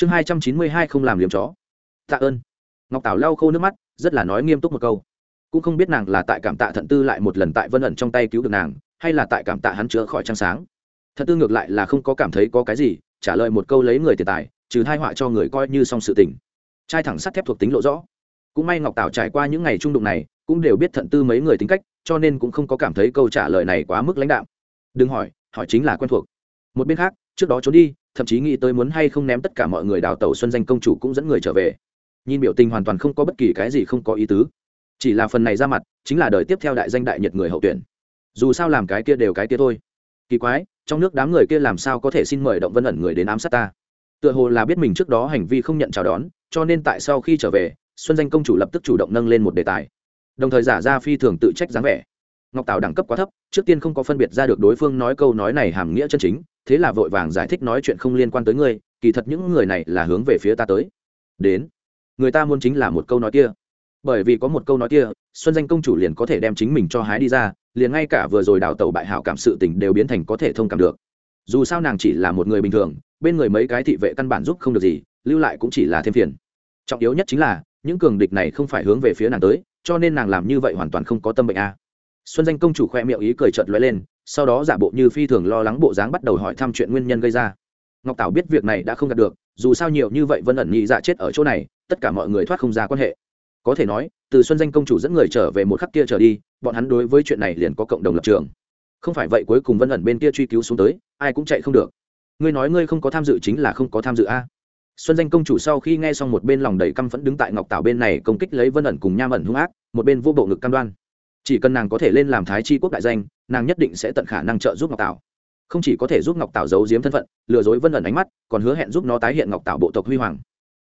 chương hai trăm chín mươi hai không làm liếm chó. Tạ ơn. Ngọc tảo lau khô nước mắt, rất là nói nghiêm túc một câu. Cũng không biết nàng là tại cảm tạ thận tư lại một lần tại vân ẩn trong tay cứu được nàng, hay là tại cảm tạ hắn chữa khỏi trăng sáng. Thận tư ngược lại là không có cảm thấy có cái gì, trả lời một câu lấy người tiền tài, trừ hai họa cho người coi như xong sự tình. Trai thẳng sắt thép thuộc tính lộ rõ. Cũng may ngọc tảo trải qua những ngày trung đụng này, cũng đều biết thận tư mấy người tính cách, cho nên cũng không có cảm thấy câu trả lời này quá mức lãnh đạo đừng hỏi hỏi chính là quen thuộc. Một bên khác, trước đó trốn đi thậm chí nghĩ tới muốn hay không ném tất cả mọi người đào tẩu xuân danh công chủ cũng dẫn người trở về. Nhìn biểu tình hoàn toàn không có bất kỳ cái gì không có ý tứ. Chỉ là phần này ra mặt, chính là đời tiếp theo đại danh đại nhật người hậu tuyển. Dù sao làm cái kia đều cái kia thôi. Kỳ quái, trong nước đám người kia làm sao có thể xin mời động vân ẩn người đến ám sát ta? Tựa hồ là biết mình trước đó hành vi không nhận chào đón, cho nên tại sau khi trở về, xuân danh công chủ lập tức chủ động nâng lên một đề tài. Đồng thời giả ra phi thường tự trách dáng vẻ ngọc tào đẳng cấp quá thấp, trước tiên không có phân biệt ra được đối phương nói câu nói này hàm nghĩa chân chính, thế là vội vàng giải thích nói chuyện không liên quan tới ngươi, kỳ thật những người này là hướng về phía ta tới. Đến, người ta muốn chính là một câu nói kia. Bởi vì có một câu nói kia, xuân danh công chủ liền có thể đem chính mình cho hái đi ra, liền ngay cả vừa rồi đào tẩu bại hảo cảm sự tình đều biến thành có thể thông cảm được. Dù sao nàng chỉ là một người bình thường, bên người mấy cái thị vệ căn bản giúp không được gì, lưu lại cũng chỉ là thêm phiền. Trọng yếu nhất chính là, những cường địch này không phải hướng về phía nàng tới, cho nên nàng làm như vậy hoàn toàn không có tâm bệnh a xuân danh công chủ khoe miệng ý cười chợt lóe lên, sau đó giả bộ như phi thường lo lắng bộ dáng bắt đầu hỏi thăm chuyện nguyên nhân gây ra. Ngọc tảo biết việc này đã không đạt được, dù sao nhiều như vậy vân ẩn nhị dạ chết ở chỗ này, tất cả mọi người thoát không ra quan hệ. Có thể nói, từ xuân danh công chủ dẫn người trở về một khắc kia trở đi, bọn hắn đối với chuyện này liền có cộng đồng lập trường. Không phải vậy cuối cùng vân ẩn bên kia truy cứu xuống tới, ai cũng chạy không được. Ngươi nói ngươi không có tham dự chính là không có tham dự a. Xuân danh công chủ sau khi nghe xong một bên lòng đầy căm phẫn đứng tại ngọc tảo bên này công kích lấy vân ẩn cùng nham ẩn hung ác, một bên vô bộ ngực cam đoan chỉ cần nàng có thể lên làm thái chi quốc đại danh, nàng nhất định sẽ tận khả năng trợ giúp ngọc tảo. Không chỉ có thể giúp ngọc tảo giấu giếm thân phận, lừa dối vân ẩn ánh mắt, còn hứa hẹn giúp nó tái hiện ngọc tảo bộ tộc huy hoàng.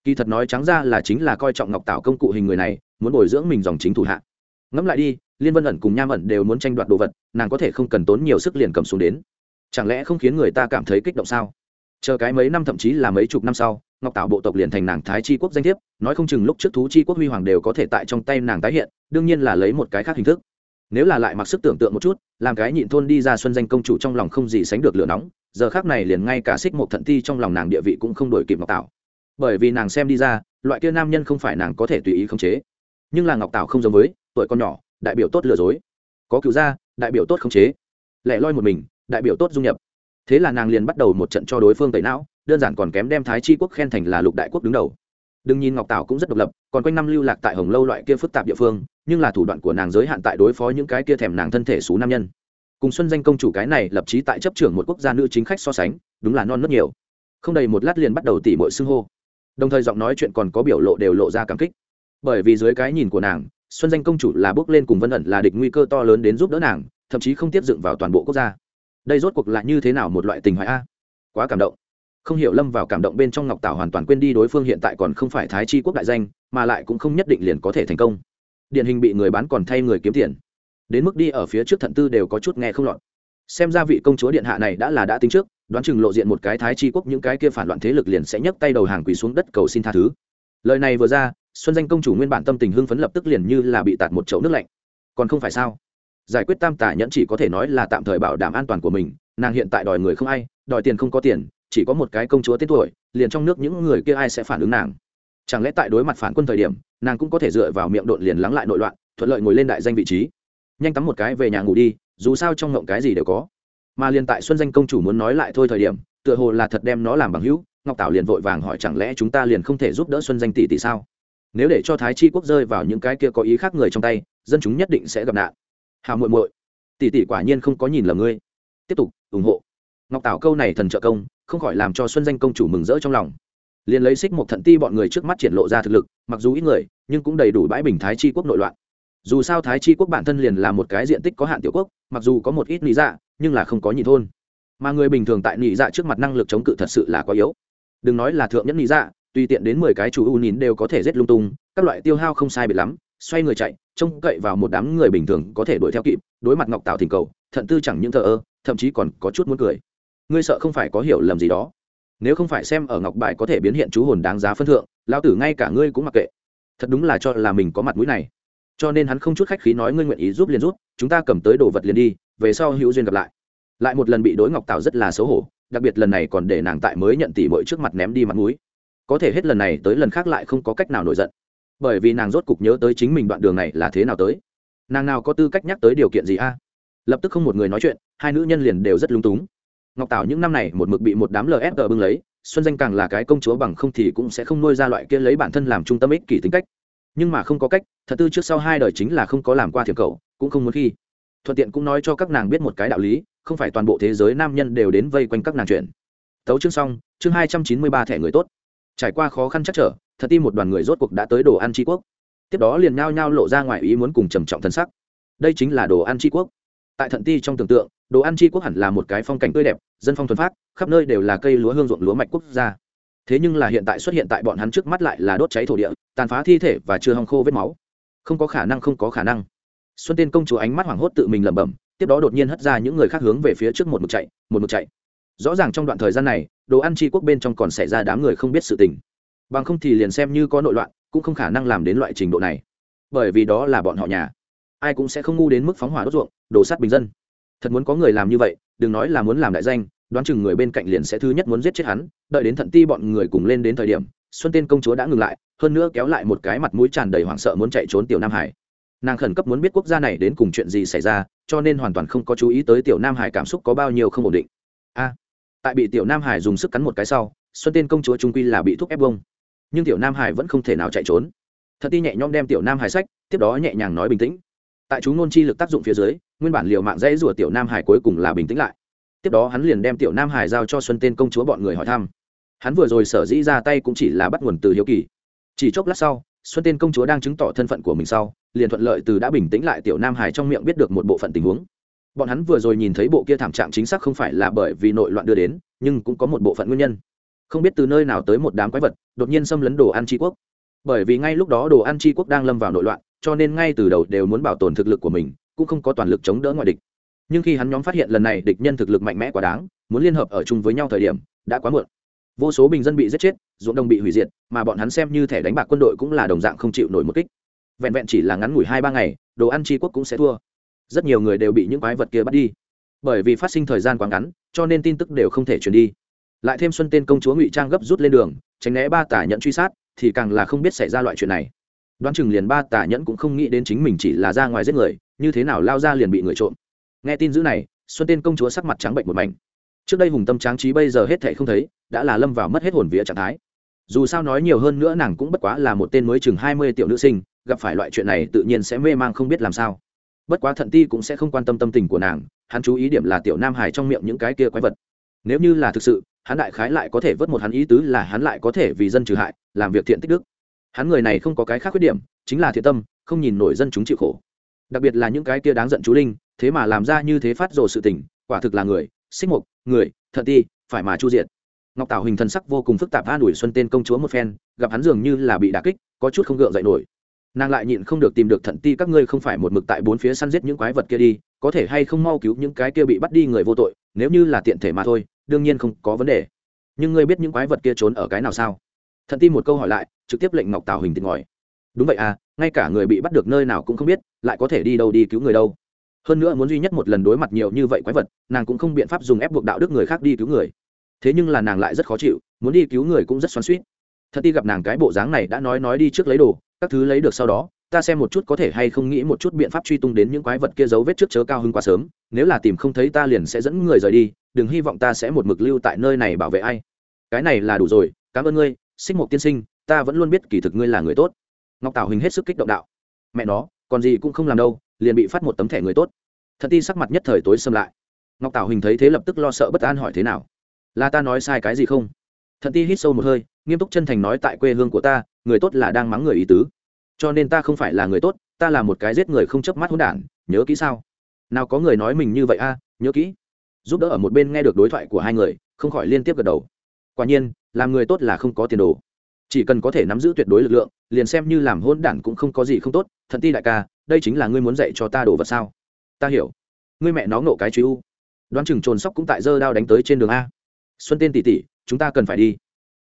Kỳ thật nói trắng ra là chính là coi trọng ngọc tảo công cụ hình người này, muốn bồi dưỡng mình dòng chính thủ hạ. Ngẫm lại đi, liên vân ẩn cùng nham ẩn đều muốn tranh đoạt đồ vật, nàng có thể không cần tốn nhiều sức liền cầm xuống đến. Chẳng lẽ không khiến người ta cảm thấy kích động sao? Chờ cái mấy năm thậm chí là mấy chục năm sau, ngọc tạo bộ tộc liền thành nàng thái chi quốc danh thiếp, nói không chừng lúc trước thú chi quốc huy hoàng đều có thể tại trong tay nàng tái hiện, đương nhiên là lấy một cái khác hình thức nếu là lại mặc sức tưởng tượng một chút, làm cái nhịn thôn đi ra xuân danh công chủ trong lòng không gì sánh được lửa nóng, giờ khác này liền ngay cả xích một thận ti trong lòng nàng địa vị cũng không đổi kịp ngọc tạo bởi vì nàng xem đi ra, loại kia nam nhân không phải nàng có thể tùy ý khống chế. Nhưng là ngọc tạo không giống với, tuổi con nhỏ, đại biểu tốt lừa dối. Có cựu gia, đại biểu tốt khống chế. Lẻ loi một mình, đại biểu tốt dung nhập. Thế là nàng liền bắt đầu một trận cho đối phương tẩy não, đơn giản còn kém đem thái chi quốc khen thành là lục đại quốc đứng đầu. Đừng nhìn ngọc tảo cũng rất độc lập, còn quanh năm lưu lạc tại hồng lâu loại kia phức tạp địa phương nhưng là thủ đoạn của nàng giới hạn tại đối phó những cái kia thèm nàng thân thể xú nam nhân. Cùng xuân danh công chủ cái này lập trí tại chấp trưởng một quốc gia nữ chính khách so sánh, đúng là non nớt nhiều. Không đầy một lát liền bắt đầu tỉ mọi xưng hô. Đồng thời giọng nói chuyện còn có biểu lộ đều lộ ra cảm kích. Bởi vì dưới cái nhìn của nàng, xuân danh công chủ là bước lên cùng vân ẩn là địch nguy cơ to lớn đến giúp đỡ nàng, thậm chí không tiếp dựng vào toàn bộ quốc gia. Đây rốt cuộc là như thế nào một loại tình hoại a? Quá cảm động. Không hiểu lâm vào cảm động bên trong ngọc tảo hoàn toàn quên đi đối phương hiện tại còn không phải thái chi quốc đại danh, mà lại cũng không nhất định liền có thể thành công điển hình bị người bán còn thay người kiếm tiền. Đến mức đi ở phía trước thận tư đều có chút nghe không lọt. Xem ra vị công chúa điện hạ này đã là đã tính trước, đoán chừng lộ diện một cái thái chi quốc những cái kia phản loạn thế lực liền sẽ nhấc tay đầu hàng quỳ xuống đất cầu xin tha thứ. Lời này vừa ra, xuân danh công chủ nguyên bản tâm tình hưng phấn lập tức liền như là bị tạt một chậu nước lạnh. Còn không phải sao? Giải quyết tam tả nhẫn chỉ có thể nói là tạm thời bảo đảm an toàn của mình, nàng hiện tại đòi người không ai, đòi tiền không có tiền, chỉ có một cái công chúa tên tuổi, liền trong nước những người kia ai sẽ phản ứng nàng? Chẳng lẽ tại đối mặt phản quân thời điểm, nàng cũng có thể dựa vào miệng độn liền lắng lại nội loạn, thuận lợi ngồi lên đại danh vị trí? Nhanh tắm một cái về nhà ngủ đi, dù sao trong ngộng cái gì đều có. Mà liền tại xuân danh công chủ muốn nói lại thôi thời điểm, tựa hồ là thật đem nó làm bằng hữu, ngọc tảo liền vội vàng hỏi chẳng lẽ chúng ta liền không thể giúp đỡ xuân danh tỷ tỷ sao? Nếu để cho thái chi quốc rơi vào những cái kia có ý khác người trong tay, dân chúng nhất định sẽ gặp nạn. Hào muội muội, tỷ tỷ quả nhiên không có nhìn lầm ngươi. Tiếp tục, ủng hộ. Ngọc tảo câu này thần trợ công, không khỏi làm cho xuân danh công chủ mừng rỡ trong lòng liền lấy xích một thận ti bọn người trước mắt triển lộ ra thực lực, mặc dù ít người, nhưng cũng đầy đủ bãi bình thái chi quốc nội loạn. Dù sao thái chi quốc bản thân liền là một cái diện tích có hạn tiểu quốc, mặc dù có một ít lý dạ nhưng là không có nhị thôn. Mà người bình thường tại nhị dạ trước mặt năng lực chống cự thật sự là quá yếu. Đừng nói là thượng nhất nhị dạ tùy tiện đến mười cái chủ u nín đều có thể giết lung tung, các loại tiêu hao không sai biệt lắm, xoay người chạy, trông cậy vào một đám người bình thường có thể đuổi theo kịp, đối mặt ngọc tạo thỉnh cầu, thận tư chẳng những thờ ơ, thậm chí còn có chút muốn cười. Ngươi sợ không phải có hiểu lầm gì đó nếu không phải xem ở ngọc bài có thể biến hiện chú hồn đáng giá phân thượng, lão tử ngay cả ngươi cũng mặc kệ. Thật đúng là cho là mình có mặt mũi này. Cho nên hắn không chút khách khí nói ngươi nguyện ý giúp liền giúp, chúng ta cầm tới đồ vật liền đi, về sau hữu duyên gặp lại. Lại một lần bị đối ngọc Tào rất là xấu hổ, đặc biệt lần này còn để nàng tại mới nhận tỷ mỗi trước mặt ném đi mặt mũi. Có thể hết lần này tới lần khác lại không có cách nào nổi giận. Bởi vì nàng rốt cục nhớ tới chính mình đoạn đường này là thế nào tới. Nàng nào có tư cách nhắc tới điều kiện gì a? Lập tức không một người nói chuyện, hai nữ nhân liền đều rất lung túng ngọc tảo những năm này một mực bị một đám lfg bưng lấy, xuân danh càng là cái công chúa bằng không thì cũng sẽ không nuôi ra loại kia lấy bản thân làm trung tâm ích kỷ tính cách. Nhưng mà không có cách, thật tư trước sau hai đời chính là không có làm qua thiểm cầu cũng không muốn khi. Thuận tiện cũng nói cho các nàng biết một cái đạo lý, không phải toàn bộ thế giới nam nhân đều đến vây quanh các nàng chuyện. Tấu chương xong, chương hai trăm chín mươi ba thẻ người tốt. Trải qua khó khăn chắc trở, thật ti một đoàn người rốt cuộc đã tới đồ ăn tri quốc. Tiếp đó liền nhao nhao lộ ra ngoài ý muốn cùng trầm trọng thân sắc. Đây chính là đồ ăn tri quốc. Tại thận ti trong tưởng tượng đồ ăn tri quốc hẳn là một cái phong cảnh tươi đẹp, dân phong thuần phát khắp nơi đều là cây lúa hương ruộng lúa mạch quốc gia. Thế nhưng là hiện tại xuất hiện tại bọn hắn trước mắt lại là đốt cháy thổ địa, tàn phá thi thể và chưa hong khô vết máu. Không có khả năng, không có khả năng. Xuân tiên công chúa ánh mắt hoảng hốt tự mình lẩm bẩm, tiếp đó đột nhiên hất ra những người khác hướng về phía trước một mực chạy, một mực chạy. Rõ ràng trong đoạn thời gian này, đồ ăn tri quốc bên trong còn xảy ra đám người không biết sự tình. Bằng không thì liền xem như có nội loạn, cũng không khả năng làm đến loại trình độ này. Bởi vì đó là bọn họ nhà. Ai cũng sẽ không ngu đến mức phóng hỏa đốt ruộng đổ sát bình dân thật muốn có người làm như vậy, đừng nói là muốn làm đại danh, đoán chừng người bên cạnh liền sẽ thứ nhất muốn giết chết hắn, đợi đến thận ti bọn người cùng lên đến thời điểm, xuân tên công chúa đã ngừng lại, hơn nữa kéo lại một cái mặt mũi tràn đầy hoảng sợ muốn chạy trốn tiểu nam hải. Nàng khẩn cấp muốn biết quốc gia này đến cùng chuyện gì xảy ra, cho nên hoàn toàn không có chú ý tới tiểu nam hải cảm xúc có bao nhiêu không ổn định. A, tại bị tiểu nam hải dùng sức cắn một cái sau, xuân tên công chúa trung quy là bị thúc ép bông. Nhưng tiểu nam hải vẫn không thể nào chạy trốn. Thật ti nhẹ nhõm đem tiểu nam hải sách, tiếp đó nhẹ nhàng nói bình tĩnh. Tại chú ngôn chi lực tác dụng phía dưới nguyên bản liều mạng dãy rủa tiểu nam hải cuối cùng là bình tĩnh lại. Tiếp đó hắn liền đem tiểu nam hải giao cho xuân tên công chúa bọn người hỏi thăm. Hắn vừa rồi sở dĩ ra tay cũng chỉ là bắt nguồn từ hiếu kỳ. Chỉ chốc lát sau, xuân tên công chúa đang chứng tỏ thân phận của mình sau, liền thuận lợi từ đã bình tĩnh lại tiểu nam hải trong miệng biết được một bộ phận tình huống. Bọn hắn vừa rồi nhìn thấy bộ kia thảm trạng chính xác không phải là bởi vì nội loạn đưa đến, nhưng cũng có một bộ phận nguyên nhân. Không biết từ nơi nào tới một đám quái vật, đột nhiên xâm lấn đồ ăn tri quốc. Bởi vì ngay lúc đó đồ ăn tri quốc đang lâm vào nội loạn, cho nên ngay từ đầu đều muốn bảo tồn thực lực của mình cũng không có toàn lực chống đỡ ngoại địch. Nhưng khi hắn nhóm phát hiện lần này địch nhân thực lực mạnh mẽ quá đáng, muốn liên hợp ở chung với nhau thời điểm, đã quá muộn. Vô số bình dân bị giết chết, ruộng đồng bị hủy diệt, mà bọn hắn xem như thẻ đánh bạc quân đội cũng là đồng dạng không chịu nổi một kích. Vẹn vẹn chỉ là ngắn ngủi hai ba ngày, đồ ăn tri quốc cũng sẽ thua. Rất nhiều người đều bị những quái vật kia bắt đi. Bởi vì phát sinh thời gian quá ngắn, cho nên tin tức đều không thể truyền đi. Lại thêm xuân tên công chúa ngụy trang gấp rút lên đường, tránh né ba tả nhận truy sát, thì càng là không biết xảy ra loại chuyện này. Đoán chừng liền ba tả nhẫn cũng không nghĩ đến chính mình chỉ là ra ngoài giết người như thế nào lao ra liền bị người trộm. Nghe tin dữ này, xuân tên công chúa sắc mặt trắng bệnh một mảnh. Trước đây hùng tâm tráng trí bây giờ hết thệ không thấy, đã là lâm vào mất hết hồn vía trạng thái. Dù sao nói nhiều hơn nữa nàng cũng bất quá là một tên mới chừng hai mươi tiểu nữ sinh, gặp phải loại chuyện này tự nhiên sẽ mê mang không biết làm sao. Bất quá thận ti cũng sẽ không quan tâm tâm tình của nàng, hắn chú ý điểm là tiểu nam hải trong miệng những cái kia quái vật. Nếu như là thực sự, hắn đại khái lại có thể vớt một hắn ý tứ là hắn lại có thể vì dân trừ hại, làm việc thiện tích đức. Hắn người này không có cái khác khuyết điểm, chính là thiện tâm, không nhìn nổi dân chúng chịu khổ đặc biệt là những cái kia đáng giận chú linh, thế mà làm ra như thế phát rồ sự tình, quả thực là người, xích mục, người, thận ti, phải mà chu diện ngọc tảo hình thân sắc vô cùng phức tạp an ủi xuân tên công chúa một phen, gặp hắn dường như là bị đà kích, có chút không gượng dậy nổi. Nàng lại nhịn không được tìm được thận ti, các ngươi không phải một mực tại bốn phía săn giết những quái vật kia đi, có thể hay không mau cứu những cái kia bị bắt đi người vô tội, nếu như là tiện thể mà thôi, đương nhiên không có vấn đề. Nhưng ngươi biết những quái vật kia trốn ở cái nào sao? Thận ti một câu hỏi lại, trực tiếp lệnh ngọc tào hình tình ngòi đúng vậy à ngay cả người bị bắt được nơi nào cũng không biết, lại có thể đi đâu đi cứu người đâu. Hơn nữa muốn duy nhất một lần đối mặt nhiều như vậy quái vật, nàng cũng không biện pháp dùng ép buộc đạo đức người khác đi cứu người. Thế nhưng là nàng lại rất khó chịu, muốn đi cứu người cũng rất xoắn suýt thật ti gặp nàng cái bộ dáng này đã nói nói đi trước lấy đồ, các thứ lấy được sau đó, ta xem một chút có thể hay không nghĩ một chút biện pháp truy tung đến những quái vật kia dấu vết trước chớ cao hơn quá sớm, nếu là tìm không thấy ta liền sẽ dẫn người rời đi, đừng hy vọng ta sẽ một mực lưu tại nơi này bảo vệ ai. Cái này là đủ rồi, cảm ơn ngươi, xích mục tiên sinh, ta vẫn luôn biết kỳ thực ngươi là người tốt ngọc tảo hình hết sức kích động đạo. Mẹ nó, còn gì cũng không làm đâu, liền bị phát một tấm thẻ người tốt. Thật ti sắc mặt nhất thời tối xâm lại. Ngọc tảo hình thấy thế lập tức lo sợ bất an hỏi thế nào? Là ta nói sai cái gì không? Thật ti hít sâu một hơi, nghiêm túc chân thành nói tại quê hương của ta, người tốt là đang mắng người ý tứ. Cho nên ta không phải là người tốt, ta là một cái giết người không chớp mắt hỗn đản, nhớ kỹ sao? Nào có người nói mình như vậy a à, nhớ kỹ. Giúp đỡ ở một bên nghe được đối thoại của hai người, không khỏi liên tiếp gật đầu. Quả nhiên, làm người tốt là không có tiền đồ chỉ cần có thể nắm giữ tuyệt đối lực lượng, liền xem như làm hôn đản cũng không có gì không tốt, thần ti đại ca, đây chính là ngươi muốn dạy cho ta đồ vật sao? Ta hiểu. Ngươi mẹ nó ngộ cái truy u. Đoán chừng trồn sóc cũng tại dơ đao đánh tới trên đường a. Xuân tên tỷ tỷ, chúng ta cần phải đi.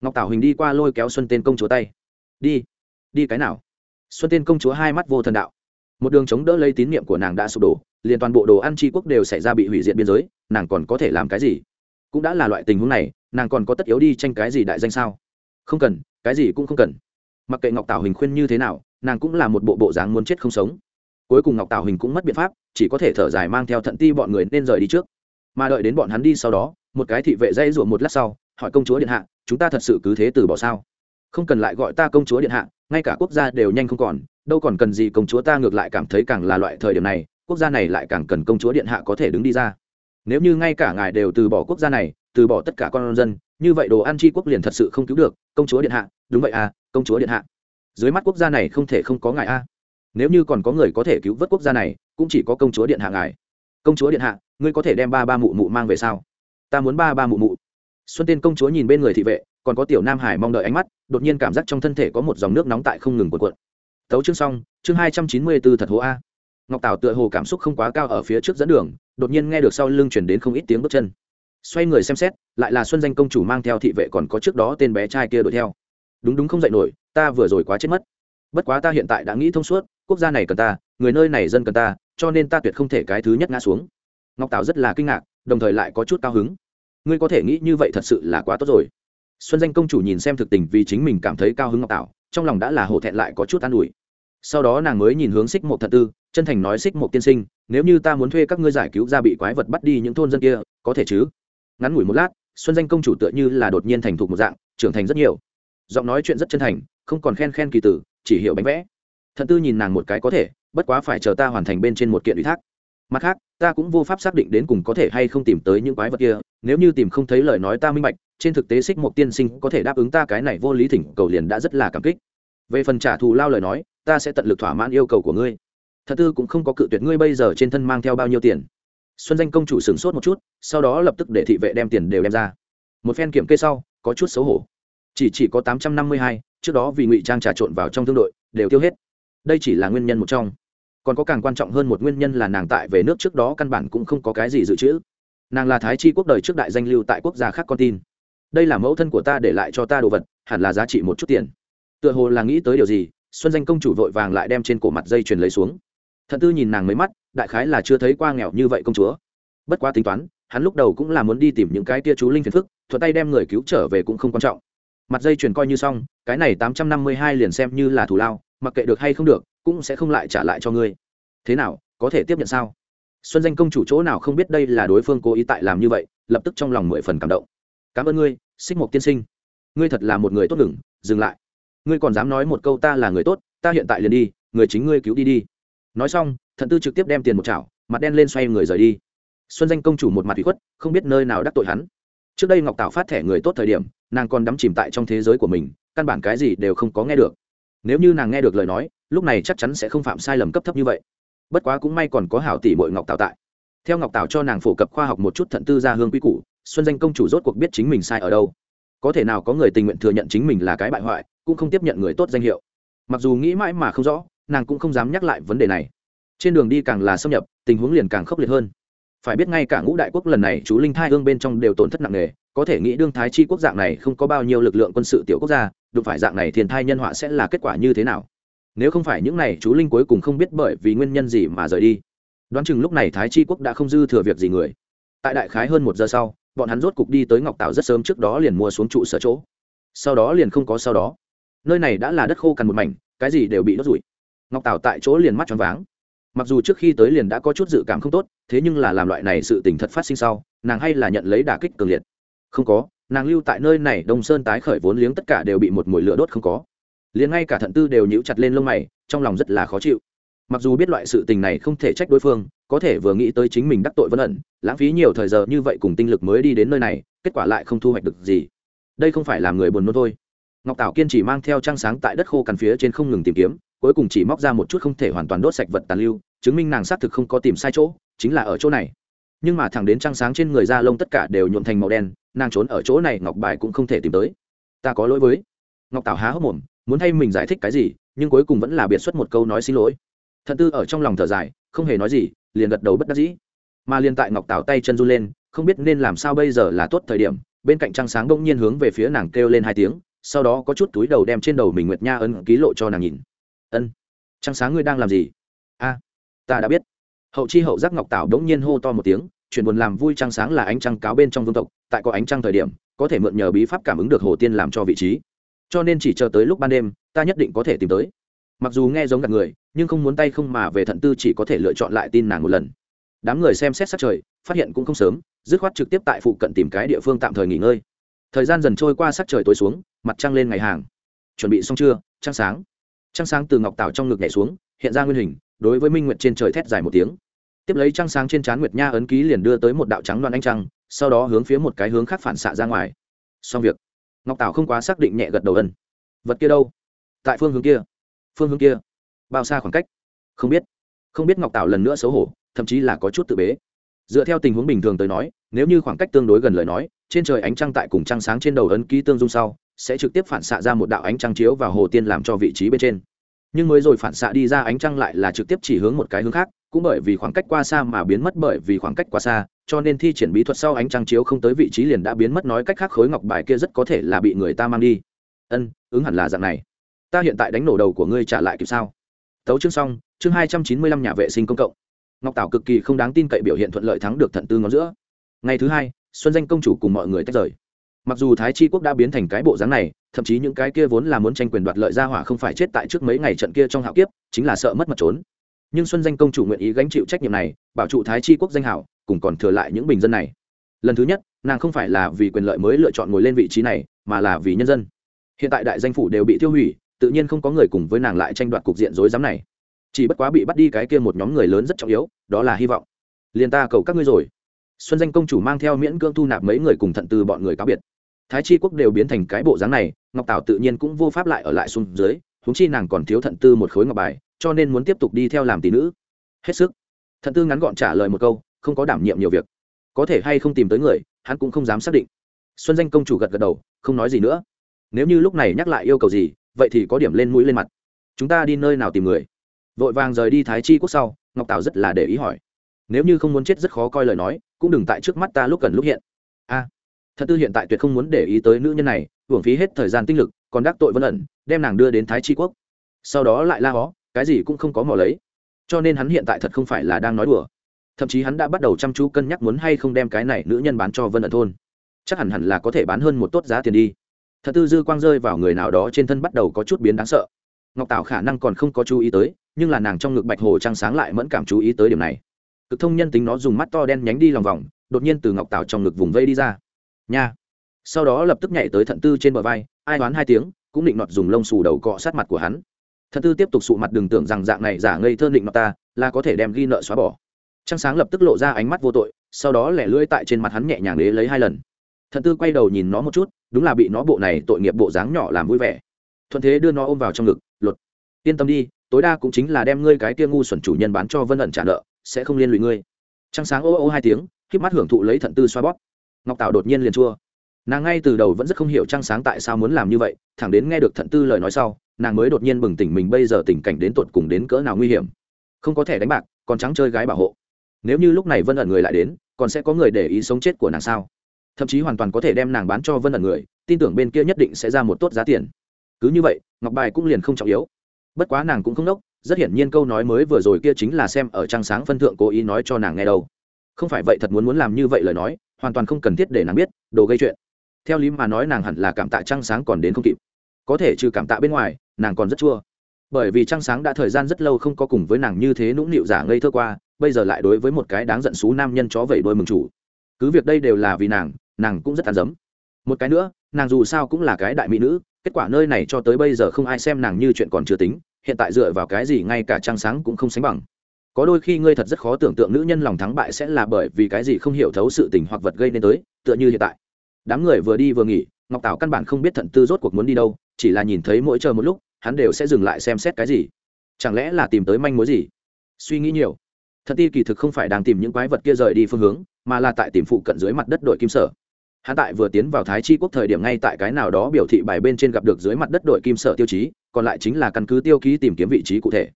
Ngọc tảo huỳnh đi qua lôi kéo xuân tên công chúa tay. Đi. Đi cái nào? Xuân tên công chúa hai mắt vô thần đạo. Một đường chống đỡ lấy tín nhiệm của nàng đã sụp đổ, liền toàn bộ đồ ăn tri quốc đều xảy ra bị hủy diệt biên giới, nàng còn có thể làm cái gì? Cũng đã là loại tình huống này, nàng còn có tất yếu đi tranh cái gì đại danh sao? Không cần cái gì cũng không cần. Mặc kệ ngọc tảo hình khuyên như thế nào, nàng cũng là một bộ bộ dáng muốn chết không sống. Cuối cùng ngọc tảo hình cũng mất biện pháp, chỉ có thể thở dài mang theo thận ti bọn người nên rời đi trước. Mà đợi đến bọn hắn đi sau đó, một cái thị vệ dây ruộng một lát sau, hỏi công chúa điện hạ, chúng ta thật sự cứ thế từ bỏ sao? Không cần lại gọi ta công chúa điện hạ, ngay cả quốc gia đều nhanh không còn, đâu còn cần gì công chúa ta ngược lại cảm thấy càng là loại thời điểm này, quốc gia này lại càng cần công chúa điện hạ có thể đứng đi ra. Nếu như ngay cả ngài đều từ bỏ quốc gia này, từ bỏ tất cả con dân như vậy đồ ăn chi quốc liền thật sự không cứu được, công chúa điện hạ, đúng vậy à công chúa điện hạ. Dưới mắt quốc gia này không thể không có ngài a. Nếu như còn có người có thể cứu vớt quốc gia này, cũng chỉ có công chúa điện hạ ngài. Công chúa điện hạ, ngươi có thể đem ba ba mụ mụ mang về sao? Ta muốn ba ba mụ mụ. Xuân tên công chúa nhìn bên người thị vệ, còn có tiểu nam hải mong đợi ánh mắt, đột nhiên cảm giác trong thân thể có một dòng nước nóng tại không ngừng cuộn cuộn. Tấu chương xong, chương hai trăm chín mươi bốn thật hố a. Ngọc tảo tựa hồ cảm xúc không quá cao ở phía trước dẫn đường, đột nhiên nghe được sau lưng chuyển đến không ít tiếng bước chân xoay người xem xét, lại là xuân danh công chủ mang theo thị vệ còn có trước đó tên bé trai kia đuổi theo. Đúng đúng không dạy nổi, ta vừa rồi quá chết mất. Bất quá ta hiện tại đã nghĩ thông suốt, quốc gia này cần ta, người nơi này dân cần ta, cho nên ta tuyệt không thể cái thứ nhất ngã xuống. Ngọc tào rất là kinh ngạc, đồng thời lại có chút cao hứng. Ngươi có thể nghĩ như vậy thật sự là quá tốt rồi. Xuân danh công chủ nhìn xem thực tình vì chính mình cảm thấy cao hứng ngọc tảo, trong lòng đã là hổ thẹn lại có chút an ủi. Sau đó nàng mới nhìn hướng xích một thật tư, chân thành nói xích một tiên sinh, nếu như ta muốn thuê các ngươi giải cứu ra bị quái vật bắt đi những thôn dân kia, có thể chứ? Ngắn ngủi một lát, xuân danh công chủ tựa như là đột nhiên thành thục một dạng, trưởng thành rất nhiều. Giọng nói chuyện rất chân thành, không còn khen khen kỳ tử, chỉ hiểu bánh vẽ. Thận tư nhìn nàng một cái có thể, bất quá phải chờ ta hoàn thành bên trên một kiện ủy thác. Mặt khác, ta cũng vô pháp xác định đến cùng có thể hay không tìm tới những quái vật kia, nếu như tìm không thấy lời nói ta minh bạch, trên thực tế xích một tiên sinh có thể đáp ứng ta cái này vô lý thỉnh cầu liền đã rất là cảm kích. Về phần trả thù lao lời nói, ta sẽ tận lực thỏa mãn yêu cầu của ngươi. Thật tư cũng không có cự tuyệt ngươi bây giờ trên thân mang theo bao nhiêu tiền xuân danh công chủ sửng sốt một chút, sau đó lập tức để thị vệ đem tiền đều đem ra. Một phen kiểm kê sau, có chút xấu hổ. Chỉ chỉ có tám trăm năm mươi hai, trước đó vì ngụy trang trà trộn vào trong thương đội, đều tiêu hết. Đây chỉ là nguyên nhân một trong. Còn có càng quan trọng hơn một nguyên nhân là nàng tại về nước trước đó căn bản cũng không có cái gì dự trữ. Nàng là thái chi quốc đời trước đại danh lưu tại quốc gia khác con tin. Đây là mẫu thân của ta để lại cho ta đồ vật, hẳn là giá trị một chút tiền. Tựa hồ là nghĩ tới điều gì, xuân danh công chủ vội vàng lại đem trên cổ mặt dây chuyền lấy xuống. Thận tư nhìn nàng mấy mắt đại khái là chưa thấy qua nghèo như vậy công chúa. Bất quá tính toán, hắn lúc đầu cũng là muốn đi tìm những cái tia chú linh phiền phức thuật tay đem người cứu trở về cũng không quan trọng. Mặt dây chuyền coi như xong, cái này tám trăm năm mươi hai liền xem như là thù lao, mặc kệ được hay không được, cũng sẽ không lại trả lại cho ngươi. Thế nào, có thể tiếp nhận sao? Xuân danh công chủ chỗ nào không biết đây là đối phương cố ý tại làm như vậy, lập tức trong lòng mười phần cảm động. Cảm ơn ngươi, xích mộc tiên sinh. Ngươi thật là một người tốt ngừng, dừng lại. Ngươi còn dám nói một câu ta là người tốt, ta hiện tại liền đi, người chính ngươi cứu đi đi. Nói xong thận tư trực tiếp đem tiền một chảo, mặt đen lên xoay người rời đi. Xuân danh công chủ một mặt bị khuất, không biết nơi nào đắc tội hắn. Trước đây ngọc tạo phát thẻ người tốt thời điểm, nàng còn đắm chìm tại trong thế giới của mình, căn bản cái gì đều không có nghe được. Nếu như nàng nghe được lời nói, lúc này chắc chắn sẽ không phạm sai lầm cấp thấp như vậy. Bất quá cũng may còn có hảo tỷ bội ngọc tạo tại. Theo ngọc tạo cho nàng phổ cập khoa học một chút thận tư ra hương quy củ, xuân danh công chủ rốt cuộc biết chính mình sai ở đâu. Có thể nào có người tình nguyện thừa nhận chính mình là cái bại hoại, cũng không tiếp nhận người tốt danh hiệu. Mặc dù nghĩ mãi mà không rõ, nàng cũng không dám nhắc lại vấn đề này trên đường đi càng là xâm nhập, tình huống liền càng khốc liệt hơn. Phải biết ngay cả ngũ đại quốc lần này chú linh thai hương bên trong đều tổn thất nặng nề, có thể nghĩ đương thái chi quốc dạng này không có bao nhiêu lực lượng quân sự tiểu quốc gia, đụng phải dạng này thiên thai nhân họa sẽ là kết quả như thế nào? Nếu không phải những này chú linh cuối cùng không biết bởi vì nguyên nhân gì mà rời đi. Đoán chừng lúc này thái chi quốc đã không dư thừa việc gì người. Tại đại khái hơn một giờ sau, bọn hắn rốt cục đi tới ngọc tạo rất sớm trước đó liền mua xuống trụ sở chỗ. Sau đó liền không có sau đó. Nơi này đã là đất khô cằn một mảnh, cái gì đều bị đốt rủi ngọc tạo tại chỗ liền mắt tròn váng mặc dù trước khi tới liền đã có chút dự cảm không tốt, thế nhưng là làm loại này sự tình thật phát sinh sau, nàng hay là nhận lấy đả kích cường liệt. Không có, nàng lưu tại nơi này đông sơn tái khởi vốn liếng tất cả đều bị một mùi lửa đốt không có. Liền ngay cả thận tư đều nhíu chặt lên lông mày, trong lòng rất là khó chịu. Mặc dù biết loại sự tình này không thể trách đối phương, có thể vừa nghĩ tới chính mình đắc tội vân ẩn, lãng phí nhiều thời giờ như vậy cùng tinh lực mới đi đến nơi này, kết quả lại không thu hoạch được gì. Đây không phải làm người buồn nôn thôi. Ngọc tảo kiên chỉ mang theo trăng sáng tại đất khô cằn phía trên không ngừng tìm kiếm cuối cùng chỉ móc ra một chút không thể hoàn toàn đốt sạch vật tàn lưu, chứng minh nàng xác thực không có tìm sai chỗ, chính là ở chỗ này. Nhưng mà thẳng đến trăng sáng trên người da lông tất cả đều nhuộm thành màu đen, nàng trốn ở chỗ này ngọc bài cũng không thể tìm tới. Ta có lỗi với. Ngọc tảo há hốc mồm, muốn thay mình giải thích cái gì, nhưng cuối cùng vẫn là biệt xuất một câu nói xin lỗi. Thận tư ở trong lòng thở dài, không hề nói gì, liền gật đầu bất đắc dĩ. Mà liền tại ngọc tảo tay chân run lên, không biết nên làm sao bây giờ là tốt thời điểm, bên cạnh trăng sáng bỗng nhiên hướng về phía nàng kêu lên hai tiếng, sau đó có chút túi đầu đem trên đầu mình nguyệt nha ấn ký lộ cho nàng nhìn ân trăng sáng ngươi đang làm gì a ta đã biết hậu chi hậu giác ngọc tảo đống nhiên hô to một tiếng chuyện buồn làm vui trăng sáng là ánh trăng cáo bên trong vương tộc tại có ánh trăng thời điểm có thể mượn nhờ bí pháp cảm ứng được hồ tiên làm cho vị trí cho nên chỉ chờ tới lúc ban đêm ta nhất định có thể tìm tới mặc dù nghe giống gạt người nhưng không muốn tay không mà về thận tư chỉ có thể lựa chọn lại tin nàng một lần đám người xem xét sát trời phát hiện cũng không sớm dứt khoát trực tiếp tại phụ cận tìm cái địa phương tạm thời nghỉ ngơi thời gian dần trôi qua sát trời tối xuống mặt trăng lên ngày hàng chuẩn bị xong chưa trăng sáng trăng sáng từ ngọc tảo trong ngực nhảy xuống, hiện ra nguyên hình, đối với minh nguyệt trên trời thét dài một tiếng. Tiếp lấy trăng sáng trên trán nguyệt nha ấn ký liền đưa tới một đạo trắng loan anh trăng, sau đó hướng phía một cái hướng khác phản xạ ra ngoài. Xong việc. Ngọc tảo không quá xác định nhẹ gật đầu ân. Vật kia đâu? Tại phương hướng kia. Phương hướng kia. Bao xa khoảng cách? Không biết. Không biết ngọc tảo lần nữa xấu hổ, thậm chí là có chút tự bế. Dựa theo tình huống bình thường tới nói, nếu như khoảng cách tương đối gần lời nói, trên trời ánh trăng tại cùng trăng sáng trên đầu ấn ký tương dung sau sẽ trực tiếp phản xạ ra một đạo ánh trăng chiếu vào hồ tiên làm cho vị trí bên trên. Nhưng mới rồi phản xạ đi ra ánh trăng lại là trực tiếp chỉ hướng một cái hướng khác, cũng bởi vì khoảng cách qua xa mà biến mất bởi vì khoảng cách quá xa, cho nên thi triển bí thuật sau ánh trăng chiếu không tới vị trí liền đã biến mất nói cách khác khối ngọc bài kia rất có thể là bị người ta mang đi. Ân, ứng hẳn là dạng này. Ta hiện tại đánh nổ đầu của ngươi trả lại kịp sao? Tấu chương xong, chương hai trăm chín mươi lăm nhà vệ sinh công cộng. Ngọc tảo cực kỳ không đáng tin cậy biểu hiện thuận lợi thắng được thận tư ngón giữa. Ngày thứ hai, xuân danh công chủ cùng mọi người tách rời mặc dù thái chi quốc đã biến thành cái bộ dáng này, thậm chí những cái kia vốn là muốn tranh quyền đoạt lợi gia hỏa không phải chết tại trước mấy ngày trận kia trong hạo kiếp, chính là sợ mất mặt trốn. Nhưng xuân danh công chủ nguyện ý gánh chịu trách nhiệm này, bảo trụ thái chi quốc danh hảo, cùng còn thừa lại những bình dân này. Lần thứ nhất, nàng không phải là vì quyền lợi mới lựa chọn ngồi lên vị trí này, mà là vì nhân dân. Hiện tại đại danh phủ đều bị tiêu hủy, tự nhiên không có người cùng với nàng lại tranh đoạt cục diện rối rắm này. Chỉ bất quá bị bắt đi cái kia một nhóm người lớn rất trọng yếu, đó là hy vọng. Liền ta cầu các ngươi rồi. Xuân danh công chủ mang theo miễn cưỡng thu nạp mấy người cùng thận từ bọn người cáo biệt thái chi quốc đều biến thành cái bộ dáng này, ngọc tảo tự nhiên cũng vô pháp lại ở lại xuống dưới húng chi nàng còn thiếu thận tư một khối ngọc bài, cho nên muốn tiếp tục đi theo làm tỷ nữ. Hết sức. Thận tư ngắn gọn trả lời một câu, không có đảm nhiệm nhiều việc. Có thể hay không tìm tới người, hắn cũng không dám xác định. Xuân danh công chủ gật gật đầu, không nói gì nữa. Nếu như lúc này nhắc lại yêu cầu gì, vậy thì có điểm lên mũi lên mặt. Chúng ta đi nơi nào tìm người? Vội vàng rời đi thái chi quốc sau, ngọc tảo rất là để ý hỏi. Nếu như không muốn chết rất khó coi lời nói, cũng đừng tại trước mắt ta lúc cần lúc hiện. A thật tư hiện tại tuyệt không muốn để ý tới nữ nhân này, hưởng phí hết thời gian tinh lực, còn đắc tội vân ẩn, đem nàng đưa đến thái chi quốc. Sau đó lại la hó, cái gì cũng không có mò lấy. Cho nên hắn hiện tại thật không phải là đang nói đùa. Thậm chí hắn đã bắt đầu chăm chú cân nhắc muốn hay không đem cái này nữ nhân bán cho vân ẩn thôn. Chắc hẳn hẳn là có thể bán hơn một tốt giá tiền đi. Thật tư dư quang rơi vào người nào đó trên thân bắt đầu có chút biến đáng sợ. Ngọc tảo khả năng còn không có chú ý tới, nhưng là nàng trong ngực bạch hồ trăng sáng lại mẫn cảm chú ý tới điểm này. Cực thông nhân tính nó dùng mắt to đen nhánh đi lòng vòng, đột nhiên từ ngọc tảo trong ngực vùng vây đi ra nha. Sau đó lập tức nhảy tới thận tư trên bờ vai, ai đoán hai tiếng, cũng định nọt dùng lông xù đầu cọ sát mặt của hắn. Thận tư tiếp tục sụ mặt đừng tưởng rằng dạng này giả ngây thơ định nọt ta, là có thể đem ghi nợ xóa bỏ. Trăng sáng lập tức lộ ra ánh mắt vô tội, sau đó lẻ lưỡi tại trên mặt hắn nhẹ nhàng lấy lấy hai lần. Thận tư quay đầu nhìn nó một chút, đúng là bị nó bộ này tội nghiệp bộ dáng nhỏ làm vui vẻ. Thuận thế đưa nó ôm vào trong ngực, lột, yên tâm đi, tối đa cũng chính là đem ngươi cái kia ngu xuẩn chủ nhân bán cho vân ẩn trả nợ, sẽ không liên lụy ngươi. Trăng sáng ô ô hai tiếng k mắt hưởng thụ lấy thận tư xoa bóp ngọc tảo đột nhiên liền chua. Nàng ngay từ đầu vẫn rất không hiểu trăng sáng tại sao muốn làm như vậy, thẳng đến nghe được thận tư lời nói sau, nàng mới đột nhiên bừng tỉnh mình bây giờ tình cảnh đến tột cùng đến cỡ nào nguy hiểm. Không có thẻ đánh bạc, còn trắng chơi gái bảo hộ. Nếu như lúc này vân ẩn người lại đến, còn sẽ có người để ý sống chết của nàng sao? Thậm chí hoàn toàn có thể đem nàng bán cho vân ẩn người, tin tưởng bên kia nhất định sẽ ra một tốt giá tiền. Cứ như vậy, ngọc bài cũng liền không trọng yếu. Bất quá nàng cũng không đốc, rất hiển nhiên câu nói mới vừa rồi kia chính là xem ở trang sáng phân thượng cố ý nói cho nàng nghe đâu. Không phải vậy thật muốn muốn làm như vậy lời nói hoàn toàn không cần thiết để nàng biết, đồ gây chuyện. Theo lý mà nói nàng hẳn là cảm tạ trăng sáng còn đến không kịp. Có thể trừ cảm tạ bên ngoài, nàng còn rất chua. Bởi vì trăng sáng đã thời gian rất lâu không có cùng với nàng như thế nũng nịu giả ngây thơ qua, bây giờ lại đối với một cái đáng giận xú nam nhân chó vẩy đôi mừng chủ. Cứ việc đây đều là vì nàng nàng cũng rất tàn dấm. Một cái nữa, nàng dù sao cũng là cái đại mỹ nữ, kết quả nơi này cho tới bây giờ không ai xem nàng như chuyện còn chưa tính, hiện tại dựa vào cái gì ngay cả trăng sáng cũng không sánh bằng có đôi khi ngươi thật rất khó tưởng tượng nữ nhân lòng thắng bại sẽ là bởi vì cái gì không hiểu thấu sự tình hoặc vật gây nên tới, tựa như hiện tại. Đám người vừa đi vừa nghỉ, ngọc tảo căn bản không biết thận tư rốt cuộc muốn đi đâu, chỉ là nhìn thấy mỗi chờ một lúc, hắn đều sẽ dừng lại xem xét cái gì. Chẳng lẽ là tìm tới manh mối gì? Suy nghĩ nhiều. Thật ti kỳ thực không phải đang tìm những quái vật kia rời đi phương hướng, mà là tại tìm phụ cận dưới mặt đất đội kim sở. Hắn tại vừa tiến vào thái chi quốc thời điểm ngay tại cái nào đó biểu thị bài bên trên gặp được dưới mặt đất đội kim sở tiêu chí, còn lại chính là căn cứ tiêu ký tìm kiếm vị trí cụ thể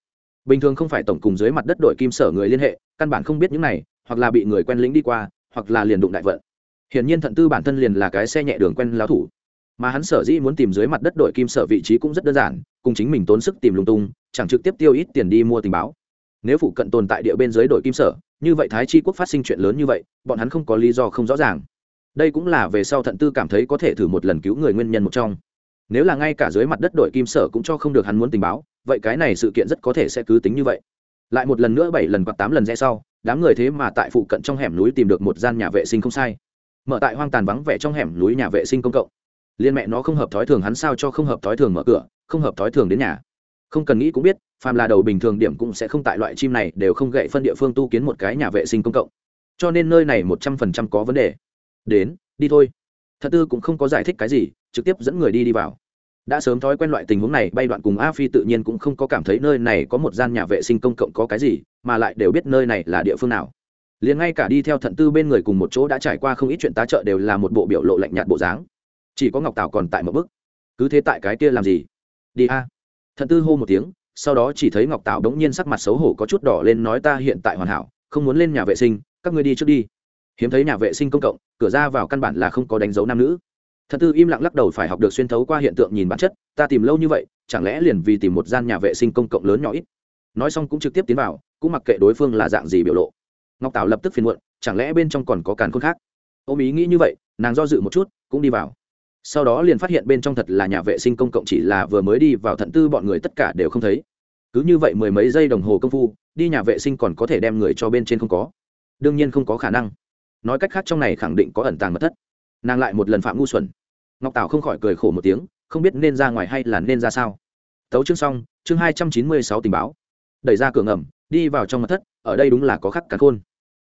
bình thường không phải tổng cùng dưới mặt đất đội kim sở người liên hệ, căn bản không biết những này, hoặc là bị người quen lĩnh đi qua, hoặc là liền đụng đại vận. Hiển nhiên thận tư bản thân liền là cái xe nhẹ đường quen láo thủ. Mà hắn sở dĩ muốn tìm dưới mặt đất đội kim sở vị trí cũng rất đơn giản, cùng chính mình tốn sức tìm lung tung, chẳng trực tiếp tiêu ít tiền đi mua tình báo. Nếu phụ cận tồn tại địa bên dưới đội kim sở, như vậy thái chi quốc phát sinh chuyện lớn như vậy, bọn hắn không có lý do không rõ ràng. Đây cũng là về sau thận tư cảm thấy có thể thử một lần cứu người nguyên nhân một trong nếu là ngay cả dưới mặt đất đội kim sở cũng cho không được hắn muốn tình báo, vậy cái này sự kiện rất có thể sẽ cứ tính như vậy. Lại một lần nữa bảy lần hoặc tám lần rẽ sau, đám người thế mà tại phụ cận trong hẻm núi tìm được một gian nhà vệ sinh không sai. Mở tại hoang tàn vắng vẻ trong hẻm núi nhà vệ sinh công cộng. Liên mẹ nó không hợp thói thường hắn sao cho không hợp thói thường mở cửa, không hợp thói thường đến nhà. Không cần nghĩ cũng biết, phàm là đầu bình thường điểm cũng sẽ không tại loại chim này, đều không gậy phân địa phương tu kiến một cái nhà vệ sinh công cộng. Cho nên nơi này một trăm phần trăm có vấn đề. Đến, đi thôi. Thật tư cũng không có giải thích cái gì trực tiếp dẫn người đi đi vào. Đã sớm thói quen loại tình huống này, bay đoạn cùng a phi tự nhiên cũng không có cảm thấy nơi này có một gian nhà vệ sinh công cộng có cái gì, mà lại đều biết nơi này là địa phương nào. Liền ngay cả đi theo thận tư bên người cùng một chỗ đã trải qua không ít chuyện tá trợ đều là một bộ biểu lộ lạnh nhạt bộ dáng. Chỉ có ngọc tảo còn tại một bức. Cứ thế tại cái kia làm gì? Đi a. Thận tư hô một tiếng, sau đó chỉ thấy ngọc tảo đống nhiên sắc mặt xấu hổ có chút đỏ lên nói ta hiện tại hoàn hảo, không muốn lên nhà vệ sinh, các ngươi đi trước đi. Hiếm thấy nhà vệ sinh công cộng, cửa ra vào căn bản là không có đánh dấu nam nữ thật tư im lặng lắc đầu phải học được xuyên thấu qua hiện tượng nhìn bản chất, ta tìm lâu như vậy, chẳng lẽ liền vì tìm một gian nhà vệ sinh công cộng lớn nhỏ ít? Nói xong cũng trực tiếp tiến vào, cũng mặc kệ đối phương là dạng gì biểu lộ. Ngọc tảo lập tức phiền muộn, chẳng lẽ bên trong còn có càn khôn khác? Ôm ý nghĩ như vậy, nàng do dự một chút, cũng đi vào. Sau đó liền phát hiện bên trong thật là nhà vệ sinh công cộng chỉ là vừa mới đi vào thận tư bọn người tất cả đều không thấy. Cứ như vậy mười mấy giây đồng hồ công phu, đi nhà vệ sinh còn có thể đem người cho bên trên không có. Đương nhiên không có khả năng. Nói cách khác trong này khẳng định có ẩn tàng mật thất. Nàng lại một lần phạm ngu xuẩn ngọc tào không khỏi cười khổ một tiếng, không biết nên ra ngoài hay là nên ra sao. Tấu chương xong, chương hai trăm chín mươi sáu tình báo. Đẩy ra cửa ngầm, đi vào trong mật thất, ở đây đúng là có khắc cắn khôn.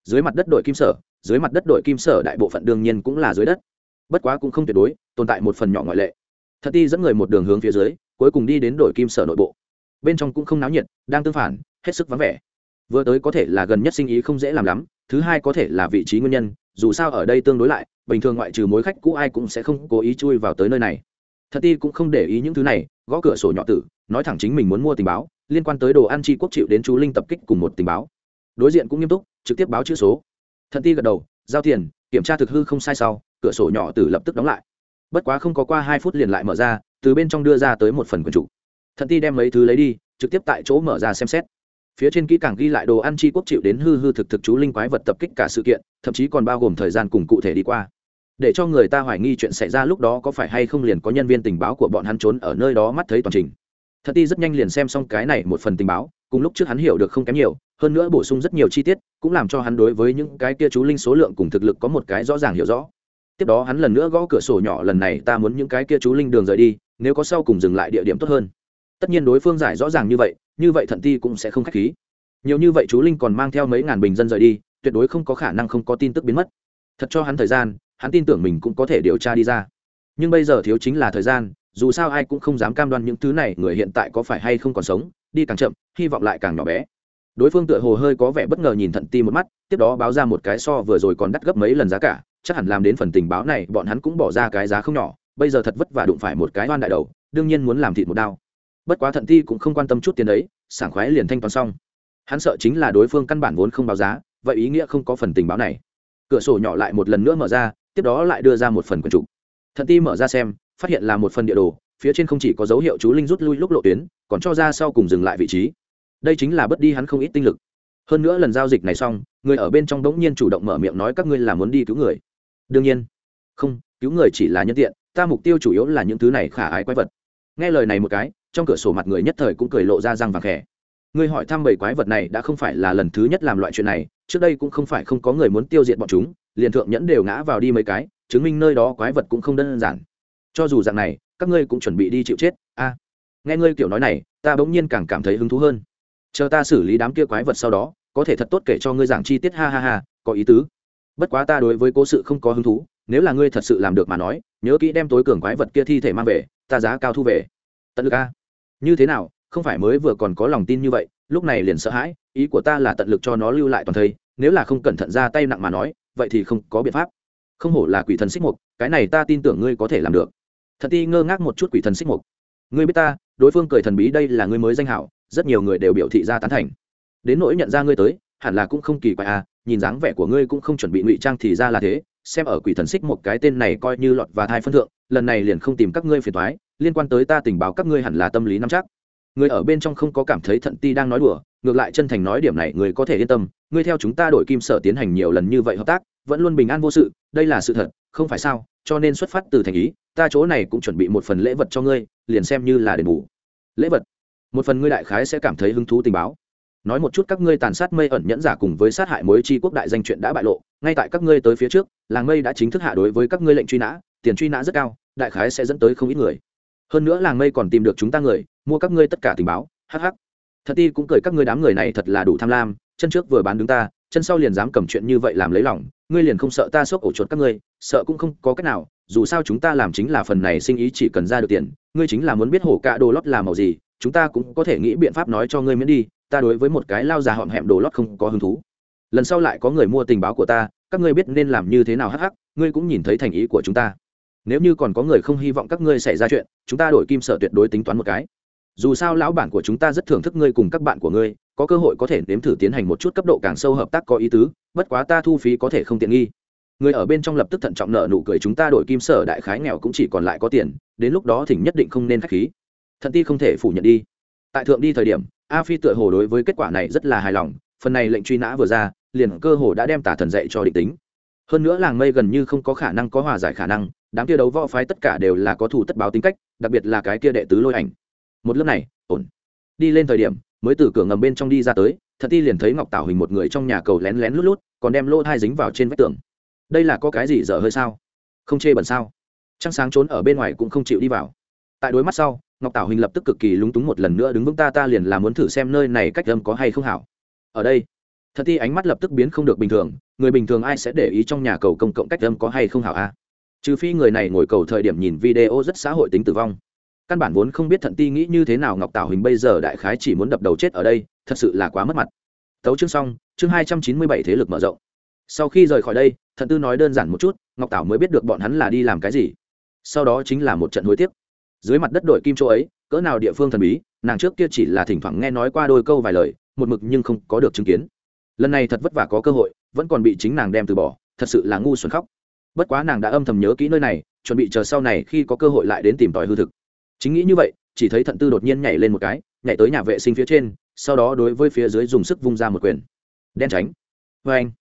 Dưới mặt đất đội kim sở, dưới mặt đất đội kim sở đại bộ phận đương nhiên cũng là dưới đất. Bất quá cũng không tuyệt đối, tồn tại một phần nhỏ ngoại lệ. Thật ti dẫn người một đường hướng phía dưới, cuối cùng đi đến đội kim sở nội bộ. Bên trong cũng không náo nhiệt, đang tương phản, hết sức vắng vẻ. Vừa tới có thể là gần nhất sinh ý không dễ làm lắm, thứ hai có thể là vị trí nguyên nhân, dù sao ở đây tương đối lại bình thường ngoại trừ mối khách cũ ai cũng sẽ không cố ý chui vào tới nơi này. Thật ti cũng không để ý những thứ này, gõ cửa sổ nhỏ tử, nói thẳng chính mình muốn mua tình báo, liên quan tới đồ ăn chi quốc chịu đến chú linh tập kích cùng một tình báo. Đối diện cũng nghiêm túc, trực tiếp báo chữ số. Thật ti gật đầu, giao tiền, kiểm tra thực hư không sai sau, cửa sổ nhỏ tử lập tức đóng lại. Bất quá không có qua hai phút liền lại mở ra, từ bên trong đưa ra tới một phần quần chủ. Thật ti đem mấy thứ lấy đi, trực tiếp tại chỗ mở ra xem xét. Phía trên kỹ càng ghi lại đồ ăn chi quốc chịu đến hư hư thực thực chú linh quái vật tập kích cả sự kiện, thậm chí còn bao gồm thời gian cùng cụ thể đi qua để cho người ta hoài nghi chuyện xảy ra lúc đó có phải hay không liền có nhân viên tình báo của bọn hắn trốn ở nơi đó mắt thấy toàn trình. Thật ti rất nhanh liền xem xong cái này một phần tình báo, cùng lúc trước hắn hiểu được không kém nhiều, hơn nữa bổ sung rất nhiều chi tiết, cũng làm cho hắn đối với những cái kia chú linh số lượng cùng thực lực có một cái rõ ràng hiểu rõ. Tiếp đó hắn lần nữa gõ cửa sổ nhỏ, lần này ta muốn những cái kia chú linh đường rời đi, nếu có sau cùng dừng lại địa điểm tốt hơn. Tất nhiên đối phương giải rõ ràng như vậy như vậy thận ti cũng sẽ không k h á c h khí. Nhiều như vậy chú linh còn mang theo mấy ngàn bình dân rời đi, tuyệt đối không có khả năng không có tin tức biến mất. Thật cho hắn thời gian hắn tin tưởng mình cũng có thể điều tra đi ra. Nhưng bây giờ thiếu chính là thời gian, dù sao ai cũng không dám cam đoan những thứ này người hiện tại có phải hay không còn sống, đi càng chậm, hy vọng lại càng nhỏ bé. Đối phương tựa hồ hơi có vẻ bất ngờ nhìn thận ti một mắt, tiếp đó báo ra một cái so vừa rồi còn đắt gấp mấy lần giá cả, chắc hẳn làm đến phần tình báo này, bọn hắn cũng bỏ ra cái giá không nhỏ, bây giờ thật vất vả đụng phải một cái oan đại đầu, đương nhiên muốn làm thịt một đao. Bất quá thận ti cũng không quan tâm chút tiền đấy, sảng khoái liền thanh toán xong. Hắn sợ chính là đối phương căn bản vốn không báo giá, vậy ý nghĩa không có phần tình báo này. Cửa sổ nhỏ lại một lần nữa mở ra tiếp đó lại đưa ra một phần quần trục thận ti mở ra xem, phát hiện là một phần địa đồ, phía trên không chỉ có dấu hiệu chú linh rút lui lúc lộ tuyến, còn cho ra sau cùng dừng lại vị trí. Đây chính là bất đi hắn không ít tinh lực. Hơn nữa lần giao dịch này xong, người ở bên trong đống nhiên chủ động mở miệng nói các ngươi là muốn đi cứu người. Đương nhiên. Không, cứu người chỉ là nhân tiện, ta mục tiêu chủ yếu là những thứ này khả ái quái vật. Nghe lời này một cái, trong cửa sổ mặt người nhất thời cũng cười lộ ra răng vàng khẽ. Người hỏi thăm bảy quái vật này đã không phải là lần thứ nhất làm loại chuyện này, trước đây cũng không phải không có người muốn tiêu diệt bọn chúng liền thượng nhẫn đều ngã vào đi mấy cái, chứng minh nơi đó quái vật cũng không đơn giản. Cho dù dạng này, các ngươi cũng chuẩn bị đi chịu chết, a. Nghe ngươi kiểu nói này, ta bỗng nhiên càng cảm thấy hứng thú hơn. Chờ ta xử lý đám kia quái vật sau đó, có thể thật tốt kể cho ngươi giảng chi tiết, ha ha ha, có ý tứ. Bất quá ta đối với cố sự không có hứng thú, nếu là ngươi thật sự làm được mà nói, nhớ kỹ đem tối cường quái vật kia thi thể mang về, ta giá cao thu về. Tận lực a. Như thế nào, không phải mới vừa còn có lòng tin như vậy, lúc này liền sợ hãi, ý của ta là tận lực cho nó lưu lại toàn thây, nếu là không cẩn thận ra tay nặng mà nói vậy thì không có biện pháp. Không hổ là quỷ thần xích mục, cái này ta tin tưởng ngươi có thể làm được. Thật ti ngơ ngác một chút quỷ thần xích mục. Ngươi biết ta, đối phương cười thần bí đây là ngươi mới danh hảo, rất nhiều người đều biểu thị ra tán thành. Đến nỗi nhận ra ngươi tới, hẳn là cũng không kỳ quái à nhìn dáng vẻ của ngươi cũng không chuẩn bị ngụy trang thì ra là thế, xem ở quỷ thần xích một cái tên này coi như lọt và thai phân thượng, lần này liền không tìm các ngươi phiền thoái liên quan tới ta tình báo các ngươi hẳn là tâm lý nắm chắc người ở bên trong không có cảm thấy thận ti đang nói đùa, ngược lại chân thành nói điểm này, người có thể yên tâm ngươi theo chúng ta đổi kim sở tiến hành nhiều lần như vậy hợp tác, vẫn luôn bình an vô sự, đây là sự thật, không phải sao, cho nên xuất phát từ thành ý, ta chỗ này cũng chuẩn bị một phần lễ vật cho ngươi, liền xem như là đền bù. Lễ vật? Một phần ngươi đại khái sẽ cảm thấy hứng thú tình báo. Nói một chút các ngươi tàn sát mây ẩn nhẫn giả cùng với sát hại mối chi quốc đại danh chuyện đã bại lộ, ngay tại các ngươi tới phía trước, làng mây đã chính thức hạ đối với các ngươi lệnh truy nã, tiền truy nã rất cao, đại khái sẽ dẫn tới không ít người hơn nữa làng mây còn tìm được chúng ta người, mua các ngươi tất cả tình báo hh thật ti cũng cười các ngươi đám người này thật là đủ tham lam, chân trước vừa bán đứng ta, chân sau liền dám cầm chuyện như vậy làm lấy lòng, ngươi liền không sợ ta xốc ổ chuột các ngươi, sợ cũng không có cách nào, dù sao chúng ta làm chính là phần này sinh ý chỉ cần ra được tiền, ngươi chính là muốn biết hổ cạ đồ lót là màu gì, chúng ta cũng có thể nghĩ biện pháp nói cho ngươi miễn đi, ta đối với một cái lao già họm hẹm đồ lót không có hứng thú. Lần sau lại có người mua tình báo của ta, các ngươi biết nên làm như thế nào hắc hắc, ngươi cũng nhìn thấy thành ý của chúng ta nếu như còn có người không hy vọng các ngươi xảy ra chuyện, chúng ta đổi kim sở tuyệt đối tính toán một cái. Dù sao lão bản của chúng ta rất thưởng thức ngươi cùng các bạn của ngươi, có cơ hội có thể nếm thử tiến hành một chút cấp độ càng sâu hợp tác có ý tứ, bất quá ta thu phí có thể không tiện nghi. Người ở bên trong lập tức thận trọng nợ nụ cười chúng ta đổi kim sở đại khái nghèo cũng chỉ còn lại có tiền, đến lúc đó thỉnh nhất định không nên k h á c h khí. Thận ti không thể phủ nhận đi. Tại thượng đi thời điểm, a phi tựa hồ đối với kết quả này rất là hài lòng, phần này lệnh truy nã vừa ra, liền cơ hồ đã đem tả thần dạy cho định tính hơn nữa làng mây gần như không có khả năng có hòa giải khả năng, đám kia đấu võ phái tất cả đều là có thủ tất báo tính cách, đặc biệt là cái kia đệ tứ lôi ảnh. Một lớp này, ổn. Đi lên thời điểm, mới từ cửa ngầm bên trong đi ra tới, thật ti liền thấy ngọc tảo hình một người trong nhà cầu lén lén lút lút, còn đem lô thai dính vào trên vách tường. Đây là có cái gì dở hơi sao? Không chê bẩn sao? Trăng sáng trốn ở bên ngoài cũng không chịu đi vào. Tại đối mắt sau, ngọc tảo hình lập tức cực kỳ lúng túng một lần nữa, đứng vững ta ta liền là muốn thử xem nơi này cách âm có hay không hảo. Ở đây thật ti ánh mắt lập tức biến không được bình thường, người bình thường ai sẽ để ý trong nhà cầu công cộng cách âm có hay không hảo a? Trừ phi người này ngồi cầu thời điểm nhìn video rất xã hội tính tử vong. Căn bản vốn không biết thận ti nghĩ như thế nào ngọc tảo hình bây giờ đại khái chỉ muốn đập đầu chết ở đây, thật sự là quá mất mặt. Tấu chương xong, chương hai trăm chín mươi bảy thế lực mở rộng. Sau khi rời khỏi đây, thận tư nói đơn giản một chút, ngọc tảo mới biết được bọn hắn là đi làm cái gì. Sau đó chính là một trận hối tiếc. Dưới mặt đất đội kim chỗ ấy, cỡ nào địa phương thần bí, nàng trước kia chỉ là thỉnh thoảng nghe nói qua đôi câu vài lời, một mực nhưng không có được chứng kiến lần này thật vất vả có cơ hội, vẫn còn bị chính nàng đem từ bỏ, thật sự là ngu xuẩn khóc. Bất quá nàng đã âm thầm nhớ kỹ nơi này, chuẩn bị chờ sau này khi có cơ hội lại đến tìm tòi hư thực. Chính nghĩ như vậy, chỉ thấy thận tư đột nhiên nhảy lên một cái, nhảy tới nhà vệ sinh phía trên, sau đó đối với phía dưới dùng sức vung ra một quyền. Đen tránh. Vê anh,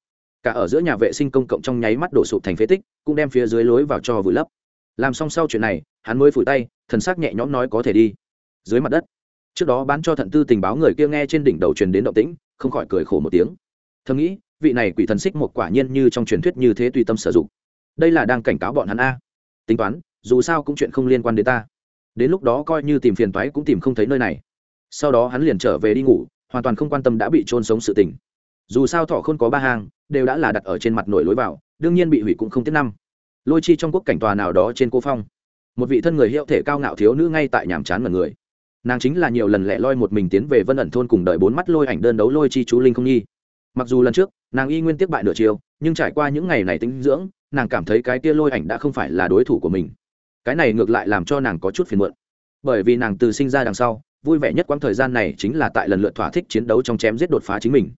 cả ở giữa nhà vệ sinh công cộng trong nháy mắt đổ sụp thành phế tích, cũng đem phía dưới lối vào cho vùi lấp. Làm xong sau chuyện này, hắn mới phủi tay, thần sắc nhẹ nhõm nói có thể đi. Dưới mặt đất, trước đó bán cho thận tư tình báo người kia nghe trên đỉnh đầu truyền đến động tĩnh, không khỏi cười khổ một tiếng thầm nghĩ, vị này quỷ thần xích một quả nhiên như trong truyền thuyết như thế tùy tâm sử dụng. Đây là đang cảnh cáo bọn hắn a. Tính toán, dù sao cũng chuyện không liên quan đến ta. Đến lúc đó coi như tìm phiền toái cũng tìm không thấy nơi này. Sau đó hắn liền trở về đi ngủ, hoàn toàn không quan tâm đã bị trôn sống sự tình. Dù sao thọ không có ba hang, đều đã là đặt ở trên mặt nổi lối vào, đương nhiên bị hủy cũng không tiếc năm. Lôi chi trong quốc cảnh tòa nào đó trên cô phong. Một vị thân người hiệu thể cao ngạo thiếu nữ ngay tại nhàm chán mật người. Nàng chính là nhiều lần lẻ loi một mình tiến về vân ẩn thôn cùng đợi bốn mắt lôi ảnh đơn đấu lôi chi chú linh không nhi mặc dù lần trước, nàng y nguyên tiếp bại nửa chiều, nhưng trải qua những ngày này tinh dưỡng, nàng cảm thấy cái tia lôi ảnh đã không phải là đối thủ của mình. Cái này ngược lại làm cho nàng có chút phiền muộn. Bởi vì nàng từ sinh ra đằng sau, vui vẻ nhất quãng thời gian này chính là tại lần lượt thỏa thích chiến đấu trong chém giết đột phá chính mình.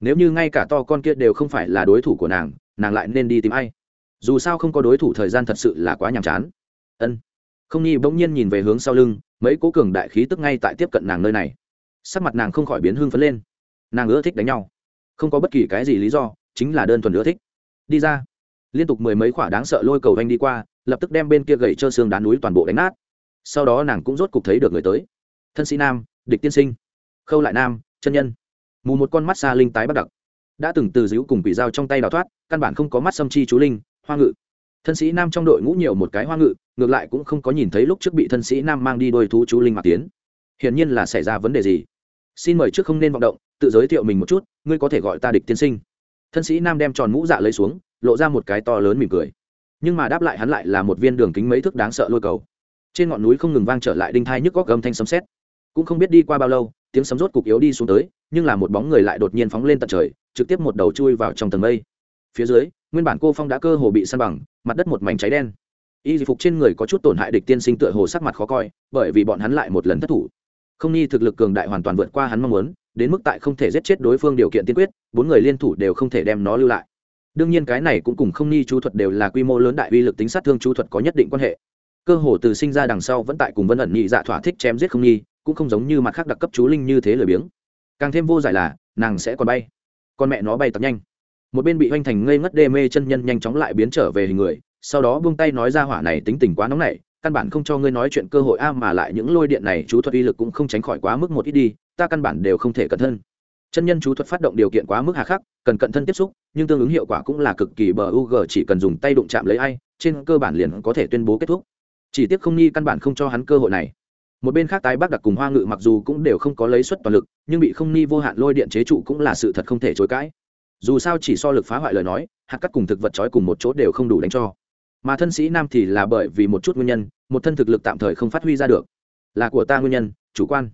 Nếu như ngay cả to con kia đều không phải là đối thủ của nàng nàng lại nên đi tìm ai? Dù sao không có đối thủ thời gian thật sự là quá nhàm chán. Ân. Không nhi bỗng nhiên nhìn về hướng sau lưng, mấy cố cường đại khí tức ngay tại tiếp cận nàng nơi này. Sắc mặt nàng không khỏi biến hưng phấn lên. Nàng ưa thích đánh nhau không có bất kỳ cái gì lý do, chính là đơn thuần ưa thích. Đi ra. Liên tục mười mấy khoả đáng sợ lôi cầu anh đi qua, lập tức đem bên kia gậy trơ xương đá núi toàn bộ đánh nát. Sau đó nàng cũng rốt cục thấy được người tới. Thân sĩ nam, địch tiên sinh. Khâu lại nam, chân nhân. Mù một con mắt xa linh tái bắt đặc. Đã từng từ díu cùng quỷ dao trong tay đào thoát, căn bản không có mắt xâm chi chú linh, hoa ngự. Thân sĩ nam trong đội ngũ nhiều một cái hoa ngự, ngược lại cũng không có nhìn thấy lúc trước bị thân sĩ nam mang đi đôi thú chú linh mạc tiến. Hiển nhiên là xảy ra vấn đề gì. Xin mời trước không nên vọng động tự giới thiệu mình một chút, ngươi có thể gọi ta địch tiên sinh. Thân sĩ nam đem tròn mũ dạ lấy xuống, lộ ra một cái to lớn mỉm cười. Nhưng mà đáp lại hắn lại là một viên đường kính mấy thước đáng sợ lôi cầu. Trên ngọn núi không ngừng vang trở lại đinh thai nhức góc gầm thanh sấm xét cũng không biết đi qua bao lâu, tiếng sấm rốt cục yếu đi xuống tới, nhưng là một bóng người lại đột nhiên phóng lên tận trời, trực tiếp một đầu chui vào trong tầng mây. Phía dưới, nguyên bản cô phong đã cơ hồ bị săn bằng, mặt đất một mảnh cháy đen. Y phục trên người có chút tổn hại địch tiên sinh tựa hồ sắc mặt khó coi, bởi vì bọn hắn lại một lần thất thủ. Không nhi thực lực cường đại hoàn toàn vượt qua hắn mong muốn đến mức tại không thể giết chết đối phương điều kiện tiên quyết, bốn người liên thủ đều không thể đem nó lưu lại. Đương nhiên cái này cũng cùng không ni chú thuật đều là quy mô lớn đại uy lực tính sát thương chú thuật có nhất định quan hệ. Cơ hồ từ sinh ra đằng sau vẫn tại cùng vân ẩn nhị dạ thỏa thích chém giết không ni, cũng không giống như mặt khác đặc cấp chú linh như thế lười biếng. Càng thêm vô giải là, nàng sẽ còn bay. Con mẹ nó bay tập nhanh. Một bên bị hoành thành ngây ngất đê mê chân nhân nhanh chóng lại biến trở về hình người, sau đó buông tay nói ra hỏa này tính tình quá nóng nảy căn bản không cho ngươi nói chuyện cơ hội a, mà lại những lôi điện này chú thuật uy lực cũng không tránh khỏi quá mức một ít đi, ta căn bản đều không thể cẩn thân chân nhân chú thuật phát động điều kiện quá mức hà khắc, cần cận thân tiếp xúc, nhưng tương ứng hiệu quả cũng là cực kỳ bờ u g chỉ cần dùng tay đụng chạm lấy ai, trên cơ bản liền có thể tuyên bố kết thúc. Chỉ tiếc không nghi căn bản không cho hắn cơ hội này. Một bên khác tái bác đặc cùng hoa ngự mặc dù cũng đều không có lấy suất toàn lực, nhưng bị không ni vô hạn lôi điện chế trụ cũng là sự thật không thể chối cãi. Dù sao chỉ so lực phá hoại lời nói, hạt cắt cùng thực vật trói cùng một chỗ đều không đủ đánh cho mà thân sĩ nam thì là bởi vì một chút nguyên nhân, một thân thực lực tạm thời không phát huy ra được. Là của ta nguyên nhân, chủ quan.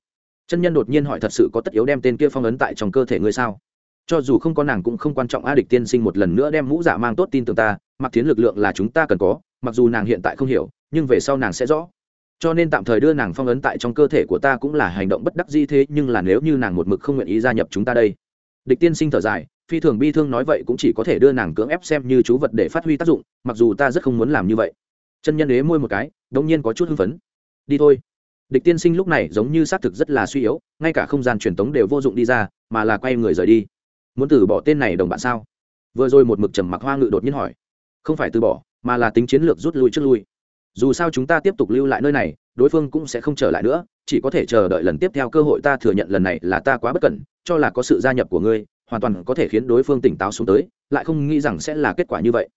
Chân nhân đột nhiên hỏi thật sự có tất yếu đem tên kia phong ấn tại trong cơ thể ngươi sao? Cho dù không có nàng cũng không quan trọng a địch tiên sinh một lần nữa đem mũ giả mang tốt tin tưởng ta, mặc thiến lực lượng là chúng ta cần có, mặc dù nàng hiện tại không hiểu, nhưng về sau nàng sẽ rõ. Cho nên tạm thời đưa nàng phong ấn tại trong cơ thể của ta cũng là hành động bất đắc di thế, nhưng là nếu như nàng một mực không nguyện ý gia nhập chúng ta đây. Địch tiên sinh thở dài phi thường bi thương nói vậy cũng chỉ có thể đưa nàng cưỡng ép xem như chú vật để phát huy tác dụng, mặc dù ta rất không muốn làm như vậy. Chân nhân ế môi một cái đông nhiên có chút hưng phấn. Đi thôi. Địch tiên sinh lúc này giống như xác thực rất là suy yếu, ngay cả không gian truyền tống đều vô dụng đi ra, mà là quay người rời đi. Muốn từ bỏ tên này đồng bạn sao? Vừa rồi một mực trầm mặc hoa ngự đột nhiên hỏi. Không phải từ bỏ, mà là tính chiến lược rút lui trước lui. Dù sao chúng ta tiếp tục lưu lại nơi này, đối phương cũng sẽ không trở lại nữa, chỉ có thể chờ đợi lần tiếp theo cơ hội ta thừa nhận lần này là ta quá bất cẩn, cho là có sự gia nhập của ngươi hoàn toàn có thể khiến đối phương tỉnh táo xuống tới, lại không nghĩ rằng sẽ là kết quả như vậy.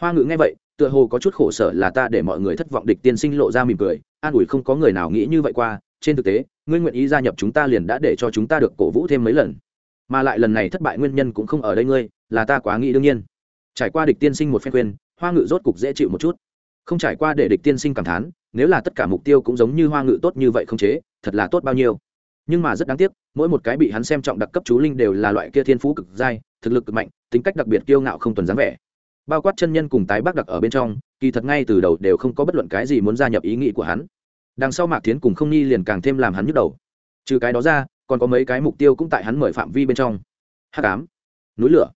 Hoa ngự nghe vậy, tựa hồ có chút khổ sở là ta để mọi người thất vọng địch tiên sinh lộ ra mỉm cười, an ủi không có người nào nghĩ như vậy qua. Trên thực tế, ngươi nguyện ý gia nhập chúng ta liền đã để cho chúng ta được cổ vũ thêm mấy lần. Mà lại lần này thất bại nguyên nhân cũng không ở đây ngươi, là ta quá nghĩ đương nhiên. Trải qua địch tiên sinh một phen khuyên, hoa ngự rốt cục dễ chịu một chút. Không trải qua để địch tiên sinh cảm thán, nếu là tất cả mục tiêu cũng giống như hoa ngự tốt như vậy không chế, thật là tốt bao nhiêu nhưng mà rất đáng tiếc, mỗi một cái bị hắn xem trọng đặc cấp chú linh đều là loại kia thiên phú cực dai, thực lực cực mạnh, tính cách đặc biệt kiêu ngạo không tuần dáng vẻ. Bao quát chân nhân cùng tái bác đặc ở bên trong, kỳ thật ngay từ đầu đều không có bất luận cái gì muốn gia nhập ý nghĩ của hắn. Đằng sau mạc tiến cùng không nghi liền càng thêm làm hắn nhức đầu. Trừ cái đó ra, còn có mấy cái mục tiêu cũng tại hắn mời phạm vi bên trong. Hắc ám, núi lửa.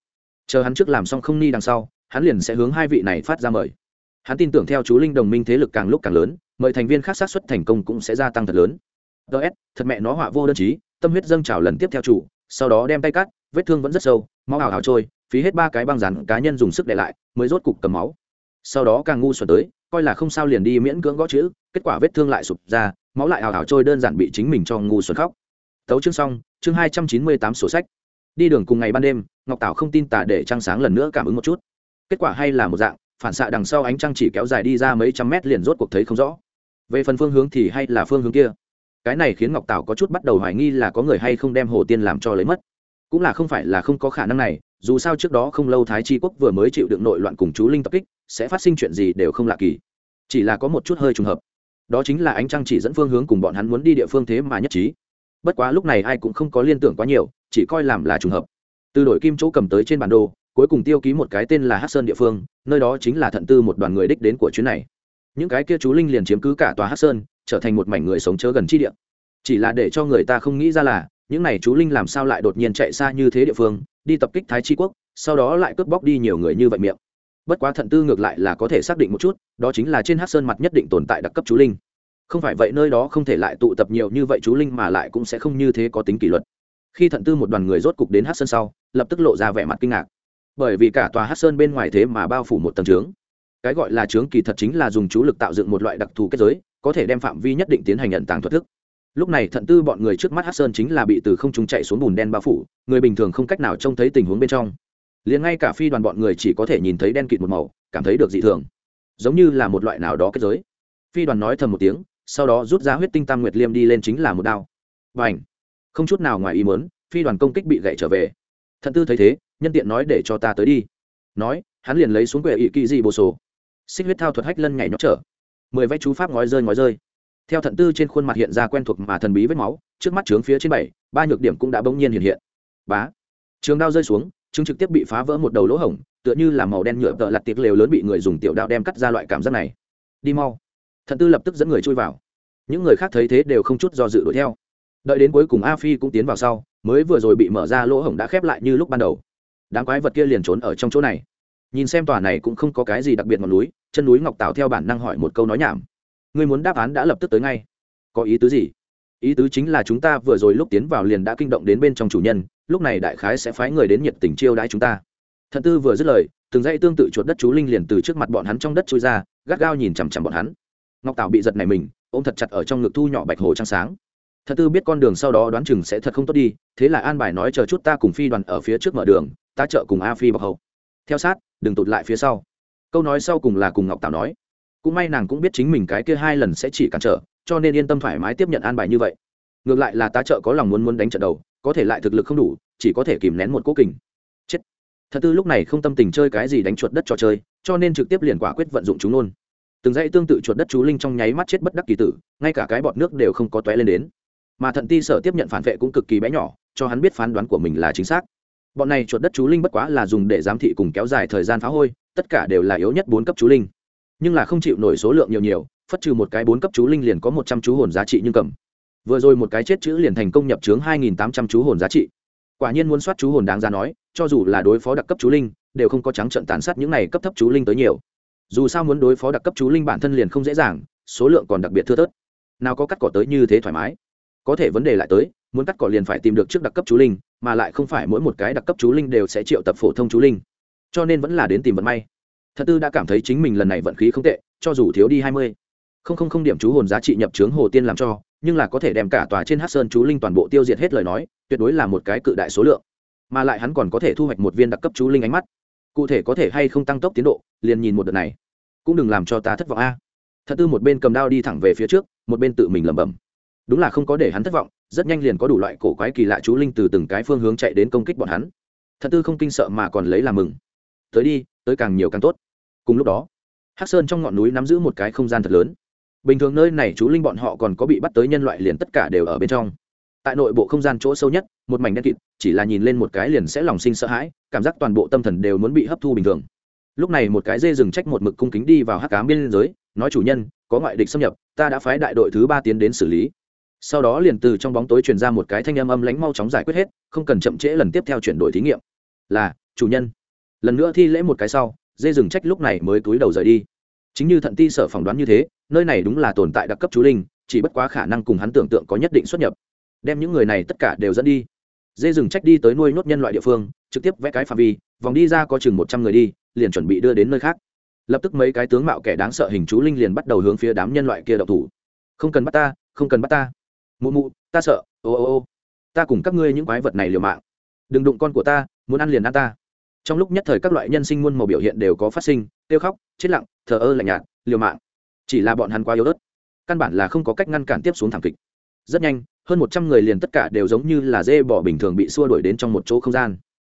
Chờ hắn trước làm xong không ni đằng sau, hắn liền sẽ hướng hai vị này phát ra mời. Hắn tin tưởng theo chú linh đồng minh thế lực càng lúc càng lớn, mời thành viên khác sát xuất thành công cũng sẽ gia tăng thật lớn ts thật mẹ nó họa vô đơn chí, tâm huyết dâng trào lần tiếp theo chủ, sau đó đem tay cắt, vết thương vẫn rất sâu, máu ảo ảo trôi, phí hết ba cái băng rắn, cá nhân dùng sức để lại, mới rốt cục cầm máu. Sau đó càng ngu xuẩn tới, coi là không sao liền đi miễn cưỡng gõ chữ, kết quả vết thương lại sụp ra, máu lại ảo ảo trôi đơn giản bị chính mình cho ngu xuẩn khóc. Tấu chương xong, chương hai trăm chín mươi tám sổ sách. Đi đường cùng ngày ban đêm, ngọc tảo không tin tả để trăng sáng lần nữa cảm ứng một chút. Kết quả hay là một dạng, phản xạ đằng sau ánh trăng chỉ kéo dài đi ra mấy trăm mét liền rốt cuộc thấy không rõ. Về phần phương hướng thì hay là phương hướng kia cái này khiến ngọc tảo có chút bắt đầu hoài nghi là có người hay không đem hồ tiên làm cho lấy mất. Cũng là không phải là không có khả năng này, dù sao trước đó không lâu thái tri quốc vừa mới chịu đựng nội loạn cùng chú linh tập kích, sẽ phát sinh chuyện gì đều không lạ kỳ. Chỉ là có một chút hơi trùng hợp. Đó chính là ánh trăng chỉ dẫn phương hướng cùng bọn hắn muốn đi địa phương thế mà nhất trí. Bất quá lúc này ai cũng không có liên tưởng quá nhiều, chỉ coi làm là trùng hợp. Từ đổi kim chỗ cầm tới trên bản đồ, cuối cùng tiêu ký một cái tên là hát sơn địa phương, nơi đó chính là thận tư một đoàn người đích đến của chuyến này. Những cái kia chú linh liền chiếm cứ cả tòa hát sơn trở thành một mảnh người sống chớ gần chi địa. Chỉ là để cho người ta không nghĩ ra là, những này chú linh làm sao lại đột nhiên chạy xa như thế địa phương, đi tập kích thái tri quốc, sau đó lại cướp bóc đi nhiều người như vậy miệng. Bất quá thận tư ngược lại là có thể xác định một chút, đó chính là trên hát sơn mặt nhất định tồn tại đặc cấp chú linh. Không phải vậy nơi đó không thể lại tụ tập nhiều như vậy chú linh mà lại cũng sẽ không như thế có tính kỷ luật. Khi thận tư một đoàn người rốt cục đến hát sơn sau, lập tức lộ ra vẻ mặt kinh ngạc. Bởi vì cả tòa hát sơn bên ngoài thế mà bao phủ một tầng trướng. Cái gọi là trướng kỳ thật chính là dùng chú lực tạo dựng một loại đặc thù kết giới có thể đem phạm vi nhất định tiến hành nhận tàng thuật thức. Lúc này thận tư bọn người trước mắt hát sơn chính là bị từ không trung chạy xuống bùn đen bao phủ, người bình thường không cách nào trông thấy tình huống bên trong. Liền ngay cả phi đoàn bọn người chỉ có thể nhìn thấy đen kịt một màu, cảm thấy được dị thường. Giống như là một loại nào đó kết giới. Phi đoàn nói thầm một tiếng, sau đó rút ra huyết tinh tam nguyệt liêm đi lên chính là một đao. Và ảnh không chút nào ngoài ý muốn, phi đoàn công kích bị gậy trở về. Thận tư thấy thế, nhân tiện nói để cho ta tới đi. Nói, hắn liền lấy xuống quệ ỵ kỳ dị bồ sổ. Xích huyết thao thuật hách lân nhảy nhóc trở mười vách chú pháp ngói rơi ngói rơi. Theo thận tư trên khuôn mặt hiện ra quen thuộc mà thần bí vết máu, trước mắt trướng phía trên bảy, ba nhược điểm cũng đã bỗng nhiên hiện hiện. Bá. Trường đao rơi xuống chứng trực tiếp bị phá vỡ một đầu lỗ hổng, tựa như là màu đen nhựa tợ lặt tiệc lều lớn bị người dùng tiểu đạo đem cắt ra loại cảm giác này. Đi mau. Thận tư lập tức dẫn người chui vào. Những người khác thấy thế đều không chút do dự đuổi theo. Đợi đến cuối cùng a phi cũng tiến vào sau, mới vừa rồi bị mở ra lỗ hổng đã khép lại như lúc ban đầu. Đám quái vật kia liền trốn ở trong chỗ này nhìn xem tòa này cũng không có cái gì đặc biệt ngọn núi, chân núi ngọc tạo theo bản năng hỏi một câu nói nhảm. Người muốn đáp án đã lập tức tới ngay. Có ý tứ gì? Ý tứ chính là chúng ta vừa rồi lúc tiến vào liền đã kinh động đến bên trong chủ nhân, lúc này đại khái sẽ phái người đến nhiệt tình chiêu đãi chúng ta. Thận tư vừa dứt lời, từng dãy tương tự chuột đất chú linh liền từ trước mặt bọn hắn trong đất trôi ra, gắt gao nhìn chằm chằm bọn hắn. Ngọc tảo bị giật này mình, ôm thật chặt ở trong ngực thu nhỏ bạch hồ trăng sáng. Thật tư biết con đường sau đó đoán chừng sẽ thật không tốt đi, thế là an bài nói chờ chút ta cùng phi đoàn ở phía trước mở đường, ta chợ cùng a phi bọc hậu. Theo sát đừng tụt lại phía sau. Câu nói sau cùng là cùng ngọc tảo nói, cũng may nàng cũng biết chính mình cái kia hai lần sẽ chỉ cản trở, cho nên yên tâm thoải mái tiếp nhận an bài như vậy. Ngược lại là tá trợ có lòng muốn muốn đánh trận đầu, có thể lại thực lực không đủ, chỉ có thể kìm nén một cố kình. Chết. Thật tư lúc này không tâm tình chơi cái gì đánh chuột đất trò chơi, cho nên trực tiếp liền quả quyết vận dụng chúng luôn. từng dãy tương tự chuột đất chú linh trong nháy mắt chết bất đắc kỳ tử, ngay cả cái bọt nước đều không có tóe lên đến. Mà thận ti sở tiếp nhận phản vệ cũng cực kỳ bé nhỏ, cho hắn biết phán đoán của mình là chính xác bọn này chuột đất chú linh bất quá là dùng để giám thị cùng kéo dài thời gian phá hôi, tất cả đều là yếu nhất bốn cấp chú linh. Nhưng là không chịu nổi số lượng nhiều nhiều, phất trừ một cái bốn cấp chú linh liền có một trăm chú hồn giá trị nhưng cầm. Vừa rồi một cái chết chữ liền thành công nhập trướng hai nghìn tám trăm chú hồn giá trị. Quả nhiên muốn soát chú hồn đáng ra nói, cho dù là đối phó đặc cấp chú linh, đều không có trắng trận tàn sát những này cấp thấp chú linh tới nhiều. Dù sao muốn đối phó đặc cấp chú linh bản thân liền không dễ dàng, số lượng còn đặc biệt thưa thớt. Nào có cắt cỏ tới như thế thoải mái. Có thể vấn đề lại tới, muốn cắt cỏ liền phải tìm được trước đặc cấp chú linh mà lại không phải mỗi một cái đặc cấp chú linh đều sẽ triệu tập phổ thông chú linh. Cho nên vẫn là đến tìm vận may. Thật tư đã cảm thấy chính mình lần này vận khí không tệ, cho dù thiếu đi hai mươi. Không không không điểm chú hồn giá trị nhập trướng hồ tiên làm cho, nhưng là có thể đem cả tòa trên hát sơn chú linh toàn bộ tiêu diệt hết lời nói, tuyệt đối là một cái cự đại số lượng. Mà lại hắn còn có thể thu hoạch một viên đặc cấp chú linh ánh mắt. Cụ thể có thể hay không tăng tốc tiến độ, liền nhìn một đợt này. Cũng đừng làm cho ta thất vọng a. Thật tư một bên cầm đao đi thẳng về phía trước, một bên tự mình lẩm bẩm. Đúng là không có để hắn thất vọng rất nhanh liền có đủ loại cổ quái kỳ lạ chú linh từ từng cái phương hướng chạy đến công kích bọn hắn. Thật tư không kinh sợ mà còn lấy làm mừng. Tới đi, tới càng nhiều càng tốt. Cùng lúc đó, hắc sơn trong ngọn núi nắm giữ một cái không gian thật lớn. Bình thường nơi này chú linh bọn họ còn có bị bắt tới nhân loại liền tất cả đều ở bên trong. Tại nội bộ không gian chỗ sâu nhất, một mảnh đen kịt, chỉ là nhìn lên một cái liền sẽ lòng sinh sợ hãi, cảm giác toàn bộ tâm thần đều muốn bị hấp thu bình thường. Lúc này một cái dê rừng trách một mực cung kính đi vào hắc cám biên giới, nói, chủ nhân, có ngoại địch xâm nhập, ta đã phái đại đội thứ ba tiến đến xử lý sau đó liền từ trong bóng tối truyền ra một cái thanh âm âm lánh mau chóng giải quyết hết, không cần chậm trễ lần tiếp theo chuyển đổi thí nghiệm. Là, chủ nhân. Lần nữa thi lễ một cái sau, dê rừng trách lúc này mới túi đầu rời đi. Chính như thận ti sở phỏng đoán như thế, nơi này đúng là tồn tại đặc cấp chú linh, chỉ bất quá khả năng cùng hắn tưởng tượng có nhất định xuất nhập. Đem những người này tất cả đều dẫn đi. Dê rừng trách đi tới nuôi nhốt nhân loại địa phương, trực tiếp vẽ cái phạm vi, vòng đi ra có chừng một trăm người đi, liền chuẩn bị đưa đến nơi khác. Lập tức mấy cái tướng mạo kẻ đáng sợ hình chú linh liền bắt đầu hướng phía đám nhân loại kia đậu thủ. Không cần bắt ta, không cần bắt ta mụ mụ, ta sợ, ô ô ô, ta cùng các ngươi những quái vật này liều mạng. Đừng đụng con của ta, muốn ăn liền ăn ta. Trong lúc nhất thời các loại nhân sinh muôn màu biểu hiện đều có phát sinh tiêu khóc, chết lặng, thờ ơ lạnh nhạt, liều mạng. Chỉ là bọn hắn quá yếu ớt. Căn bản là không có cách ngăn cản tiếp xuống thảm kịch. Rất nhanh, hơn một trăm người liền tất cả đều giống như là dê bỏ bình thường bị xua đuổi đến trong một chỗ không gian.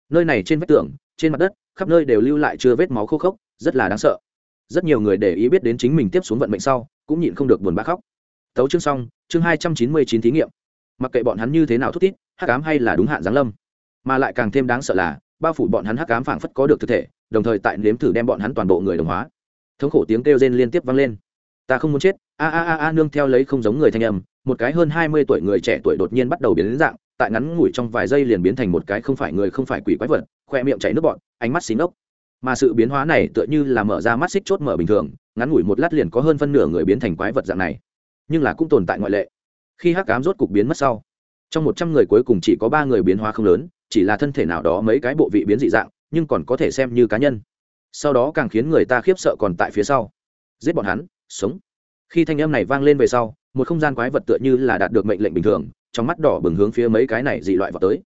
Nơi này trên vách tường, trên mặt đất, khắp nơi đều lưu lại chưa vết máu khô khốc, rất là đáng sợ. Rất nhiều người để ý biết đến chính mình tiếp xuống vận mệnh sau, cũng nhịn không được buồn bã khóc. Tấu chương xong chương hai trăm chín mươi chín thí nghiệm. Mặc kệ bọn hắn như thế nào thút tít hắc ám hay là đúng hạn giáng lâm, mà lại càng thêm đáng sợ là, bao phủ bọn hắn hắc ám phảng phất có được thực thể, đồng thời tại nếm thử đem bọn hắn toàn bộ người đồng hóa. Thống khổ tiếng kêu rên liên tiếp vang lên. Ta không muốn chết. A a a a, nương theo lấy không giống người thanh âm, một cái hơn hai mươi tuổi người trẻ tuổi đột nhiên bắt đầu biến đến dạng, tại ngắn ngủi trong vài giây liền biến thành một cái không phải người không phải quỷ quái vật, khoe miệng chảy nước bọn ánh mắt xí ngốc. Mà sự biến hóa này tựa như là mở ra mắt xích chốt mở bình thường, ngắn ngủi một lát liền có hơn phân nửa người biến thành quái vật dạng này nhưng là cũng tồn tại ngoại lệ. Khi hắc cám rốt cục biến mất sau, trong một trăm người cuối cùng chỉ có ba người biến hóa không lớn, chỉ là thân thể nào đó mấy cái bộ vị biến dị dạng, nhưng còn có thể xem như cá nhân. Sau đó càng khiến người ta khiếp sợ còn tại phía sau. Giết bọn hắn, sống. Khi thanh âm này vang lên về sau, một không gian quái vật tựa như là đạt được mệnh lệnh bình thường, trong mắt đỏ bừng hướng phía mấy cái này dị loại vào tới.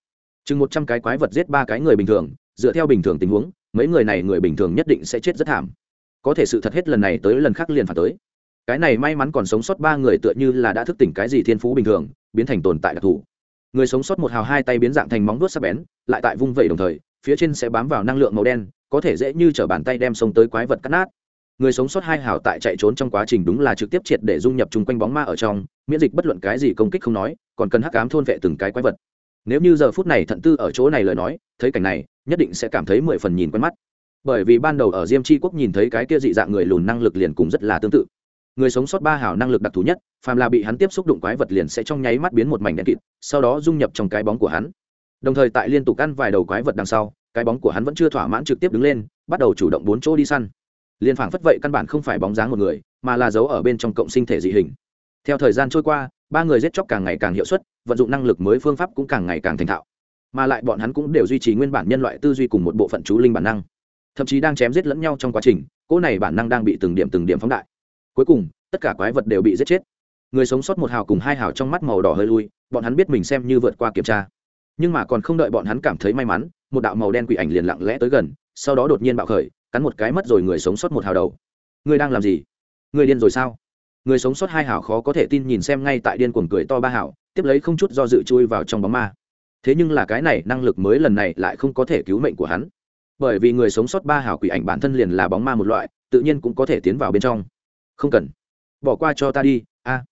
Chừng một trăm cái quái vật giết ba cái người bình thường, dựa theo bình thường tình huống, mấy người này người bình thường nhất định sẽ chết rất thảm. Có thể sự thật hết lần này tới lần khác liền phản tới cái này may mắn còn sống sót ba người tựa như là đã thức tỉnh cái gì thiên phú bình thường, biến thành tồn tại đặc thù. Người sống sót một hào hai tay biến dạng thành móng vuốt sắc bén, lại tại vung vẩy đồng thời, phía trên sẽ bám vào năng lượng màu đen, có thể dễ như t bàn tay đem sông tới quái vật cắt nát. Người sống sót hai hào tại chạy trốn trong quá trình đúng là trực tiếp triệt để dung nhập chung quanh bóng ma ở trong, miễn dịch bất luận cái gì công kích không nói, còn cần hắc cám thôn vệ từng cái quái vật. Nếu như giờ phút này thận tư ở chỗ này lời nói, thấy cảnh này, nhất định sẽ cảm thấy mười phần nhìn quen mắt. Bởi vì ban đầu ở diêm tri quốc nhìn thấy cái kia dị dạng người lùn năng lực liền cùng rất là tương tự người sống sót ba hảo năng lực đặc thù nhất, phàm là bị hắn tiếp xúc đụng quái vật liền sẽ trong nháy mắt biến một mảnh đen kịt, sau đó dung nhập trong cái bóng của hắn. Đồng thời tại liên tục ăn vài đầu quái vật đằng sau, cái bóng của hắn vẫn chưa thỏa mãn trực tiếp đứng lên, bắt đầu chủ động bốn chỗ đi săn. Liên phảng phất vậy căn bản không phải bóng dáng một người, mà là giấu ở bên trong cộng sinh thể dị hình. Theo thời gian trôi qua, ba người giết chóc càng ngày càng hiệu suất, vận dụng năng lực mới phương pháp cũng càng ngày càng thành thạo. Mà lại bọn hắn cũng đều duy trì nguyên bản nhân loại tư duy cùng một bộ phận chú linh bản năng. Thậm chí đang chém giết lẫn nhau trong quá trình, cỗ này bản năng đang bị từng điểm từng điểm phóng đại cuối cùng, tất cả quái vật đều bị giết chết. Người sống sót một hào cùng hai hào trong mắt màu đỏ hơi lui, bọn hắn biết mình xem như vượt qua kiểm tra. Nhưng mà còn không đợi bọn hắn cảm thấy may mắn, một đạo màu đen quỷ ảnh liền lặng lẽ tới gần, sau đó đột nhiên bạo khởi, cắn một cái mất rồi người sống sót một hào đầu. Người đang làm gì? Người điên rồi sao? Người sống sót hai hảo khó có thể tin nhìn xem ngay tại điên cuồng cười to ba hảo tiếp lấy không chút do dự chui vào trong bóng ma. Thế nhưng là cái này năng lực mới lần này lại không có thể cứu mệnh của hắn. Bởi vì người sống sót ba hảo quỷ ảnh bản thân liền là bóng ma một loại, tự nhiên cũng có thể tiến vào bên trong không cần. Bỏ qua cho ta đi, a.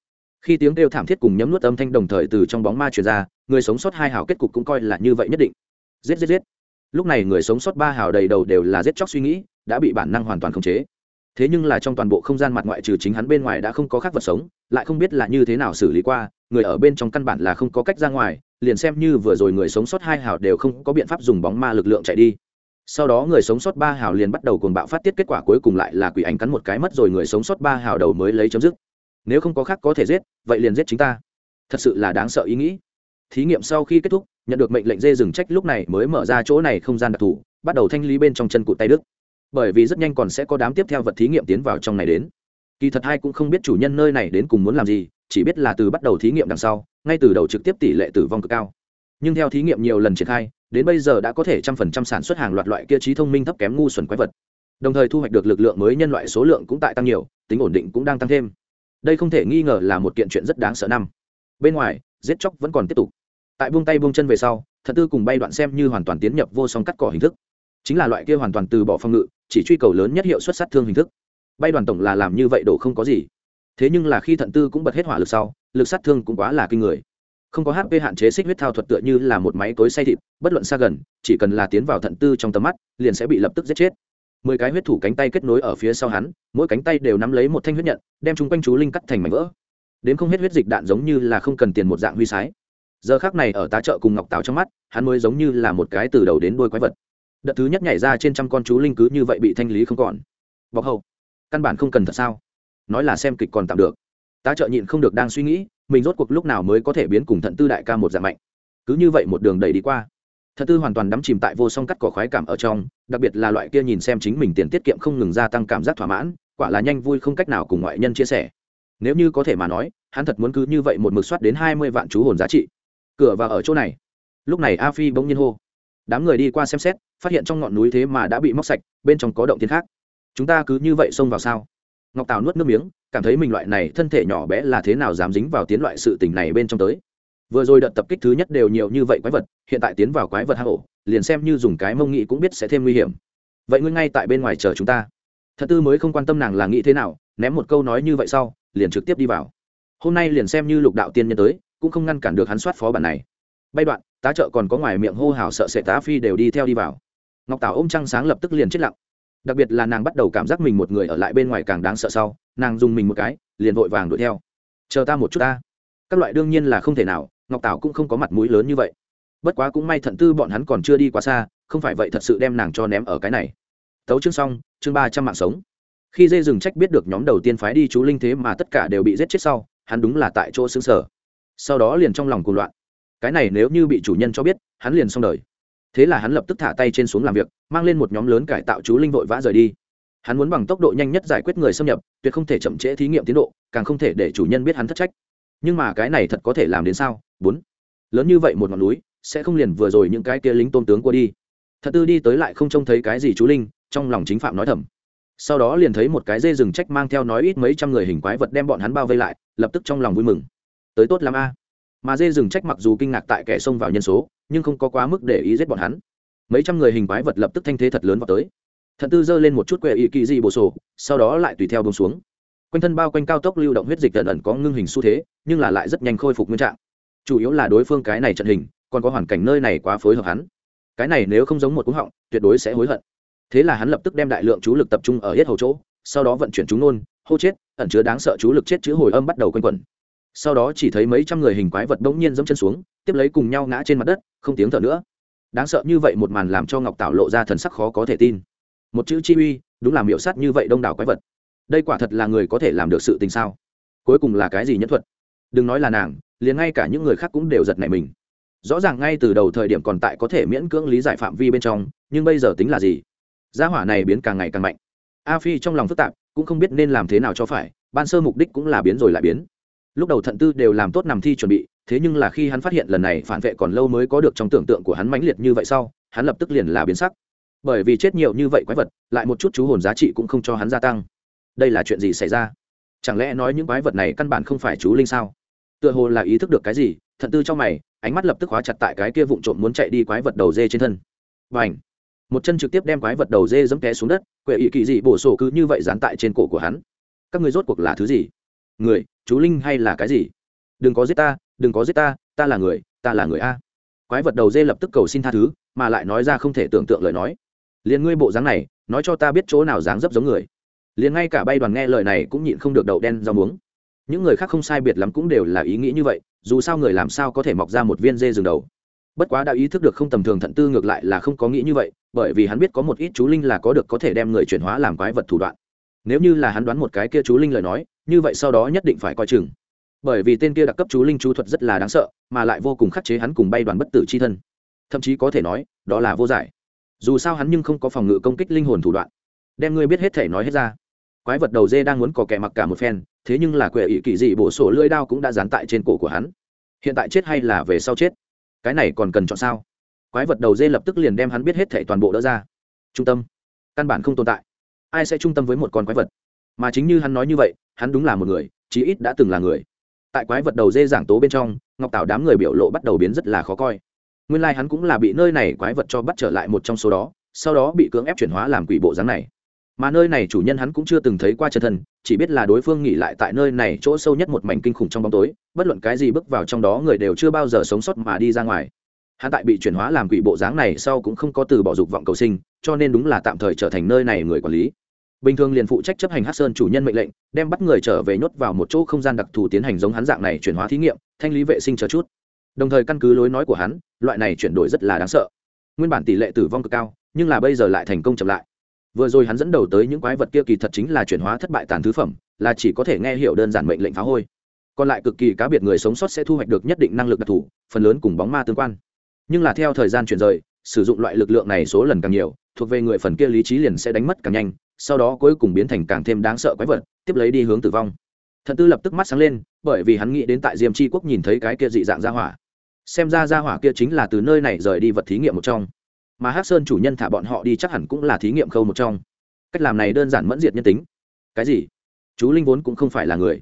Khi tiếng kêu thảm thiết cùng nhấm nuốt âm thanh đồng thời từ trong bóng ma truyền ra, người sống sót hai hào kết cục cũng coi là như vậy nhất định. Giết giết giết. Lúc này người sống sót ba hào đầy đầu đều là giết chóc suy nghĩ, đã bị bản năng hoàn toàn khống chế. Thế nhưng là trong toàn bộ không gian mặt ngoại trừ chính hắn bên ngoài đã không có khác vật sống, lại không biết là như thế nào xử lý qua, người ở bên trong căn bản là không có cách ra ngoài, liền xem như vừa rồi người sống sót hai hào đều không có biện pháp dùng bóng ma lực lượng chạy đi sau đó người sống sót ba hào liền bắt đầu cuồng bạo phát tiết kết quả cuối cùng lại là quỷ ảnh cắn một cái mất rồi người sống sót ba hào đầu mới lấy chấm dứt. Nếu không có khác có thể giết, vậy liền giết chính ta. Thật sự là đáng sợ ý nghĩ. Thí nghiệm sau khi kết thúc, nhận được mệnh lệnh dê dừng trách, lúc này mới mở ra chỗ này không gian đặc thù, bắt đầu thanh lý bên trong chân cụt tay đức bởi vì rất nhanh còn sẽ có đám tiếp theo vật thí nghiệm tiến vào trong này đến. Kỳ thật hai cũng không biết chủ nhân nơi này đến cùng muốn làm gì, chỉ biết là từ bắt đầu thí nghiệm đằng sau, ngay từ đầu trực tiếp tỷ lệ tử vong cực cao nhưng theo thí nghiệm nhiều lần triển khai, đến bây giờ đã có thể trăm phần trăm sản xuất hàng loạt loại kia trí thông minh thấp kém ngu xuẩn quái vật. Đồng thời thu hoạch được lực lượng mới nhân loại số lượng cũng tại tăng nhiều, tính ổn định cũng đang tăng thêm. Đây không thể nghi ngờ là một kiện chuyện rất đáng sợ năm. Bên ngoài, giết chóc vẫn còn tiếp tục. Tại buông tay buông chân về sau, thật tư cùng bay đoạn xem như hoàn toàn tiến nhập vô song cắt cỏ hình thức. Chính là loại kia hoàn toàn từ bỏ phòng ngự, chỉ truy cầu lớn nhất hiệu suất sát thương hình thức. Bay đoàn tổng là làm như vậy đổ không có gì. Thế nhưng là khi thận tư cũng bật hết hỏa lực sau, lực sát thương cũng quá là kinh người không có hp hạn chế xích huyết thao thuật tựa như là một máy tối say thịt, bất luận xa gần, chỉ cần là tiến vào thận tư trong tầm mắt, liền sẽ bị lập tức giết chết. Mười cái huyết thủ cánh tay kết nối ở phía sau hắn, mỗi cánh tay đều nắm lấy một thanh huyết nhận, đem chúng quanh chú linh cắt thành mảnh vỡ. Đến không hết huyết dịch đạn giống như là không cần tiền một dạng huy sái. Giờ khác này ở tá trợ cùng ngọc táo trong mắt, hắn mới giống như là một cái từ đầu đến đôi quái vật. Đợt thứ nhất nhảy ra trên trăm con chú linh cứ như vậy bị thanh lý không còn. Bọc hậu căn bản không cần thật sao? Nói là xem kịch còn tạm được tá trợ nhịn không được đang suy nghĩ, mình rốt cuộc lúc nào mới có thể biến cùng thận tư đại ca một dạng mạnh. Cứ như vậy một đường đẩy đi qua. Thận tư hoàn toàn đắm chìm tại vô song cắt cỏ khoái cảm ở trong, đặc biệt là loại kia nhìn xem chính mình tiền tiết kiệm không ngừng gia tăng cảm giác thỏa mãn, quả là nhanh vui không cách nào cùng ngoại nhân chia sẻ. Nếu như có thể mà nói, hắn thật muốn cứ như vậy một mực soát đến hai mươi vạn chú hồn giá trị. Cửa vào ở chỗ này. Lúc này a phi bỗng nhiên hô. Đám người đi qua xem xét, phát hiện trong ngọn núi thế mà đã bị móc sạch, bên trong có động thiên khác. Chúng ta cứ như vậy xông vào sao? Ngọc tào nuốt nước miếng, cảm thấy mình loại này thân thể nhỏ bé là thế nào dám dính vào tiến loại sự tình này bên trong tới. Vừa rồi đợt tập kích thứ nhất đều nhiều như vậy quái vật, hiện tại tiến vào quái vật hang ổ, liền xem như dùng cái mông nghị cũng biết sẽ thêm nguy hiểm. Vậy ngươi ngay tại bên ngoài chờ chúng ta. Thật tư mới không quan tâm nàng là nghĩ thế nào, ném một câu nói như vậy sau, liền trực tiếp đi vào. Hôm nay liền xem như lục đạo tiên nhân tới, cũng không ngăn cản được hắn soát phó bản này. Bay đoạn, tá trợ còn có ngoài miệng hô hào sợ sệt tá phi đều đi theo đi vào. Ngọc tảo ôm trăng sáng lập tức liền chết lặng đặc biệt là nàng bắt đầu cảm giác mình một người ở lại bên ngoài càng đáng sợ sau, nàng dùng mình một cái, liền vội vàng đuổi theo. Chờ ta một chút ta. Các loại đương nhiên là không thể nào, ngọc tảo cũng không có mặt mũi lớn như vậy. Bất quá cũng may thận tư bọn hắn còn chưa đi quá xa, không phải vậy thật sự đem nàng cho ném ở cái này. Tấu chương xong, chương ba trăm mạng sống. Khi dê rừng trách biết được nhóm đầu tiên phái đi chú linh thế mà tất cả đều bị giết chết sau, hắn đúng là tại chỗ xứng sở sau đó liền trong lòng cuồng loạn. Cái này nếu như bị chủ nhân cho biết, hắn liền xong đời thế là hắn lập tức thả tay trên xuống làm việc, mang lên một nhóm lớn cải tạo chú linh vội vã rời đi. Hắn muốn bằng tốc độ nhanh nhất giải quyết người xâm nhập, tuyệt không thể chậm trễ thí nghiệm tiến độ, càng không thể để chủ nhân biết hắn thất trách. Nhưng mà cái này thật có thể làm đến sao? Bốn. Lớn như vậy một ngọn núi, sẽ không liền vừa rồi những cái kia lính tôn tướng qua đi. Thật tư đi tới lại không trông thấy cái gì chú linh, trong lòng chính phạm nói thầm. Sau đó liền thấy một cái dê rừng trách mang theo nói ít mấy trăm người hình quái vật đem bọn hắn bao vây lại, lập tức trong lòng vui mừng. Tới tốt l a. Mà dê rừng trách mặc dù kinh ngạc tại kẻ xông vào nhân số nhưng không có quá mức để ý giết bọn hắn. Mấy trăm người hình quái vật lập tức thanh thế thật lớn vào tới. Thận tư giơ lên một chút quệ ý kỳ dị bổ sổ, sau đó lại tùy theo bông xuống. Quanh thân bao quanh cao tốc lưu động huyết dịch tận ẩn có ngưng hình xu thế, nhưng là lại rất nhanh khôi phục nguyên trạng. Chủ yếu là đối phương cái này trận hình, còn có hoàn cảnh nơi này quá phối hợp hắn. Cái này nếu không giống một cú họng, tuyệt đối sẽ hối hận. Thế là hắn lập tức đem đại lượng chú lực tập trung ở hết hầu chỗ, sau đó vận chuyển chúng nôn, hô chết, ẩn chứa đáng sợ chú lực chết chữ hồi âm bắt đầu quanh quẩn sau đó chỉ thấy mấy trăm người hình quái vật bỗng nhiên dẫm chân xuống, tiếp lấy cùng nhau ngã trên mặt đất, không tiếng thở nữa. Đáng sợ như vậy một màn làm cho ngọc tảo lộ ra thần sắc khó có thể tin. Một chữ chi uy, đúng là miểu sát như vậy đông đảo quái vật. Đây quả thật là người có thể làm được sự tình sao? Cuối cùng là cái gì nhất thuật? Đừng nói là nàng, liền ngay cả những người khác cũng đều giật nảy mình. Rõ ràng ngay từ đầu thời điểm còn tại có thể miễn cưỡng lý giải phạm vi bên trong, nhưng bây giờ tính là gì? Gia hỏa này biến càng ngày càng mạnh. A phi trong lòng phức tạp, cũng không biết nên làm thế nào cho phải, ban sơ mục đích cũng là biến rồi lại biến lúc đầu thận tư đều làm tốt nằm thi chuẩn bị, thế nhưng là khi hắn phát hiện lần này phản vệ còn lâu mới có được trong tưởng tượng của hắn mãnh liệt như vậy sau, hắn lập tức liền là biến sắc. Bởi vì chết nhiều như vậy quái vật, lại một chút chú hồn giá trị cũng không cho hắn gia tăng. Đây là chuyện gì xảy ra? Chẳng lẽ nói những quái vật này căn bản không phải chú linh sao? Tựa hồ là ý thức được cái gì, thận tư trong mày, ánh mắt lập tức khóa chặt tại cái kia vụn trộm muốn chạy đi quái vật đầu dê trên thân. Và ảnh một chân trực tiếp đem quái vật đầu dê dẫm té xuống đất, quệ ý kỳ dị bổ sổ cứ như vậy dán tại trên cổ của hắn. Các người rốt cuộc là thứ gì? Người, chú linh hay là cái gì? Đừng có giết ta, đừng có giết ta ta là người, ta là người a. Quái vật đầu dê lập tức cầu xin tha thứ, mà lại nói ra không thể tưởng tượng lời nói. Liền ngươi bộ dáng này, nói cho ta biết chỗ nào dáng dấp giống người. Liền ngay cả bay đoàn nghe lời này cũng nhịn không được đậu đen rau muống. Những người khác không sai biệt lắm cũng đều là ý nghĩ như vậy, dù sao người làm sao có thể mọc ra một viên dê rừng đầu. Bất quá đã ý thức được không tầm thường thận tư ngược lại là không có nghĩ như vậy, bởi vì hắn biết có một ít chú linh là có được có thể đem người chuyển hóa làm quái vật thủ đoạn nếu như là hắn đoán một cái kia chú linh lời nói, như vậy sau đó nhất định phải coi chừng. Bởi vì tên kia đặc cấp chú linh chú thuật rất là đáng sợ, mà lại vô cùng khắc chế hắn cùng bay đoàn bất tử c h i thân. Thậm chí có thể nói, đó là vô giải. Dù sao hắn nhưng không có phòng ngự công kích linh hồn thủ đoạn. Đem ngươi biết hết thể nói hết ra. Quái vật đầu dê đang muốn có kẻ mặc cả một phen, thế nhưng là quệ ỵ kỳ dị bổ sổ lưỡi đao cũng đã dán tại trên cổ của hắn. Hiện tại chết hay là về sau chết? Cái này còn cần chọn sao? Quái vật đầu dê lập tức liền đem hắn biết hết thể toàn bộ đỡ ra. Trung tâm. Căn bản không tồn tại ai sẽ trung tâm với một con quái vật? Mà chính như hắn nói như vậy, hắn đúng là một người, chí ít đã từng là người. Tại quái vật đầu dê giảng tố bên trong, ngọc tảo đám người biểu lộ bắt đầu biến rất là khó coi. Nguyên lai、like、hắn cũng là bị nơi này quái vật cho bắt trở lại một trong số đó, sau đó bị cưỡng ép chuyển hóa làm quỷ bộ dáng này. Mà nơi này chủ nhân hắn cũng chưa từng thấy qua chân thân, chỉ biết là đối phương nghỉ lại tại nơi này chỗ sâu nhất một mảnh kinh khủng trong bóng tối, bất luận cái gì bước vào trong đó người đều chưa bao giờ sống sót mà đi ra ngoài. Hắn tại bị chuyển hóa làm quỷ bộ dáng này sau cũng không có từ bỏ dục vọng cầu sinh, cho nên đúng là tạm thời trở thành nơi này người quản lý bình thường liền phụ trách chấp hành hát sơn chủ nhân mệnh lệnh, đem bắt người trở về nhốt vào một chỗ không gian đặc thù tiến hành giống hắn dạng này chuyển hóa thí nghiệm, thanh lý vệ sinh chờ chút. Đồng thời căn cứ lối nói của hắn, loại này chuyển đổi rất là đáng sợ. Nguyên bản tỷ lệ tử vong cực cao, nhưng là bây giờ lại thành công chậm lại. Vừa rồi hắn dẫn đầu tới những quái vật kia kỳ thật chính là chuyển hóa thất bại tàn thứ phẩm, là chỉ có thể nghe hiểu đơn giản mệnh lệnh phá hôi. Còn lại cực kỳ cá biệt người sống sót sẽ thu hoạch được nhất định năng lực đặc thù, phần lớn cùng bóng ma tương quan. Nhưng là theo thời gian chuyển rời, sử dụng loại lực lượng này số lần càng nhiều, thuộc về người phần kia lý trí liền sẽ đánh mất càng nhanh sau đó cuối cùng biến thành càng thêm đáng sợ quái vật, tiếp lấy đi hướng tử vong. Thần tư lập tức mắt sáng lên, bởi vì hắn nghĩ đến tại diêm tri quốc nhìn thấy cái kia dị dạng gia hỏa. Xem ra gia hỏa kia chính là từ nơi này rời đi vật thí nghiệm một trong. Mà hát sơn chủ nhân thả bọn họ đi chắc hẳn cũng là thí nghiệm khâu một trong. Cách làm này đơn giản mẫn diệt nhân tính. Cái gì? Chú linh vốn cũng không phải là người.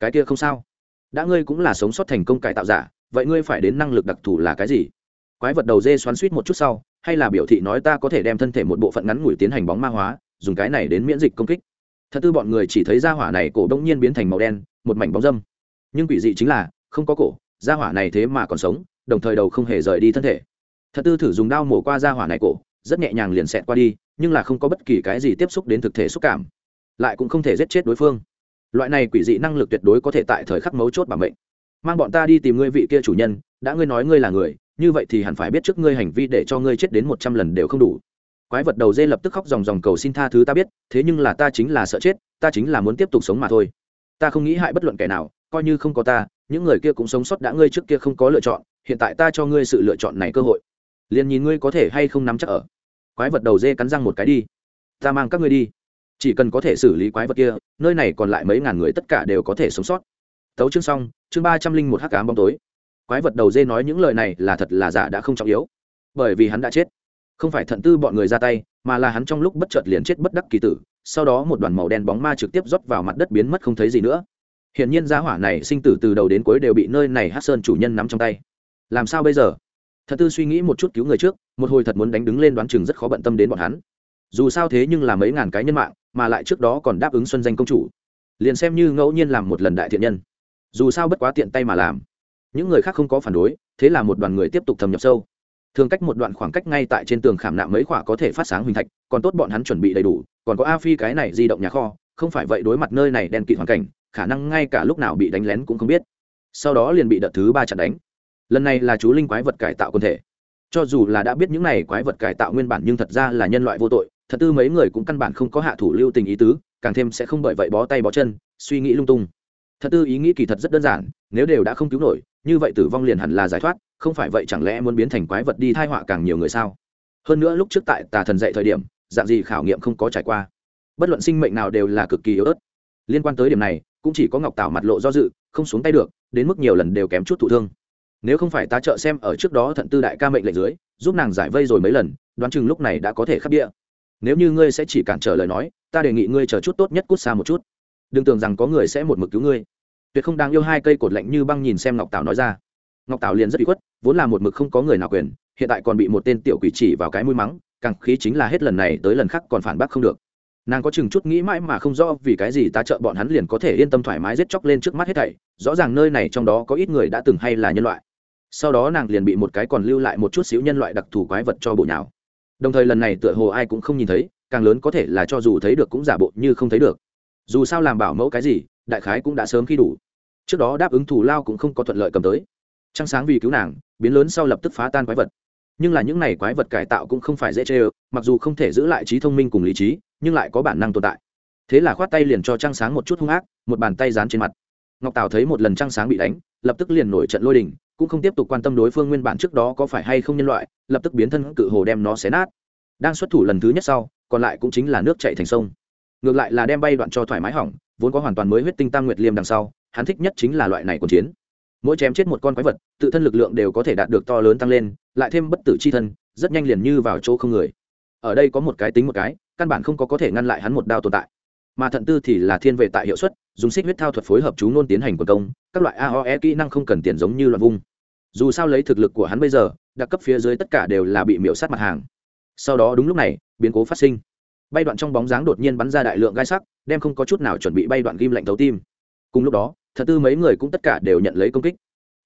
Cái kia không sao. Đã ngươi cũng là sống sót thành công cải tạo giả, vậy ngươi phải đến năng lực đặc thù là cái gì? Quái vật đầu dê xoắn suýt một chút sau, hay là biểu thị nói ta có thể đem thân thể một bộ phận ngắn ngủi tiến hành bóng ma hóa dùng cái này đến miễn dịch công kích. Thật tư bọn người chỉ thấy da hỏa này cổ đông nhiên biến thành màu đen, một mảnh bóng dâm. Nhưng quỷ dị chính là, không có cổ da hỏa này thế mà còn sống, đồng thời đầu không hề rời đi thân thể. Thật tư thử dùng đao mổ qua da hỏa này cổ, rất nhẹ nhàng liền xẹt qua đi, nhưng là không có bất kỳ cái gì tiếp xúc đến thực thể xúc cảm. Lại cũng không thể giết chết đối phương. Loại này quỷ dị năng lực tuyệt đối có thể tại thời khắc mấu chốt bảo mệnh. Mang bọn ta đi tìm ngươi vị kia chủ nhân, đã ngươi nói ngươi là người, như vậy thì hẳn phải biết trước ngươi hành vi để cho ngươi chết đến một trăm lần đều không đủ quái vật đầu dê lập tức khóc dòng dòng cầu xin tha thứ ta biết, thế nhưng là ta chính là sợ chết, ta chính là muốn tiếp tục sống mà thôi. Ta không nghĩ hại bất luận kẻ nào, coi như không có ta, những người kia cũng sống sót đã ngươi trước kia không có lựa chọn, hiện tại ta cho ngươi sự lựa chọn này cơ hội. Liền nhìn ngươi có thể hay không nắm chắc ở. Quái vật đầu dê cắn răng một cái đi. Ta mang các ngươi đi. Chỉ cần có thể xử lý quái vật kia, nơi này còn lại mấy ngàn người tất cả đều có thể sống sót. Tấu chương xong, chương ba trăm linh một h cám bóng tối. Quái vật đầu dê nói những lời này là thật là giả đã không trọng yếu. Bởi vì hắn đã chết không phải thận tư bọn người ra tay, mà là hắn trong lúc bất chợt liền chết bất đắc kỳ tử, sau đó một đoàn màu đen bóng ma trực tiếp rót vào mặt đất biến mất không thấy gì nữa. Hiển nhiên giá hỏa này sinh tử từ đầu đến cuối đều bị nơi này hát sơn chủ nhân nắm trong tay. Làm sao bây giờ? Thật tư suy nghĩ một chút cứu người trước, một hồi thật muốn đánh đứng lên đoán chừng rất khó bận tâm đến bọn hắn. Dù sao thế nhưng là mấy ngàn cái nhân mạng, mà lại trước đó còn đáp ứng xuân danh công chủ. Liền xem như ngẫu nhiên làm một lần đại thiện nhân. Dù sao bất quá tiện tay mà làm. Những người khác không có phản đối, thế là một đoàn người tiếp tục thâm nhập sâu thường cách một đoạn khoảng cách ngay tại trên tường khảm nạm mấy khoả có thể phát sáng huỳnh thạch, còn tốt bọn hắn chuẩn bị đầy đủ, còn có a phi cái này di động nhà kho, không phải vậy đối mặt nơi này đen kịt hoàn cảnh, khả năng ngay cả lúc nào bị đánh lén cũng không biết. Sau đó liền bị đợt thứ ba chặn đánh. Lần này là chú linh quái vật cải tạo quân thể. Cho dù là đã biết những này quái vật cải tạo nguyên bản nhưng thật ra là nhân loại vô tội, thật tư mấy người cũng căn bản không có hạ thủ lưu tình ý tứ, càng thêm sẽ không bởi vậy bó tay bó chân, suy nghĩ lung tung. Thật tư ý nghĩ kỳ thật rất đơn giản, nếu đều đã không cứu nổi, như vậy tử vong liền hẳn là giải thoát không phải vậy chẳng lẽ muốn biến thành quái vật đi thai họa càng nhiều người sao? Hơn nữa lúc trước tại tà thần dạy thời điểm, dạng gì khảo nghiệm không có trải qua. Bất luận sinh mệnh nào đều là cực kỳ yếu ớt. Liên quan tới điểm này, cũng chỉ có ngọc tảo mặt lộ do dự, không xuống tay được, đến mức nhiều lần đều kém chút thụ thương. Nếu không phải tá trợ xem ở trước đó thận tư đại ca mệnh lệnh dưới, giúp nàng giải vây rồi mấy lần, đoán chừng lúc này đã có thể khắc địa. Nếu như ngươi sẽ chỉ cản trở lời nói, ta đề nghị ngươi chờ chút tốt nhất cút xa một chút. Đừng tưởng rằng có người sẽ một mực cứu ngươi. Tuyệt không đáng yêu hai cây cột lạnh như băng nhìn xem ngọc tảo nói ra ngọc tảo liền rất bị khuất, vốn là một mực không có người nào quyền, hiện tại còn bị một tên tiểu quỷ chỉ vào cái mũi mắng, càng khí chính là hết lần này tới lần khác còn phản bác không được. Nàng có chừng chút nghĩ mãi mà không rõ vì cái gì ta trợ bọn hắn liền có thể yên tâm thoải mái giết chóc lên trước mắt hết thảy, rõ ràng nơi này trong đó có ít người đã từng hay là nhân loại. Sau đó nàng liền bị một cái còn lưu lại một chút xíu nhân loại đặc thù quái vật cho bộ nhào. Đồng thời lần này tựa hồ ai cũng không nhìn thấy, càng lớn có thể là cho dù thấy được cũng giả bộ như không thấy được. Dù sao làm bảo mẫu cái gì, đại khái cũng đã sớm khi đủ. Trước đó đáp ứng thủ lao cũng không có thuận lợi cầm tới trăng sáng vì cứu nàng, biến lớn sau lập tức phá tan quái vật. Nhưng là những này quái vật cải tạo cũng không phải dễ chê ơ, mặc dù không thể giữ lại trí thông minh cùng lý trí, nhưng lại có bản năng tồn tại. Thế là khoát tay liền cho trăng sáng một chút hung ác, một bàn tay dán trên mặt. Ngọc tào thấy một lần trăng sáng bị đánh, lập tức liền nổi trận lôi đình, cũng không tiếp tục quan tâm đối phương nguyên bản trước đó có phải hay không nhân loại, lập tức biến thân cự hồ đem nó xé nát. Đang xuất thủ lần thứ nhất sau, còn lại cũng chính là nước chạy thành sông. Ngược lại là đem bay đoạn cho thoải mái hỏng, vốn có hoàn toàn mới huyết tinh tam nguyệt liêm đằng sau, hắn thích nhất chính là loại này còn chiến mỗi chém chết một con quái vật, tự thân lực lượng đều có thể đạt được to lớn tăng lên, lại thêm bất tử c h i thân, rất nhanh liền như vào chỗ không người. Ở đây có một cái tính một cái, căn bản không có có thể ngăn lại hắn một đao tồn tại. Mà thận tư thì là thiên vệ tại hiệu suất, dùng xích huyết thao thuật phối hợp chú nôn tiến hành quần công, các loại aoe kỹ năng không cần tiền giống như loạn vung. Dù sao lấy thực lực của hắn bây giờ, đặc cấp phía dưới tất cả đều là bị miễu sát mặt hàng. Sau đó đúng lúc này, biến cố phát sinh. Bay đoạn trong bóng dáng đột nhiên bắn ra đại lượng gai sắc, đem không có chút nào chuẩn bị bay đoạn ghim lạnh thấu tim. Cùng lúc đó thật tư mấy người cũng tất cả đều nhận lấy công kích.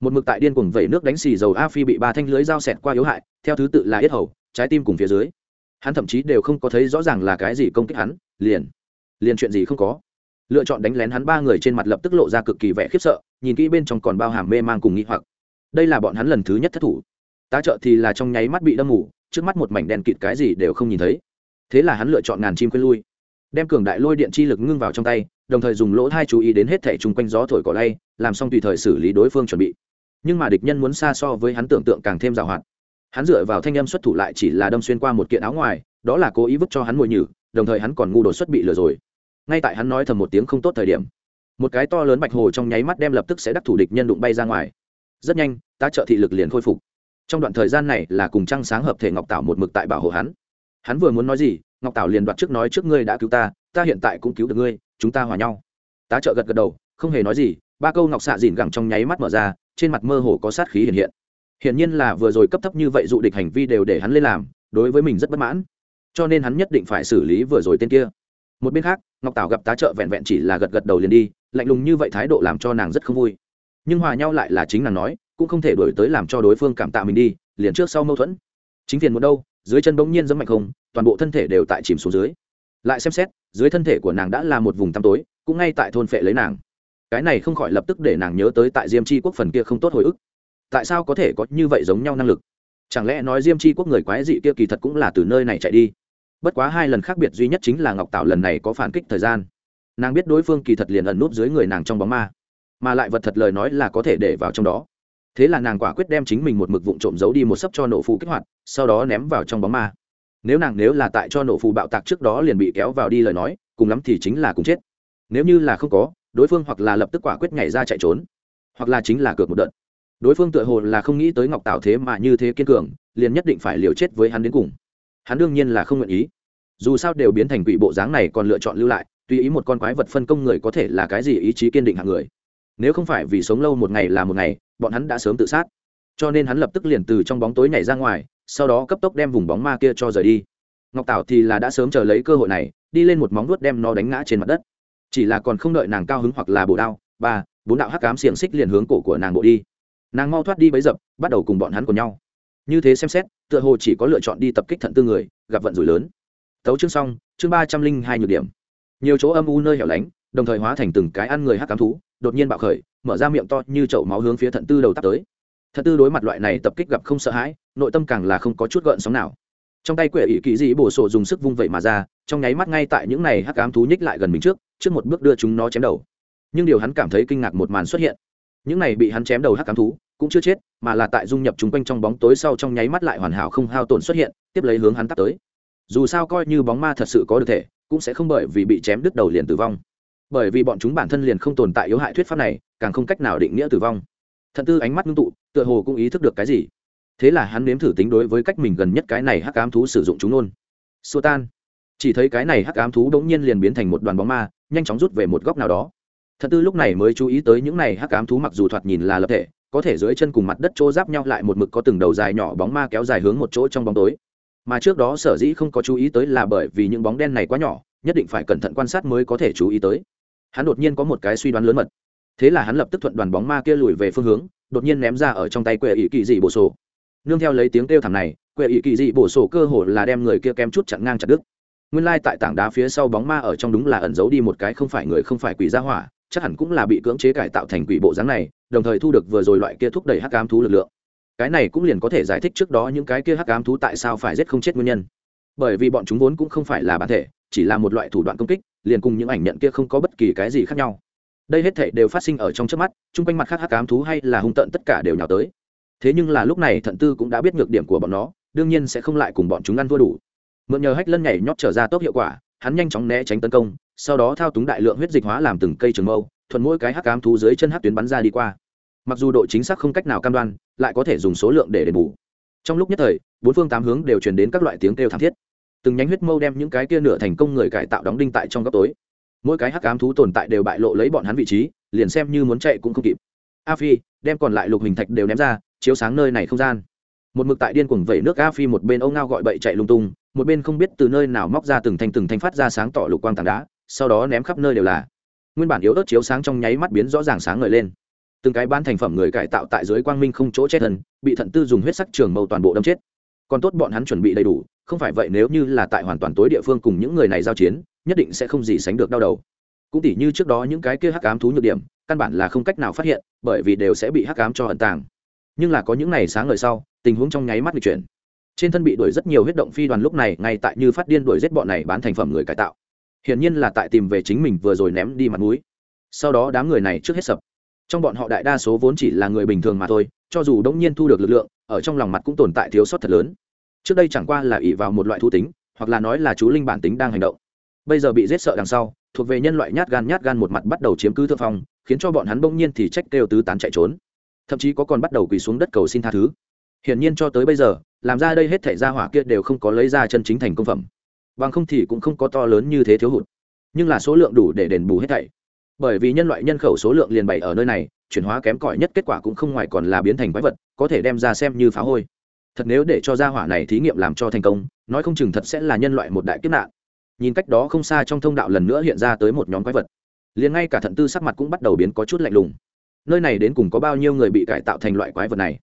Một mực tại điên cuồng vẩy nước đánh xì dầu a phi bị ba thanh lưới dao xẹt qua yếu hại, theo thứ tự là yết hầu, trái tim cùng phía dưới. Hắn thậm chí đều không có thấy rõ ràng là cái gì công kích hắn, liền liền chuyện gì không có. Lựa chọn đánh lén hắn ba người trên mặt lập tức lộ ra cực kỳ vẻ khiếp sợ, nhìn kỹ bên trong còn bao hàm mê mang cùng nghĩ hoặc. Đây là bọn hắn lần thứ nhất thất thủ. Tá trợ thì là trong nháy mắt bị đâm ngủ, trước mắt một mảnh đen kịt cái gì đều không nhìn thấy. Thế là hắn lựa chọn ngàn chim quên lui, đem cường đại lôi điện chi lực ngưng vào trong tay đồng thời dùng lỗ thai chú ý đến hết thẻ chung quanh gió thổi cỏ lay, làm xong tùy thời xử lý đối phương chuẩn bị. Nhưng mà địch nhân muốn xa so với hắn tưởng tượng càng thêm g à o hoạt hắn dựa vào thanh âm xuất thủ lại chỉ là đâm xuyên qua một kiện áo ngoài, đó là cố ý vứt cho hắn mồi nhử, đồng thời hắn còn ngu đột xuất bị lừa rồi. Ngay tại hắn nói thầm một tiếng không tốt thời điểm, một cái to lớn bạch hồ trong nháy mắt đem lập tức sẽ đắc thủ địch nhân đụng bay ra ngoài. Rất nhanh ta trợ thị lực liền khôi phục. Trong đoạn thời gian này là cùng trăng sáng hợp thể ngọc tảo một mực tại bảo hộ hắn. Hắn vừa muốn nói gì, ngọc tảo liền đoạt trước nói trước ngươi đã cứu ta ta hiện tại cũng cứu được ngươi, chúng ta hòa nhau. Tá trợ gật gật đầu, không hề nói gì, ba câu ngọc xạ dìn gẳng trong nháy mắt mở ra, trên mặt mơ hồ có sát khí hiện hiện. Hiển nhiên là vừa rồi cấp thấp như vậy dụ địch hành vi đều để hắn lên làm, đối với mình rất bất mãn. Cho nên hắn nhất định phải xử lý vừa rồi tên kia. Một bên khác, ngọc tảo gặp tá trợ vẹn vẹn chỉ là gật gật đầu liền đi, lạnh lùng như vậy thái độ làm cho nàng rất không vui. Nhưng hòa nhau lại là chính nàng nói, cũng không thể đổi tới làm cho đối phương cảm tạ mình đi, liền trước sau mâu thuẫn. Chính phiền một đâu, dưới chân bỗng nhiên dẫm mạnh không, toàn bộ thân thể đều tại chìm xuống dưới lại xem xét, dưới thân thể của nàng đã là một vùng tăm tối, cũng ngay tại thôn phệ lấy nàng. Cái này không khỏi lập tức để nàng nhớ tới tại diêm c quốc phần kia không tốt hồi ức. Tại sao có thể có như vậy giống nhau năng lực? Chẳng lẽ nói diêm c quốc người quái dị kia kỳ thật cũng là từ nơi này chạy đi? Bất quá hai lần khác biệt duy nhất chính là ngọc tạo lần này có phản kích thời gian. Nàng biết đối phương kỳ thật liền ẩn núp dưới người nàng trong bóng ma, mà lại vật thật lời nói là có thể để vào trong đó. Thế là nàng quả quyết đem chính mình một mực vụn trộm giấu đi một sấp cho nổ phụ kích hoạt, sau đó ném vào trong bóng ma nếu nàng nếu là tại cho nổ phù bạo tạc trước đó liền bị kéo vào đi lời nói, cùng lắm thì chính là cùng chết. Nếu như là không có, đối phương hoặc là lập tức quả quyết nhảy ra chạy trốn, hoặc là chính là cược một đợt. Đối phương tựa hồ là không nghĩ tới ngọc tạo thế mà như thế kiên cường, liền nhất định phải liều chết với hắn đến cùng. Hắn đương nhiên là không nguyện ý. Dù sao đều biến thành quỷ bộ dáng này còn lựa chọn lưu lại, tùy ý một con quái vật phân công người có thể là cái gì ý chí kiên định hạng người. Nếu không phải vì sống lâu một ngày là một ngày, bọn hắn đã sớm tự sát. Cho nên hắn lập tức liền từ trong bóng tối nhảy ra ngoài sau đó cấp tốc đem vùng bóng ma kia cho rời đi. Ngọc tảo thì là đã sớm chờ lấy cơ hội này, đi lên một móng vuốt đem nó đánh ngã trên mặt đất. Chỉ là còn không đợi nàng cao hứng hoặc là bổ đao, ba, bốn đạo hắc cám xiềng xích liền hướng cổ của nàng bộ đi. Nàng mau thoát đi bấy dập, bắt đầu cùng bọn hắn cùng nhau. Như thế xem xét, tựa hồ chỉ có lựa chọn đi tập kích thận tư người, gặp vận rủi lớn. Tấu chương xong, chương ba trăm linh hai nhược điểm. Nhiều chỗ âm u nơi hẻo lánh, đồng thời hóa thành từng cái ăn người hắc cám thú, đột nhiên bạo khởi, mở ra miệng to như chậu máu hướng phía thận tư đầu tắt tới. Thật tư đối mặt loại này tập kích gặp không sợ hãi, nội tâm càng là không có chút gợn sóng nào. Trong tay quệ ỷ kỳ dị bổ sổ dùng sức vung vẩy mà ra, trong nháy mắt ngay tại những này hắc ám thú nhích lại gần mình trước trước một bước đưa chúng nó chém đầu. Nhưng điều hắn cảm thấy kinh ngạc một màn xuất hiện. Những này bị hắn chém đầu hắc ám thú, cũng chưa chết, mà là tại dung nhập chúng quanh trong bóng tối sau trong nháy mắt lại hoàn hảo không hao tổn xuất hiện, tiếp lấy hướng hắn tắt tới. Dù sao coi như bóng ma thật sự có được thể, cũng sẽ không bởi vì bị chém đứt đầu liền tử vong. Bởi vì bọn chúng bản thân liền không tồn tại yếu hại thuyết pháp này, càng không cách nào định nghĩa tử vong thận tư ánh mắt ngưng tụ, tựa hồ cũng ý thức được cái gì. Thế là hắn nếm thử tính đối với cách mình gần nhất cái này hắc ám thú sử dụng chúng nôn xua tan. Chỉ thấy cái này hắc ám thú bỗng nhiên liền biến thành một đoàn bóng ma, nhanh chóng rút về một góc nào đó. Thận tư lúc này mới chú ý tới những này hắc ám thú mặc dù thoạt nhìn là lập thể, có thể dưới chân cùng mặt đất chỗ giáp nhau lại một mực có từng đầu dài nhỏ bóng ma kéo dài hướng một chỗ trong bóng tối. Mà trước đó sở dĩ không có chú ý tới là bởi vì những bóng đen này quá nhỏ, nhất định phải cẩn thận quan sát mới có thể chú ý tới. Hắn đột nhiên có một cái suy đoán lớn mật thế là hắn lập tức thuận đoàn bóng ma kia lùi về phương hướng, đột nhiên ném ra ở trong tay quệ ỵ kỳ dị bổ sổ. Nương theo lấy tiếng kêu thảm này, quệ ỵ kỳ dị bổ sổ cơ hồ là đem người kia kém chút chặn ngang chặt đứt. Nguyên lai tại tảng đá phía sau bóng ma ở trong đúng là ẩn giấu đi một cái không phải người không phải quỷ gia hỏa, chắc hẳn cũng là bị cưỡng chế cải tạo thành quỷ bộ dáng này, đồng thời thu được vừa rồi loại kia thúc đẩy hắc ám thú lực lượng. Cái này cũng liền có thể giải thích trước đó những cái kia hắc ám thú tại sao phải giết không chết nguyên nhân. Bởi vì bọn chúng vốn cũng không phải là bản thể, chỉ là một loại thủ đoạn công kích, liền cùng những ảnh nhận kia không có bất kỳ cái gì khác nhau đây hết thể đều phát sinh ở trong trước mắt, chung quanh mặt khác hắc ám thú hay là hung tận tất cả đều nhào tới. Thế nhưng là lúc này thận tư cũng đã biết nhược điểm của bọn nó, đương nhiên sẽ không lại cùng bọn chúng ăn thua đủ. Mượn nhờ hách lân nhảy nhót trở ra tốc hiệu quả, hắn nhanh chóng né tránh tấn công, sau đó thao túng đại lượng huyết dịch hóa làm từng cây trường mâu, thuận mỗi cái hắc ám thú dưới chân hắc tuyến bắn ra đi qua. Mặc dù độ chính xác không cách nào cam đoan, lại có thể dùng số lượng để đền bù. Trong lúc nhất thời, bốn phương tám hướng đều truyền đến các loại tiếng kêu thảm thiết. Từng nhánh huyết mâu đem những cái kia nửa thành công người cải tạo đóng đinh tại trong góc tối mỗi cái hắc ám thú tồn tại đều bại lộ lấy bọn hắn vị trí, liền xem như muốn chạy cũng không kịp. A phi, đem còn lại lục hình thạch đều ném ra, chiếu sáng nơi này không gian. Một mực tại điên cuồng vẩy nước a phi một bên ông ngao gọi bậy chạy lung tung, một bên không biết từ nơi nào móc ra từng thanh từng thanh phát ra sáng tỏ lục quang tảng đá, sau đó ném khắp nơi đều là. Nguyên bản yếu ớt chiếu sáng trong nháy mắt biến rõ ràng sáng ngời lên. Từng cái ban thành phẩm người cải tạo tại dưới quang minh không chỗ chết thần bị thận tư dùng huyết sắc trường mâu toàn bộ đâm chết. Còn tốt bọn hắn chuẩn bị đầy đủ, không phải vậy nếu như là tại hoàn toàn tối địa phương cùng những người này giao chiến nhất định sẽ không gì sánh được đau đầu. Cũng tỉ như trước đó những cái kia hắc ám thú nhược điểm, căn bản là không cách nào phát hiện, bởi vì đều sẽ bị hắc ám cho ẩn tàng. Nhưng là có những ngày sáng ngời sau, tình huống trong nháy mắt được chuyển. Trên thân bị đuổi rất nhiều huyết động phi đoàn lúc này, ngay tại như phát điên đuổi giết bọn này bán thành phẩm người cải tạo. Hiển nhiên là tại tìm về chính mình vừa rồi ném đi mặt mũi. Sau đó đám người này trước hết sập. Trong bọn họ đại đa số vốn chỉ là người bình thường mà thôi, cho dù đống nhiên thu được lực lượng, ở trong lòng mặt cũng tồn tại thiếu sót thật lớn. Trước đây chẳng qua là ỷ vào một loại thu tính, hoặc là nói là chú linh bản tính đang hành động bây giờ bị giết sợ đằng sau, thuộc về nhân loại nhát gan nhát gan một mặt bắt đầu chiếm cứ thượng phong, khiến cho bọn hắn bỗng nhiên thì trách kêu tứ tán chạy trốn. Thậm chí có còn bắt đầu quỳ xuống đất cầu xin tha thứ. Hiển nhiên cho tới bây giờ, làm ra đây hết thảy gia hỏa kia đều không có lấy ra chân chính thành công phẩm. Bằng không thì cũng không có to lớn như thế thiếu hụt. Nhưng là số lượng đủ để đền bù hết thảy. Bởi vì nhân loại nhân khẩu số lượng liền bày ở nơi này, chuyển hóa kém cỏi nhất kết quả cũng không ngoài còn là biến thành quái vật, có thể đem ra xem như phá hôi. Thật nếu để cho gia hỏa này thí nghiệm làm cho thành công, nói không chừng thật sẽ là nhân loại một đại kiếp nạn nhìn cách đó không xa trong thông đạo lần nữa hiện ra tới một nhóm quái vật. Liền ngay cả thận tư sắc mặt cũng bắt đầu biến có chút lạnh lùng. Nơi này đến cùng có bao nhiêu người bị cải tạo thành loại quái vật này?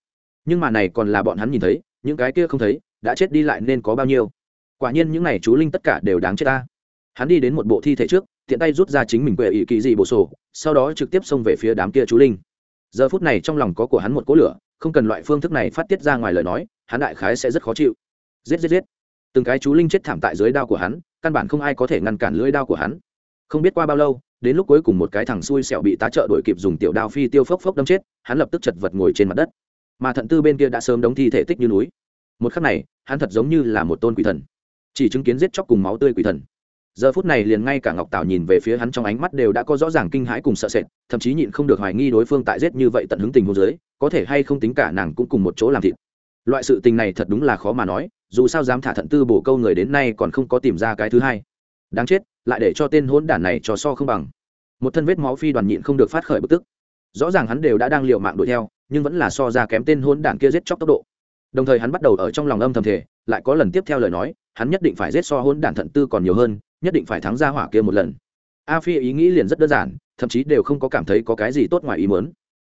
Nhưng mà này còn là bọn hắn nhìn thấy, những cái kia không thấy, đã chết đi lại nên có bao nhiêu? Quả nhiên những này chú linh tất cả đều đáng chết ta. Hắn đi đến một bộ thi thể trước, tiện tay rút ra chính mình quệ ỵ kỳ dị bộ sổ, sau đó trực tiếp xông về phía đám kia chú linh. Giờ phút này trong lòng có của hắn một cỗ lửa, không cần loại phương thức này phát tiết ra ngoài lời nói, hắn đại khái sẽ rất khó chịu. Giết giết giết từng cái chú linh chết thảm tại dưới đao của hắn, căn bản không ai có thể ngăn cản lưỡi đao của hắn. Không biết qua bao lâu, đến lúc cuối cùng một cái thằng xui xẻo bị tá trợ đuổi kịp dùng tiểu đao phi tiêu phốc phốc đâm chết, hắn lập tức chật vật ngồi trên mặt đất. Mà thận tư bên kia đã sớm đóng thi thể tích như núi. Một khắc này, hắn thật giống như là một tôn quỷ thần. Chỉ chứng kiến giết chóc cùng máu tươi quỷ thần. Giờ phút này liền ngay cả ngọc tào nhìn về phía hắn trong ánh mắt đều đã có rõ ràng kinh hãi cùng sợ sệt, thậm chí nhịn không được hoài nghi đối phương tại giết như vậy tận hứng tình hôn giới có thể hay không tính cả nàng cũng cùng một chỗ làm thịt. Loại sự tình này thật đúng là khó mà nói dù sao dám thả thận tư bổ câu người đến nay còn không có tìm ra cái thứ hai. Đáng chết, lại để cho tên hỗn đản này trò so không bằng. Một thân vết máu phi đoàn nhịn không được phát khởi bực tức. Rõ ràng hắn đều đã đang liều mạng đuổi theo, nhưng vẫn là so ra kém tên hỗn đản kia giết chóc tốc độ. Đồng thời hắn bắt đầu ở trong lòng âm thầm thể lại có lần tiếp theo lời nói, hắn nhất định phải giết so hỗn đản thận tư còn nhiều hơn, nhất định phải thắng ra hỏa kia một lần. A phi ý nghĩ liền rất đơn giản, thậm chí đều không có cảm thấy có cái gì tốt ngoài ý muốn.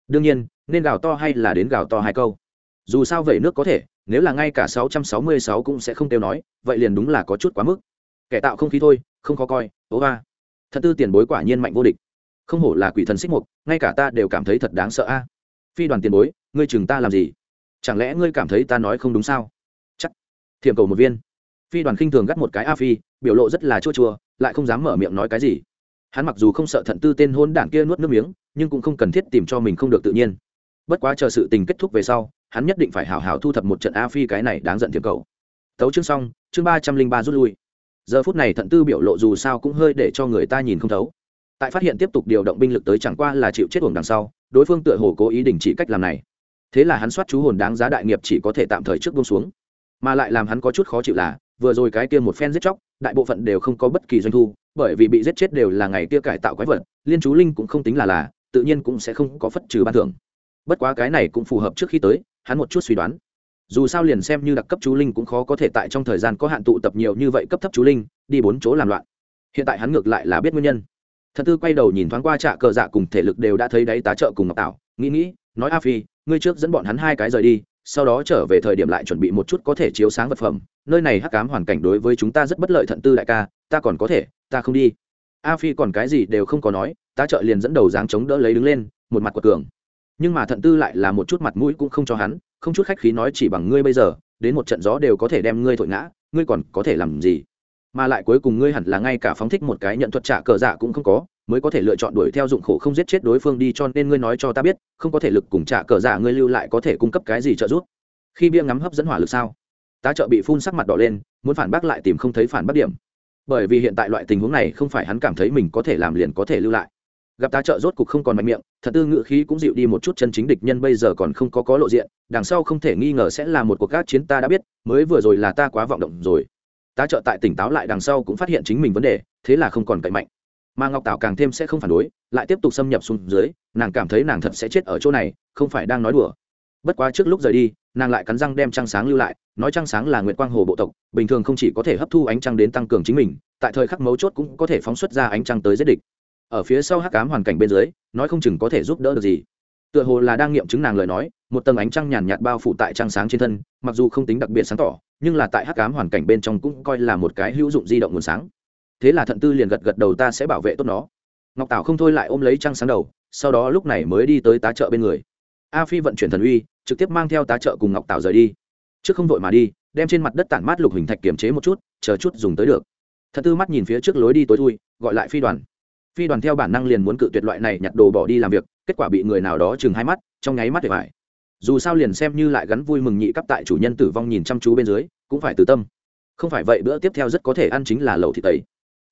Đương nhiên, nên gào to hay là đến gào to hai câu dù sao vậy nước có thể, nếu là ngay cả 666 cũng sẽ không tiêu nói, vậy liền đúng là có chút quá mức. Kẻ tạo không khí thôi, không khó coi ố ba. Thật tư tiền bối quả nhiên mạnh vô địch. Không hổ là quỷ thần xích mục, ngay cả ta đều cảm thấy thật đáng sợ a. Phi đoàn tiền bối, ngươi chừng ta làm gì? Chẳng lẽ ngươi cảm thấy ta nói không đúng sao? Chắc. Thiểm cầu một viên. Phi đoàn khinh thường gắt một cái a phi, biểu lộ rất là chua chua, lại không dám mở miệng nói cái gì. Hắn mặc dù không sợ thận tư tên hôn đảng kia nuốt nước miếng, nhưng cũng không cần thiết tìm cho mình không được tự nhiên bất quá chờ sự tình kết thúc về sau, hắn nhất định phải hào hào thu thập một trận a phi cái này đáng giận thiệp cầu. Tấu chương xong, chương ba trăm linh ba rút lui. Giờ phút này thận tư biểu lộ dù sao cũng hơi để cho người ta nhìn không thấu. Tại phát hiện tiếp tục điều động binh lực tới chẳng qua là chịu chết hồn đằng sau, đối phương tựa hồ cố ý đình chỉ cách làm này. Thế là hắn soát chú hồn đáng giá đại nghiệp chỉ có thể tạm thời trước buông xuống. Mà lại làm hắn có chút khó chịu là, vừa rồi cái kia một phen giết chóc, đại bộ phận đều không có bất kỳ doanh thu, bởi vì bị giết chết đều là ngày kia cải tạo quái vật, liên chú linh cũng không tính là là, tự nhiên cũng sẽ không có phất trừ ban thưởng bất quá cái này cũng phù hợp trước khi tới, hắn một chút suy đoán. Dù sao liền xem như đặc cấp chú linh cũng khó có thể tại trong thời gian có hạn tụ tập nhiều như vậy cấp thấp chú linh, đi bốn chỗ làm loạn. Hiện tại hắn ngược lại là biết nguyên nhân. Thật tư quay đầu nhìn thoáng qua trạ cờ dạ cùng thể lực đều đã thấy đáy tá trợ cùng ngọc tảo, nghĩ nghĩ, nói a phi, ngươi trước dẫn bọn hắn hai cái rời đi, sau đó trở về thời điểm lại chuẩn bị một chút có thể chiếu sáng vật phẩm. Nơi này hắc cám hoàn cảnh đối với chúng ta rất bất lợi thận tư đại ca, ta còn có thể, ta không đi. A phi còn cái gì đều không có nói, tá trợ liền dẫn đầu dáng chống đỡ lấy đứng lên, một mặt quật cường nhưng mà thận tư lại là một chút mặt mũi cũng không cho hắn, không chút khách khí nói chỉ bằng ngươi bây giờ, đến một trận gió đều có thể đem ngươi thổi ngã, ngươi còn có thể làm gì? Mà lại cuối cùng ngươi hẳn là ngay cả phóng thích một cái nhận thuật trả cờ dạ cũng không có, mới có thể lựa chọn đuổi theo dụng khổ không giết chết đối phương đi cho nên ngươi nói cho ta biết, không có thể lực cùng trả cờ dạ ngươi lưu lại có thể cung cấp cái gì trợ giúp? Khi bia ngắm hấp dẫn hỏa lực sao? Tá trợ bị phun sắc mặt đỏ lên, muốn phản bác lại tìm không thấy phản bác điểm. Bởi vì hiện tại loại tình huống này không phải hắn cảm thấy mình có thể làm liền có thể lưu lại gặp tá trợ rốt cục không còn mạnh miệng, thật tư ngự khí cũng dịu đi một chút chân chính địch nhân bây giờ còn không có có lộ diện, đằng sau không thể nghi ngờ sẽ là một cuộc các chiến ta đã biết, mới vừa rồi là ta quá vọng động rồi. Tá trợ tại tỉnh táo lại đằng sau cũng phát hiện chính mình vấn đề, thế là không còn cậy mạnh. Mà ngọc tảo càng thêm sẽ không phản đối, lại tiếp tục xâm nhập xuống dưới, nàng cảm thấy nàng thật sẽ chết ở chỗ này, không phải đang nói đùa. Bất quá trước lúc rời đi, nàng lại cắn răng đem trăng sáng lưu lại, nói trăng sáng là nguyệt quang hồ bộ tộc, bình thường không chỉ có thể hấp thu ánh trăng đến tăng cường chính mình, tại thời khắc mấu chốt cũng có thể phóng xuất ra ánh trăng tới giết địch ở phía sau hắc cám hoàn cảnh bên dưới, nói không chừng có thể giúp đỡ được gì. Tựa hồ là đang nghiệm chứng nàng lời nói, một tầng ánh trăng nhàn nhạt bao phủ tại trăng sáng trên thân, mặc dù không tính đặc biệt sáng tỏ, nhưng là tại hắc cám hoàn cảnh bên trong cũng coi là một cái hữu dụng di động nguồn sáng. Thế là thận tư liền gật gật đầu ta sẽ bảo vệ tốt nó. Ngọc tảo không thôi lại ôm lấy trăng sáng đầu, sau đó lúc này mới đi tới tá trợ bên người. A phi vận chuyển thần uy, trực tiếp mang theo tá trợ cùng ngọc tảo rời đi. Trước không vội mà đi, đem trên mặt đất tản mát lục hình thạch kiềm chế một chút, chờ chút dùng tới được. Thật tư mắt nhìn phía trước lối đi tối thui, gọi lại phi đoàn phi đoàn theo bản năng liền muốn cự tuyệt loại này nhặt đồ bỏ đi làm việc, kết quả bị người nào đó chừng hai mắt, trong nháy mắt để phải. Dù sao liền xem như lại gắn vui mừng nhị cấp tại chủ nhân tử vong nhìn chăm chú bên dưới, cũng phải từ tâm. Không phải vậy, bữa tiếp theo rất có thể ăn chính là lẩu thịt tẩy.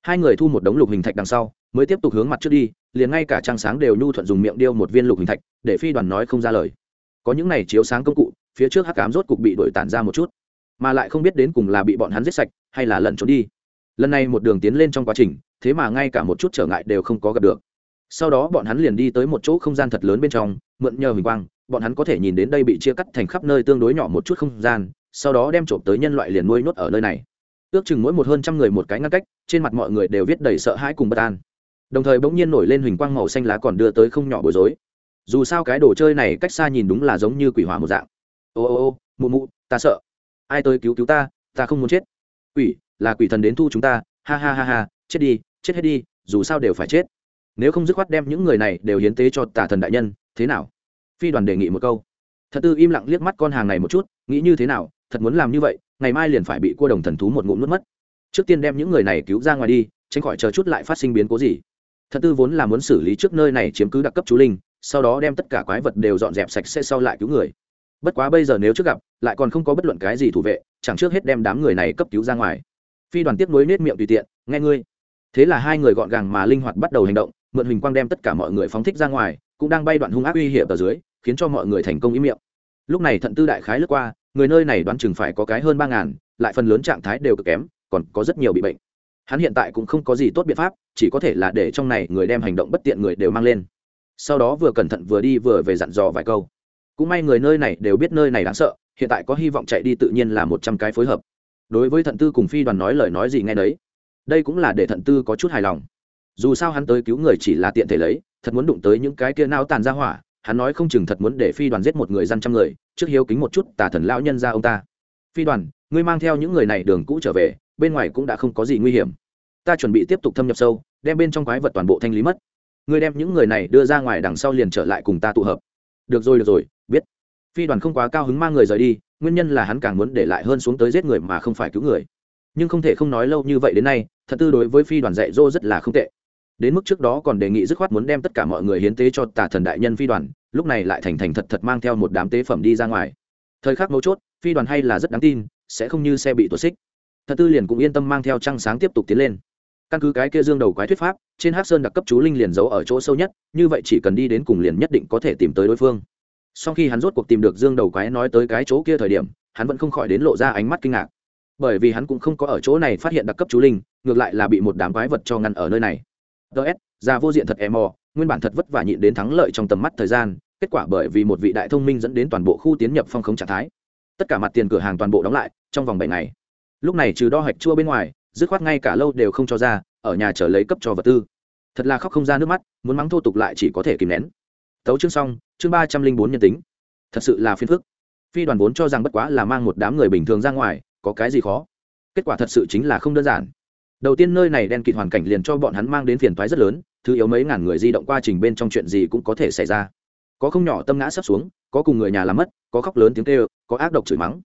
Hai người thu một đống lục hình thạch đằng sau, mới tiếp tục hướng mặt trước đi, liền ngay cả trang sáng đều nhu thuận dùng miệng điêu một viên lục hình thạch, để phi đoàn nói không ra lời. Có những này chiếu sáng công cụ, phía trước hắc cám rốt cục bị đổi tản ra một chút, mà lại không biết đến cùng là bị bọn hắn giết sạch, hay là lẩn trốn đi. Lần này một đường tiến lên trong quá trình thế mà ngay cả một chút trở ngại đều không có gặp được. Sau đó bọn hắn liền đi tới một chỗ không gian thật lớn bên trong, mượn nhờ hình quang, bọn hắn có thể nhìn đến đây bị chia cắt thành khắp nơi tương đối nhỏ một chút không gian, sau đó đem trộm tới nhân loại liền nuôi nhốt ở nơi này. Ước chừng mỗi một hơn trăm người một cái ngăn cách, trên mặt mọi người đều viết đầy sợ hãi cùng bất an. Đồng thời bỗng nhiên nổi lên huỳnh quang màu xanh lá còn đưa tới không nhỏ bối rối. Dù sao cái đồ chơi này cách xa nhìn đúng là giống như quỷ hỏa một dạng. Ô ô ô, mụ mụ, ta sợ. Ai tới cứu cứu ta ta không muốn chết. Quỷ, là quỷ thần đến thu chúng ta. Ha ha ha ha, chết đi chết hết đi, dù sao đều phải chết. Nếu không dứt khoát đem những người này đều hiến tế cho tà thần đại nhân, thế nào? Phi đoàn đề nghị một câu. Thật tư im lặng liếc mắt con hàng này một chút, nghĩ như thế nào, thật muốn làm như vậy, ngày mai liền phải bị cua đồng thần thú một ngụm nuốt mất. Trước tiên đem những người này cứu ra ngoài đi, tránh khỏi chờ chút lại phát sinh biến cố gì. Thật tư vốn là muốn xử lý trước nơi này chiếm cứ đặc cấp chú linh, sau đó đem tất cả quái vật đều dọn dẹp sạch sẽ sau lại cứu người. Bất quá bây giờ nếu trước gặp, lại còn không có bất luận cái gì thủ vệ, chẳng trước hết đem đám người này cấp cứu ra ngoài. Phi đoàn tiếp nối nết miệng tùy tiện, nghe ngươi thế là hai người gọn gàng mà linh hoạt bắt đầu hành động, mượn hình quang đem tất cả mọi người phóng thích ra ngoài, cũng đang bay đoạn hung ác uy hiểm ở dưới, khiến cho mọi người thành công ý miệng. Lúc này thận tư đại khái lướt qua, người nơi này đoán chừng phải có cái hơn ba ngàn, lại phần lớn trạng thái đều cực kém, còn có rất nhiều bị bệnh. Hắn hiện tại cũng không có gì tốt biện pháp, chỉ có thể là để trong này người đem hành động bất tiện người đều mang lên. Sau đó vừa cẩn thận vừa đi vừa về dặn dò vài câu. Cũng may người nơi này đều biết nơi này đáng sợ, hiện tại có hy vọng chạy đi tự nhiên là một trăm cái phối hợp. Đối với thận tư cùng phi đoàn nói lời nói gì ngay đấy đây cũng là để thận tư có chút hài lòng. Dù sao hắn tới cứu người chỉ là tiện thể lấy, thật muốn đụng tới những cái kia nao tàn ra hỏa, hắn nói không chừng thật muốn để phi đoàn giết một người dân trăm người, trước hiếu kính một chút, tà thần lão nhân ra ông ta. Phi đoàn, ngươi mang theo những người này đường cũ trở về, bên ngoài cũng đã không có gì nguy hiểm. Ta chuẩn bị tiếp tục thâm nhập sâu, đem bên trong quái vật toàn bộ thanh lý mất. Ngươi đem những người này đưa ra ngoài đằng sau liền trở lại cùng ta tụ hợp. Được rồi được rồi, biết. Phi đoàn không quá cao hứng mang người rời đi, nguyên nhân là hắn càng muốn để lại hơn xuống tới giết người mà không phải cứu người nhưng không thể không nói lâu như vậy đến nay, thật tư đối với phi đoàn dạy dỗ rất là không tệ. Đến mức trước đó còn đề nghị dứt khoát muốn đem tất cả mọi người hiến tế cho tà thần đại nhân phi đoàn, lúc này lại thành thành thật thật mang theo một đám tế phẩm đi ra ngoài. Thời khắc mấu chốt, phi đoàn hay là rất đáng tin, sẽ không như xe bị tuột xích. Thật tư liền cũng yên tâm mang theo trăng sáng tiếp tục tiến lên. Căn cứ cái kia dương đầu quái thuyết pháp, trên hắc sơn đặc cấp chú linh liền giấu ở chỗ sâu nhất, như vậy chỉ cần đi đến cùng liền nhất định có thể tìm tới đối phương. Sau khi hắn rốt cuộc tìm được dương đầu quái nói tới cái chỗ kia thời điểm, hắn vẫn không khỏi đến lộ ra ánh mắt kinh ngạc bởi vì hắn cũng không có ở chỗ này phát hiện đặc cấp chú linh, ngược lại là bị một đám quái vật cho ngăn ở nơi này. Ts già vô diện thật e mò, nguyên bản thật vất vả nhịn đến thắng lợi trong tầm mắt thời gian, kết quả bởi vì một vị đại thông minh dẫn đến toàn bộ khu tiến nhập phong khống trạng thái. Tất cả mặt tiền cửa hàng toàn bộ đóng lại, trong vòng bảy ngày. Lúc này trừ đo hạch chua bên ngoài, dứt khoát ngay cả lâu đều không cho ra, ở nhà chờ lấy cấp cho vật tư. Thật là khóc không ra nước mắt, muốn mắng thô tục lại chỉ có thể kìm nén. Tấu chương xong, chương ba trăm linh bốn nhân tính. Thật sự là phiền phức. Phi đoàn vốn cho rằng bất quá là mang một đám người bình thường ra ngoài có cái gì khó? Kết quả thật sự chính là không đơn giản. Đầu tiên nơi này đen kịt hoàn cảnh liền cho bọn hắn mang đến phiền toái rất lớn, thứ yếu mấy ngàn người di động qua trình bên trong chuyện gì cũng có thể xảy ra. Có không nhỏ tâm ngã sắp xuống, có cùng người nhà làm mất, có khóc lớn tiếng kêu, có ác độc chửi mắng.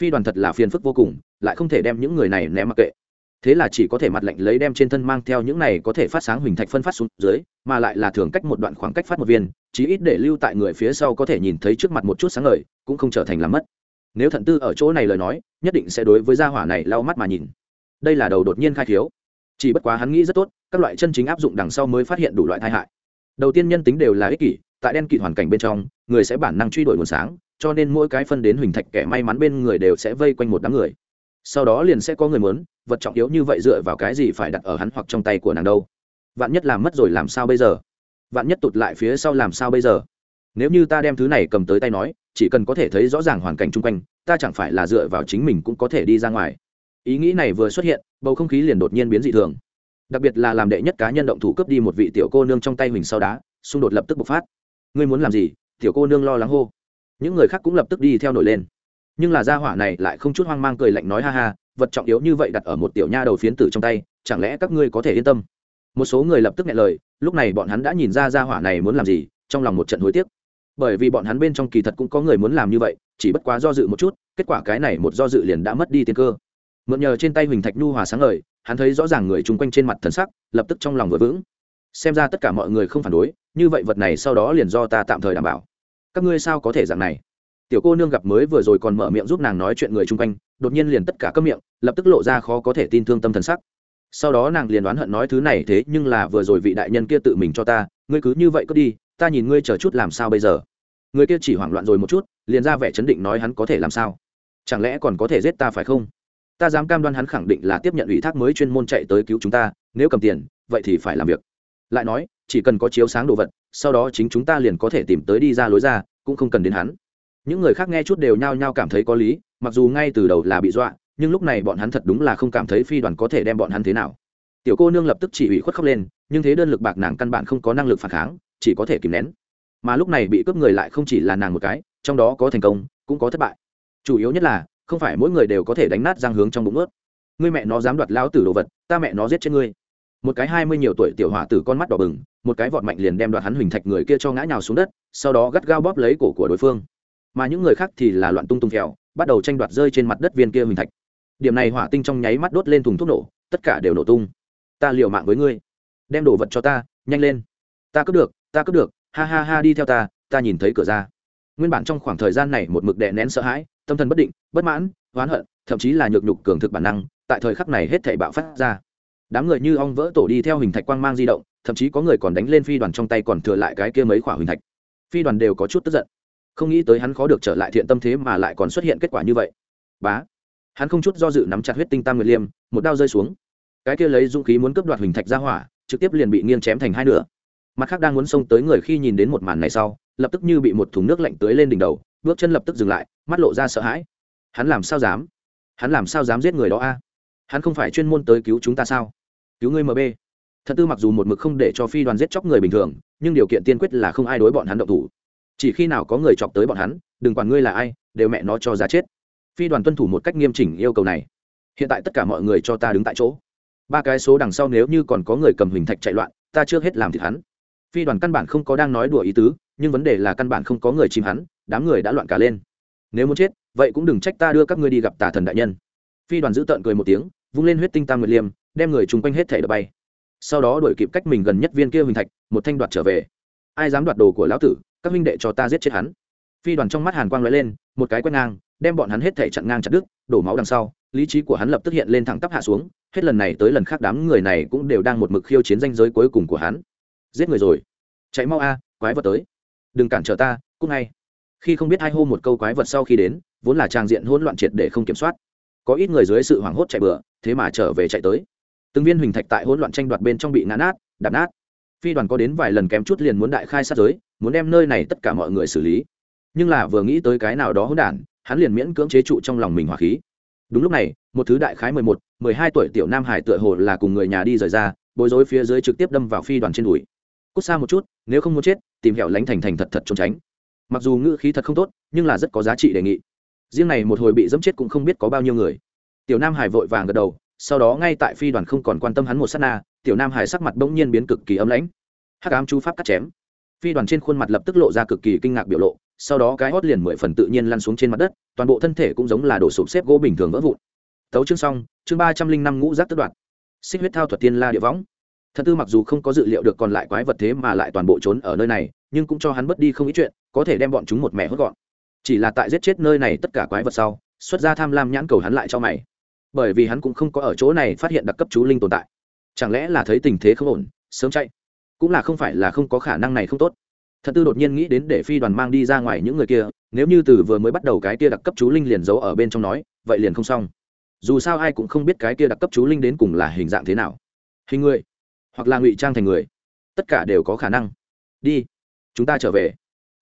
Phi đoàn thật là phiền phức vô cùng, lại không thể đem những người này ném mặc kệ. Thế là chỉ có thể mặt lệnh lấy đem trên thân mang theo những này có thể phát sáng huỳnh thạch phân phát xuống dưới, mà lại là thường cách một đoạn khoảng cách phát một viên, chí ít để lưu tại người phía sau có thể nhìn thấy trước mặt một chút sáng ngời, cũng không trở thành làm mất nếu thận tư ở chỗ này lời nói, nhất định sẽ đối với gia hỏa này lau mắt mà nhìn. Đây là đầu đột nhiên khai thiếu. Chỉ bất quá hắn nghĩ rất tốt, các loại chân chính áp dụng đằng sau mới phát hiện đủ loại tai hại. Đầu tiên nhân tính đều là ích kỷ, tại đen kịt hoàn cảnh bên trong, người sẽ bản năng truy đuổi nguồn sáng, cho nên mỗi cái phân đến huỳnh thạch kẻ may mắn bên người đều sẽ vây quanh một đám người. Sau đó liền sẽ có người muốn, vật trọng yếu như vậy dựa vào cái gì phải đặt ở hắn hoặc trong tay của nàng đâu? Vạn nhất làm mất rồi làm sao bây giờ? Vạn nhất tụt lại phía sau làm sao bây giờ? Nếu như ta đem thứ này cầm tới tay nói chỉ cần có thể thấy rõ ràng hoàn cảnh chung quanh, ta chẳng phải là dựa vào chính mình cũng có thể đi ra ngoài. Ý nghĩ này vừa xuất hiện, bầu không khí liền đột nhiên biến dị thường. Đặc biệt là làm đệ nhất cá nhân động thủ cướp đi một vị tiểu cô nương trong tay huỳnh sau đá, xung đột lập tức bộc phát. Ngươi muốn làm gì? Tiểu cô nương lo lắng hô. Những người khác cũng lập tức đi theo nổi lên. Nhưng là gia hỏa này lại không chút hoang mang cười lạnh nói ha ha, vật trọng yếu như vậy đặt ở một tiểu nha đầu phiến tử trong tay, chẳng lẽ các ngươi có thể yên tâm? Một số người lập tức nghe lời, lúc này bọn hắn đã nhìn ra gia hỏa này muốn làm gì, trong lòng một trận hối tiếc bởi vì bọn hắn bên trong kỳ thật cũng có người muốn làm như vậy, chỉ bất quá do dự một chút, kết quả cái này một do dự liền đã mất đi tiên cơ. Mượn nhờ trên tay huỳnh thạch nhu hòa sáng ngời, hắn thấy rõ ràng người chung quanh trên mặt thần sắc, lập tức trong lòng vừa vững. Xem ra tất cả mọi người không phản đối, như vậy vật này sau đó liền do ta tạm thời đảm bảo. Các ngươi sao có thể dạng này? Tiểu cô nương gặp mới vừa rồi còn mở miệng giúp nàng nói chuyện người chung quanh, đột nhiên liền tất cả các miệng, lập tức lộ ra khó có thể tin thương tâm thần sắc. Sau đó nàng liền đoán hận nói thứ này thế nhưng là vừa rồi vị đại nhân kia tự mình cho ta, ngươi cứ như vậy cứ đi ta nhìn ngươi chờ chút làm sao bây giờ? Người kia chỉ hoảng loạn rồi một chút, liền ra vẻ chấn định nói hắn có thể làm sao? Chẳng lẽ còn có thể giết ta phải không? Ta dám cam đoan hắn khẳng định là tiếp nhận ủy thác mới chuyên môn chạy tới cứu chúng ta, nếu cầm tiền, vậy thì phải làm việc. Lại nói, chỉ cần có chiếu sáng đồ vật, sau đó chính chúng ta liền có thể tìm tới đi ra lối ra, cũng không cần đến hắn. Những người khác nghe chút đều nhao nhao cảm thấy có lý, mặc dù ngay từ đầu là bị dọa, nhưng lúc này bọn hắn thật đúng là không cảm thấy phi đoàn có thể đem bọn hắn thế nào. Tiểu cô nương lập tức chỉ ủy khuất khóc lên, nhưng thế đơn lực bạc nàng căn bản không có năng lực phản kháng chỉ có thể kìm nén. Mà lúc này bị cướp người lại không chỉ là nàng một cái, trong đó có thành công, cũng có thất bại. Chủ yếu nhất là, không phải mỗi người đều có thể đánh nát răng hướng trong bụng ướt. Ngươi mẹ nó dám đoạt lao tử đồ vật, ta mẹ nó giết chết ngươi. Một cái hai mươi nhiều tuổi tiểu hỏa tử con mắt đỏ bừng, một cái vọt mạnh liền đem đoạt hắn huỳnh thạch người kia cho ngã nhào xuống đất, sau đó gắt gao bóp lấy cổ của đối phương. Mà những người khác thì là loạn tung tung kẹo bắt đầu tranh đoạt rơi trên mặt đất viên kia huỳnh thạch. Điểm này hỏa tinh trong nháy mắt đốt lên thùng thuốc nổ, tất cả đều nổ tung. Ta liều mạng với ngươi. Đem đồ vật cho ta, nhanh lên. Ta cướp được ta cướp được, ha ha ha, đi theo ta ta nhìn thấy cửa ra. Nguyên bản trong khoảng thời gian này một mực đè nén sợ hãi, tâm thần bất định, bất mãn, oán hận, thậm chí là nhược nhục cường thực bản năng, tại thời khắc này hết thảy bạo phát ra. Đám người như ong vỡ tổ đi theo hình thạch quang mang di động, thậm chí có người còn đánh lên phi đoàn trong tay còn thừa lại cái kia mấy quả hình thạch. Phi đoàn đều có chút tức giận. Không nghĩ tới hắn khó được trở lại thiện tâm thế mà lại còn xuất hiện kết quả như vậy. Bá. Hắn không chút do dự nắm chặt huyết tinh tam nguyệt liêm, một đao rơi xuống. Cái kia lấy dũng khí muốn cướp đoạt hình thạch ra hỏa, trực tiếp liền bị nghiêng chém thành hai nửa mặt khác đang muốn xông tới người khi nhìn đến một màn này sau, lập tức như bị một thùng nước lạnh tưới lên đỉnh đầu, bước chân lập tức dừng lại, mắt lộ ra sợ hãi. Hắn làm sao dám? Hắn làm sao dám giết người đó a? Hắn không phải chuyên môn tới cứu chúng ta sao? Cứu ngươi mb thật tư mặc dù một mực không để cho phi đoàn giết chóc người bình thường, nhưng điều kiện tiên quyết là không ai đối bọn hắn động thủ. Chỉ khi nào có người chọc tới bọn hắn, đừng quản ngươi là ai, đều mẹ nó cho giá chết. Phi đoàn tuân thủ một cách nghiêm chỉnh yêu cầu này. Hiện tại tất cả mọi người cho ta đứng tại chỗ. Ba cái số đằng sau nếu như còn có người cầm hình thạch chạy loạn, ta chưa hết làm thịt hắn phi đoàn căn bản không có đang nói đùa ý tứ, nhưng vấn đề là căn bản không có người chìm hắn, đám người đã loạn cả lên. Nếu muốn chết, vậy cũng đừng trách ta đưa các ngươi đi gặp tà thần đại nhân. Phi đoàn giữ tợn cười một tiếng, vung lên huyết tinh tam nguyệt liêm, đem người chung quanh hết thể đập bay. Sau đó đuổi kịp cách mình gần nhất viên kia huỳnh thạch, một thanh đoạt trở về. Ai dám đoạt đồ của lão tử, các huynh đệ cho ta giết chết hắn. Phi đoàn trong mắt hàn quang lóe lên, một cái quét ngang, đem bọn hắn hết thể chặn ngang chặt đứt, đổ máu đằng sau, lý trí của hắn lập tức hiện lên thẳng tắp hạ xuống, hết lần này tới lần khác đám người này cũng đều đang một mực khiêu chiến danh giới cuối cùng của hắn giết người rồi. Chạy mau a, quái vật tới. Đừng cản trở ta cúc ngay. Khi không biết hai hô một câu quái vật sau khi đến, vốn là trang diện hỗn loạn triệt để không kiểm soát. Có ít người dưới sự hoảng hốt chạy bừa, thế mà trở về chạy tới. Từng viên huỳnh thạch tại hỗn loạn tranh đoạt bên trong bị ngã nát, đạp nát. Phi đoàn có đến vài lần kém chút liền muốn đại khai sát giới, muốn đem nơi này tất cả mọi người xử lý. Nhưng là vừa nghĩ tới cái nào đó hỗn đản, hắn liền miễn cưỡng chế trụ trong lòng mình hỏa khí. Đúng lúc này, một thứ đại khái mười một, mười hai tuổi tiểu nam hải tựa hồ là cùng người nhà đi rời ra, bối rối phía dưới trực tiếp đâm vào phi đoàn trên đùi cút xa một chút, nếu không muốn chết, tìm hẻo lánh thành thành thật thật trốn tránh. Mặc dù ngữ khí thật không tốt, nhưng là rất có giá trị đề nghị. Riêng này một hồi bị dẫm chết cũng không biết có bao nhiêu người. Tiểu nam hải vội vàng gật đầu, sau đó ngay tại phi đoàn không còn quan tâm hắn một s á t na, tiểu nam hải sắc mặt bỗng nhiên biến cực kỳ ấm lãnh. Hắc ám chú pháp cắt chém. Phi đoàn trên khuôn mặt lập tức lộ ra cực kỳ kinh ngạc biểu lộ, sau đó cái hót liền mười phần tự nhiên lăn xuống trên mặt đất, toàn bộ thân thể cũng giống là đổ sụp xếp gỗ bình thường vỡ vụn. Tấu chương xong, chương ba trăm linh năm ngũ giác tất đoạt. Xích huyết thao thuật tiên la địa võng thật tư mặc dù không có dự liệu được còn lại quái vật thế mà lại toàn bộ trốn ở nơi này, nhưng cũng cho hắn mất đi không ít chuyện, có thể đem bọn chúng một mẹ hốt gọn. Chỉ là tại giết chết nơi này tất cả quái vật sau, xuất ra tham lam nhãn cầu hắn lại cho mày. Bởi vì hắn cũng không có ở chỗ này phát hiện đặc cấp chú linh tồn tại. Chẳng lẽ là thấy tình thế không ổn, sớm chạy? Cũng là không phải là không có khả năng này không tốt. Thật tư đột nhiên nghĩ đến để phi đoàn mang đi ra ngoài những người kia, nếu như từ vừa mới bắt đầu cái kia đặc cấp chú linh liền giấu ở bên trong nói, vậy liền không xong. Dù sao ai cũng không biết cái kia đặc cấp chú linh đến cùng là hình dạng thế nào. Hình người hoặc là ngụy trang thành người. Tất cả đều có khả năng. Đi. Chúng ta trở về.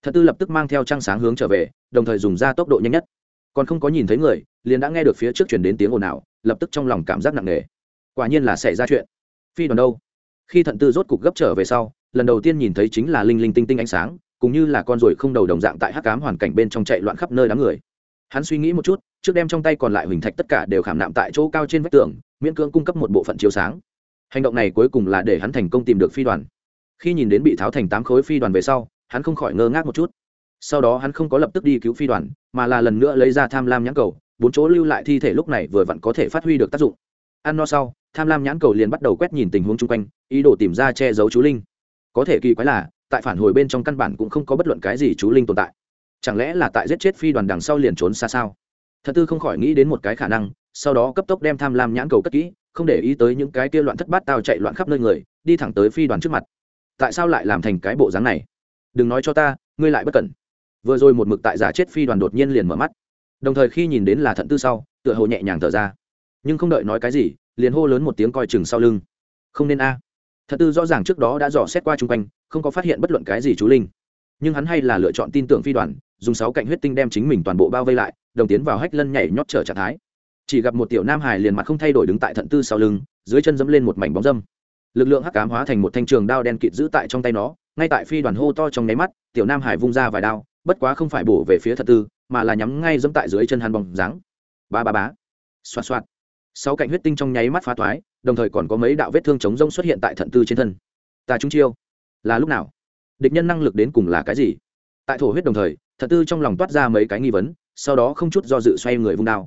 Thật tư lập tức mang theo trăng sáng hướng trở về, đồng thời dùng ra tốc độ nhanh nhất. Còn không có nhìn thấy người, liền đã nghe được phía trước chuyển đến tiếng ồn ào, lập tức trong lòng cảm giác nặng nề. Quả nhiên là xảy ra chuyện. Phi đoàn đâu? Khi thận tư rốt cục gấp trở về sau, lần đầu tiên nhìn thấy chính là linh linh tinh tinh ánh sáng, cũng như là con ruồi không đầu đồng dạng tại hắc cám hoàn cảnh bên trong chạy loạn khắp nơi đám người. Hắn suy nghĩ một chút, trước đem trong tay còn lại huỳnh thạch tất cả đều khảm nạm tại chỗ cao trên vách tường, miễn cưỡng cung cấp một bộ phận chiếu sáng hành động này cuối cùng là để hắn thành công tìm được phi đoàn. Khi nhìn đến bị tháo thành tám khối phi đoàn về sau, hắn không khỏi ngơ ngác một chút. Sau đó hắn không có lập tức đi cứu phi đoàn, mà là lần nữa lấy ra tham lam nhãn cầu, bốn chỗ lưu lại thi thể lúc này vừa vặn có thể phát huy được tác dụng. Ăn no sau, tham lam nhãn cầu liền bắt đầu quét nhìn tình huống chung quanh, ý đồ tìm ra che giấu chú linh. Có thể kỳ quái là, tại phản hồi bên trong căn bản cũng không có bất luận cái gì chú linh tồn tại. Chẳng lẽ là tại giết chết phi đoàn đằng sau liền trốn xa sao? Thật tư không khỏi nghĩ đến một cái khả năng, sau đó cấp tốc đem tham lam nhãn cầu cất kỹ không để ý tới những cái kia loạn thất bát tao chạy loạn khắp nơi người, đi thẳng tới phi đoàn trước mặt. Tại sao lại làm thành cái bộ dáng này? Đừng nói cho ta, ngươi lại bất cẩn. Vừa rồi một mực tại giả chết phi đoàn đột nhiên liền mở mắt. Đồng thời khi nhìn đến là thận tư sau, tựa hồ nhẹ nhàng thở ra. Nhưng không đợi nói cái gì, liền hô lớn một tiếng coi chừng sau lưng. Không nên a. À. thận tư rõ ràng trước đó đã dò xét qua chung quanh, không có phát hiện bất luận cái gì chú linh. Nhưng hắn hay là lựa chọn tin tưởng phi đoàn, dùng sáu cạnh huyết tinh đem chính mình toàn bộ bao vây lại, đồng tiến vào hách lân nhảy nhót trở trạng thái chỉ gặp một tiểu nam hải liền mặt không thay đổi đứng tại thận tư sau lưng, dưới chân dẫm lên một mảnh bóng dâm. Lực lượng hắc cám hóa thành một thanh trường đao đen kịt giữ tại trong tay nó, ngay tại phi đoàn hô to trong nháy mắt, tiểu nam hải vung ra vài đao, bất quá không phải bổ về phía thận tư, mà là nhắm ngay dẫm tại dưới chân hàn bóng dáng. Ba ba bá xoạt xoạt. Sáu cạnh huyết tinh trong nháy mắt phá thoái, đồng thời còn có mấy đạo vết thương chống rông xuất hiện tại thận tư trên thân. Ta trung chiêu. Là lúc nào? Địch nhân năng lực đến cùng là cái gì? Tại thổ huyết đồng thời, thận tư trong lòng toát ra mấy cái nghi vấn, sau đó không chút do dự xoay người vung đao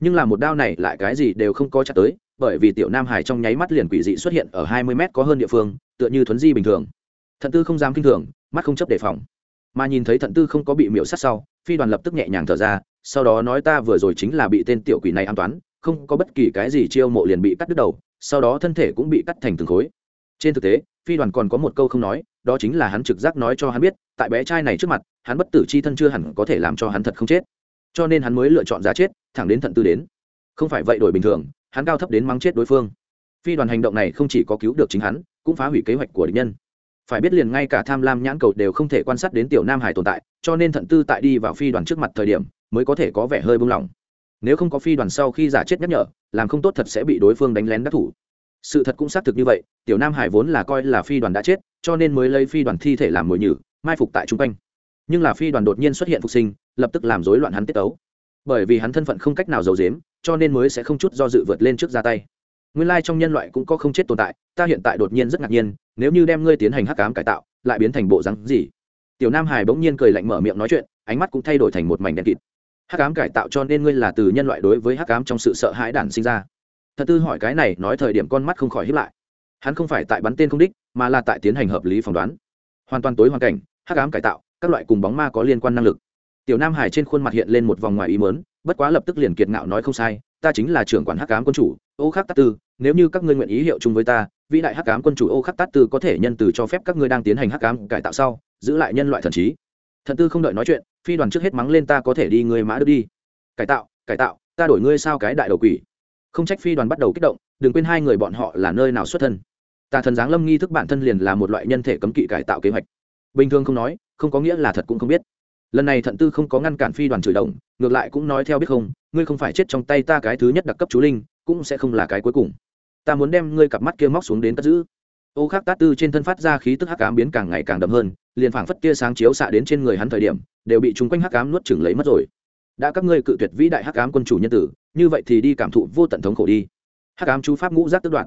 nhưng là một đao này lại cái gì đều không có chặt tới, bởi vì tiểu nam hải trong nháy mắt liền quỷ dị xuất hiện ở hai mươi mét có hơn địa phương, tựa như thuấn di bình thường. Thận tư không dám kinh thường, mắt không chấp đề phòng. Mà nhìn thấy thận tư không có bị miễu sát sau, phi đoàn lập tức nhẹ nhàng thở ra, sau đó nói ta vừa rồi chính là bị tên tiểu quỷ này an toán, không có bất kỳ cái gì chiêu mộ liền bị cắt đứt đầu, sau đó thân thể cũng bị cắt thành từng khối. Trên thực tế, phi đoàn còn có một câu không nói, đó chính là hắn trực giác nói cho hắn biết, tại bé trai này trước mặt, hắn bất tử c h i thân chưa hẳn có thể làm cho hắn thật không chết cho nên hắn mới lựa chọn giá chết, thẳng đến thận tư đến. Không phải vậy đổi bình thường, hắn cao thấp đến mắng chết đối phương. Phi đoàn hành động này không chỉ có cứu được chính hắn, cũng phá hủy kế hoạch của địch nhân. Phải biết liền ngay cả tham lam nhãn cầu đều không thể quan sát đến tiểu nam hải tồn tại, cho nên thận tư tại đi vào phi đoàn trước mặt thời điểm, mới có thể có vẻ hơi buông lỏng. Nếu không có phi đoàn sau khi giả chết nhắc nhở, làm không tốt thật sẽ bị đối phương đánh lén đắc thủ. Sự thật cũng xác thực như vậy, tiểu nam hải vốn là coi là phi đoàn đã chết, cho nên mới lấy phi đoàn thi thể làm mồi nhử, mai phục tại chung quanh nhưng là phi đoàn đột nhiên xuất hiện phục sinh, lập tức làm rối loạn hắn tiết tấu. Bởi vì hắn thân phận không cách nào giấu giếm, cho nên mới sẽ không chút do dự vượt lên trước ra tay. Nguyên lai trong nhân loại cũng có không chết tồn tại, ta hiện tại đột nhiên rất ngạc nhiên, nếu như đem ngươi tiến hành hắc cám cải tạo, lại biến thành bộ rắn gì? Tiểu nam hải bỗng nhiên cười lạnh mở miệng nói chuyện, ánh mắt cũng thay đổi thành một mảnh đen kịt. Hắc ám cải tạo cho nên ngươi là từ nhân loại đối với hắc ám trong sự sợ hãi đản sinh ra. Thật tư hỏi cái này, nói thời điểm con mắt không khỏi hiếp lại. Hắn không phải tại bắn tên không đích, mà là tại tiến hành hợp lý phỏng đoán. Hoàn toàn tối hoàn cảnh, hắc ám cải tạo các loại cùng bóng ma có liên quan năng lực. Tiểu nam hải trên khuôn mặt hiện lên một vòng ngoài ý mớn bất quá lập tức liền kiệt ngạo nói không sai, ta chính là trưởng quản hắc cám quân chủ, ô khắc tát tư, nếu như các ngươi nguyện ý hiệu chung với ta, vĩ đại hắc cám quân chủ ô khắc tát tư có thể nhân từ cho phép các ngươi đang tiến hành hắc cám cải tạo sau, giữ lại nhân loại thần trí. Thần tư không đợi nói chuyện, phi đoàn trước hết mắng lên ta có thể đi người mã đức đi. Cải tạo cải tạo, ta đổi ngươi sao cái đại đầu quỷ. Không trách phi đoàn bắt đầu kích động, đừng quên hai người bọn họ là nơi nào xuất thân. Tà thần giáng lâm nghi thức bản thân liền là một loại nhân thể cấm kỵ cải tạo kế hoạch. Bình thường không nói không có nghĩa là thật cũng không biết. Lần này thận tư không có ngăn cản phi đoàn chửi động ngược lại cũng nói theo biết không, ngươi không phải chết trong tay ta cái thứ nhất đặc cấp chú linh, cũng sẽ không là cái cuối cùng. Ta muốn đem ngươi cặp mắt kia móc xuống đến cất giữ. Ô khắc tát tư trên thân phát ra khí tức hắc ám biến càng ngày càng đậm hơn, liền phảng phất tia sáng chiếu xạ đến trên người hắn thời điểm, đều bị chúng quanh hắc ám nuốt chửng lấy mất rồi. Đã các ngươi cự tuyệt vĩ đại hắc ám quân chủ nhân tử, như vậy thì đi cảm thụ vô tận thống khổ đi. Hắc ám chú pháp ngũ giác tức đoạn.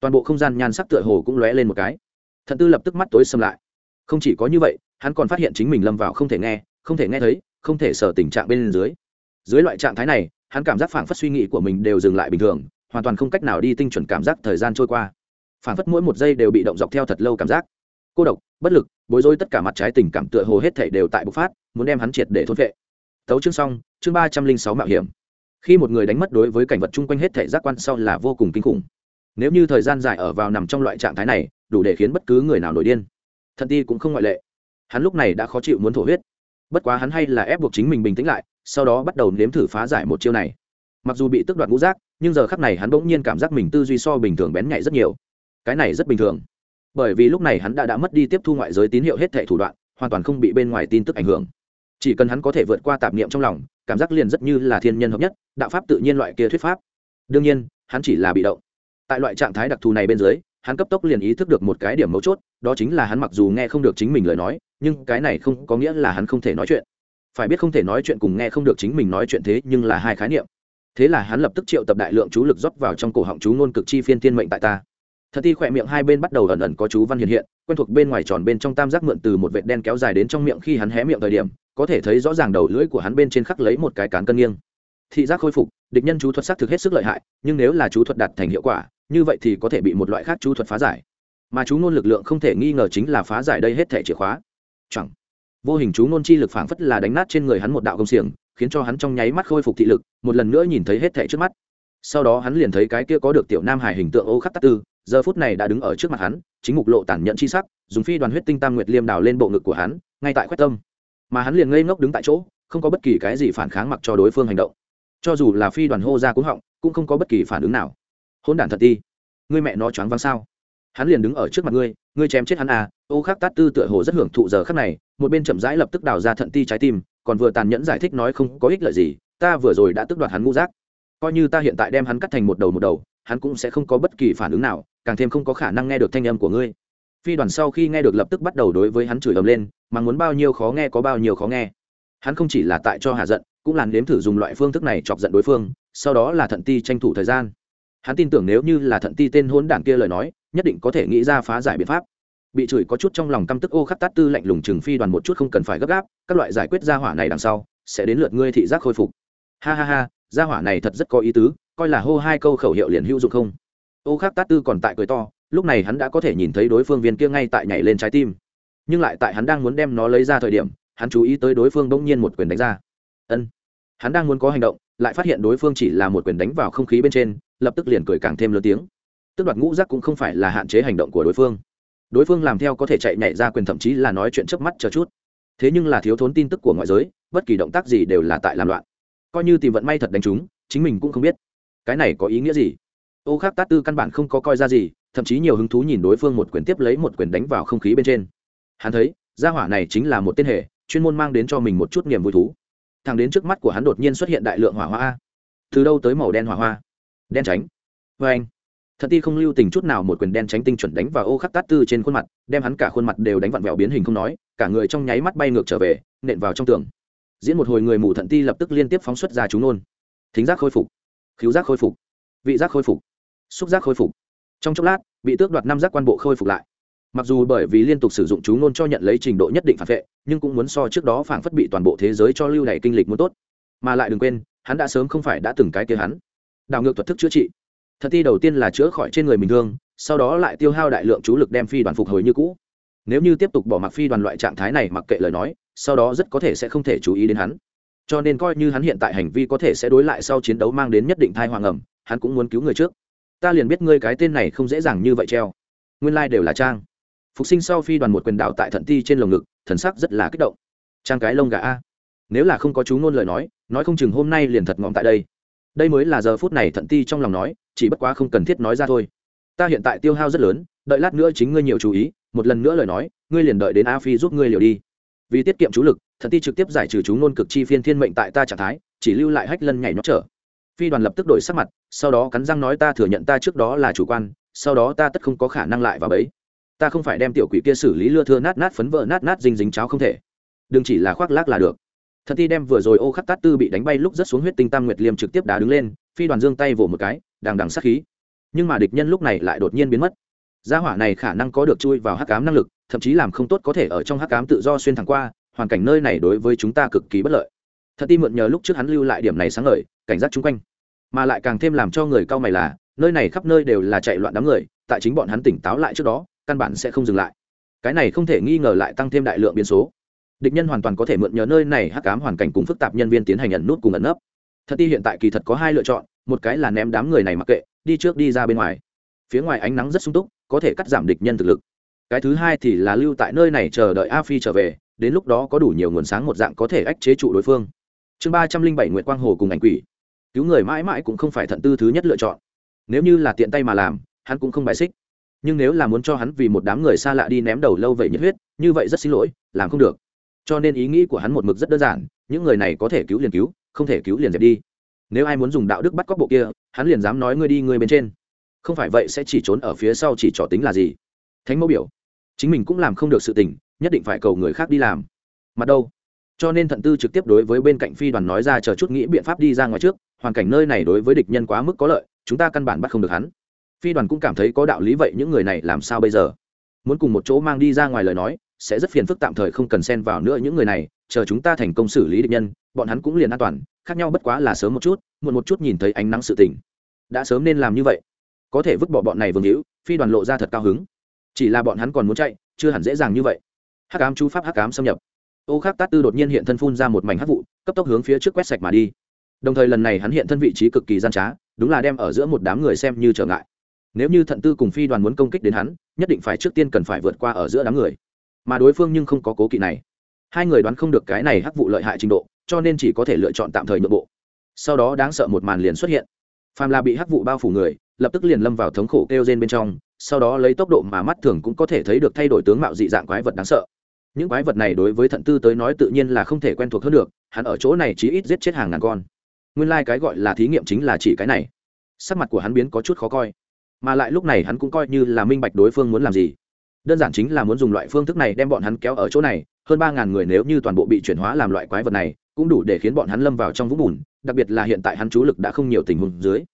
Toàn bộ không gian nhan sắc tựa hồ cũng lóe lên một cái. Thận tư lập tức mắt tối xâm lại. Không chỉ có như vậy hắn còn phát hiện chính mình lâm vào không thể nghe, không thể nghe thấy, không thể sở tình trạng bên dưới. Dưới loại trạng thái này, hắn cảm giác phảng phất suy nghĩ của mình đều dừng lại bình thường, hoàn toàn không cách nào đi tinh chuẩn cảm giác thời gian trôi qua. Phảng phất mỗi một giây đều bị động dọc theo thật lâu cảm giác. Cô độc, bất lực, bối rối tất cả mặt trái tình cảm tựa hồ hết thể đều tại bộc phát, muốn đem hắn triệt để thốt vệ tấu chương xong, chương ba trăm linh sáu mạo hiểm. Khi một người đánh mất đối với cảnh vật chung quanh hết thể giác quan sau là vô cùng kinh khủng. Nếu như thời gian dài ở vào nằm trong loại trạng thái này, đủ để khiến bất cứ người nào nổi điên. Thận ti cũng không ngoại lệ hắn lúc này đã khó chịu muốn thổ huyết. Bất quá hắn hay là ép buộc chính mình bình tĩnh lại, sau đó bắt đầu nếm thử phá giải một chiêu này. Mặc dù bị tức đoạt ngũ giác, nhưng giờ khắc này hắn bỗng nhiên cảm giác mình tư duy so bình thường bén nhạy rất nhiều. Cái này rất bình thường. Bởi vì lúc này hắn đã đã mất đi tiếp thu ngoại giới tín hiệu hết thệ thủ đoạn, hoàn toàn không bị bên ngoài tin tức ảnh hưởng. Chỉ cần hắn có thể vượt qua tạp niệm trong lòng, cảm giác liền rất như là thiên nhân hợp nhất, đạo pháp tự nhiên loại kia thuyết pháp. Đương nhiên, hắn chỉ là bị động. Tại loại trạng thái đặc thù này bên dưới hắn cấp tốc liền ý thức được một cái điểm mấu chốt, đó chính là hắn mặc dù nghe không được chính mình lời nói, nhưng cái này không có nghĩa là hắn không thể nói chuyện. Phải biết không thể nói chuyện cùng nghe không được chính mình nói chuyện thế nhưng là hai khái niệm. Thế là hắn lập tức triệu tập đại lượng chú lực rót vào trong cổ họng chú ngôn cực chi phiên thiên mệnh tại ta. Thật thi khỏe miệng hai bên bắt đầu ẩn ẩn có chú văn hiện hiện, quen thuộc bên ngoài tròn bên trong tam giác mượn từ một vệt đen kéo dài đến trong miệng khi hắn hé miệng thời điểm, có thể thấy rõ ràng đầu lưỡi của hắn bên trên khắc lấy một cái cán cân nghiêng. Thị giác khôi phục, địch nhân chú thuật xác thực hết sức lợi hại, nhưng nếu là chú thuật đạt thành hiệu quả như vậy thì có thể bị một loại khác chú thuật phá giải. Mà chú ngôn lực lượng không thể nghi ngờ chính là phá giải đây hết thể chìa khóa. Chẳng. Vô hình chú ngôn chi lực phảng phất là đánh nát trên người hắn một đạo công xiềng, khiến cho hắn trong nháy mắt khôi phục thị lực, một lần nữa nhìn thấy hết thể trước mắt. Sau đó hắn liền thấy cái kia có được tiểu nam hải hình tượng ô khắc tắc tư, giờ phút này đã đứng ở trước mặt hắn, chính mục lộ tản nhận chi sắc, dùng phi đoàn huyết tinh tam nguyệt liêm đào lên bộ ngực của hắn, ngay tại khoét tâm. Mà hắn liền ngây ngốc đứng tại chỗ, không có bất kỳ cái gì phản kháng mặc cho đối phương hành động. Cho dù là phi đoàn hô ra cũng họng, cũng không có bất kỳ phản ứng nào hôn đản thật ti ngươi mẹ nó choáng váng sao? Hắn liền đứng ở trước mặt ngươi ngươi chém chết hắn à? Ô khắc tát tư tựa hồ rất hưởng thụ giờ khắc này, một bên chậm rãi lập tức đào ra thận ti trái tim, còn vừa tàn nhẫn giải thích nói không có ích lợi gì, ta vừa rồi đã tức đoạt hắn ngũ rác coi như ta hiện tại đem hắn cắt thành một đầu một đầu, hắn cũng sẽ không có bất kỳ phản ứng nào, càng thêm không có khả năng nghe được thanh âm của ngươi. Phi đoàn sau khi nghe được lập tức bắt đầu đối với hắn chửi ầm lên, mà muốn bao nhiêu khó nghe có bao nhiêu khó nghe. Hắn không chỉ là tại cho hạ giận, cũng làm nếm thử dùng loại phương thức này chọc giận đối phương, sau đó là thận ti tranh thủ thời gian hắn tin tưởng nếu như là thận ti tên hôn đảng kia lời nói, nhất định có thể nghĩ ra phá giải biện pháp. Bị chửi có chút trong lòng căm tức ô khắc tát tư lạnh lùng chừng phi đoàn một chút không cần phải gấp gáp, các loại giải quyết gia hỏa này đằng sau, sẽ đến lượt ngươi thị giác khôi phục. Ha ha ha, gia hỏa này thật rất có ý tứ, coi là hô hai câu khẩu hiệu liền hữu dụng không? Ô khắc tát tư còn tại cười to, lúc này hắn đã có thể nhìn thấy đối phương viên kia ngay tại nhảy lên trái tim. Nhưng lại tại hắn đang muốn đem nó lấy ra thời điểm, hắn chú ý tới đối phương bỗng nhiên một quyền đánh ra. Ân. Hắn đang muốn có hành động, lại phát hiện đối phương chỉ là một quyền đánh vào không khí bên trên lập tức liền cười càng thêm lớn tiếng. Tức đoạt ngũ giác cũng không phải là hạn chế hành động của đối phương. Đối phương làm theo có thể chạy nhảy ra quyền thậm chí là nói chuyện trước mắt chờ chút. Thế nhưng là thiếu thốn tin tức của ngoại giới, bất kỳ động tác gì đều là tại làm loạn. Coi như tìm vận may thật đánh chúng, chính mình cũng không biết. Cái này có ý nghĩa gì? Ô khác tát tư căn bản không có coi ra gì, thậm chí nhiều hứng thú nhìn đối phương một quyền tiếp lấy một quyền đánh vào không khí bên trên. Hắn thấy, gia hỏa này chính là một tên hệ chuyên môn mang đến cho mình một chút niềm vui thú. Thằng đến trước mắt của hắn đột nhiên xuất hiện đại lượng hỏa hoa từ đâu tới màu đen hỏa hoa? Đen tránh. Vê anh, thật ti không lưu tình chút nào một quyền đen tránh tinh chuẩn đánh vào ô khắc tát tư trên khuôn mặt, đem hắn cả khuôn mặt đều đánh vặn vẹo biến hình không nói, cả người trong nháy mắt bay ngược trở về, nện vào trong tường. Diễn một hồi người mù thận ti lập tức liên tiếp phóng xuất ra chú nôn. Thính giác khôi phục khiếu giác khôi phục, vị giác khôi phục, xúc giác khôi phục. Trong chốc lát, bị tước đoạt năm giác quan bộ khôi phục lại. Mặc dù bởi vì liên tục sử dụng chú ngôn cho nhận lấy trình độ nhất định phản vệ, nhưng cũng muốn so trước đó phản phất bị toàn bộ thế giới cho lưu này kinh lịch muốn tốt. Mà lại đừng quên, hắn đã sớm không phải đã từng cái kia hắn đảo ngược thuật thức chữa trị. Thật ti đầu tiên là chữa khỏi trên người mình thương, sau đó lại tiêu hao đại lượng chú lực đem phi đoàn phục hồi như cũ. Nếu như tiếp tục bỏ mặc phi đoàn loại trạng thái này mặc kệ lời nói, sau đó rất có thể sẽ không thể chú ý đến hắn. Cho nên coi như hắn hiện tại hành vi có thể sẽ đối lại sau chiến đấu mang đến nhất định thai hoàng ẩm, hắn cũng muốn cứu người trước. Ta liền biết ngươi cái tên này không dễ dàng như vậy treo. Nguyên lai、like、đều là trang. Phục sinh sau phi đoàn một quyền đạo tại thận ti trên lồng ngực, thần sắc rất là kích động. Trang cái lông gà a. Nếu là không có chú ngôn lời nói nói không chừng hôm nay liền thật ngọn tại đây đây mới là giờ phút này thận ti trong lòng nói, chỉ bất quá không cần thiết nói ra thôi. Ta hiện tại tiêu hao rất lớn, đợi lát nữa chính ngươi nhiều chú ý, một lần nữa lời nói, ngươi liền đợi đến a phi giúp ngươi liều đi. Vì tiết kiệm chú lực, thận ti trực tiếp giải trừ chú ngôn cực chi phiên thiên mệnh tại ta trạng thái, chỉ lưu lại hách lân nhảy nhót trở. Phi đoàn lập tức đổi sắc mặt, sau đó cắn răng nói ta thừa nhận ta trước đó là chủ quan, sau đó ta tất không có khả năng lại vào bấy ta không phải đem tiểu quỷ kia xử lý lưa thưa nát nát phấn vỡ nát nát dinh dính cháo không thể. Đừng chỉ là khoác lác là được. Thật ti đem vừa rồi ô khắc tát tư bị đánh bay lúc rất xuống huyết tinh tam nguyệt liêm trực tiếp đá đứng lên, phi đoàn dương tay vỗ một cái, đằng đằng sát khí. Nhưng mà địch nhân lúc này lại đột nhiên biến mất. Gia hỏa này khả năng có được chui vào hắc cám năng lực, thậm chí làm không tốt có thể ở trong hắc cám tự do xuyên thẳng qua, hoàn cảnh nơi này đối với chúng ta cực kỳ bất lợi. Thật ti mượn nhờ lúc trước hắn lưu lại điểm này sáng ngời, cảnh giác chung quanh. Mà lại càng thêm làm cho người cao mày là, nơi này khắp nơi đều là chạy loạn đám người, tại chính bọn hắn tỉnh táo lại trước đó, căn bản sẽ không dừng lại. Cái này không thể nghi ngờ lại tăng thêm đại lượng biến số địch nhân hoàn toàn có thể mượn nhờ nơi này hắc cám hoàn cảnh cùng phức tạp nhân viên tiến hành ẩn nút cùng ẩn nấp. Thật ti hiện tại kỳ thật có hai lựa chọn, một cái là ném đám người này mặc kệ, đi trước đi ra bên ngoài. Phía ngoài ánh nắng rất sung túc, có thể cắt giảm địch nhân thực lực. Cái thứ hai thì là lưu tại nơi này chờ đợi a phi trở về, đến lúc đó có đủ nhiều nguồn sáng một dạng có thể ách chế trụ đối phương. Chương ba trăm linh bảy nguyễn quang hồ cùng ảnh quỷ. Cứu người mãi mãi cũng không phải thận tư thứ nhất lựa chọn. Nếu như là tiện tay mà làm, hắn cũng không bài xích. Nhưng nếu là muốn cho hắn vì một đám người xa lạ đi ném đầu lâu vậy nhiệt huyết, như vậy rất xin lỗi, làm không được cho nên ý nghĩ của hắn một mực rất đơn giản, những người này có thể cứu liền cứu, không thể cứu liền dẹp đi. Nếu ai muốn dùng đạo đức bắt cóc bộ kia, hắn liền dám nói ngươi đi ngươi bên trên. Không phải vậy sẽ chỉ trốn ở phía sau chỉ trỏ tính là gì? Thánh mẫu biểu, chính mình cũng làm không được sự tình, nhất định phải cầu người khác đi làm. Mặt đâu? Cho nên thận tư trực tiếp đối với bên cạnh phi đoàn nói ra chờ chút nghĩ biện pháp đi ra ngoài trước, hoàn cảnh nơi này đối với địch nhân quá mức có lợi, chúng ta căn bản bắt không được hắn. Phi đoàn cũng cảm thấy có đạo lý vậy, những người này làm sao bây giờ? Muốn cùng một chỗ mang đi ra ngoài lời nói sẽ rất phiền phức, tạm thời không cần xen vào nữa những người này, chờ chúng ta thành công xử lý địch nhân, bọn hắn cũng liền an toàn, khác nhau bất quá là sớm một chút, muộn một chút nhìn thấy ánh nắng sự tình. Đã sớm nên làm như vậy. Có thể vứt bỏ bọn này vương hữu, phi đoàn lộ ra thật cao hứng. Chỉ là bọn hắn còn muốn chạy, chưa hẳn dễ dàng như vậy. Hắc ám chú pháp, hắc ám xâm nhập. Ô khắc tát tư đột nhiên hiện thân phun ra một mảnh hắc vụ, cấp tốc hướng phía trước quét sạch mà đi. Đồng thời lần này hắn hiện thân vị trí cực kỳ gian trá, đúng là đem ở giữa một đám người xem như trở ngại. Nếu như thận tư cùng phi đoàn muốn công kích đến hắn, nhất định phải trước tiên cần phải vượt qua ở giữa đám người mà đối phương nhưng không có cố kỵ này. Hai người đoán không được cái này hắc vụ lợi hại trình độ, cho nên chỉ có thể lựa chọn tạm thời nội bộ. Sau đó đáng sợ một màn liền xuất hiện. Phàm là bị hắc vụ bao phủ người, lập tức liền lâm vào thống khổ kêu rên bên trong, sau đó lấy tốc độ mà mắt thường cũng có thể thấy được thay đổi tướng mạo dị dạng quái vật đáng sợ. Những quái vật này đối với thận tư tới nói tự nhiên là không thể quen thuộc hơn được, hắn ở chỗ này chỉ ít giết chết hàng ngàn con. Nguyên lai、like、cái gọi là thí nghiệm chính là chỉ cái này. Sắc mặt của hắn biến có chút khó coi. Mà lại lúc này hắn cũng coi như là minh bạch đối phương muốn làm gì đơn giản chính là muốn dùng loại phương thức này đem bọn hắn kéo ở chỗ này, hơn ba ngàn người nếu như toàn bộ bị chuyển hóa làm loại quái vật này, cũng đủ để khiến bọn hắn lâm vào trong vũng bùn, đặc biệt là hiện tại hắn chú lực đã không nhiều tình huống dưới.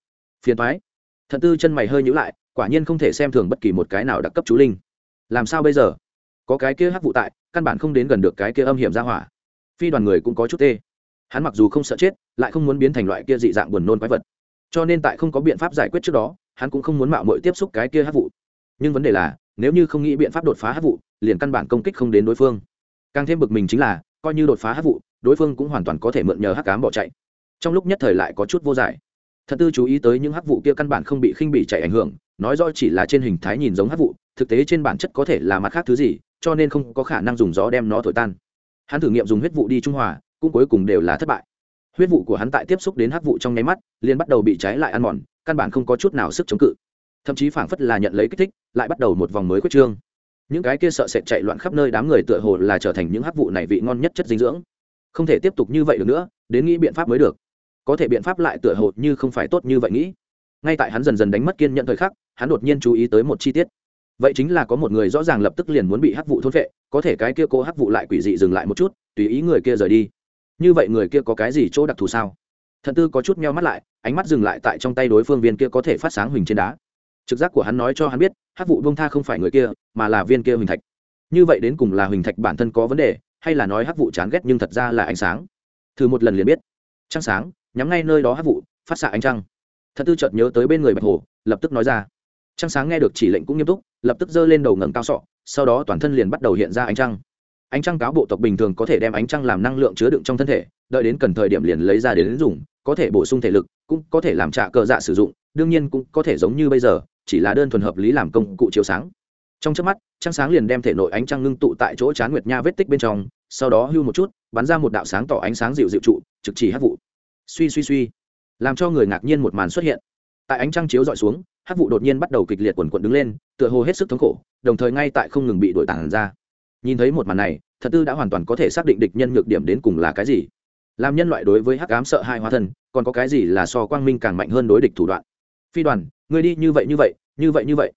Phiền thoái thận tư chân mày hơi nhữ lại, quả nhiên không thể xem thường bất kỳ một cái nào đặc cấp chú linh. Làm sao bây giờ? Có cái kia hắc vụ tại, căn bản không đến gần được cái kia âm hiểm ra hỏa. Phi đoàn người cũng có chút tê. Hắn mặc dù không sợ chết, lại không muốn biến thành loại kia dị dạng buồn nôn quái vật. Cho nên tại không có biện pháp giải quyết trước đó, hắn cũng không muốn mạo mội tiếp xúc cái kia hắc vụ. Nhưng vấn đề là nếu như không nghĩ biện pháp đột phá hắc vụ, liền căn bản công kích không đến đối phương. Càng thêm bực mình chính là, coi như đột phá hắc vụ, đối phương cũng hoàn toàn có thể mượn nhờ hắc cám bỏ chạy. Trong lúc nhất thời lại có chút vô giải. Thật tư chú ý tới những hắc vụ kia căn bản không bị khinh bị chạy ảnh hưởng, nói rõ chỉ là trên hình thái nhìn giống hắc vụ, thực tế trên bản chất có thể là mặt khác thứ gì, cho nên không có khả năng dùng gió đem nó thổi tan. Hắn thử nghiệm dùng huyết vụ đi trung hòa, cũng cuối cùng đều là thất bại. Huyết vụ của hắn tại tiếp xúc đến hắc vụ trong nháy mắt, liền bắt đầu bị cháy lại ăn mòn, căn bản không có chút nào sức chống cự thậm chí phảng phất là nhận lấy kích thích, lại bắt đầu một vòng mới quyết trương. Những cái kia sợ sệt chạy loạn khắp nơi đám người tựa hồ là trở thành những hắc vụ này vị ngon nhất chất dinh dưỡng. Không thể tiếp tục như vậy được nữa, đến nghĩ biện pháp mới được. Có thể biện pháp lại tựa hồ như không phải tốt như vậy nghĩ. Ngay tại hắn dần dần đánh mất kiên nhận thời khắc, hắn đột nhiên chú ý tới một chi tiết. Vậy chính là có một người rõ ràng lập tức liền muốn bị hắc vụ thôn vệ có thể cái kia cô hắc vụ lại quỷ dị dừng lại một chút, tùy ý người kia rời đi. Như vậy người kia có cái gì chỗ đặc thù sao? Thần tư có chút meo mắt lại, ánh mắt dừng lại tại trong tay đối phương viên kia có thể phát sáng huỳnh trên đá trực giác của hắn nói cho hắn biết, hắc vụ bông tha không phải người kia, mà là viên kia huỳnh thạch. Như vậy đến cùng là huỳnh thạch bản thân có vấn đề, hay là nói hắc vụ chán ghét nhưng thật ra là ánh sáng? Thử một lần liền biết. Trăng sáng, nhắm ngay nơi đó hắc vụ phát xạ ánh trăng. Thật tư chợt nhớ tới bên người bạch hồ, lập tức nói ra. Trăng sáng nghe được chỉ lệnh cũng nghiêm túc, lập tức giơ lên đầu ngẩng cao sọ, sau đó toàn thân liền bắt đầu hiện ra ánh trăng. Ánh trăng cáo bộ tộc bình thường có thể đem ánh trăng làm năng lượng chứa đựng trong thân thể, đợi đến cần thời điểm liền lấy ra đến dùng, có thể bổ sung thể lực, cũng có thể làm trả cờ dạ sử dụng, đương nhiên cũng có thể giống như bây giờ chỉ là đơn thuần hợp lý làm công cụ chiếu sáng. Trong trước mắt, trăng sáng liền đem thể nội ánh trăng ngưng tụ tại chỗ chán nguyệt nha vết tích bên trong, sau đó hưu một chút, bắn ra một đạo sáng tỏ ánh sáng dịu dịu trụ, trực chỉ hát vụ suy suy suy. Làm cho người ngạc nhiên một màn xuất hiện. Tại ánh trăng chiếu dọi xuống hát vụ đột nhiên bắt đầu kịch liệt quần quận đứng lên, tựa hồ hết sức thống khổ, đồng thời ngay tại không ngừng bị đổi tản ra. Nhìn thấy một màn này, thật tư đã hoàn toàn có thể xác định địch nhân nhược điểm đến cùng là cái gì. Làm nhân loại đối với hắc ám sợ hai hóa thân, còn có cái gì là so quang minh càng mạnh hơn đối địch thủ đoạn? Phi đoàn người đi như vậy như vậy như vậy như vậy.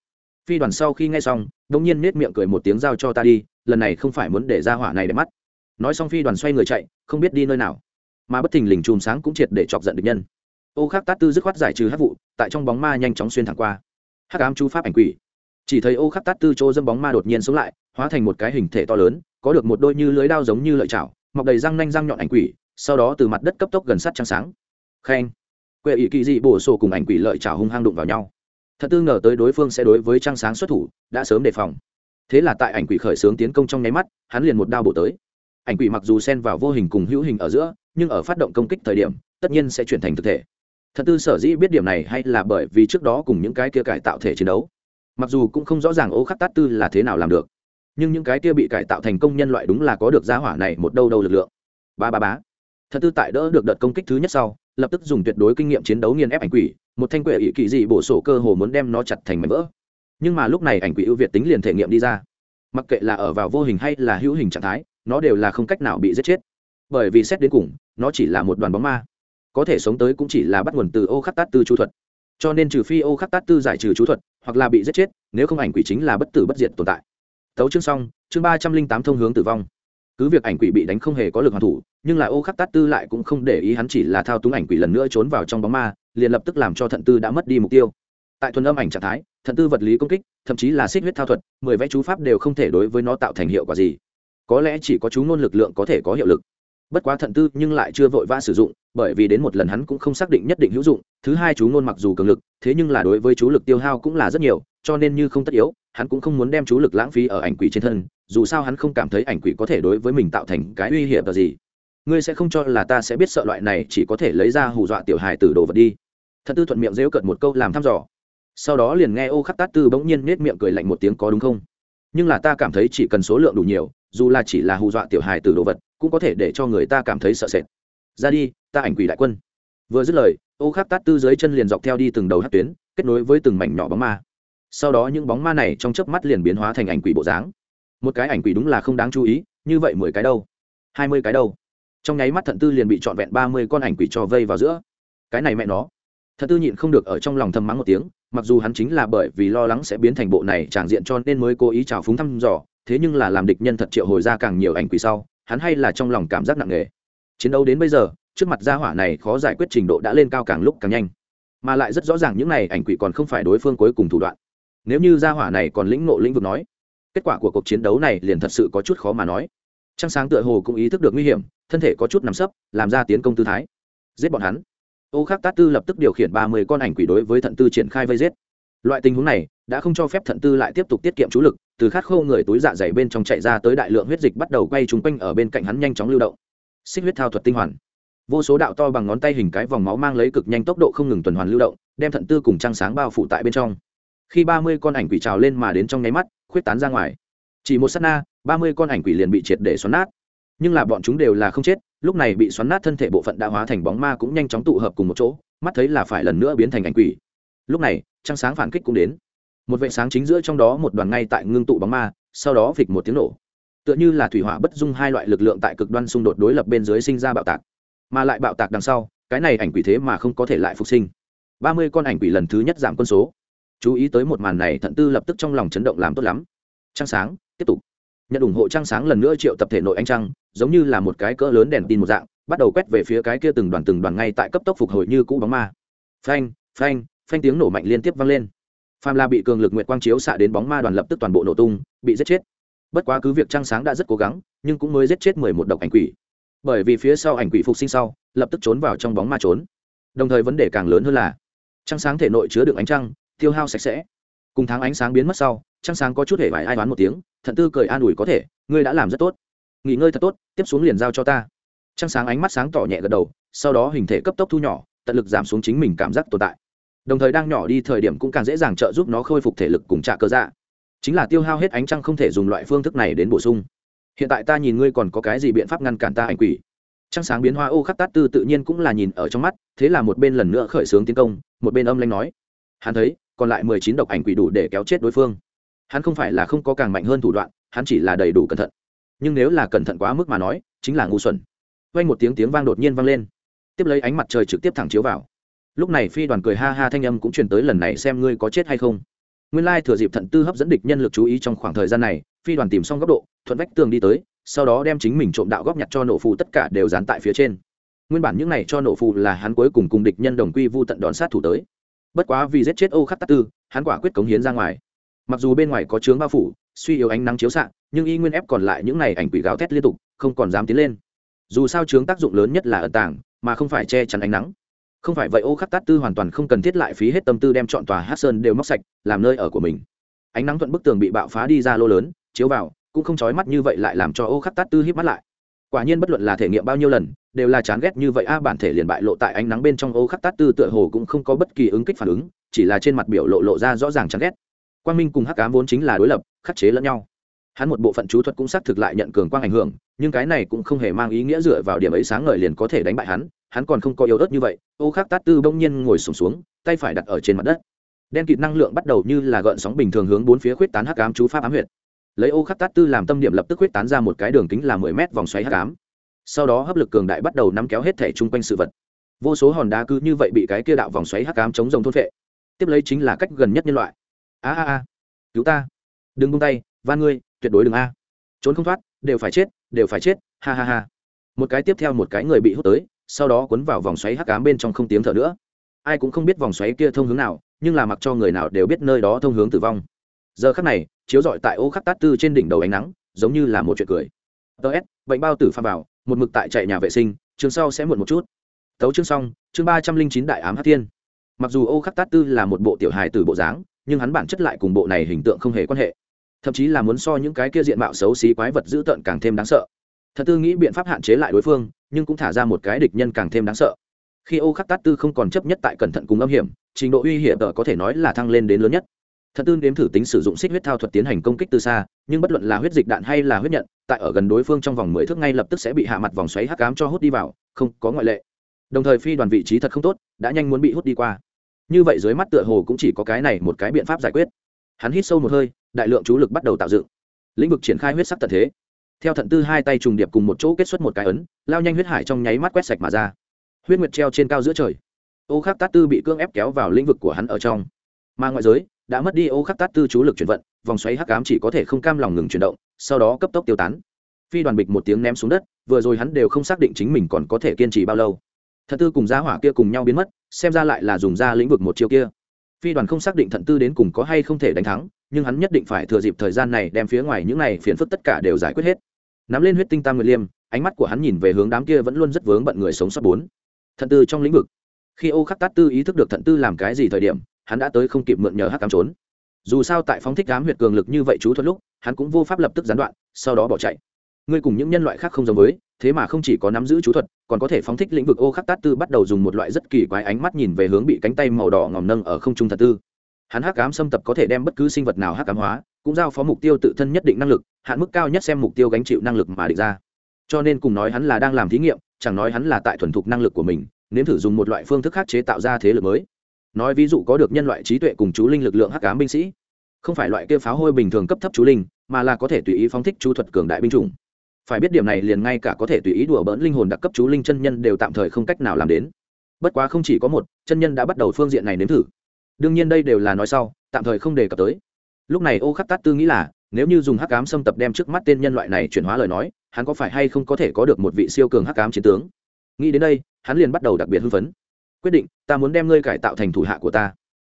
Phi đoàn sau khi nghe xong đông nhiên nết miệng cười một tiếng giao cho ta đi, lần này không phải muốn để ra hỏa này để mắt. Nói xong phi đoàn xoay người chạy, không biết đi nơi nào. Mà bất thình lình chùm sáng cũng triệt để chọc giận được nhân. Ô khắc tát tư dứt khoát giải trừ hát vụ, tại trong bóng ma nhanh chóng xuyên thẳng qua. Hắc ám chú pháp ảnh quỷ. Chỉ thấy ô khắc tát tư chỗ dâm bóng ma đột nhiên sống lại, hóa thành một cái hình thể to lớn, có được một đôi như lưới đao giống như lợi chảo, mọc đầy răng nanh răng nhọn ảnh quỷ, sau đó từ mặt đất cấp tốc gần sát trăng sáng. Khen quệ ỷ kỳ dị bổ sổ cùng ảnh quỷ lợi chảo hung hăng đụng vào nhau. Thật tư ngờ tới đối phương sẽ đối với trăng sáng xuất thủ, đã sớm đề phòng. Thế là tại ảnh quỷ khởi xướng tiến công trong nháy mắt, hắn liền một đao bổ tới. Ảnh quỷ mặc dù xen vào vô hình cùng hữu hình ở giữa, nhưng ở phát động công kích thời điểm, tất nhiên sẽ chuyển thành thực thể. Thật tư sở dĩ biết điểm này hay là bởi vì trước đó cùng những cái kia cải tạo thể chiến đấu. Mặc dù cũng không rõ ràng ô khắc tát tư là thế nào làm được, nhưng những cái kia bị cải tạo thành công nhân loại đúng là có được giá hỏa này một đâu đâu lực lượng. Ba ba bá thật tư tại đỡ được đợt công kích thứ nhất sau lập tức dùng tuyệt đối kinh nghiệm chiến đấu nghiền ép ảnh quỷ, một thanh quệ ỵ kỳ dị bổ sổ cơ hồ muốn đem nó chặt thành mảnh vỡ. Nhưng mà lúc này ảnh quỷ ưu việt tính liền thể nghiệm đi ra. Mặc kệ là ở vào vô hình hay là hữu hình trạng thái, nó đều là không cách nào bị giết chết. Bởi vì xét đến cùng, nó chỉ là một đoàn bóng ma. Có thể sống tới cũng chỉ là bắt nguồn từ ô khắc tát tư chú thuật. Cho nên trừ phi ô khắc tát tư giải trừ chú thuật, hoặc là bị giết chết, nếu không ảnh quỷ chính là bất tử bất diệt tồn tại. Tấu chương xong, chương ba trăm linh tám thông hướng tử vong cứ việc ảnh quỷ bị đánh không hề có lực hoàn thủ, nhưng là ô khắc tát tư lại cũng không để ý hắn chỉ là thao túng ảnh quỷ lần nữa trốn vào trong bóng ma, liền lập tức làm cho thận tư đã mất đi mục tiêu. Tại thuần âm ảnh trạng thái, thận tư vật lý công kích, thậm chí là xích huyết thao thuật, mười vẽ chú pháp đều không thể đối với nó tạo thành hiệu quả gì. Có lẽ chỉ có chú ngôn lực lượng có thể có hiệu lực. Bất quá thận tư nhưng lại chưa vội vã sử dụng, bởi vì đến một lần hắn cũng không xác định nhất định hữu dụng, thứ hai chú ngôn mặc dù cường lực, thế nhưng là đối với chú lực tiêu hao cũng là rất nhiều, cho nên như không tất yếu, hắn cũng không muốn đem chú lực lãng phí ở ảnh quỷ trên thân dù sao hắn không cảm thấy ảnh quỷ có thể đối với mình tạo thành cái uy hiểm gì. Ngươi sẽ không cho là ta sẽ biết sợ loại này chỉ có thể lấy ra hù dọa tiểu hài từ đồ vật đi. Thật tư thuận miệng dễu cận một câu làm thăm dò. Sau đó liền nghe ô khắc tát tư bỗng nhiên nết miệng cười lạnh một tiếng có đúng không? Nhưng là ta cảm thấy chỉ cần số lượng đủ nhiều, dù là chỉ là hù dọa tiểu hài từ đồ vật, cũng có thể để cho người ta cảm thấy sợ sệt. Ra đi, ta ảnh quỷ đại quân. Vừa dứt lời, ô khắc tát tư dưới chân liền dọc theo đi từng đầu hát tuyến, kết nối với từng mảnh nhỏ bóng ma. Sau đó những bóng ma này trong chớp mắt liền biến hóa thành ảnh quỷ bộ dáng một cái ảnh quỷ đúng là không đáng chú ý, như vậy mười cái đâu? Hai mươi cái đâu? Trong nháy mắt thận tư liền bị trọn vẹn ba mươi con ảnh quỷ cho vây vào giữa. Cái này mẹ nó. Thận tư nhịn không được ở trong lòng thầm mắng một tiếng, mặc dù hắn chính là bởi vì lo lắng sẽ biến thành bộ này tràng diện cho nên mới cố ý trào phúng thăm dò, thế nhưng là làm địch nhân thật triệu hồi ra càng nhiều ảnh quỷ sau, hắn hay là trong lòng cảm giác nặng nề. Chiến đấu đến bây giờ, trước mặt gia hỏa này khó giải quyết trình độ đã lên cao càng lúc càng nhanh. Mà lại rất rõ ràng những này ảnh quỷ còn không phải đối phương cuối cùng thủ đoạn. Nếu như gia hỏa này còn lĩnh ngộ lĩnh vực nói kết quả của cuộc chiến đấu này liền thật sự có chút khó mà nói. Trăng sáng tựa hồ cũng ý thức được nguy hiểm, thân thể có chút nằm sấp, làm ra tiến công tư thái. Giết bọn hắn. Ô khắc tát tư lập tức điều khiển ba mươi con ảnh quỷ đối với thận tư triển khai vây giết. Loại tình huống này đã không cho phép thận tư lại tiếp tục tiết kiệm chú lực, từ khát khô người túi dạ dày bên trong chạy ra tới đại lượng huyết dịch bắt đầu quay trúng quanh ở bên cạnh hắn nhanh chóng lưu động. Xích huyết thao thuật tinh hoàn. Vô số đạo to bằng ngón tay hình cái vòng máu mang lấy cực nhanh tốc độ không ngừng tuần hoàn lưu động, đem thận tư cùng trăng sáng bao phủ tại bên trong khi ba mươi con ảnh quỷ trào lên mà đến trong nháy mắt, khuyết tán ra ngoài. Chỉ một s á t na, ba mươi con ảnh quỷ liền bị triệt để xoắn nát. Nhưng là bọn chúng đều là không chết, lúc này bị xoắn nát thân thể bộ phận đã hóa thành bóng ma cũng nhanh chóng tụ hợp cùng một chỗ, mắt thấy là phải lần nữa biến thành ảnh quỷ. Lúc này, trăng sáng phản kích cũng đến. Một vệ sáng chính giữa trong đó một đoàn ngay tại ngưng tụ bóng ma, sau đó phịch một tiếng nổ. Tựa như là thủy hỏa bất dung hai loại lực lượng tại cực đoan xung đột đối lập bên dưới sinh ra bạo tạc. Mà lại bạo tạc đằng sau, cái này ảnh quỷ thế mà không có thể lại phục sinh. Ba mươi con ảnh quỷ lần thứ nhất giảm quân số chú ý tới một màn này thận tư lập tức trong lòng chấn động làm tốt lắm. Trăng sáng, tiếp tục. Nhận ủng hộ trăng sáng lần nữa triệu tập thể nội ánh trăng, giống như là một cái cỡ lớn đèn tin một dạng, bắt đầu quét về phía cái kia từng đoàn từng đoàn ngay tại cấp tốc phục hồi như cũ bóng ma. Phanh phanh phanh tiếng nổ mạnh liên tiếp vang lên. Pham la bị cường lực nguyệt quang chiếu xạ đến bóng ma đoàn lập tức toàn bộ nổ tung, bị giết chết. Bất quá cứ việc trăng sáng đã rất cố gắng, nhưng cũng mới giết chết mười một độc ảnh quỷ. Bởi vì phía sau ảnh quỷ phục sinh sau, lập tức trốn vào trong bóng ma trốn. Đồng thời vấn đề càng lớn hơn là, trăng sáng thể nội chứa được ánh trăng tiêu hao sạch sẽ. Cùng tháng ánh sáng biến mất sau, trăng sáng có chút hề vải ai đoán một tiếng, thận tư cười an ủi có thể, ngươi đã làm rất tốt. Nghỉ ngơi thật tốt, tiếp xuống liền giao cho ta. Trăng sáng ánh mắt sáng tỏ nhẹ gật đầu, sau đó hình thể cấp tốc thu nhỏ, tận lực giảm xuống chính mình cảm giác tồn tại. Đồng thời đang nhỏ đi thời điểm cũng càng dễ dàng trợ giúp nó khôi phục thể lực cùng trả cơ dạ. Chính là tiêu hao hết ánh trăng không thể dùng loại phương thức này đến bổ sung. Hiện tại ta nhìn ngươi còn có cái gì biện pháp ngăn cản ta ảnh quỷ? Trăng sáng biến hoa ô khắc tát tư tự nhiên cũng là nhìn ở trong mắt, thế là một bên lần nữa khởi xướng tiến công, một bên âm lanh nói. Hắn thấy còn lại mười chín độc ảnh quỷ đủ để kéo chết đối phương. Hắn không phải là không có càng mạnh hơn thủ đoạn, hắn chỉ là đầy đủ cẩn thận. Nhưng nếu là cẩn thận quá mức mà nói, chính là ngu xuẩn. Vang một tiếng tiếng vang đột nhiên vang lên. Tiếp lấy ánh mặt trời trực tiếp thẳng chiếu vào. Lúc này phi đoàn cười ha ha thanh âm cũng truyền tới lần này xem ngươi có chết hay không. Nguyên lai thừa dịp thận tư hấp dẫn địch nhân lực chú ý trong khoảng thời gian này, phi đoàn tìm xong góc độ, thuận vách tường đi tới, sau đó đem chính mình trộm đạo góp nhặt cho nổ phù tất cả đều dán tại phía trên. Nguyên bản những này cho nổ phù là hắn cuối cùng cùng địch nhân đồng quy vu tận đón sát thủ tới bất quá vì giết chết ô khắc tắc tư, hắn quả quyết cống hiến ra ngoài. Mặc dù bên ngoài có chướng bao phủ, suy yếu ánh nắng chiếu xạ, nhưng y nguyên ép còn lại những này ảnh quỷ gào thét liên tục, không còn dám tiến lên. Dù sao chướng tác dụng lớn nhất là ẩn tàng, mà không phải che chắn ánh nắng. Không phải vậy ô khắc tát tư hoàn toàn không cần thiết lại phí hết tâm tư đem chọn tòa hát sơn đều móc sạch, làm nơi ở của mình. Ánh nắng thuận bức tường bị bạo phá đi ra lô lớn, chiếu vào, cũng không trói mắt như vậy lại làm cho ô khắc tát tư hít mắt lại. Quả nhiên bất luận là thể nghiệm bao nhiêu lần đều là chán ghét như vậy. A bản thể liền bại lộ tại ánh nắng bên trong ô khắc tát tư tựa hồ cũng không có bất kỳ ứng kích phản ứng chỉ là trên mặt biểu lộ lộ ra rõ ràng chán ghét. Quang minh cùng hắc cám vốn chính là đối lập khắc chế lẫn nhau. Hắn một bộ phận chú thuật cũng xác thực lại nhận cường quang ảnh hưởng nhưng cái này cũng không hề mang ý nghĩa dựa vào điểm ấy sáng ngời liền có thể đánh bại hắn hắn còn không có yếu ớt như vậy ô khắc tát tư bỗng nhiên ngồi sùng xuống, xuống tay phải đặt ở trên mặt đất. Đen kịt năng lượng bắt đầu như là gợn sóng bình thường hướng bốn phía khuyết tán hắc ám chú pháp ám huyệt. Lấy ô khắc tát tư làm tâm điểm lập tức khuyết tán ra một cái đường kính là mười mét vòng xoáy hắc ám sau đó hấp lực cường đại bắt đầu nắm kéo hết thể chung quanh sự vật. Vô số hòn đá cứ như vậy bị cái kia đạo vòng xoáy hắc ám chống rồng thôn phệ. Tiếp lấy chính là cách gần nhất nhân loại. A a a. Cứu ta. Đừng buông tay, van ngươi, tuyệt đối đừng a. Trốn không thoát, đều phải chết, đều phải chết, ha ha ha. Một cái tiếp theo một cái người bị hút tới, sau đó cuốn vào vòng xoáy hắc ám bên trong không tiếng thở nữa. Ai cũng không biết vòng xoáy kia thông hướng nào, nhưng là mặc cho người nào đều biết nơi đó thông hướng tử vong. Giờ khắc này, chiếu rọi tại ô khắc tát tư trên đỉnh đầu ánh nắng, giống như là một chuyện cười. Ts bệnh bao tử pha vào một mực tại chạy nhà vệ sinh chương sau sẽ muộn một chút. Tấu chương xong, chương ba trăm linh chín đại ám hát thiên. Mặc dù ô khắc tát tư là một bộ tiểu hài từ bộ dáng, nhưng hắn bản chất lại cùng bộ này hình tượng không hề quan hệ. Thậm chí là muốn so những cái kia diện mạo xấu xí quái vật dữ tợn càng thêm đáng sợ. Thật tư nghĩ biện pháp hạn chế lại đối phương, nhưng cũng thả ra một cái địch nhân càng thêm đáng sợ. Khi ô khắc tát tư không còn chấp nhất tại cẩn thận cùng âm hiểm, trình độ uy hiểm tờ có thể nói là thăng lên đến lớn nhất thật tư nếm thử tính sử dụng xích huyết thao thuật tiến hành công kích từ xa, nhưng bất luận là huyết dịch đạn hay là huyết nhận, tại ở gần đối phương trong vòng mười thước ngay lập tức sẽ bị hạ mặt vòng xoáy hắc cám cho hút đi vào, không có ngoại lệ. Đồng thời phi đoàn vị trí thật không tốt, đã nhanh muốn bị hút đi qua. Như vậy dưới mắt tựa hồ cũng chỉ có cái này một cái biện pháp giải quyết. Hắn hít sâu một hơi, đại lượng chú lực bắt đầu tạo dựng. Lĩnh vực triển khai huyết sắc tật thế. Theo thận tư hai tay trùng điệp cùng một chỗ kết xuất một cái ấn, lao nhanh huyết hải trong nháy mắt quét sạch mà ra. Huyết nguyệt treo trên cao giữa trời. Ô khắc tát tư bị cưỡng ép kéo vào lĩnh vực của hắn ở trong. Mà ngoại giới đã mất đi ô khắc tát tư chú lực chuyển vận, vòng xoáy hắc ám chỉ có thể không cam lòng ngừng chuyển động, sau đó cấp tốc tiêu tán. Phi đoàn bịch một tiếng ném xuống đất, vừa rồi hắn đều không xác định chính mình còn có thể kiên trì bao lâu. Thận tư cùng giá hỏa kia cùng nhau biến mất, xem ra lại là dùng ra lĩnh vực một chiêu kia. Phi đoàn không xác định thận tư đến cùng có hay không thể đánh thắng, nhưng hắn nhất định phải thừa dịp thời gian này đem phía ngoài những này phiền phức tất cả đều giải quyết hết. Nắm lên huyết tinh tam nguyệt liêm, ánh mắt của hắn nhìn về hướng đám kia vẫn luôn rất vướng bận người sống sót bốn. Thận tư trong lĩnh vực. Khi ô khắc tát tư ý thức được thận tư làm cái gì thời điểm hắn đã tới không kịp mượn nhờ hắc cám trốn. Dù sao tại phóng thích đám huyệt cường lực như vậy chú thuật lúc, hắn cũng vô pháp lập tức gián đoạn, sau đó bỏ chạy. Ngươi cùng những nhân loại khác không giống với, thế mà không chỉ có nắm giữ chú thuật, còn có thể phóng thích lĩnh vực ô khắc tát tư bắt đầu dùng một loại rất kỳ quái ánh mắt nhìn về hướng bị cánh tay màu đỏ ngòm nâng ở không trung thật tư. Hắn hắc ám xâm tập có thể đem bất cứ sinh vật nào hắc ám hóa, cũng giao phó mục tiêu tự thân nhất định năng lực, hạn mức cao nhất xem mục tiêu gánh chịu năng lực mà định ra. Cho nên cùng nói hắn là đang làm thí nghiệm, chẳng nói hắn là tại thuần thục năng lực của mình, nếm thử dùng một loại phương thức khác chế tạo ra thế lực mới nói ví dụ có được nhân loại trí tuệ cùng chú linh lực lượng hắc ám binh sĩ. Không phải loại kia pháo hôi bình thường cấp thấp chú linh, mà là có thể tùy ý phóng thích chú thuật cường đại binh chủng. Phải biết điểm này liền ngay cả có thể tùy ý đùa bỡn linh hồn đặc cấp chú linh chân nhân đều tạm thời không cách nào làm đến. Bất quá không chỉ có một, chân nhân đã bắt đầu phương diện này nếm thử. Đương nhiên đây đều là nói sau, tạm thời không đề cập tới. Lúc này ô khắc tát tư nghĩ là, nếu như dùng hắc ám xâm tập đem trước mắt tên nhân loại này chuyển hóa lời nói, hắn có phải hay không có thể có được một vị siêu cường hắc ám chiến tướng? Nghĩ đến đây, hắn liền bắt đầu đặc biệt hưng phấn quyết định, ta muốn đem ngươi cải tạo thành thủ hạ của ta.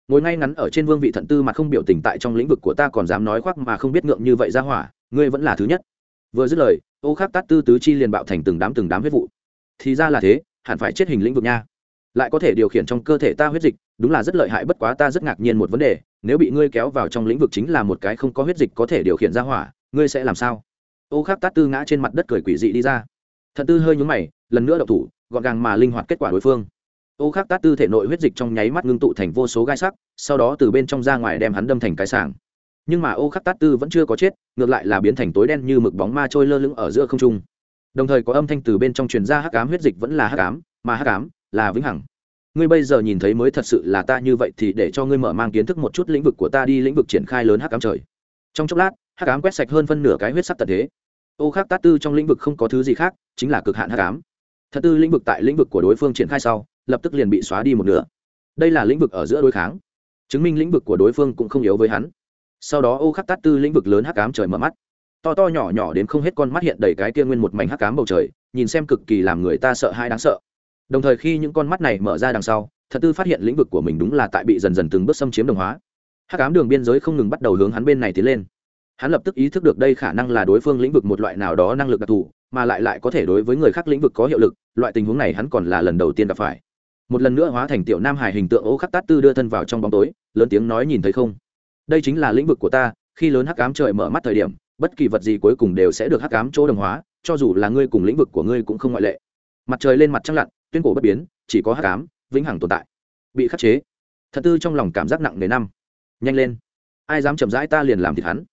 Ngồi ngay ngắn ở trên vương vị thận tư mà không biểu tình tại trong lĩnh vực của ta còn dám nói khoác mà không biết ngượng như vậy ra hỏa, ngươi vẫn là thứ nhất. Vừa dứt lời, ô khắc tát tư tứ chi liền bạo thành từng đám từng đám huyết vụ. Thì ra là thế, hẳn phải chết hình lĩnh vực nha. Lại có thể điều khiển trong cơ thể ta huyết dịch, đúng là rất lợi hại, bất quá ta rất ngạc nhiên một vấn đề, nếu bị ngươi kéo vào trong lĩnh vực chính là một cái không có huyết dịch có thể điều khiển ra hỏa, ngươi sẽ làm sao? Ô khắc tát tư ngã trên mặt đất cười quỷ dị đi ra. Thận tư hơi nhúng mày, lần nữa đậu thủ, gọn gàng mà linh hoạt kết quả đối phương ô khắc tát tư thể nội huyết dịch trong nháy mắt ngưng tụ thành vô số gai sắc, sau đó từ bên trong ra ngoài đem hắn đâm thành cái sảng. Nhưng mà ô khắc tát tư vẫn chưa có chết, ngược lại là biến thành tối đen như mực bóng ma trôi lơ lửng ở giữa không trung. Đồng thời có âm thanh từ bên trong truyền ra hắc ám huyết dịch vẫn là hắc ám, mà hắc ám là vĩnh hằng. Ngươi bây giờ nhìn thấy mới thật sự là ta như vậy thì để cho ngươi mở mang kiến thức một chút lĩnh vực của ta đi, lĩnh vực triển khai lớn hắc ám trời. Trong chốc lát, hắc ám quét sạch hơn phân nửa cái huyết sắc tận thế. Ô khắc tát tư trong lĩnh vực không có thứ gì khác, chính là cực hạn hắc ám. Thật tư lĩnh vực tại lĩnh vực của đối phương triển khai sau lập tức liền bị xóa đi một nửa. Đây là lĩnh vực ở giữa đối kháng. Chứng minh lĩnh vực của đối phương cũng không yếu với hắn. Sau đó, ô khắc tát tư lĩnh vực lớn hắc ám trời mở mắt. To to nhỏ nhỏ đến không hết con mắt hiện đầy cái kia nguyên một mảnh hắc ám bầu trời, nhìn xem cực kỳ làm người ta sợ hai đáng sợ. Đồng thời khi những con mắt này mở ra đằng sau, thật tư phát hiện lĩnh vực của mình đúng là tại bị dần dần từng bước xâm chiếm đồng hóa. Hắc ám đường biên giới không ngừng bắt đầu hướng hắn bên này tiến lên. Hắn lập tức ý thức được đây khả năng là đối phương lĩnh vực một loại nào đó năng lực đặc thù, mà lại lại có thể đối với người khác lĩnh vực có hiệu lực, loại tình huống này hắn còn là lần đầu tiên gặp phải một lần nữa hóa thành tiểu nam hải hình tượng ô khắc tát tư đưa thân vào trong bóng tối, lớn tiếng nói nhìn thấy không? Đây chính là lĩnh vực của ta, khi lớn hắc ám trời mở mắt thời điểm, bất kỳ vật gì cuối cùng đều sẽ được hắc ám chỗ đồng hóa, cho dù là ngươi cùng lĩnh vực của ngươi cũng không ngoại lệ. Mặt trời lên mặt trăng lặn, tuyên cổ bất biến, chỉ có hắc ám, vĩnh hằng tồn tại. Bị khắc chế. Thật tư trong lòng cảm giác nặng nề năm. Nhanh lên. Ai dám chậm rãi ta liền làm thịt hắn.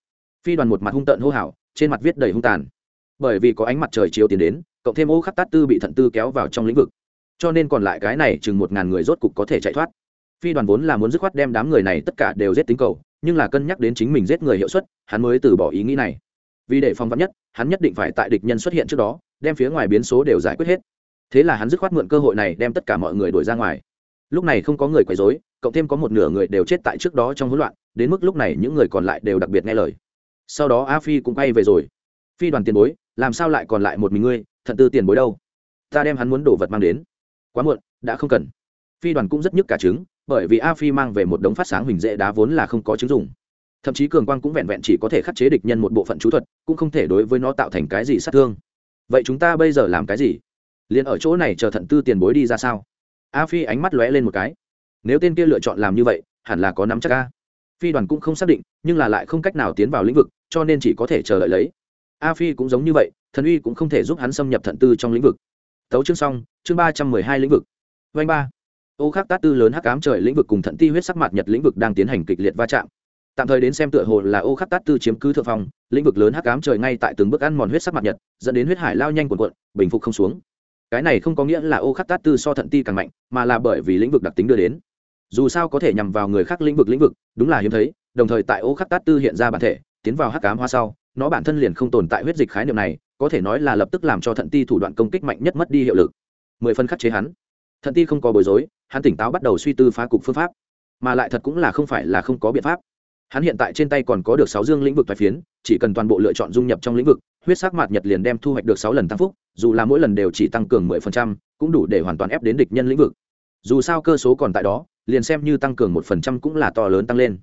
Phi đoàn một mặt hung tợn hô hào, trên mặt viết đầy hung tàn. Bởi vì có ánh mặt trời chiếu tiến đến, cộng thêm ô khắc tát tư bị thận tư kéo vào trong lĩnh vực cho nên còn lại cái này chừng một ngàn người rốt cục có thể chạy thoát. Phi đoàn vốn là muốn dứt khoát đem đám người này tất cả đều giết tính cầu, nhưng là cân nhắc đến chính mình giết người hiệu suất, hắn mới từ bỏ ý nghĩ này. Vì để phòng vắn nhất, hắn nhất định phải tại địch nhân xuất hiện trước đó, đem phía ngoài biến số đều giải quyết hết. Thế là hắn dứt khoát mượn cơ hội này đem tất cả mọi người đuổi ra ngoài. Lúc này không có người quấy dối cộng thêm có một nửa người đều chết tại trước đó trong hỗn loạn, đến mức lúc này những người còn lại đều đặc biệt nghe lời. Sau đó a phi cũng quay về rồi. Phi đoàn tiền bối, làm sao lại còn lại một mình ngươi thận tư tiền bối đâu? Ta đem hắn muốn đổ vật mang đến quá muộn, đã không cần. Phi đoàn cũng rất nhức cả trứng, bởi vì a phi mang về một đống phát sáng huỳnh dễ đá vốn là không có chứng dùng thậm chí cường quang cũng vẹn vẹn chỉ có thể khắc chế địch nhân một bộ phận chú thuật, cũng không thể đối với nó tạo thành cái gì sát thương. Vậy chúng ta bây giờ làm cái gì? Liền ở chỗ này chờ thận tư tiền bối đi ra sao? A phi ánh mắt lóe lên một cái. Nếu tên kia lựa chọn làm như vậy, hẳn là có nắm chắc a. Phi đoàn cũng không xác định, nhưng là lại không cách nào tiến vào lĩnh vực, cho nên chỉ có thể chờ đợi lấy. A phi cũng giống như vậy, thần uy cũng không thể giúp hắn xâm nhập thận tư trong lĩnh vực tấu chương xong, chương ba trăm mười hai lĩnh vực. Vanh ba. Ô khắc tát tư lớn hắc ám trời lĩnh vực cùng thận ti huyết sắc mặt nhật lĩnh vực đang tiến hành kịch liệt va chạm. Tạm thời đến xem tựa hồ là ô khắc tát tư chiếm cứ thượng phong, lĩnh vực lớn hắc ám trời ngay tại từng bước ăn mòn huyết sắc mặt nhật, dẫn đến huyết hải lao nhanh quần cuộn, bình phục không xuống. Cái này không có nghĩa là ô khắc tát tư so thận ti càng mạnh, mà là bởi vì lĩnh vực đặc tính đưa đến. Dù sao có thể nhằm vào người khác lĩnh vực lĩnh vực, đúng là hiếm thấy, đồng thời tại ô khắc tát tư hiện ra bản thể, tiến vào hắc ám hoa sau nó bản thân liền không tồn tại huyết dịch khái niệm này, có thể nói là lập tức làm cho thận ti thủ đoạn công kích mạnh nhất mất đi hiệu lực. Mười phân khắc chế hắn. Thận ti không có bối rối, hắn tỉnh táo bắt đầu suy tư phá cục phương pháp. Mà lại thật cũng là không phải là không có biện pháp. Hắn hiện tại trên tay còn có được sáu dương lĩnh vực thoái phiến, chỉ cần toàn bộ lựa chọn dung nhập trong lĩnh vực, huyết sắc mạt nhật liền đem thu hoạch được sáu lần tăng phúc, dù là mỗi lần đều chỉ tăng cường mười phần trăm, cũng đủ để hoàn toàn ép đến địch nhân lĩnh vực. Dù sao cơ số còn tại đó, liền xem như tăng cường một phần trăm cũng là to lớn tăng lên.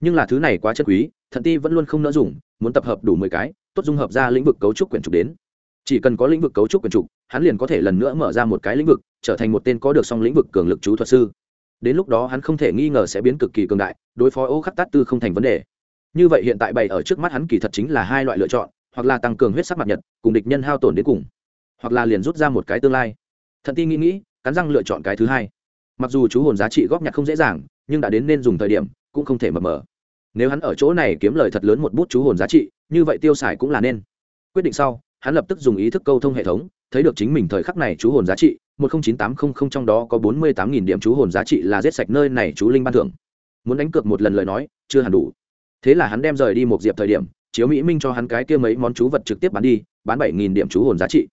Nhưng là thứ này quá chất quý, thận ti vẫn luôn không nỡ dùng muốn tập hợp đủ mười cái, tốt dung hợp ra lĩnh vực cấu trúc quyển trục đến. Chỉ cần có lĩnh vực cấu trúc quyển trục, hắn liền có thể lần nữa mở ra một cái lĩnh vực, trở thành một tên có được song lĩnh vực cường lực chú thuật sư. Đến lúc đó hắn không thể nghi ngờ sẽ biến cực kỳ cường đại, đối phó ô khắc tát tư không thành vấn đề. Như vậy hiện tại bày ở trước mắt hắn kỳ thật chính là hai loại lựa chọn, hoặc là tăng cường huyết sắc mặt nhật, cùng địch nhân hao tổn đến cùng, hoặc là liền rút ra một cái tương lai. Thận ti nghĩ nghĩ, cắn răng lựa chọn cái thứ hai. Mặc dù chú hồn giá trị góp nhặt không dễ dàng, nhưng đã đến nên dùng thời điểm, cũng không thể mập mờ nếu hắn ở chỗ này kiếm lời thật lớn một bút chú hồn giá trị, như vậy tiêu xài cũng là nên. Quyết định sau, hắn lập tức dùng ý thức câu thông hệ thống, thấy được chính mình thời khắc này chú hồn giá trị, một nghìn chín tám trăm linh trong đó có bốn mươi tám nghìn điểm chú hồn giá trị là giết sạch nơi này chú linh ban thưởng. Muốn đánh cược một lần lời nói, chưa hẳn đủ. Thế là hắn đem rời đi một diệp thời điểm, chiếu mỹ minh cho hắn cái kia mấy món chú vật trực tiếp bán đi, bán bảy nghìn điểm chú hồn giá trị.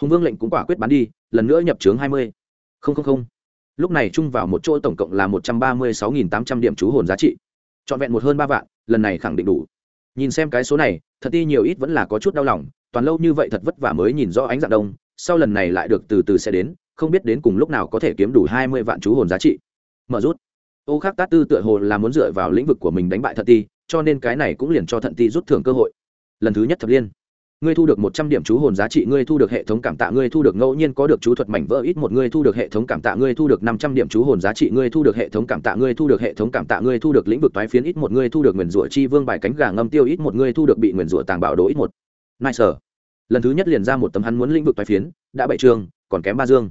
Hùng vương lệnh cũng quả quyết bán đi, lần nữa nhập trướng hai mươi. Không không không. Lúc này chung vào một chỗ tổng cộng là một trăm ba mươi sáu nghìn tám trăm điểm chú hồn giá trị trọn vẹn một hơn ba vạn, lần này khẳng định đủ. Nhìn xem cái số này, thật ti nhiều ít vẫn là có chút đau lòng, toàn lâu như vậy thật vất vả mới nhìn rõ ánh dạng đông, sau lần này lại được từ từ sẽ đến, không biết đến cùng lúc nào có thể kiếm đủ hai mươi vạn chú hồn giá trị. Mở rút. Ô khác tát tư tựa hồ là muốn dựa vào lĩnh vực của mình đánh bại thận ti, cho nên cái này cũng liền cho thận ti rút thưởng cơ hội. Lần thứ nhất thập liên ngươi thu được một trăm điểm chú hồn giá trị ngươi thu được hệ thống cảm tạ ngươi thu được ngẫu nhiên có được chú thuật mảnh vỡ ít một ngươi thu được hệ thống cảm tạ ngươi thu được năm trăm điểm chú hồn giá trị ngươi thu được hệ thống cảm tạ ngươi thu được hệ thống cảm tạ ngươi thu được lĩnh vực toái phiến ít một ngươi thu được nguyền rủa chi vương bài cánh gà ngâm tiêu ít một ngươi thu được bị nguyền rủa tàng bảo đồ ít một nice lần thứ nhất liền ra một tấm hắn muốn lĩnh vực toái phiến đã bảy trường còn kém ba dương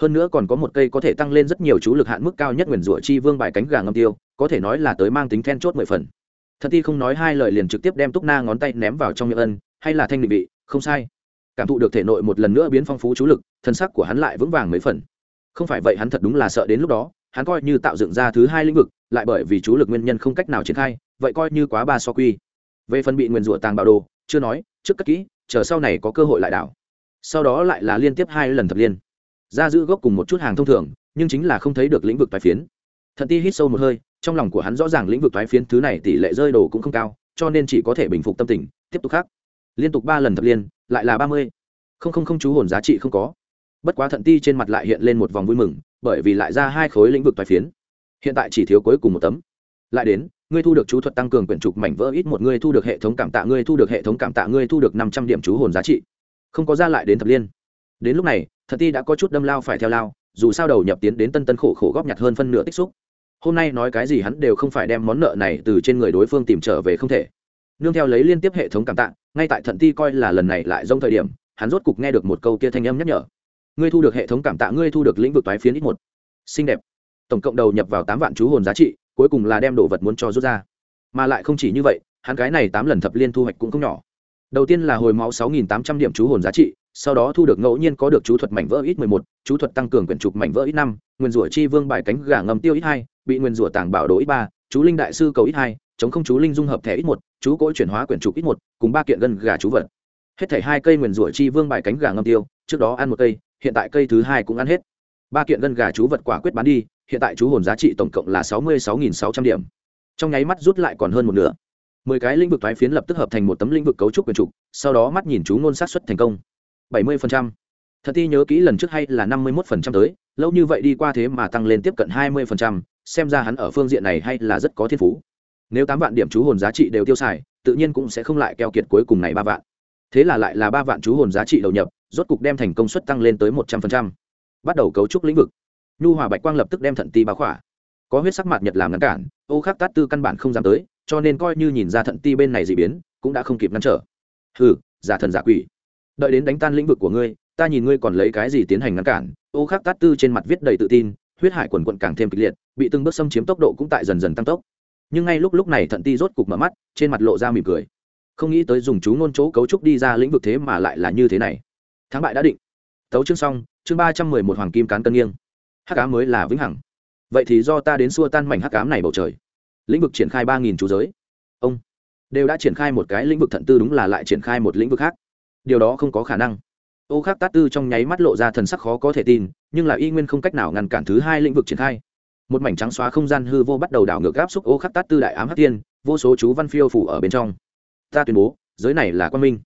hơn nữa còn có một cây có thể tăng lên rất nhiều chú lực hạn mức cao nhất nguyền rủa chi vương bài cánh gà ngâm tiêu có thể nói là tới mang tính then chốt mười phần thật ti không nói hai lời liền trực tiếp đem túc na ngón tay ném vào trong miệng ân hay là thanh định vị, không sai. Cảm thụ được thể nội một lần nữa biến phong phú chú lực, thân sắc của hắn lại vững vàng mấy phần. Không phải vậy hắn thật đúng là sợ đến lúc đó, hắn coi như tạo dựng ra thứ hai lĩnh vực, lại bởi vì chú lực nguyên nhân không cách nào triển khai, vậy coi như quá ba so quy. Về phần bị nguyền rủa tàng bạo đồ, chưa nói, trước cất kỹ, chờ sau này có cơ hội lại đảo. Sau đó lại là liên tiếp hai lần thập liên. Ra giữ gốc cùng một chút hàng thông thường, nhưng chính là không thấy được lĩnh vực toái phiến. Thận ti hít sâu một hơi, trong lòng của hắn rõ ràng lĩnh vực toái phiến thứ này tỷ lệ rơi đồ cũng không cao, cho nên chỉ có thể bình phục tâm tình, tiếp tục khác liên tục ba lần thập liên, lại là ba mươi. Không không không chú hồn giá trị không có. Bất quá thận ti trên mặt lại hiện lên một vòng vui mừng, bởi vì lại ra hai khối lĩnh vực toài phiến. Hiện tại chỉ thiếu cuối cùng một tấm. Lại đến, ngươi thu được chú thuật tăng cường quyển trục mảnh vỡ ít một, ngươi thu được hệ thống cảm tạ, ngươi thu được hệ thống cảm tạ, ngươi thu được năm trăm điểm chú hồn giá trị. Không có ra lại đến thập liên. Đến lúc này thật ti đã có chút đâm lao phải theo lao, dù sao đầu nhập tiến đến tân tân khổ khổ góp nhặt hơn phân nửa tích xúc. Hôm nay nói cái gì hắn đều không phải đem món nợ này từ trên người đối phương tìm trở về không thể nương theo lấy liên tiếp hệ thống cảm tạ, ngay tại thận ti coi là lần này lại rông thời điểm, hắn rốt cục nghe được một câu kia thanh âm nhắc nhở. Ngươi thu được hệ thống cảm tạ, ngươi thu được lĩnh vực toái phiến ít một. Xinh đẹp. Tổng cộng đầu nhập vào tám vạn chú hồn giá trị, cuối cùng là đem đồ vật muốn cho rút ra. Mà lại không chỉ như vậy, hắn cái này tám lần thập liên thu hoạch cũng không nhỏ. Đầu tiên là hồi máu sáu nghìn tám trăm điểm chú hồn giá trị, sau đó thu được ngẫu nhiên có được chú thuật mảnh vỡ ít mười một, chú thuật tăng cường quyển trục mảnh vỡ ít năm, nguyên rủa chi vương bài cánh gà ngầm tiêu ít hai, bị nguyên rủa tàng bảo đồ ít ba, chú linh đại sư cầu ít hai chống không chú linh dung hợp thẻ ít một, chú cỗ chuyển hóa quyển trục ít một, cùng ba kiện gân gà chú vật. Hết thể hai cây nguyền rủa chi vương bài cánh gà ngâm tiêu, trước đó ăn một cây, hiện tại cây thứ hai cũng ăn hết. Ba kiện gân gà chú vật quả quyết bán đi, hiện tại chú hồn giá trị tổng cộng là sáu mươi sáu nghìn sáu trăm điểm. Trong nháy mắt rút lại còn hơn một nửa. Mười cái lĩnh vực thoái phiến lập tức hợp thành một tấm lĩnh vực cấu trúc quyền trục, sau đó mắt nhìn chú ngôn sát xuất thành công. Bảy mươi phần trăm. Thật thi nhớ kỹ lần trước hay là năm mươi một phần trăm tới, lâu như vậy đi qua thế mà tăng lên tiếp cận hai mươi phần trăm, xem ra hắn ở phương diện này hay là rất có thiên phú nếu tám vạn điểm chú hồn giá trị đều tiêu xài, tự nhiên cũng sẽ không lại keo kiệt cuối cùng này ba vạn. Thế là lại là ba vạn chú hồn giá trị đầu nhập, rốt cục đem thành công suất tăng lên tới một trăm phần trăm. Bắt đầu cấu trúc lĩnh vực. Nhu hòa bạch quang lập tức đem thận ti báo khỏa. Có huyết sắc mặt nhật làm ngăn cản, ô khắc tát tư căn bản không dám tới, cho nên coi như nhìn ra thận ti bên này dị biến, cũng đã không kịp ngăn trở. Hừ, giả thần giả quỷ. Đợi đến đánh tan lĩnh vực của ngươi, ta nhìn ngươi còn lấy cái gì tiến hành ngăn cản, ô khắc tát tư trên mặt viết đầy tự tin, huyết hải quần quận càng thêm kịch liệt, bị từng bước xâm chiếm tốc độ cũng tại dần dần tăng tốc nhưng ngay lúc lúc này thận ti rốt cục mở mắt, trên mặt lộ ra mỉm cười. Không nghĩ tới dùng chú ngôn chỗ cấu trúc đi ra lĩnh vực thế mà lại là như thế này. Thắng bại đã định. Tấu chương xong, chương ba trăm mười một hoàng kim cán cân nghiêng. Hắc cám mới là vĩnh hằng. Vậy thì do ta đến xua tan mảnh hắc cám này bầu trời. Lĩnh vực triển khai ba nghìn chú giới. Ông đều đã triển khai một cái lĩnh vực thận tư đúng là lại triển khai một lĩnh vực khác. Điều đó không có khả năng. Ô khác tát tư trong nháy mắt lộ ra thần sắc khó có thể tin, nhưng là y nguyên không cách nào ngăn cản thứ hai lĩnh vực triển khai một mảnh trắng xóa không gian hư vô bắt đầu đảo ngược gáp xúc ô khắc tát tư đại ám hắc tiên, vô số chú văn phiêu phủ ở bên trong. Ta tuyên bố, giới này là quang minh.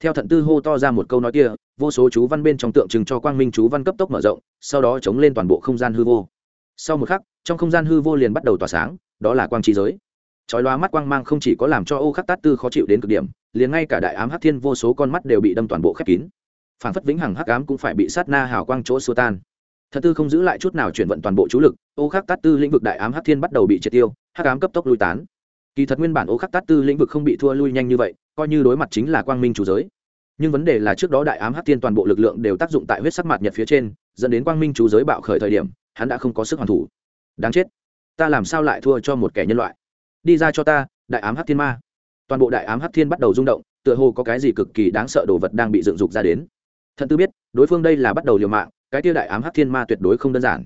Theo thận tư hô to ra một câu nói kia, vô số chú văn bên trong tượng trưng cho quang minh chú văn cấp tốc mở rộng, sau đó chống lên toàn bộ không gian hư vô. Sau một khắc, trong không gian hư vô liền bắt đầu tỏa sáng, đó là quang trí giới. Chói loa mắt quang mang không chỉ có làm cho ô khắc tát tư khó chịu đến cực điểm, liền ngay cả đại ám hắc thiên vô số con mắt đều bị đâm toàn bộ khép kín. Phản phất vĩnh hằng hắc ám cũng phải bị sát na hào quang chỗ xua tan thật tư không giữ lại chút nào chuyển vận toàn bộ chú lực, ô khắc tát tư lĩnh vực đại ám hắc thiên bắt đầu bị triệt tiêu, hắc ám cấp tốc lui tán. Kỳ thật nguyên bản ô khắc tát tư lĩnh vực không bị thua lui nhanh như vậy, coi như đối mặt chính là quang minh chủ giới. Nhưng vấn đề là trước đó đại ám hắc thiên toàn bộ lực lượng đều tác dụng tại huyết sắc mặt nhật phía trên, dẫn đến quang minh Chủ giới bạo khởi thời điểm, hắn đã không có sức hoàn thủ. Đáng chết. Ta làm sao lại thua cho một kẻ nhân loại? Đi ra cho ta, đại ám hắc thiên ma. Toàn bộ đại ám hắc thiên bắt đầu rung động, tựa hồ có cái gì cực kỳ đáng sợ đồ vật đang bị dựng dục ra đến. Thận tư biết, đối phương đây là bắt đầu liều mạng cái tia đại ám hắc thiên ma tuyệt đối không đơn giản.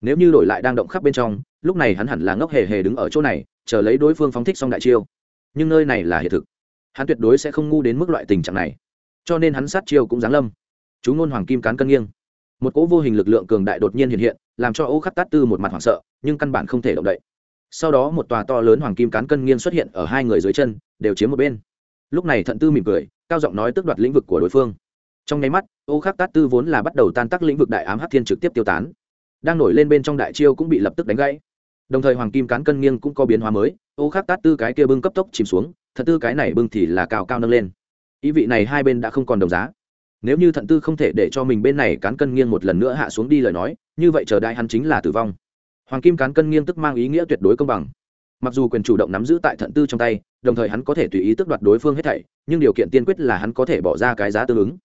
Nếu như đổi lại đang động khắp bên trong, lúc này hắn hẳn là ngốc hề hề đứng ở chỗ này, chờ lấy đối phương phóng thích xong đại chiêu. Nhưng nơi này là hiện thực. Hắn tuyệt đối sẽ không ngu đến mức loại tình trạng này. Cho nên hắn sát chiêu cũng giáng lâm. Chú ngôn hoàng kim cán cân nghiêng. Một cỗ vô hình lực lượng cường đại đột nhiên hiện hiện, làm cho ô khắc tát tư một mặt hoảng sợ, nhưng căn bản không thể động đậy. Sau đó một tòa to lớn hoàng kim cán cân nghiêng xuất hiện ở hai người dưới chân, đều chiếm một bên. Lúc này thận tư mỉm cười, cao giọng nói tước đoạt lĩnh vực của đối phương trong nháy mắt, ô khắc tát tư vốn là bắt đầu tan tác lĩnh vực đại ám hắc thiên trực tiếp tiêu tán. Đang nổi lên bên trong đại chiêu cũng bị lập tức đánh gãy. Đồng thời hoàng kim cán cân nghiêng cũng có biến hóa mới, ô khắc tát tư cái kia bưng cấp tốc chìm xuống, thận tư cái này bưng thì là cao cao nâng lên. Ý vị này hai bên đã không còn đồng giá. Nếu như thận tư không thể để cho mình bên này cán cân nghiêng một lần nữa hạ xuống đi lời nói, như vậy chờ đại hắn chính là tử vong. Hoàng kim cán cân nghiêng tức mang ý nghĩa tuyệt đối công bằng. Mặc dù quyền chủ động nắm giữ tại thận tư trong tay, đồng thời hắn có thể tùy ý tước đoạt đối phương hết thảy, nhưng điều kiện tiên quyết là hắn có thể bỏ ra cái giá tương ứng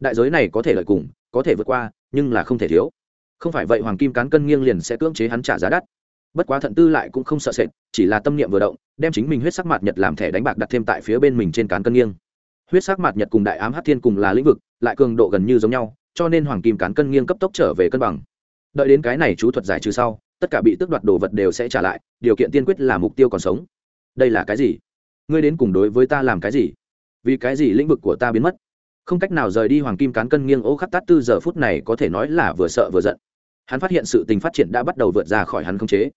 đại giới này có thể lợi cùng, có thể vượt qua, nhưng là không thể thiếu. Không phải vậy hoàng kim cán cân nghiêng liền sẽ cưỡng chế hắn trả giá đắt. Bất quá thận tư lại cũng không sợ sệt, chỉ là tâm niệm vừa động, đem chính mình huyết sắc mạt nhật làm thẻ đánh bạc đặt thêm tại phía bên mình trên cán cân nghiêng. Huyết sắc mạt nhật cùng đại ám hát thiên cùng là lĩnh vực, lại cường độ gần như giống nhau, cho nên hoàng kim cán cân nghiêng cấp tốc trở về cân bằng. Đợi đến cái này chú thuật giải trừ sau, tất cả bị tước đoạt đồ vật đều sẽ trả lại, điều kiện tiên quyết là mục tiêu còn sống. Đây là cái gì? Ngươi đến cùng đối với ta làm cái gì? Vì cái gì lĩnh vực của ta biến mất? Không cách nào rời đi hoàng kim cán cân nghiêng ô khắc tát tư giờ phút này có thể nói là vừa sợ vừa giận. Hắn phát hiện sự tình phát triển đã bắt đầu vượt ra khỏi hắn không chế.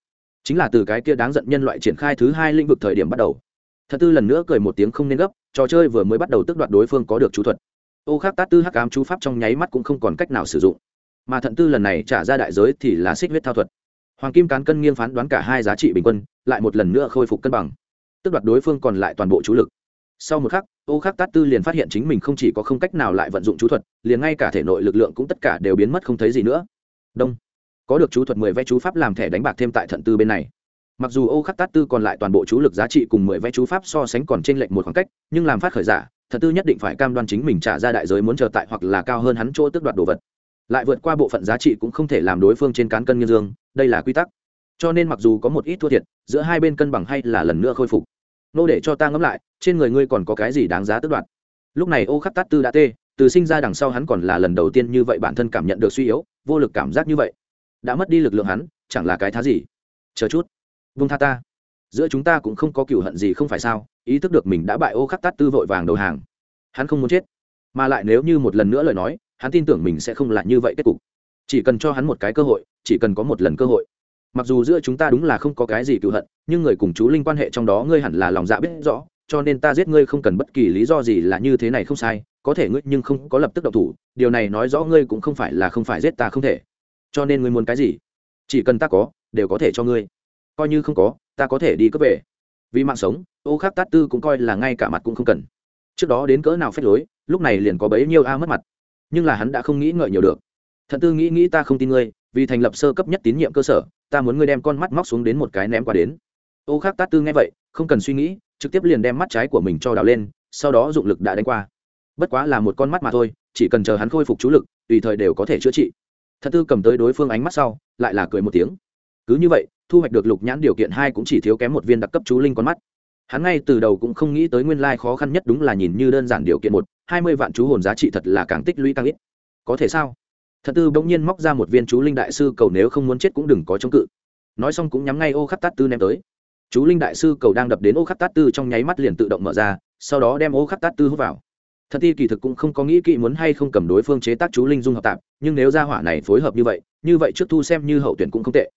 Chính là từ cái kia đáng giận nhân loại triển khai thứ hai lĩnh vực thời điểm bắt đầu. Thật tư lần nữa cười một tiếng không nên gấp, trò chơi vừa mới bắt đầu tức đoạt đối phương có được chú thuật. Ô khắc tát tư hắc ám chú pháp trong nháy mắt cũng không còn cách nào sử dụng. Mà thận tư lần này trả ra đại giới thì là xích huyết thao thuật. Hoàng kim cán cân nghiêng phán đoán cả hai giá trị bình quân, lại một lần nữa khôi phục cân bằng. Tức đoạt đối phương còn lại toàn bộ chú lực sau một khắc, ô khắc tát tư liền phát hiện chính mình không chỉ có không cách nào lại vận dụng chú thuật, liền ngay cả thể nội lực lượng cũng tất cả đều biến mất không thấy gì nữa. Đông. Có được chú thuật mười vé chú pháp làm thẻ đánh bạc thêm tại thận tư bên này. Mặc dù ô khắc tát tư còn lại toàn bộ chú lực giá trị cùng mười vé chú pháp so sánh còn t r ê n lệch một khoảng cách, nhưng làm phát khởi giả, thận tư nhất định phải cam đoan chính mình trả ra đại giới muốn chờ tại hoặc là cao hơn hắn chỗ tước đoạt đồ vật. Lại vượt qua bộ phận giá trị cũng không thể làm đối phương trên cán cân nghiên dương, đây là quy tắc. Cho nên mặc dù có một ít thua thiệt, giữa hai bên cân bằng hay là lần nữa khôi phục nô để cho ta ngẫm lại, trên người ngươi còn có cái gì đáng giá tước đoạt? Lúc này ô khắc tát tư đã tê, từ sinh ra đằng sau hắn còn là lần đầu tiên như vậy bản thân cảm nhận được suy yếu, vô lực cảm giác như vậy. Đã mất đi lực lượng hắn, chẳng là cái thá gì. Chờ chút. Vung tha ta. Giữa chúng ta cũng không có cựu hận gì không phải sao, ý thức được mình đã bại ô khắc tát tư vội vàng đầu hàng. Hắn không muốn chết. Mà lại nếu như một lần nữa lời nói, hắn tin tưởng mình sẽ không lại như vậy kết cục. Chỉ cần cho hắn một cái cơ hội, chỉ cần có một lần cơ hội mặc dù giữa chúng ta đúng là không có cái gì cựu hận, nhưng người cùng chú linh quan hệ trong đó ngươi hẳn là lòng dạ biết rõ, cho nên ta giết ngươi không cần bất kỳ lý do gì là như thế này không sai, có thể ngươi nhưng không có lập tức động thủ, điều này nói rõ ngươi cũng không phải là không phải giết ta không thể. Cho nên ngươi muốn cái gì? Chỉ cần ta có, đều có thể cho ngươi. Coi như không có, ta có thể đi cướp về. Vì mạng sống, ô khắc tát tư cũng coi là ngay cả mặt cũng không cần. Trước đó đến cỡ nào phép lối, lúc này liền có bấy nhiêu a mất mặt. Nhưng là hắn đã không nghĩ ngợi nhiều được. Thận tư nghĩ nghĩ ta không tin ngươi, vì thành lập sơ cấp nhất tín nhiệm cơ sở ta muốn ngươi đem con mắt móc xuống đến một cái ném qua đến. Ô khắc tát tư nghe vậy, không cần suy nghĩ, trực tiếp liền đem mắt trái của mình cho đào lên, sau đó dụng lực đã đánh qua. Bất quá là một con mắt mà thôi, chỉ cần chờ hắn khôi phục chú lực, tùy thời đều có thể chữa trị. Thật tư cầm tới đối phương ánh mắt sau, lại là cười một tiếng. Cứ như vậy, thu hoạch được lục nhãn điều kiện hai cũng chỉ thiếu kém một viên đặc cấp chú linh con mắt. Hắn ngay từ đầu cũng không nghĩ tới nguyên lai khó khăn nhất đúng là nhìn như đơn giản điều kiện một, hai mươi vạn chú hồn giá trị thật là càng tích lũy càng ít. Có thể sao? Thật tư bỗng nhiên móc ra một viên chú linh đại sư cầu nếu không muốn chết cũng đừng có chống cự. Nói xong cũng nhắm ngay ô khắc tát tư ném tới. Chú linh đại sư cầu đang đập đến ô khắc tát tư trong nháy mắt liền tự động mở ra, sau đó đem ô khắc tát tư hút vào. Thật ti kỳ thực cũng không có nghĩ kỹ muốn hay không cầm đối phương chế tác chú linh dung hợp tạp, nhưng nếu ra hỏa này phối hợp như vậy như vậy trước thu xem như hậu tuyển cũng không tệ.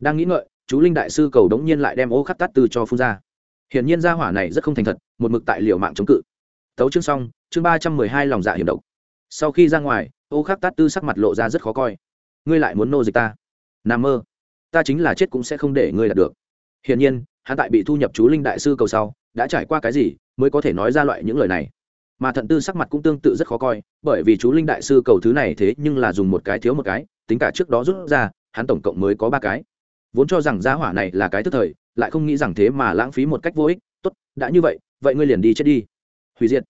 Đang nghĩ ngợi, chú linh đại sư cầu đống nhiên lại đem ô khắc tát tư cho phun ra. Hiển nhiên ra hỏa này rất không thành thật, một mực tại liệu mạng chống cự. Tấu chương xong, chương ba trăm mười hai lòng dạ hiểm độc. Sau khi ra ngoài ô khắc tát tư sắc mặt lộ ra rất khó coi. Ngươi lại muốn nô dịch ta? N mơ. Ta chính là chết cũng sẽ không để ngươi đạt được. Hiển nhiên, hắn tại bị thu nhập chú linh đại sư cầu sau, đã trải qua cái gì mới có thể nói ra loại những lời này. Mà thận tư sắc mặt cũng tương tự rất khó coi, bởi vì chú linh đại sư cầu thứ này thế nhưng là dùng một cái thiếu một cái, tính cả trước đó rút ra, hắn tổng cộng mới có ba cái. Vốn cho rằng gia hỏa này là cái tức thời, lại không nghĩ rằng thế mà lãng phí một cách vô ích. Tốt, đã như vậy vậy ngươi liền đi chết đi. Hủy diệt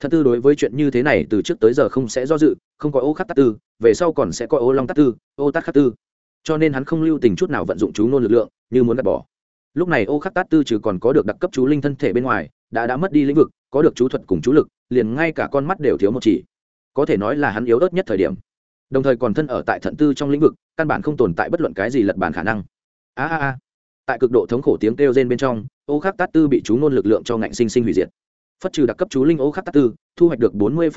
thật tư đối với chuyện như thế này từ trước tới giờ không sẽ do dự, không có ô khắc tắc tư, về sau còn sẽ có ô long tắc tư, ô tắc khắc tư. Cho nên hắn không lưu tình chút nào vận dụng chú nôn lực lượng, như muốn gạt bỏ. Lúc này ô khắc tát tư trừ còn có được đặc cấp chú linh thân thể bên ngoài, đã đã mất đi lĩnh vực, có được chú thuật cùng chú lực, liền ngay cả con mắt đều thiếu một chỉ. Có thể nói là hắn yếu ớt nhất thời điểm. Đồng thời còn thân ở tại thận tư trong lĩnh vực, căn bản không tồn tại bất luận cái gì lật bàn khả năng. A a a. Tại cực độ thống khổ tiếng kêu rên bên trong, ô khắc tát tư bị chú ngôn lực lượng cho ngạnh sinh sinh hủy diệt phất trừ đặc cấp chú linh ô khắc tát tư, thu hoạch được bốn mươi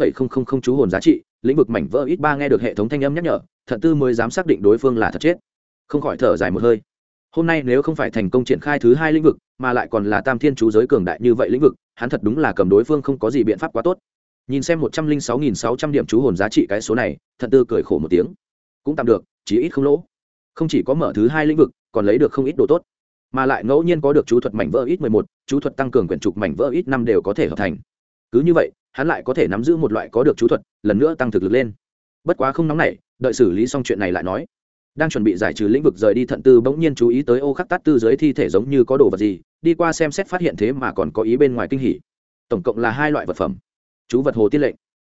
chú hồn giá trị, lĩnh vực mảnh vỡ ít ba nghe được hệ thống thanh âm nhắc nhở, thận tư mới dám xác định đối phương là thật chết. Không khỏi thở dài một hơi. Hôm nay nếu không phải thành công triển khai thứ hai lĩnh vực, mà lại còn là tam thiên chú giới cường đại như vậy lĩnh vực, hắn thật đúng là cầm đối phương không có gì biện pháp quá tốt. Nhìn xem một trăm linh sáu nghìn sáu trăm điểm chú hồn giá trị cái số này, thận tư cười khổ một tiếng. Cũng tạm được, chí ít không lỗ. Không chỉ có mở thứ hai lĩnh vực, còn lấy được không ít đồ tốt mà lại ngẫu nhiên có được chú thuật mảnh vỡ ít mười một, chú thuật tăng cường quyển trục mảnh vỡ ít năm đều có thể hợp thành. Cứ như vậy, hắn lại có thể nắm giữ một loại có được chú thuật, lần nữa tăng thực lực lên. Bất quá không nóng nảy, đợi xử lý xong chuyện này lại nói. Đang chuẩn bị giải trừ lĩnh vực rời đi thận tư bỗng nhiên chú ý tới ô khắc tát tư dưới thi thể giống như có đồ vật gì, đi qua xem xét phát hiện thế mà còn có ý bên ngoài kinh hỉ. Tổng cộng là hai loại vật phẩm. Chú vật hồ tiên lệnh.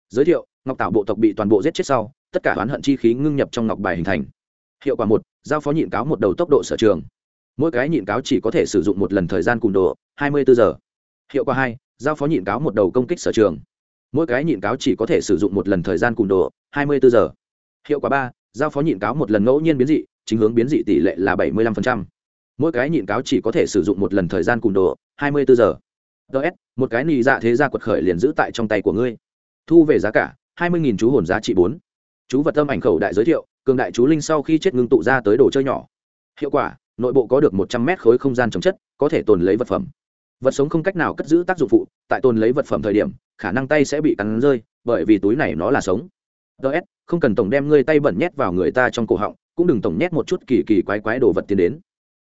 Giới thiệu, ngọc tạo bộ tộc bị toàn bộ giết chết sau, tất cả oán hận chi khí ngưng nhập trong ngọc bài hình thành. Hiệu quả một, giao phó nhịn cáo một đầu tốc độ sở trường mỗi cái nhịn cáo chỉ có thể sử dụng một lần thời gian cùng độ, hai mươi bốn giờ. Hiệu quả hai, giao phó nhịn cáo một đầu công kích sở trường. Mỗi cái nhịn cáo chỉ có thể sử dụng một lần thời gian cùng độ, hai mươi bốn giờ. Hiệu quả ba, giao phó nhịn cáo một lần ngẫu nhiên biến dị, chính hướng biến dị tỷ lệ là bảy mươi lăm mỗi cái nhịn cáo chỉ có thể sử dụng một lần thời gian cùng độ, hai mươi bốn giờ. Ts một cái nị dạ thế gia quật khởi liền giữ tại trong tay của ngươi. Thu về giá cả, hai mươi chú hồn giá trị bốn. Chú vật tâm ảnh khẩu đại giới thiệu, cường đại chú linh sau khi chết ngưng tụ ra tới đồ chơi nhỏ. Hiệu quả nội bộ có được một trăm mét khối không gian trồng chất, có thể tồn lấy vật phẩm. Vật sống không cách nào cất giữ tác dụng phụ, tại tồn lấy vật phẩm thời điểm, khả năng tay sẽ bị cắn rơi, bởi vì túi này nó là sống. Ts không cần tổng đem ngươi tay bẩn nhét vào người ta trong cổ họng, cũng đừng tổng nhét một chút kỳ kỳ quái quái đồ vật tiến đến.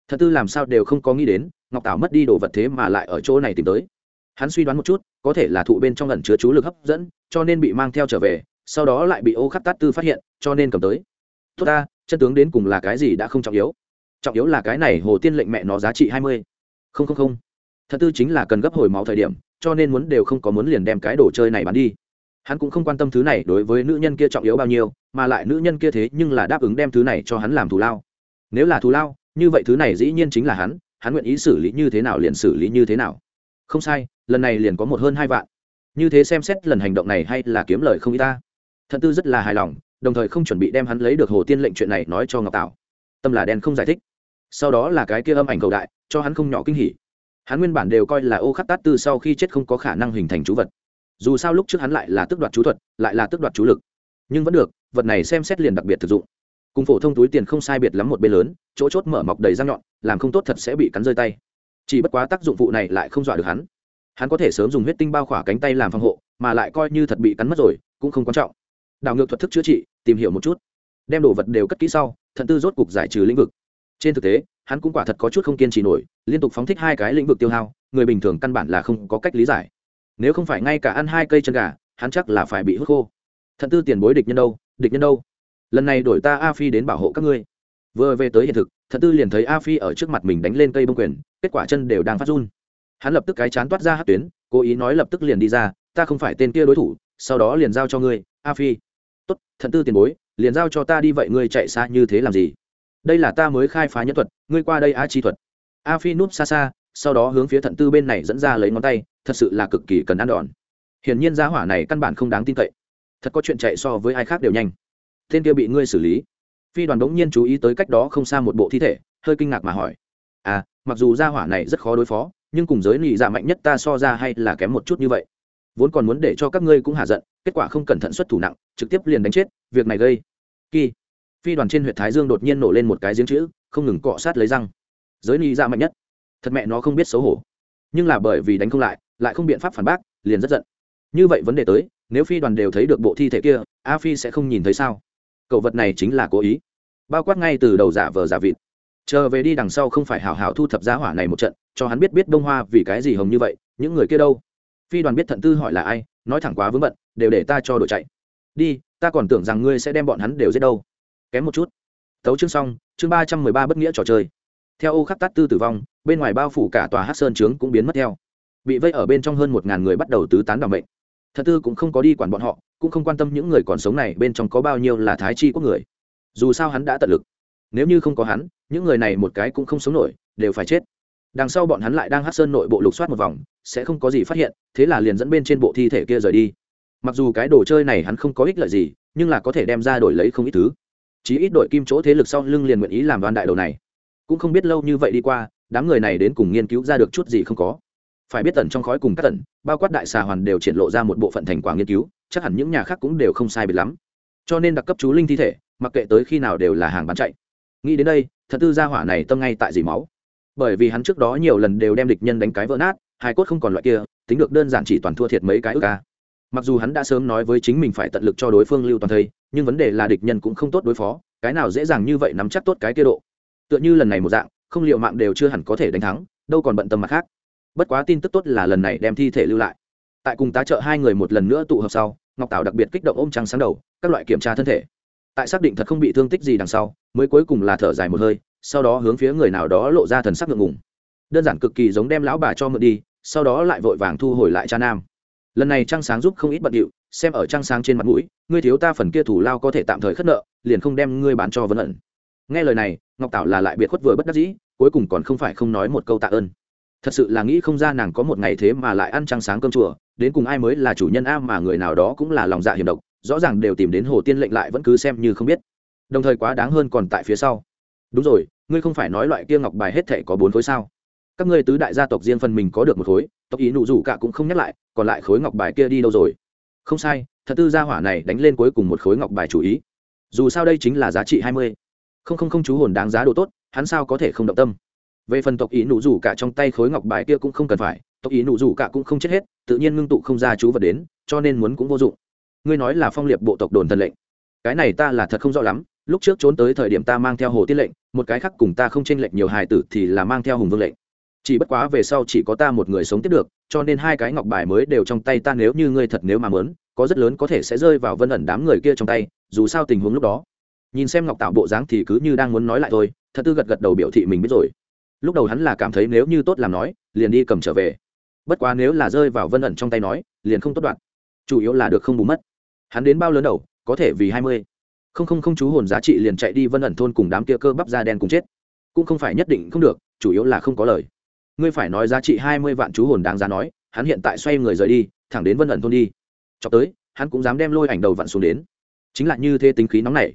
Thật tư làm sao đều không có nghĩ đến, ngọc tảo mất đi đồ vật thế mà lại ở chỗ này tìm tới. Hắn suy đoán một chút, có thể là thụ bên trong lần chứa chú lực hấp dẫn, cho nên bị mang theo trở về, sau đó lại bị ô khắc tát tư phát hiện, cho nên cầm tới. Tốt ta, chân tướng đến cùng là cái gì đã không trọng yếu trọng yếu là cái này hồ tiên lệnh mẹ nó giá trị hai mươi. Không không không. Thật tư chính là cần gấp hồi máu thời điểm, cho nên muốn đều không có muốn liền đem cái đồ chơi này bán đi. Hắn cũng không quan tâm thứ này đối với nữ nhân kia trọng yếu bao nhiêu, mà lại nữ nhân kia thế nhưng là đáp ứng đem thứ này cho hắn làm thù lao. Nếu là thù lao, như vậy thứ này dĩ nhiên chính là hắn hắn nguyện ý xử lý như thế nào liền xử lý như thế nào. Không sai, lần này liền có một hơn hai vạn. Như thế xem xét lần hành động này hay là kiếm lời không y ta. Thận tư rất là hài lòng, đồng thời không chuẩn bị đem hắn lấy được hồ tiên lệnh chuyện này nói cho ngọc tảo. Tâm là đen không giải thích sau đó là cái kia âm ảnh cầu đại, cho hắn không nhỏ kinh hỉ. Hắn nguyên bản đều coi là ô khắc tát tư sau khi chết không có khả năng hình thành chú vật. Dù sao lúc trước hắn lại là tước đoạt chú thuật, lại là tước đoạt chú lực. Nhưng vẫn được, vật này xem xét liền đặc biệt thực dụng. Cùng phổ thông túi tiền không sai biệt lắm một bên lớn, chỗ chốt mở mọc đầy răng nhọn, làm không tốt thật sẽ bị cắn rơi tay. Chỉ bất quá tác dụng phụ này lại không dọa được hắn. Hắn có thể sớm dùng huyết tinh bao khỏa cánh tay làm phòng hộ, mà lại coi như thật bị cắn mất rồi, cũng không quan trọng. Đảo ngược thuật thức chữa trị, tìm hiểu một chút. Đem đồ vật đều cất kỹ sau thận tư rốt cục giải trừ lĩnh vực trên thực tế, hắn cũng quả thật có chút không kiên trì nổi, liên tục phóng thích hai cái lĩnh vực tiêu hao, người bình thường căn bản là không có cách lý giải. Nếu không phải ngay cả ăn hai cây chân gà, hắn chắc là phải bị hút khô. Thận tư tiền bối địch nhân đâu, địch nhân đâu? Lần này đổi ta a phi đến bảo hộ các ngươi. Vừa về tới hiện thực, thận tư liền thấy a phi ở trước mặt mình đánh lên cây bông quyền, kết quả chân đều đang phát run. Hắn lập tức cái chán toát ra hát tuyến, cố ý nói lập tức liền đi ra, ta không phải tên kia đối thủ, sau đó liền giao cho ngươi, a phi. Tốt, thận tư tiền bối, liền giao cho ta đi, vậy ngươi chạy xa như thế làm gì? Đây là ta mới khai phá nhân thuật, ngươi qua đây a chi thuật. A phi núp xa xa, sau đó hướng phía thận tư bên này dẫn ra lấy ngón tay, thật sự là cực kỳ cần ăn đòn. Hiển nhiên giá hỏa này căn bản không đáng tin cậy. Thật có chuyện chạy so với ai khác đều nhanh. Tên kia bị ngươi xử lý. Phi đoàn đống nhiên chú ý tới cách đó không xa một bộ thi thể, hơi kinh ngạc mà hỏi. À mặc dù gia hỏa này rất khó đối phó, nhưng cùng giới lì dạ mạnh nhất ta so ra hay là kém một chút như vậy? Vốn còn muốn để cho các ngươi cũng hạ giận, kết quả không cẩn thận xuất thủ nặng, trực tiếp liền đánh chết, việc này gây. Kỳ phi đoàn trên huyện thái dương đột nhiên nổ lên một cái giếng chữ, không ngừng cọ sát lấy răng. Giới ni ra mạnh nhất. Thật mẹ nó không biết xấu hổ. Nhưng là bởi vì đánh không lại lại không biện pháp phản bác, liền rất giận. Như vậy vấn đề tới, nếu phi đoàn đều thấy được bộ thi thể kia, a phi sẽ không nhìn thấy sao? Cậu vật này chính là cố ý. Bao quát ngay từ đầu giả vờ giả vịt. Chờ về đi đằng sau không phải hảo hảo thu thập giá hỏa này một trận, cho hắn biết biết đông hoa vì cái gì hồng như vậy, những người kia đâu. Phi đoàn biết thận tư hỏi là ai, nói thẳng quá vướng bận, đều để ta cho đội chạy. Đi, ta còn tưởng rằng ngươi sẽ đem bọn hắn đều giết đâu kém một chút. Tấu chương xong, chương ba trăm mười ba bất nghĩa trò chơi. Theo ô khắc tát tư tử vong, bên ngoài bao phủ cả tòa hát sơn trướng cũng biến mất theo. Bị vây ở bên trong hơn một ngàn người bắt đầu tứ tán đ ỏ n bệnh thật tư cũng không có đi quản bọn họ, cũng không quan tâm những người còn sống này bên trong có bao nhiêu là thái chi quốc người. Dù sao hắn đã tận lực. Nếu như không có hắn, những người này một cái cũng không sống nổi, đều phải chết. Đằng sau bọn hắn lại đang hát sơn nội bộ lục soát một vòng, sẽ không có gì phát hiện, thế là liền dẫn bên trên bộ thi thể kia rời đi. Mặc dù cái đồ chơi này hắn không có ích lợi gì, nhưng là có thể đem ra đổi lấy không ít thứ chí ít đội kim chỗ thế lực sau lưng liền nguyện ý làm đoan đại đầu này. Cũng không biết lâu như vậy đi qua, đám người này đến cùng nghiên cứu ra được chút gì không có. Phải biết tẩn trong khói cùng các tẩn bao quát đại xà hoàn đều triển lộ ra một bộ phận thành quả nghiên cứu, chắc hẳn những nhà khác cũng đều không sai biệt lắm. Cho nên đặc cấp chú linh thi thể, mặc kệ tới khi nào đều là hàng bán chạy. Nghĩ đến đây, thật tư gia hỏa này tâm ngay tại dì máu. Bởi vì hắn trước đó nhiều lần đều đem địch nhân đánh cái vỡ nát hai cốt không còn loại kia, tính được đơn giản chỉ toàn thua thiệt mấy cái ước ca mặc dù hắn đã sớm nói với chính mình phải tận lực cho đối phương lưu toàn thây, nhưng vấn đề là địch nhân cũng không tốt đối phó, cái nào dễ dàng như vậy nắm chắc tốt cái tiết độ. Tựa như lần này một dạng, không liệu mạng đều chưa hẳn có thể đánh thắng, đâu còn bận tâm mặt khác. Bất quá tin tức tốt là lần này đem thi thể lưu lại. Tại cùng tá trợ hai người một lần nữa tụ hợp sau, ngọc tảo đặc biệt kích động ôm trăng sáng đầu, các loại kiểm tra thân thể. Tại xác định thật không bị thương tích gì đằng sau, mới cuối cùng là thở dài một hơi, sau đó hướng phía người nào đó lộ ra thần sắc ngượng ngùng. Đơn giản cực kỳ giống đem lão bà cho mượn đi, sau đó lại vội vàng thu hồi lại cha nam lần này trăng sáng giúp không ít bận điệu, xem ở trăng sáng trên mặt mũi, ngươi thiếu ta phần kia thủ lao có thể tạm thời khất nợ, liền không đem ngươi bán cho vân ẩn. Nghe lời này, ngọc tảo là lại biệt khuất vừa bất đắc dĩ, cuối cùng còn không phải không nói một câu tạ ơn. Thật sự là nghĩ không ra nàng có một ngày thế mà lại ăn trăng sáng cơm chùa, đến cùng ai mới là chủ nhân a mà người nào đó cũng là lòng dạ hiểm độc, rõ ràng đều tìm đến hồ tiên lệnh lại vẫn cứ xem như không biết. Đồng thời quá đáng hơn còn tại phía sau. Đúng rồi, ngươi không phải nói loại kia ngọc bài hết thể có bốn khối sao? Các ngươi tứ đại gia tộc riêng phần mình có được một khối, tộc ý nụ rủ cả cũng không nhắc lại, còn lại khối ngọc bài kia đi đâu rồi? Không sai, thật tư gia hỏa này đánh lên cuối cùng một khối ngọc bài chủ ý. Dù sao đây chính là giá trị hai mươi. Không không không chú hồn đáng giá đồ tốt, hắn sao có thể không động tâm? Về phần tộc ý nụ rủ cả trong tay khối ngọc bài kia cũng không cần phải, tộc ý nụ rủ cả cũng không chết hết, tự nhiên ngưng tụ không ra chú vật đến, cho nên muốn cũng vô dụng. Ngươi nói là phong liệp bộ tộc đồn thần lệnh. Cái này ta là thật không rõ lắm, lúc trước trốn tới thời điểm ta mang theo hồ tiết lệnh, một cái khác cùng ta không tranh lệnh nhiều hài tử thì là mang theo hùng vương lệnh chỉ bất quá về sau chỉ có ta một người sống tiếp được, cho nên hai cái ngọc bài mới đều trong tay ta nếu như ngươi thật nếu mà mớn có rất lớn có thể sẽ rơi vào vân ẩn đám người kia trong tay, dù sao tình huống lúc đó. Nhìn xem ngọc tạo bộ dáng thì cứ như đang muốn nói lại thôi, thật tư gật gật đầu biểu thị mình biết rồi. Lúc đầu hắn là cảm thấy nếu như tốt làm nói, liền đi cầm trở về. Bất quá nếu là rơi vào vân ẩn trong tay nói, liền không tốt đoạn. Chủ yếu là được không bù mất. Hắn đến bao lớn đầu, có thể vì hai mươi. Không không không chú hồn giá trị liền chạy đi vân ẩn thôn cùng đám kia cơ bắp da đen cùng chết. Cũng không phải nhất định không được, chủ yếu là không có lời ngươi phải nói giá trị hai mươi vạn chú hồn đáng giá nói, hắn hiện tại xoay người rời đi, thẳng đến vân ẩn thôn đi. Cho tới, hắn cũng dám đem lôi ảnh đầu vặn xuống đến. Chính là như thế tính khí nóng này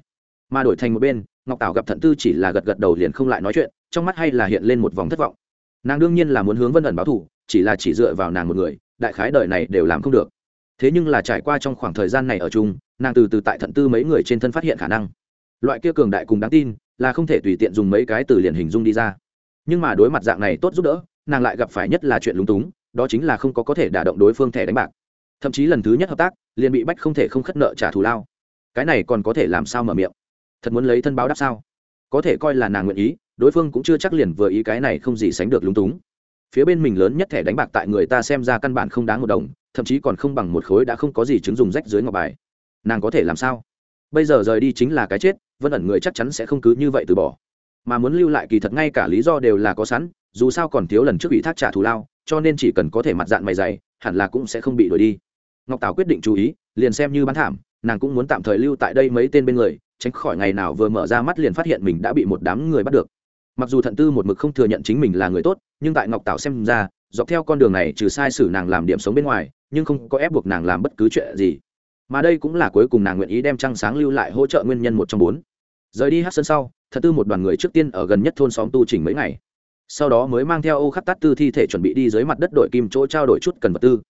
mà đổi thành một bên, ngọc tảo gặp thận tư chỉ là gật gật đầu liền không lại nói chuyện, trong mắt hay là hiện lên một vòng thất vọng. Nàng đương nhiên là muốn hướng vân ẩn báo thù, chỉ là chỉ dựa vào nàng một người, đại khái đời này đều làm không được. Thế nhưng là trải qua trong khoảng thời gian này ở chung, nàng từ từ tại thận tư mấy người trên thân phát hiện khả năng. Loại kia cường đại cùng đáng tin, là không thể tùy tiện dùng mấy cái từ liền hình dung đi ra. Nhưng mà đối mặt dạng này tốt giúp đỡ nàng lại gặp phải nhất là chuyện lúng túng, đó chính là không có có thể đả động đối phương thẻ đánh bạc. Thậm chí lần thứ nhất hợp tác, liền bị bách không thể không khất nợ trả thù lao. Cái này còn có thể làm sao mở miệng? Thật muốn lấy thân báo đáp sao? Có thể coi là nàng nguyện ý, đối phương cũng chưa chắc liền vừa ý cái này không gì sánh được lúng túng. Phía bên mình lớn nhất thẻ đánh bạc tại người ta xem ra căn bản không đáng một đồng, thậm chí còn không bằng một khối đã không có gì chứng dùng rách dưới ngọc bài. Nàng có thể làm sao? Bây giờ rời đi chính là cái chết, vân ẩn người chắc chắn sẽ không cứ như vậy từ bỏ. Mà muốn lưu lại kỳ thật ngay cả lý do đều là có sẵn dù sao còn thiếu lần trước bị thác trả thù lao, cho nên chỉ cần có thể mặt dạng mày dày, hẳn là cũng sẽ không bị đuổi đi. Ngọc Tào quyết định chú ý, liền xem như bán thảm, nàng cũng muốn tạm thời lưu tại đây mấy tên bên người, tránh khỏi ngày nào vừa mở ra mắt liền phát hiện mình đã bị một đám người bắt được. Mặc dù thận tư một mực không thừa nhận chính mình là người tốt, nhưng tại ngọc tảo xem ra, dọc theo con đường này trừ sai sử nàng làm điểm sống bên ngoài, nhưng không có ép buộc nàng làm bất cứ chuyện gì. Mà đây cũng là cuối cùng nàng nguyện ý đem trăng sáng lưu lại hỗ trợ nguyên nhân một trong bốn. Rời đi hát sân sau thật tư một đoàn người trước tiên ở gần nhất thôn xóm tu chỉnh mấy ngày sau đó mới mang theo ô khắc tát tư thi thể chuẩn bị đi dưới mặt đất đội kim chỗ trao đổi chút cần vật tư.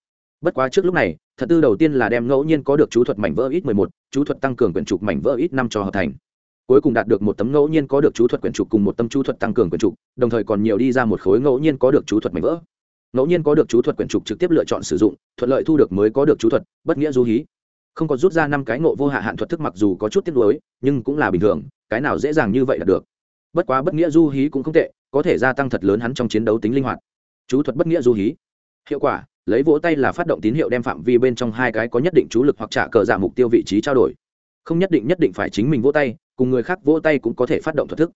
Bất quá trước lúc này, thật tư đầu tiên là đem ngẫu nhiên có được chú thuật mảnh vỡ ít mười một, chú thuật tăng cường quyển trục mảnh vỡ ít năm cho hợp thành. Cuối cùng đạt được một tấm ngẫu nhiên có được chú thuật quyển trục cùng một tâm chú thuật tăng cường quyển trục, đồng thời còn nhiều đi ra một khối ngẫu nhiên có được chú thuật mảnh vỡ. Ngẫu nhiên có được chú thuật quyển trục trực tiếp lựa chọn sử dụng, thuận lợi thu được mới có được chú thuật, bất nghĩa du hí. Không có rút ra năm cái ngộ vô hạ hạn thuật thức mặc dù có chút tiếc nuối, nhưng cũng là bình thường, cái nào dễ dàng như vậy là được bất quá bất nghĩa du hí cũng không tệ, có thể gia tăng thật lớn hắn trong chiến đấu tính linh hoạt. Chú thuật bất nghĩa du hí. Hiệu quả, lấy vỗ tay là phát động tín hiệu đem phạm vi bên trong hai cái có nhất định chú lực hoặc trả cờ giả mục tiêu vị trí trao đổi. Không nhất định nhất định phải chính mình vỗ tay, cùng người khác vỗ tay cũng có thể phát động thuật thức.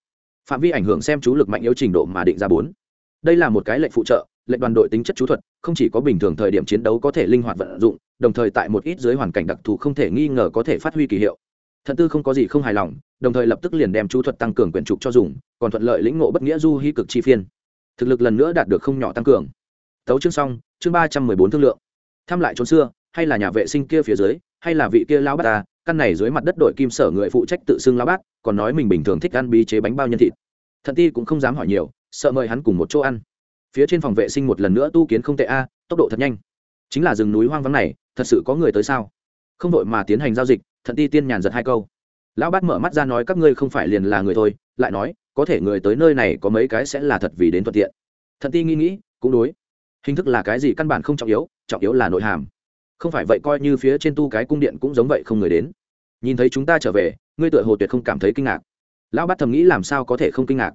Phạm vi ảnh hưởng xem chú lực mạnh yếu trình độ mà định ra bốn. Đây là một cái lệnh phụ trợ, lệnh đoàn đội tính chất chú thuật, không chỉ có bình thường thời điểm chiến đấu có thể linh hoạt vận dụng, đồng thời tại một ít dưới hoàn cảnh đặc thù không thể nghi ngờ có thể phát huy kỳ hiệu thận tư không có gì không hài lòng, đồng thời lập tức liền đem chú thuật tăng cường quyển trục cho dùng, còn thuận lợi lĩnh ngộ bất nghĩa du hy cực chi phiên. Thực lực lần nữa đạt được không nhỏ tăng cường. Tấu chương xong, chương ba trăm mười bốn thương lượng. Thăm lại trốn xưa, hay là nhà vệ sinh kia phía dưới, hay là vị kia lao bát ta, căn này dưới mặt đất đội kim sở người phụ trách tự xưng lao bát, còn nói mình bình thường thích ăn bí chế bánh bao nhân thịt. Thận ti cũng không dám hỏi nhiều, sợ mời hắn cùng một chỗ ăn. Phía trên phòng vệ sinh một lần nữa tu kiến không tệ a, tốc độ thật nhanh. Chính là rừng núi hoang vắng này, thật sự có người tới sao? Không đội mà tiến hành giao dịch thận ti tiên nhàn giật hai câu. Lão bát mở mắt ra nói, các ngươi không phải liền là người thôi. Lại nói, có thể người tới nơi này có mấy cái sẽ là thật vì đến thuận tiện. Thận ti nghĩ nghĩ, cũng đối. Hình thức là cái gì căn bản không trọng yếu trọng yếu là nội hàm. Không phải vậy coi như phía trên tu cái cung điện cũng giống vậy không người đến. Nhìn thấy chúng ta trở về, ngươi tựa hồ tuyệt không cảm thấy kinh ngạc. Lão bát thầm nghĩ làm sao có thể không kinh ngạc?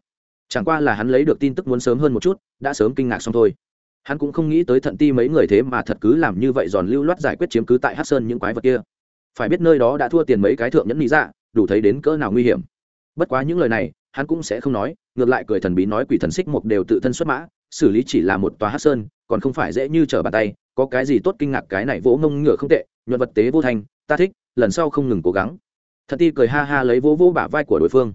Chẳng qua là hắn lấy được tin tức muốn sớm hơn một chút, đã sớm kinh ngạc xong thôi. Hắn cũng không nghĩ tới thận ti mấy người thế mà thật cứ làm như vậy giòn lưu loát giải quyết chiếm cứ tại hát sơn những quái vật kia phải biết nơi đó đã thua tiền mấy cái thượng nhẫn lý dạ đủ thấy đến cỡ nào nguy hiểm. Bất quá những lời này, hắn cũng sẽ không nói, ngược lại cười thần bí nói quỷ thần xích mục đều tự thân xuất mã, xử lý chỉ là một tòa hát sơn, còn không phải dễ như trở bàn tay, có cái gì tốt kinh ngạc cái này vỗ mông ngựa không tệ, nhuận vật tế vô thành, ta thích, lần sau không ngừng cố gắng. Thật ti cười ha ha lấy vỗ vỗ bả vai của đối phương.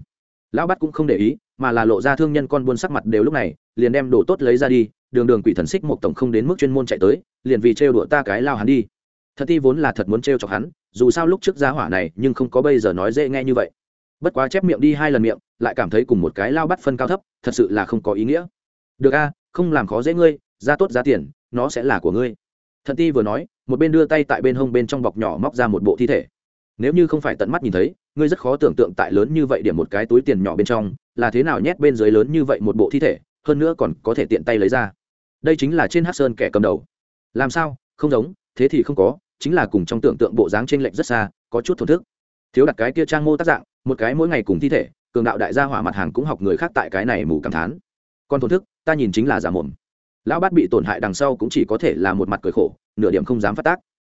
Lão bắt cũng không để ý, mà là lộ ra thương nhân con buôn sắc mặt đều lúc này, liền đem đồ tốt lấy ra đi, đường đường quỷ thần xích một tổng không đến mức chuyên môn chạy tới, liền vì trêu đùa ta cái lao hắn đi. Thật ti vốn là thật muốn trêu chọc hắn dù sao lúc trước giá hỏa này nhưng không có bây giờ nói dễ nghe như vậy. Bất quá chép miệng đi hai lần miệng, lại cảm thấy cùng một cái lao bắt phân cao thấp, thật sự là không có ý nghĩa. Được a, không làm khó dễ ngươi ra tốt giá tiền, nó sẽ là của ngươi. Thần ti vừa nói, một bên đưa tay tại bên hông bên trong bọc nhỏ móc ra một bộ thi thể. Nếu như không phải tận mắt nhìn thấy, ngươi rất khó tưởng tượng tại lớn như vậy điểm một cái túi tiền nhỏ bên trong, là thế nào nhét bên dưới lớn như vậy một bộ thi thể, hơn nữa còn có thể tiện tay lấy ra. Đây chính là trên hát sơn kẻ cầm đầu. Làm sao? Không giống thế thì không có, chính là cùng trong tưởng tượng bộ dáng t r ê n lệch rất xa, có chút thổn thức. Thiếu đặt cái kia trang mô tác dạng, một cái mỗi ngày cùng thi thể, cường đạo đại gia hỏa mặt hàng cũng học người khác tại cái này mù cảm thán. Còn thổn thức, ta nhìn chính là giả mồm. Lão bát bị tổn hại đằng sau cũng chỉ có thể là một mặt cười khổ, nửa điểm không dám phát tác.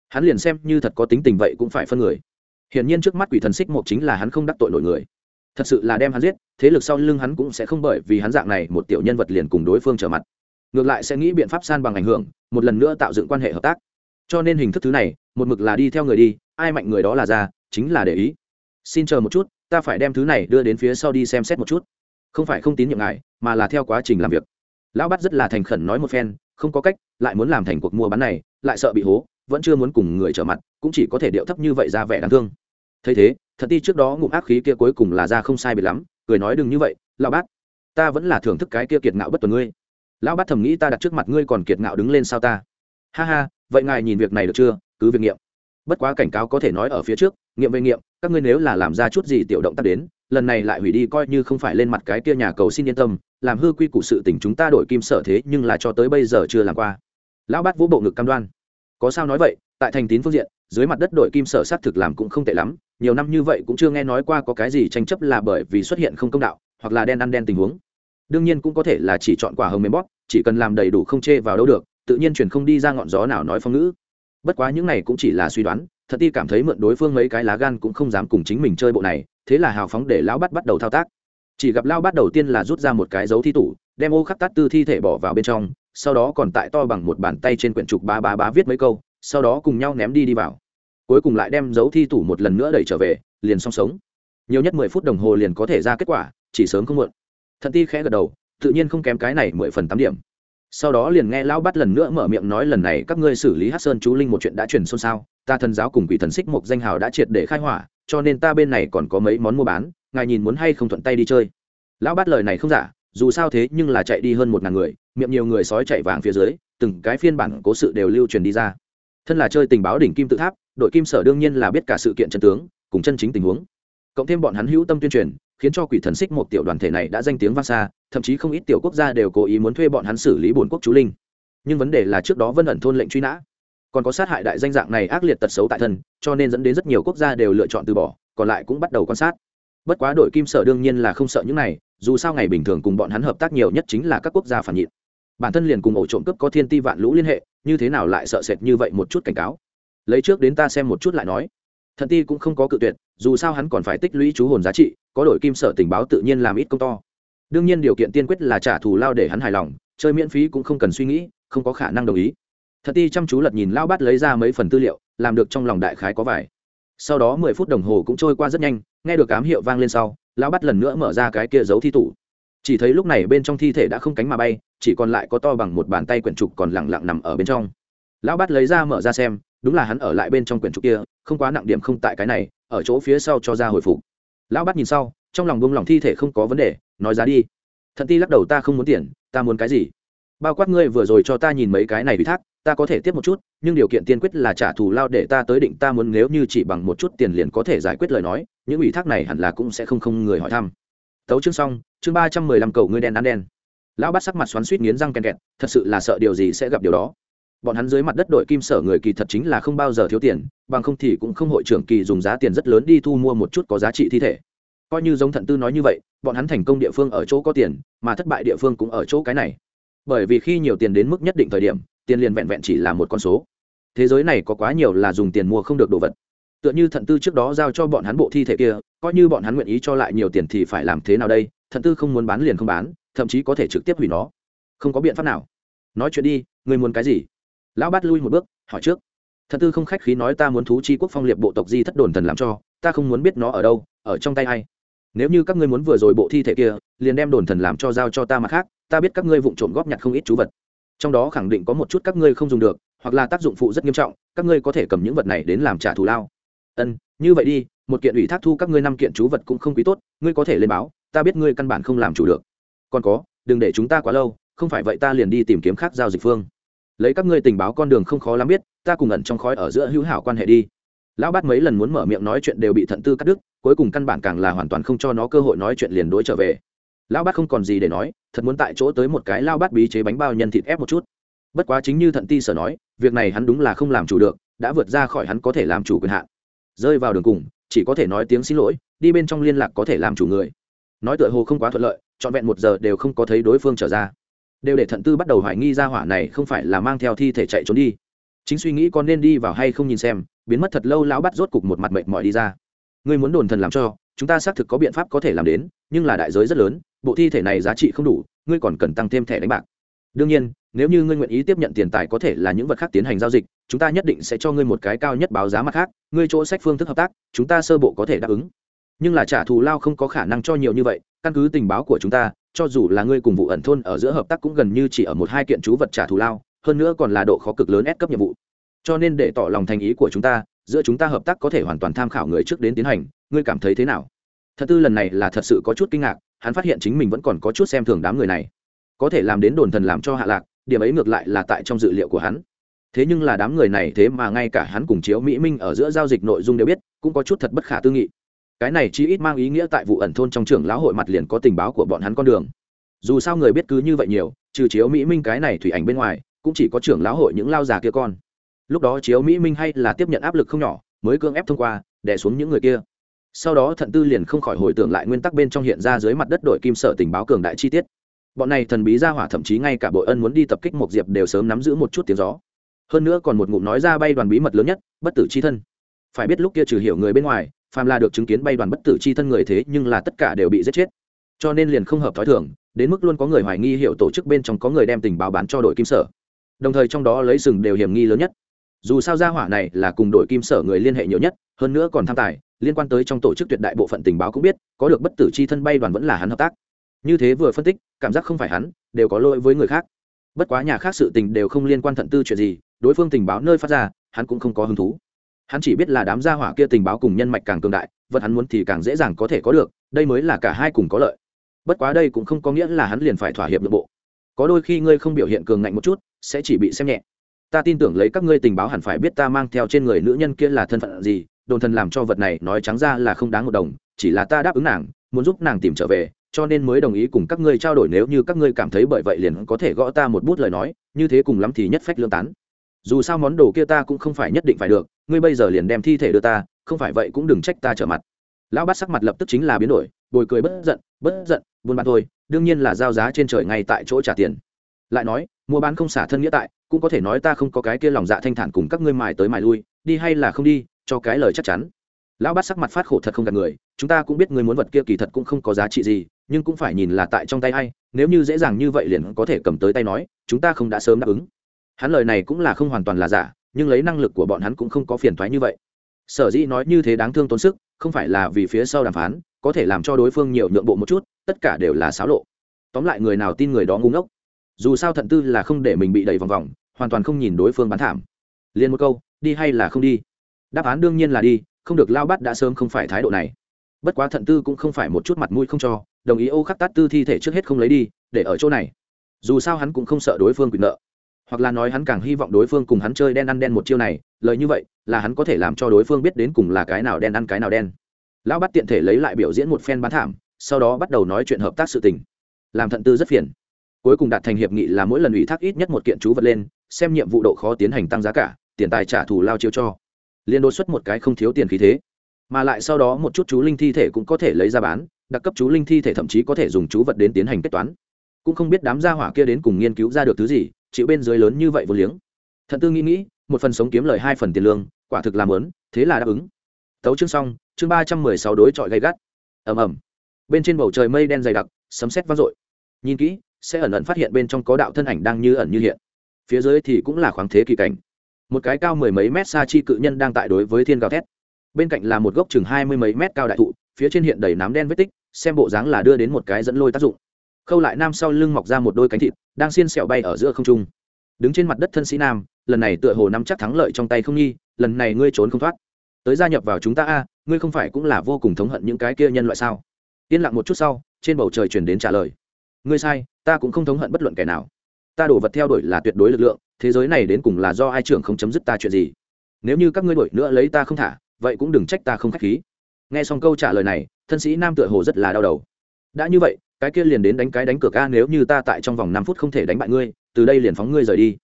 Hắn liền xem như thật có tính tình vậy cũng phải phân người. Hiển nhiên trước mắt quỷ thần xích một chính là hắn không đắc tội nổi người. Thật sự là đem hắn giết, thế lực sau lưng hắn cũng sẽ không bởi vì hắn dạng này một tiểu nhân vật liền cùng đối phương trở mặt. Ngược lại sẽ nghĩ biện pháp san bằng ảnh hưởng, một lần nữa tạo dựng quan hệ hợp tác cho nên hình thức thứ này, một mực là đi theo người đi, ai mạnh người đó là ra, chính là để ý. Xin chờ một chút, ta phải đem thứ này đưa đến phía sau đi xem xét một chút. Không phải không tín nhiệm ngài, mà là theo quá trình làm việc. Lão bắt rất là thành khẩn nói một phen, không có cách, lại muốn làm thành cuộc mua bán này, lại sợ bị hố, vẫn chưa muốn cùng người trở mặt, cũng chỉ có thể điệu thấp như vậy ra vẻ đáng thương. Thấy thế, thật ti trước đó ngụm ác khí kia cuối cùng là ra không sai bị lắm, cười nói đừng như vậy, lão bát. Ta vẫn là thưởng thức cái kia kiệt ngạo bất tuần ngươi. Lão bát thầm nghĩ ta đặt trước mặt ngươi còn kiệt ngạo đứng lên sao ta? Ha ha vậy ngài nhìn việc này được chưa? Cứ việc nghiệm. Bất quá cảnh cáo có thể nói ở phía trước, nghiệm về nghiệm, các ngươi nếu là làm ra chút gì tiểu động tác đến, lần này lại hủy đi coi như không phải lên mặt cái kia nhà cầu xin yên tâm, làm hư quy củ sự tình chúng ta đổi kim sở thế nhưng là cho tới bây giờ chưa làm qua. Lão bát vũ bộ ngực cam đoan. Có sao nói vậy, tại thành tín phương diện, dưới mặt đất đổi kim sở xác thực làm cũng không tệ lắm, nhiều năm như vậy cũng chưa nghe nói qua có cái gì tranh chấp là bởi vì xuất hiện không công đạo, hoặc là đen ăn đen tình huống. Đương nhiên cũng có thể là chỉ chọn quả hồng mềm bóp, chỉ cần làm đầy đủ không chê vào đâu được tự nhiên truyền không đi ra ngọn gió nào nói phong ngữ. Bất quá những này cũng chỉ là suy đoán, thật ti cảm thấy mượn đối phương mấy cái lá gan cũng không dám cùng chính mình chơi bộ này, thế là hào phóng để lão bắt bắt đầu thao tác. Chỉ gặp lao bắt đầu tiên là rút ra một cái dấu thi tủ, đem ô khắc tát tư thi thể bỏ vào bên trong, sau đó còn tại to bằng một bàn tay trên quyển trục ba ba bá viết mấy câu, sau đó cùng nhau ném đi đi vào. Cuối cùng lại đem dấu thi tủ một lần nữa đẩy trở về, liền song sống. Nhiều nhất mười phút đồng hồ liền có thể ra kết quả, chỉ sớm không muộn. Thận ti khẽ gật đầu, tự nhiên không kém cái này mười phần tám điểm sau đó liền nghe lão bắt lần nữa mở miệng nói lần này các ngươi xử lý hát sơn chú linh một chuyện đã truyền xôn xao, ta thần giáo cùng quỷ thần xích một danh hào đã triệt để khai hỏa, cho nên ta bên này còn có mấy món mua bán, ngài nhìn muốn hay không thuận tay đi chơi. Lão bắt lời này không giả, dù sao thế nhưng là chạy đi hơn một ngàn người, miệng nhiều người sói chạy vàng phía dưới, từng cái phiên bản cố sự đều lưu truyền đi ra. Thân là chơi tình báo đỉnh kim tự tháp, đội kim sở đương nhiên là biết cả sự kiện chân tướng, cùng chân chính tình huống. Cộng thêm bọn hắn hữu tâm tuyên truyền, khiến cho quỷ thần xích một tiểu đoàn thể này đã danh tiếng vang xa thậm chí không ít tiểu quốc gia đều cố ý muốn thuê bọn hắn xử lý bổn quốc chú linh. Nhưng vấn đề là trước đó vân ẩn thôn lệnh truy nã. Còn có sát hại đại danh dạng này ác liệt tật xấu tại thân, cho nên dẫn đến rất nhiều quốc gia đều lựa chọn từ bỏ, còn lại cũng bắt đầu quan sát. Bất quá đội kim sở đương nhiên là không sợ những này, dù sao ngày bình thường cùng bọn hắn hợp tác nhiều nhất chính là các quốc gia phản nhịn. Bản thân liền cùng ổ trộm cướp có thiên ti vạn lũ liên hệ, như thế nào lại sợ sệt như vậy một chút cảnh cáo? Lấy trước đến ta xem một chút lại nói. Thần ti cũng không có cự tuyệt, dù sao hắn còn phải tích lũy chú hồn giá trị, có đội kim sở tình báo tự nhiên làm ít công to đương nhiên điều kiện tiên quyết là trả thù lao để hắn hài lòng, chơi miễn phí cũng không cần suy nghĩ, không có khả năng đồng ý. Thật ti chăm chú lật nhìn lao bát lấy ra mấy phần tư liệu, làm được trong lòng đại khái có vài. Sau đó mười phút đồng hồ cũng trôi qua rất nhanh, nghe được cám hiệu vang lên sau, lao bát lần nữa mở ra cái kia giấu thi tủ. Chỉ thấy lúc này bên trong thi thể đã không cánh mà bay, chỉ còn lại có to bằng một bàn tay quyển trục còn lẳng lặng nằm ở bên trong. Lão bát lấy ra mở ra xem, đúng là hắn ở lại bên trong quyển trục kia, không quá nặng điểm không tại cái này, ở chỗ phía sau cho ra hồi phục. Lão bát nhìn sau, trong lòng bông lòng thi thể không có vấn đề nói giá đi. Thận ti lắc đầu, ta không muốn tiền, ta muốn cái gì? Bao quát ngươi vừa rồi cho ta nhìn mấy cái này ủy thác, ta có thể tiếp một chút, nhưng điều kiện tiên quyết là trả thù lao để ta tới định ta muốn nếu như chỉ bằng một chút tiền liền có thể giải quyết lời nói, những ủy thác này hẳn là cũng sẽ không không người hỏi thăm. Tấu chương xong, chương ba trăm mười lăm cầu ngươi đen ăn đen. Lão bắt sắc mặt xoắn suýt nghiến răng kèn kẹt, thật sự là sợ điều gì sẽ gặp điều đó. Bọn hắn dưới mặt đất đội kim sở người kỳ thật chính là không bao giờ thiếu tiền, bằng không thì cũng không hội trưởng kỳ dùng giá tiền rất lớn đi thu mua một chút có giá trị thi thể coi như giống thận tư nói như vậy, bọn hắn thành công địa phương ở chỗ có tiền, mà thất bại địa phương cũng ở chỗ cái này. Bởi vì khi nhiều tiền đến mức nhất định thời điểm, tiền liền vẹn vẹn chỉ là một con số. Thế giới này có quá nhiều là dùng tiền mua không được đồ vật. Tựa như thận tư trước đó giao cho bọn hắn bộ thi thể kia, coi như bọn hắn nguyện ý cho lại nhiều tiền thì phải làm thế nào đây? Thận tư không muốn bán liền không bán, thậm chí có thể trực tiếp hủy nó. Không có biện pháp nào. Nói chuyện đi người muốn cái gì? Lão bát lui một bước, hỏi trước. Thận tư không khách khí nói ta muốn thú chi quốc phong liệt bộ tộc di thất đồn thần làm cho, ta không muốn biết nó ở đâu, ở trong tay ai nếu như các ngươi muốn vừa rồi bộ thi thể kia, liền đem đồn thần làm cho giao cho ta mặt khác, ta biết các ngươi vụng trộm góp nhặt không ít chú vật. Trong đó khẳng định có một chút các ngươi không dùng được, hoặc là tác dụng phụ rất nghiêm trọng, các ngươi có thể cầm những vật này đến làm trả thù lao. Ân, như vậy đi, một kiện ủy thác thu các ngươi năm kiện chú vật cũng không quý tốt, ngươi có thể lên báo, ta biết ngươi căn bản không làm chủ được. Còn có, đừng để chúng ta quá lâu, không phải vậy ta liền đi tìm kiếm khác giao dịch phương. Lấy các ngươi tình báo con đường không khó lắm biết, ta cùng ẩn trong khói ở giữa hữu hảo quan hệ đi lão bát mấy lần muốn mở miệng nói chuyện đều bị thận tư cắt đứt, cuối cùng căn bản càng là hoàn toàn không cho nó cơ hội nói chuyện liền đối trở về. Lão bát không còn gì để nói, thật muốn tại chỗ tới một cái lao bát bí chế bánh bao nhân thịt ép một chút. Bất quá chính như thận ti sở nói, việc này hắn đúng là không làm chủ được, đã vượt ra khỏi hắn có thể làm chủ quyền hạn. Rơi vào đường cùng, chỉ có thể nói tiếng xin lỗi, đi bên trong liên lạc có thể làm chủ người. Nói tựa hồ không quá thuận lợi, trọn vẹn một giờ đều không có thấy đối phương trở ra. Đều để thận tư bắt đầu hoài nghi ra hỏa này không phải là mang theo thi thể chạy trốn đi. Chính suy nghĩ con nên đi vào hay không nhìn xem biến mất thật lâu lão bắt rốt cục một mặt mệt mỏi đi ra. Ngươi muốn đồn thần làm cho, chúng ta xác thực có biện pháp có thể làm đến, nhưng là đại giới rất lớn, bộ thi thể này giá trị không đủ, ngươi còn cần tăng thêm thẻ đánh bạc. Đương nhiên, nếu như ngươi nguyện ý tiếp nhận tiền tài có thể là những vật khác tiến hành giao dịch, chúng ta nhất định sẽ cho ngươi một cái cao nhất báo giá mặt khác, ngươi chỗ sách phương thức hợp tác, chúng ta sơ bộ có thể đáp ứng. Nhưng là trả thù lao không có khả năng cho nhiều như vậy, căn cứ tình báo của chúng ta, cho dù là ngươi cùng vụ ẩn thôn ở giữa hợp tác cũng gần như chỉ ở một hai kiện chú vật trả thù lao, hơn nữa còn là độ khó cực lớn ép cấp nhiệm vụ cho nên để tỏ lòng thành ý của chúng ta, giữa chúng ta hợp tác có thể hoàn toàn tham khảo người trước đến tiến hành, ngươi cảm thấy thế nào? Thật tư lần này là thật sự có chút kinh ngạc, hắn phát hiện chính mình vẫn còn có chút xem thường đám người này. Có thể làm đến đồn thần làm cho hạ lạc, điểm ấy ngược lại là tại trong dự liệu của hắn. Thế nhưng là đám người này thế mà ngay cả hắn cùng chiếu mỹ minh ở giữa giao dịch nội dung đều biết, cũng có chút thật bất khả tư nghị. Cái này chi ít mang ý nghĩa tại vụ ẩn thôn trong trường lão hội mặt liền có tình báo của bọn hắn con đường. Dù sao người biết cứ như vậy nhiều, trừ chiếu mỹ minh cái này thủy ảnh bên ngoài, cũng chỉ có trưởng lão hội những lao già kia con lúc đó chiếu mỹ minh hay là tiếp nhận áp lực không nhỏ, mới cưỡng ép thông qua, đè xuống những người kia. Sau đó thận tư liền không khỏi hồi tưởng lại nguyên tắc bên trong hiện ra dưới mặt đất đội kim sở tình báo cường đại chi tiết. Bọn này thần bí ra hỏa thậm chí ngay cả bội ân muốn đi tập kích một diệp đều sớm nắm giữ một chút tiếng gió. Hơn nữa còn một ngụm nói ra bay đoàn bí mật lớn nhất, bất tử c h i thân. Phải biết lúc kia trừ hiểu người bên ngoài, phàm là được chứng kiến bay đoàn bất tử c h i thân người thế nhưng là tất cả đều bị giết chết. Cho nên liền không hợp t h ó i thường, đến mức luôn có người hoài nghi hiệu tổ chức bên trong có người đem tình báo bán cho đội kim sở. Đồng thời trong đó lấy sừng đều hiểm nghi lớn nhất dù sao gia hỏa này là cùng đội kim sở người liên hệ nhiều nhất, hơn nữa còn tham tài, liên quan tới trong tổ chức tuyệt đại bộ phận tình báo cũng biết, có được bất tử chi thân bay đoàn vẫn là hắn hợp tác. Như thế vừa phân tích, cảm giác không phải hắn, đều có lỗi với người khác. Bất quá nhà khác sự tình đều không liên quan thận tư chuyện gì, đối phương tình báo nơi phát ra, hắn cũng không có hứng thú. Hắn chỉ biết là đám gia hỏa kia tình báo cùng nhân mạch càng cường đại, vật hắn muốn thì càng dễ dàng có thể có được, đây mới là cả hai cùng có lợi. Bất quá đây cũng không có nghĩa là hắn liền phải thỏa hiệp nội bộ. Có đôi khi ngươi không biểu hiện cường ngạnh một chút, sẽ chỉ bị xem nhẹ ta tin tưởng lấy các ngươi tình báo hẳn phải biết ta mang theo trên người nữ nhân kia là thân phận gì, đồn thần làm cho vật này nói trắng ra là không đáng một đồng, chỉ là ta đáp ứng nàng, muốn giúp nàng tìm trở về, cho nên mới đồng ý cùng các ngươi trao đổi nếu như các ngươi cảm thấy bởi vậy liền có thể gõ ta một bút lời nói, như thế cùng lắm thì nhất phách lương tán. Dù sao món đồ kia ta cũng không phải nhất định phải được, ngươi bây giờ liền đem thi thể đưa ta, không phải vậy cũng đừng trách ta trở mặt. Lão bát sắc mặt lập tức chính là biến đổi, bồi cười bất giận bất giận, buôn bán thôi, đương nhiên là giao giá trên trời ngay tại chỗ trả tiền. Lại nói, mua bán không xả thân nghĩa tại cũng có thể nói ta không có cái kia lòng dạ thanh thản cùng các ngươi mài tới mài lui, đi hay là không đi, cho cái lời chắc chắn. Lão bát sắc mặt phát khổ thật không gạt người, chúng ta cũng biết người muốn vật kia kỳ thật cũng không có giá trị gì, nhưng cũng phải nhìn là tại trong tay ai, nếu như dễ dàng như vậy liền có thể cầm tới tay nói, chúng ta không đã sớm đáp ứng. Hắn lời này cũng là không hoàn toàn là giả, nhưng lấy năng lực của bọn hắn cũng không có phiền thoái như vậy. Sở dĩ nói như thế đáng thương tốn sức, không phải là vì phía sau đàm phán, có thể làm cho đối phương nhiều nhượng bộ một chút, tất cả đều là xáo lộ. Tóm lại người nào tin người đó ngu ngốc dù sao thận tư là không để mình bị đẩy vòng vòng, hoàn toàn không nhìn đối phương bán thảm. Liền một câu, đi hay là không đi? Đáp án đương nhiên là đi, không được, lao bắt đã sớm không phải thái độ này. Bất quá thận tư cũng không phải một chút mặt mũi không cho, đồng ý ô khắc tát tư thi thể trước hết không lấy đi, để ở chỗ này. Dù sao hắn cũng không sợ đối phương quyền nợ. Hoặc là nói hắn càng hy vọng đối phương cùng hắn chơi đen ăn đen một chiêu này, lời như vậy, là hắn có thể làm cho đối phương biết đến cùng là cái nào đen ăn cái nào đen. Lão bắt tiện thể lấy lại biểu diễn một phen bán thảm, sau đó bắt đầu nói chuyện hợp tác sự tình. Làm thận tư rất phiền cuối cùng đạt thành hiệp nghị là mỗi lần ủy thác ít nhất một kiện chú vật lên, xem nhiệm vụ độ khó tiến hành tăng giá cả, tiền tài trả thù lao chiêu cho. Liên đột xuất một cái không thiếu tiền khí thế. Mà lại sau đó một chút chú linh thi thể cũng có thể lấy ra bán, đặc cấp chú linh thi thể thậm chí có thể dùng chú vật đến tiến hành kết toán. Cũng không biết đám gia hỏa kia đến cùng nghiên cứu ra được thứ gì, chịu bên dưới lớn như vậy vô liếng. Thận tư nghĩ nghĩ, một phần sống kiếm lời hai phần tiền lương, quả thực làm lớn thế là đáp ứng. Tấu chương xong, chương ba trăm mười sáu đối chọi gay gắt. Ầm ầm. Bên trên bầu trời mây đen dày đặc, sấm sét vang dội. Nhìn kỹ sẽ ẩn ẩn phát hiện bên trong có đạo thân ảnh đang như ẩn như hiện. Phía dưới thì cũng là khoáng thế kỳ cảnh. Một cái cao mười mấy mét xa chi cự nhân đang tại đối với thiên gào thét. Bên cạnh là một gốc chừng hai mươi mấy mét cao đại thụ, phía trên hiện đầy nám đen vết tích, xem bộ dáng là đưa đến một cái dẫn lôi tác dụng. Khâu lại nam sau lưng mọc ra một đôi cánh thịt, đang xiên xẹo bay ở giữa không trung. Đứng trên mặt đất thân sĩ nam, lần này tựa hồ nắm chắc thắng lợi trong tay không nghi, lần này ngươi trốn không thoát. Tới gia nhập vào chúng ta a, ngươi không phải cũng là vô cùng thống hận những cái kia nhân loại sao? Yên lặng một chút sau, trên bầu trời chuyển đến trả lời. Ngươi sai ta cũng không thống hận bất luận kẻ nào. Ta đổ vật theo đuổi là tuyệt đối lực lượng, thế giới này đến cùng là do ai trưởng không chấm dứt ta chuyện gì? Nếu như các ngươi đuổi nữa lấy ta không thả, vậy cũng đừng trách ta không k h á c h khí. Nghe xong câu trả lời này, thân sĩ nam tựa hồ rất là đau đầu. Đã như vậy, cái kia liền đến đánh cái đánh cược a, nếu như ta tại trong vòng năm phút không thể đánh bại ngươi, từ đây liền phóng ngươi rời đi.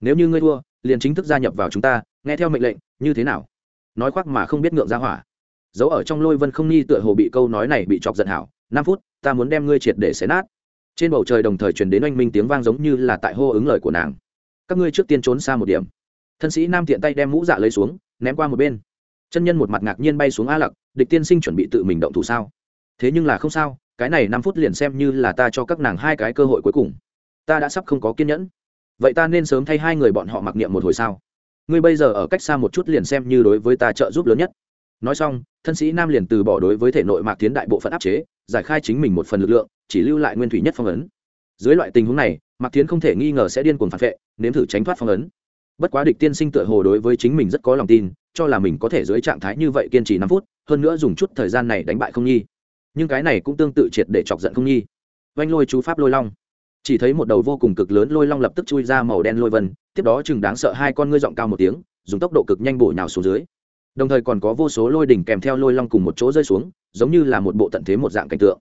Nếu như ngươi thua, liền chính thức gia nhập vào chúng ta, nghe theo mệnh lệnh, như thế nào? Nói khoác mà không biết ngượng ra hỏa. Giấu ở trong lôi vân không nghi tựa hồ bị câu nói này bị chọc giận hảo. Năm phút, ta muốn đem ngươi triệt để xé nát trên bầu trời đồng thời truyền đến oanh minh tiếng vang giống như là tại hô ứng lời của nàng. Các ngươi trước tiên trốn xa một điểm. Thân sĩ nam tiện tay đem mũ dạ lấy xuống, ném qua một bên. Chân nhân một mặt ngạc nhiên bay xuống a lặc, địch tiên sinh chuẩn bị tự mình động thủ sao? Thế nhưng là không sao, cái này năm phút liền xem như là ta cho các nàng hai cái cơ hội cuối cùng. Ta đã sắp không có kiên nhẫn. Vậy ta nên sớm thay hai người bọn họ mặc niệm một hồi sao? Ngươi bây giờ ở cách xa một chút liền xem như đối với ta trợ giúp lớn nhất nói xong, thân sĩ nam liền từ bỏ đối với thể nội mạc tiến đại bộ phận áp chế, giải khai chính mình một phần lực lượng, chỉ lưu lại nguyên thủy nhất phong ấn. Dưới loại tình huống này, mạc tiến không thể nghi ngờ sẽ điên cuồng phản vệ, nếm thử tránh thoát phong ấn. Bất quá địch tiên sinh tựa hồ đối với chính mình rất có lòng tin, cho là mình có thể dưới trạng thái như vậy kiên trì năm phút, hơn nữa dùng chút thời gian này đánh bại không nhi nhưng cái này cũng tương tự triệt để chọc giận không nhi oanh lôi chú pháp lôi long. Chỉ thấy một đầu vô cùng cực lớn lôi long lập tức chui ra màu đen lôi vân, tiếp đó chừng đáng sợ hai con ngươi giọng cao một tiếng, dùng tốc độ cực nhanh bổ nhào xuống dưới đồng thời còn có vô số lôi đỉnh kèm theo lôi long cùng một chỗ rơi xuống, giống như là một bộ tận thế một dạng cảnh tượng.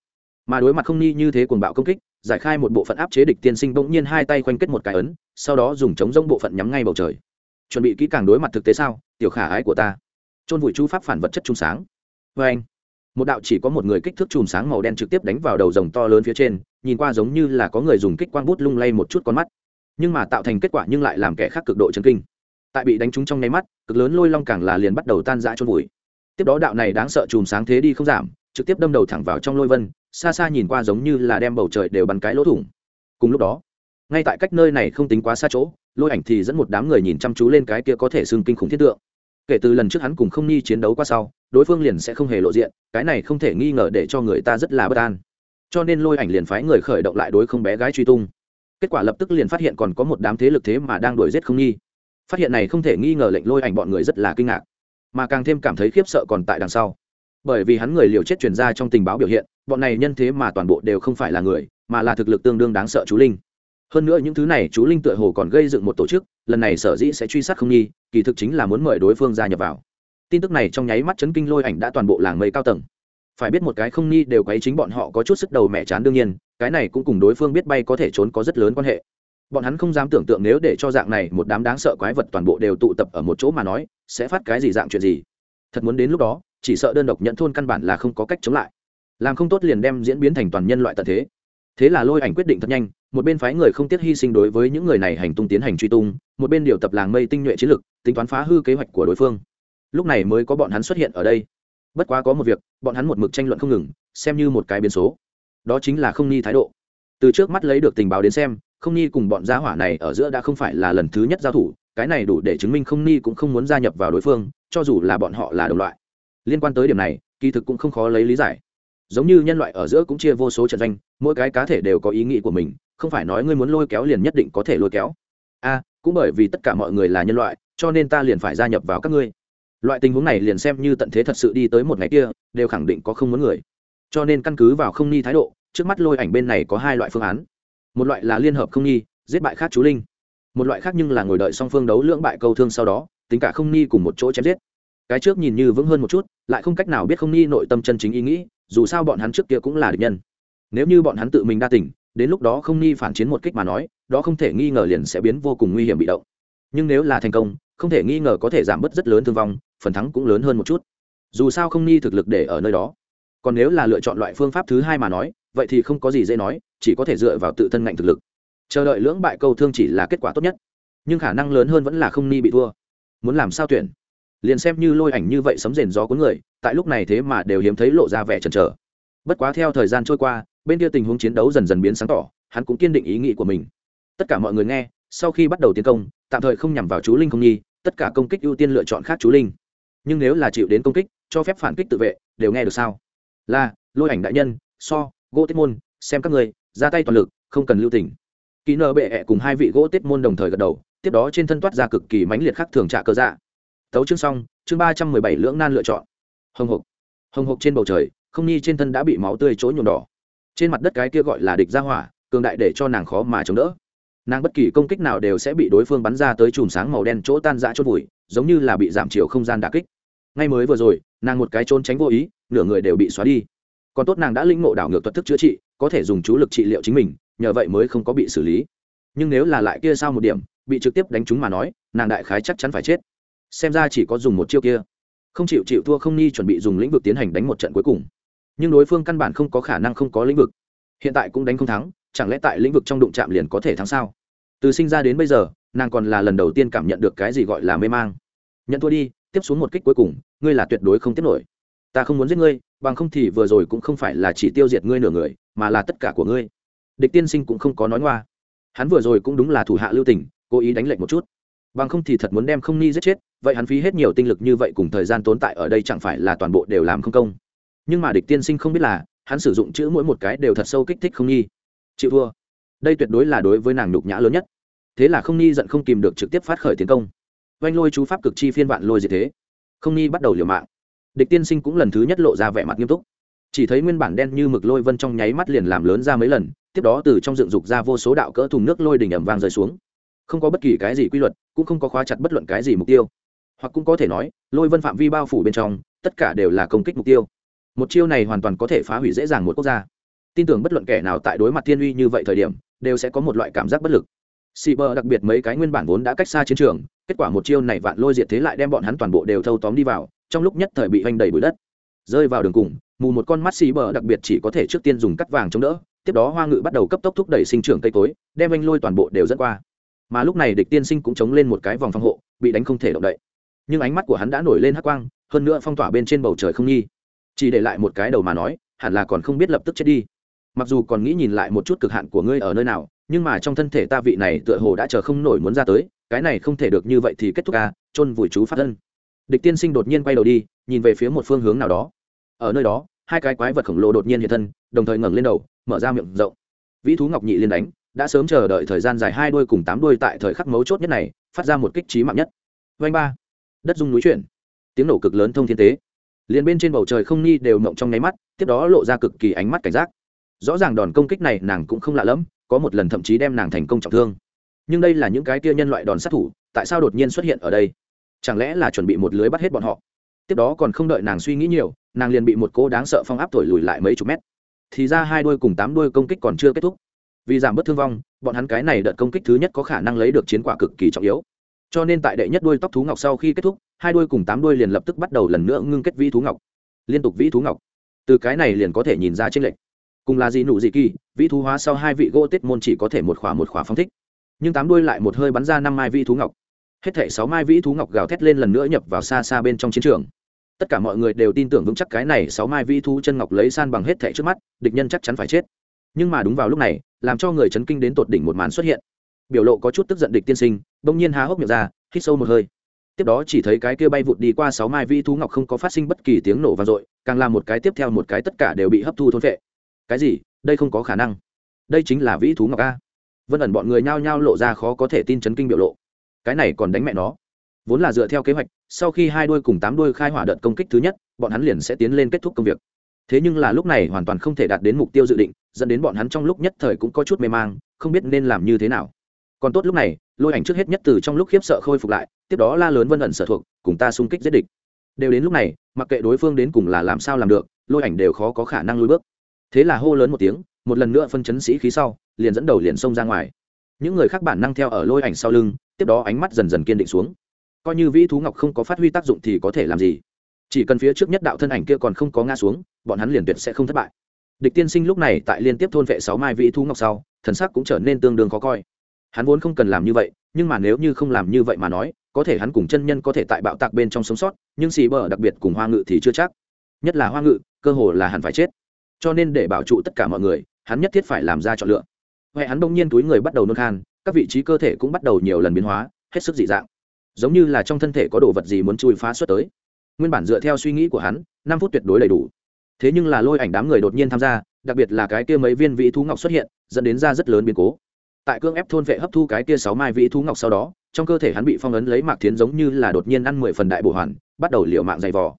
Mà đối mặt không ni như thế cuồng bạo công kích, giải khai một bộ phận áp chế địch tiên sinh bỗng nhiên hai tay khoanh kết một cái ấn, sau đó dùng chống rông bộ phận nhắm ngay bầu trời. Chuẩn bị kỹ càng đối mặt thực tế sao, tiểu khả ái của ta. Chôn vùi chú pháp phản vật chất chung sáng. Vê anh, một đạo chỉ có một người kích thước chùm sáng màu đen trực tiếp đánh vào đầu rồng to lớn phía trên, nhìn qua giống như là có người dùng kích quang bút lung lay một chút con mắt. Nhưng mà tạo thành kết quả nhưng lại làm kẻ khác cực độ chấn kinh tại bị đánh trúng trong nháy mắt, cực lớn lôi long càng là liền bắt đầu tan rã trôn vùi. Tiếp đó đạo này đáng sợ chùm sáng thế đi không giảm, trực tiếp đâm đầu thẳng vào trong lôi vân, xa xa nhìn qua giống như là đem bầu trời đều bắn cái lỗ thủng. Cùng lúc đó, ngay tại cách nơi này không tính quá xa chỗ, lôi ảnh thì dẫn một đám người nhìn chăm chú lên cái kia có thể xưng kinh khủng thiết tượng. Kể từ lần trước hắn cùng không nghi chiến đấu qua sau, đối phương liền sẽ không hề lộ diện, cái này không thể nghi ngờ để cho người ta rất là bất an. Cho nên lôi ảnh liền phái người khởi động lại đối không bé gái truy tung. Kết quả lập tức liền phát hiện còn có một đám thế lực thế mà đang đuổi giết không nghi phát hiện này không thể nghi ngờ lệnh lôi ảnh bọn người rất là kinh ngạc, mà càng thêm cảm thấy khiếp sợ còn tại đằng sau. Bởi vì hắn người liều chết truyền ra trong tình báo biểu hiện, bọn này nhân thế mà toàn bộ đều không phải là người, mà là thực lực tương đương đáng sợ chú linh. Hơn nữa những thứ này chú linh tựa hồ còn gây dựng một tổ chức, lần này sở dĩ sẽ truy sát không nghi, kỳ thực chính là muốn mời đối phương gia nhập vào. Tin tức này trong nháy mắt chấn kinh lôi ảnh đã toàn bộ làng mây cao tầng. Phải biết một cái không nghi đều quấy chính bọn họ có chút sức đầu mẹ chán đương nhiên, cái này cũng cùng đối phương biết bay có thể trốn có rất lớn quan hệ bọn hắn không dám tưởng tượng nếu để cho dạng này một đám đáng sợ quái vật toàn bộ đều tụ tập ở một chỗ mà nói, sẽ phát cái gì dạng chuyện gì? Thật muốn đến lúc đó, chỉ sợ đơn độc nhận thôn căn bản là không có cách chống lại. Làm không tốt liền đem diễn biến thành toàn nhân loại tận thế. Thế là lôi ảnh quyết định thật nhanh, một bên phái người không tiếc hy sinh đối với những người này hành tung tiến hành truy tung, một bên điều tập làng mây tinh nhuệ chiến lực, tính toán phá hư kế hoạch của đối phương. Lúc này mới có bọn hắn xuất hiện ở đây. Bất quá có một việc, bọn hắn một mực tranh luận không ngừng, xem như một cái biến số. Đó chính là không ni thái độ. Từ trước mắt lấy được tình báo đến xem không ni cùng bọn gia hỏa này ở giữa đã không phải là lần thứ nhất giao thủ, cái này đủ để chứng minh không ni cũng không muốn gia nhập vào đối phương, cho dù là bọn họ là đồng loại. Liên quan tới điểm này, kỳ thực cũng không khó lấy lý giải. Giống như nhân loại ở giữa cũng chia vô số trận danh mỗi cái cá thể đều có ý nghĩ của mình, không phải nói ngươi muốn lôi kéo liền nhất định có thể lôi kéo. A, cũng bởi vì tất cả mọi người là nhân loại, cho nên ta liền phải gia nhập vào các ngươi. Loại tình huống này liền xem như tận thế thật sự đi tới một ngày kia, đều khẳng định có không muốn người. Cho nên căn cứ vào không ni thái độ, trước mắt lôi ảnh bên này có hai loại phương án một loại là liên hợp không nghi, giết bại khác chú linh. Một loại khác nhưng là ngồi đợi song phương đấu lưỡng bại câu thương sau đó, tính cả không nghi cùng một chỗ chém giết. Cái trước nhìn như vững hơn một chút, lại không cách nào biết không nghi nội tâm chân chính ý nghĩ, dù sao bọn hắn trước kia cũng là địch nhân. Nếu như bọn hắn tự mình đa tỉnh, đến lúc đó không nghi phản chiến một kích mà nói, đó không thể nghi ngờ liền sẽ biến vô cùng nguy hiểm bị động. Nhưng nếu là thành công, không thể nghi ngờ có thể giảm bớt rất lớn thương vong, phần thắng cũng lớn hơn một chút. Dù sao không nghi thực lực để ở nơi đó. Còn nếu là lựa chọn loại phương pháp thứ hai mà nói, vậy thì không có gì dễ nói chỉ có thể dựa vào tự thân ngạnh thực lực. Chờ đợi lưỡng bại câu thương chỉ là kết quả tốt nhất. Nhưng khả năng lớn hơn vẫn là không ni bị thua. Muốn làm sao tuyển? Liền xem như lôi ảnh như vậy sấm rền gió cuốn người, tại lúc này thế mà đều hiếm thấy lộ ra vẻ chần chờ. Bất quá theo thời gian trôi qua, bên kia tình huống chiến đấu dần dần biến sáng tỏ, hắn cũng kiên định ý nghĩ của mình. Tất cả mọi người nghe, sau khi bắt đầu tiến công, tạm thời không nhằm vào chú linh không nhi tất cả công kích ưu tiên lựa chọn khác chú linh. Nhưng nếu là chịu đến công kích, cho phép phản kích tự vệ, đều nghe được sao? Là, lôi ảnh đại nhân, so, gỗ tích môn, xem các người ra tay toàn lực, không cần lưu tình. Kỹ nợ bệ ẹ cùng hai vị gỗ tiết môn đồng thời gật đầu, tiếp đó trên thân toát ra cực kỳ mãnh liệt khắc thường trả cơ dạ. Tấu chương xong, chương ba trăm mười bảy lưỡng nan lựa chọn. Hồng hộc. Hồng hộc trên bầu trời, không nhi trên thân đã bị máu tươi chỗ nhuộm đỏ. Trên mặt đất cái kia gọi là địch ra hỏa, cường đại để cho nàng khó mà chống đỡ. Nàng bất kỳ công kích nào đều sẽ bị đối phương bắn ra tới chùm sáng màu đen chỗ tan dã chốt bụi giống như là bị giảm chiều không gian đà kích. Ngay mới vừa rồi, nàng một cái trốn tránh vô ý, nửa người đều bị xóa đi còn tốt nàng đã linh ngộ đảo ngược thuật thức chữa trị, có thể dùng chú lực trị liệu chính mình, nhờ vậy mới không có bị xử lý. Nhưng nếu là lại kia sao một điểm, bị trực tiếp đánh trúng mà nói, nàng đại khái chắc chắn phải chết. Xem ra chỉ có dùng một chiêu kia. Không chịu chịu thua không ni chuẩn bị dùng lĩnh vực tiến hành đánh một trận cuối cùng. Nhưng đối phương căn bản không có khả năng không có lĩnh vực. Hiện tại cũng đánh không thắng, chẳng lẽ tại lĩnh vực trong đụng chạm liền có thể thắng sao? Từ sinh ra đến bây giờ, nàng còn là lần đầu tiên cảm nhận được cái gì gọi là mê mang. Nhận thua đi, tiếp xuống một kích cuối cùng, ngươi là tuyệt đối không tiếp nổi ta không muốn giết ngươi, bằng không thì vừa rồi cũng không phải là chỉ tiêu diệt ngươi nửa người, mà là tất cả của ngươi. Địch tiên sinh cũng không có nói ngoa. Hắn vừa rồi cũng đúng là thủ hạ lưu tình, cố ý đánh lệnh một chút. Bằng không thì thật muốn đem không ni giết chết, vậy hắn phí hết nhiều tinh lực như vậy cùng thời gian tồn tại ở đây chẳng phải là toàn bộ đều làm không công. Nhưng mà địch tiên sinh không biết là, hắn sử dụng chữ mỗi một cái đều thật sâu kích thích không ni. Chịu thua. Đây tuyệt đối là đối với nàng nhục nhã lớn nhất. Thế là không ni giận không kìm được trực tiếp phát khởi tiến công. Oanh lôi chú pháp cực chi phiên vạn lôi gì thế. Không ni bắt đầu liều mạng địch tiên sinh cũng lần thứ nhất lộ ra vẻ mặt nghiêm túc. Chỉ thấy nguyên bản đen như mực lôi vân trong nháy mắt liền làm lớn ra mấy lần, tiếp đó từ trong dựng dục ra vô số đạo cỡ thùng nước lôi đỉnh ẩm vang rơi xuống. Không có bất kỳ cái gì quy luật, cũng không có khóa chặt bất luận cái gì mục tiêu. Hoặc cũng có thể nói, lôi vân phạm vi bao phủ bên trong, tất cả đều là công kích mục tiêu. Một chiêu này hoàn toàn có thể phá hủy dễ dàng một quốc gia. Tin tưởng bất luận kẻ nào tại đối mặt thiên uy như vậy thời điểm, đều sẽ có một loại cảm giác bất lực. Xì bờ đặc biệt mấy cái nguyên bản vốn đã cách xa chiến trường, kết quả một chiêu này vạn lôi diệt thế lại đem bọn hắn toàn bộ đều thâu tóm đi vào trong lúc nhất thời bị hoành đầy bụi đất. Rơi vào đường cùng, mù một con mắt xì bờ đặc biệt chỉ có thể trước tiên dùng cắt vàng chống đỡ, tiếp đó hoa ngự bắt đầu cấp tốc thúc đẩy sinh trưởng cây cối, đem anh lôi toàn bộ đều dẫn qua. Mà lúc này địch tiên sinh cũng chống lên một cái vòng phòng hộ, bị đánh không thể động đậy. Nhưng ánh mắt của hắn đã nổi lên hắc quang, hơn nữa phong tỏa bên trên bầu trời không nghi. Chỉ để lại một cái đầu mà nói, hẳn là còn không biết lập tức chết đi. Mặc dù còn nghĩ nhìn lại một chút cực hạn của ngươi ở nơi nào, nhưng mà trong thân thể ta vị này tựa hồ đã chờ không nổi muốn ra tới, cái này không thể được như vậy thì kết thúc ca chôn vùi chú phát thân địch tiên sinh đột nhiên quay đầu đi, nhìn về phía một phương hướng nào đó. Ở nơi đó, hai cái quái vật khổng lồ đột nhiên hiện thân, đồng thời ngẩng lên đầu, mở ra miệng rộng. Vĩ thú ngọc nhị liên đánh, đã sớm chờ đợi thời gian dài hai đuôi cùng tám đuôi tại thời khắc mấu chốt nhất này, phát ra một kích trí mạng nhất. Vanh ba. Đất dung núi chuyển. Tiếng nổ cực lớn thông thiên tế. Liền bên trên bầu trời không ni đều mộng trong nháy mắt, tiếp đó lộ ra cực kỳ ánh mắt cảnh giác. Rõ ràng đòn công kích này nàng cũng không lạ lẫm, có một lần thậm chí đem nàng thành công trọng thương. Nhưng đây là những cái kia nhân loại đòn sát thủ, tại sao đột nhiên xuất hiện ở đây? Chẳng lẽ là chuẩn bị một lưới bắt hết bọn họ? Tiếp đó còn không đợi nàng suy nghĩ nhiều, nàng liền bị một cô đáng sợ phong áp thổi lùi lại mấy chục mét. Thì ra hai đôi cùng tám đôi công kích còn chưa kết thúc. Vì giảm bớt thương vong, bọn hắn cái này đợt công kích thứ nhất có khả năng lấy được chiến quả cực kỳ trọng yếu. Cho nên tại đệ nhất đôi tóc thú ngọc sau khi kết thúc, hai đôi cùng tám đôi liền lập tức bắt đầu lần nữa ngưng kết vĩ thú ngọc. Liên tục vĩ thú ngọc. Từ cái này liền có thể nhìn ra trên lệch. Cùng là gì nụ gì kỳ, vĩ thú hóa sau hai vị gỗ tết môn chỉ có thể một khỏa một khỏa phong thích. Nhưng tám đôi lại một hơi bắn ra năm mai vĩ thú ngọc hết thảy sáu mai vĩ thú ngọc gào thét lên lần nữa nhập vào xa xa bên trong chiến trường. Tất cả mọi người đều tin tưởng vững chắc cái này sáu mai vĩ thú chân ngọc lấy san bằng hết thảy trước mắt, địch nhân chắc chắn phải chết. Nhưng mà đúng vào lúc này, làm cho người chấn kinh đến tột đỉnh một màn xuất hiện. Biểu lộ có chút tức giận địch tiên sinh, bỗng nhiên há hốc miệng ra, hít sâu một hơi. Tiếp đó chỉ thấy cái kia bay vụt đi qua sáu mai vĩ thú ngọc không có phát sinh bất kỳ tiếng nổ vang dội, càng làm một cái tiếp theo một cái tất cả đều bị hấp thu thôn vệ cái gì? Đây không có khả năng. Đây chính là vĩ thú ngọc a. Vân ẩn bọn người nhao nhao lộ ra khó có thể tin chấn kinh biểu lộ cái này còn đánh mẹ nó. Vốn là dựa theo kế hoạch, sau khi hai đuôi cùng tám đuôi khai hỏa đợt công kích thứ nhất, bọn hắn liền sẽ tiến lên kết thúc công việc. Thế nhưng là lúc này hoàn toàn không thể đạt đến mục tiêu dự định, dẫn đến bọn hắn trong lúc nhất thời cũng có chút mê mang, không biết nên làm như thế nào. Còn tốt lúc này, lôi ảnh trước hết nhất từ trong lúc khiếp sợ khôi phục lại, tiếp đó la lớn vân ẩn sở thuộc, cùng ta xung kích giết địch. Đều đến lúc này, mặc kệ đối phương đến cùng là làm sao làm được, lôi ảnh đều khó có khả năng lui bước. Thế là hô lớn một tiếng, một lần nữa phân chấn sĩ khí sau, liền dẫn đầu liền xông ra ngoài. Những người khác bản năng theo ở lôi ảnh sau lưng tiếp đó ánh mắt dần dần kiên định xuống. Coi như vĩ thú ngọc không có phát huy tác dụng thì có thể làm gì? Chỉ cần phía trước nhất đạo thân ảnh kia còn không có ngã xuống, bọn hắn liền tuyệt sẽ không thất bại. Địch tiên sinh lúc này tại liên tiếp thôn vệ sáu mai vĩ thú ngọc sau, thần sắc cũng trở nên tương đương khó coi. Hắn vốn không cần làm như vậy, nhưng mà nếu như không làm như vậy mà nói, có thể hắn cùng chân nhân có thể tại bạo tạc bên trong sống sót, nhưng xì bờ đặc biệt cùng hoa ngự thì chưa chắc. Nhất là hoa ngự, cơ hồ là hẳn phải chết. Cho nên để bảo trụ tất cả mọi người, hắn nhất thiết phải làm ra chọn lựa. Huệ hắn đông nhiên túi người bắt đầu nôn khan các vị trí cơ thể cũng bắt đầu nhiều lần biến hóa hết sức dị dạng. Giống như là trong thân thể có đồ vật gì muốn chui phá xuất tới. Nguyên bản dựa theo suy nghĩ của hắn năm phút tuyệt đối đầy đủ. Thế nhưng là lôi ảnh đám người đột nhiên tham gia đặc biệt là cái kia mấy viên vĩ thú ngọc xuất hiện dẫn đến ra rất lớn biến cố. Tại cương ép thôn vệ hấp thu cái kia sáu mai vĩ thú ngọc sau đó trong cơ thể hắn bị phong ấn lấy mạc thiến giống như là đột nhiên ăn mười phần đại bổ hoàn bắt đầu liệu mạng dày vò.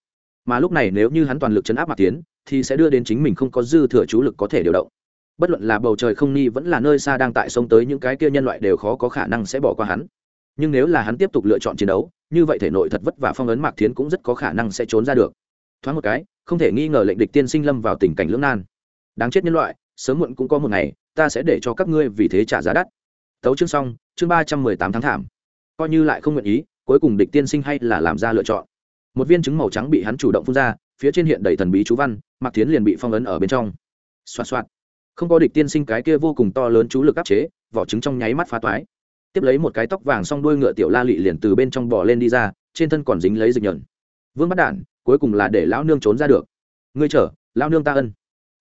Mà lúc này nếu như hắn toàn lực chấn áp mạc tiến, thì sẽ đưa đến chính mình không có dư thừa chú lực có thể điều động bất luận là bầu trời không ni vẫn là nơi xa đang tại sông tới những cái kia nhân loại đều khó có khả năng sẽ bỏ qua hắn. Nhưng nếu là hắn tiếp tục lựa chọn chiến đấu, như vậy thể nội thật vất vả phong ấn mạc thiến cũng rất có khả năng sẽ trốn ra được. Thoáng một cái, không thể nghi ngờ lệnh địch tiên sinh lâm vào tình cảnh lưỡng nan. Đáng chết nhân loại, sớm muộn cũng có một ngày, ta sẽ để cho các ngươi vì thế trả giá đắt. Tấu chương xong, chương ba trăm mười tám tháng thảm. Coi như lại không nguyện ý, cuối cùng địch tiên sinh hay là làm ra lựa chọn. Một viên trứng màu trắng bị hắn chủ động phun ra, phía trên hiện đầy thần bí chú văn, mạc thiến liền bị phong ấn ở bên trong. Xoa xoạt không có địch tiên sinh cái kia vô cùng to lớn chú lực áp chế, vỏ trứng trong nháy mắt phá toái. Tiếp lấy một cái tóc vàng xong đuôi ngựa tiểu la lị liền từ bên trong bò lên đi ra, trên thân còn dính lấy dịch nhờn. Vương bắt đản, cuối cùng là để lão nương trốn ra được. Ngươi chở lão nương ta ân.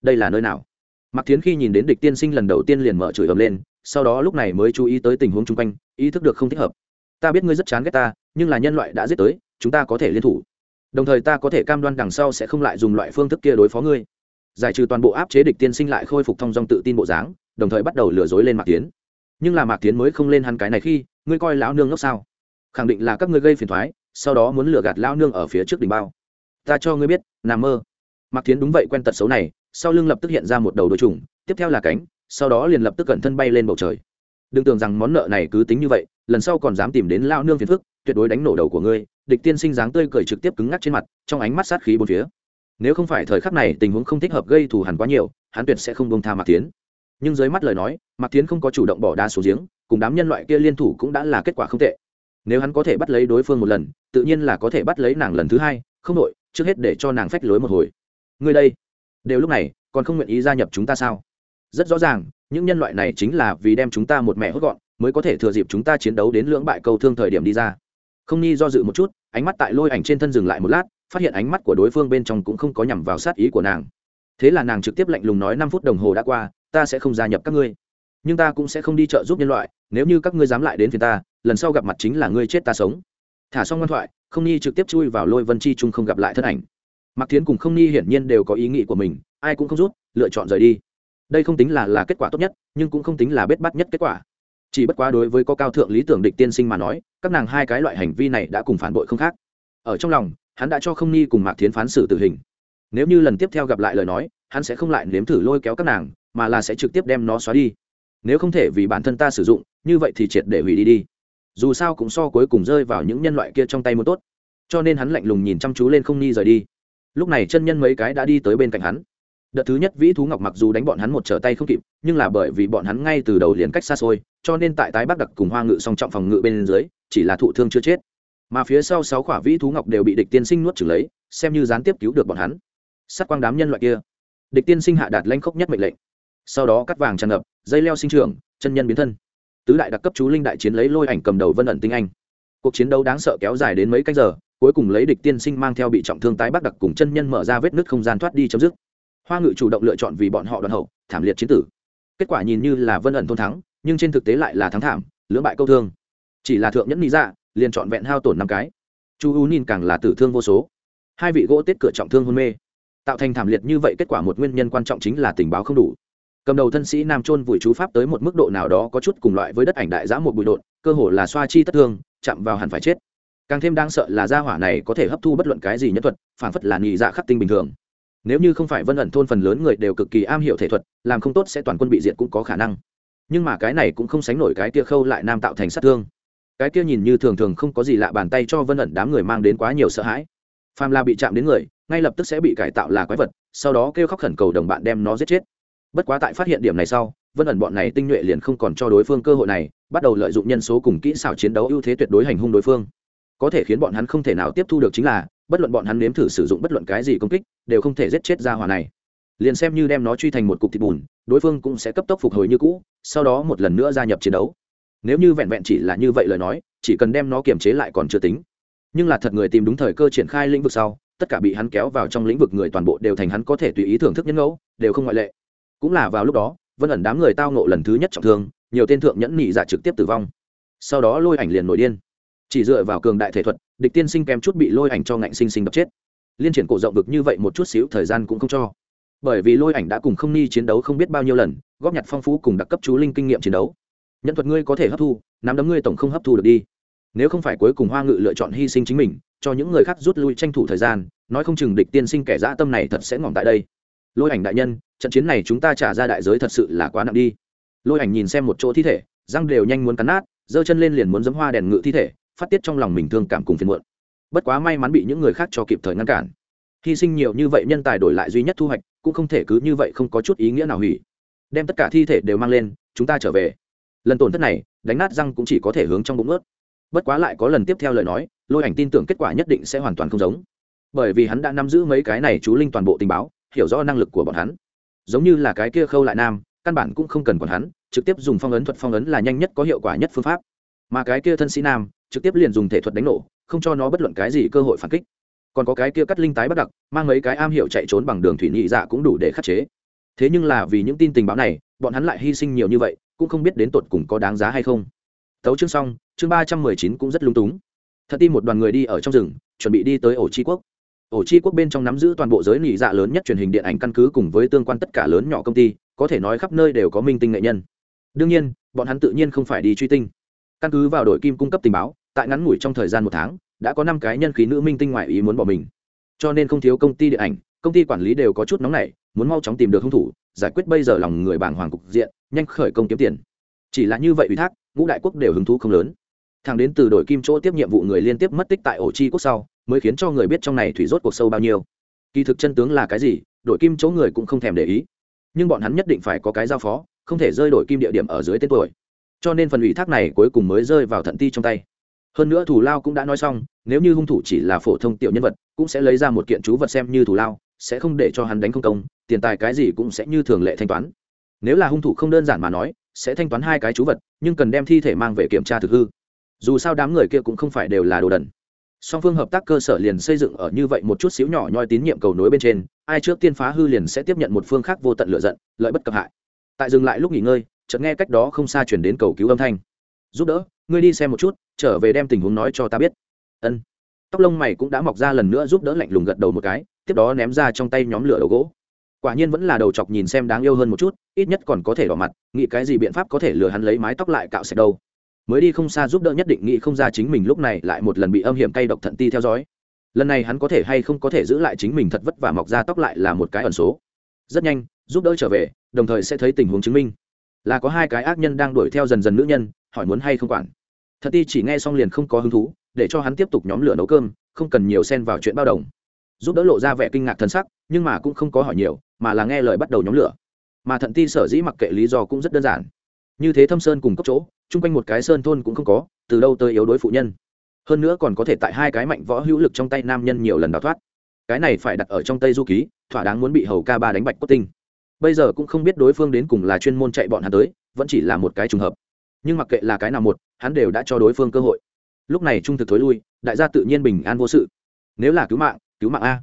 Đây là nơi nào? Mặc thiến khi nhìn đến địch tiên sinh lần đầu tiên liền mở chửi ầm lên, sau đó lúc này mới chú ý tới tình huống chung quanh, ý thức được không thích hợp. Ta biết ngươi rất chán ghét ta, nhưng là nhân loại đã giết tới, chúng ta có thể liên thủ. Đồng thời ta có thể cam đoan đằng sau sẽ không lại dùng loại phương thức kia đối phó ngươi giải trừ toàn bộ áp chế địch tiên sinh lại khôi phục thông dong tự tin bộ dáng, đồng thời bắt đầu lừa dối lên mạc tiến. Nhưng là mạc tiến mới không lên hắn cái này khi, ngươi coi lão nương ngốc sao? Khẳng định là các ngươi gây phiền thoái sau đó muốn lừa gạt lão nương ở phía trước đỉnh bao. Ta cho ngươi biết nằm mơ. Mạc tiến đúng vậy quen tật xấu này, sau lưng lập tức hiện ra một đầu đôi trùng, tiếp theo là cánh, sau đó liền lập tức cẩn thân bay lên bầu trời. Đừng tưởng rằng món nợ này cứ tính như vậy, lần sau còn dám tìm đến lão nương phiền phức, tuyệt đối đánh nổ đầu của ngươi, địch tiên sinh dáng tươi cười trực tiếp cứng ngắc trên mặt, trong ánh mắt sát khí bốn phía nếu không phải thời khắc này tình huống không thích hợp gây thù hằn quá nhiều, hắn tuyệt sẽ không bông tha mạc tiến nhưng dưới mắt lời nói, mạc tiến không có chủ động bỏ đá xuống giếng, cùng đám nhân loại kia liên thủ cũng đã là kết quả không tệ. Nếu hắn có thể bắt lấy đối phương một lần, tự nhiên là có thể bắt lấy nàng lần thứ hai, không đội trước hết để cho nàng phách lối một hồi. Người đây, đều lúc này, còn không nguyện ý gia nhập chúng ta sao? Rất rõ ràng, những nhân loại này chính là vì đem chúng ta một mẹ hốt gọn, mới có thể thừa dịp chúng ta chiến đấu đến lưỡng bại câu thương thời điểm đi ra. Không nghi do dự một chút, ánh mắt tại lôi ảnh trên thân dừng lại một lát phát hiện ánh mắt của đối phương bên trong cũng không có nhằm vào sát ý của nàng. Thế là nàng trực tiếp lạnh lùng nói, năm phút đồng hồ đã qua, ta sẽ không gia nhập các ngươi. Nhưng ta cũng sẽ không đi trợ giúp nhân loại, nếu như các ngươi dám lại đến phiền ta, lần sau gặp mặt chính là ngươi chết ta sống. Thả xong ngoan thoại, không ni trực tiếp chui vào lôi vân chi Trung không gặp lại thân ảnh. Mặc thiến cùng không ni hiển nhiên đều có ý nghĩ của mình, ai cũng không rút, lựa chọn rời đi. Đây không tính là là kết quả tốt nhất, nhưng cũng không tính là bết bắt nhất kết quả. Chỉ bất quá đối với có cao thượng lý tưởng địch tiên sinh mà nói, các nàng hai cái loại hành vi này đã cùng phản bội không khác ở trong lòng, hắn đã cho không ni cùng mạc thiến phán xử tử hình. Nếu như lần tiếp theo gặp lại lời nói, hắn sẽ không lại nếm thử lôi kéo các nàng, mà là sẽ trực tiếp đem nó xóa đi. Nếu không thể vì bản thân ta sử dụng, như vậy thì triệt để hủy đi đi. Dù sao cũng so cuối cùng rơi vào những nhân loại kia trong tay muốn tốt. Cho nên hắn lạnh lùng nhìn chăm chú lên không ni rời đi. Lúc này chân nhân mấy cái đã đi tới bên cạnh hắn. Đợt thứ nhất, vĩ thú ngọc mặc dù đánh bọn hắn một trở tay không kịp, nhưng là bởi vì bọn hắn ngay từ đầu liền cách xa xôi, cho nên tại tái bắc đặc cùng hoa ngự song trọng phòng ngự bên dưới, chỉ là thụ thương chưa chết mà phía sau sáu khỏa vĩ thú ngọc đều bị địch tiên sinh nuốt trừng lấy, xem như gián tiếp cứu được bọn hắn. Sát quang đám nhân loại kia. Địch tiên sinh hạ đạt lanh khốc nhất mệnh lệnh. Sau đó cắt vàng tràn ngập, dây leo sinh trưởng, chân nhân biến thân. Tứ đại đặc cấp chú linh đại chiến lấy lôi ảnh cầm đầu vân ẩn tinh anh. Cuộc chiến đấu đáng sợ kéo dài đến mấy cách giờ, cuối cùng lấy địch tiên sinh mang theo bị trọng thương tái bắc đặc cùng chân nhân mở ra vết nứt không gian thoát đi chấm dứt. Hoa ngự chủ động lựa chọn vì bọn họ đoàn hậu, thảm liệt chiến tử. Kết quả nhìn như là vân ẩn thôn thắng, nhưng trên thực tế lại là thắng thảm, lưỡng bại câu thương. Chỉ là thượng nhẫn lý dạ liền chọn vẹn hao tổn năm cái. Chu u nhìn càng là tử thương vô số. Hai vị gỗ tết cửa trọng thương hôn mê. Tạo thành thảm liệt như vậy kết quả một nguyên nhân quan trọng chính là tình báo không đủ. Cầm đầu thân sĩ nam trôn vùi chú pháp tới một mức độ nào đó có chút cùng loại với đất ảnh đại giã một bụi đột cơ hồ là xoa chi tất thương, chạm vào hẳn phải chết. Càng thêm đang sợ là gia hỏa này có thể hấp thu bất luận cái gì nhất thuật, phản phất là nhị dạ khắc tinh bình thường. Nếu như không phải vân ẩn thôn phần lớn người đều cực kỳ am hiểu thể thuật, làm không tốt sẽ toàn quân bị diệt cũng có khả năng. Nhưng mà cái này cũng không sánh nổi cái tia khâu lại nam tạo thành sát thương cái kia nhìn như thường thường không có gì lạ bàn tay cho vân ẩn đám người mang đến quá nhiều sợ hãi. Phàm la bị chạm đến người, ngay lập tức sẽ bị cải tạo là quái vật, sau đó kêu khóc khẩn cầu đồng bạn đem nó giết chết. Bất quá tại phát hiện điểm này sau, vân ẩn bọn này tinh nhuệ liền không còn cho đối phương cơ hội này, bắt đầu lợi dụng nhân số cùng kỹ xảo chiến đấu ưu thế tuyệt đối hành hung đối phương. Có thể khiến bọn hắn không thể nào tiếp thu được chính là, bất luận bọn hắn nếm thử sử dụng bất luận cái gì công kích, đều không thể giết chết ra hỏa này. Liền xem như đem nó truy thành một cục thịt bùn, đối phương cũng sẽ cấp tốc phục hồi như cũ, sau đó một lần nữa gia nhập chiến đấu nếu như vẹn vẹn chỉ là như vậy lời nói, chỉ cần đem nó kiềm chế lại còn chưa tính. Nhưng là thật người tìm đúng thời cơ triển khai lĩnh vực sau, tất cả bị hắn kéo vào trong lĩnh vực người toàn bộ đều thành hắn có thể tùy ý thưởng thức nhân ngẫu, đều không ngoại lệ. Cũng là vào lúc đó, vân ẩn đám người tao nộ lần thứ nhất trọng thương, nhiều tên thượng nhẫn nhị giả trực tiếp tử vong. Sau đó lôi ảnh liền nổi điên. Chỉ dựa vào cường đại thể thuật, địch tiên sinh kém chút bị lôi ảnh cho ngạnh sinh sinh đập chết. Liên triển cổ rộng vực như vậy một chút xíu thời gian cũng không cho. Bởi vì lôi ảnh đã cùng không ni chiến đấu không biết bao nhiêu lần, góp nhặt phong phú cùng đặc cấp chú linh kinh nghiệm chiến đấu nhận thuật ngươi có thể hấp thu, nắm đấm ngươi tổng không hấp thu được đi. Nếu không phải cuối cùng hoa ngự lựa chọn hy sinh chính mình, cho những người khác rút lui tranh thủ thời gian, nói không chừng địch tiên sinh kẻ dã tâm này thật sẽ ngỏm tại đây. Lôi ảnh đại nhân, trận chiến này chúng ta trả ra đại giới thật sự là quá nặng đi. Lôi ảnh nhìn xem một chỗ thi thể, răng đều nhanh muốn cắn nát, giơ chân lên liền muốn dấm hoa đèn ngự thi thể, phát tiết trong lòng mình thương cảm cùng phiền muộn. Bất quá may mắn bị những người khác cho kịp thời ngăn cản. Hy sinh nhiều như vậy nhân tài đổi lại duy nhất thu hoạch, cũng không thể cứ như vậy không có chút ý nghĩa nào hủy. Đem tất cả thi thể đều mang lên, chúng ta trở về lần tổn thất này, đánh nát răng cũng chỉ có thể hướng trong bụng ướt. Bất quá lại có lần tiếp theo lời nói, lôi ảnh tin tưởng kết quả nhất định sẽ hoàn toàn không giống. Bởi vì hắn đã nắm giữ mấy cái này chú linh toàn bộ tình báo, hiểu rõ năng lực của bọn hắn. Giống như là cái kia khâu lại nam, căn bản cũng không cần còn hắn, trực tiếp dùng phong ấn thuật phong ấn là nhanh nhất có hiệu quả nhất phương pháp. Mà cái kia thân sĩ nam, trực tiếp liền dùng thể thuật đánh nổ, không cho nó bất luận cái gì cơ hội phản kích. Còn có cái kia cắt linh tái bắt đặc, mang mấy cái am hiểu chạy trốn bằng đường thủy nhị dạ cũng đủ để khắc chế. Thế nhưng là vì những tin tình báo này, bọn hắn lại hy sinh nhiều như vậy cũng không biết đến tột cùng có đáng giá hay không. Tấu chương xong, chương ba trăm mười chín cũng rất lung túng. Thật ti một đoàn người đi ở trong rừng, chuẩn bị đi tới ổ tri quốc. Ổ chi quốc bên trong nắm giữ toàn bộ giới nỉ dạ lớn nhất truyền hình điện ảnh căn cứ cùng với tương quan tất cả lớn nhỏ công ty, có thể nói khắp nơi đều có minh tinh nghệ nhân. Đương nhiên, bọn hắn tự nhiên không phải đi truy tinh. Căn cứ vào đội kim cung cấp tình báo, tại ngắn ngủi trong thời gian một tháng, đã có năm cái nhân khí nữ minh tinh ngoại ý muốn bỏ mình. Cho nên không thiếu công ty điện ảnh công ty quản lý đều có chút nóng nảy, muốn mau chóng tìm được hung thủ, giải quyết bây giờ lòng người bàng hoàng cục diện, nhanh khởi công kiếm tiền. Chỉ là như vậy ủy thác, ngũ đại quốc đều hứng thú không lớn. Thằng đến từ đội kim chỗ tiếp nhiệm vụ người liên tiếp mất tích tại ổ chi quốc sau, mới khiến cho người biết trong này thủy rốt cuộc sâu bao nhiêu. Kỳ thực chân tướng là cái gì, đội kim chỗ người cũng không thèm để ý. Nhưng bọn hắn nhất định phải có cái giao phó, không thể rơi đổi kim địa điểm ở dưới tên tuổi. Cho nên phần ủy thác này cuối cùng mới rơi vào thận ti trong tay. Hơn nữa thủ lao cũng đã nói xong, nếu như hung thủ chỉ là phổ thông tiểu nhân vật, cũng sẽ lấy ra một kiện chú vật xem như thủ lao sẽ không để cho hắn đánh không công, tiền tài cái gì cũng sẽ như thường lệ thanh toán. Nếu là hung thủ không đơn giản mà nói, sẽ thanh toán hai cái chú vật, nhưng cần đem thi thể mang về kiểm tra thực hư. Dù sao đám người kia cũng không phải đều là đồ đần. Song phương hợp tác cơ sở liền xây dựng ở như vậy một chút xíu nhỏ nhoi tín nhiệm cầu nối bên trên, ai trước tiên phá hư liền sẽ tiếp nhận một phương khác vô tận lựa giận, lợi bất cập hại. Tại dừng lại lúc nghỉ ngơi, chợt nghe cách đó không xa chuyển đến cầu cứu âm thanh. Giúp đỡ, ngươi đi xem một chút, trở về đem tình huống nói cho ta biết. Ân. Tóc lông mày cũng đã mọc ra lần nữa giúp đỡ lạnh lùng gật đầu một cái tiếp đó ném ra trong tay nhóm lửa đầu gỗ. Quả nhiên vẫn là đầu chọc nhìn xem đáng yêu hơn một chút, ít nhất còn có thể đỏ mặt, nghĩ cái gì biện pháp có thể lừa hắn lấy mái tóc lại cạo sạch đâu. Mới đi không xa giúp đỡ nhất định nghĩ không ra chính mình lúc này lại một lần bị âm hiểm cay độc thận ti theo dõi. Lần này hắn có thể hay không có thể giữ lại chính mình thật vất vả mọc ra tóc lại là một cái ẩn số. Rất nhanh, giúp đỡ trở về, đồng thời sẽ thấy tình huống chứng minh. Là có hai cái ác nhân đang đuổi theo dần dần nữ nhân, hỏi muốn hay không quản. Thật ti chỉ nghe xong liền không có hứng thú, để cho hắn tiếp tục nhóm lửa nấu cơm, không cần nhiều xen vào chuyện bao đồng giúp đỡ lộ ra vẻ kinh ngạc thân sắc, nhưng mà cũng không có hỏi nhiều, mà là nghe lời bắt đầu nhóm lửa. Mà thận ti sở dĩ mặc kệ lý do cũng rất đơn giản. Như thế thâm sơn cùng cấp chỗ, chung quanh một cái sơn thôn cũng không có, từ đâu tới yếu đối phụ nhân. Hơn nữa còn có thể tại hai cái mạnh võ hữu lực trong tay nam nhân nhiều lần đào thoát. Cái này phải đặt ở trong tây du ký, thỏa đáng muốn bị hầu ca ba đánh bạch cốt tinh. Bây giờ cũng không biết đối phương đến cùng là chuyên môn chạy bọn hắn tới, vẫn chỉ là một cái trùng hợp. Nhưng mặc kệ là cái nào một, hắn đều đã cho đối phương cơ hội. Lúc này trung thực thối lui, đại gia tự nhiên bình an vô sự. Nếu là cứu mạng cứu mạng a.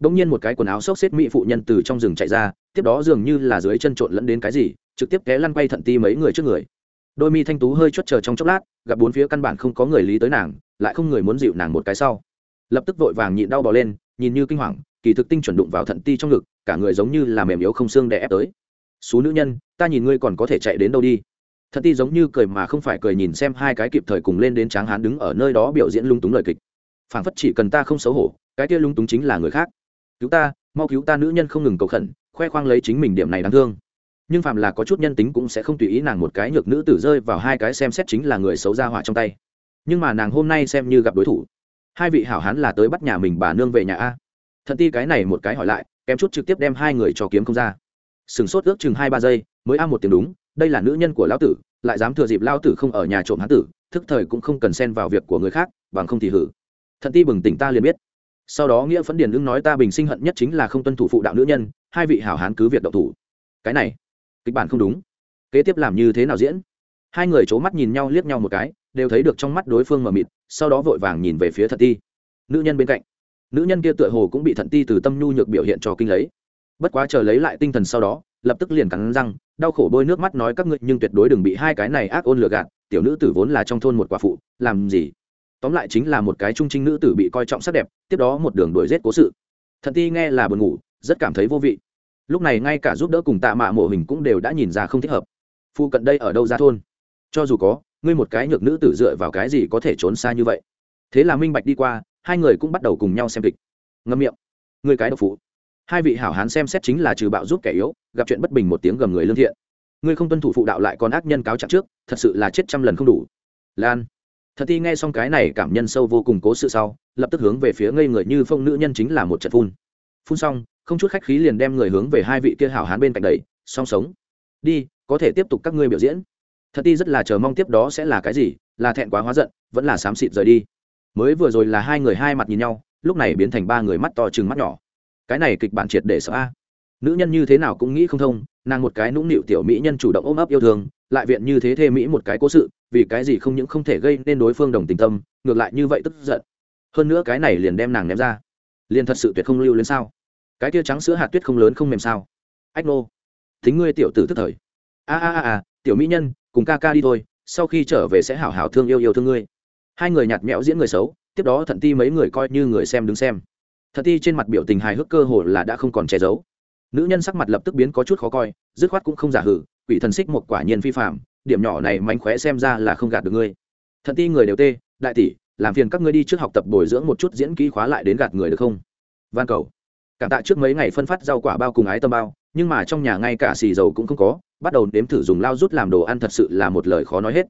Đông nhiên một cái quần áo xốc xếp mỹ phụ nhân từ trong rừng chạy ra, tiếp đó dường như là dưới chân trộn lẫn đến cái gì, trực tiếp té lăn quay thận ti mấy người trước người. Đôi mi thanh tú hơi chốt chờ trong chốc lát, gặp bốn phía căn bản không có người lý tới nàng, lại không người muốn dịu nàng một cái sau. Lập tức vội vàng nhịn đau bỏ lên, nhìn như kinh hoàng, kỳ thực tinh chuẩn đụng vào thận ti trong ngực, cả người giống như là mềm yếu không xương đè ép tới. Số nữ nhân, ta nhìn ngươi còn có thể chạy đến đâu đi. Thận ti giống như cười mà không phải cười nhìn xem hai cái kịp thời cùng lên đến tráng hán đứng ở nơi đó biểu diễn lung túng lời kịch. Phảng phất chỉ cần ta không xấu hổ cái kia lung túng chính là người khác. Cứu ta, mau cứu ta nữ nhân không ngừng cầu khẩn, khoe khoang lấy chính mình điểm này đáng thương. Nhưng phạm là có chút nhân tính cũng sẽ không tùy ý nàng một cái nhược nữ tử rơi vào hai cái xem xét chính là người xấu ra hỏa trong tay. Nhưng mà nàng hôm nay xem như gặp đối thủ. Hai vị hảo hán là tới bắt nhà mình bà nương về nhà a. Thận ti cái này một cái hỏi lại, kém chút trực tiếp đem hai người cho kiếm không ra. Sừng sốt ước chừng hai ba giây, mới a một tiếng đúng, đây là nữ nhân của lão tử, lại dám thừa dịp lão tử không ở nhà trộm hán tử, thức thời cũng không cần xen vào việc của người khác, bằng không thì hử. Thận ti bừng tỉnh ta liền biết sau đó nghĩa phấn điền ưng nói ta bình sinh hận nhất chính là không tuân thủ phụ đạo nữ nhân, hai vị hảo hán cứ việc độc thủ. Cái này, kịch bản không đúng. Kế tiếp làm như thế nào diễn? Hai người c h ố mắt nhìn nhau liếc nhau một cái, đều thấy được trong mắt đối phương mờ mịt, sau đó vội vàng nhìn về phía thận ti. Nữ nhân bên cạnh. Nữ nhân kia tựa hồ cũng bị thận ti từ tâm nhu nhược biểu hiện cho kinh lấy. Bất quá chờ lấy lại tinh thần sau đó, lập tức liền cắn răng, đau khổ bôi nước mắt nói các ngươi, nhưng tuyệt đối đừng bị hai cái này ác ôn lừa gạt, tiểu nữ tử vốn là trong thôn một quả phụ, làm gì? Tóm lại chính là một cái trung trinh nữ tử bị coi trọng sắc đẹp, tiếp đó một đường đuổi giết cố sự. Thận ti nghe là buồn ngủ, rất cảm thấy vô vị. Lúc này ngay cả giúp đỡ cùng tạ mạ mộ hình cũng đều đã nhìn ra không thích hợp. Phu cận đây ở đâu ra thôn? Cho dù có, ngươi một cái nhược nữ tử dựa vào cái gì có thể trốn xa như vậy? Thế là minh bạch đi qua, hai người cũng bắt đầu cùng nhau xem kịch. Ngâm miệng. Ngươi cái độc phụ. Hai vị hảo hán xem xét chính là trừ bạo giúp kẻ yếu, gặp chuyện bất bình một tiếng gầm người lương thiện. Ngươi không tuân thủ phụ đạo lại còn ác nhân cáo trạng trước, thật sự là chết trăm lần không đủ. Lan thật ti nghe xong cái này cảm nhân sâu vô cùng cố sự sau, lập tức hướng về phía ngây người như phong nữ nhân chính là một trận phun. Phun xong, không chút khách khí liền đem người hướng về hai vị kia hảo hán bên cạnh đầy song sống. Đi, có thể tiếp tục các ngươi biểu diễn. Thật ti rất là chờ mong tiếp đó sẽ là cái gì, là thẹn quá hóa giận, vẫn là xám xịt rời đi. Mới vừa rồi là hai người hai mặt nhìn nhau, lúc này biến thành ba người mắt to chừng mắt nhỏ. Cái này kịch bản triệt để sợ a. Nữ nhân như thế nào cũng nghĩ không thông, nàng một cái nũng nịu tiểu mỹ nhân chủ động ôm ấp yêu thương lại viện như thế thê mỹ một cái cố sự, vì cái gì không những không thể gây nên đối phương đồng tình tâm, ngược lại như vậy tức giận. Hơn nữa cái này liền đem nàng ném ra. Liền thật sự tuyệt không lưu lên sao? Cái tia trắng sữa hạt tuyết không lớn không mềm sao? Ách nô. Thính ngươi tiểu tử tức thời. A a a a, tiểu mỹ nhân, cùng ca ca đi thôi, sau khi trở về sẽ hảo hảo thương yêu yêu thương ngươi. Hai người nhạt mẽo diễn người xấu, tiếp đó thận ti mấy người coi như người xem đứng xem. Thận ti trên mặt biểu tình hài hước cơ hồ là đã không còn che giấu. Nữ nhân sắc mặt lập tức biến có chút khó coi, dứt khoát cũng không giả hử quỷ thần xích một quả nhiên phi phạm điểm nhỏ này mánh khóe xem ra là không gạt được ngươi. Thận ti người đều tê, đại tỷ, làm phiền các ngươi đi trước học tập bồi dưỡng một chút diễn kỹ khóa lại đến gạt người được không? Van cầu. Cảm tạ trước mấy ngày phân phát rau quả bao cùng ái tâm bao, nhưng mà trong nhà ngay cả xì dầu cũng không có, bắt đầu nếm thử dùng lao rút làm đồ ăn thật sự là một lời khó nói hết.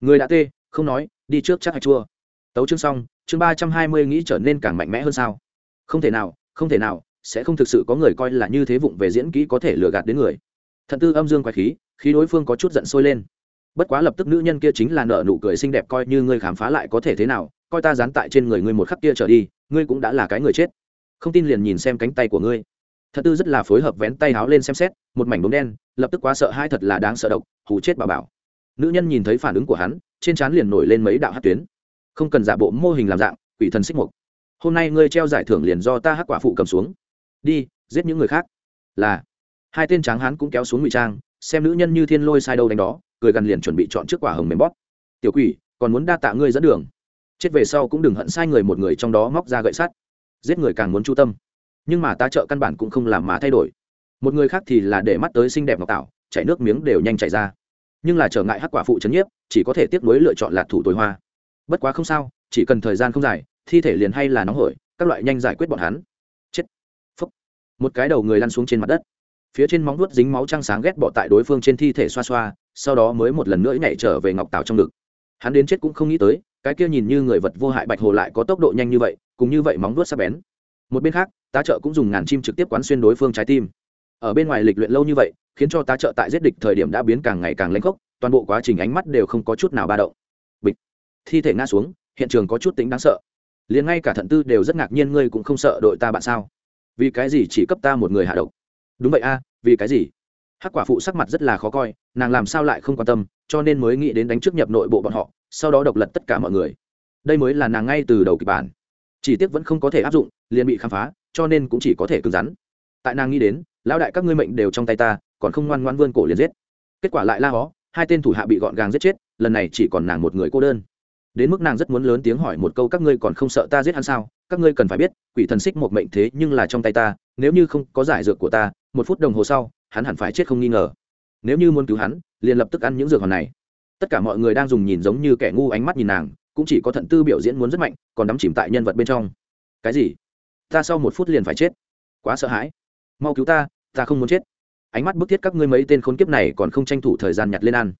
Người đã tê, không nói, đi trước chắc hay chua. Tấu chương xong, chương ba trăm hai mươi nghĩ trở nên càng mạnh mẽ hơn sao? Không thể nào, không thể nào, sẽ không thực sự có người coi là như thế vụng về diễn kỹ có thể lừa gạt đến người thận tư âm dương quái khí, khi đối phương có chút giận sôi lên. Bất quá lập tức nữ nhân kia chính là nợ nụ cười xinh đẹp coi như ngươi khám phá lại có thể thế nào, coi ta dán tại trên người ngươi một khắc kia trở đi, ngươi cũng đã là cái người chết. Không tin liền nhìn xem cánh tay của ngươi. Thật tư rất là phối hợp vén tay háo lên xem xét, một mảnh đốm đen, lập tức quá sợ hai thật là đáng sợ độc, hù chết bà bảo. Nữ nhân nhìn thấy phản ứng của hắn, trên trán liền nổi lên mấy đạo hát tuyến. Không cần giả bộ mô hình làm dạng, quỷ thần xích mục. Hôm nay ngươi treo giải thưởng liền do ta hắc quả phụ cầm xuống. Đi, giết những người khác. Là hai tên tráng hán cũng kéo xuống ngụy trang, xem nữ nhân như thiên lôi sai đâu đánh đó, cười gần liền chuẩn bị chọn trước quả hồng mềm bóp. Tiểu quỷ, còn muốn đa tạ ngươi dẫn đường. Chết về sau cũng đừng hận sai người một người trong đó móc ra gậy sắt. Giết người càng muốn chu tâm. Nhưng mà ta trợ căn bản cũng không làm mà thay đổi. Một người khác thì là để mắt tới xinh đẹp ngọc tạo chảy nước miếng đều nhanh chảy ra. Nhưng là trở ngại hắc quả phụ c nhiếp, chỉ có thể tiếp nối lựa chọn lạc thủ tối hoa. Bất quá không sao, chỉ cần thời gian không dài, thi thể liền hay là nóng hổi, các loại nhanh giải quyết bọn hắn. Chết. Phúc. Một cái đầu người lăn xuống trên mặt đất phía trên móng vuốt dính máu trăng sáng ghét bỏ tại đối phương trên thi thể xoa xoa, sau đó mới một lần nữa nhảy trở về ngọc tào trong ngực. Hắn đến chết cũng không nghĩ tới, cái kia nhìn như người vật vô hại bạch hồ lại có tốc độ nhanh như vậy, cùng như vậy móng vuốt sắp bén. Một bên khác, tá trợ cũng dùng ngàn chim trực tiếp quán xuyên đối phương trái tim. Ở bên ngoài lịch luyện lâu như vậy, khiến cho tá trợ tại giết địch thời điểm đã biến càng ngày càng lãnh khốc, toàn bộ quá trình ánh mắt đều không có chút nào ba động. Bịch. Thi thể ngã xuống, hiện trường có chút tính đáng sợ. Liền ngay cả thận tư đều rất ngạc nhiên ngươi cũng không sợ đội ta bạn sao? Vì cái gì chỉ cấp ta một người hạ độc? Đúng vậy a, vì cái gì? Hắc quả phụ sắc mặt rất là khó coi, nàng làm sao lại không quan tâm, cho nên mới nghĩ đến đánh trước nhập nội bộ bọn họ, sau đó độc lật tất cả mọi người. Đây mới là nàng ngay từ đầu kịch bản. Chỉ tiếc vẫn không có thể áp dụng, liền bị khám phá, cho nên cũng chỉ có thể cứng rắn. Tại nàng nghĩ đến, lão đại các ngươi mệnh đều trong tay ta, còn không ngoan ngoan vươn cổ liền giết. Kết quả lại la hó, hai tên thủ hạ bị gọn gàng giết chết, lần này chỉ còn nàng một người cô đơn đến mức nàng rất muốn lớn tiếng hỏi một câu, các ngươi còn không sợ ta giết hắn sao? Các ngươi cần phải biết, quỷ thần xích một mệnh thế nhưng là trong tay ta, nếu như không có giải dược của ta, một phút đồng hồ sau, hắn hẳn phải chết không nghi ngờ. Nếu như muốn cứu hắn, liền lập tức ăn những dược hòn này. Tất cả mọi người đang dùng nhìn giống như kẻ ngu ánh mắt nhìn nàng, cũng chỉ có thận tư biểu diễn muốn rất mạnh, còn đắm chìm tại nhân vật bên trong. Cái gì? Ta sau một phút liền phải chết? Quá sợ hãi. Mau cứu ta ta không muốn chết. Ánh mắt bức thiết các ngươi mấy tên khốn kiếp này còn không tranh thủ thời gian nhặt lên ăn.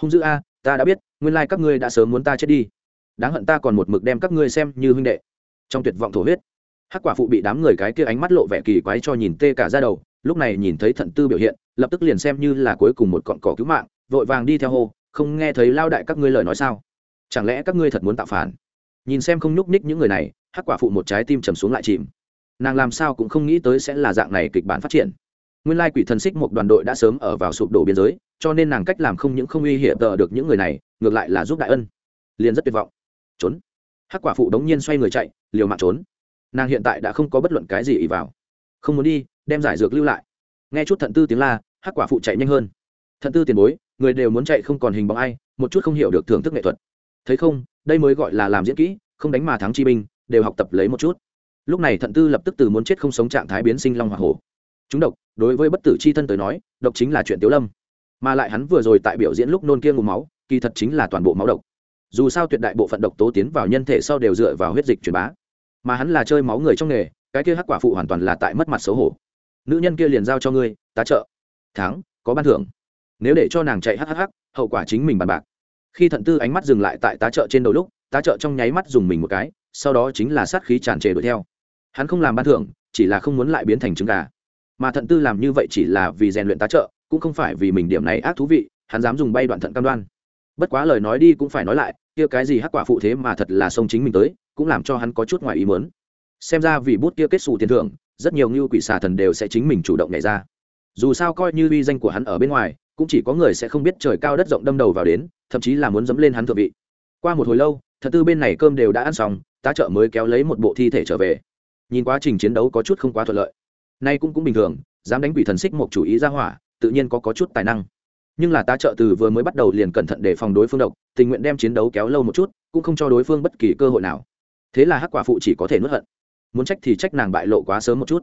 Hung dữ a, ta đã biết nguyên lai các ngươi đã sớm muốn ta chết đi. Đáng hận ta còn một mực đem các ngươi xem như huynh đệ. Trong tuyệt vọng thổ huyết, hắc quả phụ bị đám người cái kia ánh mắt lộ vẻ kỳ quái cho nhìn tê cả ra đầu, lúc này nhìn thấy thận tư biểu hiện, lập tức liền xem như là cuối cùng một cọn cỏ cứu mạng, vội vàng đi theo hô, không nghe thấy lao đại các ngươi lời nói sao? Chẳng lẽ các ngươi thật muốn tạo phản? Nhìn xem không nhúc ních những người này, hắc quả phụ một trái tim trầm xuống lại chìm. Nàng làm sao cũng không nghĩ tới sẽ là dạng này kịch bản phát triển. Nguyên lai quỷ thần xích một đoàn đội đã sớm ở vào sụp đổ biên giới, cho nên nàng cách làm không những không uy hiểm tờ được những người này ngược lại là giúp đại ân. Liền rất tuyệt vọng. Trốn. Hắc quả phụ đống nhiên xoay người chạy, liều mạng trốn. Nàng hiện tại đã không có bất luận cái gì ý vào. Không muốn đi, đem giải dược lưu lại. Nghe chút thận tư tiếng la, hắc quả phụ chạy nhanh hơn. Thận tư tiền bối, người đều muốn chạy không còn hình bóng ai, một chút không hiểu được thưởng thức nghệ thuật. Thấy không, đây mới gọi là làm diễn kỹ, không đánh mà thắng chi binh, đều học tập lấy một chút. Lúc này thận tư lập tức từ muốn chết không sống trạng thái biến sinh long hoa hổ. Chúng độc, đối với bất tử c h i thân tới nói, độc chính là chuyện tiếu lâm. Mà lại hắn vừa rồi tại biểu diễn lúc nôn kia ngụm máu kỳ thật chính là toàn bộ máu độc. Dù sao tuyệt đại bộ phận độc tố tiến vào nhân thể sau đều dựa vào huyết dịch truyền bá. Mà hắn là chơi máu người trong nghề, cái kia hắc quả phụ hoàn toàn là tại mất mặt xấu hổ. Nữ nhân kia liền giao cho ngươi tá trợ. Thắng, có ban thưởng. Nếu để cho nàng chạy hhh hậu quả chính mình bàn bạc. Khi thận tư ánh mắt dừng lại tại tá trợ trên đầu lúc, tá trợ trong nháy mắt dùng mình một cái, sau đó chính là sát khí tràn trề đuổi theo. Hắn không làm ban thưởng, chỉ là không muốn lại biến thành trứng gà. Mà thận tư làm như vậy chỉ là vì rèn luyện tá trợ, cũng không phải vì mình điểm này ác thú vị, hắn dám dùng bay đoạn thận cam đoan bất quá lời nói đi cũng phải nói lại kia cái gì hắc quả phụ thế mà thật là sông chính mình tới cũng làm cho hắn có chút ngoài ý muốn. Xem ra vì bút kia kết xù tiền thưởng rất nhiều ngưu quỷ xà thần đều sẽ chính mình chủ động nhảy ra. Dù sao coi như uy danh của hắn ở bên ngoài cũng chỉ có người sẽ không biết trời cao đất rộng đâm đầu vào đến thậm chí là muốn dẫm lên hắn thượng vị. Qua một hồi lâu thật tư bên này cơm đều đã ăn xong tá trợ mới kéo lấy một bộ thi thể trở về. Nhìn quá trình chiến đấu có chút không quá thuận lợi. Nay cũng cũng bình thường dám đánh quỷ thần xích một chủ ý ra hỏa tự nhiên có, có chút tài năng nhưng là tá trợ từ vừa mới bắt đầu liền cẩn thận để phòng đối phương độc, tình nguyện đem chiến đấu kéo lâu một chút, cũng không cho đối phương bất kỳ cơ hội nào. Thế là hắc quả phụ chỉ có thể nuốt hận. Muốn trách thì trách nàng bại lộ quá sớm một chút.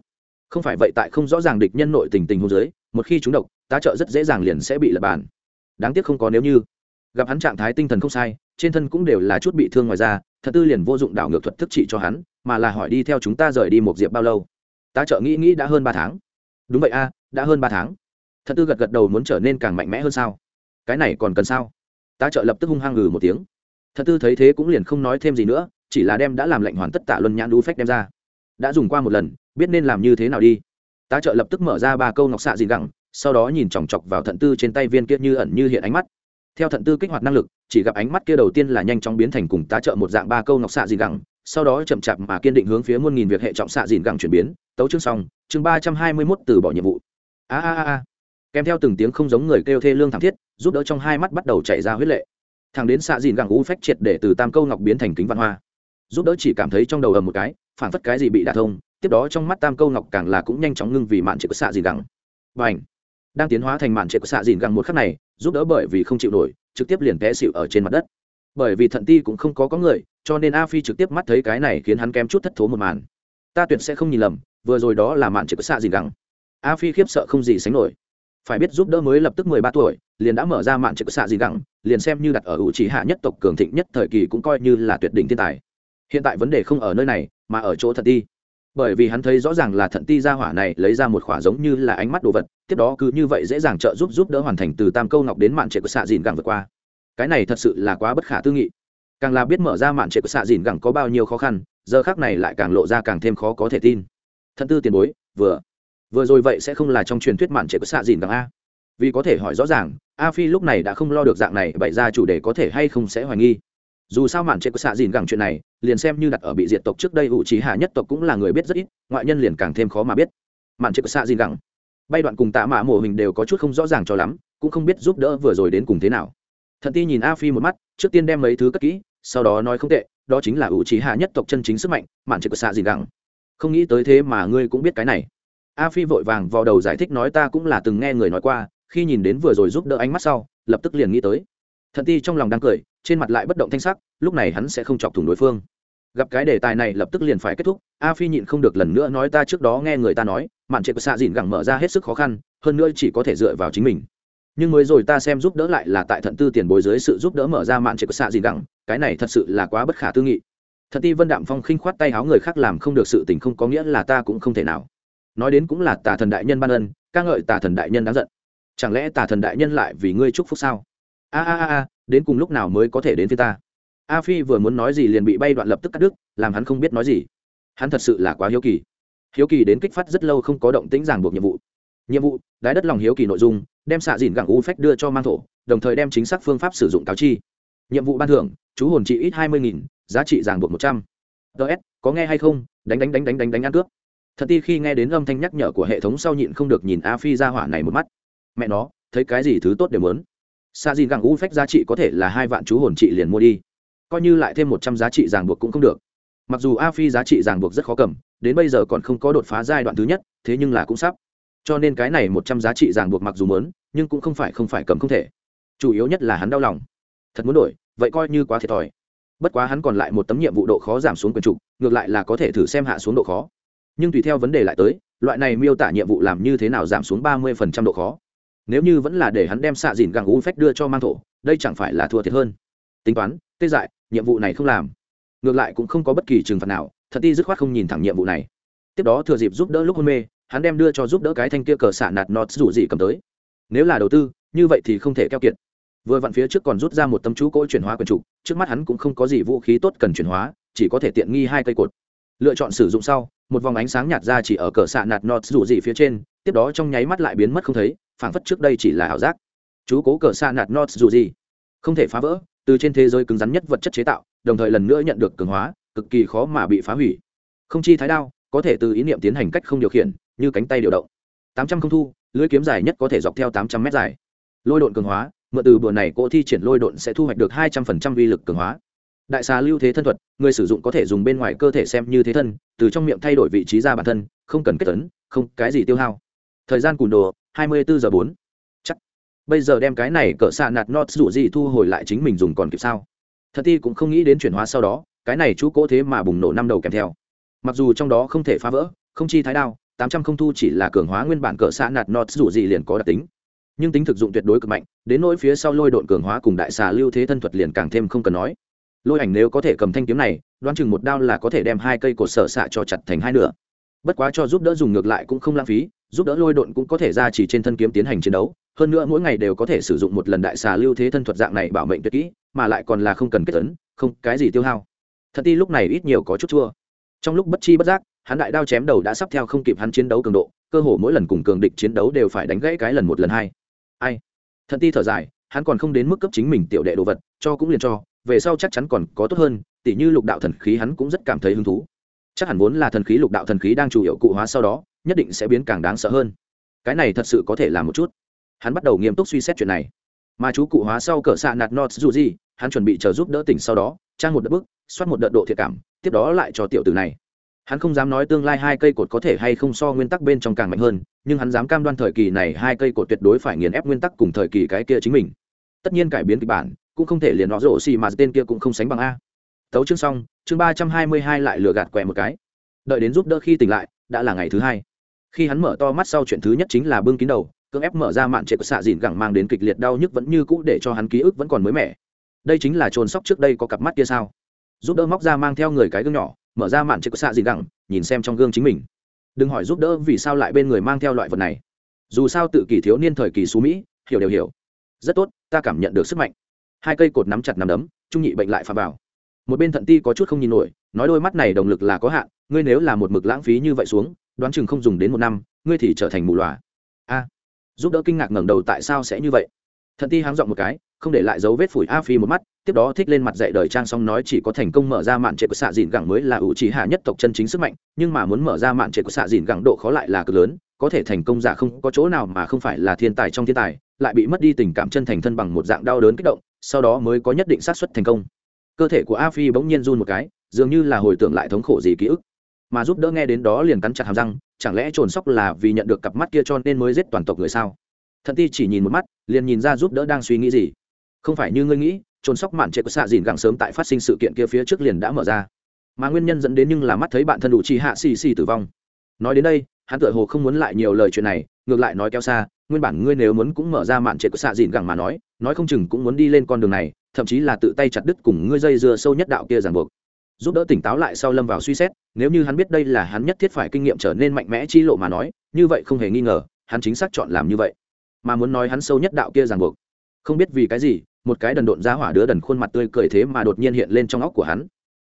Không phải vậy tại không rõ ràng địch nhân nội tình tình hôn giới một khi chúng độc, tá trợ rất dễ dàng liền sẽ bị lập bàn. Đáng tiếc không có nếu như. Gặp hắn trạng thái tinh thần không sai, trên thân cũng đều là chút bị thương ngoài ra thật tư liền vô dụng đảo ngược thuật thức trị cho hắn, mà là hỏi đi theo chúng ta rời đi một diệp bao lâu. Tá trợ nghĩ nghĩ đã hơn ba tháng. Đúng vậy a, đã hơn ba tháng thật tư gật gật đầu muốn trở nên càng mạnh mẽ hơn sao? Cái này còn cần sao? Tá trợ lập tức hung hăng ngừ một tiếng. Thật tư thấy thế cũng liền không nói thêm gì nữa, chỉ là đem đã làm lệnh hoàn tất tạ luân nhãn đu phách đem ra. Đã dùng qua một lần, biết nên làm như thế nào đi. Tá trợ lập tức mở ra ba câu ngọc xạ dìn gẳng, sau đó nhìn chòng chọc vào thận tư trên tay viên kia như ẩn như hiện ánh mắt. Theo thận tư kích hoạt năng lực, chỉ gặp ánh mắt kia đầu tiên là nhanh chóng biến thành cùng tá trợ một dạng ba câu ngọc xạ dìn gẳng, sau đó chậm chạp mà kiên định hướng phía muôn nghìn việc hệ trọng xạ dìn gẳng chuyển biến. Tấu chương xong, chương ba trăm hai mươi mốt từ bỏ nhiệm vụ. A a a kèm theo từng tiếng không giống người kêu thê lương thảm thiết, giúp đỡ trong hai mắt bắt đầu chảy ra huyết lệ. Thằng đến xạ dìn gẳng u phách triệt để từ tam câu ngọc biến thành kính văn hoa. Giúp đỡ chỉ cảm thấy trong đầu ầm một cái phản phất cái gì bị đả thông, tiếp đó trong mắt tam câu ngọc càng là cũng nhanh chóng ngưng vì mạn trệ của xạ dìn gẳng. Và ảnh đang tiến hóa thành mạn trệ của xạ dìn gẳng một khắc này, giúp đỡ bởi vì không chịu nổi, trực tiếp liền té xịu ở trên mặt đất. Bởi vì thận ti cũng không có có người, cho nên a phi trực tiếp mắt thấy cái này khiến hắn kém chút thất thố một màn. Ta tuyệt sẽ không nhìn lầm, vừa rồi đó là mạn trệ của xạ dìn gẳng. A phi khiếp sợ không gì sánh nổi phải biết giúp đỡ mới lập tức mười ba tuổi, liền đã mở ra mạng trực xạ gì gẳng liền xem như đặt ở hữu trí hạ nhất tộc cường thịnh nhất thời kỳ cũng coi như là tuyệt đỉnh thiên tài. Hiện tại vấn đề không ở nơi này, mà ở chỗ thận ti. Bởi vì hắn thấy rõ ràng là thận ti ra hỏa này lấy ra một khỏa giống như là ánh mắt đồ vật, tiếp đó cứ như vậy dễ dàng trợ giúp giúp đỡ hoàn thành từ tam câu ngọc đến mạn trệ của xạ dìn gẳng vượt qua. Cái này thật sự là quá bất khả tư nghị. Càng là biết mở ra mạn trệ của xạ dìn gẳng có bao nhiêu khó khăn, giờ khác này lại càng lộ ra càng thêm khó có thể tin. Thận tư tiền bối, vừa vừa rồi vậy sẽ không là trong truyền thuyết mạn trệ của xạ dìn đằng a. Vì có thể hỏi rõ ràng, a phi lúc này đã không lo được dạng này, bày ra chủ đề có thể hay không sẽ hoài nghi. Dù sao mạn trệ của xạ dìn gẳng chuyện này, liền xem như đặt ở bị diệt tộc trước đây ủ trí hạ nhất tộc cũng là người biết rất ít, ngoại nhân liền càng thêm khó mà biết. Mạn trệ của xạ dìn gẳng bay đoạn cùng tạ mạ mộ hình đều có chút không rõ ràng cho lắm, cũng không biết giúp đỡ vừa rồi đến cùng thế nào. Thận ti nhìn a phi một mắt, trước tiên đem mấy thứ cất kỹ, sau đó nói không tệ, đó chính là ủ trí hạ nhất tộc chân chính sức mạnh, mạn trệ của xạ dìn gẳng không nghĩ tới thế mà ngươi cũng biết cái này a phi vội vàng vào đầu giải thích nói ta cũng là từng nghe người nói qua, khi nhìn đến vừa rồi giúp đỡ ánh mắt sau, lập tức liền nghĩ tới. Thận ti trong lòng đang cười, trên mặt lại bất động thanh sắc, lúc này hắn sẽ không chọc thủng đối phương. Gặp cái đề tài này lập tức liền phải kết thúc, a phi nhịn không được lần nữa nói ta trước đó nghe người ta nói, mạn trệ của xạ dìn gẳng mở ra hết sức khó khăn, hơn nữa chỉ có thể dựa vào chính mình. Nhưng mới rồi ta xem giúp đỡ lại là tại thận tư tiền bối dưới sự giúp đỡ mở ra mạn trệ của xạ dìn gẳng, cái này thật sự là quá bất khả tư nghị. Thận ti vân đạm phong khinh khoát tay áo người khác làm không được sự tình không có nghĩa là ta cũng không thể nào nói đến cũng là tà thần đại nhân ban ân, ca ngợi tà thần đại nhân đáng giận. Chẳng lẽ tà thần đại nhân lại vì ngươi chúc phúc sao? A a a đến cùng lúc nào mới có thể đến với ta? A phi vừa muốn nói gì liền bị bay đoạn lập tức cắt đứt, làm hắn không biết nói gì. Hắn thật sự là quá hiếu kỳ. Hiếu kỳ đến kích phát rất lâu không có động tĩnh ràng buộc nhiệm vụ. Nhiệm vụ, đái đất lòng hiếu kỳ nội dung, đem xạ dìn gẳng u phách đưa cho mang thổ, đồng thời đem chính xác phương pháp sử dụng cáo chi. Nhiệm vụ ban thưởng, chú hồn trị ít hai mươi nghìn, giá trị ràng buộc một trăm. Ts có nghe hay không? Đánh đánh đánh đánh đánh đánh ăn cướp thật ti khi nghe đến âm thanh nhắc nhở của hệ thống sau nhịn không được nhìn a phi ra hỏa này một mắt. Mẹ nó, thấy cái gì thứ tốt đều muốn. Xa dìn gẳng u phách giá trị có thể là hai vạn chú hồn trị liền mua đi. Coi như lại thêm một trăm giá trị ràng buộc cũng không được. Mặc dù a phi giá trị ràng buộc rất khó cầm, đến bây giờ còn không có đột phá giai đoạn thứ nhất, thế nhưng là cũng sắp. Cho nên cái này một trăm giá trị ràng buộc mặc dù mớn nhưng cũng không phải không phải cầm không thể. Chủ yếu nhất là hắn đau lòng. Thật muốn đổi, vậy coi như quá thiệt thòi. Bất quá hắn còn lại một tấm nhiệm vụ độ khó giảm xuống quyền trục ngược lại là có thể thử xem hạ xuống độ khó nhưng tùy theo vấn đề lại tới, loại này miêu tả nhiệm vụ làm như thế nào giảm xuống ba mươi phần trăm độ khó. Nếu như vẫn là để hắn đem xạ dìn găng u phách đưa cho mang thổ, đây chẳng phải là thua thiệt hơn. Tính toán, tê dại, nhiệm vụ này không làm. Ngược lại cũng không có bất kỳ trừng phạt nào, thật ti dứt khoát không nhìn thẳng nhiệm vụ này. Tiếp đó thừa dịp giúp đỡ lúc hôn mê, hắn đem đưa cho giúp đỡ cái thanh kia cờ xạ nạt nọt dù gì cầm tới. Nếu là đầu tư, như vậy thì không thể keo kiệt. Vừa vặn phía trước còn rút ra một tấm chú cỗ chuyển hóa quần trục, trước mắt hắn cũng không có gì vũ khí tốt cần chuyển hóa, chỉ có thể tiện nghi hai cây cột. Lựa chọn sử dụng sau một vòng ánh sáng nhạt ra chỉ ở cờ xạ nạt nọt dù gì phía trên, tiếp đó trong nháy mắt lại biến mất không thấy, phảng phất trước đây chỉ là ảo giác. Chú cố cờ xạ nạt nọt dù gì không thể phá vỡ, từ trên thế giới cứng rắn nhất vật chất chế tạo, đồng thời lần nữa nhận được cường hóa, cực kỳ khó mà bị phá hủy. Không chi thái đao, có thể từ ý niệm tiến hành cách không điều khiển, như cánh tay điều động. Tám trăm không thu, lưỡi kiếm dài nhất có thể dọc theo tám trăm mét dài. Lôi độn cường hóa, mượn từ bữa này cỗ thi triển lôi độn sẽ thu hoạch được hai trăm phần trăm uy lực cường hóa đại xà lưu thế thân thuật, người sử dụng có thể dùng bên ngoài cơ thể xem như thế thân, từ trong miệng thay đổi vị trí ra bản thân, không cần kết tấn không, cái gì tiêu hao. Thời gian cùn đồ, hai mươi bốn giờ bốn. Chắc. Bây giờ đem cái này cỡ xạ nạt nót dụ gì thu hồi lại chính mình dùng còn kịp sao? Thật ti cũng không nghĩ đến chuyển hóa sau đó, cái này chú cố thế mà bùng nổ năm đầu kèm theo. Mặc dù trong đó không thể phá vỡ, không chi thái đao, tám trăm không thu chỉ là cường hóa nguyên bản cỡ xạ nạt nót dụ gì liền có đặc tính. Nhưng tính thực dụng tuyệt đối cực mạnh, đến nỗi phía sau lôi độn cường hóa cùng đại xà lưu thế thân thuật liền càng thêm không cần nói lôi ảnh nếu có thể cầm thanh kiếm này, đoán chừng một đao là có thể đem hai cây cột sở xạ cho chặt thành hai nửa. Bất quá cho giúp đỡ dùng ngược lại cũng không lãng phí, giúp đỡ lôi độn cũng có thể ra chỉ trên thân kiếm tiến hành chiến đấu. Hơn nữa mỗi ngày đều có thể sử dụng một lần đại xà lưu thế thân thuật dạng này bảo mệnh tuyệt kỹ, mà lại còn là không cần kết tấn không, cái gì tiêu hao. Thật ti lúc này ít nhiều có chút chua. Trong lúc bất chi bất giác, hắn đại đao chém đầu đã sắp theo không kịp hắn chiến đấu cường độ, cơ hồ mỗi lần cùng cường địch chiến đấu đều phải đánh gãy cái lần một lần hai. Ai? Thật ti thở dài hắn còn không đến mức cấp chính mình tiểu đệ đồ vật, cho cũng liền cho, về sau chắc chắn còn có tốt hơn, tỉ như lục đạo thần khí hắn cũng rất cảm thấy hứng thú. Chắc hẳn vốn là thần khí lục đạo thần khí đang chủ yếu cụ hóa sau đó, nhất định sẽ biến càng đáng sợ hơn. Cái này thật sự có thể làm một chút. Hắn bắt đầu nghiêm túc suy xét chuyện này. Mà chú cụ hóa sau cỡ xạ nạt not dù gì, hắn chuẩn bị chờ giúp đỡ tỉnh sau đó, trang một đợt bước xoát một đợt độ thiệt cảm, tiếp đó lại cho tiểu tử này. Hắn không dám nói tương lai hai cây cột có thể hay không so nguyên tắc bên trong càng mạnh hơn, nhưng hắn dám cam đoan thời kỳ này hai cây cột tuyệt đối phải nghiền ép nguyên tắc cùng thời kỳ cái kia chính mình tất nhiên cải biến kịch bản, cũng không thể liền nó rổ xì mà tên kia cũng không sánh bằng a. Tấu chương xong, chương ba trăm hai mươi hai lại lừa gạt quẹ một cái. Đợi đến giúp đỡ khi tỉnh lại, đã là ngày thứ hai. Khi hắn mở to mắt sau chuyện thứ nhất chính là bưng kín đầu, cưỡng ép mở ra mạn trệ của xạ dìn gẳng mang đến kịch liệt đau nhức vẫn như cũ để cho hắn ký ức vẫn còn mới mẻ. Đây chính là trồn sóc trước đây có cặp mắt kia sao? Giúp đỡ móc ra mang theo người cái gương nhỏ, mở ra mạn trệ của xạ dìn gẳng, nhìn xem trong gương chính mình. Đừng hỏi giúp đỡ vì sao lại bên người mang theo loại vật này. Dù sao tự kỷ thiếu niên thời kỳ xú mỹ, hiểu đều hiểu. Rất tốt ta cảm nhận được sức mạnh. Hai cây cột nắm chặt nắm đấm, trung nhị bệnh lại phà vào. Một bên thận ti có chút không nhìn nổi, nói đôi mắt này động lực là có hạn, ngươi nếu là một mực lãng phí như vậy xuống, đoán chừng không dùng đến một năm, ngươi thì trở thành mù loà. A. Giúp đỡ kinh ngạc ngẩng đầu tại sao sẽ như vậy? Thận ti háng dọn một cái, không để lại dấu vết phủi a phi một mắt, tiếp đó thích lên mặt dạy đời trang xong nói chỉ có thành công mở ra mạn trệ của xạ dìn gẳng mới là ủ trí hạ nhất tộc chân chính sức mạnh, nhưng mà muốn mở ra mạn trệ của xạ dìn gẳng độ khó lại là cực lớn, có thể thành công giả không có chỗ nào mà không phải là thiên tài trong thiên tài lại bị mất đi tình cảm chân thành thân bằng một dạng đau đớn kích động, sau đó mới có nhất định xác suất thành công. Cơ thể của a phi bỗng nhiên run một cái, dường như là hồi tưởng lại thống khổ gì ký ức. Mà giúp đỡ nghe đến đó liền cắn chặt hàm răng, chẳng lẽ trồn sóc là vì nhận được cặp mắt kia cho nên mới giết toàn tộc người sao? Thận ti chỉ nhìn một mắt, liền nhìn ra giúp đỡ đang suy nghĩ gì. Không phải như ngươi nghĩ, trồn sóc mạn trệ có xạ dìn gẳng sớm tại phát sinh sự kiện kia phía trước liền đã mở ra. Mà nguyên nhân dẫn đến nhưng là mắt thấy bạn thân đủ chi hạ xì xì tử vong. Nói đến đây, hắn tựa hồ không muốn lại nhiều lời chuyện này, ngược lại nói kéo xa nguyên bản ngươi nếu muốn cũng mở ra mạn trệ của xạ dìn gẳng mà nói nói không chừng cũng muốn đi lên con đường này, thậm chí là tự tay chặt đứt cùng ngươi dây dưa sâu nhất đạo kia ràng buộc. Giúp đỡ tỉnh táo lại sau lâm vào suy xét, nếu như hắn biết đây là hắn nhất thiết phải kinh nghiệm trở nên mạnh mẽ chi lộ mà nói, như vậy không hề nghi ngờ, hắn chính xác chọn làm như vậy. Mà muốn nói hắn sâu nhất đạo kia ràng buộc. Không biết vì cái gì, một cái đần độn ra hỏa đứa đần khuôn mặt tươi cười thế mà đột nhiên hiện lên trong óc của hắn.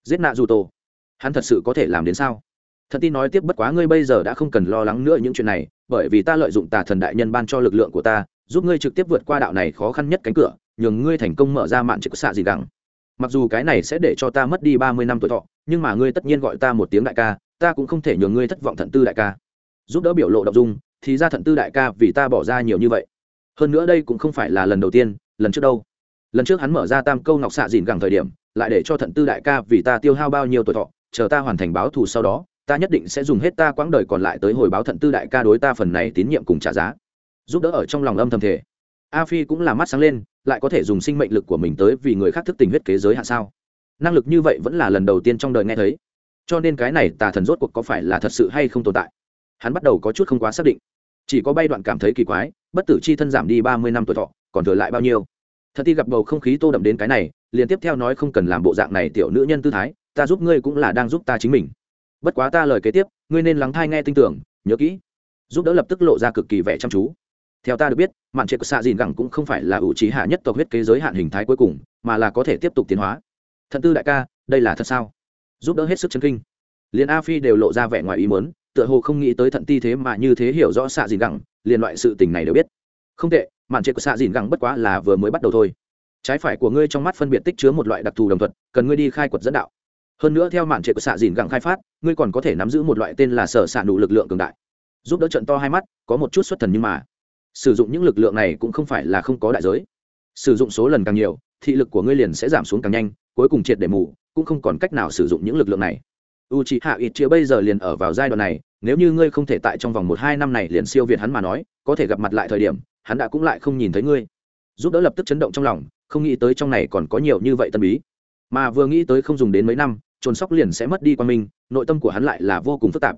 Giết nạ dù tổ. Hắn thật sự có thể làm đến sao? Thần tin nói tiếp bất quá ngươi bây giờ đã không cần lo lắng nữa những chuyện này, bởi vì ta lợi dụng tà thần đại nhân ban cho lực lượng của ta, giúp ngươi trực tiếp vượt qua đạo này khó khăn nhất cánh cửa, nhường ngươi thành công mở ra mạn trực xạ gì gẳng. mặc dù cái này sẽ để cho ta mất đi ba mươi năm tuổi thọ, nhưng mà ngươi tất nhiên gọi ta một tiếng đại ca, ta cũng không thể nhường ngươi thất vọng thận tư đại ca. Giúp đỡ biểu lộ đ ộ n g dung, thì ra thận tư đại ca vì ta bỏ ra nhiều như vậy. Hơn nữa đây cũng không phải là lần đầu tiên, lần trước đâu. Lần trước hắn mở ra tam câu ngọc xạ dìn gẳng thời điểm, lại để cho thận tư đại ca vì ta tiêu hao bao nhiêu tuổi thọ, chờ ta hoàn thành báo thù sau đó ta nhất định sẽ dùng hết ta quãng đời còn lại tới hồi báo thận tư đại ca đối ta phần này tín nhiệm cùng trả giá. Giúp đỡ ở trong lòng âm thầm thể a phi cũng là mắt sáng lên, lại có thể dùng sinh mệnh lực của mình tới vì người khác thức tình huyết kế giới hạn sao? Năng lực như vậy vẫn là lần đầu tiên trong đời nghe thấy. Cho nên cái này tà thần rốt cuộc có phải là thật sự hay không tồn tại? Hắn bắt đầu có chút không quá xác định. Chỉ có bay đoạn cảm thấy kỳ quái, bất tử chi thân giảm đi ba mươi năm tuổi thọ, còn thừa lại bao nhiêu? Thật thi gặp bầu không khí tô đậm đến cái này, liền tiếp theo nói không cần làm bộ dạng này tiểu nữ nhân tư thái, ta giúp ngươi cũng là đang giúp ta chính mình bất quá ta lời kế tiếp, ngươi nên lắng thai nghe tin tưởng, nhớ kỹ. Giúp đỡ lập tức lộ ra cực kỳ vẻ chăm chú. Theo ta được biết, mạn trệ của xạ dìn gẳng cũng không phải là ủ trí hạ nhất tộc huyết kế giới hạn hình thái cuối cùng, mà là có thể tiếp tục tiến hóa. Thận tư đại ca, đây là thật sao? Giúp đỡ hết sức chân kinh. Liền a phi đều lộ ra vẻ ngoài ý mớn tựa hồ không nghĩ tới thận ti thế mà như thế hiểu rõ xạ dìn gẳng, liền loại sự tình này đều biết. Không tệ, mạn trệ của xạ dìn gẳng bất quá là vừa mới bắt đầu thôi. Trái phải của ngươi trong mắt phân biệt tích chứa một loại đặc thù đồng thuật, cần ngươi đi khai quật dẫn đạo hơn nữa theo mạn trệ của xạ dìn gặng khai phát, ngươi còn có thể nắm giữ một loại tên là sở xạ nụ lực lượng cường đại. Giúp đỡ trận to hai mắt, có một chút xuất thần nhưng mà, sử dụng những lực lượng này cũng không phải là không có đại giới. Sử dụng số lần càng nhiều, thị lực của ngươi liền sẽ giảm xuống càng nhanh, cuối cùng triệt để mù, cũng không còn cách nào sử dụng những lực lượng này. U c h ị hạ ít chia bây giờ liền ở vào giai đoạn này, nếu như ngươi không thể tại trong vòng một hai năm này liền siêu việt hắn mà nói, có thể gặp mặt lại thời điểm, hắn đã cũng lại không nhìn thấy ngươi. Giúp đỡ lập tức chấn động trong lòng, không nghĩ tới trong này còn có nhiều như vậy tân bí. Mà vừa nghĩ tới không dùng đến mấy năm trồn sóc liền sẽ mất đi quan minh, nội tâm của hắn lại là vô cùng phức tạp.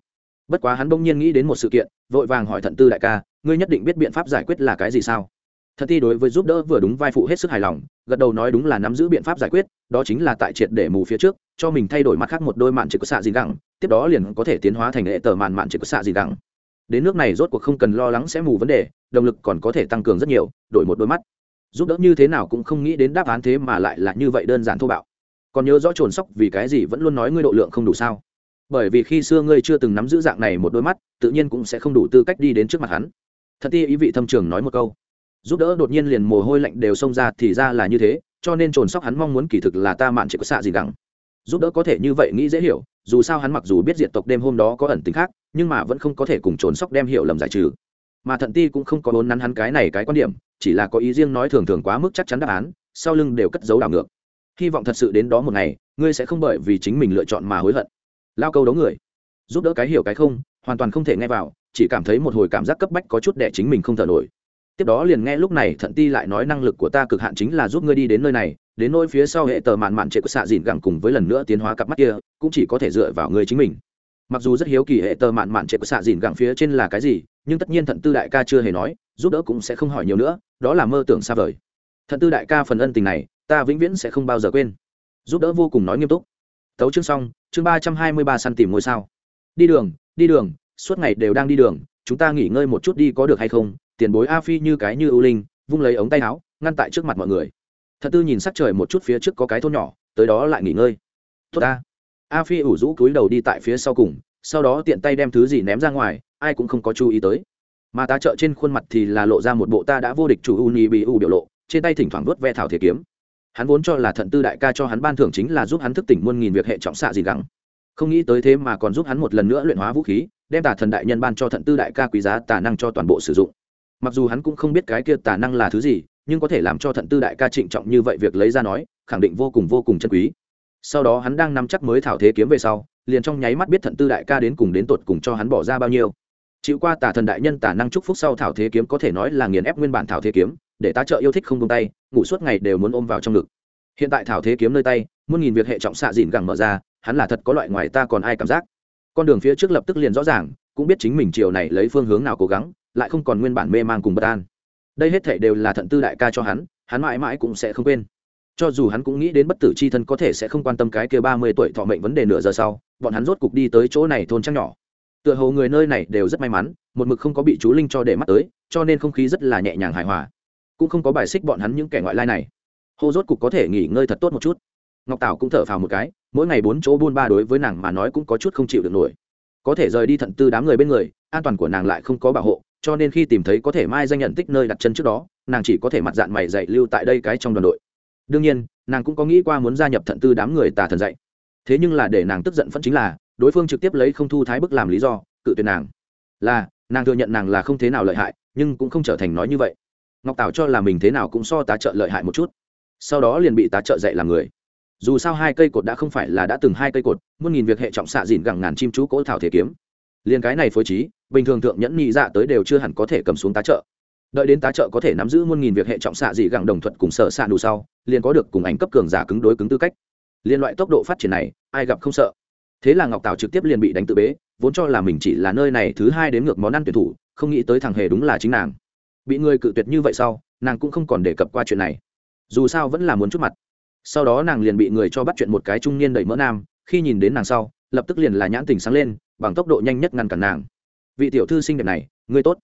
Bất quá hắn bỗng nhiên nghĩ đến một sự kiện vội vàng hỏi thận tư đại ca ngươi nhất định biết biện pháp giải quyết là cái gì sao? Thật thi đối với giúp đỡ vừa đúng vai phụ hết sức hài lòng gật đầu nói đúng là nắm giữ biện pháp giải quyết đó chính là tại triệt để mù phía trước cho mình thay đổi mặt khác một đôi mạn trực xạ gì đẳng tiếp đó liền có thể tiến hóa thành hệ tờ màn mạn trực xạ gì đẳng đến nước này rốt cuộc không cần lo lắng sẽ mù vấn đề động lực còn có thể tăng cường rất nhiều đổi một đôi mắt. Giúp đỡ như thế nào cũng không nghĩ đến đáp án thế mà lại là như vậy đơn giản thô bạo còn nhớ rõ trồn sóc vì cái gì vẫn luôn nói ngươi độ lượng không đủ sao? Bởi vì khi xưa ngươi chưa từng nắm giữ dạng này một đôi mắt, tự nhiên cũng sẽ không đủ tư cách đi đến trước mặt hắn. Thật ti ý vị thâm trường nói một câu. Giúp đỡ đột nhiên liền mồ hôi lạnh đều xông ra thì ra là như thế, cho nên trồn sóc hắn mong muốn kỳ thực là ta mạn chỉ có xạ gì gắng giúp đỡ có thể như vậy nghĩ dễ hiểu, dù sao hắn mặc dù biết diệt tộc đêm hôm đó có ẩn tính khác, nhưng mà vẫn không có thể cùng trồn sóc đem hiểu lầm giải trừ. Mà thận ti cũng không có vốn nắn hắn cái này cái quan điểm, chỉ là có ý riêng nói thường thường quá mức chắc chắn đáp án, sau lưng đều cất giấu đảo ngược hy vọng thật sự đến đó một ngày, ngươi sẽ không bởi vì chính mình lựa chọn mà hối hận. Lao câu đấu người. Giúp đỡ cái hiểu cái không, hoàn toàn không thể nghe vào, chỉ cảm thấy một hồi cảm giác cấp bách có chút để chính mình không thở nổi. Tiếp đó liền nghe lúc này thận ti lại nói năng lực của ta cực hạn chính là giúp ngươi đi đến nơi này, đến nỗi phía sau hệ tờ mạn mạn trệ của xạ dìn gẳng cùng với lần nữa tiến hóa cặp mắt kia, cũng chỉ có thể dựa vào ngươi chính mình. Mặc dù rất hiếu kỳ hệ tờ mạn mạn trệ của xạ dìn gẳng phía trên là cái gì, nhưng tất nhiên thận tư đại ca chưa hề nói, giúp đỡ cũng sẽ không hỏi nhiều nữa, đó là mơ tưởng xa vời. Thận tư đại ca phần ân tình này ta vĩnh viễn sẽ không bao giờ quên. Giúp đỡ vô cùng nói nghiêm túc. Tấu chương xong, chương ba trăm hai mươi ba săn tìm ngôi sao. Đi đường đi đường, suốt ngày đều đang đi đường, chúng ta nghỉ ngơi một chút đi có được hay không? Tiền bối a phi như cái như ưu linh, vung lấy ống tay áo, ngăn tại trước mặt mọi người. Thật tư nhìn sắc trời một chút phía trước có cái thôn nhỏ, tới đó lại nghỉ ngơi. Tốt ta. A phi ủ rũ cúi đầu đi tại phía sau cùng, sau đó tiện tay đem thứ gì ném ra ngoài, ai cũng không có chú ý tới. Mà ta trợ trên khuôn mặt thì là lộ ra một bộ ta đã vô địch chủ uni bị u biểu lộ, trên tay thỉnh thoảng vớt ve thảo thể kiếm hắn vốn cho là thận tư đại ca cho hắn ban thưởng chính là giúp hắn thức tỉnh muôn nghìn việc hệ trọng xạ gì gắng. Không nghĩ tới thế mà còn giúp hắn một lần nữa luyện hóa vũ khí, đem tà thần đại nhân ban cho thận tư đại ca quý giá tà năng cho toàn bộ sử dụng. Mặc dù hắn cũng không biết cái kia tà năng là thứ gì, nhưng có thể làm cho thận tư đại ca trịnh trọng như vậy việc lấy ra nói, khẳng định vô cùng vô cùng chân quý. Sau đó hắn đang nắm chắc mới thảo thế kiếm về sau, liền trong nháy mắt biết thận tư đại ca đến cùng đến tột cùng cho hắn bỏ ra bao nhiêu. Chịu qua tà thần đại nhân tà năng chúc phúc sau thảo thế kiếm có thể nói là nghiền ép nguyên bản thảo thế kiếm để tá trợ yêu thích không buông tay, ngủ suốt ngày đều muốn ôm vào trong ngực. Hiện tại thảo thế kiếm nơi tay muôn nghìn việc hệ trọng xạ dịn gẳng mở ra, hắn là thật có loại ngoài ta còn ai cảm giác. Con đường phía trước lập tức liền rõ ràng, cũng biết chính mình chiều này lấy phương hướng nào cố gắng, lại không còn nguyên bản mê man cùng bất an. Đây hết thể đều là thận tư đại ca cho hắn hắn mãi mãi cũng sẽ không quên. Cho dù hắn cũng nghĩ đến bất tử c h i thân có thể sẽ không quan tâm cái kia ba mươi tuổi thọ mệnh vấn đề nửa giờ sau, bọn hắn rốt cục đi tới chỗ này thôn trăng nhỏ. Tựa hồ người nơi này đều rất may mắn, một mực không có bị chú linh cho để mắt tới, cho nên không khí rất là nhẹ nhàng hài hòa cũng không có bài xích bọn hắn những kẻ ngoại lai này. Hô rốt cục có thể nghỉ ngơi thật tốt một chút. Ngọc tảo cũng thở phào một cái, mỗi ngày bốn chỗ buôn ba đối với nàng mà nói cũng có chút không chịu được nổi. Có thể rời đi thận tư đám người bên người, an toàn của nàng lại không có bảo hộ, cho nên khi tìm thấy có thể mai danh nhận tích nơi đặt chân trước đó, nàng chỉ có thể mặt dạng mày dạy lưu tại đây cái trong đoàn đội. Đương nhiên, nàng cũng có nghĩ qua muốn gia nhập thận tư đám người tà thần dạy. Thế nhưng là để nàng tức giận vẫn chính là, đối phương trực tiếp lấy không thu thái bức làm lý do, cự tuyệt nàng. Là, nàng thừa nhận nàng là không thế nào lợi hại, nhưng cũng không trở thành nói như vậy ngọc tảo cho là mình thế nào cũng so tá trợ lợi hại một chút. Sau đó liền bị tá trợ dạy làm người. Dù sao hai cây cột đã không phải là đã từng hai cây cột, muôn nghìn việc hệ trọng xạ dìn gẳng ngàn chim chú cỗ thảo thể kiếm. Liền cái này phối trí, bình thường thượng nhẫn nhị dạ tới đều chưa hẳn có thể cầm xuống tá trợ. Đợi đến tá trợ có thể nắm giữ muôn nghìn việc hệ trọng xạ dị gẳng đồng thuận cùng sở xạ đủ sau, liền có được cùng ảnh cấp cường giả cứng đối cứng tư cách. Liên loại tốc độ phát triển này, ai gặp không sợ. Thế là ngọc tảo trực tiếp liền bị đánh tự bế, vốn cho là mình chỉ là nơi này thứ hai đến ngược món ăn tuyển thủ, không nghĩ tới thằng hề đúng là chính nàng bị người cự tuyệt như vậy sau, nàng cũng không còn đề cập qua chuyện này. Dù sao vẫn là muốn chút mặt. Sau đó nàng liền bị người cho bắt chuyện một cái trung niên đầy mỡ nam, khi nhìn đến nàng sau, lập tức liền là nhãn tình sáng lên, bằng tốc độ nhanh nhất ngăn cản nàng. Vị tiểu thư xinh đẹp này, ngươi tốt.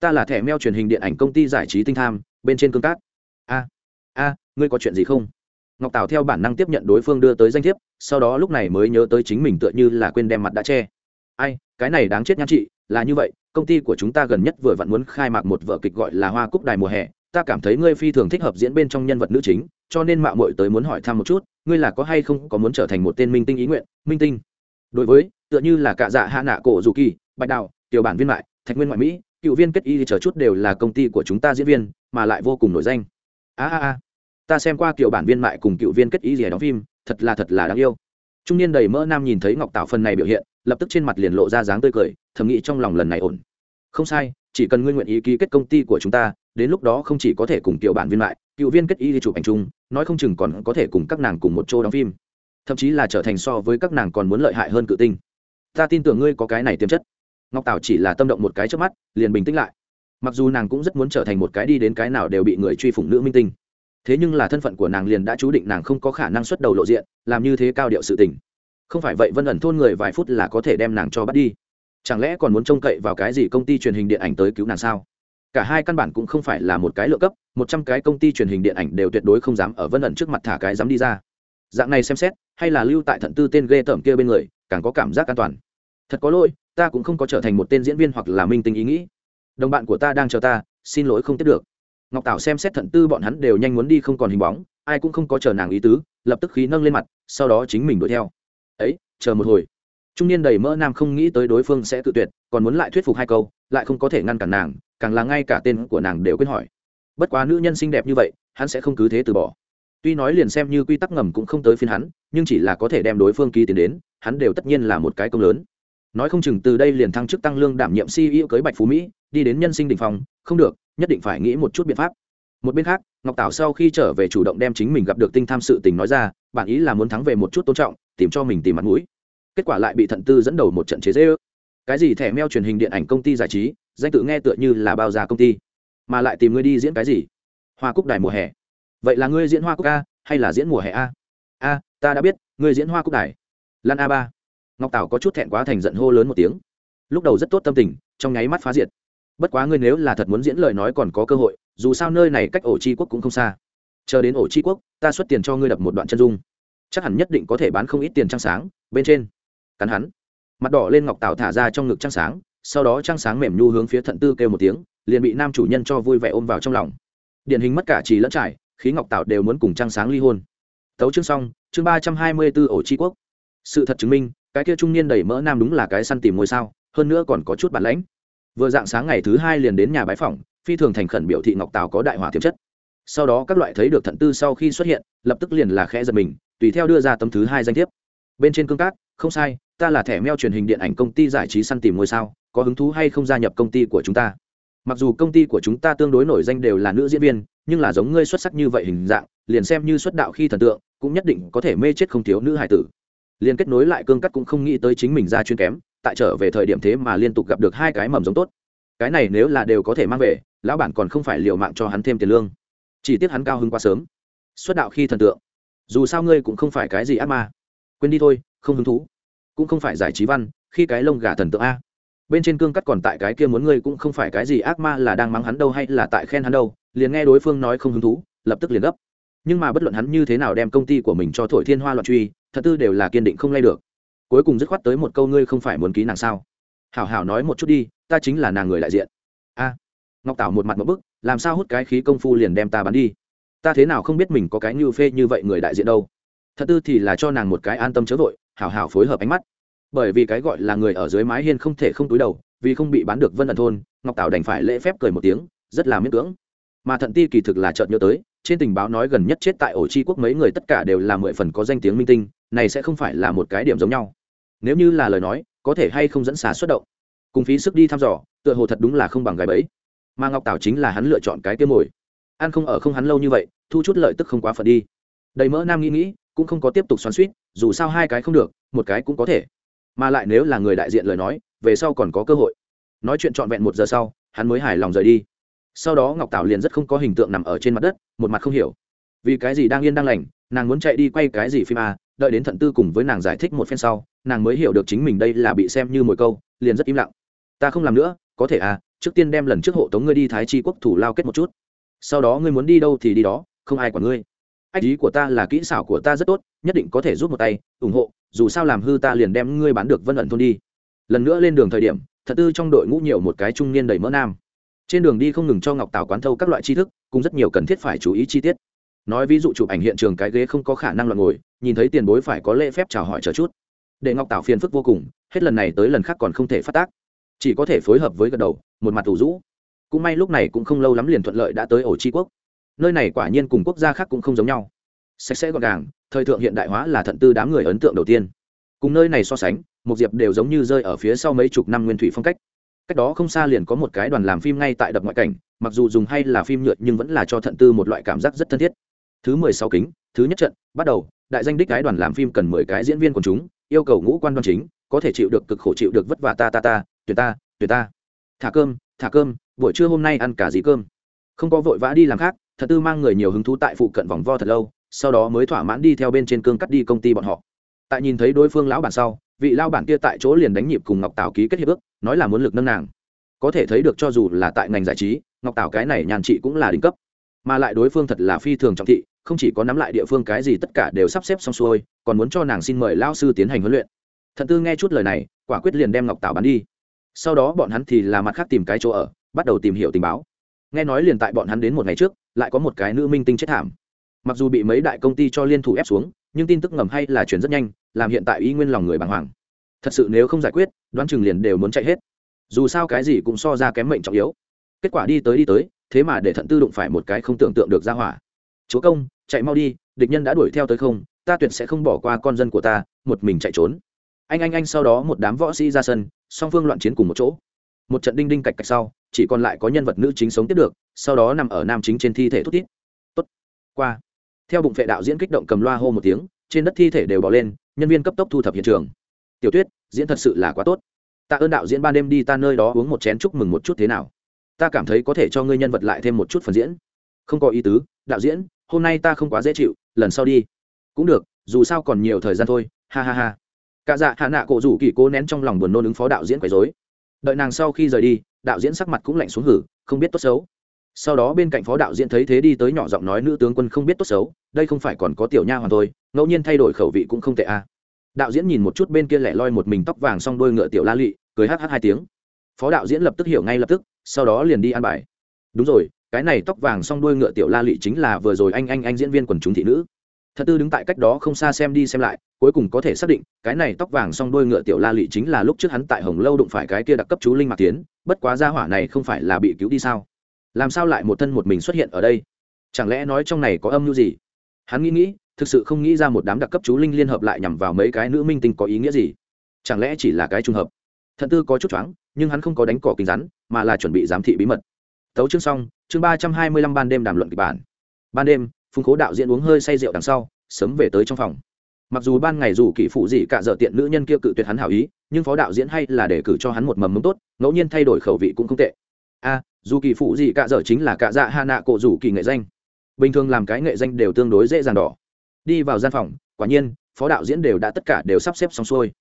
Ta là thẻ meo truyền hình điện ảnh công ty giải trí tinh tham, bên trên cương cát. A a, ngươi có chuyện gì không? Ngọc tào theo bản năng tiếp nhận đối phương đưa tới danh thiếp, sau đó lúc này mới nhớ tới chính mình tựa như là quên đem mặt đã che. Ai, cái này đáng chết nhan chị, là như vậy công ty của chúng ta gần nhất vừa vặn muốn khai mạc một vở kịch gọi là hoa cúc đài mùa hè. Ta cảm thấy ngươi phi thường thích hợp diễn bên trong nhân vật nữ chính, cho nên mạo muội tới muốn hỏi thăm một chút, ngươi là có hay không có muốn trở thành một tên minh tinh ý nguyện, minh tinh? Đối với, tựa như là cả dạ hạ nạ cổ dù kỳ, bạch đạo tiểu bản viên mại, thạch nguyên ngoại mỹ, cựu viên kết y chờ chút đều là công ty của chúng ta diễn viên, mà lại vô cùng nổi danh. A a a. Ta xem qua kiểu bản viên mại cùng cựu viên kết y gì đóng phim, thật là thật là đáng yêu. Trung niên đầy mỡ nam nhìn thấy ngọc tạo phần này biểu hiện lập tức trên mặt liền lộ ra dáng tươi cười thầm nghĩ trong lòng lần này ổn. Không sai chỉ cần ngươi nguyện ý ký kết công ty của chúng ta đến lúc đó không chỉ có thể cùng tiểu bản viên lại, cựu viên kết y đi chụp ảnh chung nói không chừng còn có thể cùng các nàng cùng một chỗ đóng phim. Thậm chí là trở thành so với các nàng còn muốn lợi hại hơn cự tinh. Ta tin tưởng ngươi có cái này tiềm chất. Ngọc tảo chỉ là tâm động một cái trước mắt liền bình tĩnh lại. Mặc dù nàng cũng rất muốn trở thành một cái đi đến cái nào đều bị người truy phủng nữ minh tinh. Thế nhưng là thân phận của nàng liền đã chú định nàng không có khả năng xuất đầu lộ diện làm như thế cao điệu sự tình không phải vậy vân ẩn thôn người vài phút là có thể đem nàng cho bắt đi. Chẳng lẽ còn muốn trông cậy vào cái gì công ty truyền hình điện ảnh tới cứu nàng sao? Cả hai căn bản cũng không phải là một cái lựa cấp, một trăm cái công ty truyền hình điện ảnh đều tuyệt đối không dám ở vân ẩn trước mặt thả cái dám đi ra. Dạng này xem xét, hay là lưu tại thận tư tên ghê tởm kia bên người, càng có cảm giác an toàn. Thật có lỗi, ta cũng không có trở thành một tên diễn viên hoặc là minh tinh ý nghĩ. Đồng bạn của ta đang chờ ta, xin lỗi không tiếp được. Ngọc tảo xem xét thận tư bọn hắn đều nhanh muốn đi không còn hình bóng, ai cũng không có chờ nàng ý tứ, lập tức khí nâng lên mặt, sau đó chính mình đuổi theo ấy, chờ một hồi. Trung niên đầy mỡ nam không nghĩ tới đối phương sẽ tự tuyệt, còn muốn lại thuyết phục hai câu, lại không có thể ngăn cản nàng, càng là ngay cả tên của nàng đều quên hỏi. Bất quá nữ nhân xinh đẹp như vậy, hắn sẽ không cứ thế từ bỏ. Tuy nói liền xem như quy tắc ngầm cũng không tới phiên hắn, nhưng chỉ là có thể đem đối phương ký tiền đến, hắn đều tất nhiên là một cái công lớn. Nói không chừng từ đây liền thăng chức tăng lương đảm nhiệm ceo cưới bạch phú mỹ, đi đến nhân sinh đình phòng không được, nhất định phải nghĩ một chút biện pháp. Một bên khác, ngọc tảo sau khi trở về chủ động đem chính mình gặp được tinh tham sự tình nói ra, bản ý là muốn thắng về một chút tôn trọng tìm cho mình tìm mặt mũi. Kết quả lại bị thận tư dẫn đầu một trận chế dễ ước cái gì thẻ meo truyền hình điện ảnh công ty giải trí, danh tự nghe tựa như là bao già công ty, mà lại tìm ngươi đi diễn cái gì? Hoa cúc đài mùa hè. Vậy là ngươi diễn hoa cúc a, hay là diễn mùa hè a? A, ta đã biết, ngươi diễn hoa cúc đài. Lan a ba. Ngọc tảo có chút thẹn quá thành giận hô lớn một tiếng. Lúc đầu rất tốt tâm tình, trong nháy mắt phá diệt. Bất quá ngươi nếu là thật muốn diễn lời nói còn có cơ hội, dù sao nơi này cách ổ chi quốc cũng không xa. Chờ đến ổ chi quốc, ta xuất tiền cho ngươi đập một đoạn chân dung chắc hẳn nhất định có thể bán không ít tiền trăng sáng, bên trên. Cắn hắn. Mặt đỏ lên ngọc tảo thả ra trong ngực trăng sáng, sau đó trăng sáng mềm nhu hướng phía thận tư kêu một tiếng, liền bị nam chủ nhân cho vui vẻ ôm vào trong lòng. Điển hình mất cả trì lẫn trải, khí ngọc tảo đều muốn cùng trăng sáng ly hôn. Tấu chương xong, chương ba trăm hai mươi b ố ổ tri quốc. Sự thật chứng minh, cái kia trung niên đầy mỡ nam đúng là cái săn tìm ngôi sao, hơn nữa còn có chút bản lãnh. Vừa dạng sáng ngày thứ hai liền đến nhà bái phòng phi thường thành khẩn biểu thị ngọc tào có đại hỏa tiềm chất. Sau đó các loại thấy được thận tư sau khi xuất hiện, lập tức liền là khẽ giật mình tùy theo đưa ra tấm thứ hai danh thiếp. Bên trên cương cát không sai, ta là thẻ meo truyền hình điện ảnh công ty giải trí săn tìm ngôi sao, có hứng thú hay không gia nhập công ty của chúng ta? Mặc dù công ty của chúng ta tương đối nổi danh đều là nữ diễn viên, nhưng là giống ngươi xuất sắc như vậy hình dạng, liền xem như xuất đạo khi thần tượng, cũng nhất định có thể mê chết không thiếu nữ hải tử. Liền kết nối lại cương cắt cũng không nghĩ tới chính mình ra chuyên kém, tại trở về thời điểm thế mà liên tục gặp được hai cái mầm giống tốt. Cái này nếu là đều có thể mang về, lão bản còn không phải liều mạng cho hắn thêm tiền lương. Chỉ tiếc hắn cao hơn quá sớm. Xuất đạo khi thần tượng dù sao ngươi cũng không phải cái gì ác ma. Quên đi thôi, không hứng thú. Cũng không phải giải trí văn, khi cái lông gà thần tượng a. Bên trên cương cắt còn tại cái kia muốn ngươi cũng không phải cái gì ác ma là đang mắng hắn đâu hay là tại khen hắn đâu, liền nghe đối phương nói không hứng thú, lập tức liền gấp. Nhưng mà bất luận hắn như thế nào đem công ty của mình cho thổi thiên hoa loạn truy, thật tư đều là kiên định không lay được. Cuối cùng dứt khoát tới một câu ngươi không phải muốn ký nàng sao? Hảo hảo nói một chút đi, ta chính là nàng người đại diện. A. Ngọc tảo một mặt một bức, làm sao hút cái khí công phu liền đem ta bắn đi? Ta thế nào không biết mình có cái như phê như vậy người đại diện đâu. Thật tư thì là cho nàng một cái an tâm chớ vội, hảo hảo phối hợp ánh mắt. Bởi vì cái gọi là người ở dưới mái hiên không thể không túi đầu, vì không bị bán được vân ẩn thôn, ngọc tảo đành phải lễ phép cười một tiếng, rất là miễn cưỡng. Mà thận ti kỳ thực là chợt nhớ tới, trên tình báo nói gần nhất chết tại ổ chi quốc mấy người tất cả đều là mười phần có danh tiếng minh tinh, này sẽ không phải là một cái điểm giống nhau. Nếu như là lời nói, có thể hay không dẫn xà xuất động. Cùng phí sức đi thăm dò, tựa hồ thật đúng là không bằng gái bẫy. Mà ngọc tảo chính là hắn lựa chọn cái kiếm mồi ăn không ở không hắn lâu như vậy, thu chút lợi tức không quá phận đi. Đầy mỡ nam nghĩ nghĩ, cũng không có tiếp tục xoắn suýt, dù sao hai cái không được, một cái cũng có thể. Mà lại nếu là người đại diện lời nói, về sau còn có cơ hội. Nói chuyện trọn vẹn một giờ sau, hắn mới hài lòng rời đi. Sau đó ngọc tảo liền rất không có hình tượng nằm ở trên mặt đất, một mặt không hiểu. Vì cái gì đang yên đang lành, nàng muốn chạy đi quay cái gì phim à đợi đến thận tư cùng với nàng giải thích một phen sau, nàng mới hiểu được chính mình đây là bị xem như mồi câu, liền rất im lặng. Ta không làm nữa, có thể à trước tiên đem lần trước hộ tống ngươi đi thái chi quốc thủ lao kết một chút sau đó ngươi muốn đi đâu thì đi đó, không ai quản ngươi. Ách, ý của ta là kỹ xảo của ta rất tốt, nhất định có thể giúp một tay, ủng hộ, dù sao làm hư ta liền đem ngươi bán được vân ẩn thôn đi. Lần nữa lên đường thời điểm, thật tư trong đội ngũ nhiều một cái trung niên đầy mỡ nam. Trên đường đi không ngừng cho ngọc tảo quán thâu các loại tri thức, cũng rất nhiều cần thiết phải chú ý chi tiết. Nói ví dụ chụp ảnh hiện trường cái ghế không có khả năng loạn ngồi, nhìn thấy tiền bối phải có lễ phép chào hỏi chờ chút. Để ngọc tảo phiền phức vô cùng, hết lần này tới lần khác còn không thể phát tác. Chỉ có thể phối hợp với gật đầu, một mặt thủ rũ cũng may lúc này cũng không lâu lắm liền thuận lợi đã tới ổ tri quốc. Nơi này quả nhiên cùng quốc gia khác cũng không giống nhau. Sạch sẽ gọn gàng, thời thượng hiện đại hóa là thận tư đám người ấn tượng đầu tiên. Cùng nơi này so sánh, một diệp đều giống như rơi ở phía sau mấy chục năm nguyên thủy phong cách. Cách đó không xa liền có một cái đoàn làm phim ngay tại đập ngoại cảnh, mặc dù dùng hay là phim nhựa nhưng vẫn là cho thận tư một loại cảm giác rất thân thiết. Thứ mười sáu kính, thứ nhất trận, bắt đầu, đại danh đích cái đoàn làm phim cần mười cái diễn viên của chúng, yêu cầu ngũ quan đoan chính, có thể chịu được cực khổ chịu được vất vả ta ta ta tuyệt ta tuyệt ta. Thả cơm thả cơm, buổi trưa hôm nay ăn cả gì cơm. Không có vội vã đi làm khác, thật tư mang người nhiều hứng thú tại phụ cận vòng vo thật lâu, sau đó mới thỏa mãn đi theo bên trên cương cắt đi công ty bọn họ. Tại nhìn thấy đối phương lão bản sau, vị lao bản kia tại chỗ liền đánh nhịp cùng ngọc tảo ký kết hiệp ước, nói là muốn lực nâng nàng. Có thể thấy được cho dù là tại ngành giải trí, ngọc tảo cái này nhàn chị cũng là đỉnh cấp. Mà lại đối phương thật là phi thường trọng thị, không chỉ có nắm lại địa phương cái gì tất cả đều sắp xếp xong xuôi, còn muốn cho nàng xin mời lao sư tiến hành huấn luyện. Thận tư nghe chút lời này, quả quyết liền đem ngọc tảo bắn đi sau đó bọn hắn thì là mặt khác tìm cái chỗ ở, bắt đầu tìm hiểu tình báo. Nghe nói liền tại bọn hắn đến một ngày trước, lại có một cái nữ minh tinh chết thảm. Mặc dù bị mấy đại công ty cho liên thủ ép xuống, nhưng tin tức ngầm hay là chuyển rất nhanh, làm hiện tại ý nguyên lòng người bàng hoàng. Thật sự nếu không giải quyết, đoán chừng liền đều muốn chạy hết. Dù sao cái gì cũng so ra kém mệnh trọng yếu. Kết quả đi tới đi tới, thế mà để thận tư đụng phải một cái không tưởng tượng được ra hỏa. Chúa công, chạy mau đi, địch nhân đã đuổi theo tới không, ta tuyệt sẽ không bỏ qua con dân của ta, một mình chạy trốn anh anh anh sau đó một đám võ sĩ ra sân, song phương loạn chiến cùng một chỗ. Một trận đinh đinh cạch cạch sau, chỉ còn lại có nhân vật nữ chính sống tiếp được, sau đó nằm ở nam chính trên thi thể thút tít tốt. Qua. Theo bụng vệ đạo diễn kích động cầm loa hô một tiếng, trên đất thi thể đều bỏ lên, nhân viên cấp tốc thu thập hiện trường. Tiểu tuyết, diễn thật sự là quá tốt. Tạ ơn đạo diễn ban đêm đi ta nơi đó uống một chén chúc mừng một chút thế nào. Ta cảm thấy có thể cho ngươi nhân vật lại thêm một chút phần diễn. Không có ý tứ, đạo diễn, hôm nay ta không quá dễ chịu, lần sau đi. Cũng được, dù sao còn nhiều thời gian thôi, ha ha ha cả dạ hạ nạ cổ rủ kỳ cố nén trong lòng buồn nôn ứng phó đạo diễn quấy dối đợi nàng sau khi rời đi, đạo diễn sắc mặt cũng lạnh xuống hử, không biết tốt xấu. Sau đó bên cạnh phó đạo diễn thấy thế đi tới nhỏ giọng nói nữ tướng quân không biết tốt xấu, đây không phải còn có tiểu nha hoàn thôi, ngẫu nhiên thay đổi khẩu vị cũng không tệ a à. đạo diễn nhìn một chút bên kia lẻ loi một mình tóc vàng xong đôi ngựa tiểu la lị, cười hh hai tiếng. Phó đạo diễn lập tức hiểu ngay lập tức, sau đó liền đi ăn bài. Đúng rồi, cái này tóc vàng xong đuôi ngựa tiểu la lị chính là vừa rồi anh anh anh diễn viên quần chúng thị nữ thật tư đứng tại cách đó không xa xem đi xem lại, cuối cùng có thể xác định, cái này tóc vàng xong đuôi ngựa tiểu la lị chính là lúc trước hắn tại hồng lâu đụng phải cái kia đặc cấp chú linh mạc tiến, bất quá gia hỏa này không phải là bị cứu đi sao? Làm sao lại một thân một mình xuất hiện ở đây? Chẳng lẽ nói trong này có âm mưu gì? Hắn nghĩ nghĩ, thực sự không nghĩ ra một đám đặc cấp chú linh liên hợp lại nhằm vào mấy cái nữ minh tinh có ý nghĩa gì. Chẳng lẽ chỉ là cái trùng hợp? Thật tư có chút choáng, nhưng hắn không có đánh cỏ kính rắn, mà là chuẩn bị giám thị bí mật. Tấu chương xong, chương ba trăm hai mươi lăm ban đêm đàm luận kịch bản. Ban đêm phùng cố đạo diễn uống hơi say rượu đằng sau, sớm về tới trong phòng. Mặc dù ban ngày dù kỷ phụ gì cả giờ tiện nữ nhân kia cự tuyệt hắn hảo ý, nhưng phó đạo diễn hay là để cử cho hắn một mầm mống tốt, ngẫu nhiên thay đổi khẩu vị cũng không tệ. A, dù kỳ phụ gì cả giờ chính là cả dạ hạ nạ cổ rủ kỳ nghệ danh. Bình thường làm cái nghệ danh đều tương đối dễ dàng đỏ. Đi vào gian phòng, quả nhiên, phó đạo diễn đều đã tất cả đều sắp xếp xong xuôi.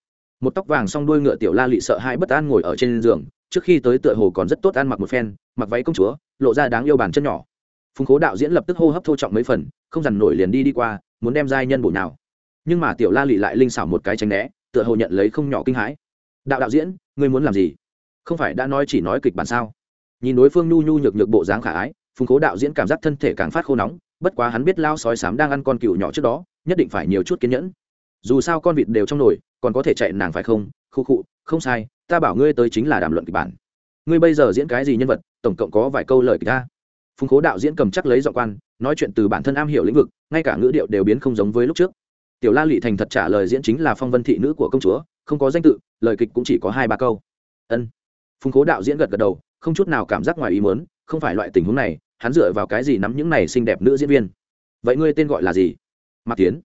Một tóc vàng xong đuôi ngựa tiểu la lị sợ hãi bất an ngồi ở trên giường, trước khi tới tựa hồ còn rất tốt ăn mặc một phen, mặc váy công chúa, lộ ra đáng yêu bàn chân nhỏ phùng khố đạo diễn lập tức hô hấp thô trọng mấy phần, không dằn nổi liền đi đi qua, muốn đem giai nhân bổ nào nhưng mà tiểu la lị lại linh xảo một cái tránh né, tựa hồ nhận lấy không nhỏ kinh hãi. Đạo đạo diễn, ngươi muốn làm gì? Không phải đã nói chỉ nói kịch bản sao? Nhìn đối phương nhu nhu nhược nhược bộ dáng khả ái, phùng khố đạo diễn cảm giác thân thể càng phát khô nóng, bất quá hắn biết lao sói sám đang ăn con cừu nhỏ trước đó, nhất định phải nhiều chút kiên nhẫn. Dù sao con vịt đều trong nồi, còn có thể chạy nàng phải không? Khu khụ không sai, ta bảo ngươi tới chính là đàm luận kịch bản. Ngươi bây giờ diễn cái gì nhân vật, tổng cộng có vài câu lời kịch ta phùng khố đạo diễn cầm chắc lấy giọng quan nói chuyện từ bản thân am hiểu lĩnh vực ngay cả ngữ điệu đều biến không giống với lúc trước. Tiểu la lị thành thật trả lời diễn chính là phong vân thị nữ của công chúa không có danh tự lời kịch cũng chỉ có hai ba câu. Ân. Phùng khố đạo diễn gật gật đầu không chút nào cảm giác ngoài ý muốn, không phải loại tình huống này hắn dựa vào cái gì nắm những này xinh đẹp nữ diễn viên? Vậy ngươi tên gọi là gì? Mạc tiến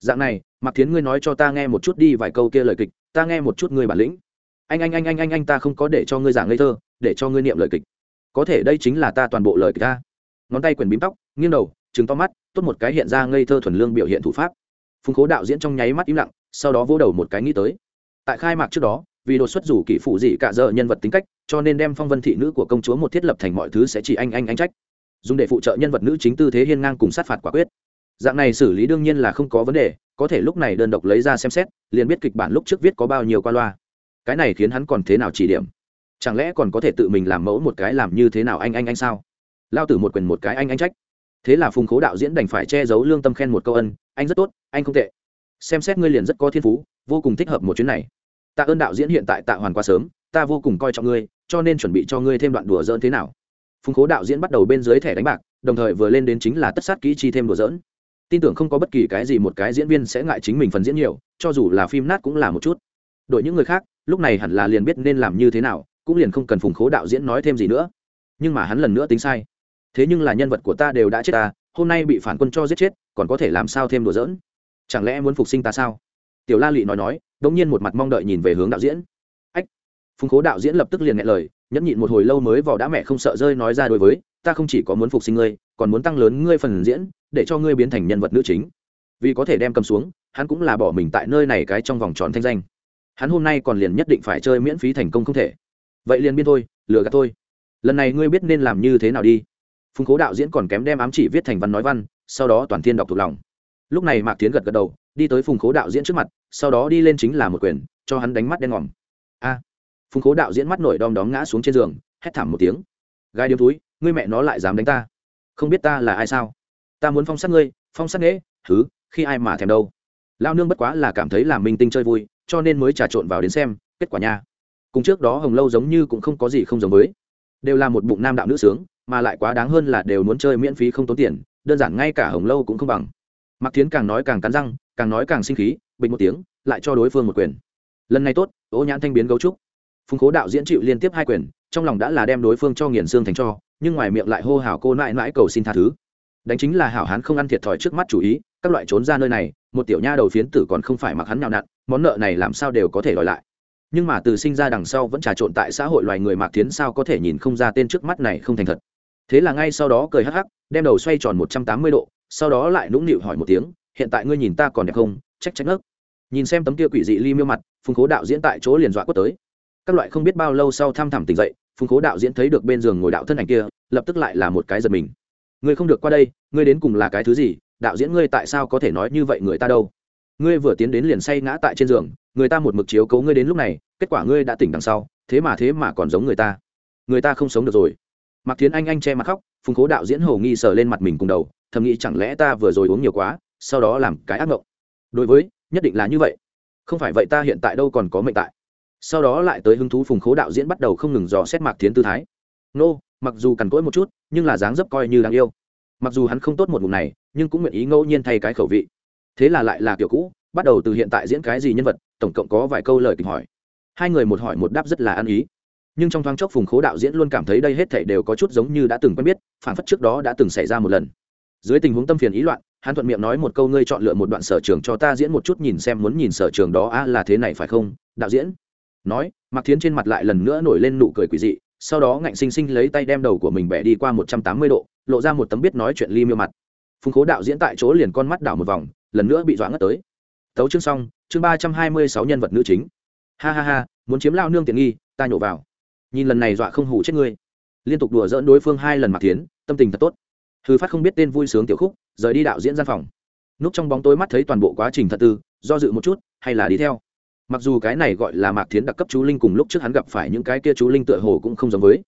dạng này mạc thiến ngươi nói cho ta nghe một chút đi vài câu kia lời kịch ta nghe một chút ngươi bản lĩnh. Anh anh anh anh anh anh ta không có để cho ngươi giảng ngây thơ để cho ngươi niệm lời kịch có thể đây chính là ta toàn bộ lời kịch ta ngón tay quyền bím tóc, nghiêng đầu chứng to mắt, tốt một cái hiện ra ngây thơ thuần lương biểu hiện thủ pháp. Phùng khố đạo diễn trong nháy mắt im lặng, sau đó vỗ đầu một cái nghĩ tới. Tại khai mạc trước đó, vì đột xuất rủ kỷ phụ dị cả giờ nhân vật tính cách, cho nên đem phong vân thị nữ của công chúa một thiết lập thành mọi thứ sẽ chỉ anh anh anh trách. Dùng để phụ trợ nhân vật nữ chính tư thế hiên ngang cùng sát phạt quả quyết. Dạng này xử lý đương nhiên là không có vấn đề, có thể lúc này đơn độc lấy ra xem xét, liền biết kịch bản lúc trước viết có bao nhiêu qua loa. Cái này khiến hắn còn thế nào chỉ điểm? Chẳng lẽ còn có thể tự mình làm mẫu một cái làm như thế nào anh anh anh sao? Lao tử một quyền một cái anh anh trách. Thế là phùng khố đạo diễn đành phải che giấu lương tâm khen một câu ân, anh rất tốt, anh không tệ. Xem xét ngươi liền rất có thiên phú, vô cùng thích hợp một chuyến này. Tạ ơn đạo diễn hiện tại tạ hoàn quá sớm, ta vô cùng coi trọng ngươi, cho nên chuẩn bị cho ngươi thêm đoạn đùa dỡn thế nào. Phùng khố đạo diễn bắt đầu bên dưới thẻ đánh bạc, đồng thời vừa lên đến chính là tất sát kỹ chi thêm đùa dỡn tin tưởng không có bất kỳ cái gì một cái diễn viên sẽ ngại chính mình phần diễn nhiều, cho dù là phim nát cũng là một chút. Đội những người khác, lúc này hẳn là liền biết nên làm như thế nào cũng liền không cần phùng khố đạo diễn nói thêm gì nữa. Nhưng mà hắn lần nữa tính sai. Thế nhưng là nhân vật của ta đều đã chết ta, hôm nay bị phản quân cho giết chết, còn có thể làm sao thêm đùa giỡn? Chẳng lẽ muốn phục sinh ta sao? Tiểu la lị nói nói đ ỗ n g nhiên một mặt mong đợi nhìn về hướng đạo diễn. Ách! Phùng khố đạo diễn lập tức liền nghe lời, nhẫn nhịn một hồi lâu mới vò đã mẹ không sợ rơi nói ra đối với, ta không chỉ có muốn phục sinh ngươi, còn muốn tăng lớn ngươi phần diễn, để cho ngươi biến thành nhân vật nữ chính. Vì có thể đem cầm xuống, hắn cũng là bỏ mình tại nơi này cái trong vòng tròn thanh danh. Hắn hôm nay còn liền nhất định phải chơi miễn phí thành công không thể vậy liền biên thôi, lừa gạt thôi. Lần này ngươi biết nên làm như thế nào đi. Phùng Cố đạo diễn còn kém đem ám chỉ viết thành văn nói văn, sau đó toàn thiên đọc thuộc lòng. Lúc này mạc tiến gật gật đầu, đi tới phùng Cố đạo diễn trước mặt, sau đó đi lên chính là một quyền, cho hắn đánh mắt đen ngòm. A! Phùng Cố đạo diễn mắt nổi đom đóm ngã xuống trên giường, hét thảm một tiếng. Gai điếm túi, ngươi mẹ nó lại dám đánh ta. Không biết ta là ai sao? Ta muốn phong sát ngươi, phong sát nghễ thứ khi ai mà thèm đâu? Lao nương bất quá là cảm thấy làm minh tinh chơi vui, cho nên mới trà trộn vào đến xem, kết quả nha cùng trước đó hồng lâu giống như cũng không có gì không giống với. Đều là một bụng nam đạo nữ sướng, mà lại quá đáng hơn là đều muốn chơi miễn phí không tốn tiền, đơn giản ngay cả hồng lâu cũng không bằng. Mạc tiến càng nói càng cắn răng, càng nói càng sinh khí, bình một tiếng, lại cho đối phương một quyền. Lần này tốt ố nhãn thanh biến gấu trúc. Phùng cố đạo diễn chịu liên tiếp hai quyền, trong lòng đã là đem đối phương cho nghiền xương thành cho, nhưng ngoài miệng lại hô hào cô nại mãi cầu xin tha thứ. Đánh chính là hảo hán không ăn thiệt thòi trước mắt chủ ý, các loại trốn ra nơi này, một tiểu nha đầu phiến tử còn không phải mặc hắn nhào nặn, món nợ này làm sao đều có thể đòi lại nhưng mà từ sinh ra đằng sau vẫn trà trộn tại xã hội loài người mạc tiến sao có thể nhìn không ra tên trước mắt này không thành thật. Thế là ngay sau đó cười hắc hắc, đem đầu xoay tròn một trăm tám mươi độ, sau đó lại nũng nịu hỏi một tiếng, hiện tại ngươi nhìn ta còn đẹp không? Trách trách ngất nhìn xem tấm kia quỷ dị ly miêu mặt, phùng khố đạo diễn tại chỗ liền dọa quất tới. Các loại không biết bao lâu sau thăm thẳm tỉnh dậy, phùng khố đạo diễn thấy được bên giường ngồi đạo thân ảnh kia, lập tức lại là một cái giật mình. Ngươi không được qua đây, ngươi đến cùng là cái thứ gì? Đạo diễn ngươi tại sao có thể nói như vậy người ta đâu? Ngươi vừa tiến đến liền say ngã tại trên giường người ta một mực chiếu cấu ngươi đến lúc này, kết quả ngươi đã tỉnh đằng sau, thế mà thế mà còn giống người ta. Người ta không sống được rồi. Mạc Thiến anh anh che mặt khóc, phùng Cố đạo diễn hồ nghi sờ lên mặt mình cùng đầu, thầm nghĩ chẳng lẽ ta vừa rồi uống nhiều quá, sau đó làm cái ác mộng. Đối với, nhất định là như vậy. Không phải vậy ta hiện tại đâu còn có mệnh tại. Sau đó lại tới hứng thú phùng Cố đạo diễn bắt đầu không ngừng dò xét mạc Thiến tư thái. Nô, mặc dù cằn cỗi một chút, nhưng là dáng dấp coi như đáng yêu. Mặc dù hắn không tốt một ngụm này, nhưng cũng nguyện ý ngẫu nhiên thay cái khẩu vị. Thế là lại là kiểu cũ, bắt đầu từ hiện tại diễn cái gì nhân vật tổng cộng có vài câu lời kịch hỏi. Hai người một hỏi một đáp rất là ăn ý. Nhưng trong thoáng chốc phùng khố đạo diễn luôn cảm thấy đây hết thể đều có chút giống như đã từng quen biết, phản phất trước đó đã từng xảy ra một lần. Dưới tình huống tâm phiền ý loạn, hắn thuận miệng nói một câu, ngươi chọn lựa một đoạn sở trường cho ta diễn một chút nhìn xem muốn nhìn sở trường đó, a, là thế này phải không? Đạo diễn nói Mặc thiến trên mặt lại lần nữa nổi lên nụ cười quỷ dị, sau đó ngạnh sinh sinh lấy tay đem đầu của mình bẻ đi qua một trăm tám mươi độ, lộ ra một tấm biết nói chuyện ly miêu mặt. Phùng khố đạo diễn tại chỗ liền con mắt đảo một vòng, lần nữa bị dọa ngất tới. Tấu chương xong chương ba trăm hai mươi sáu nhân vật nữ chính. Ha ha ha, muốn chiếm lao nương tiện nghi, ta nhổ vào. Nhìn lần này dọa không hủ chết ngươi liên tục đùa dỡn đối phương hai lần mặc tiến tâm tình thật tốt. Hư phát không biết tên vui sướng tiểu khúc, rời đi đạo diễn gian phòng. Núp trong bóng tối mắt thấy toàn bộ quá trình thật tư, do dự một chút, hay là đi theo. Mặc dù cái này gọi là mạc thiến đặc cấp chú linh cùng lúc trước hắn gặp phải những cái kia chú linh tựa hồ cũng không giống với,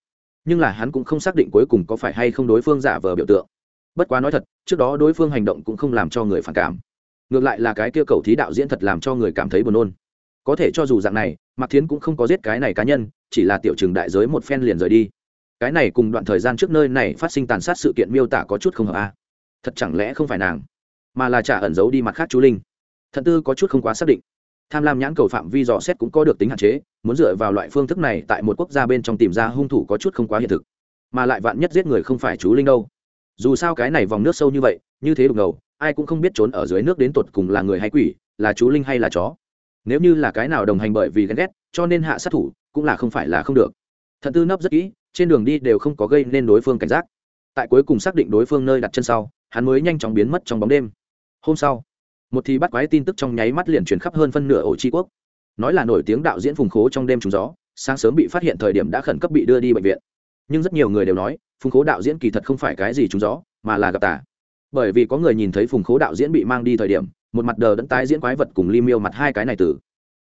nhưng là hắn cũng không xác định cuối cùng có phải hay không đối phương giả vờ biểu tượng. Bất quá nói thật, trước đó đối phương hành động cũng không làm cho người phản cảm ngược lại là cái kia cầu thí đạo diễn thật làm cho người cảm thấy buồn nôn. Có thể cho dù dạng này, mạc thiến cũng không có giết cái này cá nhân, chỉ là tiểu trường đại giới một phen liền rời đi. Cái này cùng đoạn thời gian trước nơi này phát sinh tàn sát sự kiện miêu tả có chút không hợp a. À. thật chẳng lẽ không phải nàng, mà là trả ẩn giấu đi mặt khác chú linh. Thận tư có chút không quá xác định. Tham lam nhãn cầu phạm vi dò xét cũng có được tính hạn chế, muốn dựa vào loại phương thức này tại một quốc gia bên trong tìm ra hung thủ có chút không quá hiện thực. Mà lại vạn nhất giết người không phải chú linh đâu. Dù sao cái này vòng nước sâu như vậy, như thế đục ngầu ai cũng không biết trốn ở dưới nước đến tột cùng là người hay quỷ, là chú linh hay là chó. Nếu như là cái nào đồng hành bởi vì ghen ghét, cho nên hạ sát thủ cũng là không phải là không được. Thận tư nấp rất kỹ, trên đường đi đều không có gây nên đối phương cảnh giác. Tại cuối cùng xác định đối phương nơi đặt chân sau, hắn mới nhanh chóng biến mất trong bóng đêm. Hôm sau, một thì bắt quái tin tức trong nháy mắt liền truyền khắp hơn phân nửa ổ tri quốc. Nói là nổi tiếng đạo diễn phùng khố trong đêm trúng gió, sáng sớm bị phát hiện thời điểm đã khẩn cấp bị đưa đi bệnh viện. Nhưng rất nhiều người đều nói, phùng khố đạo diễn kỳ thật không phải cái gì trúng gió, mà là gặp tả bởi vì có người nhìn thấy phùng khố đạo diễn bị mang đi thời điểm, một mặt đờ đẫn tái diễn quái vật cùng li miêu mặt hai cái này tử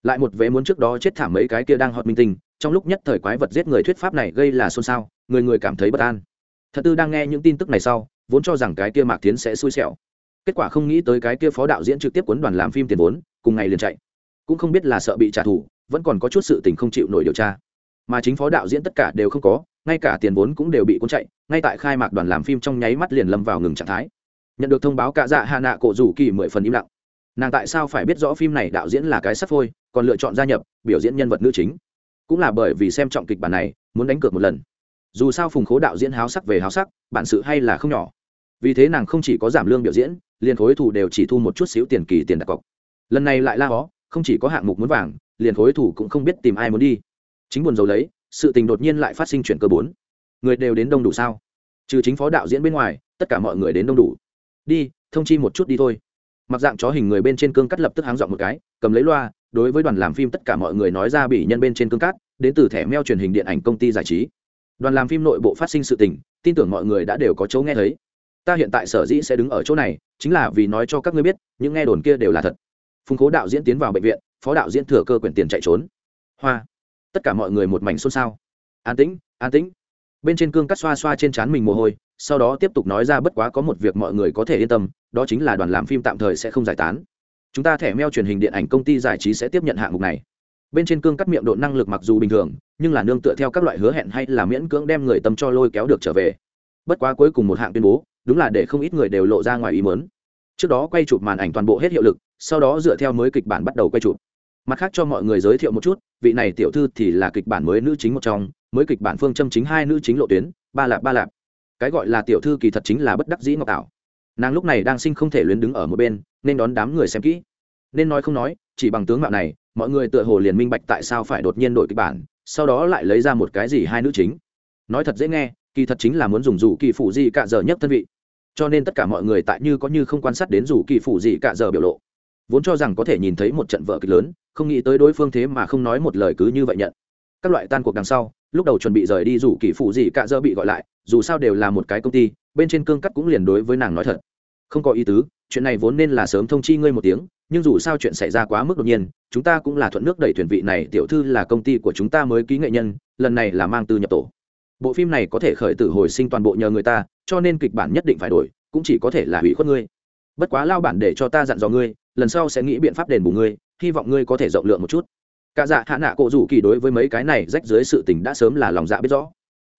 lại một vế muốn trước đó chết thảm mấy cái kia đang hot minh tinh, trong lúc nhất thời quái vật giết người thuyết pháp này gây là xôn xao, người người cảm thấy bất an. Thật tư đang nghe những tin tức này sau, vốn cho rằng cái kia mạc tiến sẽ xui xẻo. Kết quả không nghĩ tới cái kia phó đạo diễn trực tiếp cuốn đoàn làm phim tiền vốn, cùng ngày liền chạy. Cũng không biết là sợ bị trả thù, vẫn còn có chút sự tình không chịu nổi điều tra. Mà chính phó đạo diễn tất cả đều không có, ngay cả tiền vốn cũng đều bị cuốn chạy, ngay tại khai mạc đoàn làm phim trong nháy mắt liền lâm vào ngừng trạng thái nhận được thông báo cả dạ hạ nạ cổ rủ kỳ mười phần im lặng. Nàng tại sao phải biết rõ phim này đạo diễn là cái sắc phôi, còn lựa chọn gia nhập, biểu diễn nhân vật nữ chính? Cũng là bởi vì xem trọng kịch bản này, muốn đánh cược một lần. Dù sao phùng khố đạo diễn háo sắc về háo sắc, bản sự hay là không nhỏ. Vì thế nàng không chỉ có giảm lương biểu diễn, liền khối thủ đều chỉ thu một chút xíu tiền kỳ tiền đặt cọc. Lần này lại la hó, không chỉ có hạng mục muốn vàng, liền khối thủ cũng không biết tìm ai muốn đi. Chính buồn dầu lấy, sự tình đột nhiên lại phát sinh chuyển cơ bốn. Người đều đến đông đủ sao? Trừ chính phó đạo diễn bên ngoài, tất cả mọi người đến đông đủ đi, thông chi một chút đi thôi. Mặc dạng chó hình người bên trên cương cắt lập tức háng dọn một cái, cầm lấy loa, đối với đoàn làm phim tất cả mọi người nói ra bị nhân bên trên cương cắt, đến từ thẻ meo truyền hình điện ảnh công ty giải trí. Đoàn làm phim nội bộ phát sinh sự tình, tin tưởng mọi người đã đều có chỗ nghe thấy. Ta hiện tại sở dĩ sẽ đứng ở chỗ này, chính là vì nói cho các ngươi biết, những nghe đồn kia đều là thật. Phùng cố đạo diễn tiến vào bệnh viện, phó đạo diễn thừa cơ quyển tiền chạy trốn. Hoa. Tất cả mọi người một mảnh xôn xao. An tĩnh an tĩnh. Bên trên cương cắt xoa xoa trên trán mình mồ hôi sau đó tiếp tục nói ra bất quá có một việc mọi người có thể yên tâm, đó chính là đoàn làm phim tạm thời sẽ không giải tán. Chúng ta thẻ meo truyền hình điện ảnh công ty giải trí sẽ tiếp nhận hạng mục này. Bên trên cương cắt miệng độ năng lực mặc dù bình thường, nhưng là nương tựa theo các loại hứa hẹn hay là miễn cưỡng đem người tâm cho lôi kéo được trở về. Bất quá cuối cùng một hạng tuyên bố, đúng là để không ít người đều lộ ra ngoài ý mớn trước đó quay chụp màn ảnh toàn bộ hết hiệu lực, sau đó dựa theo mới kịch bản bắt đầu quay chụp. Mặt khác cho mọi người giới thiệu một chút, vị này tiểu thư thì là kịch bản mới nữ chính một trong, mới kịch bản phương châm chính hai nữ chính lộ tuyến, ba lạp ba lạp cái gọi là tiểu thư kỳ thật chính là bất đắc dĩ ngọc tạo nàng lúc này đang sinh không thể luyến đứng ở một bên, nên đón đám người xem kỹ. Nên nói không nói, chỉ bằng tướng mạo này, mọi người tựa hồ liền minh bạch tại sao phải đột nhiên đổi kịch bản, sau đó lại lấy ra một cái gì hai nữ chính. Nói thật dễ nghe, kỳ thật chính là muốn dùng dù kỳ phủ gì cả giờ nhất thân vị. Cho nên tất cả mọi người tại như có như không quan sát đến dù kỳ phủ gì cả giờ biểu lộ. Vốn cho rằng có thể nhìn thấy một trận vợ kịch lớn, không nghĩ tới đối phương thế mà không nói một lời cứ như vậy nhận các loại tan cuộc đằng sau, lúc đầu chuẩn bị rời đi dù kỳ phụ gì cả giờ bị gọi lại, dù sao đều là một cái công ty, bên trên cương cắt cũng liền đối với nàng nói thật. Không có ý tứ, chuyện này vốn nên là sớm thông chi ngươi một tiếng, nhưng dù sao chuyện xảy ra quá mức đột nhiên, chúng ta cũng là thuận nước đẩy thuyền vị này tiểu thư là công ty của chúng ta mới ký nghệ nhân, lần này là mang từ nhập tổ. Bộ phim này có thể khởi tử hồi sinh toàn bộ nhờ người ta, cho nên kịch bản nhất định phải đổi, cũng chỉ có thể là hủy khuất ngươi. Bất quá lao bản để cho ta dặn dò ngươi, lần sau sẽ nghĩ biện pháp đền bù ngươi, hy vọng ngươi có thể rộng lượng một chút cả dạ hạ nạ cổ rủ kỳ đối với mấy cái này rách dưới sự tình đã sớm là lòng dạ biết rõ.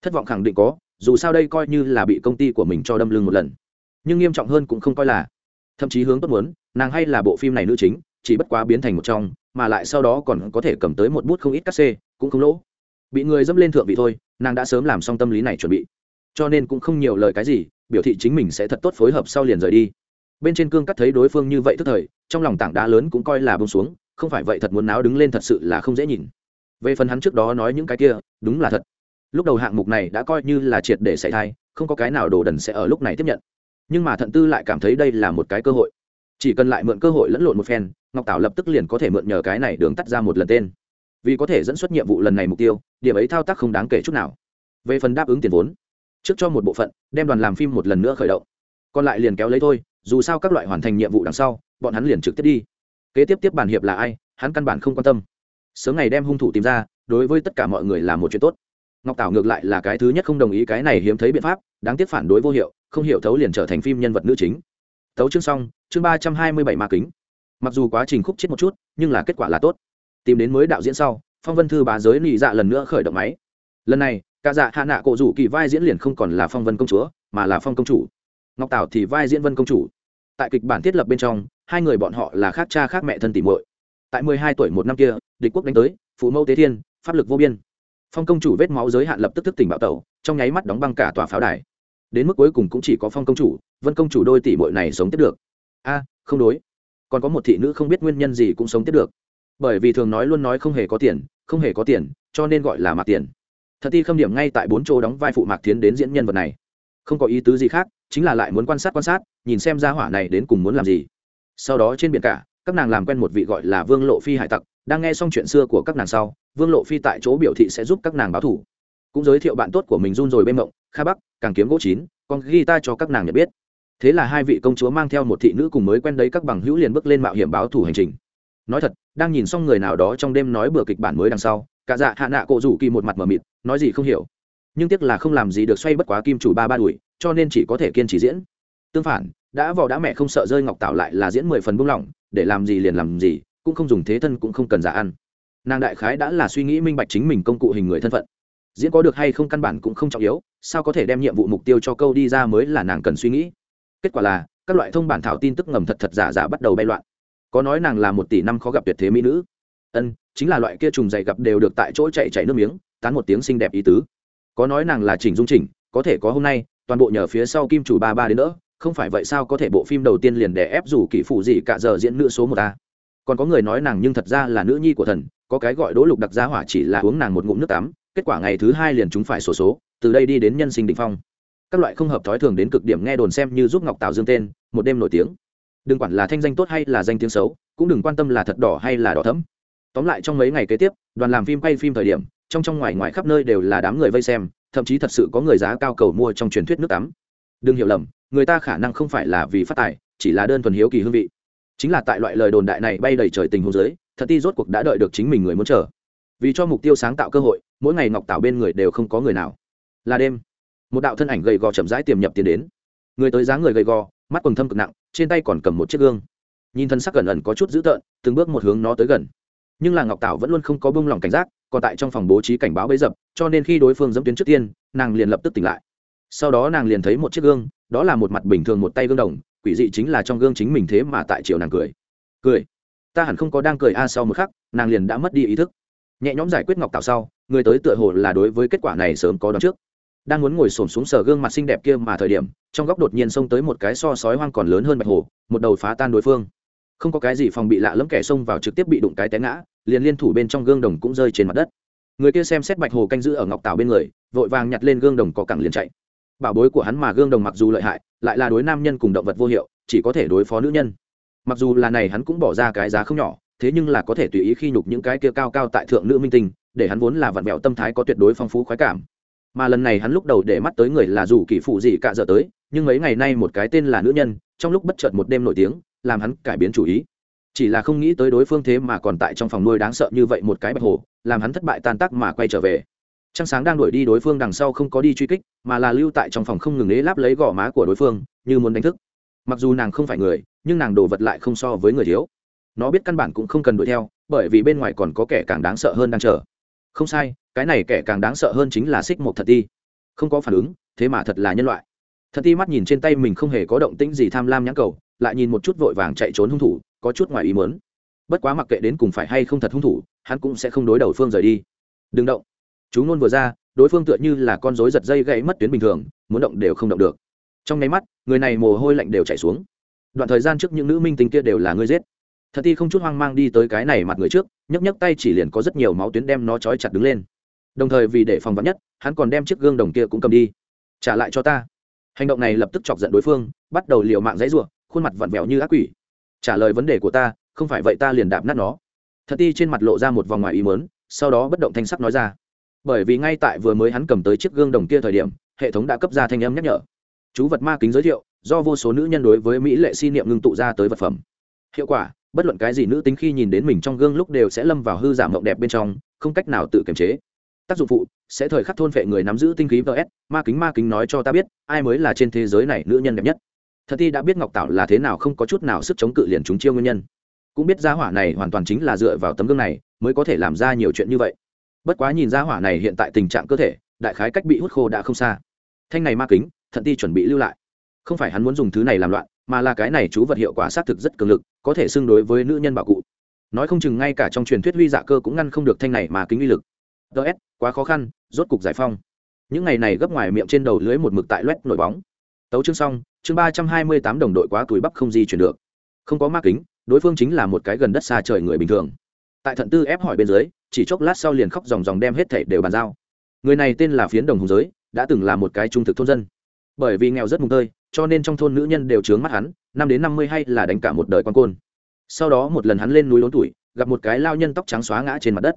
Thất vọng khẳng định có, dù sao đây coi như là bị công ty của mình cho đâm lưng một lần. Nhưng nghiêm trọng hơn cũng không coi là. Thậm chí hướng tốt muốn, nàng hay là bộ phim này nữ chính, chỉ bất quá biến thành một trong, mà lại sau đó còn có thể cầm tới một bút không ít cắt xê, cũng không lỗ. Bị người dâm lên thượng vị thôi, nàng đã sớm làm xong tâm lý này chuẩn bị. Cho nên cũng không nhiều lời cái gì, biểu thị chính mình sẽ thật tốt phối hợp sau liền rời đi. Bên trên cương cắt thấy đối phương như vậy tức thời, trong lòng tảng đá lớn cũng coi là bông xuống không phải vậy thật muốn náo đứng lên thật sự là không dễ nhìn. Về phần hắn trước đó nói những cái kia, đúng là thật. Lúc đầu hạng mục này đã coi như là triệt để xảy thai, không có cái nào đồ đần sẽ ở lúc này tiếp nhận. Nhưng mà thận tư lại cảm thấy đây là một cái cơ hội. Chỉ cần lại mượn cơ hội lẫn lộn một phen, ngọc tảo lập tức liền có thể mượn nhờ cái này đường tắt ra một lần tên. Vì có thể dẫn xuất nhiệm vụ lần này mục tiêu, điểm ấy thao tác không đáng kể chút nào. Về phần đáp ứng tiền vốn, trước cho một bộ phận, đem đoàn làm phim một lần nữa khởi động. Còn lại liền kéo lấy thôi, dù sao các loại hoàn thành nhiệm vụ đằng sau, bọn hắn liền trực tiếp đi kế tiếp tiếp bản hiệp là ai, hắn căn bản không quan tâm. Sớm ngày đem hung thủ tìm ra, đối với tất cả mọi người là một chuyện tốt. Ngọc tảo ngược lại là cái thứ nhất không đồng ý cái này hiếm thấy biện pháp, đáng tiếc phản đối vô hiệu, không hiểu thấu liền trở thành phim nhân vật nữ chính. Tấu chương xong, chương ba trăm hai mươi bảy ma kính. Mặc dù quá trình khúc chết một chút, nhưng là kết quả là tốt. Tìm đến mới đạo diễn sau, phong vân thư bà giới lì dạ lần nữa khởi động máy. Lần này cả dạ hạ nạ cổ rủ kỳ vai diễn liền không còn là phong vân công chúa, mà là phong công chủ. Ngọc tảo thì vai diễn vân công chủ. Tại kịch bản thiết lập bên trong hai người bọn họ là khác cha khác mẹ thân tỉ muội. Tại mười hai tuổi một năm kia, địch quốc đánh tới phụ mẫu tế thiên, pháp lực vô biên. Phong công chủ vết máu giới hạn lập tức thức tỉnh bạo tẩu, trong nháy mắt đóng băng cả tòa pháo đài. Đến mức cuối cùng cũng chỉ có phong công chủ, vân công chủ đôi tỷ muội này sống tiếp được. A, không đối. Còn có một thị nữ không biết nguyên nhân gì cũng sống tiếp được. Bởi vì thường nói luôn nói không hề có tiền, không hề có tiền, cho nên gọi là mạc tiền. Thật ti khâm điểm ngay tại bốn chỗ đóng vai phụ mạc tiến đến diễn nhân vật này. Không có ý tứ gì khác, chính là lại muốn quan sát quan sát, nhìn xem gia hỏa này đến cùng muốn làm gì sau đó trên biển cả, các nàng làm quen một vị gọi là vương lộ phi hải tặc, đang nghe xong chuyện xưa của các nàng sau, vương lộ phi tại chỗ biểu thị sẽ giúp các nàng báo thủ. Cũng giới thiệu bạn tốt của mình run rồi bên mộng, kha bắc, càng kiếm gỗ chín còn ghi ta cho các nàng nhận biết. Thế là hai vị công chúa mang theo một thị nữ cùng mới quen đấy các bằng hữu liền bước lên mạo hiểm báo thủ hành trình. Nói thật, đang nhìn xong người nào đó trong đêm nói bừa kịch bản mới đằng sau, cả dạ hạ nạ cộ rủ kỳ một mặt mờ mịt, nói gì không hiểu. Nhưng tiếc là không làm gì được xoay bất quá kim chủ ba ba đuổi, cho nên chỉ có thể kiên trì diễn. Tương phản đã vào đã mẹ không sợ rơi ngọc tạo lại là diễn mười phần buông lỏng, để làm gì liền làm gì, cũng không dùng thế thân cũng không cần giả ăn. Nàng đại khái đã là suy nghĩ minh bạch chính mình công cụ hình người thân phận. Diễn có được hay không căn bản cũng không trọng yếu, sao có thể đem nhiệm vụ mục tiêu cho câu đi ra mới là nàng cần suy nghĩ. Kết quả là, các loại thông bản thảo tin tức ngầm thật thật giả giả bắt đầu bay loạn. Có nói nàng là một tỷ năm khó gặp tuyệt thế mỹ nữ. Ân, chính là loại kia trùng dày gặp đều được tại chỗ chạy chạy nước miếng, tán một tiếng xinh đẹp ý tứ. Có nói nàng là chỉnh dung chỉnh, có thể có hôm nay, toàn bộ nhờ phía sau kim chủ ba ba đến nữa không phải vậy sao có thể bộ phim đầu tiên liền đè ép dù kỹ phụ gì cả giờ diễn nữ số một a? Còn có người nói nàng nhưng thật ra là nữ nhi của thần có cái gọi đỗ lục đặc giá hỏa chỉ là uống nàng một ngụm nước tắm kết quả ngày thứ hai liền chúng phải sổ số, số từ đây đi đến nhân sinh đ phong. Các loại không hợp thói thường đến cực điểm nghe đồn xem như giúp ngọc tào dương tên một đêm nổi tiếng. Đừng quản là thanh danh tốt hay là danh tiếng xấu cũng đừng quan tâm là thật đỏ hay là đỏ thấm tóm lại trong mấy ngày kế tiếp đoàn làm phim quay phim thời điểm trong trong ngoài ngoài khắp nơi đều là đám người vây xem thậm chí thật sự có người giá cao cầu mua trong truyền thuyết nước tắm. Đừng hiểu lầm người ta khả năng không phải là vì phát tài chỉ là đơn thuần hiếu kỳ hương vị. Chính là tại loại lời đồn đại này bay đầy trời tình hôn dưới, thật ti rốt cuộc đã đợi được chính mình người muốn chờ. Vì cho mục tiêu sáng tạo cơ hội mỗi ngày ngọc tạo bên người đều không có người nào. Là đêm một đạo thân ảnh gầy gò chậm rãi tiềm nhập tiến đến. Người tới dáng người gầy gò mắt quần thâm cực nặng trên tay còn cầm một chiếc gương. Nhìn thân sắc gần ẩn có chút dữ tợn từng bước một hướng nó tới gần. Nhưng là ngọc tảo vẫn luôn không có bông lòng cảnh giác còn tại trong phòng bố trí cảnh báo bấy dập cho nên khi đối phương dẫm tuyến trước tiên nàng liền lập tức tỉnh lại. Sau đó nàng liền thấy một chiếc gương đó là một mặt bình thường một tay gương đồng, quỷ dị chính là trong gương chính mình thế mà tại chiều nàng cười. Cười? Ta hẳn không có đang cười a, sau một khắc, nàng liền đã mất đi ý thức. Nhẹ nhõm giải quyết ngọc tạo sau, người tới tựa hồ là đối với kết quả này sớm có đón trước. Đang muốn ngồi xổm xuống sờ gương mặt xinh đẹp kia mà thời điểm, trong góc đột nhiên xông tới một cái so sói hoang còn lớn hơn bạch hồ một đầu phá tan đối phương. Không có cái gì phòng bị lạ lẫm kẻ xông vào trực tiếp bị đụng cái té ngã, liền liên thủ bên trong gương đồng cũng rơi trên mặt đất. Người kia xem xét bạch hồ canh giữ ở ngọc tảo bên người, vội vàng nhặt lên gương đồng có cẳng liền chạy bảo bối của hắn mà gương đồng mặc dù lợi hại, lại là đối nam nhân cùng động vật vô hiệu, chỉ có thể đối phó nữ nhân. Mặc dù là này hắn cũng bỏ ra cái giá không nhỏ, thế nhưng là có thể tùy ý khi nhục những cái kia cao cao tại thượng nữ minh tinh, để hắn vốn là vặn vẹo tâm thái có tuyệt đối phong phú khoái cảm. Mà lần này hắn lúc đầu để mắt tới người là dù kỳ phụ gì cả giờ tới, nhưng mấy ngày nay một cái tên là nữ nhân, trong lúc bất chợt một đêm nổi tiếng, làm hắn cải biến chủ ý. Chỉ là không nghĩ tới đối phương thế mà còn tại trong phòng nuôi đáng sợ như vậy một cái bạch hồ, làm hắn thất bại tan tác mà quay trở về trăng sáng đang đuổi đi đối phương đằng sau không có đi truy kích, mà là lưu tại trong phòng không ngừng ế láp lấy gò má của đối phương, như muốn đánh thức. Mặc dù nàng không phải người, nhưng nàng đồ vật lại không so với người thiếu. Nó biết căn bản cũng không cần đuổi theo, bởi vì bên ngoài còn có kẻ càng đáng sợ hơn đang chờ. Không sai, cái này kẻ càng đáng sợ hơn chính là xích một thật ti. Không có phản ứng, thế mà thật là nhân loại. Thật ti mắt nhìn trên tay mình không hề có động tĩnh gì tham lam nhãn cầu, lại nhìn một chút vội vàng chạy trốn hung thủ, có chút ngoài ý mớn bất quá mặc kệ đến cùng phải hay không thật hung thủ, hắn cũng sẽ không đối đầu phương rời đi. Đừng động chú ngôn vừa ra, đối phương tựa như là con rối giật dây gãy mất tuyến bình thường, muốn động đều không động được. Trong nháy mắt, người này mồ hôi lạnh đều chảy xuống. Đoạn thời gian trước những nữ minh tinh kia đều là ngươi giết. Thật ti không chút hoang mang đi tới cái này mặt người trước, nhấc nhấc tay chỉ liền có rất nhiều máu tuyến đem nó trói chặt đứng lên. Đồng thời vì để phòng vắn nhất, hắn còn đem chiếc gương đồng kia cũng cầm đi. Trả lại cho ta. Hành động này lập tức chọc giận đối phương, bắt đầu liều mạng dãy ruộng khuôn mặt vặn vẹo như ác quỷ. Trả lời vấn đề của ta, không phải vậy ta liền đạp nát nó. Thật ti trên mặt lộ ra một vòng ngoài ý mớn sau đó bất động thanh sắc nói ra bởi vì ngay tại vừa mới hắn cầm tới chiếc gương đồng kia thời điểm, hệ thống đã cấp ra thanh âm nhắc nhở. Chú vật ma kính giới thiệu, do vô số nữ nhân đối với mỹ lệ si niệm ngưng tụ ra tới vật phẩm. Hiệu quả, bất luận cái gì nữ tính khi nhìn đến mình trong gương lúc đều sẽ lâm vào hư giảm mộng đẹp bên trong, không cách nào tự kiềm chế. Tác dụng phụ, sẽ thời khắc thôn phệ người nắm giữ tinh khí vs ma kính ma kính nói cho ta biết, ai mới là trên thế giới này nữ nhân đẹp nhất. Thật thi đã biết ngọc tạo là thế nào không có chút nào sức chống cự liền chúng chiêu nguyên nhân. Cũng biết giá hỏa này hoàn toàn chính là dựa vào tấm gương này, mới có thể làm ra nhiều chuyện như vậy bất quá nhìn ra hỏa này hiện tại tình trạng cơ thể, đại khái cách bị hút khô đã không xa. Thanh này ma kính, thận ti chuẩn bị lưu lại. Không phải hắn muốn dùng thứ này làm loạn, mà là cái này chú vật hiệu quả xác thực rất cường lực, có thể xưng đối với nữ nhân bảo cụ. Nói không chừng ngay cả trong truyền thuyết huy dạ cơ cũng ngăn không được thanh này mà kính uy lực. Ts quá khó khăn, rốt cục giải phong. Những ngày này gấp ngoài miệng trên đầu lưới một mực tại loét nổi bóng. Tấu chương xong, chương ba trăm hai mươi tám đồng đội quá túi bắp không di chuyển được. Không có ma kính, đối phương chính là một cái gần đất xa trời người bình thường. Tại thận tư ép hỏi bên dưới chỉ chốc lát sau liền khóc dòng dòng đem hết thảy đều bàn giao. Người này tên là phiến đồng hùng giới, đã từng là một cái trung thực thôn dân. Bởi vì nghèo rất mùng tơi, cho nên trong thôn nữ nhân đều trướng mắt hắn, năm đến năm mươi hay là đánh cả một đời quan côn. Sau đó một lần hắn lên núi lớn tuổi, gặp một cái lao nhân tóc trắng xóa ngã trên mặt đất.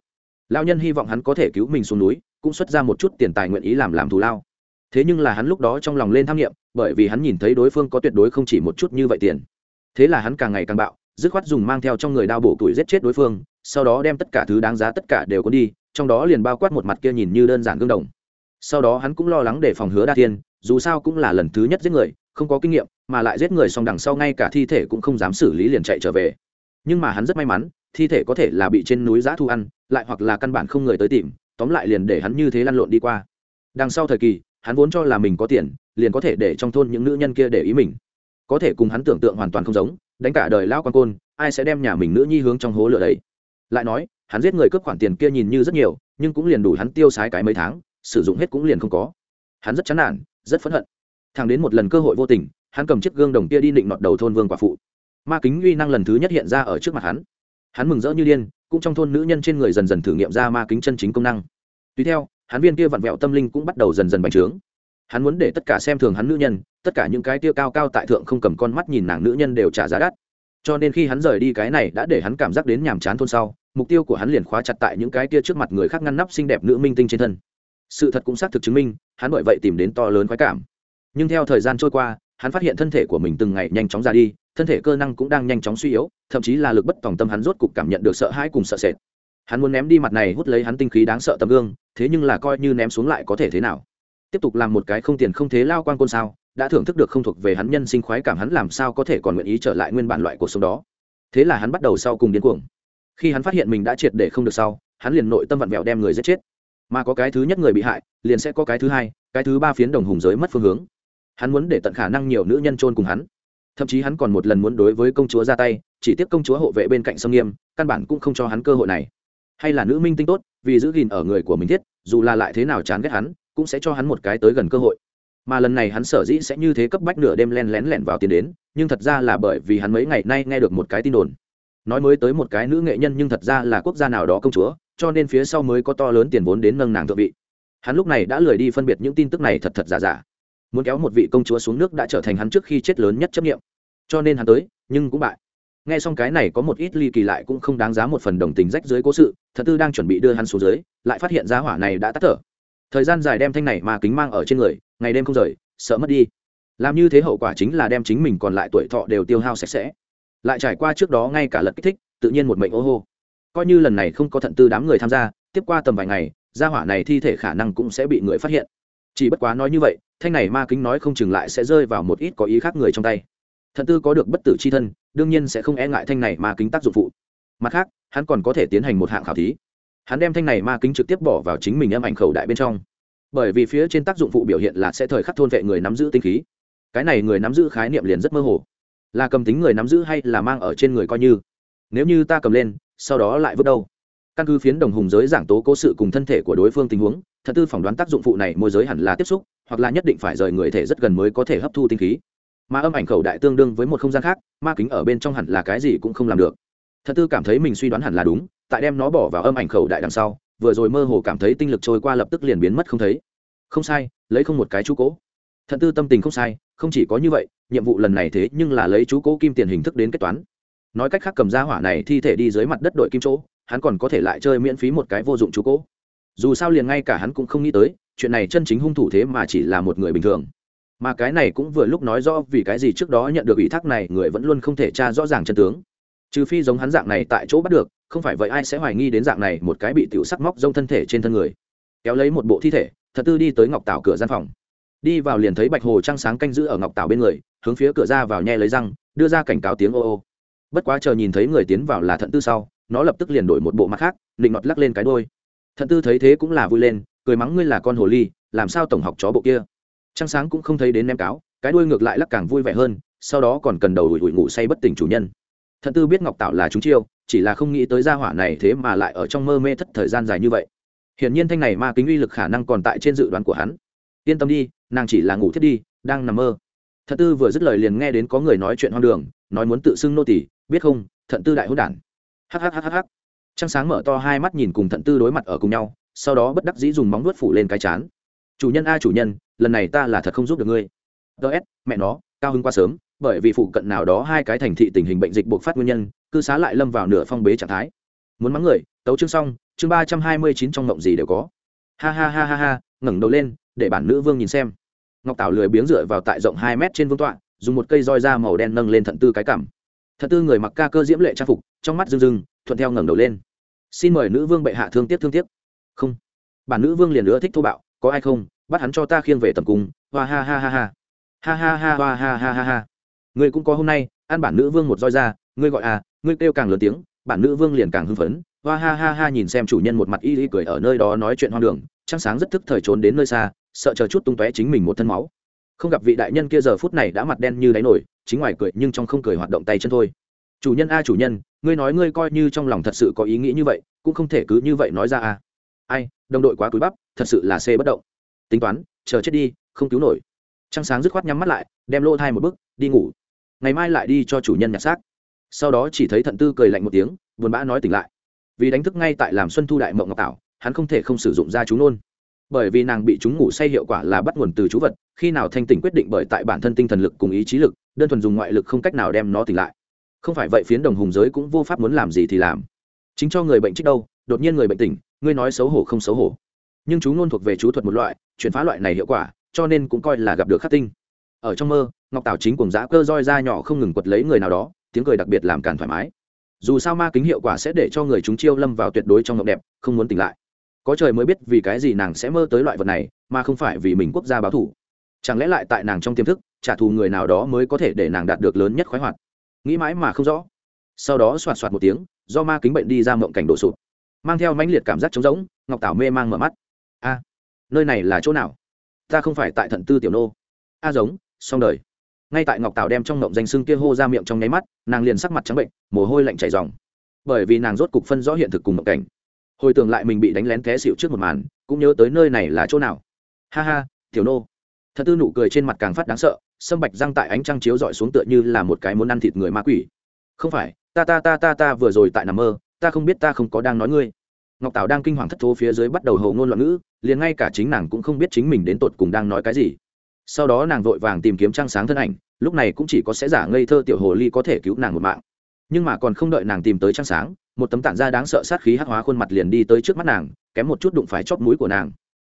Lao nhân hy vọng hắn có thể cứu mình xuống núi, cũng xuất ra một chút tiền tài nguyện ý làm làm thù lao. Thế nhưng là hắn lúc đó trong lòng lên tham nghiệm bởi vì hắn nhìn thấy đối phương có tuyệt đối không chỉ một chút như vậy tiền. Thế là hắn càng ngày càng bạo, dứt khoát dùng mang theo trong người đao bổ tuổi giết chết đối phương sau đó đem tất cả thứ đáng giá tất cả đều có đi, trong đó liền bao quát một mặt kia nhìn như đơn giản gương đồng. Sau đó hắn cũng lo lắng để phòng hứa đa thiên, dù sao cũng là lần thứ nhất giết người, không có kinh nghiệm, mà lại giết người xong đằng sau ngay cả thi thể cũng không dám xử lý liền chạy trở về. Nhưng mà hắn rất may mắn, thi thể có thể là bị trên núi giã thu ăn, lại hoặc là căn bản không người tới tìm, tóm lại liền để hắn như thế lăn lộn đi qua. Đằng sau thời kỳ, hắn vốn cho là mình có tiền, liền có thể để trong thôn những nữ nhân kia để ý mình. Có thể cùng hắn tưởng tượng hoàn toàn không giống, đánh cả đời lao quan côn, ai sẽ đem nhà mình nữ nhi hướng trong hố lửa đấy? Lại nói, hắn giết người cướp khoản tiền kia nhìn như rất nhiều, nhưng cũng liền đủ hắn tiêu sái cái mấy tháng, sử dụng hết cũng liền không có. Hắn rất chán nản, rất phẫn hận. Thằng đến một lần cơ hội vô tình, hắn cầm chiếc gương đồng kia đi định nọt đầu thôn vương quả phụ. Ma kính uy năng lần thứ nhất hiện ra ở trước mặt hắn. Hắn mừng rỡ như điên, cũng trong thôn nữ nhân trên người dần dần thử nghiệm ra ma kính chân chính công năng. Tùy theo, hắn viên kia vặn vẹo tâm linh cũng bắt đầu dần dần bành trướng. Hắn muốn để tất cả xem thường hắn nữ nhân, tất cả những cái tia cao cao tại thượng không cầm con mắt nhìn nàng nữ nhân đều trả giá đắt. Cho nên khi hắn rời đi cái này đã để hắn cảm giác đến nhàm chán thôn sau mục tiêu của hắn liền khóa chặt tại những cái kia trước mặt người khác ngăn nắp xinh đẹp nữ minh tinh trên thân. Sự thật cũng xác thực chứng minh, hắn bởi vậy tìm đến to lớn khoái cảm. Nhưng theo thời gian trôi qua, hắn phát hiện thân thể của mình từng ngày nhanh chóng ra đi, thân thể cơ năng cũng đang nhanh chóng suy yếu, thậm chí là lực bất tòng tâm hắn rốt cục cảm nhận được sợ hãi cùng sợ sệt. Hắn muốn ném đi mặt này hút lấy hắn tinh khí đáng sợ tấm gương, thế nhưng là coi như ném xuống lại có thể thế nào? Tiếp tục làm một cái không tiền không thế lao quan côn sao, đã thưởng thức được không thuộc về hắn nhân sinh khoái cảm hắn làm sao có thể còn nguyện ý trở lại nguyên bản loại cuộc sống đó. Thế là hắn bắt đầu sau cùng điên cuồng khi hắn phát hiện mình đã triệt để không được sau, hắn liền nội tâm vặn vẹo đem người giết chết. Mà có cái thứ nhất người bị hại, liền sẽ có cái thứ hai, cái thứ ba phiến đồng hùng giới mất phương hướng. Hắn muốn để tận khả năng nhiều nữ nhân trôn cùng hắn. Thậm chí hắn còn một lần muốn đối với công chúa ra tay, chỉ tiếc công chúa hộ vệ bên cạnh sông nghiêm, căn bản cũng không cho hắn cơ hội này. Hay là nữ minh tinh tốt, vì giữ gìn ở người của mình thiết, dù là lại thế nào chán ghét hắn, cũng sẽ cho hắn một cái tới gần cơ hội. Mà lần này hắn sở dĩ sẽ như thế cấp bách nửa đêm len lén lẻn vào tiền đến, nhưng thật ra là bởi vì hắn mấy ngày nay nghe được một cái tin đồn nói mới tới một cái nữ nghệ nhân nhưng thật ra là quốc gia nào đó công chúa, cho nên phía sau mới có to lớn tiền vốn đến nâng nàng thượng vị. Hắn lúc này đã lười đi phân biệt những tin tức này thật thật giả giả. Muốn kéo một vị công chúa xuống nước đã trở thành hắn trước khi chết lớn nhất chấp nghiệm cho nên hắn tới, nhưng cũng bại. Nghe xong cái này có một ít ly kỳ lại cũng không đáng giá một phần đồng tình rách dưới cố sự, thật tư đang chuẩn bị đưa hắn xuống dưới, lại phát hiện giá hỏa này đã tắt thở. Thời gian dài đem thanh này mà kính mang ở trên người, ngày đêm không rời, sợ mất đi. Làm như thế hậu quả chính là đem chính mình còn lại tuổi thọ đều tiêu hao sạch sẽ lại trải qua trước đó ngay cả lật kích thích, tự nhiên một mệnh ô hô. Coi như lần này không có thận tư đám người tham gia, tiếp qua tầm vài ngày, gia hỏa này thi thể khả năng cũng sẽ bị người phát hiện. Chỉ bất quá nói như vậy, thanh này ma kính nói không chừng lại sẽ rơi vào một ít có ý khác người trong tay. Thận tư có được bất tử c h i thân, đương nhiên sẽ không e ngại thanh này ma kính tác dụng phụ. Mặt khác, hắn còn có thể tiến hành một hạng khảo thí. Hắn đem thanh này ma kính trực tiếp bỏ vào chính mình âm ảnh khẩu đại bên trong. Bởi vì phía trên tác dụng phụ biểu hiện là sẽ thời khắc thôn vệ người nắm giữ tinh khí. Cái này người nắm giữ khái niệm liền rất mơ hồ là cầm tính người nắm giữ hay là mang ở trên người coi như? Nếu như ta cầm lên, sau đó lại vứt đâu? Căn cứ phiến đồng hùng giới giảng tố cố sự cùng thân thể của đối phương tình huống, thật tư phỏng đoán tác dụng phụ này môi giới hẳn là tiếp xúc, hoặc là nhất định phải rời người thể rất gần mới có thể hấp thu tinh khí. Mà âm ảnh khẩu đại tương đương với một không gian khác, ma kính ở bên trong hẳn là cái gì cũng không làm được. Thật tư cảm thấy mình suy đoán hẳn là đúng, tại đem nó bỏ vào âm ảnh khẩu đại đằng sau, vừa rồi mơ hồ cảm thấy tinh lực trôi qua lập tức liền biến mất không thấy. Không sai, lấy không một cái chú cố. Thật tư tâm tình không sai không chỉ có như vậy, nhiệm vụ lần này thế nhưng là lấy chú cố kim tiền hình thức đến kết toán. Nói cách khác cầm ra hỏa này thi thể đi dưới mặt đất đội kim chỗ, hắn còn có thể lại chơi miễn phí một cái vô dụng chú cố. Dù sao liền ngay cả hắn cũng không nghĩ tới, chuyện này chân chính hung thủ thế mà chỉ là một người bình thường. Mà cái này cũng vừa lúc nói rõ vì cái gì trước đó nhận được ủy thác này, người vẫn luôn không thể tra rõ ràng chân tướng. Trừ phi giống hắn dạng này tại chỗ bắt được, không phải vậy ai sẽ hoài nghi đến dạng này một cái bị tiểu sắc móc rông thân thể trên thân người. Kéo lấy một bộ thi thể, thật tư đi tới ngọc tảo cửa gian phòng đi vào liền thấy bạch hồ trăng sáng canh giữ ở ngọc tảo bên người, hướng phía cửa ra vào nhe lấy răng, đưa ra cảnh cáo tiếng ô ô. Bất quá chờ nhìn thấy người tiến vào là thận tư sau, nó lập tức liền đổi một bộ mặt khác định ngọt lắc lên cái đôi thận tư thấy thế cũng là vui lên, cười mắng ngươi là con hồ ly, làm sao tổng học chó bộ kia. Trăng sáng cũng không thấy đến ném cáo, cái đuôi ngược lại lắc càng vui vẻ hơn, sau đó còn cần đầu đuổi đuổi ngủ say bất tỉnh chủ nhân. Thận tư biết ngọc tạo là chúng chiêu, chỉ là không nghĩ tới gia hỏa này thế mà lại ở trong mơ mê thất thời gian dài như vậy. Hiển nhiên thanh này ma kính uy lực khả năng còn tại trên dự đoán của hắn. Yên tâm đi nàng chỉ là ngủ thiết đi, đang nằm mơ. Thận tư vừa dứt lời liền nghe đến có người nói chuyện hoang đường, nói muốn tự xưng nô tỷ biết không, thận tư đại hỗn đản. Hhhh trăng sáng mở to hai mắt nhìn cùng thận tư đối mặt ở cùng nhau, sau đó bất đắc dĩ dùng móng nuốt phủ lên cái chán. Chủ nhân a, chủ nhân, lần này ta là thật không giúp được ngươi. Ts mẹ nó, cao hứng quá sớm, bởi vì phụ cận nào đó hai cái thành thị tình hình bệnh dịch buộc phát nguyên nhân, cư xá lại lâm vào nửa phong bế trạng thái. Muốn mắng người, tấu chương xong, chương ba trăm hai mươi chín trong mộng gì đều có. Ha ha ha ha ha, ngẩng đầu lên, để bản nữ vương nhìn xem ngọc tảo lười biếng dựa vào tại rộng hai mét trên vương tọa, dùng một cây roi da màu đen nâng lên thận tư cái cảm. Thận tư người mặc ca cơ diễm lệ trang phục, trong mắt rưng rưng, thuận theo ngẩng đầu lên. Xin mời nữ vương bệ hạ thương tiếc thương tiếc. Không. Bản nữ vương liền nữa thích thô bạo, có ai không? Bắt hắn cho ta khiêng về tầm cung. Hoa ha ha ha ha. Ha ha ha hoa ha ha ha ha. Ngươi cũng có hôm nay, ăn bản nữ vương một roi ra ngươi gọi à ngươi kêu càng lớn tiếng, bản nữ vương liền càng hưng phấn. Hoa ha ha ha nhìn xem chủ nhân một mặt y y cười ở nơi đó nói chuyện hoang đường, trăng sáng rất thức thời trốn đến nơi xa sợ chờ chút tung tóe chính mình một thân máu. Không gặp vị đại nhân kia giờ phút này đã mặt đen như đáy nổi, chính ngoài cười nhưng trong không cười hoạt động tay chân thôi. Chủ nhân a, chủ nhân, ngươi nói ngươi coi như trong lòng thật sự có ý nghĩ như vậy, cũng không thể cứ như vậy nói ra a. Ai, đồng đội quá túi bắp, thật sự là xê bất động. Tính toán, chờ chết đi, không cứu nổi. Trăng sáng dứt khoát nhắm mắt lại, đem lô thai một bước, đi ngủ. Ngày mai lại đi cho chủ nhân nhặt xác. Sau đó chỉ thấy thận tư cười lạnh một tiếng, buồn bã nói tỉnh lại. Vì đánh thức ngay tại làm xuân thu đại mộng ngọc tảo, hắn không thể không sử dụng ra chú nôn bởi vì nàng bị chúng ngủ say hiệu quả là bắt nguồn từ chú vật, khi nào thanh tỉnh quyết định bởi tại bản thân tinh thần lực cùng ý chí lực, đơn thuần dùng ngoại lực không cách nào đem nó tỉnh lại. Không phải vậy phiến đồng hùng giới cũng vô pháp muốn làm gì thì làm. Chính cho người bệnh trích đâu, đột nhiên người bệnh tỉnh, ngươi nói xấu hổ không xấu hổ. Nhưng chú ngôn thuộc về chú thuật một loại, chuyển phá loại này hiệu quả, cho nên cũng coi là gặp được khắc tinh. Ở trong mơ, ngọc tảo chính cùng giã cơ roi ra nhỏ không ngừng quật lấy người nào đó, tiếng cười đặc biệt làm càn thoải mái. Dù sao ma kính hiệu quả sẽ để cho người chúng chiêu lâm vào tuyệt đối trong ngọc đẹp, không muốn tỉnh lại có trời mới biết vì cái gì nàng sẽ mơ tới loại vật này, mà không phải vì mình quốc gia báo thủ. Chẳng lẽ lại tại nàng trong tiềm thức, trả thù người nào đó mới có thể để nàng đạt được lớn nhất khoái hoạt? Nghĩ mãi mà không rõ. Sau đó soạt soạt một tiếng, do ma kính bệnh đi ra mộng cảnh đổ sụp. Mang theo mãnh liệt cảm giác trống rỗng, ngọc tảo mê mang mở mắt. A, nơi này là chỗ nào? Ta không phải tại thận tư tiểu nô. A giống, xong đời. Ngay tại ngọc tảo đem trong mộng danh xương kia hô ra miệng trong nháy mắt, nàng liền sắc mặt trắng bệnh, mồ hôi lạnh chảy dòng bởi vì nàng rốt cục phân rõ hiện thực cùng mộng cảnh hồi tưởng lại mình bị đánh lén té xịu trước một màn, cũng nhớ tới nơi này là chỗ nào. Ha ha, tiểu nô. Thật tư nụ cười trên mặt càng phát đáng sợ, sâm bạch răng tại ánh trăng chiếu dọi xuống tựa như là một cái muốn ăn thịt người ma quỷ. Không phải, ta ta ta ta ta vừa rồi tại nằm mơ, ta không biết ta không có đang nói ngươi. Ngọc tảo đang kinh hoàng thất thố phía dưới bắt đầu hầu ngôn loạn ngữ, liền ngay cả chính nàng cũng không biết chính mình đến tột cùng đang nói cái gì. Sau đó nàng vội vàng tìm kiếm trăng sáng thân ảnh, lúc này cũng chỉ có sẽ giả ngây thơ tiểu hồ ly có thể cứu nàng một mạng. Nhưng mà còn không đợi nàng tìm tới trăng sáng một tấm tản da đáng sợ sát khí hắc hóa khuôn mặt liền đi tới trước mắt nàng, kém một chút đụng phải chóp mũi của nàng.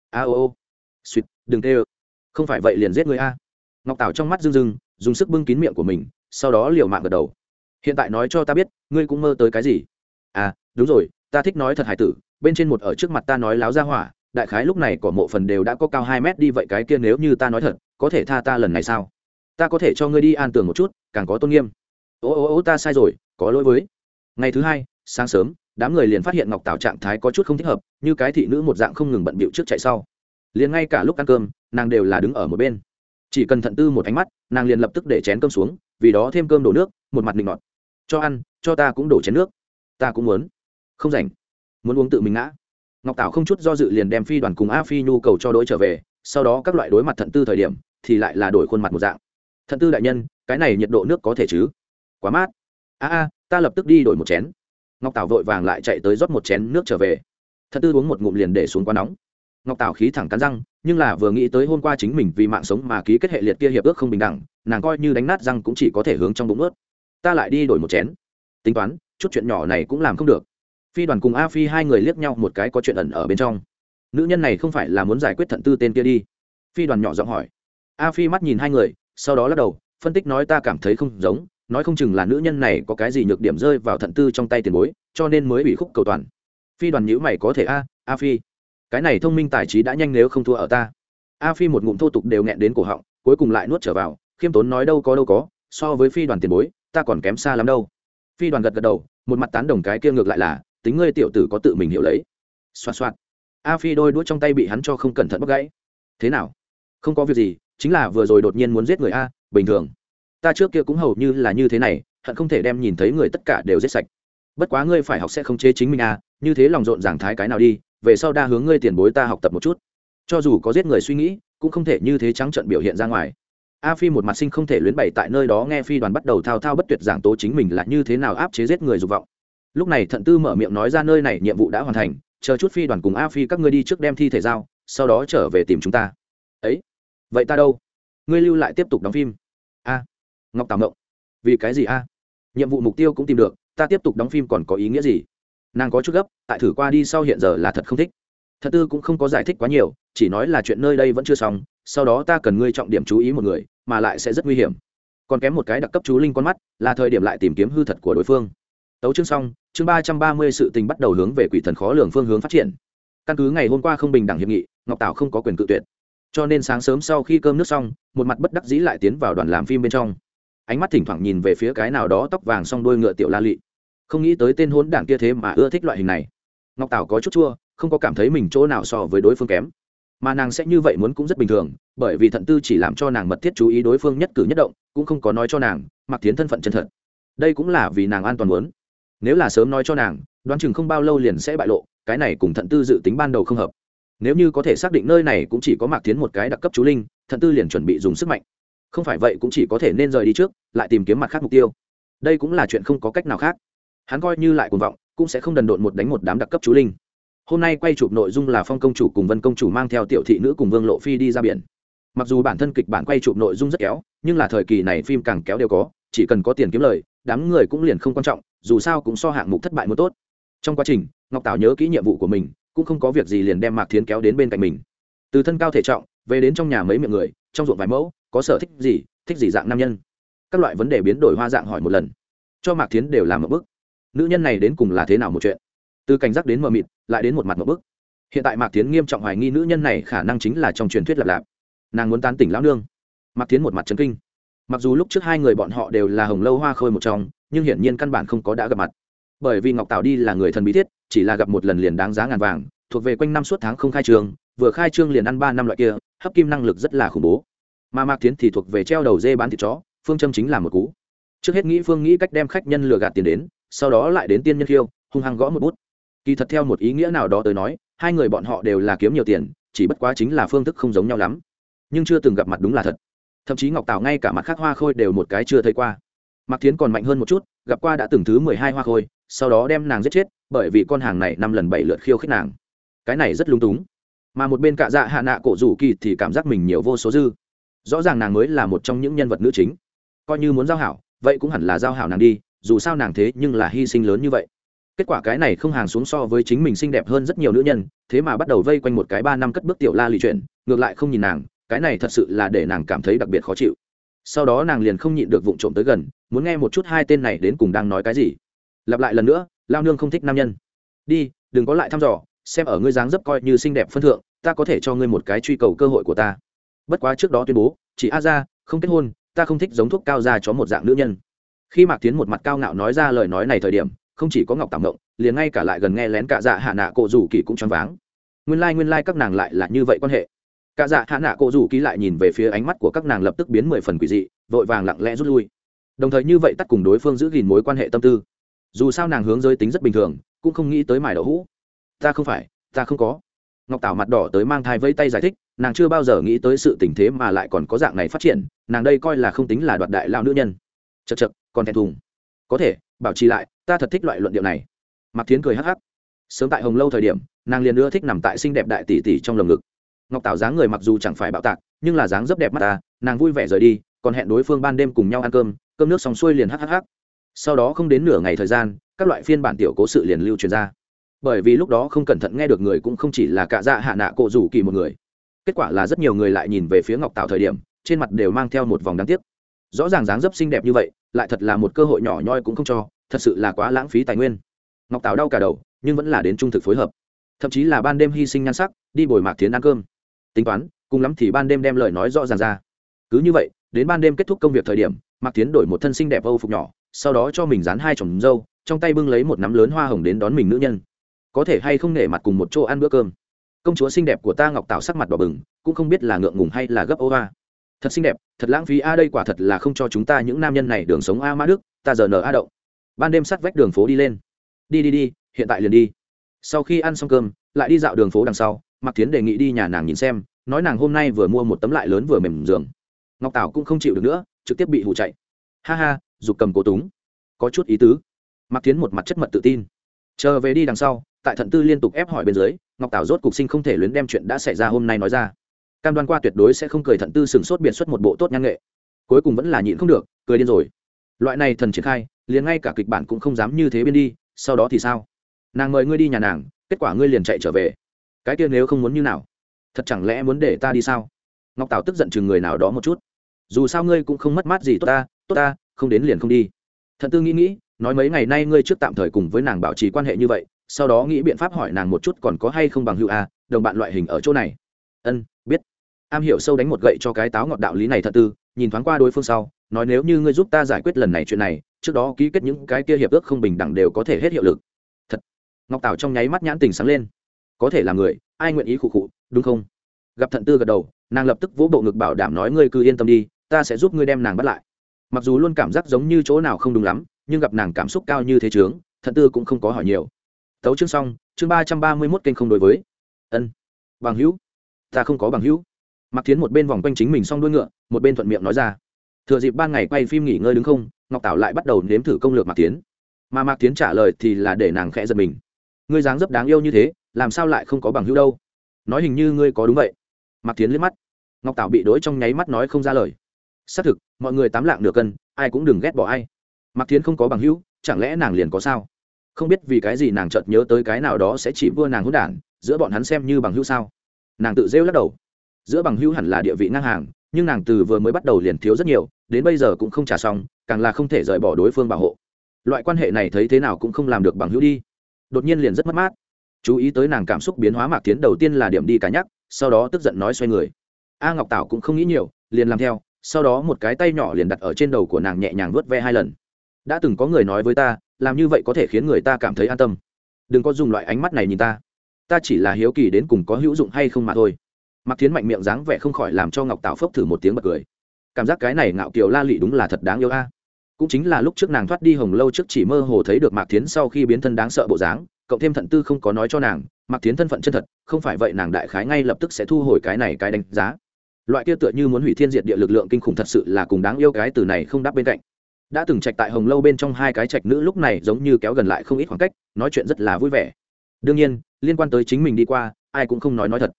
A ô ô. Suýt đừng tê ơ. Không phải vậy liền giết người a. Ngọc tảo trong mắt rưng rưng, dùng sức bưng kín miệng của mình, sau đó liều mạng gật đầu. Hiện tại nói cho ta biết, ngươi cũng mơ tới cái gì? À đúng rồi, ta thích nói thật hải tử, bên trên một ở trước mặt ta nói láo ra hỏa, đại khái lúc này cỏ mộ phần đều đã có cao hai mét đi vậy cái kia nếu như ta nói thật, có thể tha ta lần này sao? Ta có thể cho ngươi đi an tường một chút, càng có tôn nghiêm. Ô ô ô, ta sai rồi, có lỗi với. Ngày thứ hai sáng sớm, đám người liền phát hiện ngọc tảo trạng thái có chút không thích hợp, như cái thị nữ một dạng không ngừng bận bịu trước chạy sau. Liền ngay cả lúc ăn cơm, nàng đều là đứng ở một bên. Chỉ cần thận tư một ánh mắt, nàng liền lập tức để chén cơm xuống, vì đó thêm cơm đổ nước, một mặt mình ngọt cho ăn, cho ta cũng đổ chén nước. Ta cũng muốn. Không rảnh. Muốn uống tự mình ngã. Ngọc tảo không chút do dự liền đem phi đoàn cùng a phi nhu cầu cho đối trở về, sau đó các loại đối mặt thận tư thời điểm, thì lại là đổi khuôn mặt một dạng. Thận tư đại nhân, cái này nhiệt độ nước có thể chứ? Quá mát. A a, ta lập tức đi đổi một chén ngọc tảo vội vàng lại chạy tới rót một chén nước trở về Thật tư uống một ngụm liền để xuống quá nóng ngọc tảo khí thẳng cắn răng nhưng là vừa nghĩ tới hôm qua chính mình vì mạng sống mà ký kết hệ liệt kia hiệp ước không bình đẳng nàng coi như đánh nát răng cũng chỉ có thể hướng trong bụng ướt ta lại đi đổi một chén tính toán chút chuyện nhỏ này cũng làm không được phi đoàn cùng a phi hai người liếc nhau một cái có chuyện ẩn ở bên trong nữ nhân này không phải là muốn giải quyết thận tư tên kia đi phi đoàn nhỏ giọng hỏi a phi mắt nhìn hai người sau đó lắc đầu phân tích nói ta cảm thấy không giống nói không chừng là nữ nhân này có cái gì nhược điểm rơi vào thận tư trong tay tiền bối, cho nên mới bị khúc cầu toàn. Phi đoàn nhữ mày có thể a a phi. Cái này thông minh tài trí đã nhanh nếu không thua ở ta. A phi một ngụm thô tục đều nghẹn đến cổ họng, cuối cùng lại nuốt trở vào, khiêm tốn nói đâu có đâu có, so với phi đoàn tiền bối, ta còn kém xa lắm đâu. Phi đoàn gật gật đầu, một mặt tán đồng cái kia ngược lại là, tính ngươi tiểu tử có tự mình hiểu lấy. Xoa xoa a phi đôi đuốt trong tay bị hắn cho không cẩn thận bóc gãy. Thế nào? Không có việc gì, chính là vừa rồi đột nhiên muốn giết người a, bình thường ta trước kia cũng hầu như là như thế này, hận không thể đem nhìn thấy người tất cả đều giết sạch. Bất quá ngươi phải học sẽ không chế chính mình a như thế lòng rộn giảng thái cái nào đi, về sau đa hướng ngươi tiền bối ta học tập một chút. Cho dù có giết người suy nghĩ, cũng không thể như thế trắng trận biểu hiện ra ngoài. A phi một mặt sinh không thể luyến bày tại nơi đó nghe phi đoàn bắt đầu thao thao bất tuyệt giảng tố chính mình là như thế nào áp chế giết người dục vọng. Lúc này thận tư mở miệng nói ra nơi này nhiệm vụ đã hoàn thành, chờ chút phi đoàn cùng a phi các ngươi đi trước đem thi thể giao, sau đó trở về tìm chúng ta. Ấy, vậy ta đâu? Ngươi lưu lại tiếp tục đóng phim ngọc tào ngộng vì cái gì a nhiệm vụ mục tiêu cũng tìm được ta tiếp tục đóng phim còn có ý nghĩa gì nàng có chút gấp tại thử qua đi sau hiện giờ là thật không thích thật tư cũng không có giải thích quá nhiều chỉ nói là chuyện nơi đây vẫn chưa xong sau đó ta cần ngươi trọng điểm chú ý một người mà lại sẽ rất nguy hiểm còn kém một cái đặc cấp chú linh con mắt là thời điểm lại tìm kiếm hư thật của đối phương tấu chương xong chương ba trăm ba mươi sự tình bắt đầu hướng về quỷ thần khó lường phương hướng phát triển căn cứ ngày hôm qua không bình đẳng hiệp nghị ngọc tảo không có quyền cự tuyệt cho nên sáng sớm sau khi cơm nước xong một mặt bất đắc dĩ lại tiến vào đoàn làm phim bên trong ánh mắt thỉnh thoảng nhìn về phía cái nào đó tóc vàng s o n g đôi ngựa tiểu la lị. Không nghĩ tới tên hốn đảng kia thế mà ưa thích loại hình này. Ngọc tảo có chút chua, không có cảm thấy mình chỗ nào so với đối phương kém. Mà nàng sẽ như vậy muốn cũng rất bình thường, bởi vì thận tư chỉ làm cho nàng mật thiết chú ý đối phương nhất cử nhất động, cũng không có nói cho nàng, mặc tiến thân phận chân thật. Đây cũng là vì nàng an toàn muốn. Nếu là sớm nói cho nàng, đoán chừng không bao lâu liền sẽ bại lộ, cái này cùng thận tư dự tính ban đầu không hợp. Nếu như có thể xác định nơi này cũng chỉ có mạc tiến một cái đặc cấp chú linh, thận tư liền chuẩn bị dùng sức mạnh không phải vậy cũng chỉ có thể nên rời đi trước, lại tìm kiếm mặt khác mục tiêu. Đây cũng là chuyện không có cách nào khác. Hắn coi như lại cuồng vọng, cũng sẽ không đần độn một đánh một đám đặc cấp chú linh. Hôm nay quay chụp nội dung là phong công chủ cùng vân công chủ mang theo tiểu thị nữ cùng vương lộ phi đi ra biển. Mặc dù bản thân kịch bản quay chụp nội dung rất kéo, nhưng là thời kỳ này phim càng kéo đều có, chỉ cần có tiền kiếm lời, đám người cũng liền không quan trọng, dù sao cũng so hạng mục thất bại mới tốt. Trong quá trình, ngọc tảo nhớ kỹ nhiệm vụ của mình, cũng không có việc gì liền đem mạc thiến kéo đến bên cạnh mình. Từ thân cao thể trọng, về đến trong nhà mấy miệng người trong ruộng vài mẫu, có sở thích gì thích gì dạng nam nhân? Các loại vấn đề biến đổi hoa dạng hỏi một lần. Cho mạc thiến đều làm một bức nữ nhân này đến cùng là thế nào một chuyện? Từ cảnh giác đến mờ mịt, lại đến một mặt một bức hiện tại mạc Thiến nghiêm trọng hoài nghi nữ nhân này khả năng chính là trong truyền thuyết lạp lạp. Nàng muốn tán tỉnh lão nương. Mạc Thiến một mặt trấn kinh. Mặc dù lúc trước hai người bọn họ đều là hồng lâu hoa khôi một trong, nhưng hiển nhiên căn bản không có đã gặp mặt. Bởi vì ngọc tào đi là người thần bí thiết, chỉ là gặp một lần liền đáng giá ngàn vàng, thuộc về quanh năm suốt tháng không khai trương, vừa khai trương liền ăn ba năm loại kia hấp kim năng lực rất là khủng bố. Mà mạc tiến thì thuộc về treo đầu dê bán thịt chó, phương châm chính là một cú. Trước hết nghĩ phương nghĩ cách đem khách nhân lừa gạt tiền đến, sau đó lại đến tiên nhân khiêu, hung hăng gõ một bút. Kỳ thật theo một ý nghĩa nào đó tới nói, hai người bọn họ đều là kiếm nhiều tiền, chỉ bất quá chính là phương thức không giống nhau lắm. Nhưng chưa từng gặp mặt đúng là thật. Thậm chí ngọc tào ngay cả mặt khác hoa khôi đều một cái chưa thấy qua. Mạc thiến còn mạnh hơn một chút, gặp qua đã từng thứ mười hai hoa khôi, sau đó đem nàng giết chết, bởi vì con hàng này năm lần bảy lượt khiêu khích nàng. Cái này rất lung túng mà một bên cạ dạ hạ nạ cổ rủ kỳ thì cảm giác mình nhiều vô số dư. Rõ ràng nàng mới là một trong những nhân vật nữ chính. Coi như muốn giao hảo, vậy cũng hẳn là giao hảo nàng đi, dù sao nàng thế nhưng là hy sinh lớn như vậy. Kết quả cái này không hàng xuống so với chính mình xinh đẹp hơn rất nhiều nữ nhân, thế mà bắt đầu vây quanh một cái ba năm cất bước tiểu la lì chuyển ngược lại không nhìn nàng, cái này thật sự là để nàng cảm thấy đặc biệt khó chịu. Sau đó nàng liền không nhịn được vụng trộm tới gần, muốn nghe một chút hai tên này đến cùng đang nói cái gì. Lặp lại lần nữa, lao nương không thích nam nhân. Đi, đừng có lại thăm dò xem ở ngươi dáng dấp coi như xinh đẹp phân thượng ta có thể cho ngươi một cái truy cầu cơ hội của ta. Bất quá trước đó tuyên bố chỉ a ra không kết hôn ta không thích giống thuốc cao ra cho một dạng nữ nhân. Khi mạc tiến một mặt cao ngạo nói ra lời nói này thời điểm không chỉ có ngọc tạm động liền ngay cả lại gần nghe lén cả dạ hạ nạ cổ rủ kỳ cũng choáng váng. Nguyên lai、like, nguyên lai、like、các nàng lại là như vậy quan hệ. Cả dạ hạ nạ cổ rủ kỳ lại nhìn về phía ánh mắt của các nàng lập tức biến mười phần quỷ dị vội vàng lặng lẽ rút lui. Đồng thời như vậy tắt cùng đối phương giữ gìn mối quan hệ tâm tư. Dù sao nàng hướng giới tính rất bình thường cũng không nghĩ tới mải đậu hũ ta không phải, ta không có. Ngọc tảo mặt đỏ tới mang thai vây tay giải thích, nàng chưa bao giờ nghĩ tới sự tình thế mà lại còn có dạng này phát triển, nàng đây coi là không tính là đoạt đại lao nữ nhân. Chật chật còn thẹn thùng. Có thể, bảo trì lại, ta thật thích loại luận điệu này. Mạc thiến cười hắc hắc. Sớm tại hồng lâu thời điểm, nàng liền ưa thích nằm tại xinh đẹp đại tỷ tỷ trong lồng ngực. Ngọc tảo dáng người mặc dù chẳng phải bạo tạc, nhưng là dáng rất đẹp mắt ta, nàng vui vẻ rời đi, còn hẹn đối phương ban đêm cùng nhau ăn cơm cơm nước xong xuôi liền hắc hắc hắc. Sau đó không đến nửa ngày thời gian, các loại phiên bản tiểu cố sự liền lưu truyền ra bởi vì lúc đó không cẩn thận nghe được người cũng không chỉ là cả dạ hạ nạ cổ rủ kỳ một người. Kết quả là rất nhiều người lại nhìn về phía ngọc tạo thời điểm, trên mặt đều mang theo một vòng đáng tiếc. Rõ ràng dáng dấp xinh đẹp như vậy, lại thật là một cơ hội nhỏ nhoi cũng không cho, thật sự là quá lãng phí tài nguyên. Ngọc tạo đau cả đầu, nhưng vẫn là đến trung thực phối hợp. Thậm chí là ban đêm hy sinh nhan sắc, đi bồi mạc thiến ăn cơm. Tính toán, cùng lắm thì ban đêm đem lời nói rõ ràng ra. Cứ như vậy, đến ban đêm kết thúc công việc thời điểm, mạc thiến đổi một thân xinh đẹp âu phục nhỏ, sau đó cho mình dán hai chồng dâu, trong tay bưng lấy một nắm lớn hoa hồng đến đón mình nữ nhân có thể hay không nể mặt cùng một chỗ ăn bữa cơm. Công chúa xinh đẹp của ta ngọc tảo sắc mặt đỏ bừng, cũng không biết là ngượng ngùng hay là gấp ô va thật xinh đẹp, thật lãng phí, a, đây quả thật là không cho chúng ta những nam nhân này đường sống a mã đức, ta giờ nở a động. Ban đêm sắt vách đường phố đi lên. Đi đi đi, hiện tại liền đi. Sau khi ăn xong cơm, lại đi dạo đường phố đằng sau, mạc tiến đề nghị đi nhà nàng nhìn xem, nói nàng hôm nay vừa mua một tấm lại lớn vừa mềm giường. Ngọc tảo cũng không chịu được nữa, trực tiếp bị hụ chạy. Ha ha, dục cầm cố túng. Có chút ý tứ. Mạc tiến một mặt chất mật tự tin chờ về đi đằng sau, tại thận tư liên tục ép hỏi bên dưới, ngọc tảo rốt cục sinh không thể luyến đem chuyện đã xảy ra hôm nay nói ra. Cam đoan qua tuyệt đối sẽ không cười thận tư sừng sốt biệt xuất một bộ tốt nhan nghệ. Cuối cùng vẫn là nhịn không được, cười điên rồi. Loại này thần triển khai, liền ngay cả kịch bản cũng không dám như thế biên đi, sau đó thì sao? Nàng mời ngươi đi nhà nàng, kết quả ngươi liền chạy trở về. Cái kia nếu không muốn như nào? Thật chẳng lẽ muốn để ta đi sao? Ngọc tảo tức giận chừng người nào đó một chút. Dù sao ngươi cũng không mất mát gì tốt ta tốt ta, không đến liền không đi. Thận tư nghĩ nghĩ nói mấy ngày nay ngươi trước tạm thời cùng với nàng bảo trì quan hệ như vậy, sau đó nghĩ biện pháp hỏi nàng một chút còn có hay không bằng hữu a, đồng bạn loại hình ở chỗ này. Ân, biết. Am hiểu sâu đánh một gậy cho cái táo ngọt đạo lý này thật tư, nhìn thoáng qua đối phương sau, nói nếu như ngươi giúp ta giải quyết lần này chuyện này, trước đó ký kết những cái kia hiệp ước không bình đẳng đều có thể hết hiệu lực. Thật. Ngọc tảo trong nháy mắt nhãn tình sáng lên. Có thể là người, ai nguyện ý khụ khụ, đúng không? Gặp thận tư gật đầu, nàng lập tức vỗ bộ ngực bảo đảm nói ngươi cứ yên tâm đi, ta sẽ giúp ngươi đem nàng bắt lại. Mặc dù luôn cảm giác giống như chỗ nào không đúng lắm nhưng gặp nàng cảm xúc cao như thế trướng, thận tư cũng không có hỏi nhiều. Tấu chương xong, chương ba trăm ba mươi mốt kênh không đối với. Ân. Bằng hữu. Ta không có bằng hữu. Mặc tiến một bên vòng quanh chính mình xong đuôi ngựa, một bên thuận miệng nói ra. Thừa dịp ban ngày quay phim nghỉ ngơi đứng không, ngọc tảo lại bắt đầu nếm thử công lược mạc tiến mà mạc tiến trả lời thì là để nàng khẽ giật mình. Ngươi dáng dấp đáng yêu như thế, làm sao lại không có bằng hữu đâu? Nói hình như ngươi có đúng vậy. Mạc tiến liếc mắt. Ngọc tảo bị đối trong nháy mắt nói không ra lời. Xác thực, mọi người tám lạng nửa cân, ai cũng đừng ghét bỏ ai mạc Thiến không có bằng hữu, chẳng lẽ nàng liền có sao? Không biết vì cái gì nàng chợt nhớ tới cái nào đó sẽ chỉ vua nàng hữu đản, giữa bọn hắn xem như bằng hữu sao? Nàng tự rêu lắc đầu. Giữa bằng hữu hẳn là địa vị ngang hàng, nhưng nàng từ vừa mới bắt đầu liền thiếu rất nhiều, đến bây giờ cũng không trả xong, càng là không thể rời bỏ đối phương bảo hộ. Loại quan hệ này thấy thế nào cũng không làm được bằng hữu đi. Đột nhiên liền rất mất mát. Chú ý tới nàng cảm xúc biến hóa mạc tiến đầu tiên là điểm đi cả nhắc, sau đó tức giận nói xoay người. A ngọc tảo cũng không nghĩ nhiều, liền làm theo, sau đó một cái tay nhỏ liền đặt ở trên đầu của nàng nhẹ nhàng vớt ve hai lần đã từng có người nói với ta, làm như vậy có thể khiến người ta cảm thấy an tâm. Đừng có dùng loại ánh mắt này nhìn ta. Ta chỉ là hiếu kỳ đến cùng có hữu dụng hay không mà thôi. Mặc thiến mạnh miệng dáng vẻ không khỏi làm cho ngọc Tạo phốc thử một tiếng bật cười. Cảm giác cái này ngạo kiều la lị đúng là thật đáng yêu a. Cũng chính là lúc trước nàng thoát đi hồng lâu trước chỉ mơ hồ thấy được mạc thiến sau khi biến thân đáng sợ bộ dáng, cộng thêm thận tư không có nói cho nàng, mạc thiến thân phận chân thật, không phải vậy nàng đại khái ngay lập tức sẽ thu hồi cái này cái đánh giá. Loại kia tựa như muốn hủy thiên diệt địa lực lượng kinh khủng thật sự là cùng đáng yêu cái từ này không đáp bên cạnh đã từng trạch tại hồng lâu bên trong hai cái trạch nữ lúc này giống như kéo gần lại không ít khoảng cách, nói chuyện rất là vui vẻ. Đương nhiên, liên quan tới chính mình đi qua, ai cũng không nói nói thật.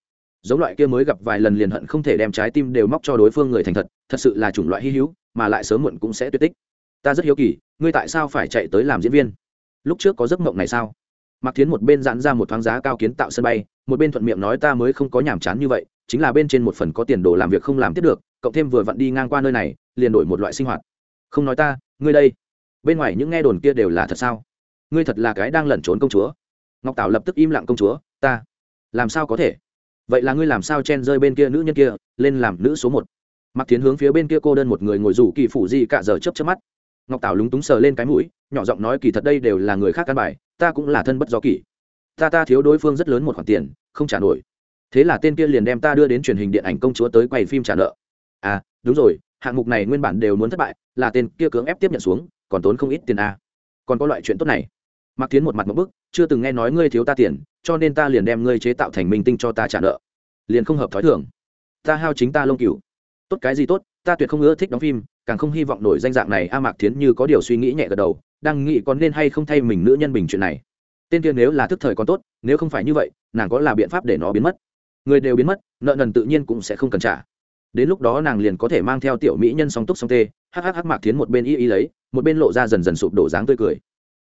Giống loại kia mới gặp vài lần liền hận không thể đem trái tim đều móc cho đối phương người thành thật thật sự là chủng loại hy hữu, mà lại sớm muộn cũng sẽ tuyệt tích. Ta rất hiếu kỳ, ngươi tại sao phải chạy tới làm diễn viên? Lúc trước có giấc mộng này sao? Mạc thiến một bên giãn ra một thoáng giá cao kiến tạo sân bay, một bên thuận miệng nói ta mới không có nhàm chán như vậy, chính là bên trên một phần có tiền đồ làm việc không làm tiếp được, cộng thêm vừa vặn đi ngang qua nơi này, liền đổi một loại sinh hoạt không nói ta, ngươi đây. Bên ngoài những nghe đồn kia đều là thật sao? Ngươi thật là cái đang lẩn trốn công chúa. Ngọc tảo lập tức im lặng công chúa, ta. Làm sao có thể? Vậy là ngươi làm sao chen rơi bên kia nữ nhân kia, lên làm nữ số một? Mặc tiến hướng phía bên kia cô đơn một người ngồi rủ kỳ phủ gì cả giờ chấp chấp mắt. Ngọc tảo lúng túng sờ lên cái mũi, nhỏ giọng nói kỳ thật đây đều là người khác căn bài, ta cũng là thân bất do kỳ ta ta thiếu đối phương rất lớn một khoản tiền, không trả nổi. Thế là tên kia liền đem ta đưa đến truyền hình điện ảnh công chúa tới quay phim trả nợ. À đúng rồi hạng mục này nguyên bản đều muốn thất bại, là tên kia cưỡng ép tiếp nhận xuống, còn tốn không ít tiền a. Còn có loại chuyện tốt này. Mạc tiến một mặt một bức, chưa từng nghe nói ngươi thiếu ta tiền, cho nên ta liền đem ngươi chế tạo thành minh tinh cho ta trả nợ. Liền không hợp thói thường. Ta hao chính ta lông cừu. Tốt cái gì tốt, ta tuyệt không ưa thích đóng phim, càng không hy vọng nổi danh dạng này a mạc tiến như có điều suy nghĩ nhẹ gật đầu, đang nghĩ còn nên hay không thay mình nữ nhân bình chuyện này. Tên kia nếu là thức thời còn tốt, nếu không phải như vậy, nàng có là biện pháp để nó biến mất. Người đều biến mất, nợ nần tự nhiên cũng sẽ không cần trả đến lúc đó nàng liền có thể mang theo tiểu mỹ nhân song túc song tê hhh mạc tiến một bên y y lấy, một bên lộ ra dần dần sụp đổ dáng tươi cười.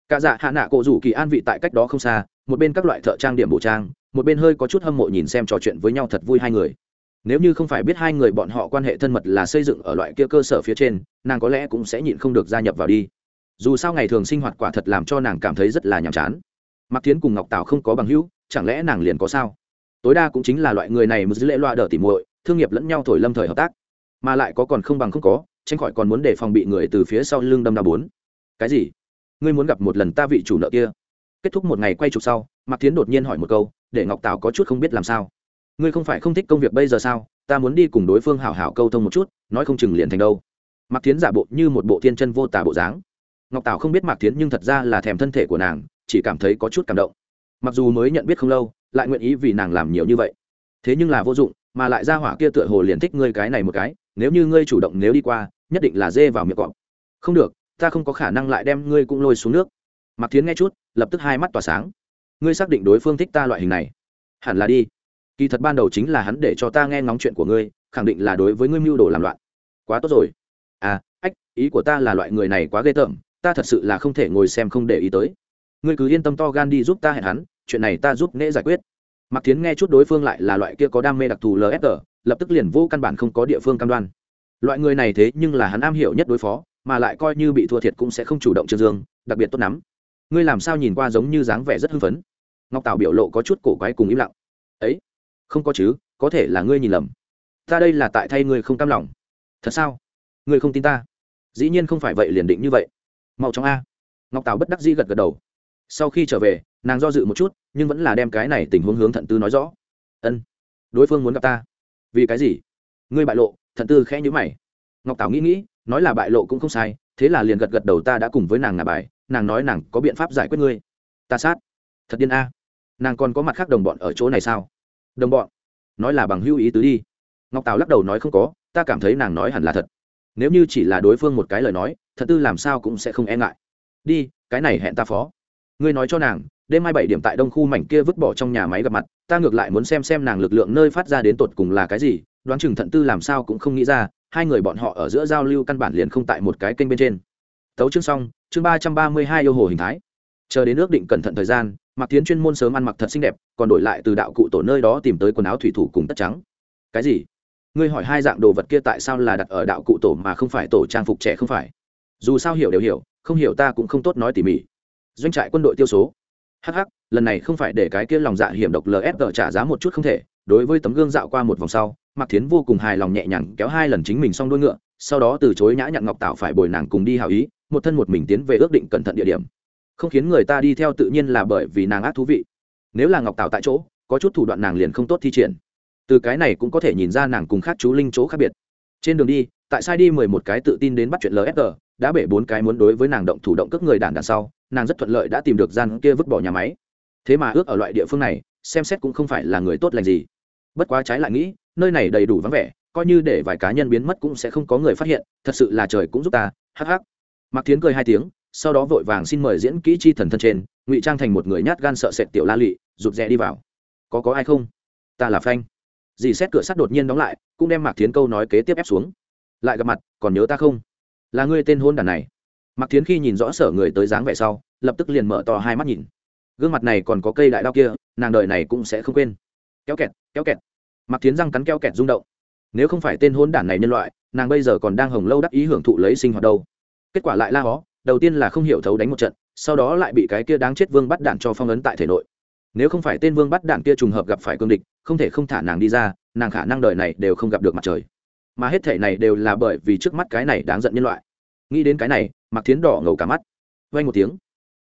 Cả dạ hạ nạ cổ rủ kỳ an vị tại cách đó không xa, một bên các loại thợ trang điểm bộ trang, một bên hơi có chút hâm mộ nhìn xem trò chuyện với nhau thật vui hai người. Nếu như không phải biết hai người bọn họ quan hệ thân mật là xây dựng ở loại kia cơ sở phía trên, nàng có lẽ cũng sẽ nhịn không được gia nhập vào đi. Dù sao ngày thường sinh hoạt quả thật làm cho nàng cảm thấy rất là nhàm chán. Mạc tiến cùng ngọc tảo không có bằng hữu, chẳng lẽ nàng liền có sao? Tối đa cũng chính là loại người này mới dữ lễ loa đỡ tỉ muội thương nghiệp lẫn nhau thổi lâm thời hợp tác, mà lại có còn không bằng không có, tránh khỏi còn muốn để phòng bị người từ phía sau lưng đâm đa bốn. Cái gì? Ngươi muốn gặp một lần ta vị chủ nợ kia? Kết thúc một ngày quay chụp sau, mạc tiến đột nhiên hỏi một câu, để ngọc tào có chút không biết làm sao. Ngươi không phải không thích công việc bây giờ sao? Ta muốn đi cùng đối phương hảo hảo câu thông một chút, nói không chừng liền thành đâu. Mạc tiến giả bộ như một bộ thiên chân vô tả bộ dáng. Ngọc tào không biết mạc tiến nhưng thật ra là thèm thân thể của nàng, chỉ cảm thấy có chút cảm động. Mặc dù mới nhận biết không lâu, lại nguyện ý vì nàng làm nhiều như vậy. Thế nhưng là vô dụng mà lại ra hỏa kia tựa hồ liền thích ngươi cái này một cái, nếu như ngươi chủ động nếu đi qua, nhất định là dê vào miệng cọp. Không được, ta không có khả năng lại đem ngươi cũng lôi xuống nước. Mặc thiến nghe chút, lập tức hai mắt tỏa sáng. Ngươi xác định đối phương thích ta loại hình này? Hẳn là đi. Kỳ thật ban đầu chính là hắn để cho ta nghe ngóng chuyện của ngươi, khẳng định là đối với ngươi mưu đồ làm loạn. Quá tốt rồi. À ách, ý của ta là loại người này quá ghê tởm, ta thật sự là không thể ngồi xem không để ý tới. Ngươi cứ yên tâm to gan đi giúp ta hẹn hắn, chuyện này ta giúp nễ giải quyết. Mạc thiến nghe chút đối phương lại là loại kia có đam mê đặc thù lfg lập tức liền vô căn bản không có địa phương cam đoan. Loại người này thế nhưng là hắn am hiểu nhất đối phó, mà lại coi như bị thua thiệt cũng sẽ không chủ động trương dương, đặc biệt tốt lắm. Ngươi làm sao nhìn qua giống như dáng vẻ rất hưng phấn? Ngọc tào biểu lộ có chút cổ quái cùng im lặng. Ấy, không có chứ, có thể là ngươi nhìn lầm. Ta đây là tại thay ngươi không cam lòng. Thật sao? Ngươi không tin ta? Dĩ nhiên không phải vậy liền định như vậy. Mau chóng a. Ngọc tào bất đắc dĩ gật gật đầu. Sau khi trở về nàng do dự một chút, nhưng vẫn là đem cái này tình huống hướng thận tư nói rõ. Ân, đối phương muốn gặp ta. Vì cái gì? Ngươi bại lộ. Thận tư khẽ nhữ mày. Ngọc tảo nghĩ nghĩ, nói là bại lộ cũng không sai, thế là liền gật gật đầu ta đã cùng với nàng ngà bài, nàng nói nàng có biện pháp giải quyết ngươi. Ta sát. Thật điên a. Nàng còn có mặt khác đồng bọn ở chỗ này sao? Đồng bọn. Nói là bằng hữu ý tứ đi. Ngọc tào lắc đầu nói không có, ta cảm thấy nàng nói hẳn là thật. Nếu như chỉ là đối phương một cái lời nói thật tư làm sao cũng sẽ không e ngại. Đi, cái này hẹn ta phó. Ngươi nói cho nàng đêm mai bảy điểm tại đông khu mảnh kia vứt bỏ trong nhà máy gặp mặt, ta ngược lại muốn xem xem nàng lực lượng nơi phát ra đến tột cùng là cái gì, đoán chừng thận tư làm sao cũng không nghĩ ra, hai người bọn họ ở giữa giao lưu căn bản liền không tại một cái kênh bên trên. Tấu chương xong, chương ba trăm ba mươi hai yêu hồ hình thái. Chờ đến ước định cẩn thận thời gian mặc tiến chuyên môn sớm ăn mặc thật xinh đẹp, còn đổi lại từ đạo cụ tổ nơi đó tìm tới quần áo thủy thủ cùng tất trắng. Cái gì? Ngươi hỏi hai dạng đồ vật kia tại sao là đặt ở đạo cụ tổ mà không phải tổ trang phục trẻ không phải? Dù sao hiểu đều hiểu, không hiểu ta cũng không tốt nói tỉ mỉ. Doanh trại quân đội tiêu số. Hắc hắc, lần này không phải để cái kia lòng dạ hiểm độc LSG trả giá một chút không thể đối với tấm gương dạo qua một vòng sau mạc thiến vô cùng hài lòng nhẹ nhàng kéo hai lần chính mình xong đuôi ngựa sau đó từ chối nhã nhặn ngọc tạo phải bồi nàng cùng đi hào ý một thân một mình tiến về ước định cẩn thận địa điểm. Không khiến người ta đi theo tự nhiên là bởi vì nàng ác thú vị. Nếu là ngọc tạo tại chỗ có chút thủ đoạn nàng liền không tốt thi triển. Từ cái này cũng có thể nhìn ra nàng cùng khác chú linh chỗ khác biệt. Trên đường đi tại sai đi mười một cái tự tin đến bắt chuyện LSG, đã bể bốn cái muốn đối với nàng động thủ động cướp người đàn đằng sau nàng rất thuận lợi đã tìm được gian kia vứt bỏ nhà máy. Thế mà ước ở loại địa phương này, xem xét cũng không phải là người tốt lành gì. Bất quá trái lại nghĩ, nơi này đầy đủ vắng vẻ, coi như để vài cá nhân biến mất cũng sẽ không có người phát hiện, thật sự là trời cũng giúp ta, hắc hắc. Mạc tiến cười hai tiếng, sau đó vội vàng xin mời diễn kỹ chi thần thân trên, ngụy trang thành một người nhát gan sợ sệt tiểu la lụy rụt rè đi vào. Có có ai không? Ta là phanh. Dì xét cửa sắt đột nhiên đóng lại, cũng đem mạc tiến câu nói kế tiếp ép xuống. Lại gặp mặt, còn nhớ ta không? Là ngươi tên hôn đàn này mạc tiến khi nhìn rõ sở người tới dáng vẻ sau, lập tức liền mở to hai mắt nhìn. Gương mặt này còn có cây đại đao kia, nàng đời này cũng sẽ không quên. Kéo kẹt kéo kẹt. Mạc tiến răng cắn kéo kẹt rung động. Nếu không phải tên hôn đản này nhân loại, nàng bây giờ còn đang hồng lâu đắc ý hưởng thụ lấy sinh hoạt đâu. Kết quả lại la hó, đầu tiên là không hiểu thấu đánh một trận, sau đó lại bị cái kia đáng chết vương bắt đạn cho phong ấn tại thể nội. Nếu không phải tên vương bắt đạn kia trùng hợp gặp phải cương địch, không thể không thả nàng đi ra, nàng khả năng đời này đều không gặp được mặt trời. Mà hết thể này đều là bởi vì trước mắt cái này đáng giận nhân loại. Nghĩ đến cái này mặc thiến đỏ ngầu cả mắt. Vay một tiếng.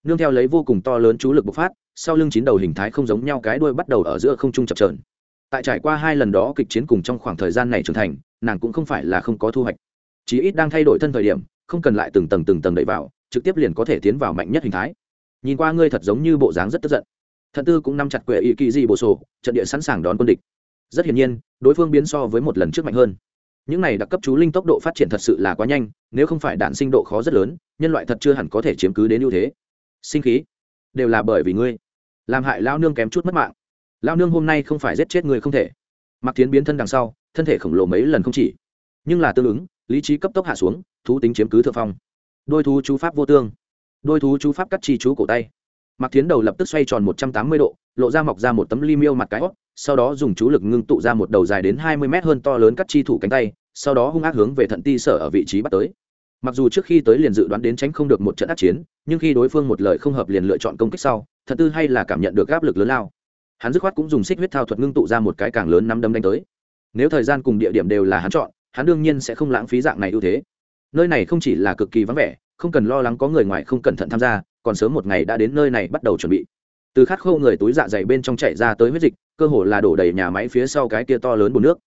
Nương theo lấy vô cùng to lớn chú lực bộc phát, sau lưng chín đầu hình thái không giống nhau cái đuôi bắt đầu ở giữa không trung chập trờn tại trải qua hai lần đó kịch chiến cùng trong khoảng thời gian này trưởng thành, nàng cũng không phải là không có thu hoạch. Chí ít đang thay đổi thân thời điểm, không cần lại từng tầng từng tầng đẩy vào, trực tiếp liền có thể tiến vào mạnh nhất hình thái. Nhìn qua ngươi thật giống như bộ dáng rất tức giận. Thận tư cũng nắm chặt quệ ý kỳ di bổ sổ, trận địa sẵn sàng đón quân địch. Rất hiển nhiên, đối phương biến so với một lần trước mạnh hơn những này đặc cấp chú linh tốc độ phát triển thật sự là quá nhanh, nếu không phải đạn sinh độ khó rất lớn, nhân loại thật chưa hẳn có thể chiếm cứ đến ưu thế. Sinh khí, đều là bởi vì ngươi. Làm hại lao nương kém chút mất mạng. Lao nương hôm nay không phải giết chết người không thể. Mặc tiến biến thân đằng sau, thân thể khổng lồ mấy lần không chỉ. Nhưng là tương ứng, lý trí cấp tốc hạ xuống, thú tính chiếm cứ thượng phong. Đôi thú chú pháp vô tương. Đôi thú chú pháp cắt chi chú cổ tay. Mặc tiến đầu lập tức xoay tròn một trăm tám mươi độ, lộ ra mọc ra một tấm ly miêu mặt cái hót sau đó dùng chú lực ngưng tụ ra một đầu dài đến hai mươi mét hơn to lớn cắt chi thủ cánh tay, sau đó hung ác hướng về thận ti sở ở vị trí bắt tới. Mặc dù trước khi tới liền dự đoán đến tránh không được một trận ác chiến, nhưng khi đối phương một lời không hợp liền lựa chọn công kích sau, thận tư hay là cảm nhận được áp lực lớn lao. Hắn dứt khoát cũng dùng xích huyết thao thuật ngưng tụ ra một cái càng lớn năm đâm đánh tới. Nếu thời gian cùng địa điểm đều là hắn chọn, hắn đương nhiên sẽ không lãng phí dạng này ưu thế. Nơi này không chỉ là cực kỳ vắng vẻ, không cần lo lắng có người ngoài không cẩn thận tham gia, còn sớm một ngày đã đến nơi này bắt đầu chuẩn bị. Từ khát khô người túi dạ dày bên trong chạy ra tới huyết dịch cơ hồ là đổ đầy nhà máy phía sau cái kia to lớn bùn nước.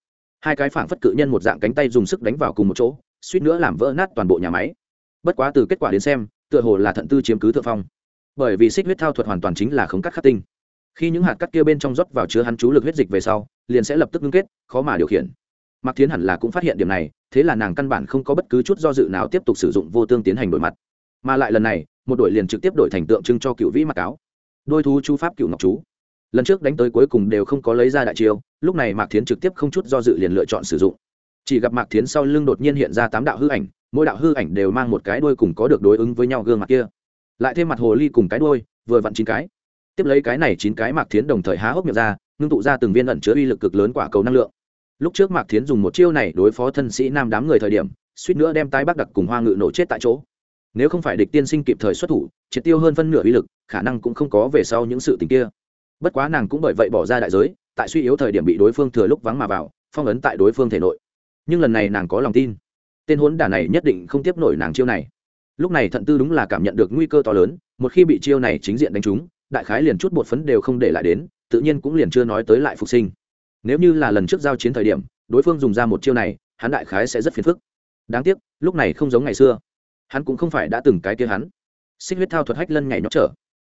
Hai cái phảng phất cự nhân một dạng cánh tay dùng sức đánh vào cùng một chỗ, suýt nữa làm vỡ nát toàn bộ nhà máy. Bất quá từ kết quả đến xem, tựa hồ là thận tư chiếm cứ thượng phong. Bởi vì xích huyết thao thuật hoàn toàn chính là khống cắt khắc tinh. Khi những hạt cắt kia bên trong rót vào chứa hắn chú lực huyết dịch về sau, liền sẽ lập tức ngưng kết, khó mà điều khiển. Mạc thiến hẳn là cũng phát hiện điểm này, thế là nàng căn bản không có bất cứ chút do dự nào tiếp tục sử dụng vô tương tiến hành đổi mặt. Mà lại lần này, một đội liền trực tiếp đổi thành tượng trưng cho cựu vĩ mặc áo. Đôi thú chú pháp cựu ngọc chú lần trước đánh tới cuối cùng đều không có lấy ra đại chiêu, lúc này mạc thiến trực tiếp không chút do dự liền lựa chọn sử dụng. Chỉ gặp mạc thiến sau lưng đột nhiên hiện ra tám đạo hư ảnh, mỗi đạo hư ảnh đều mang một cái đuôi cùng có được đối ứng với nhau gương mặt kia. Lại thêm mặt hồ ly cùng cái đuôi, vừa vặn chín cái. Tiếp lấy cái này chín cái mạc thiến đồng thời há hốc miệng ra, ngưng tụ ra từng viên ẩn chứa uy lực cực lớn quả cầu năng lượng. Lúc trước mạc thiến dùng một chiêu này đối phó thân sĩ nam đám người thời điểm, suýt nữa đem tái bắc đặc cùng hoa ngự nổ chết tại chỗ. Nếu không phải địch tiên sinh kịp thời xuất thủ, triệt tiêu hơn phân nửa uy lực, khả năng cũng không có về sau những sự tình kia bất quá nàng cũng bởi vậy bỏ ra đại giới, tại suy yếu thời điểm bị đối phương thừa lúc vắng mà vào, phong ấn tại đối phương thể nội. Nhưng lần này nàng có lòng tin. Tên hốn đả này nhất định không tiếp nổi nàng chiêu này. Lúc này thận tư đúng là cảm nhận được nguy cơ to lớn, một khi bị chiêu này chính diện đánh trúng, đại khái liền chút bột phấn đều không để lại đến, tự nhiên cũng liền chưa nói tới lại phục sinh. Nếu như là lần trước giao chiến thời điểm, đối phương dùng ra một chiêu này, hắn đại khái sẽ rất phiền phức. Đáng tiếc, lúc này không giống ngày xưa. Hắn cũng không phải đã từng cái kia hắn. Xích huyết thao thuật hách lân nhảy nhóc trở.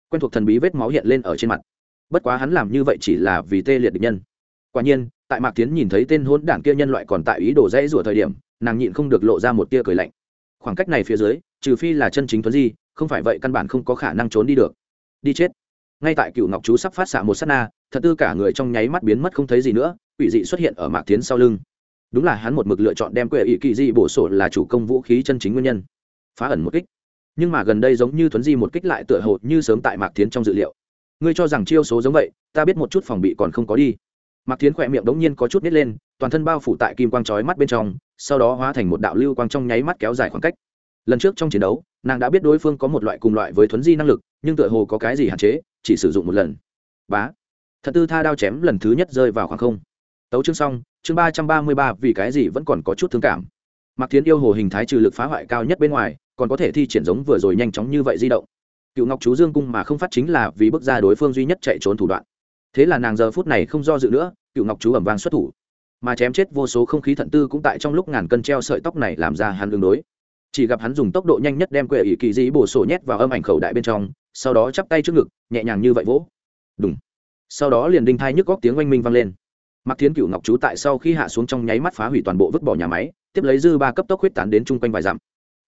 Quen thuộc thần bí vết máu hiện lên ở trên mặt bất quá hắn làm như vậy chỉ là vì tê liệt địch nhân. Quả nhiên, tại mạc tiến nhìn thấy tên hôn đảng kia nhân loại còn tại ý đồ dãy rủa thời điểm, nàng nhịn không được lộ ra một tia cười lạnh. Khoảng cách này phía dưới, trừ phi là chân chính thuấn di, không phải vậy căn bản không có khả năng trốn đi được. Đi chết. Ngay tại cựu ngọc chú sắp phát xạ một s á t na, thật tư cả người trong nháy mắt biến mất không thấy gì nữa, quỷ dị xuất hiện ở mạc tiến sau lưng. Đúng là hắn một mực lựa chọn đem quệ ỵ kỳ di bổ sổ là chủ công vũ khí chân chính nguyên nhân. Phá ẩn một kích. Nhưng mà gần đây giống như thuấn di một kích lại tựa hồ như sớm tại mạc tiến trong dự liệu ngươi cho rằng chiêu số giống vậy, ta biết một chút phòng bị còn không có đi. Mạc tiến khỏe miệng đống nhiên có chút nít lên, toàn thân bao phủ tại kim quang trói mắt bên trong, sau đó hóa thành một đạo lưu quang trong nháy mắt kéo dài khoảng cách. Lần trước trong chiến đấu, nàng đã biết đối phương có một loại cùng loại với thuấn di năng lực, nhưng tựa hồ có cái gì hạn chế, chỉ sử dụng một lần. Bá. Thật tư tha đao chém lần thứ nhất rơi vào khoảng không. Tấu chương xong, chương ba trăm ba mươi ba vì cái gì vẫn còn có chút thương cảm. Mạc tiến yêu hồ hình thái trừ lực phá hoại cao nhất bên ngoài, còn có thể thi triển giống vừa rồi nhanh chóng như vậy di động cựu ngọc chú dương cung mà không phát chính là vì bước ra đối phương duy nhất chạy trốn thủ đoạn. Thế là nàng giờ phút này không do dự nữa cựu ngọc chú ẩm vang xuất thủ. Mà chém chết vô số không khí thận tư cũng tại trong lúc ngàn cân treo sợi tóc này làm ra hắn đường đối. Chỉ gặp hắn dùng tốc độ nhanh nhất đem quệ ỷ kỳ dĩ bổ sổ nhét vào âm ảnh khẩu đại bên trong, sau đó chắp tay trước ngực, nhẹ nhàng như vậy vỗ. Đúng sau đó liền đinh thai nhức góc tiếng oanh minh vang lên. Mặc thiến cựu ngọc chú tại sau khi hạ xuống trong nháy mắt phá hủy toàn bộ vứt bỏ nhà máy, tiếp lấy dư ba cấp tốc huyết tán đến chung quanh vài dặm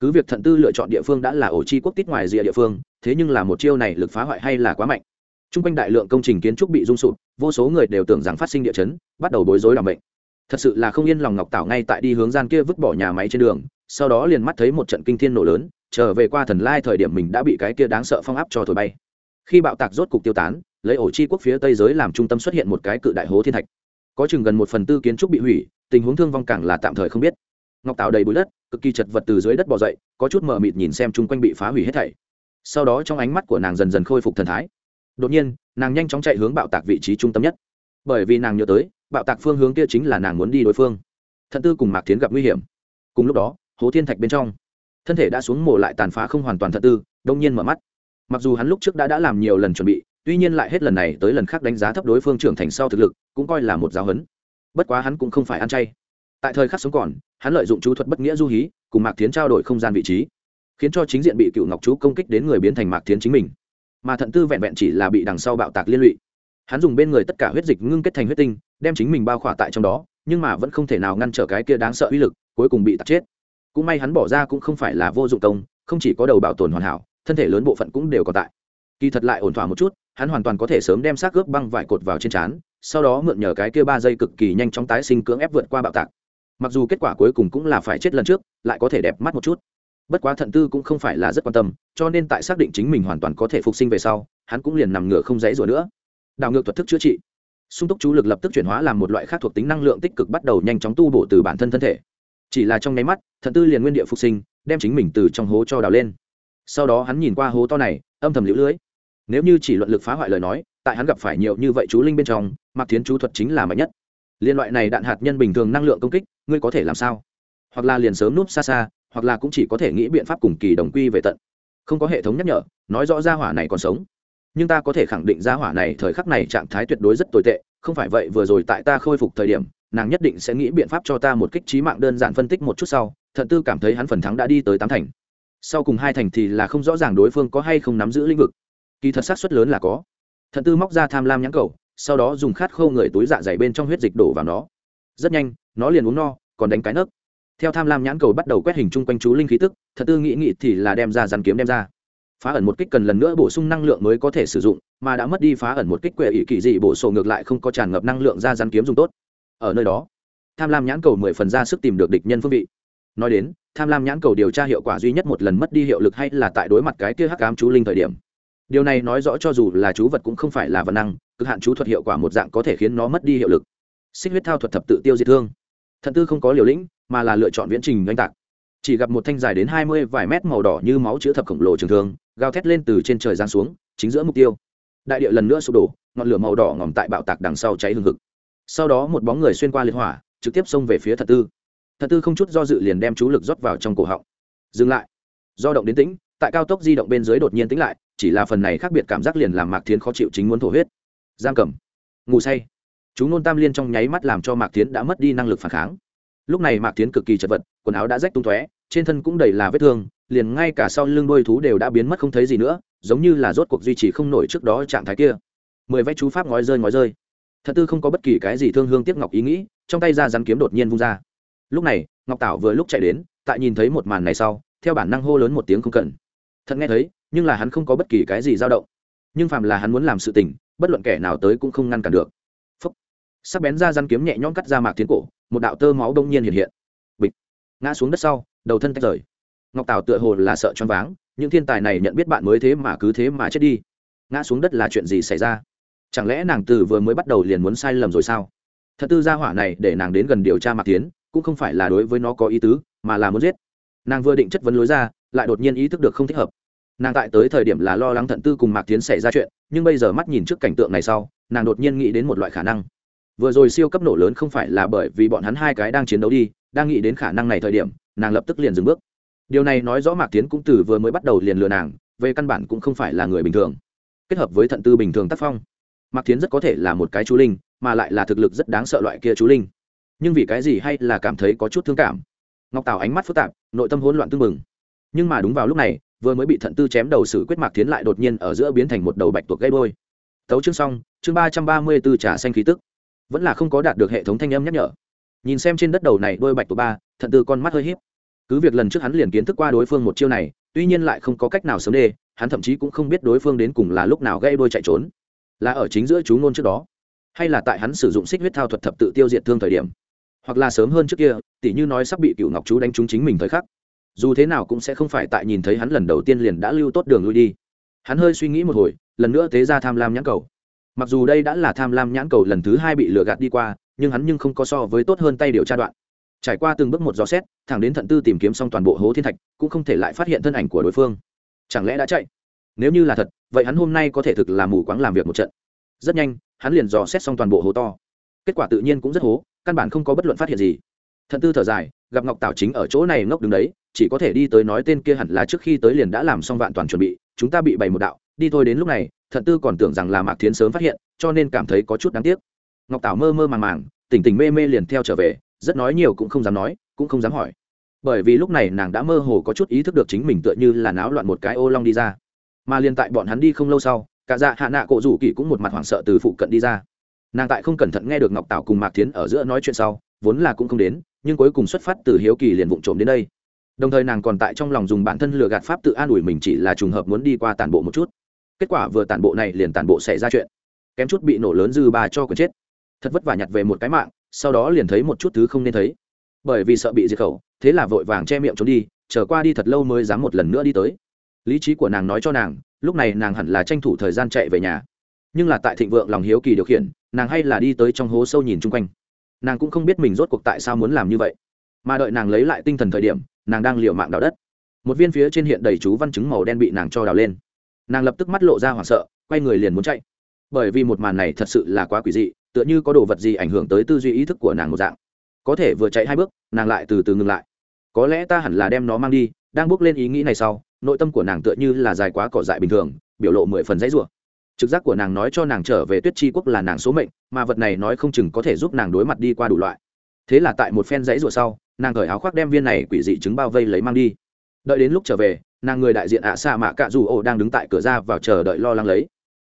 cứ việc thận tư lựa chọn địa phương đã là ổ chi quốc tít ngoài rìa địa phương, thế nhưng là một chiêu này lực phá hoại hay là quá mạnh. Chung quanh đại lượng công trình kiến trúc bị rung sụp, vô số người đều tưởng rằng phát sinh địa chấn, bắt đầu bối rối làm bệnh thật sự là không yên lòng ngọc tảo ngay tại đi hướng gian kia vứt bỏ nhà máy trên đường, sau đó liền mắt thấy một trận kinh thiên nổ lớn, trở về qua thần lai thời điểm mình đã bị cái kia đáng sợ phong áp cho thổi bay. Khi bạo tạc rốt cục tiêu tán, lấy ổ chi quốc phía tây giới làm trung tâm xuất hiện một cái cự đại hố thiên thạch. Có chừng gần một phần tư kiến trúc bị hủy, tình huống thương vong càng là tạm thời không biết. Ngọc tạo đầy bụi đất cực kỳ chật vật từ dưới đất bò dậy, có chút mờ mịt nhìn xem chung quanh bị phá hủy hết thảy. Sau đó trong ánh mắt của nàng dần dần khôi phục thần thái. Đột nhiên, nàng nhanh chóng chạy hướng bạo tạc vị trí trung tâm nhất. Bởi vì nàng nhớ tới, bạo tạc phương hướng kia chính là nàng muốn đi đối phương. Thận tư cùng mạc tiến gặp nguy hiểm. Cùng lúc đó, hố thiên thạch bên trong, thân thể đã xuống mổ lại tàn phá không hoàn toàn thận tư, đông nhiên mở mắt. Mặc dù hắn lúc trước đã đã làm nhiều lần chuẩn bị, tuy nhiên lại hết lần này tới lần khác đánh giá thấp đối phương trưởng thành sau thực lực, cũng coi là một giáo huấn. Bất quá hắn cũng không phải ăn chay tại thời khắc sống còn, hắn lợi dụng chú thuật bất nghĩa du hí, cùng mạc tiến trao đổi không gian vị trí, khiến cho chính diện bị cựu ngọc chú công kích đến người biến thành mạc tiến chính mình. Mà thận tư vẹn vẹn chỉ là bị đằng sau bạo tạc liên lụy. Hắn dùng bên người tất cả huyết dịch ngưng kết thành huyết tinh, đem chính mình bao khỏa tại trong đó, nhưng mà vẫn không thể nào ngăn trở cái kia đáng sợ uy lực, cuối cùng bị tạc chết. Cũng may hắn bỏ ra cũng không phải là vô dụng công, không chỉ có đầu bảo tồn hoàn hảo, thân thể lớn bộ phận cũng đều còn tại. Kỳ thật lại ổn thỏa một chút, hắn hoàn toàn có thể sớm đem xác ướp băng vải cột vào trên trán, sau đó mượn nhờ cái kia ba giây cực kỳ nhanh chóng tái sinh cưỡng ép vượt qua bạo tạc mặc dù kết quả cuối cùng cũng là phải chết lần trước, lại có thể đẹp mắt một chút. Bất quá thận tư cũng không phải là rất quan tâm, cho nên tại xác định chính mình hoàn toàn có thể phục sinh về sau, hắn cũng liền nằm ngửa không dãy rủa nữa. Đảo ngược thuật thức chữa trị. Sung túc chú lực lập tức chuyển hóa làm một loại khác thuộc tính năng lượng tích cực bắt đầu nhanh chóng tu bổ từ bản thân thân thể. Chỉ là trong nháy mắt, thận tư liền nguyên địa phục sinh, đem chính mình từ trong hố cho đào lên. Sau đó hắn nhìn qua hố to này, âm thầm lũ lưới. Nếu như chỉ luận lực phá hoại lời nói, tại hắn gặp phải nhiều như vậy chú linh bên trong mặc thiến chú thuật chính là mạnh nhất liên loại này đạn hạt nhân bình thường năng lượng công kích, ngươi có thể làm sao? Hoặc là liền sớm núp xa xa, hoặc là cũng chỉ có thể nghĩ biện pháp cùng kỳ đồng quy về tận. Không có hệ thống nhắc nhở, nói rõ ra hỏa này còn sống. Nhưng ta có thể khẳng định ra hỏa này thời khắc này trạng thái tuyệt đối rất tồi tệ, không phải vậy vừa rồi tại ta khôi phục thời điểm, nàng nhất định sẽ nghĩ biện pháp cho ta một kích trí mạng đơn giản phân tích một chút sau thận tư cảm thấy hắn phần thắng đã đi tới tám thành. Sau cùng hai thành thì là không rõ ràng đối phương có hay không nắm giữ lĩnh vực. Kỳ thật xác suất lớn là có. Thận tư móc ra tham lam nhãn cầu sau đó dùng khát khâu người túi dạ dày bên trong huyết dịch đổ vào nó. Rất nhanh, nó liền uống no, còn đánh cái nấc. Theo tham lam nhãn cầu bắt đầu quét hình chung quanh chú linh khí tức, thật tư nghĩ nghĩ thì là đem ra rắn kiếm đem ra. Phá ẩn một kích cần lần nữa bổ sung năng lượng mới có thể sử dụng, mà đã mất đi phá ẩn một kích quệ ý kỳ dị bổ sổ ngược lại không có tràn ngập năng lượng ra rắn kiếm dùng tốt. Ở nơi đó, tham lam nhãn cầu mười phần ra sức tìm được địch nhân phương vị. Nói đến, tham lam nhãn cầu điều tra hiệu quả duy nhất một lần mất đi hiệu lực hay là tại đối mặt cái kia hắc ám chú linh thời điểm điều này nói rõ cho dù là chú vật cũng không phải là vật năng, cực hạn chú thuật hiệu quả một dạng có thể khiến nó mất đi hiệu lực. Xích huyết thao thuật thập tự tiêu diệt thương. Thận tư không có liều lĩnh, mà là lựa chọn viễn trình oanh tạc. Chỉ gặp một thanh dài đến hai mươi vài mét màu đỏ như máu chữ thập khổng lồ trường thương, gào thét lên từ trên trời giáng xuống, chính giữa mục tiêu. Đại địa lần nữa sụp đổ, ngọn lửa màu đỏ ngòm tại bạo tạc đằng sau cháy hừng hực. Sau đó một bóng người xuyên qua liên hỏa, trực tiếp xông về phía thật tư. Thật tư không chút do dự liền đem chú lực rót vào trong cổ họng. Dừng lại. Do động đến tĩnh, tại cao tốc di động bên dưới đột nhiên tĩnh lại chỉ là phần này khác biệt cảm giác liền làm mạc thiến khó chịu chính muốn thổ huyết. Giam cầm ngủ say. Chú nôn tam liên trong nháy mắt làm cho mạc thiến đã mất đi năng lực phản kháng. Lúc này mạc thiến cực kỳ chật vật, quần áo đã rách tung tóe, trên thân cũng đầy là vết thương, liền ngay cả sau lưng đôi thú đều đã biến mất không thấy gì nữa, giống như là rốt cuộc duy trì không nổi trước đó trạng thái kia. Mười vách chú pháp ngói rơi ngói rơi. Thật tư không có bất kỳ cái gì thương hương tiếc ngọc ý nghĩ, trong tay ra rắn kiếm đột nhiên vung ra. Lúc này, ngọc tảo vừa lúc chạy đến, tại nhìn thấy một màn này sau, theo bản năng hô lớn một tiếng không cần. Thật nghe thấy nhưng là hắn không có bất kỳ cái gì dao động. Nhưng phàm là hắn muốn làm sự tình, bất luận kẻ nào tới cũng không ngăn cản được. Phấp sắc bén ra răn kiếm nhẹ nhõm cắt ra mạc tiến cổ, một đạo tơ máu đông nhiên hiện hiện. Bịch. Ngã xuống đất sau, đầu thân tách rời. Ngọc Tào tựa hồ là sợ choáng váng, những thiên tài này nhận biết bạn mới thế mà cứ thế mà chết đi. Ngã xuống đất là chuyện gì xảy ra? Chẳng lẽ nàng từ vừa mới bắt đầu liền muốn sai lầm rồi sao? Thật tư gia hỏa này, để nàng đến gần điều tra mạc tiến cũng không phải là đối với nó có ý tứ, mà là muốn giết. Nàng vừa định chất vấn lối ra, lại đột nhiên ý thức được không thích hợp nàng tại tới thời điểm là lo lắng thận tư cùng mạc tiến xảy ra chuyện, nhưng bây giờ mắt nhìn trước cảnh tượng này sau, nàng đột nhiên nghĩ đến một loại khả năng. Vừa rồi siêu cấp nổ lớn không phải là bởi vì bọn hắn hai cái đang chiến đấu đi, đang nghĩ đến khả năng này thời điểm, nàng lập tức liền dừng bước. Điều này nói rõ mạc tiến cũng từ vừa mới bắt đầu liền lừa nàng, về căn bản cũng không phải là người bình thường. Kết hợp với thận tư bình thường tác phong, mạc tiến rất có thể là một cái chú linh, mà lại là thực lực rất đáng sợ loại kia chú linh. Nhưng vì cái gì hay là cảm thấy có chút thương cảm? Ngọc tào ánh mắt phức tạp, nội tâm hỗn loạn tưng mừng nhưng mà đúng vào lúc này vừa mới bị thận tư chém đầu sử quyết mạc tiến lại đột nhiên ở giữa biến thành một đầu bạch tuộc gây đôi tấu chương xong, chương ba trăm ba mươi b ố trà xanh khí tức. Vẫn là không có đạt được hệ thống thanh âm nhắc nhở. Nhìn xem trên đất đầu này đôi bạch tuộc ba, thận tư con mắt hơi hiếp cứ việc lần trước hắn liền kiến thức qua đối phương một chiêu này, tuy nhiên lại không có cách nào sớm đê, hắn thậm chí cũng không biết đối phương đến cùng là lúc nào gây đôi chạy trốn. Là ở chính giữa chú ngôn trước đó, hay là tại hắn sử dụng xích huyết thao thuật thập tự tiêu diệt thương thời điểm. Hoặc là sớm hơn trước kia, tỉ như nói sắp bị cựu ngọc chú đánh trúng chính mình thời khắc dù thế nào cũng sẽ không phải tại nhìn thấy hắn lần đầu tiên liền đã lưu tốt đường lui đi. Hắn hơi suy nghĩ một hồi, lần nữa tế ra tham lam nhãn cầu. Mặc dù đây đã là tham lam nhãn cầu lần thứ hai bị lừa gạt đi qua, nhưng hắn nhưng không có so với tốt hơn tay điều tra đoạn. Trải qua từng bước một gió xét, thẳng đến thận tư tìm kiếm xong toàn bộ hố thiên thạch, cũng không thể lại phát hiện thân ảnh của đối phương. Chẳng lẽ đã chạy? Nếu như là thật, vậy hắn hôm nay có thể thực là mù quáng làm việc một trận. Rất nhanh, hắn liền dò xét xong toàn bộ hố to. Kết quả tự nhiên cũng rất hố, căn bản không có bất luận phát hiện gì. Thận tư thở dài, gặp ngọc tảo chính ở chỗ này ngốc đứng đấy chỉ có thể đi tới nói tên kia hẳn là trước khi tới liền đã làm xong vạn toàn chuẩn bị, chúng ta bị bày một đạo, đi thôi đến lúc này, thận tư còn tưởng rằng là mạc thiến sớm phát hiện, cho nên cảm thấy có chút đáng tiếc. Ngọc tảo mơ mơ màng màng, tỉnh tỉnh mê mê liền theo trở về, rất nói nhiều cũng không dám nói, cũng không dám hỏi. Bởi vì lúc này nàng đã mơ hồ có chút ý thức được chính mình tựa như là náo loạn một cái ô long đi ra. Mà liền tại bọn hắn đi không lâu sau, cả dạ hạ nạ cổ rủ kỳ cũng một mặt hoảng sợ từ phụ cận đi ra. Nàng tại không cẩn thận nghe được ngọc tảo cùng mạc thiến ở giữa nói chuyện sau, vốn là cũng không đến, nhưng cuối cùng xuất phát từ hiếu kỳ liền vụng trộm đến đây đồng thời nàng còn tại trong lòng dùng bản thân lừa gạt pháp tự an ủi mình chỉ là trùng hợp muốn đi qua tản bộ một chút. Kết quả vừa tản bộ này liền tản bộ xảy ra chuyện. Kém chút bị nổ lớn dư bà cho quyền chết. Thật vất vả nhặt về một cái mạng, sau đó liền thấy một chút thứ không nên thấy. Bởi vì sợ bị diệt khẩu, thế là vội vàng che miệng trốn đi trở qua đi thật lâu mới dám một lần nữa đi tới. Lý trí của nàng nói cho nàng, lúc này nàng hẳn là tranh thủ thời gian chạy về nhà. Nhưng là tại thịnh vượng lòng hiếu kỳ điều khiển, nàng hay là đi tới trong hố sâu nhìn chung quanh. Nàng cũng không biết mình rốt cuộc tại sao muốn làm như vậy mà đợi nàng lấy lại tinh thần thời điểm, nàng đang liều mạng đào đất. Một viên phía trên hiện đầy chú văn chứng màu đen bị nàng cho đào lên. Nàng lập tức mắt lộ ra hoảng sợ, quay người liền muốn chạy. Bởi vì một màn này thật sự là quá quỷ dị, tựa như có đồ vật gì ảnh hưởng tới tư duy ý thức của nàng một dạng. Có thể vừa chạy hai bước, nàng lại từ từ ngừng lại. Có lẽ ta hẳn là đem nó mang đi, đang bước lên ý nghĩ này sau, nội tâm của nàng tựa như là dài quá cỏ dại bình thường, biểu lộ mười phần dãy rủa. Trực giác của nàng nói cho nàng trở về tuyết tri quốc là nàng số mệnh, mà vật này nói không chừng có thể giúp nàng đối mặt đi qua đủ loại. Thế là tại một phen dãy rủa sau nàng cởi áo khoác đem viên này quỷ dị trứng bao vây lấy mang đi. Đợi đến lúc trở về, nàng người đại diện ạ xạ mạ cạ dù ổ đang đứng tại cửa ra vào chờ đợi lo lắng lấy.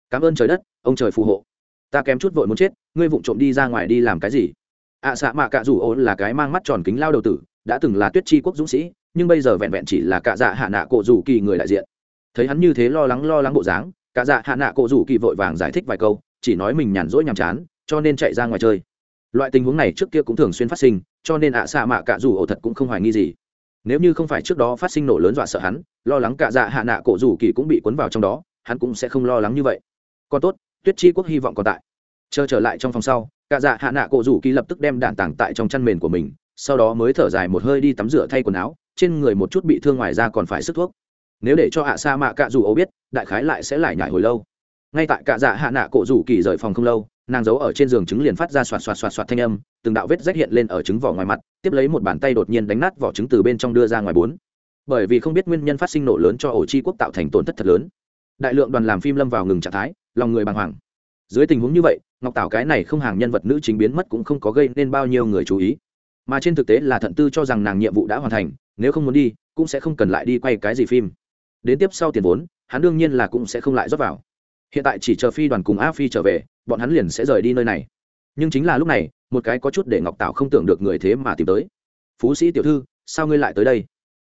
Cảm ơn trời đất, ông trời phù hộ. Ta kém chút vội muốn chết, ngươi vụng trộm đi ra ngoài đi làm cái gì? ạ xạ mạ cạ dù ổ là cái mang mắt tròn kính lao đầu tử, đã từng là tuyết chi quốc dũng sĩ, nhưng bây giờ vẹn vẹn chỉ là cạ dạ hạ nạ cổ rủ kỳ người đại diện. Thấy hắn như thế lo lắng lo lắng bộ dáng, cạ dạ hạ nạ cổ rủ kỳ vội vàng giải thích vài câu, chỉ nói mình nhàn rỗi nhàm chán, cho nên chạy ra ngoài chơi loại tình huống này trước kia cũng thường xuyên phát sinh, cho nên ạ xạ mạ cả dù ổ thật cũng không hoài nghi gì. Nếu như không phải trước đó phát sinh nổ lớn dọa sợ hắn, lo lắng cả dạ hạ nạ cổ Dù kỳ cũng bị cuốn vào trong đó, hắn cũng sẽ không lo lắng như vậy. Còn tốt, tuyết chi quốc hy vọng còn tại. Chờ trở lại trong phòng sau, cả dạ hạ nạ cổ Dù kỳ lập tức đem đạn tảng tại trong chăn mền của mình, sau đó mới thở dài một hơi đi tắm rửa thay quần áo, trên người một chút bị thương ngoài ra còn phải sức thuốc. Nếu để cho hạ sa mạ cạ dù ấu biết, đại khái lại sẽ lại nhải hồi lâu. Ngay tại cạ dạ hạ nạ cổ rủ kỳ rời phòng không lâu nàng giấu ở trên giường trứng liền phát ra xoạt xoạt xoạt xoạt thanh âm, từng đạo vết rách hiện lên ở trứng vỏ ngoài mặt, tiếp lấy một bàn tay đột nhiên đánh nát vỏ trứng từ bên trong đưa ra ngoài bốn. Bởi vì không biết nguyên nhân phát sinh nổ lớn cho ổ chi quốc tạo thành tổn thất thật lớn. Đại lượng đoàn làm phim lâm vào ngừng trạng thái, lòng người bàng hoàng. Dưới tình huống như vậy, ngọc tảo cái này không hàng nhân vật nữ chính biến mất cũng không có gây nên bao nhiêu người chú ý. Mà trên thực tế là thận tư cho rằng nàng nhiệm vụ đã hoàn thành, nếu không muốn đi, cũng sẽ không cần lại đi quay cái gì phim. Đến tiếp sau tiền vốn, hắn đương nhiên là cũng sẽ không lại rót vào. Hiện tại chỉ chờ phi đoàn cùng a phi trở về bọn hắn liền sẽ rời đi nơi này. Nhưng chính là lúc này, một cái có chút để ngọc tạo không tưởng được người thế mà tìm tới. Phú sĩ tiểu thư, sao ngươi lại tới đây?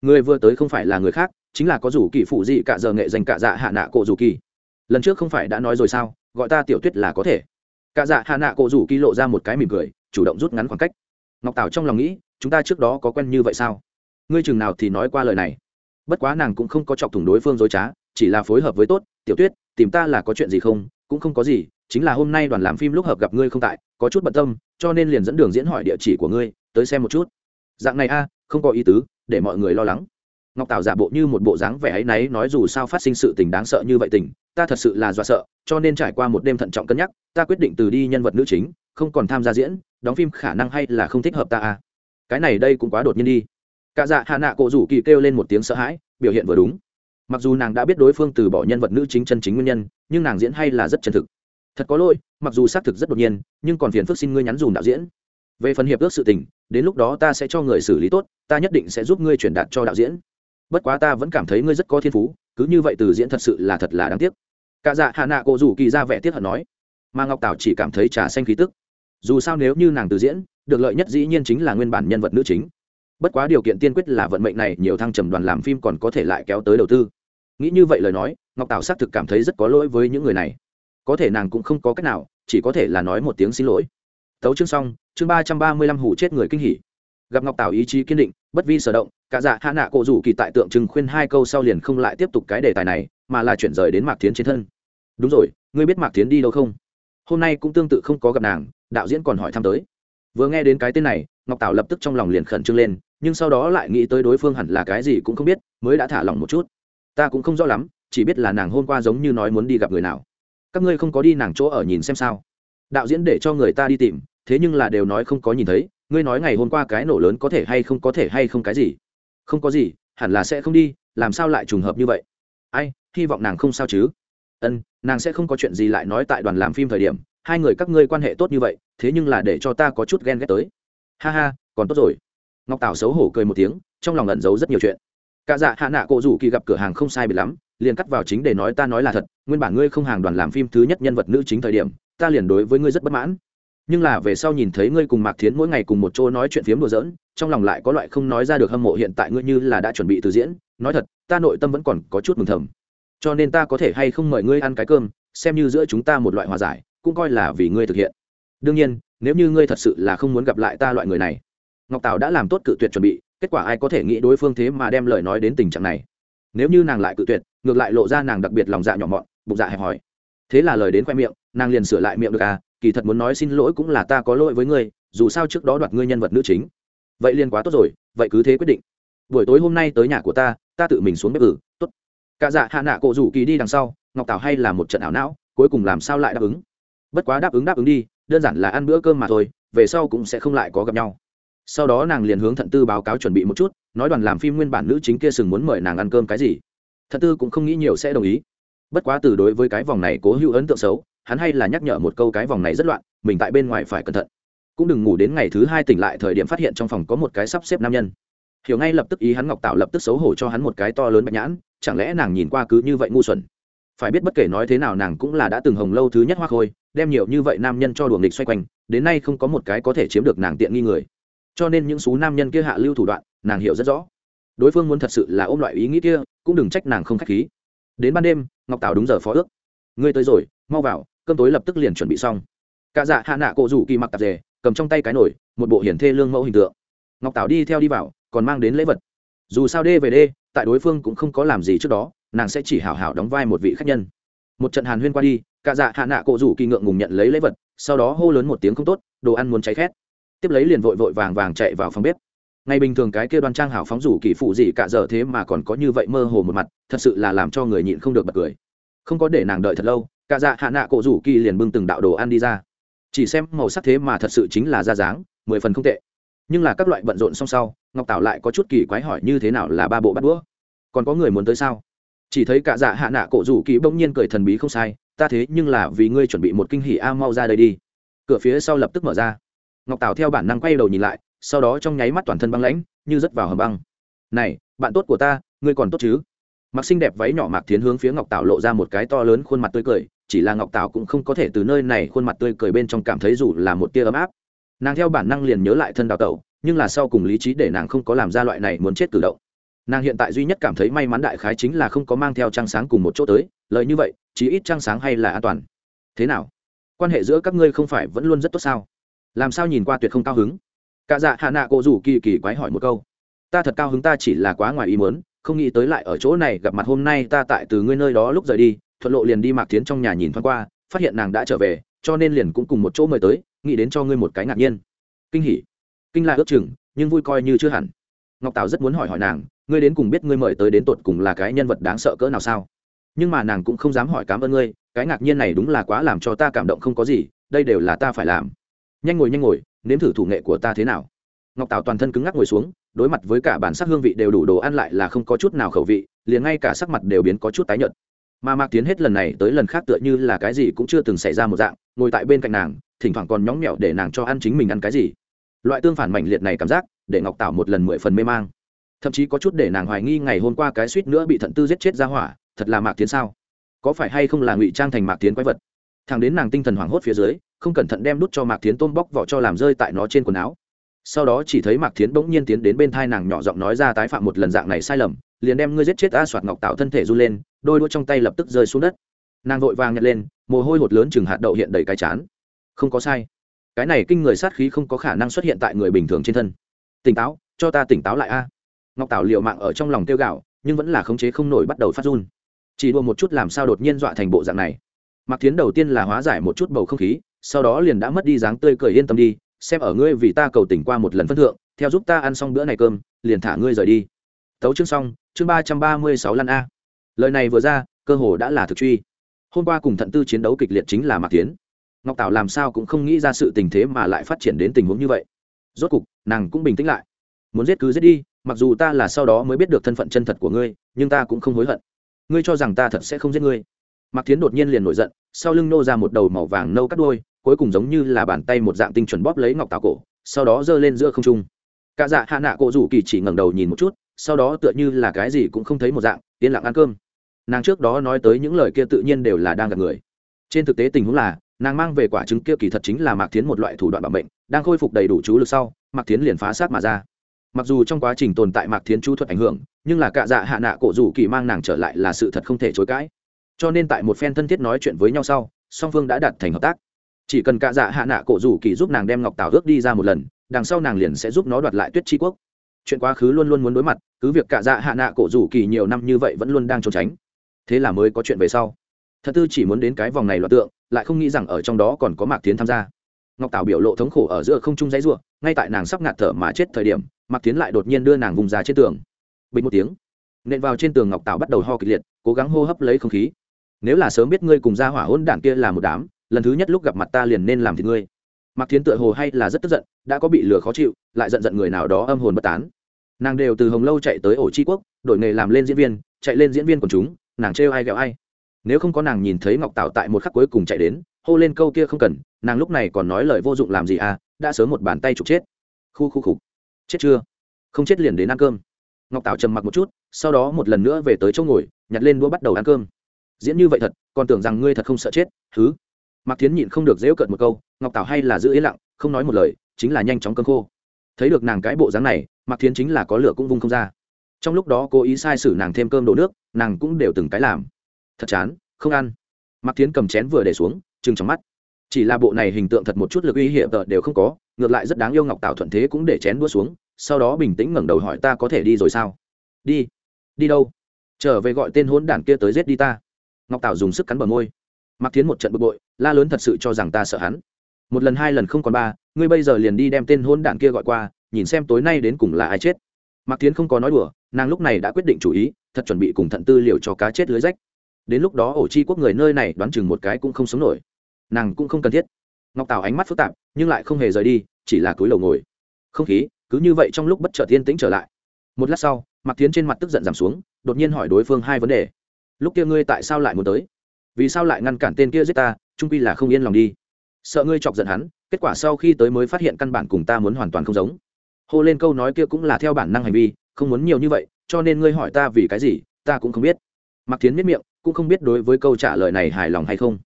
Người vừa tới không phải là người khác, chính là có rủ kỳ phụ dị cả giờ nghệ dành cả dạ hạ nạ cổ rủ kỳ. Lần trước không phải đã nói rồi sao, gọi ta tiểu tuyết là có thể. Cả dạ hạ nạ cổ rủ kỳ lộ ra một cái mỉm cười, chủ động rút ngắn khoảng cách. Ngọc tảo trong lòng nghĩ, chúng ta trước đó có quen như vậy sao? Ngươi chừng nào thì nói qua lời này. Bất quá nàng cũng không có chọc thủng đối phương dối trá, chỉ là phối hợp với tốt, tiểu tuyết, tìm ta là có chuyện gì không? Cũng không có gì chính là hôm nay đoàn làm phim lúc hợp gặp ngươi không tại, có chút bận tâm, cho nên liền dẫn đường diễn hỏi địa chỉ của ngươi, tới xem một chút. Dạng này a, không có ý tứ, để mọi người lo lắng. Ngọc tảo giả bộ như một bộ dáng vẻ ấy náy nói dù sao phát sinh sự tình đáng sợ như vậy tình, ta thật sự là do sợ, cho nên trải qua một đêm thận trọng cân nhắc, ta quyết định từ đi nhân vật nữ chính, không còn tham gia diễn, đóng phim khả năng hay là không thích hợp ta a. Cái này đây cũng quá đột nhiên đi. Cả dạ hạ nạ cổ rủ kỳ kêu lên một tiếng sợ hãi, biểu hiện vừa đúng. Mặc dù nàng đã biết đối phương từ bỏ nhân vật nữ chính chân chính nguyên nhân, nhưng nàng diễn hay là rất chân thực thật có lỗi, mặc dù xác thực rất đột nhiên, nhưng còn phiền phức xin ngươi nhắn dùm đạo diễn. Về phần hiệp ước sự tình, đến lúc đó ta sẽ cho người xử lý tốt, ta nhất định sẽ giúp ngươi truyền đạt cho đạo diễn. Bất quá ta vẫn cảm thấy ngươi rất có thiên phú, cứ như vậy từ diễn thật sự là thật là đáng tiếc. Cả dạ hạ nạ cổ rủ kỳ ra vẻ tiếc hận nói, mà ngọc tảo chỉ cảm thấy trà xanh khí tức. Dù sao nếu như nàng từ diễn, được lợi nhất dĩ nhiên chính là nguyên bản nhân vật nữ chính. Bất quá điều kiện tiên quyết là vận mệnh này nhiều thăng trầm đoàn làm phim còn có thể lại kéo tới đầu tư. Nghĩ như vậy lời nói, ngọc tảo xác thực cảm thấy rất có lỗi với những người này có thể nàng cũng không có cách nào, chỉ có thể là nói một tiếng xin lỗi. Tấu chương xong, chương ba trăm ba mươi lăm hủ chết người kinh hỉ. Gặp ngọc tảo ý chí kiên định, bất vi sở động, cả dạ hạ nạ cổ rủ kỳ tại tượng trưng khuyên hai câu sau liền không lại tiếp tục cái đề tài này, mà là chuyển rời đến mạc tiến trên thân. Đúng rồi, ngươi biết mạc tiến đi đâu không? Hôm nay cũng tương tự không có gặp nàng, đạo diễn còn hỏi thăm tới. Vừa nghe đến cái tên này, ngọc tảo lập tức trong lòng liền khẩn trương lên, nhưng sau đó lại nghĩ tới đối phương hẳn là cái gì cũng không biết, mới đã thả lỏng một chút. Ta cũng không rõ lắm, chỉ biết là nàng hôm qua giống như nói muốn đi gặp người nào các ngươi không có đi nàng chỗ ở nhìn xem sao? Đạo diễn để cho người ta đi tìm, thế nhưng là đều nói không có nhìn thấy, ngươi nói ngày hôm qua cái nổ lớn có thể hay không có thể hay không cái gì? Không có gì, hẳn là sẽ không đi, làm sao lại trùng hợp như vậy? Ai, hy vọng nàng không sao chứ? Ân, nàng sẽ không có chuyện gì lại nói tại đoàn làm phim thời điểm, hai người các ngươi quan hệ tốt như vậy, thế nhưng là để cho ta có chút ghen ghét tới. Ha ha, còn tốt rồi. Ngọc tảo xấu hổ cười một tiếng, trong lòng ẩn giấu rất nhiều chuyện. Cả dạ hạ nạ cổ rủ kỳ gặp cửa hàng không sai bị lắm liền cắt vào chính để nói ta nói là thật, nguyên bản ngươi không hàng đoàn làm phim thứ nhất nhân vật nữ chính thời điểm, ta liền đối với ngươi rất bất mãn. Nhưng là về sau nhìn thấy ngươi cùng mạc thiến mỗi ngày cùng một chỗ nói chuyện phiếm đùa giỡn, trong lòng lại có loại không nói ra được hâm mộ hiện tại ngươi như là đã chuẩn bị từ diễn, nói thật, ta nội tâm vẫn còn có chút mừng thầm. Cho nên ta có thể hay không mời ngươi ăn cái cơm, xem như giữa chúng ta một loại hòa giải, cũng coi là vì ngươi thực hiện. Đương nhiên, nếu như ngươi thật sự là không muốn gặp lại ta loại người này, ngọc tào đã làm tốt cự tuyệt chuẩn bị, kết quả ai có thể nghĩ đối phương thế mà đem lời nói đến tình trạng này? Nếu như nàng lại cự tuyệt, ngược lại lộ ra nàng đặc biệt lòng dạ nhỏ mọn, bụng dạ hẹp hòi. Thế là lời đến khoe miệng, nàng liền sửa lại miệng được à kỳ thật muốn nói xin lỗi cũng là ta có lỗi với ngươi, dù sao trước đó đoạt ngươi nhân vật nữ chính. Vậy liền quá tốt rồi, vậy cứ thế quyết định. Buổi tối hôm nay tới nhà của ta ta tự mình xuống bếp ử, tốt. Cả dạ hạ nạ cổ rủ kỳ đi đằng sau, ngọc tảo hay là một trận ảo não, cuối cùng làm sao lại đáp ứng? Bất quá đáp ứng đáp ứng đi, đơn giản là ăn bữa cơm mà thôi, về sau cũng sẽ không lại có gặp nhau sau đó nàng liền hướng thận tư báo cáo chuẩn bị một chút, nói đoàn làm phim nguyên bản nữ chính kia sừng muốn mời nàng ăn cơm cái gì. Thận tư cũng không nghĩ nhiều sẽ đồng ý. Bất quá từ đối với cái vòng này cố hữu ấn tượng xấu, hắn hay là nhắc nhở một câu cái vòng này rất loạn, mình tại bên ngoài phải cẩn thận. Cũng đừng ngủ đến ngày thứ hai tỉnh lại thời điểm phát hiện trong phòng có một cái sắp xếp nam nhân. Hiểu ngay lập tức ý hắn ngọc tạo lập tức xấu hổ cho hắn một cái to lớn bạch nhãn, chẳng lẽ nàng nhìn qua cứ như vậy ngu xuẩn? Phải biết bất kể nói thế nào nàng cũng là đã từng hồng lâu thứ nhất hoa khôi, đem nhiều như vậy nam nhân cho đuồng địch xoay quanh, đến nay không có một cái có thể chiếm được nàng tiện nghi người cho nên những số nam nhân kia hạ lưu thủ đoạn, nàng hiểu rất rõ. Đối phương muốn thật sự là ôm loại ý nghĩ kia, cũng đừng trách nàng không k h á c h khí. Đến ban đêm, ngọc tảo đúng giờ phó ước. Ngươi tới rồi, mau vào, cơm tối lập tức liền chuẩn bị xong. Cả dạ hạ nạ cổ rủ kỳ mặc tạp dề, cầm trong tay cái nổi một bộ hiển thê lương mẫu hình tượng. Ngọc tảo đi theo đi vào, còn mang đến lễ vật. Dù sao đê về đê, tại đối phương cũng không có làm gì trước đó, nàng sẽ chỉ hảo hảo đóng vai một vị khách nhân. Một trận hàn huyên qua đi, cả dạ hạ nạ cổ rủ kỳ ngượng ngùng nhận lấy lễ vật, sau đó hô lớn một tiếng không tốt, đồ ăn muốn cháy khét tiếp lấy liền vội vội vàng vàng chạy vào phòng bếp. Ngày bình thường cái kia đoan trang hảo phóng rủ kỳ phụ gì cả giờ thế mà còn có như vậy mơ hồ một mặt, thật sự là làm cho người nhịn không được bật cười. Không có để nàng đợi thật lâu, cả dạ hạ nạ cổ rủ kỳ liền bưng từng đạo đồ ăn đi ra. Chỉ xem màu sắc thế mà thật sự chính là da dáng, mười phần không tệ. Nhưng là các loại bận rộn song sau, ngọc tảo lại có chút kỳ quái hỏi như thế nào là ba bộ bắt đũa? Còn có người muốn tới sao? Chỉ thấy cả dạ hạ nạ cổ rủ kỳ bỗng nhiên cười thần bí không sai, ta thế nhưng là vì ngươi chuẩn bị một kinh hỉ a mau ra đây đi. Cửa phía sau lập tức mở ra ngọc tào theo bản năng quay đầu nhìn lại, sau đó trong nháy mắt toàn thân băng lãnh, như rớt vào hầm băng. Này, bạn tốt của ta, ngươi còn tốt chứ? Mặc xinh đẹp váy nhỏ mạc tiến hướng phía ngọc tảo lộ ra một cái to lớn khuôn mặt tươi cười, chỉ là ngọc tảo cũng không có thể từ nơi này khuôn mặt tươi cười bên trong cảm thấy dù là một tia ấm áp. Nàng theo bản năng liền nhớ lại thân đào tẩu, nhưng là sau cùng lý trí để nàng không có làm ra loại này muốn chết cử động. Nàng hiện tại duy nhất cảm thấy may mắn đại khái chính là không có mang theo trăng sáng cùng một chỗ tới lợi như vậy, chí ít trăng sáng hay là an toàn. Thế nào? Quan hệ giữa các ngươi không phải vẫn luôn rất tốt sao? Làm sao nhìn qua tuyệt không cao hứng? Cả dạ hạ nạ cô rủ kỳ kỳ quái hỏi một câu. Ta thật cao hứng ta chỉ là quá ngoài ý muốn, không nghĩ tới lại ở chỗ này gặp mặt hôm nay ta tại từ ngươi nơi đó lúc rời đi, thuận lộ liền đi mạc tiến trong nhà nhìn thoáng qua, phát hiện nàng đã trở về, cho nên liền cũng cùng một chỗ mời tới, nghĩ đến cho ngươi một cái ngạc nhiên. Kinh hỉ. Kinh là ước chừng, nhưng vui coi như chưa hẳn. Ngọc tào rất muốn hỏi hỏi nàng, ngươi đến cùng biết ngươi mời tới đến tột cùng là cái nhân vật đáng sợ cỡ nào sao? Nhưng mà nàng cũng không dám hỏi cảm ơn ngươi, cái ngạc nhiên này đúng là quá làm cho ta cảm động không có gì, đây đều là ta phải làm nhanh ngồi nhanh ngồi, nếm thử thủ nghệ của ta thế nào. Ngọc tảo toàn thân cứng ngắc ngồi xuống, đối mặt với cả bản sắc hương vị đều đủ đồ ăn lại là không có chút nào khẩu vị, liền ngay cả sắc mặt đều biến có chút tái nhợt. Mà mạc tiến hết lần này tới lần khác tựa như là cái gì cũng chưa từng xảy ra một dạng, ngồi tại bên cạnh nàng, thỉnh thoảng còn nhóng nhẽo để nàng cho ăn chính mình ăn cái gì. Loại tương phản mạnh liệt này cảm giác, để ngọc tảo một lần mười phần mê mang. Thậm chí có chút để nàng hoài nghi ngày hôm qua cái suýt nữa bị thận tư giết chết ra hỏa, thật là mạc tiến sao? Có phải hay không là ngụy trang thành mạc tiến quái vật? Thằng đến nàng tinh thần hoảng hốt phía dưới không cẩn thận đem đút cho mạc tiến tôm bóc vỏ cho làm rơi tại nó trên quần áo. Sau đó chỉ thấy mạc tiến bỗng nhiên tiến đến bên thai nàng nhỏ giọng nói ra tái phạm một lần dạng này sai lầm, liền đem ngươi giết chết a soạt ngọc tạo thân thể run lên, đôi đũa trong tay lập tức rơi xuống đất. Nàng vội vàng nhặt lên, mồ hôi hột lớn chừng hạt đậu hiện đầy cái chán. Không có sai. Cái này kinh người sát khí không có khả năng xuất hiện tại người bình thường trên thân. Tỉnh táo, cho ta tỉnh táo lại a. Ngọc tảo liệu mạng ở trong lòng tiêu gạo nhưng vẫn là khống chế không nổi bắt đầu phát run. Chỉ đua một chút làm sao đột nhiên dọa thành bộ dạng này. Mặc tiến đầu tiên là hóa giải một chút bầu không khí sau đó liền đã mất đi dáng tươi cười yên tâm đi, xem ở ngươi vì ta cầu tỉnh qua một lần phân thượng, theo giúp ta ăn xong bữa này cơm, liền thả ngươi rời đi. Tấu chương xong, chương ba trăm ba mươi sáu lăn a. Lời này vừa ra, cơ hồ đã là thực truy. Hôm qua cùng thận tư chiến đấu kịch liệt chính là mạc tiến. Ngọc tảo làm sao cũng không nghĩ ra sự tình thế mà lại phát triển đến tình huống như vậy. Rốt cục, nàng cũng bình tĩnh lại. Muốn giết cứ giết đi, mặc dù ta là sau đó mới biết được thân phận chân thật của ngươi, nhưng ta cũng không hối hận. Ngươi cho rằng ta thật sẽ không giết ngươi mạc tiến đột nhiên liền nổi giận, sau lưng nô ra một đầu màu vàng nâu cắt đôi cuối cùng giống như là bàn tay một dạng tinh chuẩn bóp lấy ngọc tảo cổ, sau đó giơ lên giữa không trung. Cả dạ hạ nạ cổ rủ kỳ chỉ ngẩng đầu nhìn một chút, sau đó tựa như là cái gì cũng không thấy một dạng, yên lặng ăn cơm. Nàng trước đó nói tới những lời kia tự nhiên đều là đang gặp người. Trên thực tế tình huống là, nàng mang về quả trứng kia kỳ thật chính là mạc tiến một loại thủ đoạn bảo mệnh, đang khôi phục đầy đủ chú lực sau, mạc tiến liền phá sát mà ra. Mặc dù trong quá trình tồn tại mạc tiến chú thuật ảnh hưởng, nhưng là cạ dạ hạ nạ cổ rủ kỳ mang nàng trở lại là sự thật không thể chối cãi cho nên tại một phen thân thiết nói chuyện với nhau sau, song phương đã đạt thành hợp tác. Chỉ cần cạ dạ hạ nạ cổ rủ kỳ giúp nàng đem ngọc tảo ước đi ra một lần, đằng sau nàng liền sẽ giúp nó đoạt lại tuyết tri quốc. Chuyện quá khứ luôn luôn muốn đối mặt, cứ việc cạ dạ hạ nạ cổ rủ kỳ nhiều năm như vậy vẫn luôn đang trốn tránh. Thế là mới có chuyện về sau. Thật tư chỉ muốn đến cái vòng này loạt tượng, lại không nghĩ rằng ở trong đó còn có mạc tiến tham gia. Ngọc tảo biểu lộ thống khổ ở giữa không trung dãy ruộng ngay tại nàng sắp ngạt thở mà chết thời điểm, mạc tiến lại đột nhiên đưa nàng vùng ra trên tường. Bình một tiếng, nện vào trên tường ngọc tảo bắt đầu ho kịch liệt, cố gắng hô hấp lấy không khí nếu là sớm biết ngươi cùng gia hỏa hôn đản kia là một đám, lần thứ nhất lúc gặp mặt ta liền nên làm thì ngươi. Mạc thiến tựa hồ hay là rất tức giận, đã có bị lừa khó chịu, lại giận giận người nào đó âm hồn bất tán. Nàng đều từ hồng lâu chạy tới ổ tri quốc, đổi nghề làm lên diễn viên, chạy lên diễn viên của chúng, nàng trêu ai ghẹo ai. Nếu không có nàng nhìn thấy ngọc tạo tại một khắc cuối cùng chạy đến, hô lên câu kia không cần, nàng lúc này còn nói lời vô dụng làm gì à đã sớm một bàn tay trục chết. Khu khu khục chết chưa? Không chết liền đến ăn cơm. Ngọc tạo trầm mặc một chút, sau đó một lần nữa về tới chỗ ngồi, nhặt lên đũa bắt đầu ăn cơm diễn như vậy thật, còn tưởng rằng ngươi thật không sợ chết thứ mặc thiến nhịn không được dễu cợt một câu, ngọc tảo hay là giữ yên lặng, không nói một lời, chính là nhanh chóng cơn khô. Thấy được nàng cái bộ dáng này, mạc thiến chính là có lửa cũng vung không ra. Trong lúc đó cố ý sai sử nàng thêm cơm đổ nước, nàng cũng đều từng cái làm. Thật chán, không ăn. Mạc thiến cầm chén vừa để xuống chừng trong mắt. Chỉ là bộ này hình tượng thật một chút lực uy hiểm tợ đều không có, ngược lại rất đáng yêu ngọc tảo thuận thế cũng để chén đua xuống, sau đó bình tĩnh ngẩng đầu hỏi ta có thể đi rồi sao? Đi. Đi đâu? Trở về gọi tên hôn đản kia tới giết đi ta ngọc tảo dùng sức cắn bờ môi. Mặc Tiến một trận bực bội, la lớn thật sự cho rằng ta sợ hắn. Một lần hai lần không còn ba, ngươi bây giờ liền đi đem tên hôn đản kia gọi qua, nhìn xem tối nay đến cùng là ai chết. Mặc Tiến không có nói đùa, nàng lúc này đã quyết định chủ ý, thật chuẩn bị cùng thận tư liệu cho cá chết lưới rách. Đến lúc đó ổ chi quốc người nơi này đoán chừng một cái cũng không sống nổi. Nàng cũng không cần thiết. Ngọc tảo ánh mắt phức tạp, nhưng lại không hề rời đi, chỉ là cúi lầu ngồi. Không khí, cứ như vậy trong lúc bất chợt yên tĩnh trở lại. Một lát sau mặc tiến trên mặt tức giận giảm xuống, đột nhiên hỏi đối phương hai vấn đề lúc kia ngươi tại sao lại muốn tới? Vì sao lại ngăn cản tên kia giết ta, trung quy là không yên lòng đi. Sợ ngươi chọc giận hắn, kết quả sau khi tới mới phát hiện căn bản cùng ta muốn hoàn toàn không giống. Hô lên câu nói kia cũng là theo bản năng hành vi, không muốn nhiều như vậy, cho nên ngươi hỏi ta vì cái gì, ta cũng không biết. Mặc tiến miết miệng, cũng không biết đối với câu trả lời này hài lòng hay không.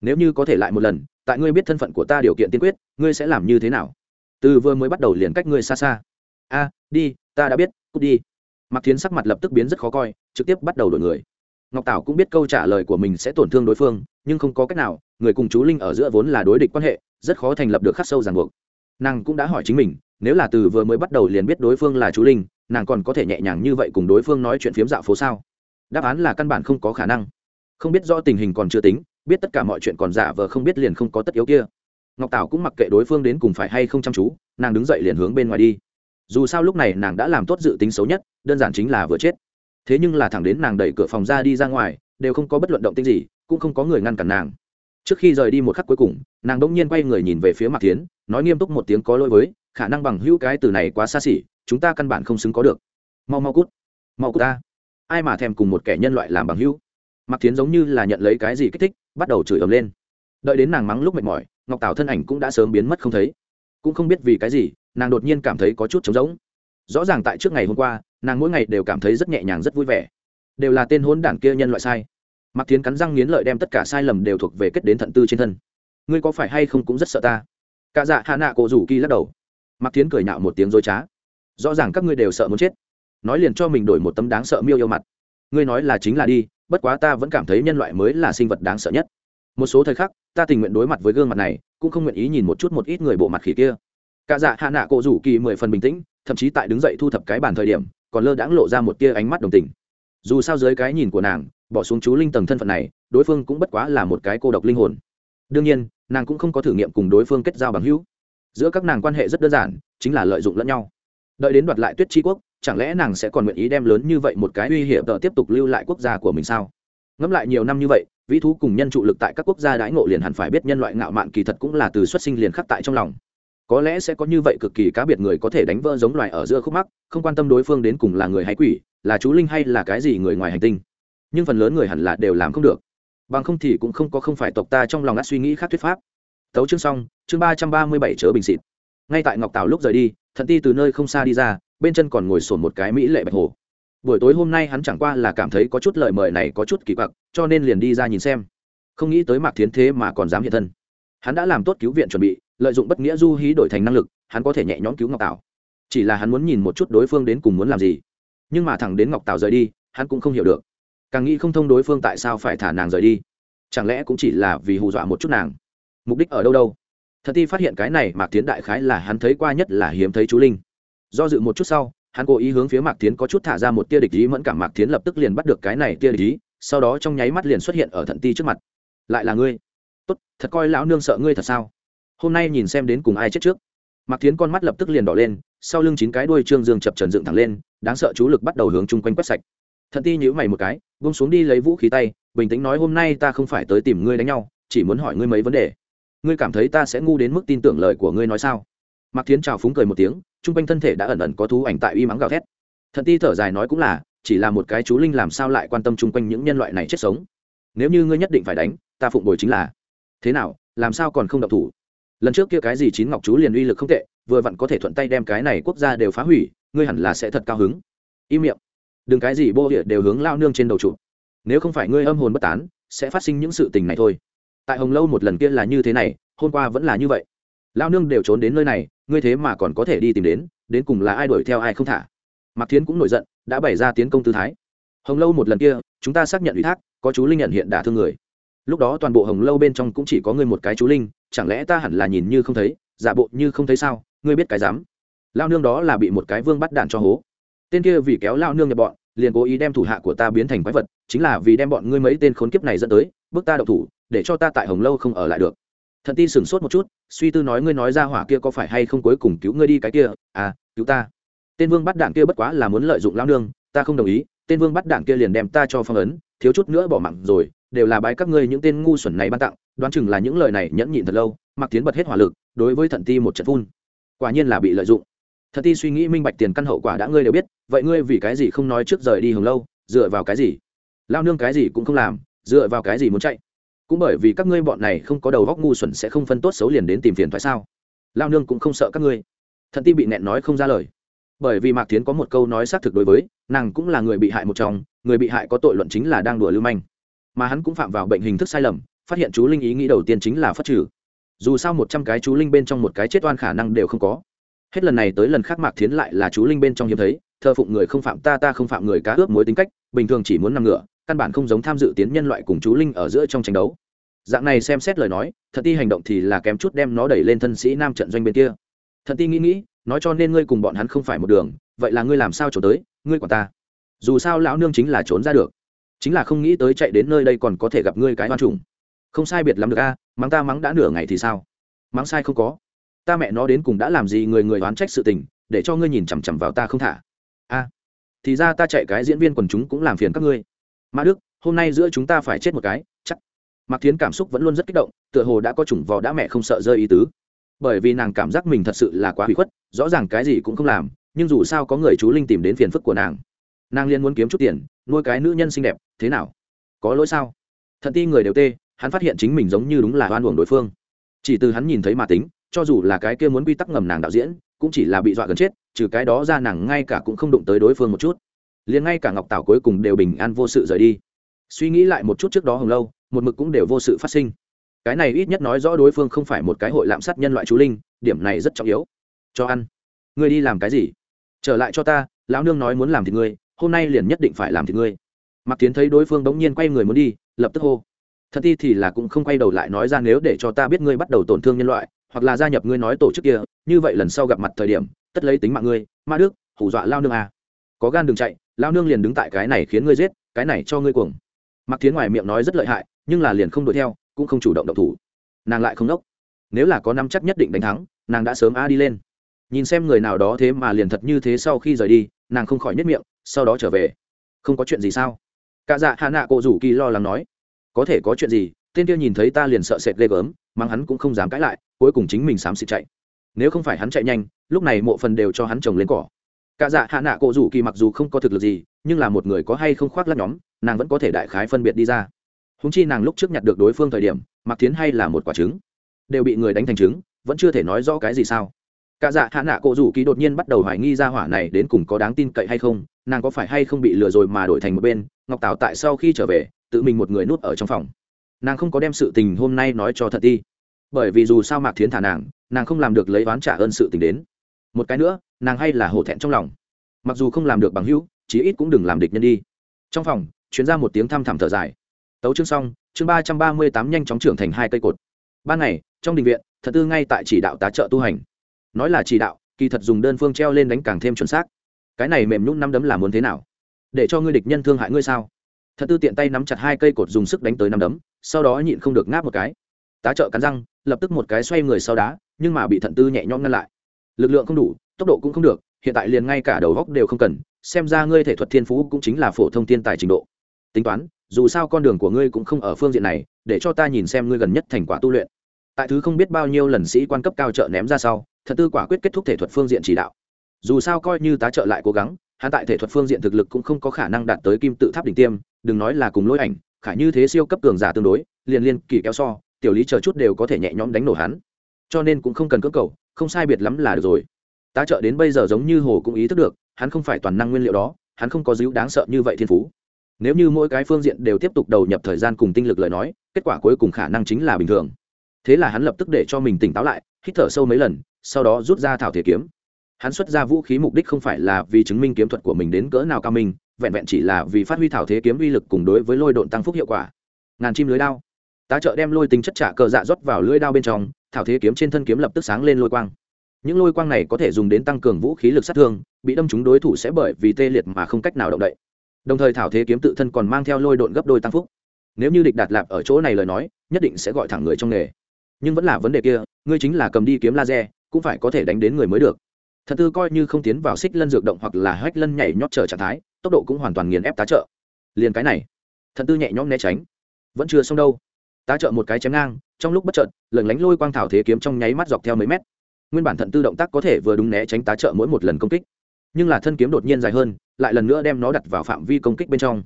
Nếu như có thể lại một lần, tại ngươi biết thân phận của ta điều kiện tiên quyết, ngươi sẽ làm như thế nào? Từ vừa mới bắt đầu liền cách ngươi xa xa. A, đi, ta đã biết, cút đi. Mặc thiến sắc mặt lập tức biến rất khó coi, trực tiếp bắt đầu đổi người ngọc tảo cũng biết câu trả lời của mình sẽ tổn thương đối phương, nhưng không có cách nào, người cùng chú linh ở giữa vốn là đối địch quan hệ, rất khó thành lập được khắc sâu ràng buộc. Nàng cũng đã hỏi chính mình, nếu là từ vừa mới bắt đầu liền biết đối phương là chú linh, nàng còn có thể nhẹ nhàng như vậy cùng đối phương nói chuyện phiếm dạo phố sao? Đáp án là căn bản không có khả năng. Không biết do tình hình còn chưa tính, biết tất cả mọi chuyện còn giả vờ không biết liền không có tất yếu kia. Ngọc tảo cũng mặc kệ đối phương đến cùng phải hay không chăm chú, nàng đứng dậy liền hướng bên ngoài đi. Dù sao lúc này nàng đã làm tốt dự tính xấu nhất, đơn giản chính là vừa chết thế nhưng là thẳng đến nàng đẩy cửa phòng ra đi ra ngoài, đều không có bất luận động tinh gì, cũng không có người ngăn cản nàng. Trước khi rời đi một khắc cuối cùng, nàng đông nhiên quay người nhìn về phía mạc tiến nói nghiêm túc một tiếng có lỗi với, khả năng bằng hữu cái từ này quá xa xỉ, chúng ta căn bản không xứng có được. Mau mau cút. Mau cút ta. Ai mà thèm cùng một kẻ nhân loại làm bằng hữu? Mạc tiến giống như là nhận lấy cái gì kích thích, bắt đầu chửi ầm lên. Đợi đến nàng mắng lúc mệt mỏi, ngọc tảo thân ảnh cũng đã sớm biến mất không thấy. Cũng không biết vì cái gì, nàng đột nhiên cảm thấy có chút trống rỗng. Rõ ràng tại trước ngày hôm qua nàng mỗi ngày đều cảm thấy rất nhẹ nhàng, rất vui vẻ. Đều là tên hôn đản kia nhân loại sai. Mạc tiến cắn răng nghiến lợi đem tất cả sai lầm đều thuộc về kết đến thận tư trên thân. Ngươi có phải hay không cũng rất sợ ta? Cả dạ hạ nạ cổ rủ kỳ lắc đầu. Mạc tiến cười nhạo một tiếng dối trá. Rõ ràng các ngươi đều sợ muốn chết. Nói liền cho mình đổi một tấm đáng sợ miêu yêu mặt. Ngươi nói là chính là đi, bất quá ta vẫn cảm thấy nhân loại mới là sinh vật đáng sợ nhất. Một số thời khắc, ta tình nguyện đối mặt với gương mặt này, cũng không nguyện ý nhìn một chút một ít người bộ mặt khỉ kia. Cả dạ hạ nạ cổ rủ kỳ mười phần bình tĩnh, thậm chí tại đứng dậy thu thập cái bàn thời điểm còn lơ đãng lộ ra một tia ánh mắt đồng tình. Dù sao dưới cái nhìn của nàng, bỏ xuống chú linh tầng thân phận này, đối phương cũng bất quá là một cái cô độc linh hồn. Đương nhiên, nàng cũng không có thử nghiệm cùng đối phương kết giao bằng hữu. Giữa các nàng quan hệ rất đơn giản, chính là lợi dụng lẫn nhau. Đợi đến đoạt lại tuyết tri quốc, chẳng lẽ nàng sẽ còn nguyện ý đem lớn như vậy một cái uy hiểm tợ tiếp tục lưu lại quốc gia của mình sao? Ngẫm lại nhiều năm như vậy, vĩ thú cùng nhân trụ lực tại các quốc gia đãi ngộ liền hẳn phải biết nhân loại ngạo mạn kỳ thật cũng là từ xuất sinh liền khắc tại trong lòng có lẽ sẽ có như vậy cực kỳ cá biệt người có thể đánh vỡ giống loài ở giữa khúc mắc, không quan tâm đối phương đến cùng là người hay quỷ, là chú linh hay là cái gì người ngoài hành tinh. Nhưng phần lớn người hẳn là đều làm không được. Bằng không thì cũng không có không phải tộc ta trong lòng át suy nghĩ khác thuyết pháp. Tấu chương xong, chương ba trăm ba mươi bảy chớ bình xịt. Ngay tại ngọc tảo lúc rời đi, thận ti từ nơi không xa đi ra, bên chân còn ngồi sổn một cái mỹ lệ bạch hồ. Buổi tối hôm nay hắn chẳng qua là cảm thấy có chút lời mời này có chút kỳ quặc, cho nên liền đi ra nhìn xem. Không nghĩ tới mạc thiến thế mà còn dám hiện thân hắn đã làm tốt cứu viện chuẩn bị, lợi dụng bất nghĩa du hí đổi thành năng lực, hắn có thể nhẹ nhõm cứu ngọc tảo. Chỉ là hắn muốn nhìn một chút đối phương đến cùng muốn làm gì. Nhưng mà thẳng đến ngọc tảo rời đi, hắn cũng không hiểu được. Càng nghĩ không thông đối phương tại sao phải thả nàng rời đi. Chẳng lẽ cũng chỉ là vì hù dọa một chút nàng? Mục đích ở đâu đâu? Thật ti phát hiện cái này mạc tiến đại khái là hắn thấy qua nhất là hiếm thấy chú linh. Do dự một chút sau, hắn cố ý hướng phía mạc tiến có chút thả ra một tia địch ý mẫn cảm mạc tiến lập tức liền bắt được cái này tia địch ý, sau đó trong nháy mắt liền xuất hiện ở thận ti trước mặt. Lại là ngươi tốt, thật coi lão nương sợ ngươi thật sao? Hôm nay nhìn xem đến cùng ai chết trước. Mạc tiến con mắt lập tức liền đỏ lên, sau lưng chín cái đuôi trương dương chập trần dựng thẳng lên, đáng sợ chú lực bắt đầu hướng chung quanh quét sạch. Thận ti nhữ mày một cái bông xuống đi lấy vũ khí tay, bình tĩnh nói, hôm nay ta không phải tới tìm ngươi đánh nhau, chỉ muốn hỏi ngươi mấy vấn đề. Ngươi cảm thấy ta sẽ ngu đến mức tin tưởng lời của ngươi nói sao? Mạc tiến chào phúng cười một tiếng, chung quanh thân thể đã ẩn ẩn có thú ảnh tại uy mắng gào thét. Thận ti thở dài nói cũng là, chỉ là một cái chú linh làm sao lại quan tâm chung quanh những nhân loại này chết sống. Nếu như ngươi nhất định phải đánh, ta phụng bồi chính là thế nào, làm sao còn không độc thủ? Lần trước kia cái gì chín ngọc chú liền uy lực không tệ, vừa vặn có thể thuận tay đem cái này quốc gia đều phá hủy, ngươi hẳn là sẽ thật cao hứng. Im miệng. Đừng cái gì bô địa đều hướng lao nương trên đầu trụ. Nếu không phải ngươi âm hồn bất tán, sẽ phát sinh những sự tình này thôi. Tại hồng lâu một lần kia là như thế này, hôm qua vẫn là như vậy. Lao nương đều trốn đến nơi này, ngươi thế mà còn có thể đi tìm đến đến cùng là ai đuổi theo ai không thả? Mạc thiến cũng nổi giận, đã bày ra tiến công tư thái. Hồng lâu một lần kia, chúng ta xác nhận ủy thác, có chú linh nhận hiện đả thương người lúc đó toàn bộ hồng lâu bên trong cũng chỉ có ngươi một cái chú linh, chẳng lẽ ta hẳn là nhìn như không thấy, giả bộ như không thấy sao? Ngươi biết cái dám. Lao nương đó là bị một cái vương bắt đạn cho hố. Tên kia vì kéo lao nương nhập bọn, liền cố ý đem thủ hạ của ta biến thành quái vật, chính là vì đem bọn ngươi mấy tên khốn kiếp này dẫn tới, bước ta đậu thủ, để cho ta tại hồng lâu không ở lại được. Thần ti sửng sốt một chút, suy tư nói ngươi nói ra hỏa kia có phải hay không cuối cùng cứu ngươi đi cái kia? À cứu ta. Tên vương bắt đạn kia bất quá là muốn lợi dụng lao nương, ta không đồng ý, tên vương bắt đạn kia liền đem ta cho phong ấn, thiếu chút nữa bỏ mặn rồi đều là bái các ngươi những tên ngu xuẩn này ban tặng, đoán chừng là những lời này nhẫn nhịn thật lâu mặc tiến bật hết hỏa lực, đối với thận ti một trận phun. Quả nhiên là bị lợi dụng. Thận ti suy nghĩ minh bạch tiền căn hậu quả đã ngươi đều biết, vậy ngươi vì cái gì không nói trước rời đi hồng lâu, dựa vào cái gì? Lao nương cái gì cũng không làm, dựa vào cái gì muốn chạy? Cũng bởi vì các ngươi bọn này không có đầu góc ngu xuẩn sẽ không phân tốt xấu liền đến tìm phiền thoại sao? Lao nương cũng không sợ các ngươi. Thận ti bị nẹn nói không ra lời. Bởi vì mạc tiến có một câu nói xác thực đối với, nàng cũng là người bị hại một trong, người bị hại có tội luận chính là đang đùa lưu manh mà hắn cũng phạm vào bệnh hình thức sai lầm, phát hiện chú linh ý nghĩ đầu tiên chính là phát trừ. Dù sao một trăm cái chú linh bên trong một cái chết oan khả năng đều không có. Hết lần này tới lần khác mạc thiến lại là chú linh bên trong hiếm thấy, thờ phụng người không phạm ta ta không phạm người cá ướp mối tính cách, bình thường chỉ muốn nằm ngựa căn bản không giống tham dự tiến nhân loại cùng chú linh ở giữa trong tranh đấu. Dạng này xem xét lời nói thật ti hành động thì là kém chút đem nó đẩy lên thân sĩ nam trận doanh bên kia. Thật ti nghĩ nghĩ, nói cho nên ngươi cùng bọn hắn không phải một đường, vậy là ngươi làm sao trốn tới, ngươi quản ta? Dù sao lão nương chính là trốn ra được chính là không nghĩ tới chạy đến nơi đây còn có thể gặp ngươi cái oan trùng. Không sai biệt lắm được a, mắng ta mắng đã nửa ngày thì sao? Mắng sai không có. Ta mẹ nó đến cùng đã làm gì người người oán trách sự tình, để cho ngươi nhìn chằm chằm vào ta không thả. A, thì ra ta chạy cái diễn viên quần chúng cũng làm phiền các ngươi. Mã đức, hôm nay giữa chúng ta phải chết một cái, chắc. Mạc thiến cảm xúc vẫn luôn rất kích động, tựa hồ đã có chủng vò đã mẹ không sợ rơi ý tứ. Bởi vì nàng cảm giác mình thật sự là quá hủy khuất, rõ ràng cái gì cũng không làm, nhưng dù sao có người chú linh tìm đến phiền phức của nàng nàng liên muốn kiếm chút tiền, nuôi cái nữ nhân xinh đẹp, thế nào? Có lỗi sao? Thận ti người đều tê, hắn phát hiện chính mình giống như đúng là oan uổng đối phương. Chỉ từ hắn nhìn thấy mà tính, cho dù là cái kia muốn quy tắc ngầm nàng đạo diễn, cũng chỉ là bị dọa gần chết, trừ cái đó ra nàng ngay cả cũng không đụng tới đối phương một chút. Liền ngay cả ngọc tảo cuối cùng đều bình an vô sự rời đi. Suy nghĩ lại một chút trước đó hồng lâu, một mực cũng đều vô sự phát sinh. Cái này ít nhất nói rõ đối phương không phải một cái hội lạm sát nhân loại chú linh, điểm này rất trọng yếu. Cho ăn. Ngươi đi làm cái gì? Trở lại cho ta, lão nương nói muốn làm thì ngươi hôm nay liền nhất định phải làm thì ngươi. Mặc tiến thấy đối phương bỗng nhiên quay người muốn đi, lập tức hô. Thật ti thì là cũng không quay đầu lại nói ra nếu để cho ta biết ngươi bắt đầu tổn thương nhân loại, hoặc là gia nhập ngươi nói tổ chức kia, như vậy lần sau gặp mặt thời điểm, tất lấy tính mạng ngươi, ma đức hủ dọa lao nương à. có gan đừng chạy, lao nương liền đứng tại cái này khiến ngươi giết, cái này cho ngươi cuồng. Mặc tiến ngoài miệng nói rất lợi hại, nhưng là liền không đuổi theo, cũng không chủ động động thủ. Nàng lại không nốc nếu là có năm chắc nhất định đánh thắng, nàng đã sớm a đi lên nhìn xem người nào đó thế mà liền thật như thế sau khi rời đi, nàng không khỏi nhất miệng, sau đó trở về. Không có chuyện gì sao? Cả dạ hạ nạ cổ rủ kỳ lo lắng nói. Có thể có chuyện gì, tên kia nhìn thấy ta liền sợ sệt ghê gớm, mắng hắn cũng không dám cãi lại, cuối cùng chính mình xám xịt chạy. Nếu không phải hắn chạy nhanh, lúc này mộ phần đều cho hắn trồng lên cỏ. Cả dạ hạ nạ cổ rủ kỳ mặc dù không có thực lực gì, nhưng là một người có hay không khoác lắp nhóm, nàng vẫn có thể đại khái phân biệt đi ra. Húng chi nàng lúc trước nhặt được đối phương thời điểm, mặc tiến hay là một quả trứng. Đều bị người đánh thành trứng, vẫn chưa thể nói rõ cái gì sao cả dạ hạ nạ cổ rủ kỳ đột nhiên bắt đầu hoài nghi ra hỏa này đến cùng có đáng tin cậy hay không nàng có phải hay không bị lừa rồi mà đổi thành một bên ngọc tảo tại sau khi trở về tự mình một người nuốt ở trong phòng. Nàng không có đem sự tình hôm nay nói cho thật đi, bởi vì dù sao mạc thiến thả nàng nàng không làm được lấy oán trả ơn sự tình đến. Một cái nữa nàng hay là hổ thẹn trong lòng. Mặc dù không làm được bằng hữu chí ít cũng đừng làm địch nhân đi. Trong phòng chuyến ra một tiếng thăm thẳm thở dài. Tấu chương xong chương ba trăm ba mươi tám nhanh chóng trưởng thành hai cây cột. Ban ngày trong đình viện thật tư ngay tại chỉ đạo tá trợ tu hành nói là chỉ đạo, kỳ thật dùng đơn phương treo lên đánh càng thêm chuẩn xác. Cái này mềm nhún năm đấm là muốn thế nào? Để cho ngươi địch nhân thương hại ngươi sao? Thật tư tiện tay nắm chặt hai cây cột dùng sức đánh tới năm đấm, sau đó nhịn không được ngáp một cái. Tá trợ cắn răng, lập tức một cái xoay người sau đá, nhưng mà bị thận tư nhẹ nhõm ngăn lại. Lực lượng không đủ, tốc độ cũng không được, hiện tại liền ngay cả đầu góc đều không cần, xem ra ngươi thể thuật thiên phú cũng chính là phổ thông thiên tài trình độ. Tính toán, dù sao con đường của ngươi cũng không ở phương diện này, để cho ta nhìn xem ngươi gần nhất thành quả tu luyện. Tại thứ không biết bao nhiêu lần sĩ quan cấp cao trợ ném ra sau thật tư quả quyết kết thúc thể thuật phương diện chỉ đạo. Dù sao coi như tá trợ lại cố gắng, hắn tại thể thuật phương diện thực lực cũng không có khả năng đạt tới kim tự tháp đỉnh tiêm, đừng nói là cùng lỗi ảnh khải như thế siêu cấp cường giả tương đối, liền liên kỳ kéo so, tiểu lý chờ chút đều có thể nhẹ nhõm đánh nổ hắn. Cho nên cũng không cần cưỡng cầu, không sai biệt lắm là được rồi. Tá trợ đến bây giờ giống như hồ cũng ý thức được, hắn không phải toàn năng nguyên liệu đó, hắn không có dữ đáng sợ như vậy thiên phú. Nếu như mỗi cái phương diện đều tiếp tục đầu nhập thời gian cùng tinh lực lời nói, kết quả cuối cùng khả năng chính là bình thường. Thế là hắn lập tức để cho mình tỉnh táo lại, hít thở sâu mấy lần sau đó rút ra thảo thể kiếm. Hắn xuất ra vũ khí mục đích không phải là vì chứng minh kiếm thuật của mình đến cỡ nào cao minh, vẹn vẹn chỉ là vì phát huy thảo thế kiếm uy lực cùng đối với lôi độn tăng phúc hiệu quả. Ngàn chim lưới đao. Tá trợ đem lôi tính chất trả cờ dạ rót vào lưới đao bên trong, thảo thế kiếm trên thân kiếm lập tức sáng lên lôi quang. Những lôi quang này có thể dùng đến tăng cường vũ khí lực sát thương, bị đâm trúng đối thủ sẽ bởi vì tê liệt mà không cách nào động đậy. Đồng thời thảo thế kiếm tự thân còn mang theo lôi độn gấp đôi tăng phúc. Nếu như địch đạt lạp ở chỗ này lời nói, nhất định sẽ gọi thẳng người trong nghề. Nhưng vẫn là vấn đề kia, ngươi chính là cầm đi kiếm laser cũng phải có thể đánh đến người mới được. Thật tư coi như không tiến vào xích lân dược động hoặc là hách lân nhảy nhót trở trạng thái, tốc độ cũng hoàn toàn nghiền ép tá trợ. Liền cái này thần tư nhẹ nhõm né tránh. Vẫn chưa xong đâu. Tá trợ một cái chém ngang, trong lúc bất trợn lần lánh lôi quang thảo thế kiếm trong nháy mắt dọc theo mấy mét. Nguyên bản thận tư động tác có thể vừa đúng né tránh tá trợ mỗi một lần công kích. Nhưng là thân kiếm đột nhiên dài hơn, lại lần nữa đem nó đặt vào phạm vi công kích bên trong.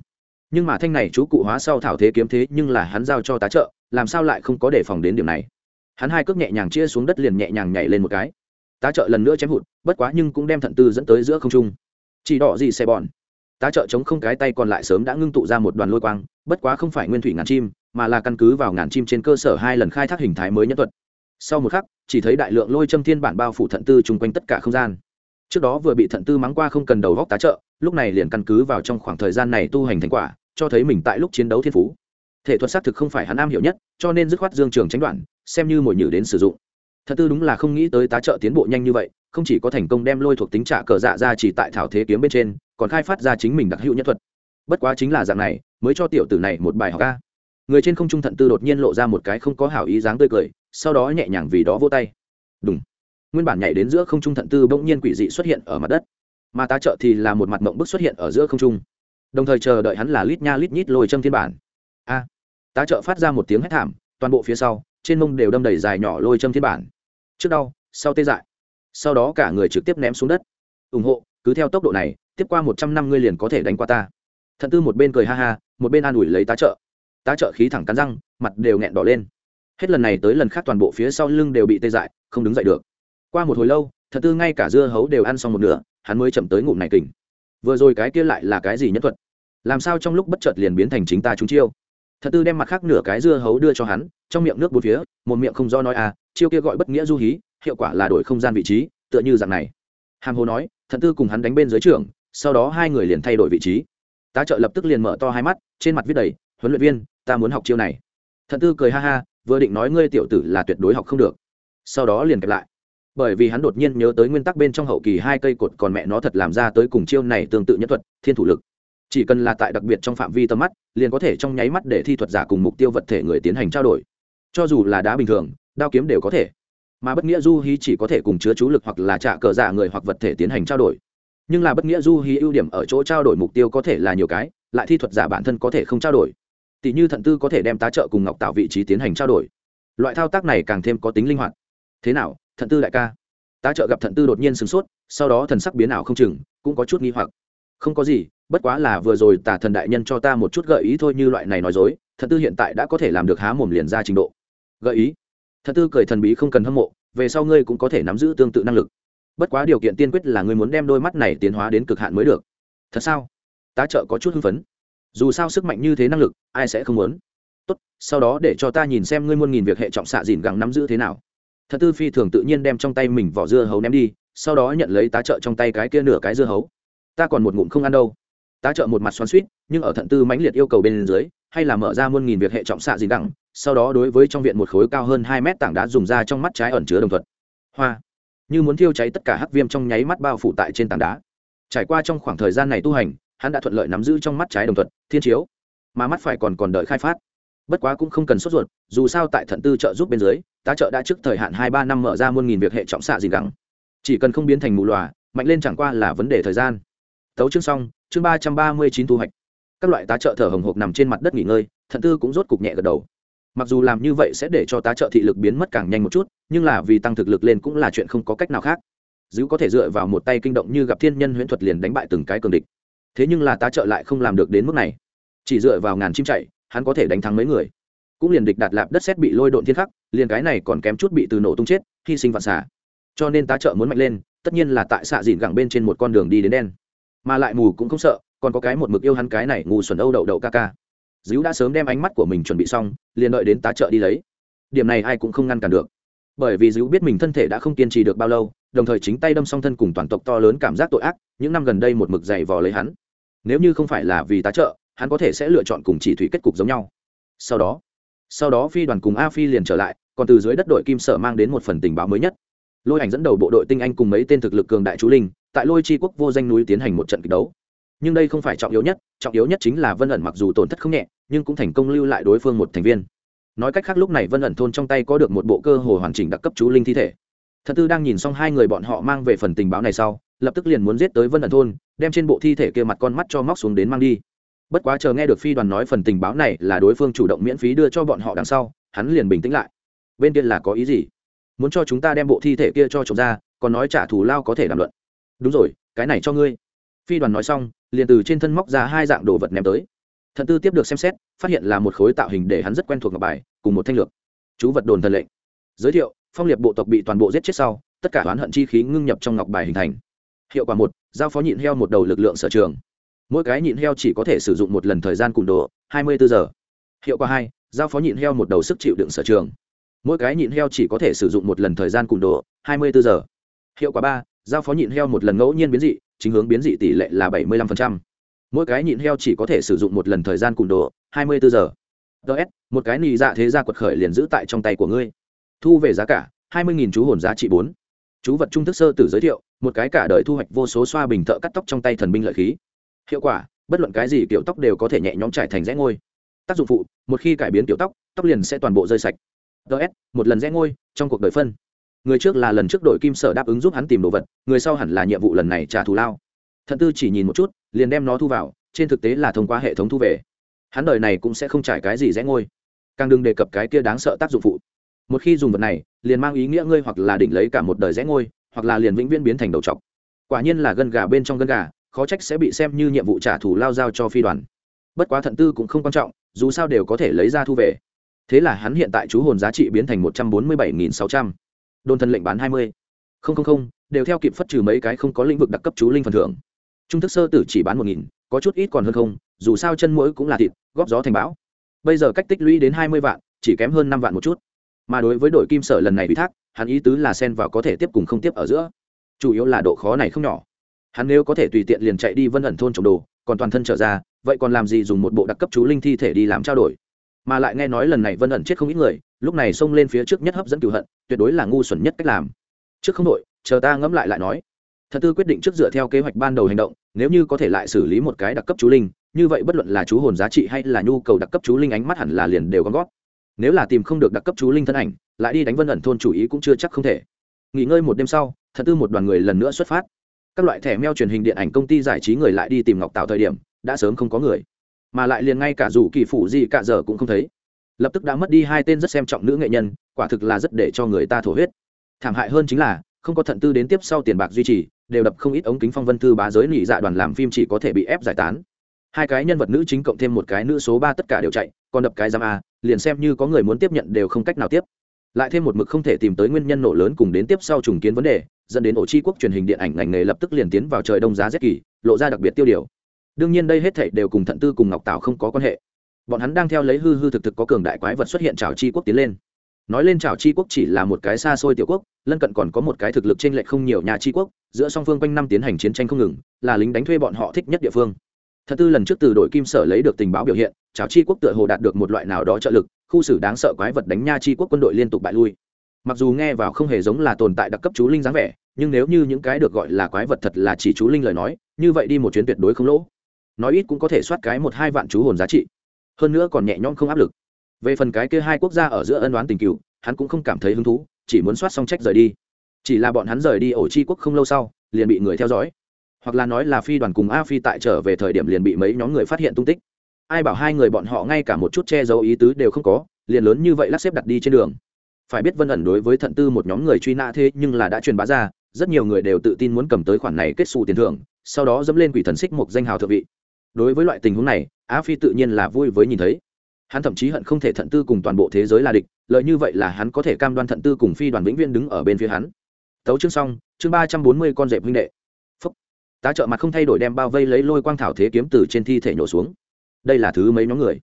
Nhưng mà thanh này chú cụ hóa sau thảo thế kiếm thế nhưng là hắn giao cho tá trợ, làm sao lại không có đề phòng đến điểm này? Hắn hai cước nhẹ nhàng chia xuống đất liền nhẹ nhàng nhảy lên một cái. Tá trợ lần nữa chém hụt, bất quá nhưng cũng đem thận tư dẫn tới giữa không trung. Chỉ đỏ gì xe bọn. Tá trợ chống không cái tay còn lại sớm đã ngưng tụ ra một đoàn lôi quang, bất quá không phải nguyên thủy ngàn chim, mà là căn cứ vào ngàn chim trên cơ sở hai lần khai thác hình thái mới nhất thuật. Sau một khắc, chỉ thấy đại lượng lôi châm thiên bản bao phủ thận tư chung quanh tất cả không gian. Trước đó vừa bị thận tư mắng qua không cần đầu góc tá trợ, lúc này liền căn cứ vào trong khoảng thời gian này tu hành thành quả, cho thấy mình tại lúc chiến đấu thiên phú. Thể thuật xác thực không phải hắn am hiểu nhất, cho nên dứt khoát dương trường tránh đoạn xem như mồi nhử đến sử dụng. Thật tư đúng là không nghĩ tới tá trợ tiến bộ nhanh như vậy, không chỉ có thành công đem lôi thuộc tính trả cờ dạ ra chỉ tại thảo thế kiếm bên trên, còn khai phát ra chính mình đặc hữu nhất thuật. Bất quá chính là dạng này, mới cho tiểu tử này một bài học ca người trên không trung thận tư đột nhiên lộ ra một cái không có hảo ý dáng tươi cười, sau đó nhẹ nhàng vì đó vô tay. Đúng nguyên bản nhảy đến giữa không trung thận tư bỗng nhiên quỷ dị xuất hiện ở mặt đất. Mà tá trợ thì là một mặt mộng bức xuất hiện ở giữa không trung. Đồng thời chờ đợi hắn là lít nha lít nhít lôi châm thiên bản. A. Tá trợ phát ra một tiếng hét thảm, toàn bộ phía sau trên mông đều đâm đầy dài nhỏ lôi châm thiên bản. Trước đau, sau tê dại. Sau đó cả người trực tiếp ném xuống đất. Ủng hộ, cứ theo tốc độ này, tiếp qua một trăm năm ngươi liền có thể đánh qua ta. Thận tư một bên cười ha ha, một bên an ủi lấy tá trợ. Tá trợ khí thẳng cắn răng, mặt đều nghẹn đỏ lên. Hết lần này tới lần khác toàn bộ phía sau lưng đều bị tê dại, không đứng dậy được. Qua một hồi lâu, thận tư ngay cả dưa hấu đều ăn xong một nửa, hắn mới chậm tới ngụm này kình. Vừa rồi cái kia lại là cái gì nhất thuật? Làm sao trong lúc bất chợt liền biến thành chính ta chúng chiêu? Thật tư đem mặt khác nửa cái dưa hấu đưa cho hắn, trong miệng nước bốn phía, một miệng không do nói à chiêu kia gọi bất nghĩa du hí, hiệu quả là đổi không gian vị trí, tựa như dạng này. Hàm hồ nói, thật tư cùng hắn đánh bên dưới trường sau đó hai người liền thay đổi vị trí. Tá trợ lập tức liền mở to hai mắt, trên mặt viết đầy, huấn luyện viên, ta muốn học chiêu này. Thật tư cười ha ha, vừa định nói ngươi tiểu tử là tuyệt đối học không được. Sau đó liền kẹp lại. Bởi vì hắn đột nhiên nhớ tới nguyên tắc bên trong hậu kỳ hai cây cột còn mẹ nó thật làm ra tới cùng chiêu này tương tự nhất thuật, thiên thủ lực chỉ cần là tại đặc biệt trong phạm vi tầm mắt, liền có thể trong nháy mắt để thi thuật giả cùng mục tiêu vật thể người tiến hành trao đổi. Cho dù là đá bình thường, đao kiếm đều có thể. Mà bất nghĩa du hí chỉ có thể cùng chứa chú lực hoặc là trả cờ giả người hoặc vật thể tiến hành trao đổi. Nhưng là bất nghĩa du hí ưu điểm ở chỗ trao đổi mục tiêu có thể là nhiều cái, lại thi thuật giả bản thân có thể không trao đổi. Tỷ như thận tư có thể đem tá trợ cùng ngọc tạo vị trí tiến hành trao đổi. Loại thao tác này càng thêm có tính linh hoạt. Thế nào, thận tư đại ca? Tá trợ gặp thận tư đột nhiên sửng sốt, sau đó thần sắc biến ảo không chừng, cũng có chút nghi hoặc không có gì, bất quá là vừa rồi tả thần đại nhân cho ta một chút gợi ý thôi như loại này nói dối, thật tư hiện tại đã có thể làm được há mồm liền ra trình độ. Gợi ý? Thật tư cười thần bí không cần hâm mộ, về sau ngươi cũng có thể nắm giữ tương tự năng lực. Bất quá điều kiện tiên quyết là ngươi muốn đem đôi mắt này tiến hóa đến cực hạn mới được. Thật sao? Tá trợ có chút hưng phấn. Dù sao sức mạnh như thế năng lực, ai sẽ không muốn? Tốt, sau đó để cho ta nhìn xem ngươi muôn nghìn việc hệ trọng xạ dìn gẳng nắm giữ thế nào. Thật tư phi thường tự nhiên đem trong tay mình vỏ dưa hấu ném đi, sau đó nhận lấy tá trợ trong tay cái kia nửa cái dưa hấu ta còn một ngụm không ăn đâu. Tá trợ một mặt xoắn suýt nhưng ở thận tư mãnh liệt yêu cầu bên dưới, hay là mở ra muôn nghìn việc hệ trọng xạ gì đẳng. sau đó đối với trong viện một khối cao hơn hai mét tảng đá dùng ra trong mắt trái ẩn chứa đồng thuận hoa. Như muốn thiêu cháy tất cả hắc viêm trong nháy mắt bao phủ tại trên tảng đá. Trải qua trong khoảng thời gian này tu hành, hắn đã thuận lợi nắm giữ trong mắt trái đồng thuận thiên chiếu. Mà mắt phải còn còn đợi khai phát. Bất quá cũng không cần sốt ruột, dù sao tại thận tư trợ giúp bên dưới, tá trợ đã trước thời hạn hai ba năm mở ra muôn nghìn việc hệ trọng xạ gì đẳng. chỉ cần không biến thành mù lòa, mạnh lên chẳng qua là vấn đề thời gian tấu chương xong, chương ba trăm ba mươi chín thu hoạch. Các loại tá trợ thở hồng hộc nằm trên mặt đất nghỉ ngơi, thận tư cũng rốt cục nhẹ gật đầu. Mặc dù làm như vậy sẽ để cho tá trợ thị lực biến mất càng nhanh một chút, nhưng là vì tăng thực lực lên cũng là chuyện không có cách nào khác. Dữ có thể dựa vào một tay kinh động như gặp thiên nhân huyễn thuật liền đánh bại từng cái cường địch. Thế nhưng là tá trợ lại không làm được đến mức này. Chỉ dựa vào ngàn chim chạy, hắn có thể đánh thắng mấy người. Cũng liền địch đạt lạp đất xét bị lôi độn thiên khắc, liền cái này còn kém chút bị từ nổ tung chết, hy sinh vạn xả. Cho nên tá trợ muốn mạnh lên, tất nhiên là tại xạ dìn gẳng bên trên một con đường đi đến đen mà lại mù cũng không sợ, còn có cái một mực yêu hắn cái này ngu xuẩn âu đậu đậu ca ca. Dữ đã sớm đem ánh mắt của mình chuẩn bị xong, liền đợi đến tá trợ đi lấy. Điểm này ai cũng không ngăn cản được. Bởi vì dữ biết mình thân thể đã không kiên trì được bao lâu, đồng thời chính tay đâm song thân cùng toàn tộc to lớn cảm giác tội ác, những năm gần đây một mực dày vò lấy hắn. Nếu như không phải là vì tá trợ, hắn có thể sẽ lựa chọn cùng chỉ thủy kết cục giống nhau. Sau đó sau đó phi đoàn cùng a phi liền trở lại, còn từ dưới đất đội kim sở mang đến một phần tình báo mới nhất. Lôi ảnh dẫn đầu bộ đội tinh anh cùng mấy tên thực lực cường đại chú linh tại lôi chi quốc vô danh núi tiến hành một trận kịch đấu. Nhưng đây không phải trọng yếu nhất, trọng yếu nhất chính là vân ẩn mặc dù tổn thất không nhẹ, nhưng cũng thành công lưu lại đối phương một thành viên. Nói cách khác lúc này vân ẩn thôn trong tay có được một bộ cơ hồ hoàn chỉnh đặc cấp chú linh thi thể. Thật tư đang nhìn xong hai người bọn họ mang về phần tình báo này sau, lập tức liền muốn giết tới vân ẩn thôn, đem trên bộ thi thể kia mặt con mắt cho móc xuống đến mang đi. Bất quá chờ nghe được phi đoàn nói phần tình báo này là đối phương chủ động miễn phí đưa cho bọn họ đằng sau, hắn liền bình tĩnh lại. Bên kia là có ý gì? Muốn cho chúng ta đem bộ thi thể kia cho trộm ra, còn nói trả thù lao có thể đàm luận đúng rồi, cái này cho ngươi. Phi đoàn nói xong, liền từ trên thân móc ra hai dạng đồ vật ném tới. Thận tư tiếp được xem xét, phát hiện là một khối tạo hình để hắn rất quen thuộc ngọc bài, cùng một thanh lược. Chú vật đồn thần lệnh. Giới thiệu, phong liệt bộ tộc bị toàn bộ giết chết sau, tất cả oán hận chi khí ngưng nhập trong ngọc bài hình thành. Hiệu quả một, giao phó nhịn heo một đầu lực lượng sở trường. Mỗi cái nhịn heo chỉ có thể sử dụng một lần thời gian cùng đồ hai mươi bốn giờ. Hiệu quả hai, giao phó nhịn heo một đầu sức chịu đựng sở trường. Mỗi cái nhịn heo chỉ có thể sử dụng một lần thời gian cùng đồ hai mươi bốn giờ. Hiệu quả ba giao phó nhịn heo một lần ngẫu nhiên biến dị, chính hướng biến dị tỷ lệ là bảy mươi lăm mỗi cái nhịn heo chỉ có thể sử dụng một lần thời gian cùng đồ hai mươi bốn giờ. Ts một cái nị dạ thế gia quật khởi liền giữ tại trong tay của ngươi. Thu về giá cả, hai mươi chú hồn giá trị bốn. Chú vật trung thức sơ tử giới thiệu, một cái cả đời thu hoạch vô số xoa bình thợ cắt tóc trong tay thần binh lợi khí. Hiệu quả, bất luận cái gì kiểu tóc đều có thể nhẹ nhõm trải thành rẽ ngôi. Tác dụng phụ, một khi cải biến kiểu tóc tóc liền sẽ toàn bộ rơi sạch. Ts một lần rẽ ngôi, trong cuộc đời phân người trước là lần trước đội kim sở đáp ứng giúp hắn tìm đồ vật, người sau hẳn là nhiệm vụ lần này trả thù lao. Thận tư chỉ nhìn một chút, liền đem nó thu vào, trên thực tế là thông qua hệ thống thu về. Hắn đời này cũng sẽ không trải cái gì rẽ ngôi. Càng đừng đề cập cái kia đáng sợ tác dụng phụ. Một khi dùng vật này, liền mang ý nghĩa ngươi hoặc là đỉnh lấy cả một đời rẽ ngôi, hoặc là liền vĩnh viễn biến thành đầu trọc. Quả nhiên là gân gà bên trong gân gà, khó trách sẽ bị xem như nhiệm vụ trả thù lao giao cho phi đoàn. Bất quá thận tư cũng không quan trọng, dù sao đều có thể lấy ra thu về. Thế là hắn hiện tại chú hồn giá trị biến thành một trăm bốn mươi bảy nghìn sáu trăm đồn thần lệnh bán hai mươi. Không không không, đều theo kịp phất trừ mấy cái không có lĩnh vực đặc cấp chú linh phần thưởng. Trung thức sơ tử chỉ bán một nghìn, có chút ít còn hơn không, dù sao chân mũi cũng là thịt, góp gió thành bão. Bây giờ cách tích lũy đến hai mươi vạn, chỉ kém hơn năm vạn một chút. Mà đối với đội kim sở lần này ủy thác, hắn ý tứ là xen vào có thể tiếp cùng không tiếp ở giữa. Chủ yếu là độ khó này không nhỏ. Hắn nếu có thể tùy tiện liền chạy đi vân ẩn thôn trồng đồ, còn toàn thân trở ra, vậy còn làm gì dùng một bộ đặc cấp chú linh thi thể đi làm trao đổi? Mà lại nghe nói lần này vân ẩn chết không ít người, lúc này xông lên phía trước nhất hấp dẫn cửu hận tuyệt đối là ngu xuẩn nhất cách làm. Trước không đội chờ ta ngẫm lại lại nói. Thật tư quyết định trước dựa theo kế hoạch ban đầu hành động, nếu như có thể lại xử lý một cái đặc cấp chú linh, như vậy bất luận là chú hồn giá trị hay là nhu cầu đặc cấp chú linh ánh mắt hẳn là liền đều gom gót nếu là tìm không được đặc cấp chú linh thân ảnh, lại đi đánh vân ẩn thôn chủ ý cũng chưa chắc không thể. Nghỉ ngơi một đêm sau, thật tư một đoàn người lần nữa xuất phát. Các loại thẻ meo truyền hình điện ảnh công ty giải trí người lại đi tìm ngọc tạo thời điểm, đã sớm không có người. Mà lại liền ngay cả dù kỳ phủ gì cả giờ cũng không thấy lập tức đã mất đi hai tên rất xem trọng nữ nghệ nhân, quả thực là rất để cho người ta thổ huyết. Thảm hại hơn chính là, không có thận tư đến tiếp sau tiền bạc duy trì, đều đập không ít ống kính phong vân thư bá giới nỉ dạ đoàn làm phim chỉ có thể bị ép giải tán. Hai cái nhân vật nữ chính cộng thêm một cái nữ số ba tất cả đều chạy, còn đập cái giam a, liền xem như có người muốn tiếp nhận đều không cách nào tiếp. Lại thêm một mực không thể tìm tới nguyên nhân nổ lớn cùng đến tiếp sau trùng kiến vấn đề, dẫn đến ổ chi quốc truyền hình điện ảnh ngành nghề lập tức liền tiến vào trời đông giá rét kỳ, lộ ra đặc biệt tiêu điều. Đương nhiên đây hết thảy đều cùng thận tư cùng ngọc tảo không có quan hệ bọn hắn đang theo lấy hư hư thực thực có cường đại quái vật xuất hiện trào chi quốc tiến lên. Nói lên trào chi quốc chỉ là một cái xa xôi tiểu quốc, lân cận còn có một cái thực lực trên lệch không nhiều nhà chi quốc, giữa song phương quanh năm tiến hành chiến tranh không ngừng, là lính đánh thuê bọn họ thích nhất địa phương. Thật tư lần trước từ đội kim sở lấy được tình báo biểu hiện trào chi quốc tựa hồ đạt được một loại nào đó trợ lực, khu xử đáng sợ quái vật đánh nha chi quốc quân đội liên tục bại lui. Mặc dù nghe vào không hề giống là tồn tại đặc cấp chú linh dáng vẻ, nhưng nếu như những cái được gọi là quái vật thật là chỉ chú linh lời nói, như vậy đi một chuyến tuyệt đối không lỗ. Nói ít cũng có thể soát cái một hai vạn chú hồn giá trị hơn nữa còn nhẹ nhõm không áp lực. Về phần cái kia hai quốc gia ở giữa ân đoán tình cựu, hắn cũng không cảm thấy hứng thú, chỉ muốn soát xong trách rời đi. Chỉ là bọn hắn rời đi ổ chi quốc không lâu sau, liền bị người theo dõi. Hoặc là nói là phi đoàn cùng a phi tại trở về thời điểm liền bị mấy nhóm người phát hiện tung tích. Ai bảo hai người bọn họ ngay cả một chút che giấu ý tứ đều không có, liền lớn như vậy lắc xếp đặt đi trên đường. Phải biết vân ẩn đối với thận tư một nhóm người truy nã thế nhưng là đã truyền bá ra, rất nhiều người đều tự tin muốn cầm tới khoản này kết xù tiền thưởng, sau đó dẫm lên quỷ thần xích một danh hào thượng vị. Đối với loại tình huống này á phi tự nhiên là vui với nhìn thấy. Hắn thậm chí hận không thể thận tư cùng toàn bộ thế giới là địch lợi như vậy là hắn có thể cam đoan thận tư cùng phi đoàn vĩnh viên đứng ở bên phía hắn. Tấu chương xong, chương ba trăm bốn mươi con dẹp huynh đệ. Phúc. Tá trợ mặt không thay đổi đem bao vây lấy lôi quang thảo thế kiếm từ trên thi thể nhổ xuống. Đây là thứ mấy nhóm người?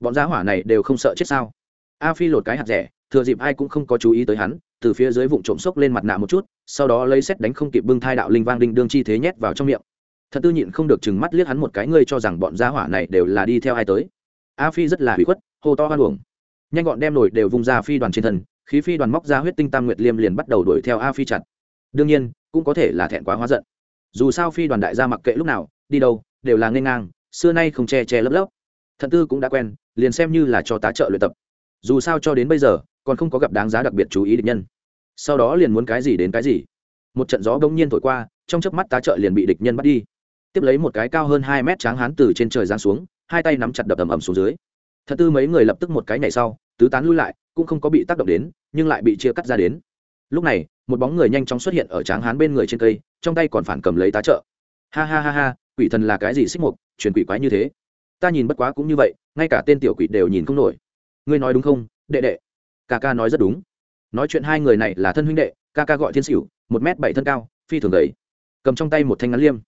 Bọn giá hỏa này đều không sợ chết sao? A phi lột cái hạt rẻ, thừa dịp ai cũng không có chú ý tới hắn, từ phía dưới vụn trộm xốc lên mặt nạ một chút, sau đó lấy xét đánh không kịp bưng thai đạo linh vang đinh đương chi thế nhét vào trong miệng thật tư nhịn không được chừng mắt liếc hắn một cái, ngươi cho rằng bọn gia hỏa này đều là đi theo ai tới? A phi rất là hủy khuất, hô to hoan uổng. Nhanh gọn đem nổi đều vung ra phi đoàn trên thân, khí phi đoàn móc ra huyết tinh tam nguyệt liêm liền bắt đầu đuổi theo a phi chặt. Đương nhiên, cũng có thể là thẹn quá hóa giận. Dù sao phi đoàn đại gia mặc kệ lúc nào, đi đâu, đều là nghênh ngang, xưa nay không che che lấp lấp. Thận tư cũng đã quen, liền xem như là cho tá trợ luyện tập. Dù sao cho đến bây giờ, còn không có gặp đáng giá đặc biệt chú ý địch nhân. Sau đó liền muốn cái gì đến cái gì. Một trận gió bỗng nhiên thổi qua, trong chớp mắt tá trợ liền bị địch nhân bắt đi tiếp lấy một cái cao hơn hai mét tráng hán từ trên trời giáng xuống hai tay nắm chặt đập ầm ầm xuống dưới. Thật tư mấy người lập tức một cái nhảy sau tứ tán lui lại cũng không có bị tác động đến nhưng lại bị chia cắt ra đến. Lúc này một bóng người nhanh chóng xuất hiện ở tráng hán bên người trên cây trong tay còn phản cầm lấy tá trợ. Ha ha ha ha quỷ thần là cái gì xích mục truyền quỷ quái như thế? Ta nhìn bất quá cũng như vậy ngay cả tên tiểu quỷ đều nhìn không nổi. Ngươi nói đúng không đệ đệ? Ca ca nói rất đúng. Nói chuyện hai người này là thân huynh đệ ca ca gọi thiên sửu, một m bảy thân cao phi thường gầy. Cầm trong tay một thanh ngắn liêm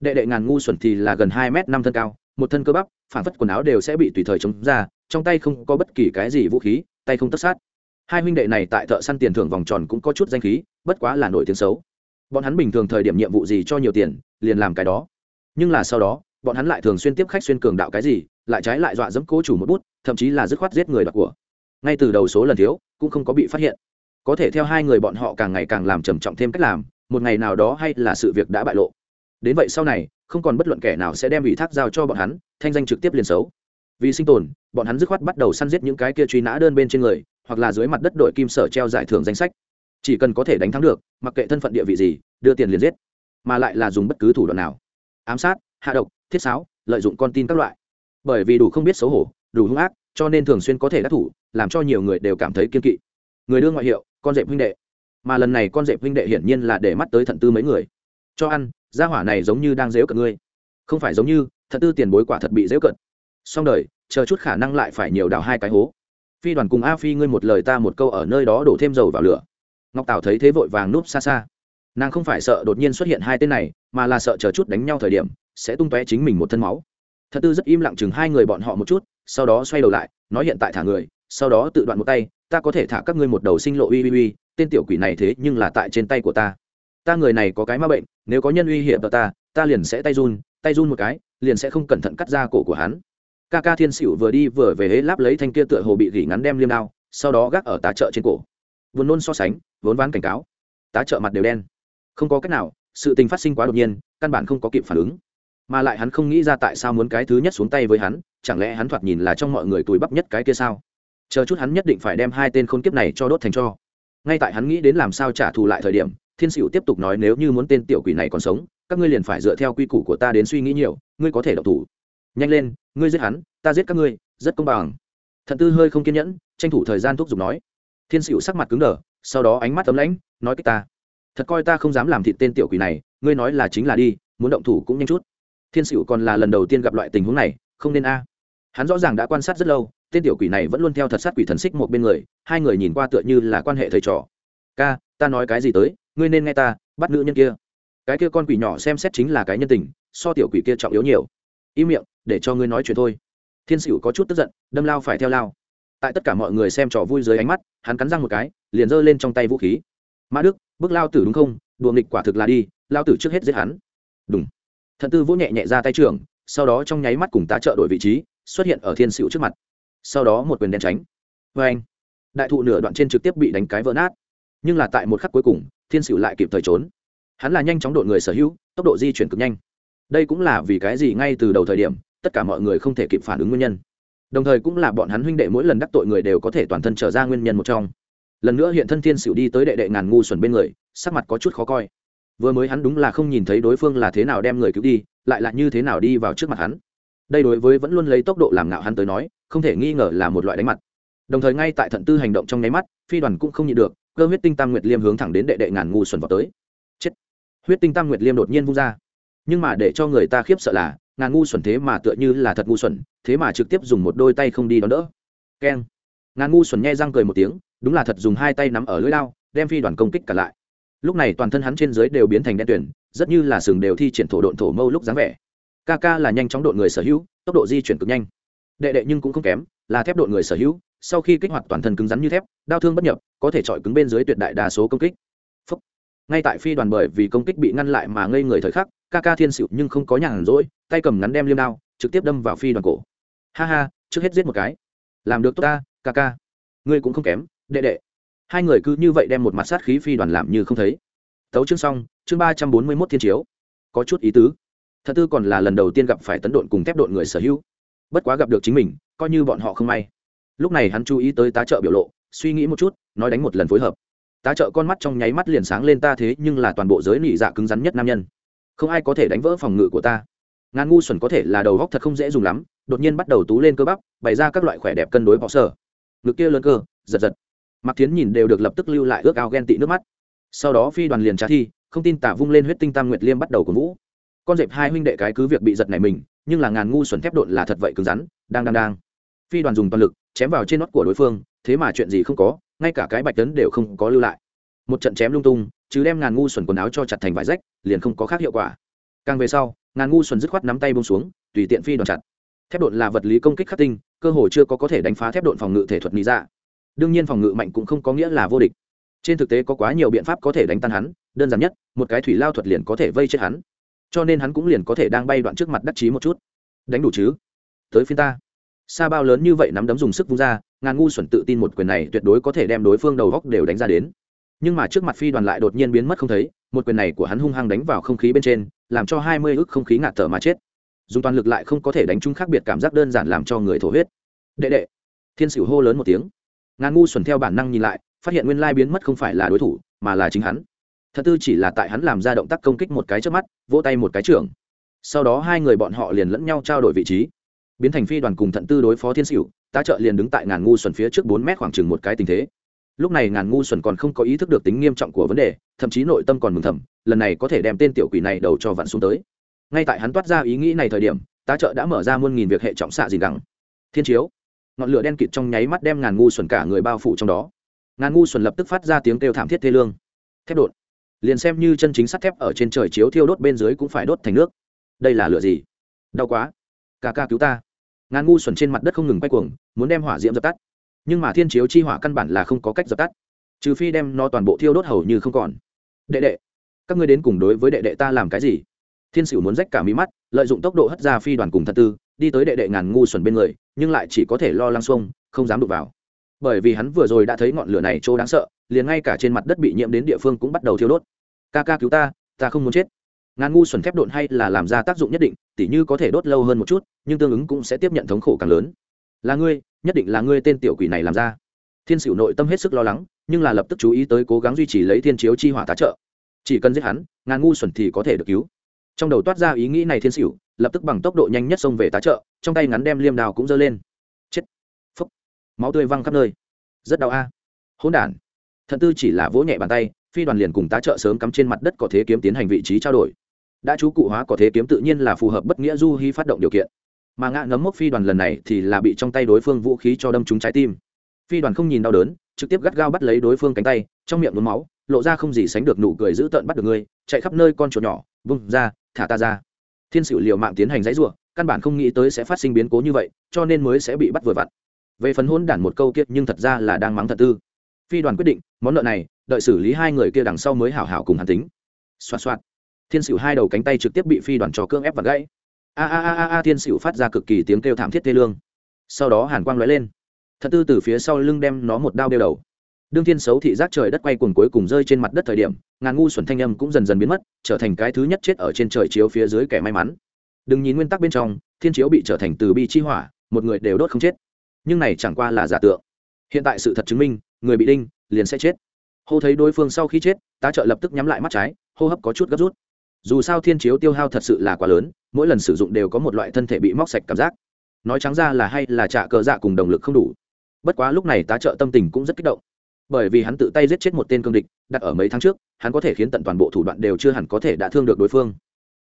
đệ đệ ngàn ngu xuẩn thì là gần hai m năm thân cao, một thân cơ bắp, phản phất quần áo đều sẽ bị tùy thời chống ra, trong tay không có bất kỳ cái gì vũ khí, tay không tất sát. Hai huynh đệ này tại thợ săn tiền thưởng vòng tròn cũng có chút danh khí, bất quá là nổi tiếng xấu. Bọn hắn bình thường thời điểm nhiệm vụ gì cho nhiều tiền, liền làm cái đó. Nhưng là sau đó, bọn hắn lại thường xuyên tiếp khách xuyên cường đạo cái gì, lại trái lại dọa dẫm cố chủ một bút, thậm chí là dứt khoát giết người đoạt của. Ngay từ đầu số lần thiếu, cũng không có bị phát hiện. Có thể theo hai người bọn họ càng ngày càng làm trầm trọng thêm cách làm, một ngày nào đó hay là sự việc đã bại lộ đến vậy sau này, không còn bất luận kẻ nào sẽ đem ủy thác giao cho bọn hắn, thanh danh trực tiếp liền xấu. Vì sinh tồn, bọn hắn dứt khoát bắt đầu săn giết những cái kia truy nã đơn bên trên người, hoặc là dưới mặt đất đội kim sở treo giải thưởng danh sách. Chỉ cần có thể đánh thắng được, mặc kệ thân phận địa vị gì, đưa tiền liền giết. Mà lại là dùng bất cứ thủ đoạn nào. Ám sát, hạ độc, thiết sáo, lợi dụng con tin các loại. Bởi vì đủ không biết xấu hổ, đủ hung ác, cho nên thường xuyên có thể đắc thủ, làm cho nhiều người đều cảm thấy kiên kỵ. Người đưa ngoại hiệu, con dẹp huynh đệ. Mà lần này con dẹp huynh đệ hiển nhiên là để mắt tới thận tư mấy người. Cho ăn gia hỏa này giống như đang dếu cận ngươi. Không phải giống như, thật tư tiền bối quả thật bị dếu cận xong đời, chờ chút khả năng lại phải nhiều đào hai cái hố. Phi đoàn cùng a phi ngươi một lời ta một câu ở nơi đó đổ thêm dầu vào lửa. Ngọc tảo thấy thế vội vàng núp xa xa. Nàng không phải sợ đột nhiên xuất hiện hai tên này, mà là sợ chờ chút đánh nhau thời điểm, sẽ tung tóe chính mình một thân máu. Thật tư rất im lặng chừng hai người bọn họ một chút, sau đó xoay đầu lại, nói hiện tại thả người, sau đó tự đoạn một tay, ta có thể thả các ngươi một đầu sinh lộ uy uy uy, tên tiểu quỷ này thế nhưng là tại trên tay của ta ta người này có cái ma bệnh, nếu có nhân uy hiểm ta ta liền sẽ tay run tay run một cái, liền sẽ không cẩn thận cắt ra cổ của hắn. Ca ca thiên sửu vừa đi vừa về hế láp lấy thanh kia tựa hồ bị gỉ ngắn đem liêm đao, sau đó gác ở tá trợ trên cổ. Vốn nôn so sánh, vốn ván cảnh cáo. Tá trợ mặt đều đen. Không có cách nào, sự tình phát sinh quá đột nhiên, căn bản không có kịp phản ứng. Mà lại hắn không nghĩ ra tại sao muốn cái thứ nhất xuống tay với hắn, chẳng lẽ hắn thoạt nhìn là trong mọi người túi bắp nhất cái kia sao? Chờ chút hắn nhất định phải đem hai tên khôn kiếp này cho đốt thành cho. Ngay tại hắn nghĩ đến làm sao trả thù lại thời điểm thiên sửu tiếp tục nói, nếu như muốn tên tiểu quỷ này còn sống, các ngươi liền phải dựa theo quy củ của ta đến suy nghĩ nhiều, ngươi có thể độc thủ. Nhanh lên, ngươi giết hắn, ta giết các ngươi, rất công bằng. Thận tư hơi không kiên nhẫn, tranh thủ thời gian thúc giục nói. Thiên sửu sắc mặt cứng đờ, sau đó ánh mắt ấm lãnh, nói cách ta. Thật coi ta không dám làm thịt tên tiểu quỷ này, ngươi nói là chính là đi, muốn động thủ cũng nhanh chút. Thiên sửu còn là lần đầu tiên gặp loại tình huống này, không nên a. Hắn rõ ràng đã quan sát rất lâu, tên tiểu quỷ này vẫn luôn theo thật sát quỷ thần xích một bên người, hai người nhìn qua tựa như là quan hệ thầy trò. Ca, ta nói cái gì tới? Ngươi nên nghe ta, bắt nữ nhân kia. Cái kia con quỷ nhỏ xem xét chính là cái nhân tình, so tiểu quỷ kia trọng yếu nhiều. Im miệng, để cho ngươi nói chuyện thôi. Thiên sửu có chút tức giận, đâm lao phải theo lao. Tại tất cả mọi người xem trò vui dưới ánh mắt, hắn cắn răng một cái, liền giơ lên trong tay vũ khí. Mã đức, bước lao tử đúng không? Đùa nghịch quả thực là đi, lao tử trước hết giết hắn. Đúng thận tư vỗ nhẹ nhẹ ra tay trường sau đó trong nháy mắt cùng tá trợ đổi vị trí, xuất hiện ở thiên sửu trước mặt. Sau đó một quyền đen tránh. Vê anh đại thụ nửa đoạn trên trực tiếp bị đánh cái vỡ nát. Nhưng là tại một khắc cuối cùng thiên sửu lại kịp thời trốn. Hắn là nhanh chóng đội người sở hữu, tốc độ di chuyển cực nhanh. Đây cũng là vì cái gì ngay từ đầu thời điểm, tất cả mọi người không thể kịp phản ứng nguyên nhân. Đồng thời cũng là bọn hắn huynh đệ mỗi lần đắc tội người đều có thể toàn thân trở ra nguyên nhân một trong. Lần nữa hiện thân thiên sửu đi tới đệ đệ ngàn ngu xuẩn bên người, sắc mặt có chút khó coi. Vừa mới hắn đúng là không nhìn thấy đối phương là thế nào đem người cứu đi, lại là như thế nào đi vào trước mặt hắn. Đây đối với vẫn luôn lấy tốc độ làm ngạo hắn tới nói, không thể nghi ngờ là một loại đánh mặt. Đồng thời ngay tại thận tư hành động trong nháy mắt, phi đoàn cũng không nhịn được cơ huyết tinh tam nguyệt liêm hướng thẳng đến đệ đệ ngàn ngu xuẩn vào tới. Chết! Huyết tinh tam nguyệt liêm đột nhiên vung ra. Nhưng mà để cho người ta khiếp sợ là, ngàn ngu xuẩn thế mà tựa như là thật ngu xuẩn, thế mà trực tiếp dùng một đôi tay không đi đón đỡ. Keng! Ngàn ngu xuẩn nhai răng cười một tiếng, đúng là thật dùng hai tay nắm ở lưỡi lao, đem phi đoàn công kích cả lại. Lúc này toàn thân hắn trên dưới đều biến thành đen tuyển rất như là sừng đều thi triển thổ độn thổ mâu lúc dáng vẻ. Ca ca là nhanh chóng độn người sở hữu, tốc độ di chuyển cực nhanh. Đệ đệ nhưng cũng không kém, là thép độn người sở hữu sau khi kích hoạt toàn thân cứng rắn như thép, đao thương bất nhập, có thể chọi cứng bên dưới tuyệt đại đa số công kích. Phúc. ngay tại phi đoàn bởi vì công kích bị ngăn lại mà ngây người thời khắc, ca ca thiên sửu nhưng không có nhàn rỗi, tay cầm ngắn đem liêm đao, trực tiếp đâm vào phi đoàn cổ. Ha ha, trước hết giết một cái. Làm được tốt ta, ca ca. Ngươi cũng không kém, đệ đệ. Hai người cứ như vậy đem một mặt sát khí phi đoàn làm như không thấy. Tấu chương xong, chương ba trăm bốn mươi mốt thiên chiếu. Có chút ý tứ. Thật tư còn là lần đầu tiên gặp phải tấn độn cùng thép độn người sở hữu. Bất quá gặp được chính mình, coi như bọn họ không may lúc này hắn chú ý tới tá trợ biểu lộ, suy nghĩ một chút, nói đánh một lần phối hợp. Tá trợ con mắt trong nháy mắt liền sáng lên ta thế nhưng là toàn bộ giới nỉ dạ cứng rắn nhất nam nhân. Không ai có thể đánh vỡ phòng ngự của ta. Ngàn ngu xuẩn có thể là đầu góc thật không dễ dùng lắm, đột nhiên bắt đầu tú lên cơ bắp, bày ra các loại khỏe đẹp cân đối bọ sở ngực kia lớn cơ, giật giật. Mặc tiến nhìn đều được lập tức lưu lại ước ao ghen tị nước mắt. Sau đó phi đoàn liền trả thi, không tin tả vung lên huyết tinh tam nguyệt liêm bắt đầu của vũ. Con dẹp hai huynh đệ cái cứ việc bị giật này mình, nhưng là ngàn ngu xuẩn thép độn là thật vậy cứng rắn, đang đang đang. Phi đoàn dùng toàn lực chém vào trên nót của đối phương, thế mà chuyện gì không có, ngay cả cái bạch tấn đều không có lưu lại. Một trận chém lung tung chứ đem ngàn ngu xuẩn quần áo cho chặt thành vải rách, liền không có khác hiệu quả. Càng về sau, ngàn ngu xuẩn dứt khoát nắm tay bông xuống, tùy tiện phi đòn chặt. Thép đột là vật lý công kích khắc tinh, cơ hồ chưa có có thể đánh phá thép đột phòng ngự thể thuật lý ra đương nhiên phòng ngự mạnh cũng không có nghĩa là vô địch. Trên thực tế có quá nhiều biện pháp có thể đánh tan hắn, đơn giản nhất, một cái thủy lao thuật liền có thể vây chết hắn. Cho nên hắn cũng liền có thể đang bay đoạn trước mặt đắc chí một chút. Đánh đủ chứ? Tới phiên ta xa bao lớn như vậy nắm đấm dùng sức vung ra, ngàn ngu xuẩn tự tin một quyền này tuyệt đối có thể đem đối phương đầu góc đều đánh ra đến. Nhưng mà trước mặt phi đoàn lại đột nhiên biến mất không thấy, một quyền này của hắn hung hăng đánh vào không khí bên trên, làm cho hai mươi ức không khí ngạt thở mà chết. Dùng toàn lực lại không có thể đánh chung khác biệt cảm giác đơn giản làm cho người thổ huyết. Đệ đệ, thiên sửu hô lớn một tiếng. Ngàn ngu xuẩn theo bản năng nhìn lại, phát hiện nguyên lai biến mất không phải là đối thủ, mà là chính hắn. Thật tư chỉ là tại hắn làm ra động tác công kích một cái trước mắt, vỗ tay một cái trưởng. Sau đó hai người bọn họ liền lẫn nhau trao đổi vị trí biến thành phi đoàn cùng thận tư đối phó thiên sửu ta trợ liền đứng tại ngàn ngu xuẩn phía trước bốn mét khoảng chừng một cái tình thế. Lúc này ngàn ngu xuẩn còn không có ý thức được tính nghiêm trọng của vấn đề, thậm chí nội tâm còn mừng thầm, lần này có thể đem tên tiểu quỷ này đầu cho vặn xuống tới. Ngay tại hắn toát ra ý nghĩ này thời điểm, tá trợ đã mở ra muôn nghìn việc hệ trọng xạ gì gắng thiên chiếu. Ngọn lửa đen kịt trong nháy mắt đem ngàn ngu xuẩn cả người bao phủ trong đó. Ngàn ngu xuẩn lập tức phát ra tiếng kêu thảm thiết thê lương. Thép đột. Liền xem như chân chính sắt thép ở trên trời chiếu thiêu đốt bên dưới cũng phải đốt thành nước. Đây là lửa gì? Đau quá. Ca ca cứu ta ngàn ngu xuẩn trên mặt đất không ngừng quay cuồng, muốn đem hỏa diễm dập tắt. Nhưng mà thiên chiếu chi hỏa căn bản là không có cách dập tắt. Trừ phi đem nó toàn bộ thiêu đốt hầu như không còn. Đệ đệ, các ngươi đến cùng đối với đệ đệ ta làm cái gì? Thiên sử muốn rách cả mí mắt, lợi dụng tốc độ hất ra phi đoàn cùng thật tư, đi tới đệ đệ ngàn ngu xuẩn bên người, nhưng lại chỉ có thể lo lăng xuông, không dám đụng vào. Bởi vì hắn vừa rồi đã thấy ngọn lửa này chỗ đáng sợ, liền ngay cả trên mặt đất bị nhiễm đến địa phương cũng bắt đầu thiêu đốt. Ca ca cứu ta ta không muốn chết ngàn ngu xuẩn thép độn hay là làm ra tác dụng nhất định, tỉ như có thể đốt lâu hơn một chút, nhưng tương ứng cũng sẽ tiếp nhận thống khổ càng lớn. Là ngươi, nhất định là ngươi tên tiểu quỷ này làm ra. Thiên sửu nội tâm hết sức lo lắng, nhưng là lập tức chú ý tới cố gắng duy trì lấy thiên chiếu chi hỏa tá trợ. Chỉ cần giết hắn ngàn ngu xuẩn thì có thể được cứu. Trong đầu toát ra ý nghĩ này thiên sửu, lập tức bằng tốc độ nhanh nhất xông về tá trợ, trong tay ngắn đem liêm đào cũng giơ lên. Chết. Phấp máu tươi văng khắp nơi. Rất đau a. Hỗn đản. Thận tư chỉ là vỗ nhẹ bàn tay, phi đoàn liền cùng tá trợ sớm cắm trên mặt đất có thế kiếm tiến hành vị trí trao đổi đã chú cụ hóa có thế kiếm tự nhiên là phù hợp bất nghĩa du hy phát động điều kiện. Mà ngã ngấm mốc phi đoàn lần này thì là bị trong tay đối phương vũ khí cho đâm trúng trái tim. Phi đoàn không nhìn đau đớn, trực tiếp gắt gao bắt lấy đối phương cánh tay, trong miệng nôn máu, lộ ra không gì sánh được nụ cười giữ tợn bắt được ngươi, chạy khắp nơi con chuột nhỏ, vung ra, thả ta ra. Thiên sử liệu mạng tiến hành dãy ruộng căn bản không nghĩ tới sẽ phát sinh biến cố như vậy, cho nên mới sẽ bị bắt vừa vặn. Về phần hôn đản một câu kiệt nhưng thật ra là đang mắng thật tư. Phi đoàn quyết định, món nợ này, đợi xử lý hai người kia đằng sau mới hảo hảo cùng hàn tính. Xoạt xoạt thiên sửu hai đầu cánh tay trực tiếp bị phi đoàn trò cưỡng ép và gãy. A a a a thiên sửu phát ra cực kỳ tiếng kêu thảm thiết tê lương. Sau đó hàn quang lóe lên. Thật tư từ phía sau lưng đem nó một đao đeo đầu. Đương thiên xấu thị giác trời đất quay cuồng cuối cùng rơi trên mặt đất thời điểm, ngàn ngu xuẩn thanh âm cũng dần dần biến mất, trở thành cái thứ nhất chết ở trên trời chiếu phía dưới kẻ may mắn. Đừng nhìn nguyên tắc bên trong, thiên chiếu bị trở thành từ bi chi hỏa, một người đều đốt không chết. Nhưng này chẳng qua là giả tượng. Hiện tại sự thật chứng minh, người bị đinh, liền sẽ chết. Hô thấy đối phương sau khi chết, tá trợ lập tức nhắm lại mắt trái, hô hấp có chút gấp rút dù sao thiên chiếu tiêu hao thật sự là quá lớn, mỗi lần sử dụng đều có một loại thân thể bị móc sạch cảm giác. Nói trắng ra là hay là trả cờ dạ cùng động lực không đủ. Bất quá lúc này tá trợ tâm tình cũng rất kích động. Bởi vì hắn tự tay giết chết một tên cương địch, đặt ở mấy tháng trước, hắn có thể khiến tận toàn bộ thủ đoạn đều chưa hẳn có thể đã thương được đối phương.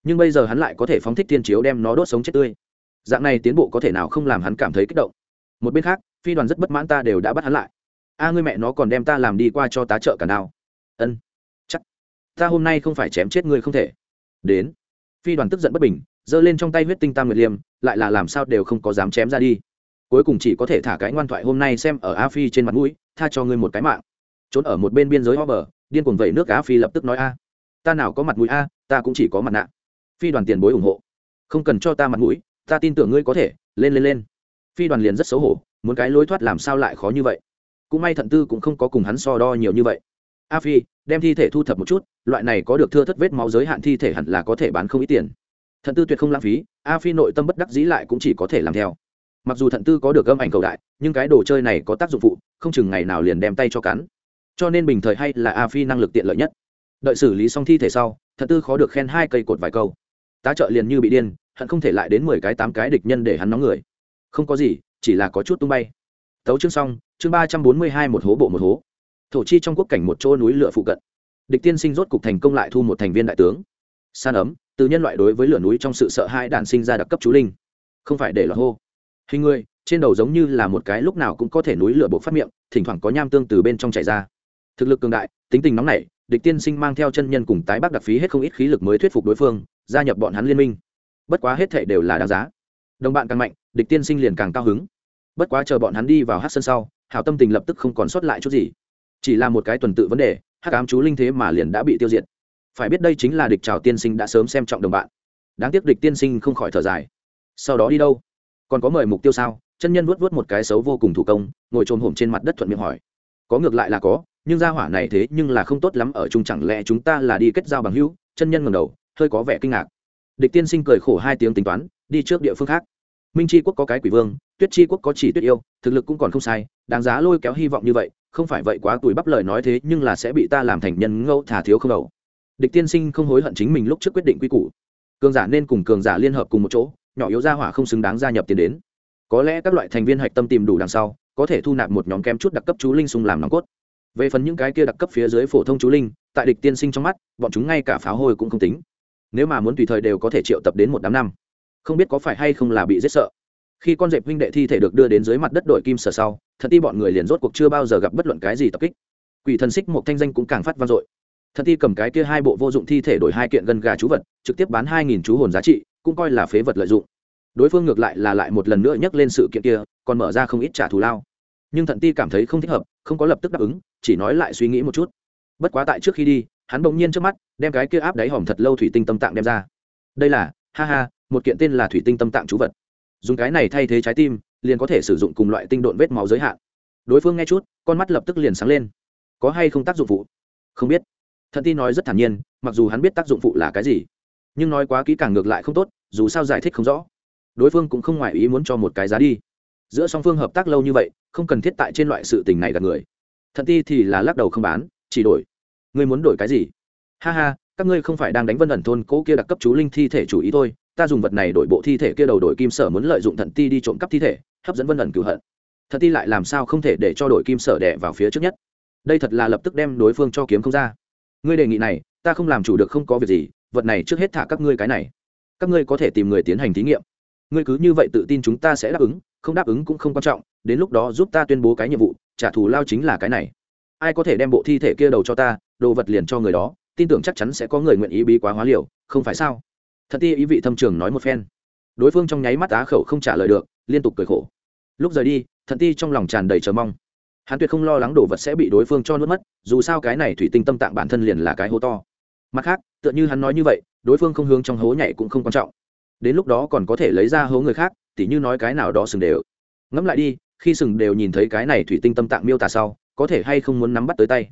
Nhưng bây giờ hắn lại có thể phóng thích thiên chiếu đem nó đốt sống chết tươi. Dạng này tiến bộ có thể nào không làm hắn cảm thấy kích động. Một bên khác, phi đoàn rất bất mãn ta đều đã bắt hắn lại. A, ngươi mẹ nó còn đem ta làm đi qua cho tá trợ cả nào. Ân, chắc. Ta hôm nay không phải chém chết ngươi không thể đến. Phi đoàn tức giận bất bình, giơ lên trong tay huyết tinh tam nguyệt liêm, lại là làm sao đều không có dám chém ra đi. Cuối cùng chỉ có thể thả cái ngoan thoại hôm nay xem ở a phi trên mặt mũi, tha cho ngươi một cái mạng. Trốn ở một bên biên giới ho bờ điên cuồng vẩy nước a phi lập tức nói, a, ta nào có mặt mũi a, ta cũng chỉ có mặt nạ. Phi đoàn tiền bối ủng hộ. Không cần cho ta mặt mũi, ta tin tưởng ngươi có thể, lên lên lên. Phi đoàn liền rất xấu hổ, muốn cái lối thoát làm sao lại khó như vậy. Cũng may thận tư cũng không có cùng hắn so đo nhiều như vậy a phi, đem thi thể thu thập một chút, loại này có được thưa thất vết máu giới hạn thi thể hẳn là có thể bán không ít tiền. Thận tư tuyệt không lãng phí, a phi nội tâm bất đắc dĩ lại cũng chỉ có thể làm theo. Mặc dù thận tư có được âm ảnh cầu đại, nhưng cái đồ chơi này có tác dụng phụ, không chừng ngày nào liền đem tay cho cắn. Cho nên bình thời hay là a phi năng lực tiện lợi nhất. Đợi xử lý xong thi thể sau, thận tư khó được khen hai cây cột vài câu. Tá trợ liền như bị điên, hận không thể lại đến mười cái tám cái địch nhân để hắn nóng người. Không có gì, chỉ là có chút tung bay. Tấu chương xong, chương ba trăm bốn mươi hai một hố bộ một hố thổ chi trong quốc cảnh một chỗ núi lửa phụ cận. Địch tiên sinh rốt cục thành công lại thu một thành viên đại tướng. San ấm, từ nhân loại đối với lửa núi trong sự sợ hãi đạn sinh ra đặc cấp chú linh. Không phải để lọt hô. Hình người, trên đầu giống như là một cái lúc nào cũng có thể núi lửa buộc phát miệng, thỉnh thoảng có nham tương từ bên trong chảy ra. Thực lực cường đại, tính tình nóng nảy, địch tiên sinh mang theo chân nhân cùng tái bắc đặc phí hết không ít khí lực mới thuyết phục đối phương, gia nhập bọn hắn liên minh. Bất quá hết thể đều là đáng giá. Đồng bạn càng mạnh, địch tiên sinh liền càng cao hứng. Bất quá chờ bọn hắn đi vào hát sân sau, hảo tâm tình lập tức không còn sót lại chút gì chỉ là một cái tuần tự vấn đề, hắc ám chú linh thế mà liền đã bị tiêu diệt. Phải biết đây chính là địch trào tiên sinh đã sớm xem trọng đồng bạn. Đáng tiếc địch tiên sinh không khỏi thở dài. Sau đó đi đâu? Còn có mời mục tiêu sao? Chân nhân vuốt vuốt một cái xấu vô cùng thủ công, ngồi trồm hổm trên mặt đất thuận miệng hỏi. Có ngược lại là có, nhưng gia hỏa này thế nhưng là không tốt lắm, ở chung chẳng lẽ chúng ta là đi kết giao bằng hữu? Chân nhân ngầm đầu, hơi có vẻ kinh ngạc. Địch tiên sinh cười khổ hai tiếng tính toán, đi trước địa phương khác. Minh tri quốc có cái quỷ vương, tuyết tri quốc có chỉ tuyết yêu, thực lực cũng còn không sai, đáng giá lôi kéo hy vọng như vậy không phải vậy quá tuổi bắp lời nói thế nhưng là sẽ bị ta làm thành nhân ngẫu thả thiếu không đầu. Địch tiên sinh không hối hận chính mình lúc trước quyết định quy củ. Cường giả nên cùng cường giả liên hợp cùng một chỗ, nhỏ yếu gia hỏa không xứng đáng gia nhập tiền đến. Có lẽ các loại thành viên hạch tâm tìm đủ đằng sau, có thể thu nạp một nhóm kem chút đặc cấp chú linh sung làm nòng cốt. Về phần những cái kia đặc cấp phía dưới phổ thông chú linh, tại địch tiên sinh trong mắt, bọn chúng ngay cả pháo hôi cũng không tính. Nếu mà muốn tùy thời đều có thể triệu tập đến một đám năm, không biết có phải hay không là bị giết sợ khi con dẹp huynh đệ thi thể được đưa đến dưới mặt đất đội kim sở sau, thật ti bọn người liền rốt cuộc chưa bao giờ gặp bất luận cái gì tập kích. Quỷ thần xích một thanh danh cũng càng phát vang dội. Thật ti cầm cái kia hai bộ vô dụng thi thể đổi hai kiện gần gà chú vật, trực tiếp bán hai nghìn chú hồn giá trị, cũng coi là phế vật lợi dụng. Đối phương ngược lại là lại một lần nữa nhắc lên sự kiện kia, còn mở ra không ít trả thù lao. Nhưng thận ti cảm thấy không thích hợp, không có lập tức đáp ứng, chỉ nói lại suy nghĩ một chút. Bất quá tại trước khi đi, hắn bỗng nhiên trước mắt, đem cái kia áp đáy hòm thật lâu thủy tinh tâm tạng đem ra. Đây là, ha ha, một kiện tên là thủy tinh tâm tạng chú vật dùng cái này thay thế trái tim, liền có thể sử dụng cùng loại tinh độn vết máu giới hạn. Đối phương nghe chút, con mắt lập tức liền sáng lên. Có hay không tác dụng phụ? Không biết. Thần ti nói rất thản nhiên, mặc dù hắn biết tác dụng phụ là cái gì, nhưng nói quá kỹ càng ngược lại không tốt, dù sao giải thích không rõ. Đối phương cũng không ngoại ý muốn cho một cái giá đi. Giữa song phương hợp tác lâu như vậy, không cần thiết tại trên loại sự tình này gặp người. Thần ti thì là lắc đầu không bán, chỉ đổi. Ngươi muốn đổi cái gì? Ha ha, các ngươi không phải đang đánh vân ẩn thôn cố kia đặc cấp chú linh thi thể chủ ý thôi ta dùng vật này đổi bộ thi thể kia đầu đổi kim sở muốn lợi dụng thận ti đi trộm cắp thi thể, hấp dẫn vân ẩn cửu hận. Thận ti lại làm sao không thể để cho đổi kim sở đẻ vào phía trước nhất? Đây thật là lập tức đem đối phương cho kiếm không ra. Ngươi đề nghị này, ta không làm chủ được không có việc gì, vật này trước hết thả các ngươi cái này. Các ngươi có thể tìm người tiến hành thí nghiệm. Ngươi cứ như vậy tự tin chúng ta sẽ đáp ứng, không đáp ứng cũng không quan trọng, đến lúc đó giúp ta tuyên bố cái nhiệm vụ, trả thù lao chính là cái này. Ai có thể đem bộ thi thể kia đầu cho ta, đồ vật liền cho người đó, tin tưởng chắc chắn sẽ có người nguyện ý bí quá hóa liều, không phải sao? Thật ti ý vị thâm trường nói một phen. Đối phương trong nháy mắt á khẩu không trả lời được, liên tục cười khổ. Lúc rời đi, thật ti trong lòng tràn đầy chờ mong. Hắn tuyệt không lo lắng đồ vật sẽ bị đối phương cho nuốt mất, dù sao cái này thủy tinh tâm tạng bản thân liền là cái hố to. Mặt khác, tựa như hắn nói như vậy, đối phương không hướng trong hố nhảy cũng không quan trọng. Đến lúc đó còn có thể lấy ra hố người khác, tỉ như nói cái nào đó sừng đều. Ngẫm lại đi, khi sừng đều nhìn thấy cái này thủy tinh tâm tạng miêu tả sau, có thể hay không muốn nắm bắt tới tay?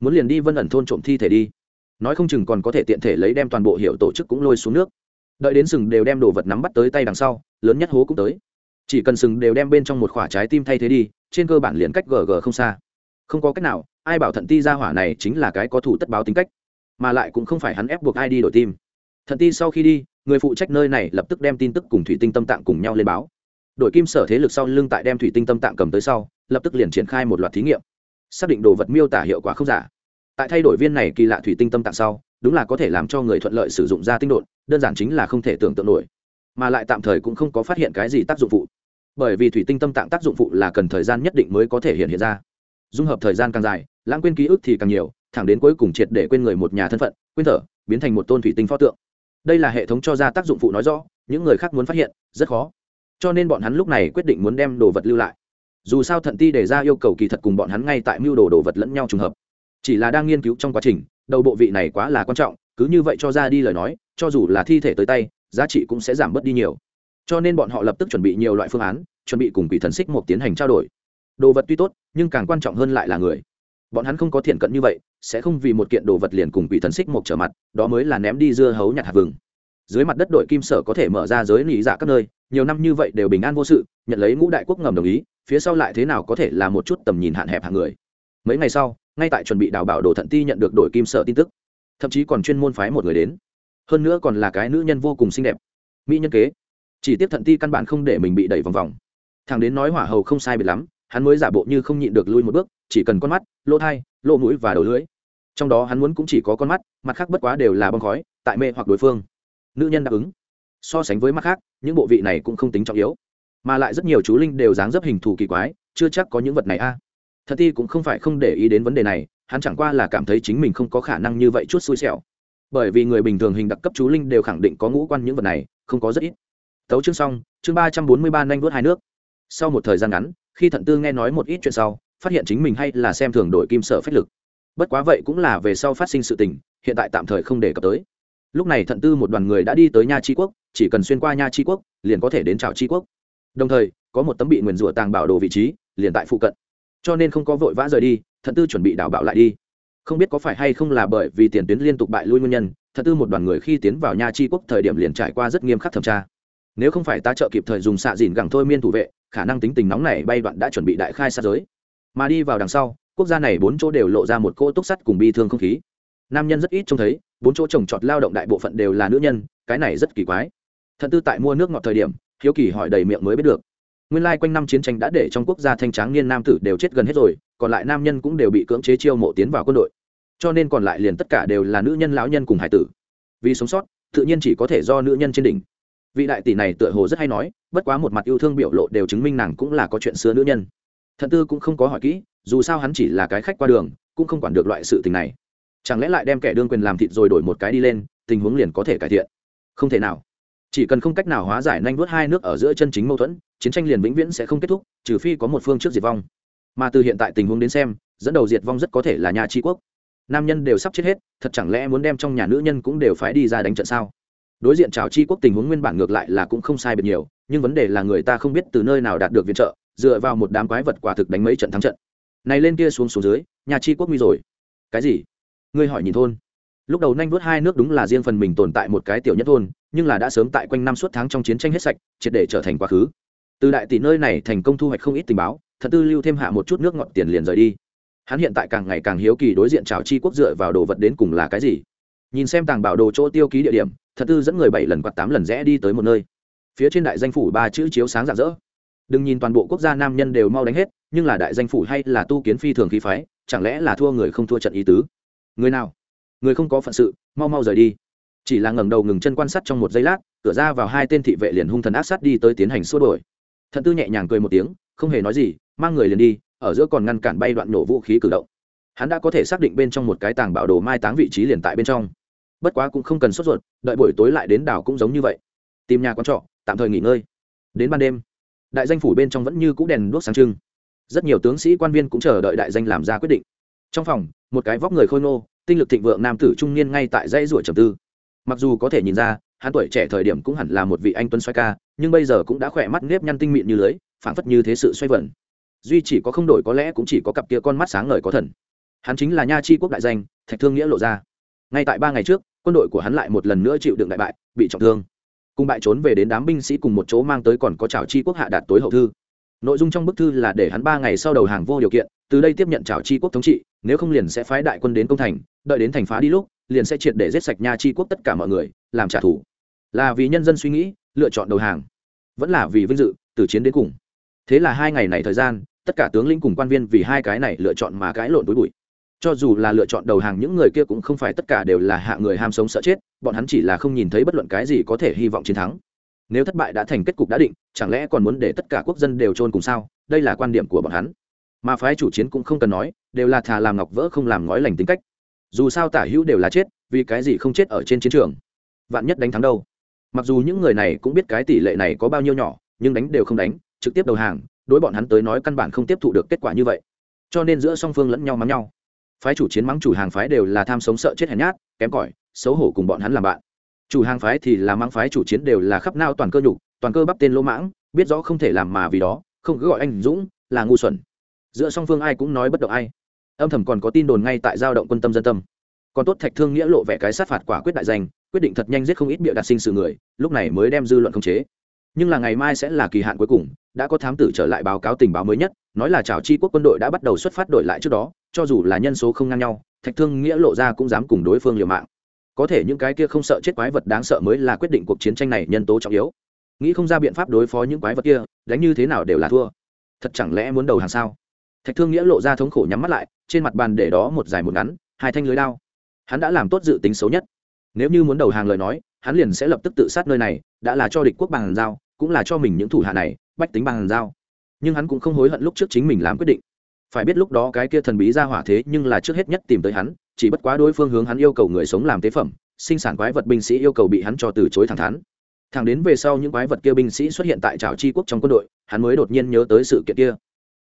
Muốn liền đi vân ẩn thôn trộm thi thể đi. Nói không chừng còn có thể tiện thể lấy đem toàn bộ hiệu tổ chức cũng lôi xuống nước đợi đến sừng đều đem đồ vật nắm bắt tới tay đằng sau, lớn nhất hố cũng tới. Chỉ cần sừng đều đem bên trong một khoả trái tim thay thế đi, trên cơ bản liền cách gg không xa. Không có cách nào, ai bảo thận ti ra hỏa này chính là cái có thủ tất báo tính cách, mà lại cũng không phải hắn ép buộc ai đi đổi tim. Thận ti sau khi đi, người phụ trách nơi này lập tức đem tin tức cùng thủy tinh tâm tạng cùng nhau lên báo. Đội kim sở thế lực sau lưng tại đem thủy tinh tâm tạng cầm tới sau, lập tức liền triển khai một loạt thí nghiệm. Xác định đồ vật miêu tả hiệu quả không giả. Tại thay đổi viên này kỳ lạ thủy tinh tâm tạng sau đúng là có thể làm cho người thuận lợi sử dụng ra tinh độn, đơn giản chính là không thể tưởng tượng nổi. Mà lại tạm thời cũng không có phát hiện cái gì tác dụng phụ. Bởi vì thủy tinh tâm tạng tác dụng phụ là cần thời gian nhất định mới có thể hiện hiện ra. Dung hợp thời gian càng dài, lãng quên ký ức thì càng nhiều, thẳng đến cuối cùng triệt để quên người một nhà thân phận, quên thở, biến thành một tôn thủy tinh pho tượng. Đây là hệ thống cho ra tác dụng phụ nói rõ, những người khác muốn phát hiện, rất khó. Cho nên bọn hắn lúc này quyết định muốn đem đồ vật lưu lại. Dù sao thận ti đề ra yêu cầu kỳ thật cùng bọn hắn ngay tại mưu đồ đồ vật lẫn nhau trùng hợp. Chỉ là đang nghiên cứu trong quá trình đầu bộ vị này quá là quan trọng, cứ như vậy cho ra đi lời nói, cho dù là thi thể tới tay, giá trị cũng sẽ giảm bớt đi nhiều. Cho nên bọn họ lập tức chuẩn bị nhiều loại phương án, chuẩn bị cùng quỷ thần xích một tiến hành trao đổi. Đồ vật tuy tốt, nhưng càng quan trọng hơn lại là người. Bọn hắn không có thiện cận như vậy, sẽ không vì một kiện đồ vật liền cùng quỷ thần xích một trở mặt, đó mới là ném đi dưa hấu nhặt hạt vừng. Dưới mặt đất đội kim sở có thể mở ra giới lý dạ các nơi, nhiều năm như vậy đều bình an vô sự, nhận lấy ngũ đại quốc ngầm đồng ý, phía sau lại thế nào có thể là một chút tầm nhìn hạn hẹp hàng người. Mấy ngày sau ngay tại chuẩn bị đào bảo đồ thận ti nhận được đội kim sở tin tức. Thậm chí còn chuyên môn phái một người đến. Hơn nữa còn là cái nữ nhân vô cùng xinh đẹp. Mỹ nhân kế. Chỉ tiếp thận ti căn bản không để mình bị đẩy vòng vòng. Thằng đến nói hỏa hầu không sai biệt lắm, hắn mới giả bộ như không nhịn được lui một bước, chỉ cần con mắt, lỗ thai, lỗ mũi và đầu lưỡi. Trong đó hắn muốn cũng chỉ có con mắt, mặt khác bất quá đều là bong khói, tại mê hoặc đối phương. Nữ nhân đáp ứng. So sánh với mắt khác, những bộ vị này cũng không tính trọng yếu. Mà lại rất nhiều chú linh đều dáng dấp hình thù kỳ quái, chưa chắc có những vật này a. à thật ti cũng không phải không để ý đến vấn đề này, hắn chẳng qua là cảm thấy chính mình không có khả năng như vậy chút xui xẻo. Bởi vì người bình thường hình đặc cấp chú linh đều khẳng định có ngũ quan những vật này, không có rất ít. Tấu chương xong, chương ba trăm bốn mươi ba nanh vớt hai nước. Sau một thời gian ngắn, khi thận tư nghe nói một ít chuyện sau, phát hiện chính mình hay là xem thường đội kim sở phách lực. Bất quá vậy cũng là về sau phát sinh sự tình, hiện tại tạm thời không đề cập tới. Lúc này thận tư một đoàn người đã đi tới nha tri quốc, chỉ cần xuyên qua nha tri quốc, liền có thể đến chào tri quốc. Đồng thời, có một tấm bị nguyền rủa tàng bảo đồ vị trí, liền tại phụ cận cho nên không có vội vã rời đi, thận tư chuẩn bị đảo bạo lại đi. Không biết có phải hay không là bởi vì tiền tuyến liên tục bại lui nguyên nhân, thận tư một đoàn người khi tiến vào nha tri quốc thời điểm liền trải qua rất nghiêm khắc thẩm tra. Nếu không phải ta trợ kịp thời dùng xạ dìn gẳng thôi miên thủ vệ, khả năng tính tình nóng này bay đoạn đã chuẩn bị đại khai sát giới. Mà đi vào đằng sau, quốc gia này bốn chỗ đều lộ ra một cỗ túc sắt cùng bi thương không khí. Nam nhân rất ít trông thấy, bốn chỗ trồng trọt lao động đại bộ phận đều là nữ nhân, cái này rất kỳ quái. Thận tư tại mua nước ngọt thời điểm, hiếu kỳ hỏi đầy miệng mới biết được nguyên lai quanh năm chiến tranh đã để trong quốc gia thanh tráng niên nam tử đều chết gần hết rồi, còn lại nam nhân cũng đều bị cưỡng chế chiêu mộ tiến vào quân đội. Cho nên còn lại liền tất cả đều là nữ nhân lão nhân cùng hải tử. Vì sống sót, tự nhiên chỉ có thể do nữ nhân trên đỉnh. Vị đại tỷ này tựa hồ rất hay nói, bất quá một mặt yêu thương biểu lộ đều chứng minh nàng cũng là có chuyện xưa nữ nhân. Thận tư cũng không có hỏi kỹ, dù sao hắn chỉ là cái khách qua đường, cũng không quản được loại sự tình này. Chẳng lẽ lại đem kẻ đương quyền làm thịt rồi đổi một cái đi lên, tình huống liền có thể cải thiện? Không thể nào chỉ cần không cách nào hóa giải nhanh vuốt hai nước ở giữa chân chính mâu thuẫn, chiến tranh liền vĩnh viễn sẽ không kết thúc, trừ phi có một phương trước diệt vong. Mà từ hiện tại tình huống đến xem, dẫn đầu diệt vong rất có thể là nhà tri quốc. Nam nhân đều sắp chết hết, thật chẳng lẽ muốn đem trong nhà nữ nhân cũng đều phải đi ra đánh trận sao? Đối diện trào chi quốc tình huống nguyên bản ngược lại là cũng không sai biệt nhiều, nhưng vấn đề là người ta không biết từ nơi nào đạt được viện trợ, dựa vào một đám quái vật quả thực đánh mấy trận thắng trận. Này lên kia xuống xuống dưới nhà chi quốc nguy rồi. Cái gì? Ngươi hỏi nhìn thôn. Lúc đầu nhanh vớt hai nước đúng là riêng phần mình tồn tại một cái tiểu nhất thôn nhưng là đã sớm tại quanh năm suốt tháng trong chiến tranh hết sạch, triệt để trở thành quá khứ. Từ đại tỷ nơi này thành công thu hoạch không ít tình báo, thật tư lưu thêm hạ một chút nước ngọt tiền liền rời đi. Hắn hiện tại càng ngày càng hiếu kỳ đối diện trào chi quốc dựa vào đồ vật đến cùng là cái gì. Nhìn xem tàng bảo đồ chỗ tiêu ký địa điểm, thật tư dẫn người bảy lần quạt tám lần rẽ đi tới một nơi. Phía trên đại danh phủ ba chữ chiếu sáng rạng rỡ. Đừng nhìn toàn bộ quốc gia nam nhân đều mau đánh hết, nhưng là đại danh phủ hay là tu kiến phi thường khí phái, chẳng lẽ là thua người không thua trận ý tứ? Người nào? Người không có phận sự, mau mau rời đi chỉ là ngẩng đầu ngừng chân quan sát trong một giây lát, cửa ra vào hai tên thị vệ liền hung thần ác sát đi tới tiến hành xua đổi thận tư nhẹ nhàng cười một tiếng, không hề nói gì, mang người liền đi, ở giữa còn ngăn cản bay đoạn nổ vũ khí cử động. Hắn đã có thể xác định bên trong một cái tàng bảo đồ mai táng vị trí liền tại bên trong. Bất quá cũng không cần sốt ruột, đợi buổi tối lại đến đảo cũng giống như vậy. Tìm nhà con trọ, tạm thời nghỉ ngơi. Đến ban đêm, đại danh phủ bên trong vẫn như cũ đèn đuốc sáng trưng. Rất nhiều tướng sĩ quan viên cũng chờ đợi đại danh làm ra quyết định. Trong phòng, một cái vóc người khôi ngô, tinh lực thịnh vượng nam tử trung niên ngay tại dãy ruổi trầm tư mặc dù có thể nhìn ra, hắn tuổi trẻ thời điểm cũng hẳn là một vị anh tuấn xoay ca, nhưng bây giờ cũng đã khỏe mắt nếp nhăn tinh mịn như lưới, phảng phất như thế sự xoay vẩn duy chỉ có không đổi có lẽ cũng chỉ có cặp kia con mắt sáng ngời có thần. Hắn chính là nha chi quốc đại danh, thạch thương nghĩa lộ ra. Ngay tại ba ngày trước, quân đội của hắn lại một lần nữa chịu đựng đại bại, bị trọng thương. Cùng bại trốn về đến đám binh sĩ cùng một chỗ mang tới còn có trào chi quốc hạ đạt tối hậu thư. Nội dung trong bức thư là để hắn ba ngày sau đầu hàng vô điều kiện, từ đây tiếp nhận trào chi quốc thống trị, nếu không liền sẽ phái đại quân đến công thành, đợi đến thành phá đi lúc liền sẽ triệt để giết sạch nha chi quốc tất cả mọi người, làm trả thù. Là vì nhân dân suy nghĩ, lựa chọn đầu hàng. Vẫn là vì vinh dự, từ chiến đến cùng. Thế là hai ngày này thời gian, tất cả tướng lĩnh cùng quan viên vì hai cái này lựa chọn mà cãi lộn túi bụi. Cho dù là lựa chọn đầu hàng những người kia cũng không phải tất cả đều là hạ người ham sống sợ chết, bọn hắn chỉ là không nhìn thấy bất luận cái gì có thể hy vọng chiến thắng. Nếu thất bại đã thành kết cục đã định, chẳng lẽ còn muốn để tất cả quốc dân đều trôn cùng sao? Đây là quan điểm của bọn hắn. Mà phái chủ chiến cũng không cần nói, đều là thà làm ngọc vỡ không làm ngói lành tính cách dù sao tả hữu đều là chết, vì cái gì không chết ở trên chiến trường? Vạn nhất đánh thắng đâu? Mặc dù những người này cũng biết cái tỷ lệ này có bao nhiêu nhỏ, nhưng đánh đều không đánh, trực tiếp đầu hàng, đối bọn hắn tới nói căn bản không tiếp thụ được kết quả như vậy. Cho nên giữa song phương lẫn nhau mắng nhau. Phái chủ chiến mắng chủ hàng phái đều là tham sống sợ chết hèn nhát, kém cỏi, xấu hổ cùng bọn hắn làm bạn. Chủ hàng phái thì là mắng phái chủ chiến đều là khắp nao toàn cơ nhục, toàn cơ bắp tên lỗ mãng, biết rõ không thể làm mà vì đó, không cứ gọi anh dũng, là ngu xuẩn. Giữa song phương ai cũng nói bất động ai âm thầm còn có tin đồn ngay tại giao động quân tâm dân tâm. Còn tốt thạch thương nghĩa lộ vẻ cái sát phạt quả quyết đại danh, quyết định thật nhanh giết không ít bịa đặt sinh sự người, lúc này mới đem dư luận khống chế. Nhưng là ngày mai sẽ là kỳ hạn cuối cùng, đã có thám tử trở lại báo cáo tình báo mới nhất, nói là trào chi quốc quân đội đã bắt đầu xuất phát đổi lại trước đó, cho dù là nhân số không ngang nhau, thạch thương nghĩa lộ ra cũng dám cùng đối phương liều mạng. Có thể những cái kia không sợ chết quái vật đáng sợ mới là quyết định cuộc chiến tranh này nhân tố trọng yếu. Nghĩ không ra biện pháp đối phó những quái vật kia, đánh như thế nào đều là thua. Thật chẳng lẽ muốn đầu hàng sao? Thạch thương nghĩa lộ ra thống khổ nhắm mắt lại, trên mặt bàn để đó một dài một ngắn, hai thanh lưới đao. Hắn đã làm tốt dự tính xấu nhất. Nếu như muốn đầu hàng lời nói, hắn liền sẽ lập tức tự sát nơi này, đã là cho địch quốc bằng giao, cũng là cho mình những thủ hạ này, bách tính bằng giao. Nhưng hắn cũng không hối hận lúc trước chính mình làm quyết định. Phải biết lúc đó cái kia thần bí ra hỏa thế nhưng là trước hết nhất tìm tới hắn, chỉ bất quá đối phương hướng hắn yêu cầu người sống làm tế phẩm, sinh sản quái vật binh sĩ yêu cầu bị hắn cho từ chối thẳng thắn. Thẳng đến về sau những quái vật kia binh sĩ xuất hiện tại trào chi quốc trong quân đội, hắn mới đột nhiên nhớ tới sự kiện kia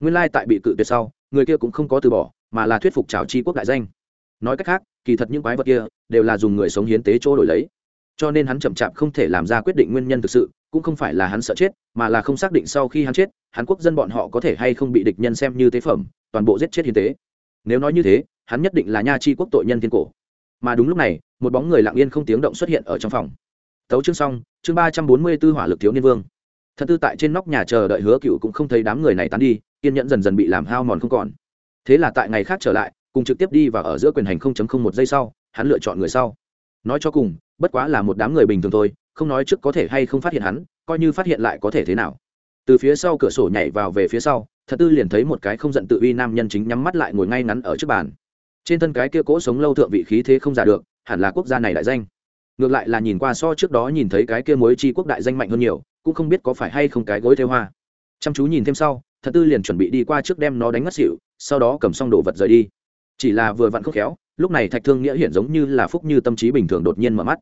nguyên lai tại bị cự tuyệt sau, người kia cũng không có từ bỏ, mà là thuyết phục trào chi quốc đại danh. Nói cách khác, kỳ thật những quái vật kia đều là dùng người sống hiến tế chỗ đổi lấy. Cho nên hắn chậm chạp không thể làm ra quyết định nguyên nhân thực sự, cũng không phải là hắn sợ chết, mà là không xác định sau khi hắn chết hắn quốc dân bọn họ có thể hay không bị địch nhân xem như tế phẩm, toàn bộ giết chết hiến tế. Nếu nói như thế, hắn nhất định là nha chi quốc tội nhân thiên cổ. Mà đúng lúc này, một bóng người lặng yên không tiếng động xuất hiện ở trong phòng. Tấu chương xong, chương ba trăm bốn mươi b ố hỏa lực thiếu niên vương. Thật tư tại trên nóc nhà chờ đợi hứa cựu cũng không thấy đám người này tán đi kiên nhẫn dần dần bị làm hao mòn không còn. Thế là tại ngày khác trở lại, cùng trực tiếp đi và ở giữa quyền hành không chấm không một giây sau, hắn lựa chọn người sau. Nói cho cùng, bất quá là một đám người bình thường thôi, không nói trước có thể hay không phát hiện hắn, coi như phát hiện lại có thể thế nào. Từ phía sau cửa sổ nhảy vào về phía sau, thật tư liền thấy một cái không giận tự uy nam nhân chính nhắm mắt lại ngồi ngay ngắn ở trước bàn. Trên thân cái kia cỗ sống lâu thượng vị khí thế không giả được, hẳn là quốc gia này đại danh. Ngược lại là nhìn qua so trước đó nhìn thấy cái kia mối chi quốc đại danh mạnh hơn nhiều, cũng không biết có phải hay không cái gối theo hoa. Chăm chú nhìn thêm sau thật tư liền chuẩn bị đi qua trước đem nó đánh ngất xỉu, sau đó cầm xong đồ vật rời đi. Chỉ là vừa vặn khúc khéo, lúc này thạch thương nghĩa hiện giống như là phúc như tâm trí bình thường đột nhiên mở mắt.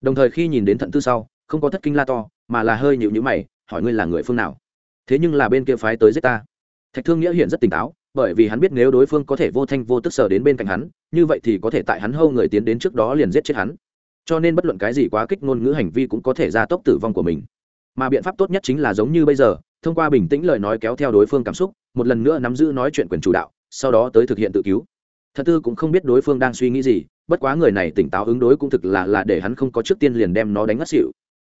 Đồng thời khi nhìn đến thận tư sau, không có thất kinh la to, mà là hơi nhịu nhữ mày, hỏi ngươi là người phương nào? Thế nhưng là bên kia phái tới giết ta. Thạch thương nghĩa hiện rất tỉnh táo, bởi vì hắn biết nếu đối phương có thể vô thanh vô tức sờ đến bên cạnh hắn, như vậy thì có thể tại hắn hâu người tiến đến trước đó liền giết chết hắn. Cho nên bất luận cái gì quá kích ngôn ngữ hành vi cũng có thể ra tốc tử vong của mình. Mà biện pháp tốt nhất chính là giống như bây giờ thông qua bình tĩnh lời nói kéo theo đối phương cảm xúc, một lần nữa nắm giữ nói chuyện quyền chủ đạo, sau đó tới thực hiện tự cứu. Thật tư cũng không biết đối phương đang suy nghĩ gì, bất quá người này tỉnh táo ứng đối cũng thực là là để hắn không có trước tiên liền đem nó đánh ngất xỉu.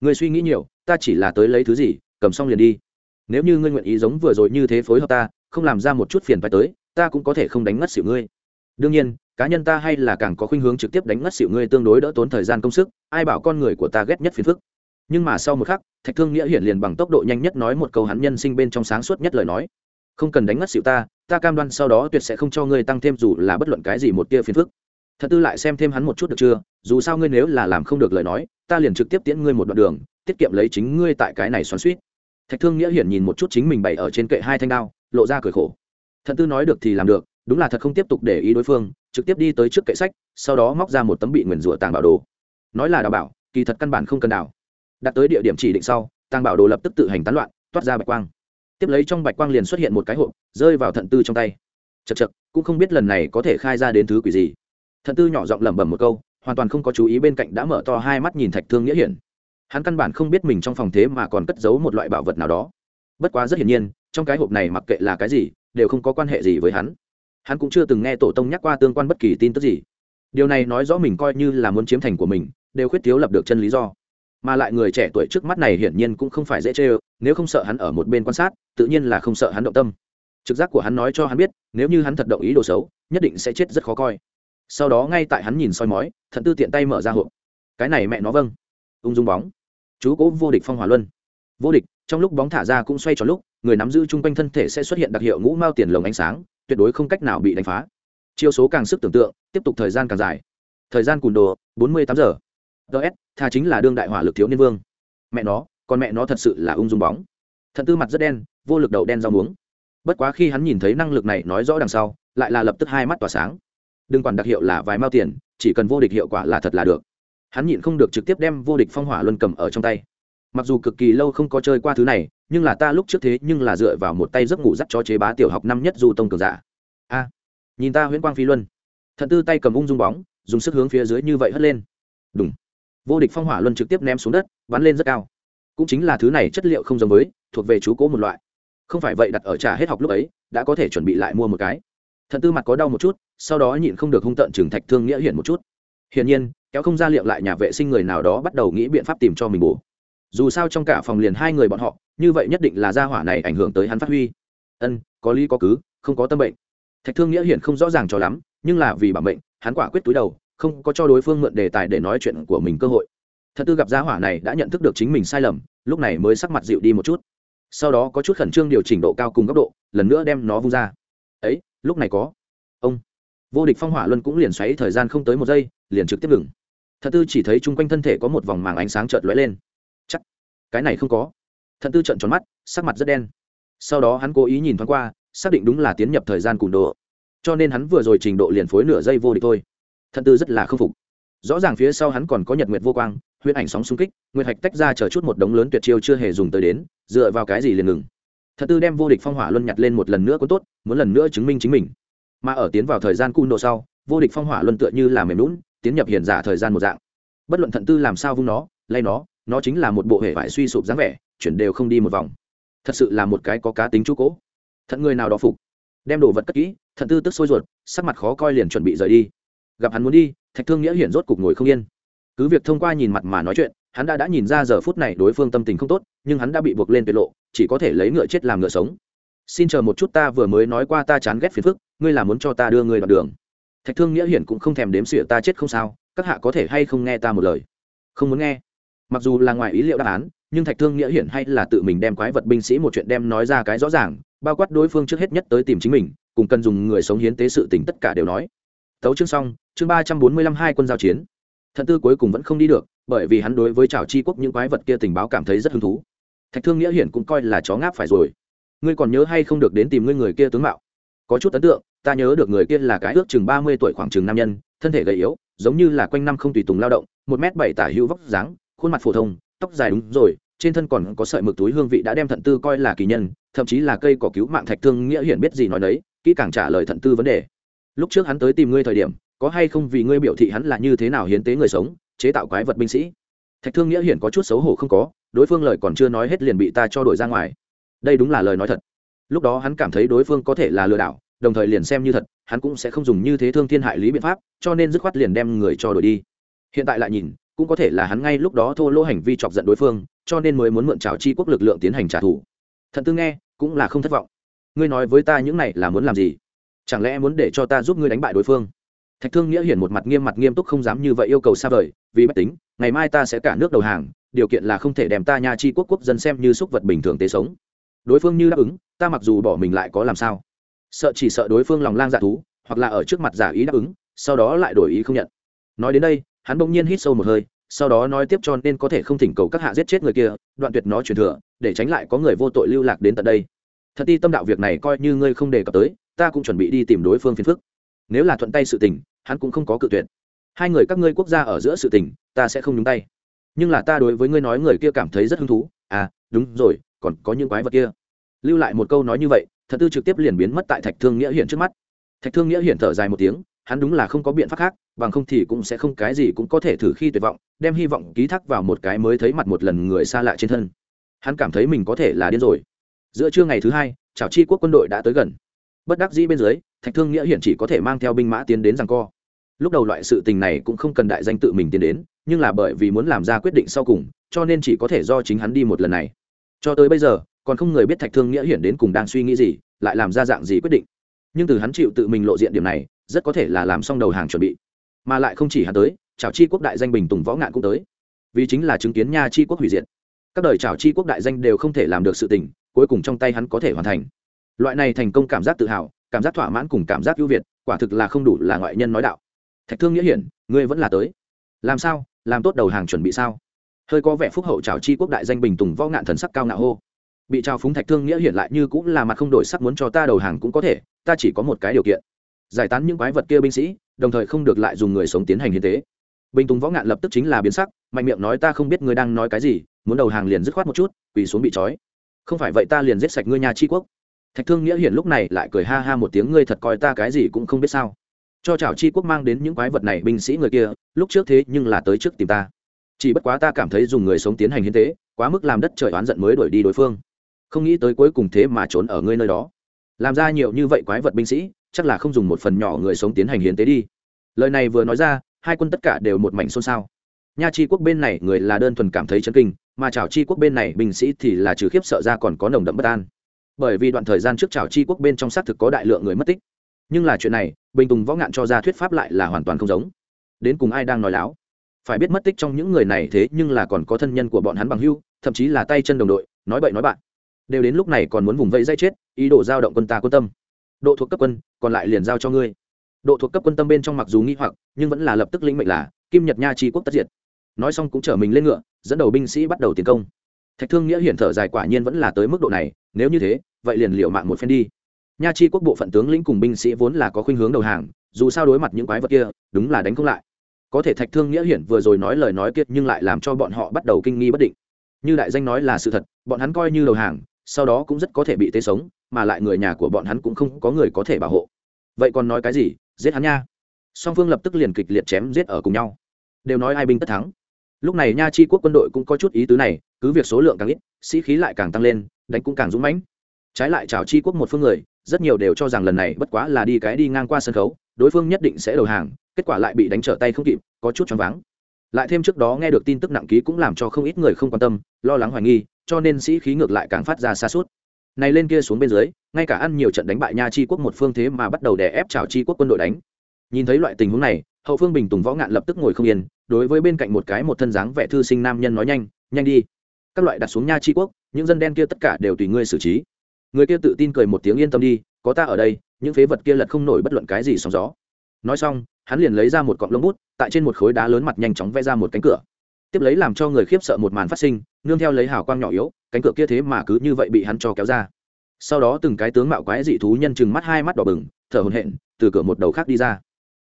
Người suy nghĩ nhiều, ta chỉ là tới lấy thứ gì, cầm xong liền đi. Nếu như ngươi nguyện ý giống vừa rồi như thế phối hợp ta, không làm ra một chút phiền phải tới, ta cũng có thể không đánh ngất xỉu ngươi. Đương nhiên, cá nhân ta hay là càng có khuynh hướng trực tiếp đánh ngất xỉu ngươi tương đối đỡ tốn thời gian công sức, ai bảo con người của ta ghét nhất phiền phức nhưng mà sau một khắc, thạch thương nghĩa hiển liền bằng tốc độ nhanh nhất nói một câu hắn nhân sinh bên trong sáng suốt nhất lời nói. Không cần đánh ngất xịu ta ta cam đoan sau đó tuyệt sẽ không cho ngươi tăng thêm dù là bất luận cái gì một tia phiền phức. Thật tư lại xem thêm hắn một chút được chưa? Dù sao ngươi nếu là làm không được lời nói, ta liền trực tiếp tiễn ngươi một đoạn đường, tiết kiệm lấy chính ngươi tại cái này xoắn suýt thạch thương nghĩa hiển nhìn một chút chính mình bày ở trên kệ hai thanh đao, lộ ra cười khổ. Thật tư nói được thì làm được, đúng là thật không tiếp tục để ý đối phương, trực tiếp đi tới trước kệ sách, sau đó móc ra một tấm bị nguyền rủa tàng bảo đồ. Nói là đào bảo, kỳ thật căn bản không cần đào đặt tới địa điểm chỉ định sau tàng bảo đồ lập tức tự hành tán loạn, toát ra bạch quang. Tiếp lấy trong bạch quang liền xuất hiện một cái hộp, rơi vào thận tư trong tay. Chật chật cũng không biết lần này có thể khai ra đến thứ quỷ gì. Thận tư nhỏ giọng lẩm bẩm một câu, hoàn toàn không có chú ý bên cạnh đã mở to hai mắt nhìn thạch thương nghĩa hiển. Hắn căn bản không biết mình trong phòng thế mà còn cất giấu một loại bảo vật nào đó. Bất quá rất hiển nhiên, trong cái hộp này mặc kệ là cái gì, đều không có quan hệ gì với hắn. Hắn cũng chưa từng nghe tổ tông nhắc qua tương quan bất kỳ tin tức gì. Điều này nói rõ mình coi như là muốn chiếm thành của mình, đều khuyết thiếu lập được chân lý do mà lại người trẻ tuổi trước mắt này hiển nhiên cũng không phải dễ chê ơ, nếu không sợ hắn ở một bên quan sát, tự nhiên là không sợ hắn động tâm. Trực giác của hắn nói cho hắn biết, nếu như hắn thật động ý đồ xấu, nhất định sẽ chết rất khó coi. Sau đó ngay tại hắn nhìn soi mói, thận tư tiện tay mở ra hộp. Cái này mẹ nó vâng. Ung dung bóng. Chú cố vô địch phong hỏa luân. Vô địch, trong lúc bóng thả ra cũng xoay tròn lúc, người nắm giữ chung quanh thân thể sẽ xuất hiện đặc hiệu ngũ mao tiền lồng ánh sáng, tuyệt đối không cách nào bị đánh phá. Chiêu số càng sức tưởng tượng, tiếp tục thời gian càng dài. Thời gian cùn đồ, bốn mươi tám giờ ts tha chính là đương đại hỏa lực thiếu niên vương. Mẹ nó còn mẹ nó thật sự là ung dung bóng. Thận tư mặt rất đen, vô lực đầu đen rau muống. Bất quá khi hắn nhìn thấy năng lực này nói rõ đằng sau, lại là lập tức hai mắt tỏa sáng. Đừng quản đặc hiệu là vài mao tiền, chỉ cần vô địch hiệu quả là thật là được. Hắn nhịn không được trực tiếp đem vô địch phong hỏa luân cầm ở trong tay. Mặc dù cực kỳ lâu không có chơi qua thứ này, nhưng là ta lúc trước thế nhưng là dựa vào một tay giấc ngủ dắt cho chế bá tiểu học năm nhất du tông cường giả. A, nhìn ta huyễn quang phi luân. Thận tư tay cầm ung dung bóng, dùng sức hướng phía dưới như vậy hất lên. Đúng vô địch phong hỏa luân trực tiếp ném xuống đất, bắn lên rất cao. Cũng chính là thứ này chất liệu không giống với, thuộc về chú cố một loại. Không phải vậy đặt ở trả hết học lúc ấy, đã có thể chuẩn bị lại mua một cái. Thận tư mặt có đau một chút, sau đó nhịn không được hung tợn trừng thạch thương nghĩa hiển một chút. Hiển nhiên, kéo không ra liệu lại nhà vệ sinh người nào đó bắt đầu nghĩ biện pháp tìm cho mình bổ. Dù sao trong cả phòng liền hai người bọn họ, như vậy nhất định là gia hỏa này ảnh hưởng tới hắn phát huy. Ân, có lý có cứ, không có tâm bệnh. Thạch thương nghĩa hiển không rõ ràng cho lắm, nhưng là vì bảo mệnh, hắn quả quyết túi đầu không có cho đối phương mượn đề tài để nói chuyện của mình cơ hội. Thật tư gặp gia hỏa này đã nhận thức được chính mình sai lầm, lúc này mới sắc mặt dịu đi một chút. Sau đó có chút khẩn trương điều chỉnh độ cao cùng góc độ, lần nữa đem nó vung ra. Ấy, lúc này có. Ông. Vô địch phong hỏa luân cũng liền xoáy thời gian không tới một giây, liền trực tiếp ngừng. Thật tư chỉ thấy chung quanh thân thể có một vòng màng ánh sáng chợt lóe lên. Chắc, cái này không có. Thật tư trợn tròn mắt, sắc mặt rất đen. Sau đó hắn cố ý nhìn thoáng qua, xác định đúng là tiến nhập thời gian cùn độ. Cho nên hắn vừa rồi trình độ liền phối nửa giây vô địch thôi thật tư rất là khâm phục. Rõ ràng phía sau hắn còn có nhật nguyệt vô quang, huyễn ảnh sóng xung kích, nguyệt hạch tách ra chờ chút một đống lớn tuyệt chiêu chưa hề dùng tới đến, dựa vào cái gì liền ngừng. Thật tư đem vô địch phong hỏa luân nhặt lên một lần nữa có tốt, muốn lần nữa chứng minh chính mình. Mà ở tiến vào thời gian cung độ sau, vô địch phong hỏa luân tựa như là mềm lún, tiến nhập hiện giả thời gian một dạng. Bất luận thận tư làm sao vung nó, lay nó nó chính là một bộ hệ vải suy sụp dáng vẻ, chuyển đều không đi một vòng. Thật sự là một cái có cá tính chú cố. Thận người nào đó phục. Đem đồ vật cất kỹ, thận tư tức sôi ruột, sắc mặt khó coi liền chuẩn bị rời đi gặp hắn muốn đi, thạch thương nghĩa hiển rốt cục ngồi không yên. Cứ việc thông qua nhìn mặt mà nói chuyện, hắn đã đã nhìn ra giờ phút này đối phương tâm tình không tốt, nhưng hắn đã bị buộc lên tuyệt lộ, chỉ có thể lấy ngựa chết làm ngựa sống. Xin chờ một chút ta vừa mới nói qua ta chán ghét phiền phức, ngươi là muốn cho ta đưa ngươi đoạn đường. Thạch thương nghĩa hiển cũng không thèm đếm xỉa ta chết không sao, các hạ có thể hay không nghe ta một lời? Không muốn nghe. Mặc dù là ngoài ý liệu đáp án, nhưng thạch thương nghĩa hiển hay là tự mình đem quái vật binh sĩ một chuyện đem nói ra cái rõ ràng, bao quát đối phương trước hết nhất tới tìm chính mình, cùng cần dùng người sống hiến tế sự tình tất cả đều nói. Tấu chương xong chương ba trăm bốn mươi lăm hai quân giao chiến. Thận tư cuối cùng vẫn không đi được, bởi vì hắn đối với trào chi quốc những quái vật kia tình báo cảm thấy rất hứng thú. Thạch thương nghĩa hiển cũng coi là chó ngáp phải rồi. Ngươi còn nhớ hay không được đến tìm ngươi người kia tướng mạo? Có chút ấn tượng, ta nhớ được người kia là cái ước chừng ba mươi tuổi khoảng chừng nam nhân, thân thể gầy yếu, giống như là quanh năm không tùy tùng lao động, một m bảy tả hữu vóc dáng, khuôn mặt phổ thông, tóc dài đúng rồi, trên thân còn có sợi mực túi hương vị đã đem thận tư coi là kỳ nhân, thậm chí là cây cỏ cứu mạng thạch thương nghĩa hiển biết gì nói đấy, kỹ càng trả lời thận tư vấn đề. Lúc trước hắn tới tìm ngươi thời điểm có hay không vì ngươi biểu thị hắn là như thế nào hiến tế người sống, chế tạo quái vật binh sĩ? Thạch thương nghĩa hiển có chút xấu hổ không có, đối phương lời còn chưa nói hết liền bị ta cho đổi ra ngoài. Đây đúng là lời nói thật. Lúc đó hắn cảm thấy đối phương có thể là lừa đảo, đồng thời liền xem như thật, hắn cũng sẽ không dùng như thế thương thiên hại lý biện pháp, cho nên dứt khoát liền đem người cho đổi đi. Hiện tại lại nhìn, cũng có thể là hắn ngay lúc đó thô lỗ hành vi chọc giận đối phương, cho nên mới muốn mượn trào chi quốc lực lượng tiến hành trả thù. Thận tư nghe, cũng là không thất vọng. Ngươi nói với ta những này là muốn làm gì? Chẳng lẽ muốn để cho ta giúp ngươi đánh bại đối phương? Thạch thương nghĩa hiển một mặt nghiêm mặt nghiêm túc không dám như vậy yêu cầu xa vời, vì bất tính, ngày mai ta sẽ cả nước đầu hàng, điều kiện là không thể đem ta nha chi quốc quốc dân xem như súc vật bình thường tế sống. Đối phương như đáp ứng, ta mặc dù bỏ mình lại có làm sao? Sợ chỉ sợ đối phương lòng lang dạ thú, hoặc là ở trước mặt giả ý đáp ứng, sau đó lại đổi ý không nhận. Nói đến đây, hắn bỗng nhiên hít sâu một hơi, sau đó nói tiếp cho nên có thể không thỉnh cầu các hạ giết chết người kia, đoạn tuyệt nó truyền thừa, để tránh lại có người vô tội lưu lạc đến tận đây. Thật ti tâm đạo việc này coi như ngươi không đề cập tới, ta cũng chuẩn bị đi tìm đối phương phiền phức nếu là thuận tay sự tình, hắn cũng không có cự tuyệt. Hai người các ngươi quốc gia ở giữa sự tình, ta sẽ không nhúng tay. Nhưng là ta đối với ngươi nói người kia cảm thấy rất hứng thú. À đúng rồi, còn có những quái vật kia. Lưu lại một câu nói như vậy, thật tư trực tiếp liền biến mất tại thạch thương nghĩa hiển trước mắt. Thạch thương nghĩa hiển thở dài một tiếng, hắn đúng là không có biện pháp khác, bằng không thì cũng sẽ không cái gì cũng có thể thử khi tuyệt vọng, đem hy vọng ký thác vào một cái mới thấy mặt một lần người xa lạ trên thân. Hắn cảm thấy mình có thể là điên rồi. Giữa trưa ngày thứ hai chào chi quốc quân đội đã tới gần. Bất đắc dĩ bên dưới thạch thương nghĩa hiện chỉ có thể mang theo binh mã tiến đến rằng co. Lúc đầu loại sự tình này cũng không cần đại danh tự mình tiến đến, nhưng là bởi vì muốn làm ra quyết định sau cùng, cho nên chỉ có thể do chính hắn đi một lần này. Cho tới bây giờ, còn không người biết thạch thương nghĩa hiển đến cùng đang suy nghĩ gì, lại làm ra dạng gì quyết định. Nhưng từ hắn chịu tự mình lộ diện điểm này, rất có thể là làm xong đầu hàng chuẩn bị. Mà lại không chỉ hắn tới chào chi quốc đại danh bình tùng võ ngạn cũng tới. Vì chính là chứng kiến nha chi quốc hủy diệt. Các đời chào chi quốc đại danh đều không thể làm được sự tình, cuối cùng trong tay hắn có thể hoàn thành. Loại này thành công cảm giác tự hào cảm giác thỏa mãn cùng cảm giác ưu việt, quả thực là không đủ là ngoại nhân nói đạo. Thạch thương nghĩa hiển, ngươi vẫn là tới. Làm sao? Làm tốt đầu hàng chuẩn bị sao? Hơi có vẻ phúc hậu chào chi quốc đại danh bình tùng võ ngạn thần sắc cao ngạo hô. Bị trao phúng thạch thương nghĩa hiển lại như cũng là mặt không đổi sắc muốn cho ta đầu hàng cũng có thể, ta chỉ có một cái điều kiện. Giải tán những quái vật kia binh sĩ, đồng thời không được lại dùng người sống tiến hành hiến tế. Bình tùng võ ngạn lập tức chính là biến sắc, mạnh miệng nói ta không biết ngươi đang nói cái gì, muốn đầu hàng liền dứt khoát một chút, quỳ xuống bị trói. Không phải vậy ta liền giết sạch ngươi nhà tri quốc thạch thương nghĩa hiển lúc này lại cười ha ha một tiếng, ngươi thật coi ta cái gì cũng không biết sao. Cho chảo chi quốc mang đến những quái vật này binh sĩ người kia, lúc trước thế nhưng là tới trước tìm ta. Chỉ bất quá ta cảm thấy dùng người sống tiến hành hiến tế, quá mức làm đất trời oán giận mới đuổi đi đối phương. Không nghĩ tới cuối cùng thế mà trốn ở ngươi nơi đó. Làm ra nhiều như vậy quái vật binh sĩ, chắc là không dùng một phần nhỏ người sống tiến hành hiến tế đi. Lời này vừa nói ra, hai quân tất cả đều một mảnh xôn xao. Nha chi quốc bên này người là đơn thuần cảm thấy chấn kinh, mà chào chi quốc bên này binh sĩ thì là trừ khiếp sợ ra còn có nồng đậm bất an bởi vì đoạn thời gian trước chào chi quốc bên trong xác thực có đại lượng người mất tích. Nhưng là chuyện này, bình tùng võ ngạn cho ra thuyết pháp lại là hoàn toàn không giống. Đến cùng ai đang nói láo? Phải biết mất tích trong những người này thế nhưng là còn có thân nhân của bọn hắn bằng hưu, thậm chí là tay chân đồng đội, nói bậy nói bạn. Đều đến lúc này còn muốn vùng vẫy dây chết, ý đồ giao động quân ta quân tâm. Độ thuộc cấp quân, còn lại liền giao cho ngươi. Độ thuộc cấp quân tâm bên trong mặc dù nghi hoặc, nhưng vẫn là lập tức lĩnh mệnh là, kim nhật nha tri quốc tất diệt. Nói xong cũng chở mình lên ngựa, dẫn đầu binh sĩ bắt đầu tiến công thạch thương nghĩa hiển thở dài quả nhiên vẫn là tới mức độ này, nếu như thế, vậy liền liệu mạng một phen đi. Nha chi quốc bộ phận tướng lĩnh cùng binh sĩ vốn là có khuynh hướng đầu hàng, dù sao đối mặt những quái vật kia, đúng là đánh không lại. Có thể thạch thương nghĩa hiển vừa rồi nói lời nói kiệt nhưng lại làm cho bọn họ bắt đầu kinh nghi bất định. Như đại danh nói là sự thật, bọn hắn coi như đầu hàng, sau đó cũng rất có thể bị tế sống, mà lại người nhà của bọn hắn cũng không có người có thể bảo hộ. Vậy còn nói cái gì? Giết hắn nha. Song phương lập tức liền kịch liệt chém giết ở cùng nhau. Đều nói ai binh tất thắng lúc này nha chi quốc quân đội cũng có chút ý tứ này, cứ việc số lượng càng ít, sĩ khí lại càng tăng lên, đánh cũng càng dũng mãnh. Trái lại chào chi quốc một phương người, rất nhiều đều cho rằng lần này bất quá là đi cái đi ngang qua sân khấu, đối phương nhất định sẽ đầu hàng, kết quả lại bị đánh trở tay không kịp, có chút choáng váng. Lại thêm trước đó nghe được tin tức nặng ký cũng làm cho không ít người không quan tâm, lo lắng hoài nghi, cho nên sĩ khí ngược lại càng phát ra xa suốt. Này lên kia xuống bên dưới, ngay cả ăn nhiều trận đánh bại nha chi quốc một phương thế mà bắt đầu đè ép chào chi quốc quân đội đánh. Nhìn thấy loại tình huống này, hậu phương bình tùng võ ngạn lập tức ngồi không yên đối với bên cạnh một cái một thân dáng vẻ thư sinh nam nhân nói nhanh nhanh đi. Các loại đặt xuống nha tri quốc, những dân đen kia tất cả đều tùy ngươi xử trí. Người kia tự tin cười một tiếng yên tâm đi, có ta ở đây, những phế vật kia lật không nổi bất luận cái gì sóng gió. Nói xong, hắn liền lấy ra một cọng lông bút, tại trên một khối đá lớn mặt nhanh chóng vẽ ra một cánh cửa. Tiếp lấy làm cho người khiếp sợ một màn phát sinh, nương theo lấy hào quang nhỏ yếu, cánh cửa kia thế mà cứ như vậy bị hắn cho kéo ra. Sau đó từng cái tướng mạo quái dị thú nhân chừng mắt hai mắt đỏ bừng, thở hồn hện từ cửa một đầu khác đi ra.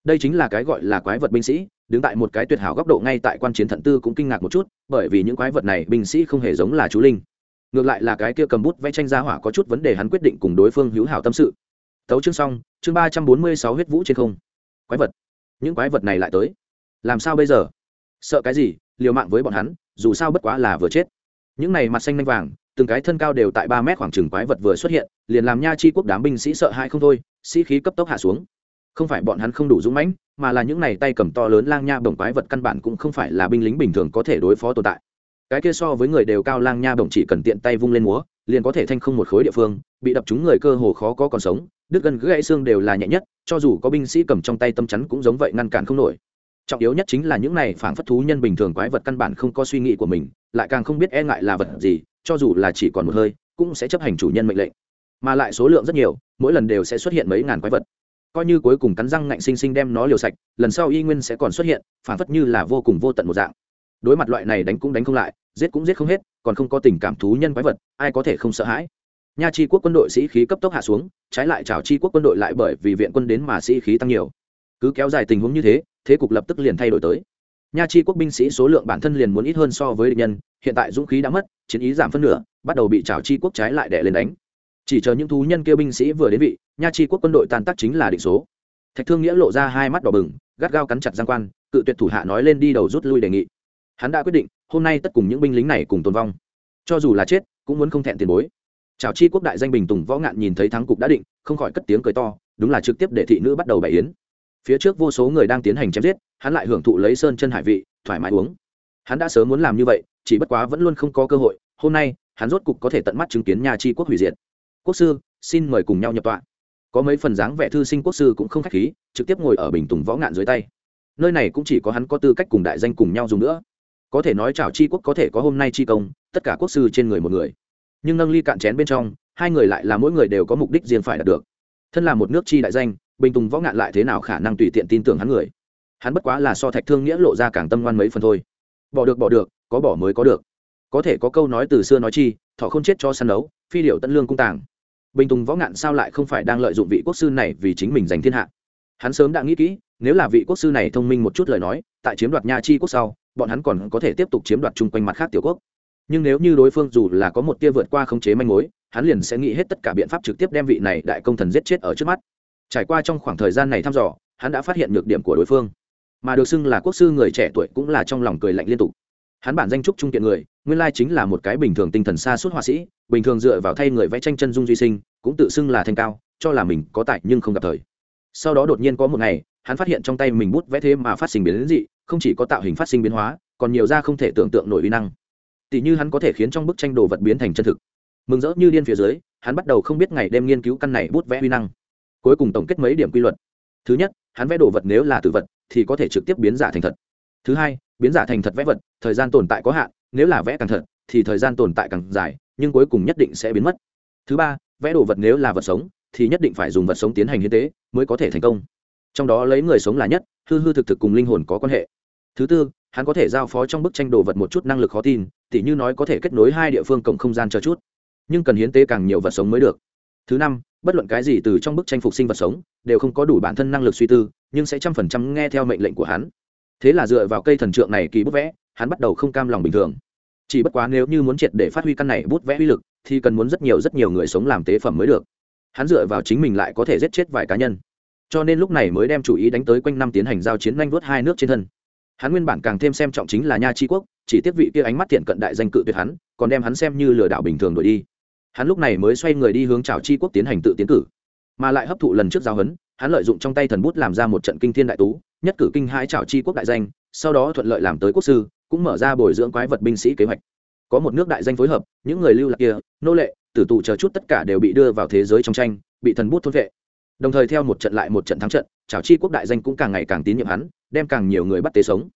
Đây chính là cái gọi là quái vật binh sĩ đứng tại một cái tuyệt hảo góc độ ngay tại quan chiến thận tư cũng kinh ngạc một chút, bởi vì những quái vật này binh sĩ không hề giống là chú linh. Ngược lại là cái kia cầm bút vẽ tranh ra hỏa có chút vấn đề hắn quyết định cùng đối phương hữu hảo tâm sự. Tấu chương xong, chương ba trăm bốn mươi sáu huyết vũ trên không. Quái vật. Những quái vật này lại tới. Làm sao bây giờ? Sợ cái gì? Liều mạng với bọn hắn, dù sao bất quá là vừa chết. Những này mặt xanh nanh vàng, từng cái thân cao đều tại ba mét khoảng chừng quái vật vừa xuất hiện, liền làm nha chi quốc đám binh sĩ sợ hãi không thôi, sĩ khí cấp tốc hạ xuống không phải bọn hắn không đủ dũng mãnh, mà là những này tay cầm to lớn lang nha bồng quái vật căn bản cũng không phải là binh lính bình thường có thể đối phó tồn tại. Cái kia so với người đều cao lang nha bồng chỉ cần tiện tay vung lên múa, liền có thể thanh không một khối địa phương, bị đập chúng người cơ hồ khó có còn sống, đứt gần gãy xương đều là nhẹ nhất, cho dù có binh sĩ cầm trong tay tâm chắn cũng giống vậy ngăn cản không nổi. Trọng yếu nhất chính là những này phản phất thú nhân bình thường quái vật căn bản không có suy nghĩ của mình, lại càng không biết e ngại là vật gì, cho dù là chỉ còn một hơi, cũng sẽ chấp hành chủ nhân mệnh lệnh. Mà lại số lượng rất nhiều, mỗi lần đều sẽ xuất hiện mấy ngàn quái vật coi như cuối cùng cắn răng ngạnh sinh sinh đem nó liều sạch, lần sau y nguyên sẽ còn xuất hiện, phản phất như là vô cùng vô tận một dạng. Đối mặt loại này đánh cũng đánh không lại, giết cũng giết không hết, còn không có tình cảm thú nhân quái vật, ai có thể không sợ hãi? Nha chi quốc quân đội sĩ khí cấp tốc hạ xuống, trái lại chào chi quốc quân đội lại bởi vì viện quân đến mà sĩ khí tăng nhiều. Cứ kéo dài tình huống như thế thế cục lập tức liền thay đổi tới. Nha chi quốc binh sĩ số lượng bản thân liền muốn ít hơn so với địch nhân, hiện tại dũng khí đã mất, chiến ý giảm phân nửa, bắt đầu bị chào chi quốc trái lại đẻ lên đánh chỉ chờ những thú nhân kêu binh sĩ vừa đến vị, nha chi quốc quân đội tàn tác chính là định số. Thạch thương nghĩa lộ ra hai mắt đỏ bừng, gắt gao cắn chặt giang quan, cự tuyệt thủ hạ nói lên đi đầu rút lui đề nghị. Hắn đã quyết định, hôm nay tất cùng những binh lính này cùng tồn vong. Cho dù là chết, cũng muốn không thẹn tiền bối. Chào chi quốc đại danh bình tùng võ ngạn nhìn thấy thắng cục đã định, không khỏi cất tiếng cười to, đúng là trực tiếp để thị nữ bắt đầu bày yến. Phía trước vô số người đang tiến hành chém giết, hắn lại hưởng thụ lấy sơn chân hải vị, thoải mái uống. Hắn đã sớm muốn làm như vậy, chỉ bất quá vẫn luôn không có cơ hội, hôm nay, hắn rốt cục có thể tận mắt chứng kiến nhà chi quốc hủy diệt quốc sư, xin mời cùng nhau nhập tọa. Có mấy phần dáng vẻ thư sinh quốc sư cũng không khách khí, trực tiếp ngồi ở bình tùng võ ngạn dưới tay. Nơi này cũng chỉ có hắn có tư cách cùng đại danh cùng nhau dùng nữa. Có thể nói chào chi quốc có thể có hôm nay chi công, tất cả quốc sư trên người một người. Nhưng nâng ly cạn chén bên trong, hai người lại là mỗi người đều có mục đích riêng phải đạt được. Thân là một nước chi đại danh, bình tùng võ ngạn lại thế nào khả năng tùy tiện tin tưởng hắn người? Hắn bất quá là so thạch thương nghĩa lộ ra càng tâm ngoan mấy phần thôi. Bỏ được bỏ được, có bỏ mới có được. Có thể có câu nói từ xưa nói chi, thọ không chết cho săn đấu, phi điệu tận lương cung tàng bình tùng võ ngạn sao lại không phải đang lợi dụng vị quốc sư này vì chính mình giành thiên hạ? Hắn sớm đã nghĩ kỹ, nếu là vị quốc sư này thông minh một chút lời nói, tại chiếm đoạt nha chi quốc sau, bọn hắn còn có thể tiếp tục chiếm đoạt chung quanh mặt khác tiểu quốc. Nhưng nếu như đối phương dù là có một tia vượt qua khống chế manh mối, hắn liền sẽ nghĩ hết tất cả biện pháp trực tiếp đem vị này đại công thần giết chết ở trước mắt. Trải qua trong khoảng thời gian này thăm dò, hắn đã phát hiện nhược điểm của đối phương. Mà được xưng là quốc sư người trẻ tuổi cũng là trong lòng cười lạnh liên tục. Hắn bản danh trúc trung kiện người, nguyên lai chính là một cái bình thường tinh thần xa suốt họa sĩ, bình thường dựa vào thay người vẽ tranh chân dung duy sinh cũng tự xưng là thanh cao, cho là mình có tài nhưng không gặp thời. Sau đó đột nhiên có một ngày, hắn phát hiện trong tay mình bút vẽ thế mà phát sinh biến dị, không chỉ có tạo hình phát sinh biến hóa, còn nhiều ra không thể tưởng tượng nổi uy năng. Tỷ như hắn có thể khiến trong bức tranh đồ vật biến thành chân thực. Mừng rỡ như điên phía dưới, hắn bắt đầu không biết ngày đêm nghiên cứu căn này bút vẽ uy năng. Cuối cùng tổng kết mấy điểm quy luật. Thứ nhất, hắn vẽ đồ vật nếu là tử vật, thì có thể trực tiếp biến giả thành thật. Thứ hai, biến giả thành thật vẽ vật, thời gian tồn tại có hạn, nếu là vẽ càng thật, thì thời gian tồn tại càng dài, nhưng cuối cùng nhất định sẽ biến mất. Thứ ba vẽ đồ vật nếu là vật sống, thì nhất định phải dùng vật sống tiến hành hiến tế mới có thể thành công. Trong đó lấy người sống là nhất, hư hư thực thực cùng linh hồn có quan hệ. Thứ tư, hắn có thể giao phó trong bức tranh đồ vật một chút năng lực khó tin, tỉ như nói có thể kết nối hai địa phương cộng không gian cho chút. Nhưng cần hiến tế càng nhiều vật sống mới được. Thứ năm, bất luận cái gì từ trong bức tranh phục sinh vật sống, đều không có đủ bản thân năng lực suy tư, nhưng sẽ trăm phần trăm nghe theo mệnh lệnh của hắn. Thế là dựa vào cây thần trượng này kỳ bức vẽ, hắn bắt đầu không cam lòng bình thường chỉ bất quá nếu như muốn triệt để phát huy căn này bút vẽ uy lực, thì cần muốn rất nhiều rất nhiều người sống làm tế phẩm mới được. Hắn dựa vào chính mình lại có thể giết chết vài cá nhân. Cho nên lúc này mới đem chủ ý đánh tới quanh năm tiến hành giao chiến nhanh vuốt hai nước trên thân. Hắn nguyên bản càng thêm xem trọng chính là nha tri quốc, chỉ tiếp vị kia ánh mắt thiện cận đại danh cự tuyệt hắn, còn đem hắn xem như lừa đảo bình thường đổi đi. Hắn lúc này mới xoay người đi hướng trào tri quốc tiến hành tự tiến cử. Mà lại hấp thụ lần trước giao hấn hắn lợi dụng trong tay thần bút làm ra một trận kinh thiên đại tú, nhất cử kinh hai trào tri quốc đại danh, sau đó thuận lợi làm tới quốc sư cũng mở ra bồi dưỡng quái vật binh sĩ kế hoạch. Có một nước đại danh phối hợp, những người lưu lạc kia, nô lệ, tử tù chờ chút tất cả đều bị đưa vào thế giới trong tranh, bị thần bút thôn vệ. Đồng thời theo một trận lại một trận thắng trận, trảo chi quốc đại danh cũng càng ngày càng tín nhiệm hắn, đem càng nhiều người bắt tế sống.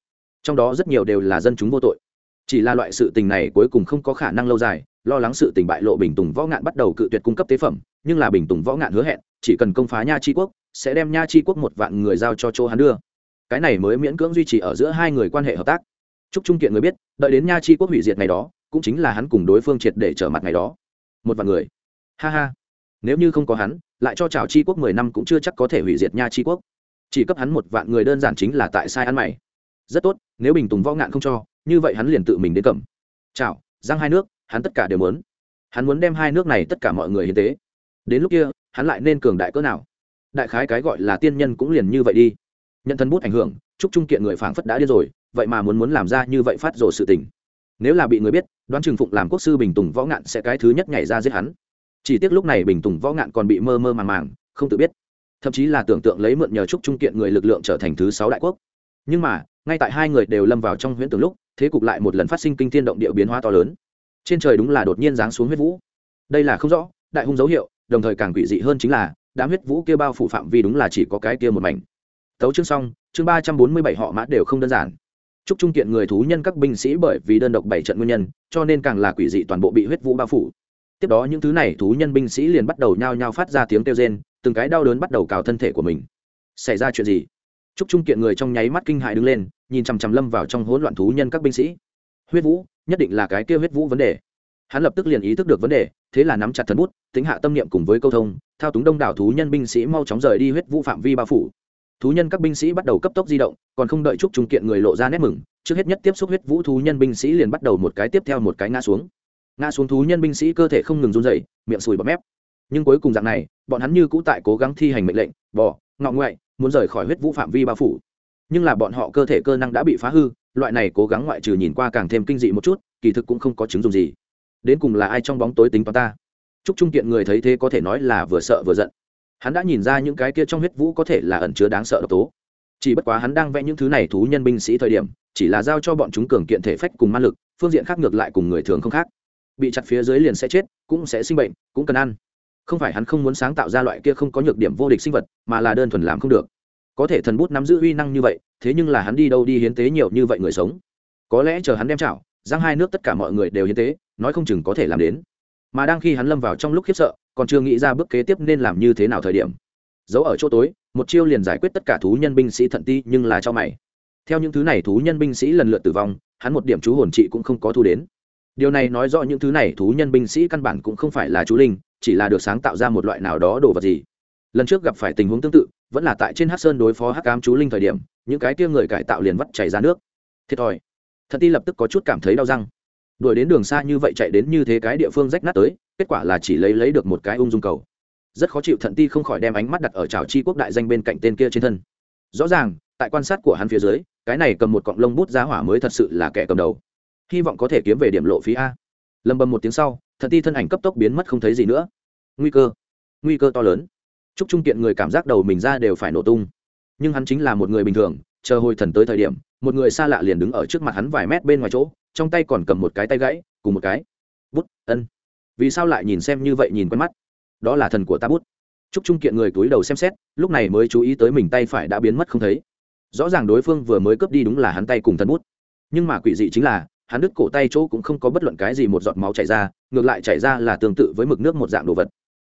Trong đó rất nhiều đều là dân chúng vô tội. Chỉ là loại sự tình này cuối cùng không có khả năng lâu dài, lo lắng sự tình bại lộ bình tùng võ ngạn bắt đầu cự tuyệt cung cấp tế phẩm, nhưng là bình tùng võ ngạn hứa hẹn, chỉ cần công phá nha chi quốc, sẽ đem nha chi quốc một vạn người giao cho chỗ hắn đưa. Cái này mới miễn cưỡng duy trì ở giữa hai người quan hệ hợp tác chúc trung kiện người biết, đợi đến nha chi quốc hủy diệt ngày đó, cũng chính là hắn cùng đối phương triệt để trở mặt ngày đó. Một vạn người. Ha ha. Nếu như không có hắn, lại cho trào chi quốc mười năm cũng chưa chắc có thể hủy diệt nha chi quốc. Chỉ cấp hắn một vạn người đơn giản chính là tại sai ăn mày. Rất tốt, nếu bình tùng võ ngạn không cho, như vậy hắn liền tự mình đến cầm. Chào giang hai nước, hắn tất cả đều muốn. Hắn muốn đem hai nước này tất cả mọi người hiến tế. Đến lúc kia, hắn lại nên cường đại cỡ nào? Đại khái cái gọi là tiên nhân cũng liền như vậy đi nhận thân bút ảnh hưởng, chúc trung kiện người phảng phất đã điên rồi, vậy mà muốn muốn làm ra như vậy phát rồ sự tình. Nếu là bị người biết, đoán trừng phụng làm quốc sư bình tùng võ ngạn sẽ cái thứ nhất nhảy ra giết hắn. Chỉ tiếc lúc này bình tùng võ ngạn còn bị mơ mơ màng màng, không tự biết. Thậm chí là tưởng tượng lấy mượn nhờ chúc trung kiện người lực lượng trở thành thứ sáu đại quốc. Nhưng mà, ngay tại hai người đều lâm vào trong huyễn tưởng lúc, thế cục lại một lần phát sinh kinh thiên động địa biến hóa to lớn. Trên trời đúng là đột nhiên giáng xuống huyết vũ. Đây là không rõ, đại hung dấu hiệu, đồng thời càng quỷ dị hơn chính là, đám huyết vũ kia bao phủ phạm vi đúng là chỉ có cái kia một mảnh tấu chương xong, chương ba trăm bốn mươi bảy họ mã đều không đơn giản. Chúc trung kiện người thú nhân các binh sĩ bởi vì đơn độc bảy trận nguyên nhân, cho nên càng là quỷ dị toàn bộ bị huyết vũ bao phủ. Tiếp đó những thứ này thú nhân binh sĩ liền bắt đầu nhao nhao phát ra tiếng kêu rên, từng cái đau đớn bắt đầu cào thân thể của mình. Xảy ra chuyện gì? Chúc trung kiện người trong nháy mắt kinh hại đứng lên, nhìn chằm chằm lâm vào trong hỗn loạn thú nhân các binh sĩ. Huyết vũ, nhất định là cái kêu huyết vũ vấn đề. Hắn lập tức liền ý thức được vấn đề, thế là nắm chặt thần bút, tính hạ tâm niệm cùng với câu thông, thao túng đông đảo thú nhân binh sĩ mau chóng rời đi huyết vũ phạm vi bao phủ thú nhân các binh sĩ bắt đầu cấp tốc di động, còn không đợi chúc trung kiện người lộ ra nét mừng, trước hết nhất tiếp xúc huyết vũ thú nhân binh sĩ liền bắt đầu một cái tiếp theo một cái ngã xuống. Ngã xuống thú nhân binh sĩ cơ thể không ngừng run dày miệng sùi bọt mép. Nhưng cuối cùng dạng này, bọn hắn như cũ tại cố gắng thi hành mệnh lệnh, bò, ngọ ngoại, muốn rời khỏi huyết vũ phạm vi bao phủ. Nhưng là bọn họ cơ thể cơ năng đã bị phá hư, loại này cố gắng ngoại trừ nhìn qua càng thêm kinh dị một chút, kỳ thực cũng không có chứng dùng gì. Đến cùng là ai trong bóng tối tính toán ta? Chúc trung kiện người thấy thế có thể nói là vừa sợ vừa giận hắn đã nhìn ra những cái kia trong huyết vũ có thể là ẩn chứa đáng sợ độc tố. Chỉ bất quá hắn đang vẽ những thứ này thú nhân binh sĩ thời điểm, chỉ là giao cho bọn chúng cường kiện thể phách cùng ma lực, phương diện khác ngược lại cùng người thường không khác. Bị chặt phía dưới liền sẽ chết, cũng sẽ sinh bệnh, cũng cần ăn. Không phải hắn không muốn sáng tạo ra loại kia không có nhược điểm vô địch sinh vật, mà là đơn thuần làm không được. Có thể thần bút nắm giữ uy năng như vậy, thế nhưng là hắn đi đâu đi hiến tế nhiều như vậy người sống. Có lẽ chờ hắn đem chảo giang hai nước tất cả mọi người đều hiến tế, nói không chừng có thể làm đến mà đang khi hắn lâm vào trong lúc khiếp sợ, còn chưa nghĩ ra bước kế tiếp nên làm như thế nào thời điểm. Giấu ở chỗ tối, một chiêu liền giải quyết tất cả thú nhân binh sĩ thận ti nhưng là cho mày. Theo những thứ này thú nhân binh sĩ lần lượt tử vong, hắn một điểm chú hồn trị cũng không có thu đến. Điều này nói rõ những thứ này thú nhân binh sĩ căn bản cũng không phải là chú linh, chỉ là được sáng tạo ra một loại nào đó đồ vật gì. Lần trước gặp phải tình huống tương tự, vẫn là tại trên hát sơn đối phó hát cám chú linh thời điểm, những cái kia người cải tạo liền vắt chảy ra nước. Thiệt thòi. Thật ti lập tức có chút cảm thấy đau răng đuổi đến đường xa như vậy chạy đến như thế cái địa phương rách nát tới, kết quả là chỉ lấy lấy được một cái ung dung cầu. Rất khó chịu thận ti không khỏi đem ánh mắt đặt ở trào chi quốc đại danh bên cạnh tên kia trên thân. Rõ ràng, tại quan sát của hắn phía dưới, cái này cầm một cọng lông bút giá hỏa mới thật sự là kẻ cầm đầu. Hy vọng có thể kiếm về điểm lộ phí a. Lầm bầm một tiếng sau, thận ti thân ảnh cấp tốc biến mất không thấy gì nữa. Nguy cơ nguy cơ to lớn. Chúc trung kiện người cảm giác đầu mình ra đều phải nổ tung. Nhưng hắn chính là một người bình thường chờ hồi thần tới thời điểm, một người xa lạ liền đứng ở trước mặt hắn vài mét bên ngoài chỗ, trong tay còn cầm một cái tay gãy, cùng một cái. Bút, ân. Vì sao lại nhìn xem như vậy nhìn quen mắt? Đó là thần của ta bút. Trúc trung kiện người túi đầu xem xét, lúc này mới chú ý tới mình tay phải đã biến mất không thấy. Rõ ràng đối phương vừa mới cướp đi đúng là hắn tay cùng thần bút. Nhưng mà quỷ dị chính là, hắn đứt cổ tay chỗ cũng không có bất luận cái gì một giọt máu chảy ra, ngược lại chảy ra là tương tự với mực nước một dạng đồ vật.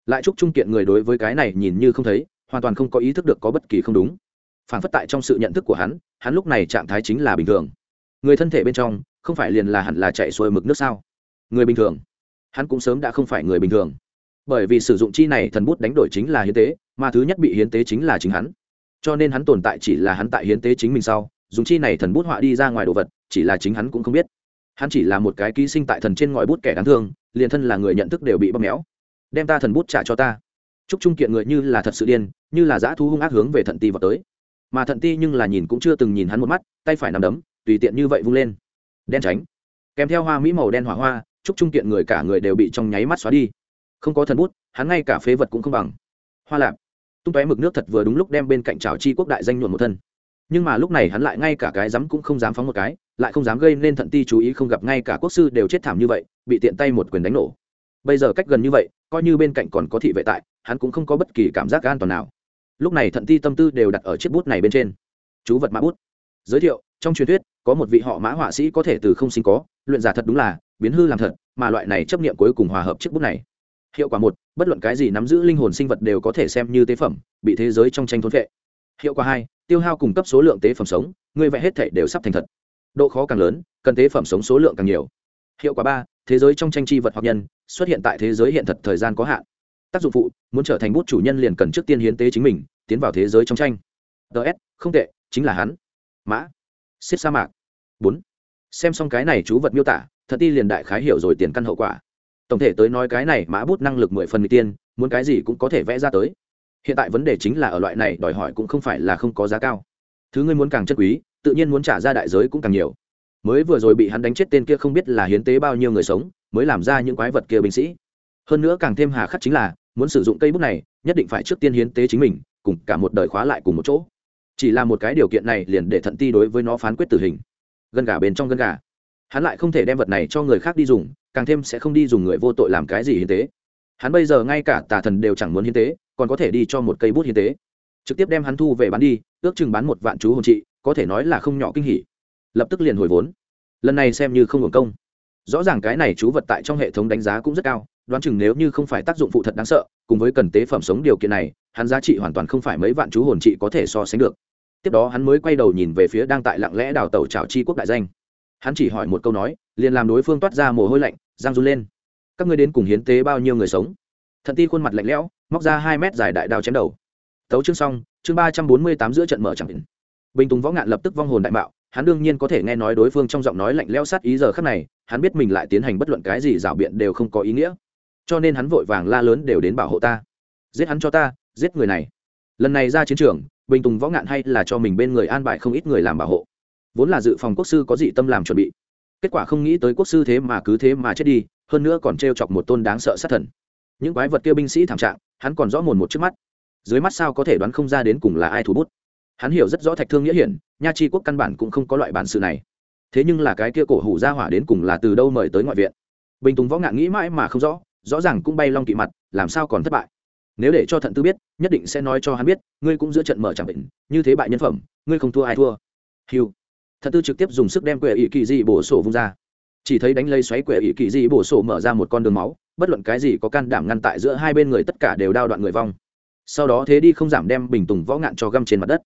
Lại Trúc trung kiện người đối với cái này nhìn như không thấy, hoàn toàn không có ý thức được có bất kỳ không đúng phản phất tại trong sự nhận thức của hắn hắn lúc này trạng thái chính là bình thường. Người thân thể bên trong, không phải liền là hẳn là chạy xuôi mực nước sao? Người bình thường. Hắn cũng sớm đã không phải người bình thường. Bởi vì sử dụng chi này thần bút đánh đổi chính là hiến tế, mà thứ nhất bị hiến tế chính là chính hắn. Cho nên hắn tồn tại chỉ là hắn tại hiến tế chính mình sau, dùng chi này thần bút họa đi ra ngoài đồ vật, chỉ là chính hắn cũng không biết. Hắn chỉ là một cái ký sinh tại thần trên ngòi bút kẻ đáng thương, liền thân là người nhận thức đều bị bóp méo. Đem ta thần bút trả cho ta. Chúc trung kiện người như là thật sự điên, như là dã thu hung ác hướng về thận ti vào tới mà thận ti nhưng là nhìn cũng chưa từng nhìn hắn một mắt, tay phải nằm đấm, tùy tiện như vậy vung lên. Đen tránh. Kèm theo hoa mỹ màu đen hỏa hoa, chúc trung kiện người cả người đều bị trong nháy mắt xóa đi. Không có thần bút, hắn ngay cả phế vật cũng không bằng. Hoa lạp. Tung tóe mực nước thật vừa đúng lúc đem bên cạnh trào chi quốc đại danh nhuộn một thân. Nhưng mà lúc này hắn lại ngay cả cái dám cũng không dám phóng một cái, lại không dám gây nên thận ti chú ý không gặp ngay cả quốc sư đều chết thảm như vậy, bị tiện tay một quyền đánh nổ. Bây giờ cách gần như vậy, coi như bên cạnh còn có thị vệ tại, hắn cũng không có bất kỳ cảm giác an toàn nào lúc này thận ti tâm tư đều đặt ở chiếc bút này bên trên. Chú vật mã bút. Giới thiệu, trong truyền thuyết, có một vị họ mã họa sĩ có thể từ không sinh có, luyện giả thật đúng là biến hư làm thật, mà loại này chấp nghiệm cuối cùng hòa hợp chiếc bút này. Hiệu quả một, bất luận cái gì nắm giữ linh hồn sinh vật đều có thể xem như tế phẩm, bị thế giới trong tranh thốn vệ. Hiệu quả hai, tiêu hao cung cấp số lượng tế phẩm sống, người vẽ hết thể đều sắp thành thật. Độ khó càng lớn, cần tế phẩm sống số lượng càng nhiều. Hiệu quả ba, thế giới trong tranh chi vật hoặc nhân, xuất hiện tại thế giới hiện thật thời gian có hạn tác dụng phụ, muốn trở thành bút chủ nhân liền cần trước tiên hiến tế chính mình, tiến vào thế giới trong tranh. Ts không tệ, chính là hắn. Mã. Xiết sa mạc. Bốn. Xem xong cái này chú vật miêu tả, thật ti liền đại khái hiểu rồi tiền căn hậu quả. Tổng thể tới nói cái này mã bút năng lực mười phần n tiên, muốn cái gì cũng có thể vẽ ra tới. Hiện tại vấn đề chính là ở loại này đòi hỏi cũng không phải là không có giá cao. Thứ ngươi muốn càng chất quý, tự nhiên muốn trả ra đại giới cũng càng nhiều. Mới vừa rồi bị hắn đánh chết tên kia không biết là hiến tế bao nhiêu người sống, mới làm ra những quái vật kia binh sĩ. Hơn nữa càng thêm hà khắc chính là muốn sử dụng cây bút này, nhất định phải trước tiên hiến tế chính mình, cùng cả một đời khóa lại cùng một chỗ. Chỉ là một cái điều kiện này liền để thận ti đối với nó phán quyết tử hình. Gân gà bên trong gân gà. Hắn lại không thể đem vật này cho người khác đi dùng, càng thêm sẽ không đi dùng người vô tội làm cái gì hiến tế. Hắn bây giờ ngay cả tà thần đều chẳng muốn hiến tế, còn có thể đi cho một cây bút hiến tế. Trực tiếp đem hắn thu về bán đi, ước chừng bán một vạn chú hồn trị, có thể nói là không nhỏ kinh hỉ. Lập tức liền hồi vốn. Lần này xem như không hưởng công. Rõ ràng cái này chú vật tại trong hệ thống đánh giá cũng rất cao đoán chừng nếu như không phải tác dụng phụ thật đáng sợ, cùng với cần tế phẩm sống điều kiện này, hắn giá trị hoàn toàn không phải mấy vạn chú hồn trị có thể so sánh được. Tiếp đó hắn mới quay đầu nhìn về phía đang tại lặng lẽ đào tàu trào chi quốc đại danh. Hắn chỉ hỏi một câu nói, liền làm đối phương toát ra mồ hôi lạnh giang run lên. Các ngươi đến cùng hiến tế bao nhiêu người sống? Thận ti khuôn mặt lạnh lẽo, móc ra hai mét dài đại đao chém đầu. Tấu chương xong, chương ba trăm bốn mươi tám giữa trận mở chẳng định bình tùng võ ngạn lập tức vong hồn đại mạo, hắn đương nhiên có thể nghe nói đối phương trong giọng nói lạnh lẽo sát ý giờ khắc này, hắn biết mình lại tiến hành bất luận cái gì rảo biện đều không có ý nghĩa cho nên hắn vội vàng la lớn đều đến bảo hộ ta. Giết hắn cho ta, giết người này. Lần này ra chiến trường, bình tùng võ ngạn hay là cho mình bên người an bài không ít người làm bảo hộ. Vốn là dự phòng quốc sư có dị tâm làm chuẩn bị. Kết quả không nghĩ tới quốc sư thế mà cứ thế mà chết đi, hơn nữa còn t chọc một tôn đáng sợ sát thần. Những quái vật kia binh sĩ thảm trạng, hắn còn rõ mồn một trước mắt. Dưới mắt sao có thể đoán không ra đến cùng là ai thủ bút. Hắn hiểu rất rõ thạch thương nghĩa hiển, nha chi quốc căn bản cũng không có loại bản sự này. Thế nhưng là cái kia cổ hủ ra hỏa đến cùng là từ đâu mời tới ngoại viện? Bình tùng võ ngạn nghĩ mãi mà không rõ rõ ràng cũng bay long kỵ mặt, làm sao còn thất bại? Nếu để cho thận tư biết, nhất định sẽ nói cho hắn biết, ngươi cũng giữa trận mở chẳng định, như thế bại nhân phẩm, ngươi không thua ai thua. Hiu thận tư trực tiếp dùng sức đem quệ ỵ kỳ dị bổ sổ vung ra. Chỉ thấy đánh lây xoáy quệ ỵ kỳ dị bổ sổ mở ra một con đường máu, bất luận cái gì có can đảm ngăn tại giữa hai bên người tất cả đều đao đoạn người vong. Sau đó thế đi không giảm đem bình tùng võ ngạn cho găm trên mặt đất.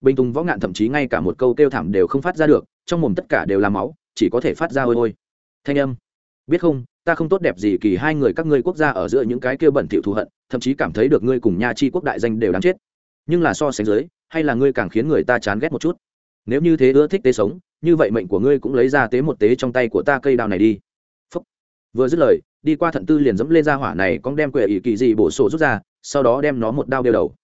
Bình tùng võ ngạn thậm chí ngay cả một câu kêu thảm đều không phát ra được, trong mồm tất cả đều là máu, chỉ có thể phát ra ôi ôi. Thanh âm biết không, ta không tốt đẹp gì kỳ hai người các ngươi quốc gia ở giữa những cái kêu bẩn thỉu thù hận, thậm chí cảm thấy được ngươi cùng nha chi quốc đại danh đều đáng chết. Nhưng là so sánh dưới, hay là ngươi càng khiến người ta chán ghét một chút? Nếu như thế ưa thích tế sống, như vậy mệnh của ngươi cũng lấy ra tế một tế trong tay của ta cây đào này đi. Vừa dứt lời, đi qua thận tư liền dẫm lên ra hỏa này, con đem quệ ỷ kỳ dị bổ sổ rút ra, sau đó đem nó một đao đeo đầu.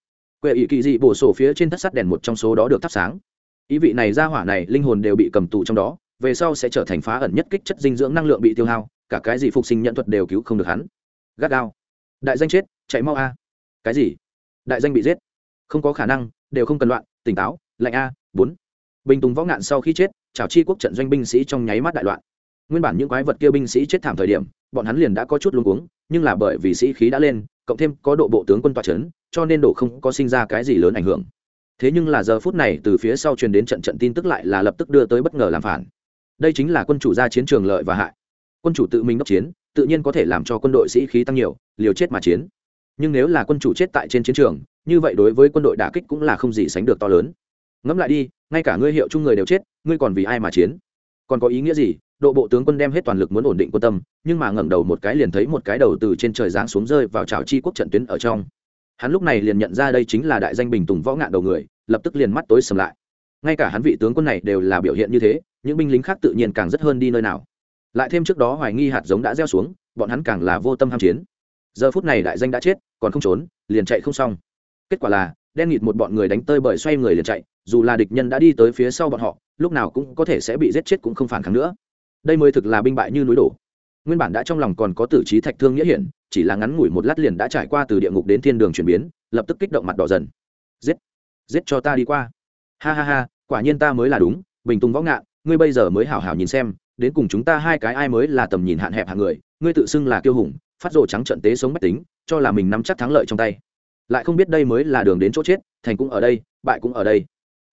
Quệ ỷ kỳ dị bổ sổ phía trên thất sắt đèn một trong số đó được thắp sáng. Ý vị này ra hỏa này, linh hồn đều bị cầm tù trong đó về sau sẽ trở thành phá ẩn nhất kích chất dinh dưỡng năng lượng bị tiêu hao, cả cái gì phục sinh nhận thuật đều cứu không được hắn. Gắt gao. Đại danh chết, chạy mau a. Cái gì? Đại danh bị giết. Không có khả năng, đều không cần loạn, tỉnh táo, lạnh a, bốn. Bình tùng võ ngạn sau khi chết chào chi quốc trận doanh binh sĩ trong nháy mắt đại loạn. Nguyên bản những quái vật kia binh sĩ chết thảm thời điểm, bọn hắn liền đã có chút luống cuống, nhưng là bởi vì sĩ khí đã lên, cộng thêm có độ bộ tướng quân tọa c h ấ n cho nên độ không có sinh ra cái gì lớn ảnh hưởng. Thế nhưng là giờ phút này từ phía sau truyền đến trận trận tin tức lại là lập tức đưa tới bất ngờ làm phản đây chính là quân chủ ra chiến trường lợi và hại. Quân chủ tự mình đốc chiến, tự nhiên có thể làm cho quân đội sĩ khí tăng nhiều, liều chết mà chiến. Nhưng nếu là quân chủ chết tại trên chiến trường, như vậy đối với quân đội đả kích cũng là không gì sánh được to lớn. Ngẫm lại đi, ngay cả ngươi hiệu chung người đều chết, ngươi còn vì ai mà chiến? Còn có ý nghĩa gì? Độ bộ tướng quân đem hết toàn lực muốn ổn định quân tâm, nhưng mà ngẩng đầu một cái liền thấy một cái đầu từ trên trời giáng xuống rơi vào trào chi quốc trận tuyến ở trong. Hắn lúc này liền nhận ra đây chính là đại danh bình tùng võ ngạn đầu người, lập tức liền mắt tối sầm lại ngay cả hắn vị tướng quân này đều là biểu hiện như thế, những binh lính khác tự nhiên càng rất hơn đi nơi nào. Lại thêm trước đó hoài nghi hạt giống đã gieo xuống, bọn hắn càng là vô tâm ham chiến. Giờ phút này đại danh đã chết, còn không trốn, liền chạy không xong. Kết quả là, đen nghịt một bọn người đánh tơi bởi xoay người liền chạy, dù là địch nhân đã đi tới phía sau bọn họ, lúc nào cũng có thể sẽ bị giết chết cũng không phản kháng nữa. Đây mới thực là binh bại như núi đổ. Nguyên bản đã trong lòng còn có tử trí thạch thương nghĩa hiển, chỉ là ngắn ngủi một lát liền đã trải qua từ địa ngục đến thiên đường chuyển biến, lập tức kích động mặt đỏ dần. Giết! Giết cho ta đi qua! Ha ha ha, quả nhiên ta mới là đúng, bình tùng võ ngạn, ngươi bây giờ mới hảo hảo nhìn xem, đến cùng chúng ta hai cái ai mới là tầm nhìn hạn hẹp hàng người, ngươi tự xưng là kiêu hùng, phát rồ trắng trận tế sống bách tính, cho là mình nắm chắc thắng lợi trong tay. Lại không biết đây mới là đường đến chỗ chết, thành cũng ở đây, bại cũng ở đây.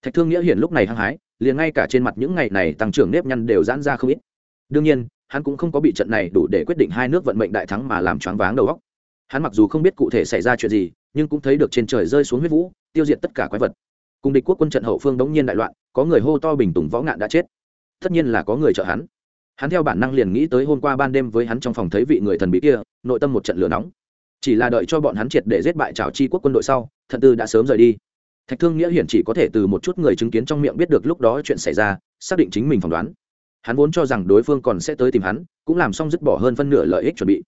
Thạch thương nghĩa hiển lúc này hăng hái, liền ngay cả trên mặt những ngày này tăng trưởng nếp nhăn đều giãn ra không ít. Đương nhiên, hắn cũng không có bị trận này đủ để quyết định hai nước vận mệnh đại thắng mà làm choáng váng đầu óc. Hắn mặc dù không biết cụ thể xảy ra chuyện gì, nhưng cũng thấy được trên trời rơi xuống huyết vũ, tiêu diệt tất cả quái vật cùng địch quốc quân trận hậu phương đống nhiên đại loạn, có người hô to bình tùng võ ngạn đã chết. Tất nhiên là có người trợ hắn. Hắn theo bản năng liền nghĩ tới hôm qua ban đêm với hắn trong phòng thấy vị người thần bí kia, nội tâm một trận lửa nóng. Chỉ là đợi cho bọn hắn triệt để giết bại trào chi quốc quân đội sau, thận tư đã sớm rời đi. Thạch thương nghĩa hiển chỉ có thể từ một chút người chứng kiến trong miệng biết được lúc đó chuyện xảy ra, xác định chính mình phỏng đoán. Hắn vốn cho rằng đối phương còn sẽ tới tìm hắn, cũng làm xong dứt bỏ hơn phân nửa lợi ích chuẩn bị.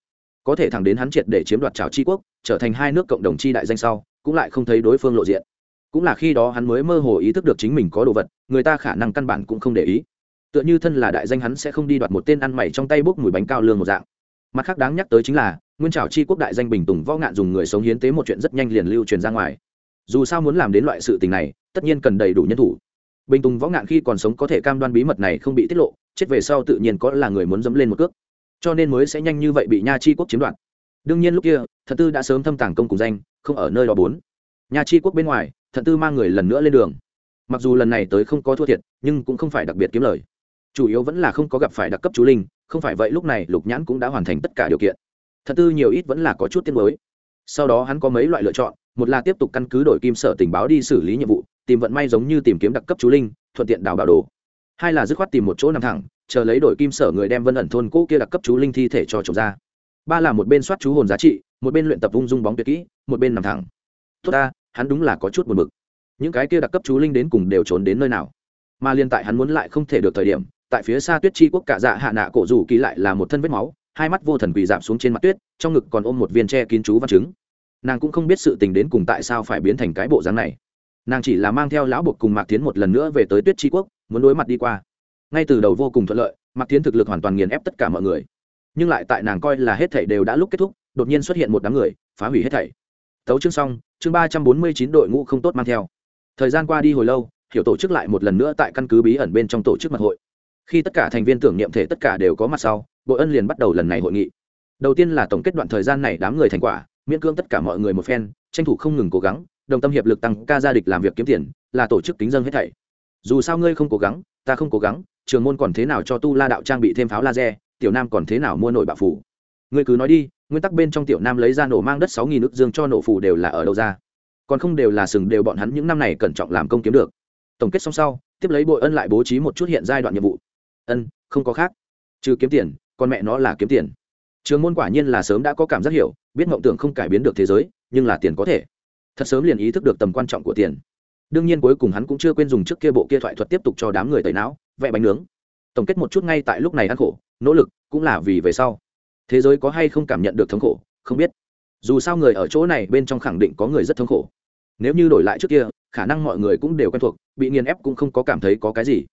Có thể thẳng đến hắn triệt để chiếm đoạt trào chi quốc, trở thành hai nước cộng đồng chi đại danh sau, cũng lại không thấy đối phương lộ diện cũng là khi đó hắn mới mơ hồ ý thức được chính mình có đồ vật, người ta khả năng căn bản cũng không để ý. Tựa như thân là đại danh hắn sẽ không đi đoạt một tên ăn mày trong tay bốc mùi bánh cao lương một dạng. Mặt khác đáng nhắc tới chính là, nguyên trào chi quốc đại danh bình tùng võ ngạn dùng người sống hiến tế một chuyện rất nhanh liền lưu truyền ra ngoài. Dù sao muốn làm đến loại sự tình này, tất nhiên cần đầy đủ nhân thủ. Bình tùng võ ngạn khi còn sống có thể cam đoan bí mật này không bị tiết lộ, chết về sau tự nhiên có là người muốn dẫm lên một cước. Cho nên mới sẽ nhanh như vậy bị nha chi quốc chiếm đoạt. Đương nhiên lúc kia, thật tư đã sớm thâm tàng công cùng danh, không ở nơi đó bốn. Nha chi quốc bên ngoài thần tư mang người lần nữa lên đường. Mặc dù lần này tới không có thua thiệt, nhưng cũng không phải đặc biệt kiếm lời. Chủ yếu vẫn là không có gặp phải đặc cấp chú linh, không phải vậy lúc này lục nhãn cũng đã hoàn thành tất cả điều kiện. Thần tư nhiều ít vẫn là có chút tiên mới sau đó hắn có mấy loại lựa chọn, một là tiếp tục căn cứ đổi kim sở tình báo đi xử lý nhiệm vụ, tìm vận may giống như tìm kiếm đặc cấp chú linh, thuận tiện đào bảo đồ. Hai là dứt khoát tìm một chỗ nằm thẳng, chờ lấy đổi kim sở người đem vân ẩn thôn cũ kia đặc cấp chú linh thi thể cho trồng ra. Ba là một bên soát chú hồn giá trị, một bên luyện tập ung dung bóng tuyệt kỹ, một bên nằm thẳng. Tốt ta hắn đúng là có chút buồn bực. Những cái kia đặc cấp chú linh đến cùng đều trốn đến nơi nào? Mà liên tại hắn muốn lại không thể được thời điểm, tại phía xa tuyết chi quốc cả dạ hạ nạ cổ rủ kỳ lại là một thân vết máu, hai mắt vô thần quỳ giảm xuống trên mặt tuyết, trong ngực còn ôm một viên tre kín chú văn chứng. Nàng cũng không biết sự tình đến cùng tại sao phải biến thành cái bộ dáng này. Nàng chỉ là mang theo lão buộc cùng mạc tiến một lần nữa về tới tuyết tri quốc, muốn đối mặt đi qua. Ngay từ đầu vô cùng thuận lợi, mạc tiến thực lực hoàn toàn nghiền ép tất cả mọi người. Nhưng lại tại nàng coi là hết thảy đều đã lúc kết thúc, đột nhiên xuất hiện một đám người, phá hủy hết thảy. Tấu chương xong chương ba trăm bốn mươi chín đội ngũ không tốt mang theo. Thời gian qua đi hồi lâu, hiểu tổ chức lại một lần nữa tại căn cứ bí ẩn bên trong tổ chức mật hội. Khi tất cả thành viên tưởng niệm thể tất cả đều có mặt sau bội ân liền bắt đầu lần này hội nghị. Đầu tiên là tổng kết đoạn thời gian này đám người thành quả, miễn cưỡng tất cả mọi người một phen, tranh thủ không ngừng cố gắng, đồng tâm hiệp lực tăng ca gia địch làm việc kiếm tiền, là tổ chức kính dân hết thảy. Dù sao ngươi không cố gắng, ta không cố gắng, trường môn còn thế nào cho tu la đạo trang bị thêm pháo laser, tiểu nam còn thế nào mua nổi bạo phủ ngươi cứ nói đi, nguyên tắc bên trong tiểu nam lấy ra nổ mang đất sáu nghìn nước dương cho nổ phủ đều là ở đâu ra? Còn không đều là sừng đều bọn hắn những năm này cẩn trọng làm công kiếm được. Tổng kết xong sau, tiếp lấy bội ân lại bố trí một chút hiện giai đoạn nhiệm vụ. Ân, không có khác. Trừ kiếm tiền, con mẹ nó là kiếm tiền. Trường môn quả nhiên là sớm đã có cảm giác hiểu, biết mộng tưởng không cải biến được thế giới, nhưng là tiền có thể. Thật sớm liền ý thức được tầm quan trọng của tiền. Đương nhiên cuối cùng hắn cũng chưa quên dùng trước kia bộ kia thoại thuật tiếp tục cho đám người tẩy não, vẽ bánh nướng. Tổng kết một chút ngay tại lúc này ăn khổ, nỗ lực, cũng là vì về sau thế giới có hay không cảm nhận được thống khổ? Không biết. Dù sao người ở chỗ này bên trong khẳng định có người rất thống khổ. Nếu như đổi lại trước kia, khả năng mọi người cũng đều quen thuộc, bị nghiền ép cũng không có cảm thấy có cái gì.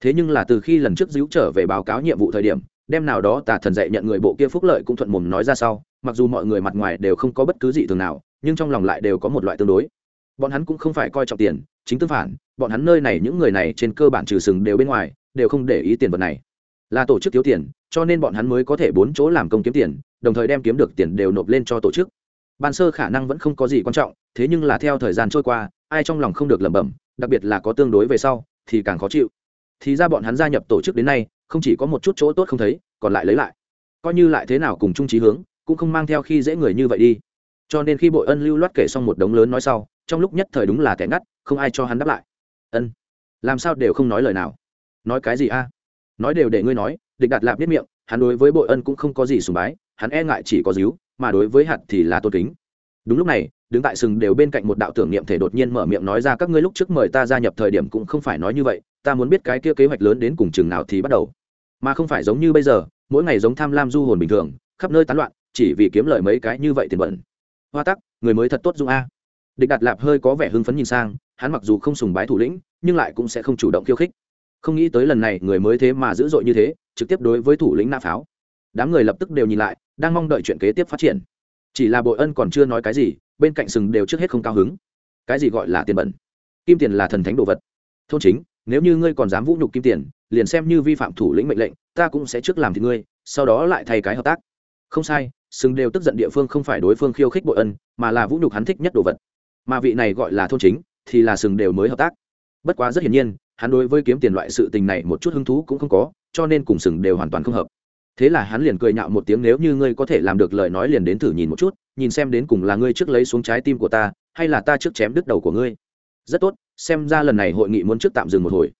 Thế nhưng là từ khi lần trước díu trở về báo cáo nhiệm vụ thời điểm đem nào đó tà thần dạy nhận người bộ kia phúc lợi cũng thuận mồm nói ra sau, mặc dù mọi người mặt ngoài đều không có bất cứ gì thường nào, nhưng trong lòng lại đều có một loại tương đối. Bọn hắn cũng không phải coi trọng tiền, chính tương phản, bọn hắn nơi này những người này trên cơ bản trừ sừng đều bên ngoài, đều không để ý tiền vật này là tổ chức thiếu tiền, cho nên bọn hắn mới có thể bốn chỗ làm công kiếm tiền, đồng thời đem kiếm được tiền đều nộp lên cho tổ chức. Ban sơ khả năng vẫn không có gì quan trọng, thế nhưng là theo thời gian trôi qua, ai trong lòng không được lẩm bẩm, đặc biệt là có tương đối về sau, thì càng khó chịu. Thì ra bọn hắn gia nhập tổ chức đến nay, không chỉ có một chút chỗ tốt không thấy, còn lại lấy lại. Coi như lại thế nào cùng chung trí hướng, cũng không mang theo khi dễ người như vậy đi. Cho nên khi bội ân lưu loát kể xong một đống lớn nói sau, trong lúc nhất thời đúng là kẻ ngắt, không ai cho hắn đáp lại. Ân, làm sao đều không nói lời nào. Nói cái gì a? Nói đều để ngươi nói, địch đạt lạp biết miệng, hắn đối với bội ân cũng không có gì sùng bái, hắn e ngại chỉ có díu, mà đối với hạt thì là tôn kính. Đúng lúc này, đứng tại sừng đều bên cạnh một đạo tưởng niệm thể đột nhiên mở miệng nói ra, các ngươi lúc trước mời ta gia nhập thời điểm cũng không phải nói như vậy, ta muốn biết cái kia kế hoạch lớn đến cùng chừng nào thì bắt đầu. Mà không phải giống như bây giờ, mỗi ngày giống tham lam du hồn bình thường, khắp nơi tán loạn, chỉ vì kiếm lời mấy cái như vậy tiền bẩn hoa tắc, người mới thật tốt dung a. Địch đạt lạp hơi có vẻ hưng phấn nhìn sang, hắn mặc dù không sùng bái thủ lĩnh, nhưng lại cũng sẽ không chủ động khiêu khích không nghĩ tới lần này người mới thế mà dữ dội như thế, trực tiếp đối với thủ lĩnh nã pháo. Đám người lập tức đều nhìn lại, đang mong đợi chuyện kế tiếp phát triển. Chỉ là bội ân còn chưa nói cái gì, bên cạnh sừng đều trước hết không cao hứng. Cái gì gọi là tiền bẩn? Kim tiền là thần thánh đồ vật. Thôn chính, nếu như ngươi còn dám vũ nhục kim tiền, liền xem như vi phạm thủ lĩnh mệnh lệnh, ta cũng sẽ trước làm thì ngươi, sau đó lại thay cái hợp tác. Không sai, sừng đều tức giận địa phương không phải đối phương khiêu khích bội ân, mà là vũ nhục hắn thích nhất đồ vật. Mà vị này gọi là thôn chính, thì là sừng đều mới hợp tác. Bất quá rất hiển nhiên hắn đối với kiếm tiền loại sự tình này một chút hứng thú cũng không có, cho nên cùng sừng đều hoàn toàn không hợp. Thế là hắn liền cười nhạo một tiếng, nếu như ngươi có thể làm được lời nói liền đến thử nhìn một chút, nhìn xem đến cùng là ngươi trước lấy xuống trái tim của ta, hay là ta trước chém đứt đầu của ngươi. Rất tốt, xem ra lần này hội nghị muốn trước tạm dừng một hồi.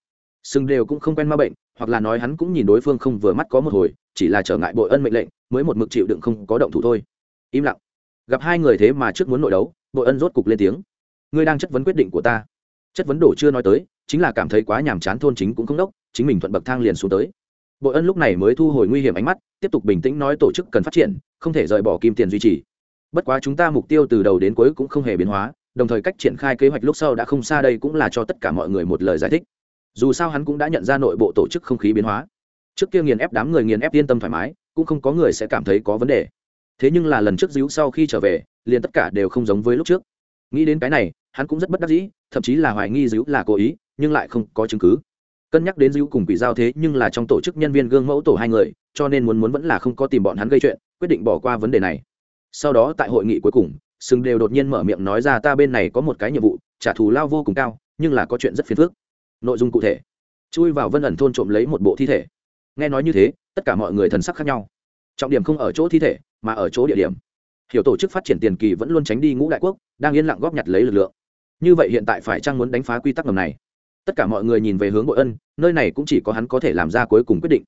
Sừng đều cũng không quen ma bệnh, hoặc là nói hắn cũng nhìn đối phương không vừa mắt có một hồi, chỉ là trở ngại bội ân mệnh lệnh, mới một mực chịu đựng không có động thủ thôi. Im lặng. Gặp hai người thế mà trước muốn nội đấu, bội ân rốt cục lên tiếng. Ngươi đang chất vấn quyết định của ta. Chất vấn đổ chưa nói tới chính là cảm thấy quá nhàm chán thôn chính cũng không đốc, chính mình thuận bậc thang liền xuống tới. Bội ân lúc này mới thu hồi nguy hiểm ánh mắt, tiếp tục bình tĩnh nói tổ chức cần phát triển, không thể rời bỏ kim tiền duy trì. Bất quá chúng ta mục tiêu từ đầu đến cuối cũng không hề biến hóa, đồng thời cách triển khai kế hoạch lúc sau đã không xa đây cũng là cho tất cả mọi người một lời giải thích. Dù sao hắn cũng đã nhận ra nội bộ tổ chức không khí biến hóa. Trước kia nghiền ép đám người nghiền ép yên tâm thoải mái, cũng không có người sẽ cảm thấy có vấn đề. Thế nhưng là lần trước díu sau khi trở về, liền tất cả đều không giống với lúc trước. Nghĩ đến cái này, hắn cũng rất bất đắc dĩ, thậm chí là hoài nghi díu là cố ý nhưng lại không có chứng cứ. Cân nhắc đến dữ cùng quỷ giao thế nhưng là trong tổ chức nhân viên gương mẫu tổ hai người, cho nên muốn muốn vẫn là không có tìm bọn hắn gây chuyện, quyết định bỏ qua vấn đề này. Sau đó tại hội nghị cuối cùng, sừng đều đột nhiên mở miệng nói ra ta bên này có một cái nhiệm vụ, trả thù lao vô cùng cao, nhưng là có chuyện rất phiền phức. Nội dung cụ thể. Chui vào vân ẩn thôn trộm lấy một bộ thi thể. Nghe nói như thế, tất cả mọi người thần sắc khác nhau. Trọng điểm không ở chỗ thi thể, mà ở chỗ địa điểm. Hiểu tổ chức phát triển tiền kỳ vẫn luôn tránh đi ngũ đại quốc, đang yên lặng góp nhặt lấy lực lượng. Như vậy hiện tại phải chăng muốn đánh phá quy tắc ngầm này? Tất cả mọi người nhìn về hướng bội ân, nơi này cũng chỉ có hắn có thể làm ra cuối cùng quyết định.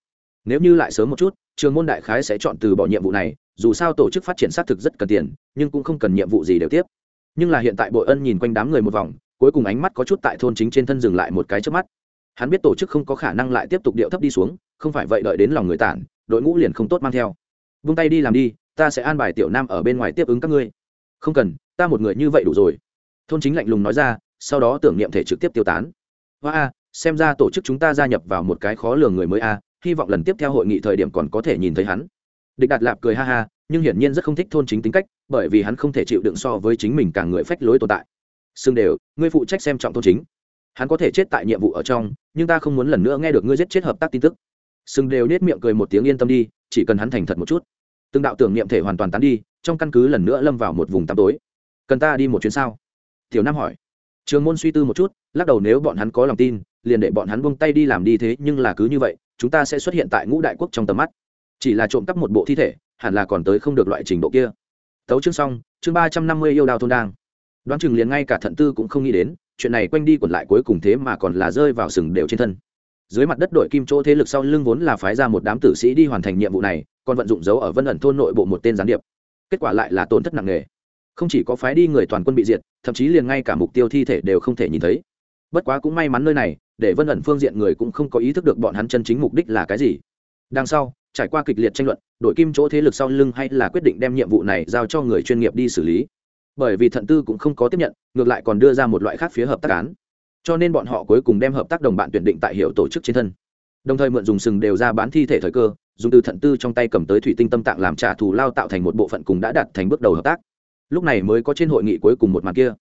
Nếu như lại sớm một chút, trường môn đại khái sẽ chọn từ bỏ nhiệm vụ này, dù sao tổ chức phát triển xác thực rất cần tiền, nhưng cũng không cần nhiệm vụ gì đều tiếp. Nhưng là hiện tại bội ân nhìn quanh đám người một vòng, cuối cùng ánh mắt có chút tại thôn chính trên thân dừng lại một cái trước mắt. Hắn biết tổ chức không có khả năng lại tiếp tục điệu thấp đi xuống, không phải vậy đợi đến lòng người tản, đội ngũ liền không tốt mang theo. Vung tay đi làm đi, ta sẽ an bài tiểu nam ở bên ngoài tiếp ứng các ngươi. Không cần, ta một người như vậy đủ rồi. Thôn chính lạnh lùng nói ra, sau đó tưởng niệm thể trực tiếp tiêu tán hoa a, xem ra tổ chức chúng ta gia nhập vào một cái khó lường người mới a, hy vọng lần tiếp theo hội nghị thời điểm còn có thể nhìn thấy hắn. Địch đạt lạp cười ha ha, nhưng hiển nhiên rất không thích thôn chính tính cách, bởi vì hắn không thể chịu đựng so với chính mình càng người phách lối tồn tại. Xưng đều, ngươi phụ trách xem trọng thôn chính. Hắn có thể chết tại nhiệm vụ ở trong, nhưng ta không muốn lần nữa nghe được ngươi giết chết hợp tác tin tức. Sừng đều nết miệng cười một tiếng yên tâm đi, chỉ cần hắn thành thật một chút. Từng đạo tưởng niệm thể hoàn toàn tán đi, trong căn cứ lần nữa lâm vào một vùng tăm tối. Cần ta đi một chuyến sao? Tiểu nam hỏi trường môn suy tư một chút, lắc đầu nếu bọn hắn có lòng tin, liền để bọn hắn buông tay đi làm đi thế, nhưng là cứ như vậy, chúng ta sẽ xuất hiện tại ngũ đại quốc trong tầm mắt. Chỉ là trộm cắp một bộ thi thể, hẳn là còn tới không được loại trình độ kia. Tấu chương xong, chương ba trăm năm mươi yêu đào thôn đang. Đoán chừng liền ngay cả thận tư cũng không nghĩ đến, chuyện này quanh đi quẩn lại cuối cùng thế mà còn là rơi vào sừng đều trên thân. Dưới mặt đất đội kim chỗ thế lực sau lưng vốn là phái ra một đám tử sĩ đi hoàn thành nhiệm vụ này, còn vận dụng dấu ở vân ẩn thôn nội bộ một tên gián điệp. Kết quả lại là tổn thất nặng nề không chỉ có phái đi người toàn quân bị diệt, thậm chí liền ngay cả mục tiêu thi thể đều không thể nhìn thấy. Bất quá cũng may mắn nơi này, để vân ẩn phương diện người cũng không có ý thức được bọn hắn chân chính mục đích là cái gì. Đằng sau, trải qua kịch liệt tranh luận, đội kim chỗ thế lực sau lưng hay là quyết định đem nhiệm vụ này giao cho người chuyên nghiệp đi xử lý. Bởi vì thận tư cũng không có tiếp nhận, ngược lại còn đưa ra một loại khác phía hợp tác án. Cho nên bọn họ cuối cùng đem hợp tác đồng bạn tuyển định tại hiệu tổ chức trên thân. Đồng thời mượn dùng sừng đều ra bán thi thể thời cơ, dùng từ thận tư trong tay cầm tới thủy tinh tâm tạng làm trả thù lao tạo thành một bộ phận cùng đã đạt thành bước đầu hợp tác lúc này mới có trên hội nghị cuối cùng một màn kia.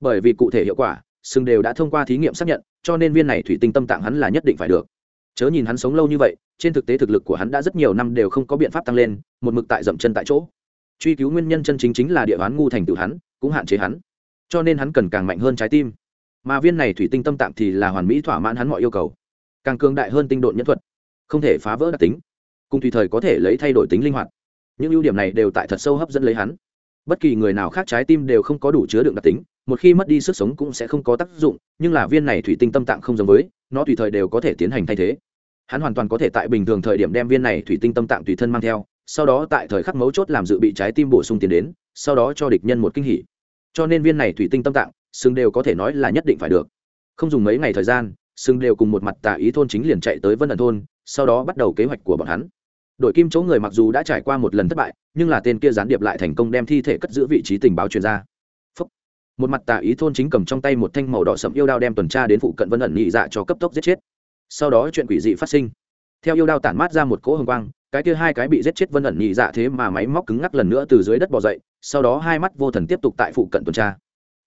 Bởi vì cụ thể hiệu quả, sừng đều đã thông qua thí nghiệm xác nhận, cho nên viên này thủy tinh tâm tạng hắn là nhất định phải được. Chớ nhìn hắn sống lâu như vậy, trên thực tế thực lực của hắn đã rất nhiều năm đều không có biện pháp tăng lên, một mực tại dậm chân tại chỗ. Truy cứu nguyên nhân chân chính chính là địa bán ngu thành tự hắn, cũng hạn chế hắn. Cho nên hắn cần càng mạnh hơn trái tim. Mà viên này thủy tinh tâm tạng thì là hoàn mỹ thỏa mãn hắn mọi yêu cầu. Càng cường đại hơn tinh độn nhân thuật, không thể phá vỡ đặc tính. Cùng tùy thời có thể lấy thay đổi tính linh hoạt. Những ưu điểm này đều tại thật sâu hấp dẫn lấy hắn bất kỳ người nào khác trái tim đều không có đủ chứa đựng đặc tính, một khi mất đi sức sống cũng sẽ không có tác dụng, nhưng là viên này thủy tinh tâm tạng không giống với, nó tùy thời đều có thể tiến hành thay thế. Hắn hoàn toàn có thể tại bình thường thời điểm đem viên này thủy tinh tâm tạng tùy thân mang theo, sau đó tại thời khắc mấu chốt làm dự bị trái tim bổ sung tiền đến, sau đó cho địch nhân một kinh hỉ. Cho nên viên này thủy tinh tâm tạng xương đều có thể nói là nhất định phải được. Không dùng mấy ngày thời gian xương đều cùng một mặt tà ý thôn chính liền chạy tới vân ẩn thôn, sau đó bắt đầu kế hoạch của bọn hắn đội kim chỗ người mặc dù đã trải qua một lần thất bại, nhưng là tên kia gián điệp lại thành công đem thi thể cất giữ vị trí tình báo truyền ra. Phúc. một mặt tà ý thôn chính cầm trong tay một thanh màu đỏ sậm yêu đao đem tuần tra đến phụ cận vân ẩn nhị dạ cho cấp tốc giết chết. Sau đó chuyện quỷ dị phát sinh. Theo yêu đao tản mát ra một cỗ hồng quang, cái kia hai cái bị giết chết vân ẩn nhị dạ thế mà máy móc cứng ngắc lần nữa từ dưới đất bò dậy, sau đó hai mắt vô thần tiếp tục tại phụ cận tuần tra.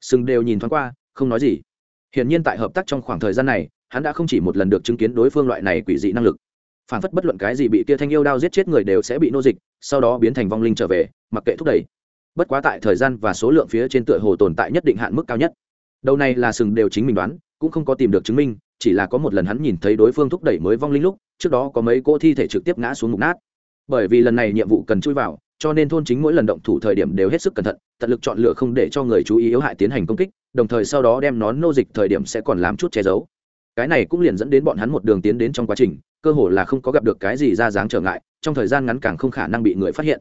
Sừng đều nhìn thoáng qua, không nói gì. Hiển nhiên tại hợp tác trong khoảng thời gian này, hắn đã không chỉ một lần được chứng kiến đối phương loại này quỷ dị năng lực phản phất bất luận cái gì bị kia thanh yêu đao giết chết người đều sẽ bị nô dịch, sau đó biến thành vong linh trở về, mặc kệ thúc đẩy. Bất quá tại thời gian và số lượng phía trên tựa hồ tồn tại nhất định hạn mức cao nhất. Đầu này là sừng đều chính mình đoán, cũng không có tìm được chứng minh, chỉ là có một lần hắn nhìn thấy đối phương thúc đẩy mới vong linh lúc, trước đó có mấy cỗ thi thể trực tiếp ngã xuống mục nát. Bởi vì lần này nhiệm vụ cần chui vào, cho nên thôn chính mỗi lần động thủ thời điểm đều hết sức cẩn thận, tận lực chọn lựa không để cho người chú ý yếu hại tiến hành công kích, đồng thời sau đó đem nón nô dịch thời điểm sẽ còn làm chút che giấu cái này cũng liền dẫn đến bọn hắn một đường tiến đến trong quá trình, cơ hồ là không có gặp được cái gì ra dáng trở ngại, trong thời gian ngắn càng không khả năng bị người phát hiện.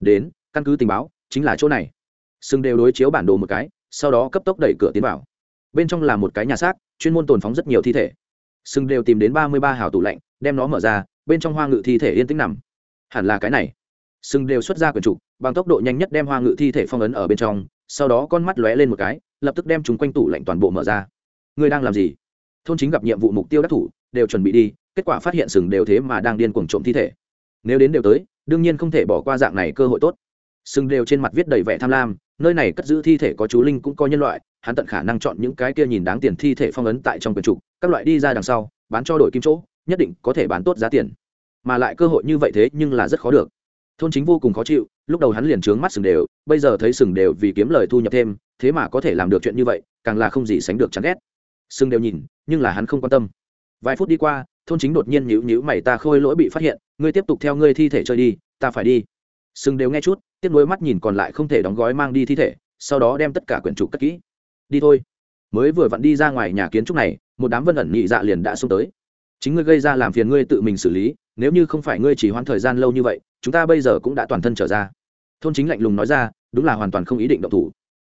Đến, căn cứ tình báo, chính là chỗ này. Sưng đều đối chiếu bản đồ một cái, sau đó cấp tốc đẩy cửa tiến vào. Bên trong là một cái nhà xác, chuyên môn tồn phóng rất nhiều thi thể. Sưng đều tìm đến ba mươi ba hào tủ lạnh, đem nó mở ra, bên trong hoa ngự thi thể yên tĩnh nằm. Hẳn là cái này. Sưng đều xuất ra quyển trục bằng tốc độ nhanh nhất đem hoa ngự thi thể phong ấn ở bên trong, sau đó con mắt lóe lên một cái, lập tức đem chúng quanh tủ lạnh toàn bộ mở ra. Ngươi đang làm gì? Thôn chính gặp nhiệm vụ mục tiêu đắc thủ, đều chuẩn bị đi, kết quả phát hiện sừng đều thế mà đang điên cuồng trộm thi thể. Nếu đến đều tới, đương nhiên không thể bỏ qua dạng này cơ hội tốt. Sừng đều trên mặt viết đầy vẻ tham lam, nơi này cất giữ thi thể có chú linh cũng có nhân loại, hắn tận khả năng chọn những cái kia nhìn đáng tiền thi thể phong ấn tại trong quyển trục, các loại đi ra đằng sau, bán cho đổi kim chỗ, nhất định có thể bán tốt giá tiền. Mà lại cơ hội như vậy thế nhưng là rất khó được. Thôn chính vô cùng khó chịu, lúc đầu hắn liền trướng mắt sừng đều, bây giờ thấy sừng đều vì kiếm lời thu nhập thêm, thế mà có thể làm được chuyện như vậy, càng là không gì sánh được chán ghét sừng đều nhìn, nhưng là hắn không quan tâm. Vài phút đi qua, thôn chính đột nhiên nhữ nhữ mày ta khôi lỗi bị phát hiện, ngươi tiếp tục theo ngươi thi thể chơi đi, ta phải đi. Sừng đều nghe chút, tiếp nối mắt nhìn còn lại không thể đóng gói mang đi thi thể, sau đó đem tất cả quyển trục cất kỹ. Đi thôi. Mới vừa vặn đi ra ngoài nhà kiến trúc này, một đám vân ẩn nhị dạ liền đã xuống tới. Chính ngươi gây ra làm phiền ngươi tự mình xử lý, nếu như không phải ngươi chỉ hoãn thời gian lâu như vậy, chúng ta bây giờ cũng đã toàn thân trở ra. Thôn chính lạnh lùng nói ra, đúng là hoàn toàn không ý định động thủ.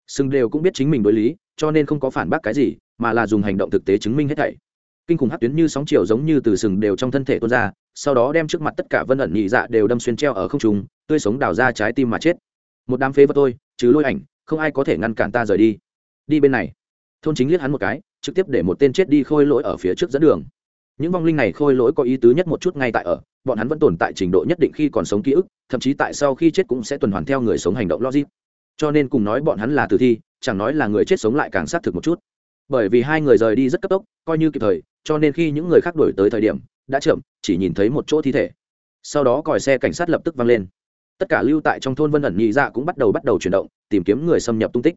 Sừng đều cũng biết chính mình đối lý, cho nên không có phản bác cái gì mà là dùng hành động thực tế chứng minh hết thảy. Kinh khủng hát tuyến như sóng chiều giống như từ sừng đều trong thân thể tuôn ra, sau đó đem trước mặt tất cả vân ẩn nhị dạ đều đâm xuyên treo ở không trung, tươi sống đào ra trái tim mà chết. Một đám phế vật tôi chứ lôi ảnh, không ai có thể ngăn cản ta rời đi. Đi bên này. Thôn chính liếc hắn một cái, trực tiếp để một tên chết đi khôi lỗi ở phía trước dẫn đường. Những vong linh này khôi lỗi có ý tứ nhất một chút ngay tại ở, bọn hắn vẫn tồn tại trình độ nhất định khi còn sống ký ức, thậm chí tại sau khi chết cũng sẽ tuần hoàn theo người sống hành động logic. Cho nên cùng nói bọn hắn là tử thi, chẳng nói là người chết sống lại càng xác thực một chút bởi vì hai người rời đi rất cấp tốc, coi như kịp thời, cho nên khi những người khác đổi tới thời điểm, đã chậm, chỉ nhìn thấy một chỗ thi thể. Sau đó còi xe cảnh sát lập tức vang lên. Tất cả lưu tại trong thôn vân ẩn nhị dạ cũng bắt đầu bắt đầu chuyển động, tìm kiếm người xâm nhập tung tích.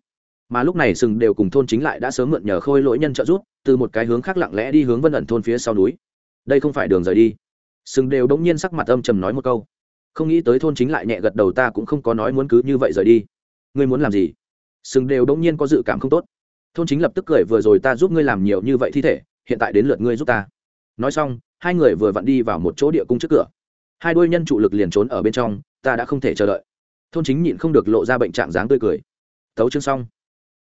Mà lúc này sừng đều cùng thôn chính lại đã sớm mượn nhờ khôi lỗi nhân trợ giúp, từ một cái hướng khác lặng lẽ đi hướng vân ẩn thôn phía sau núi. Đây không phải đường rời đi. Sừng đều đống nhiên sắc mặt âm trầm nói một câu. Không nghĩ tới thôn chính lại nhẹ gật đầu ta cũng không có nói muốn cứ như vậy rời đi. Ngươi muốn làm gì? Sừng đều đống nhiên có dự cảm không tốt thôn chính lập tức cười vừa rồi ta giúp ngươi làm nhiều như vậy thi thể, hiện tại đến lượt ngươi giúp ta. Nói xong, hai người vừa vặn đi vào một chỗ địa cung trước cửa. Hai đôi nhân trụ lực liền trốn ở bên trong, ta đã không thể chờ đợi. Thôn chính nhịn không được lộ ra bệnh trạng dáng tươi cười. Tấu chương xong.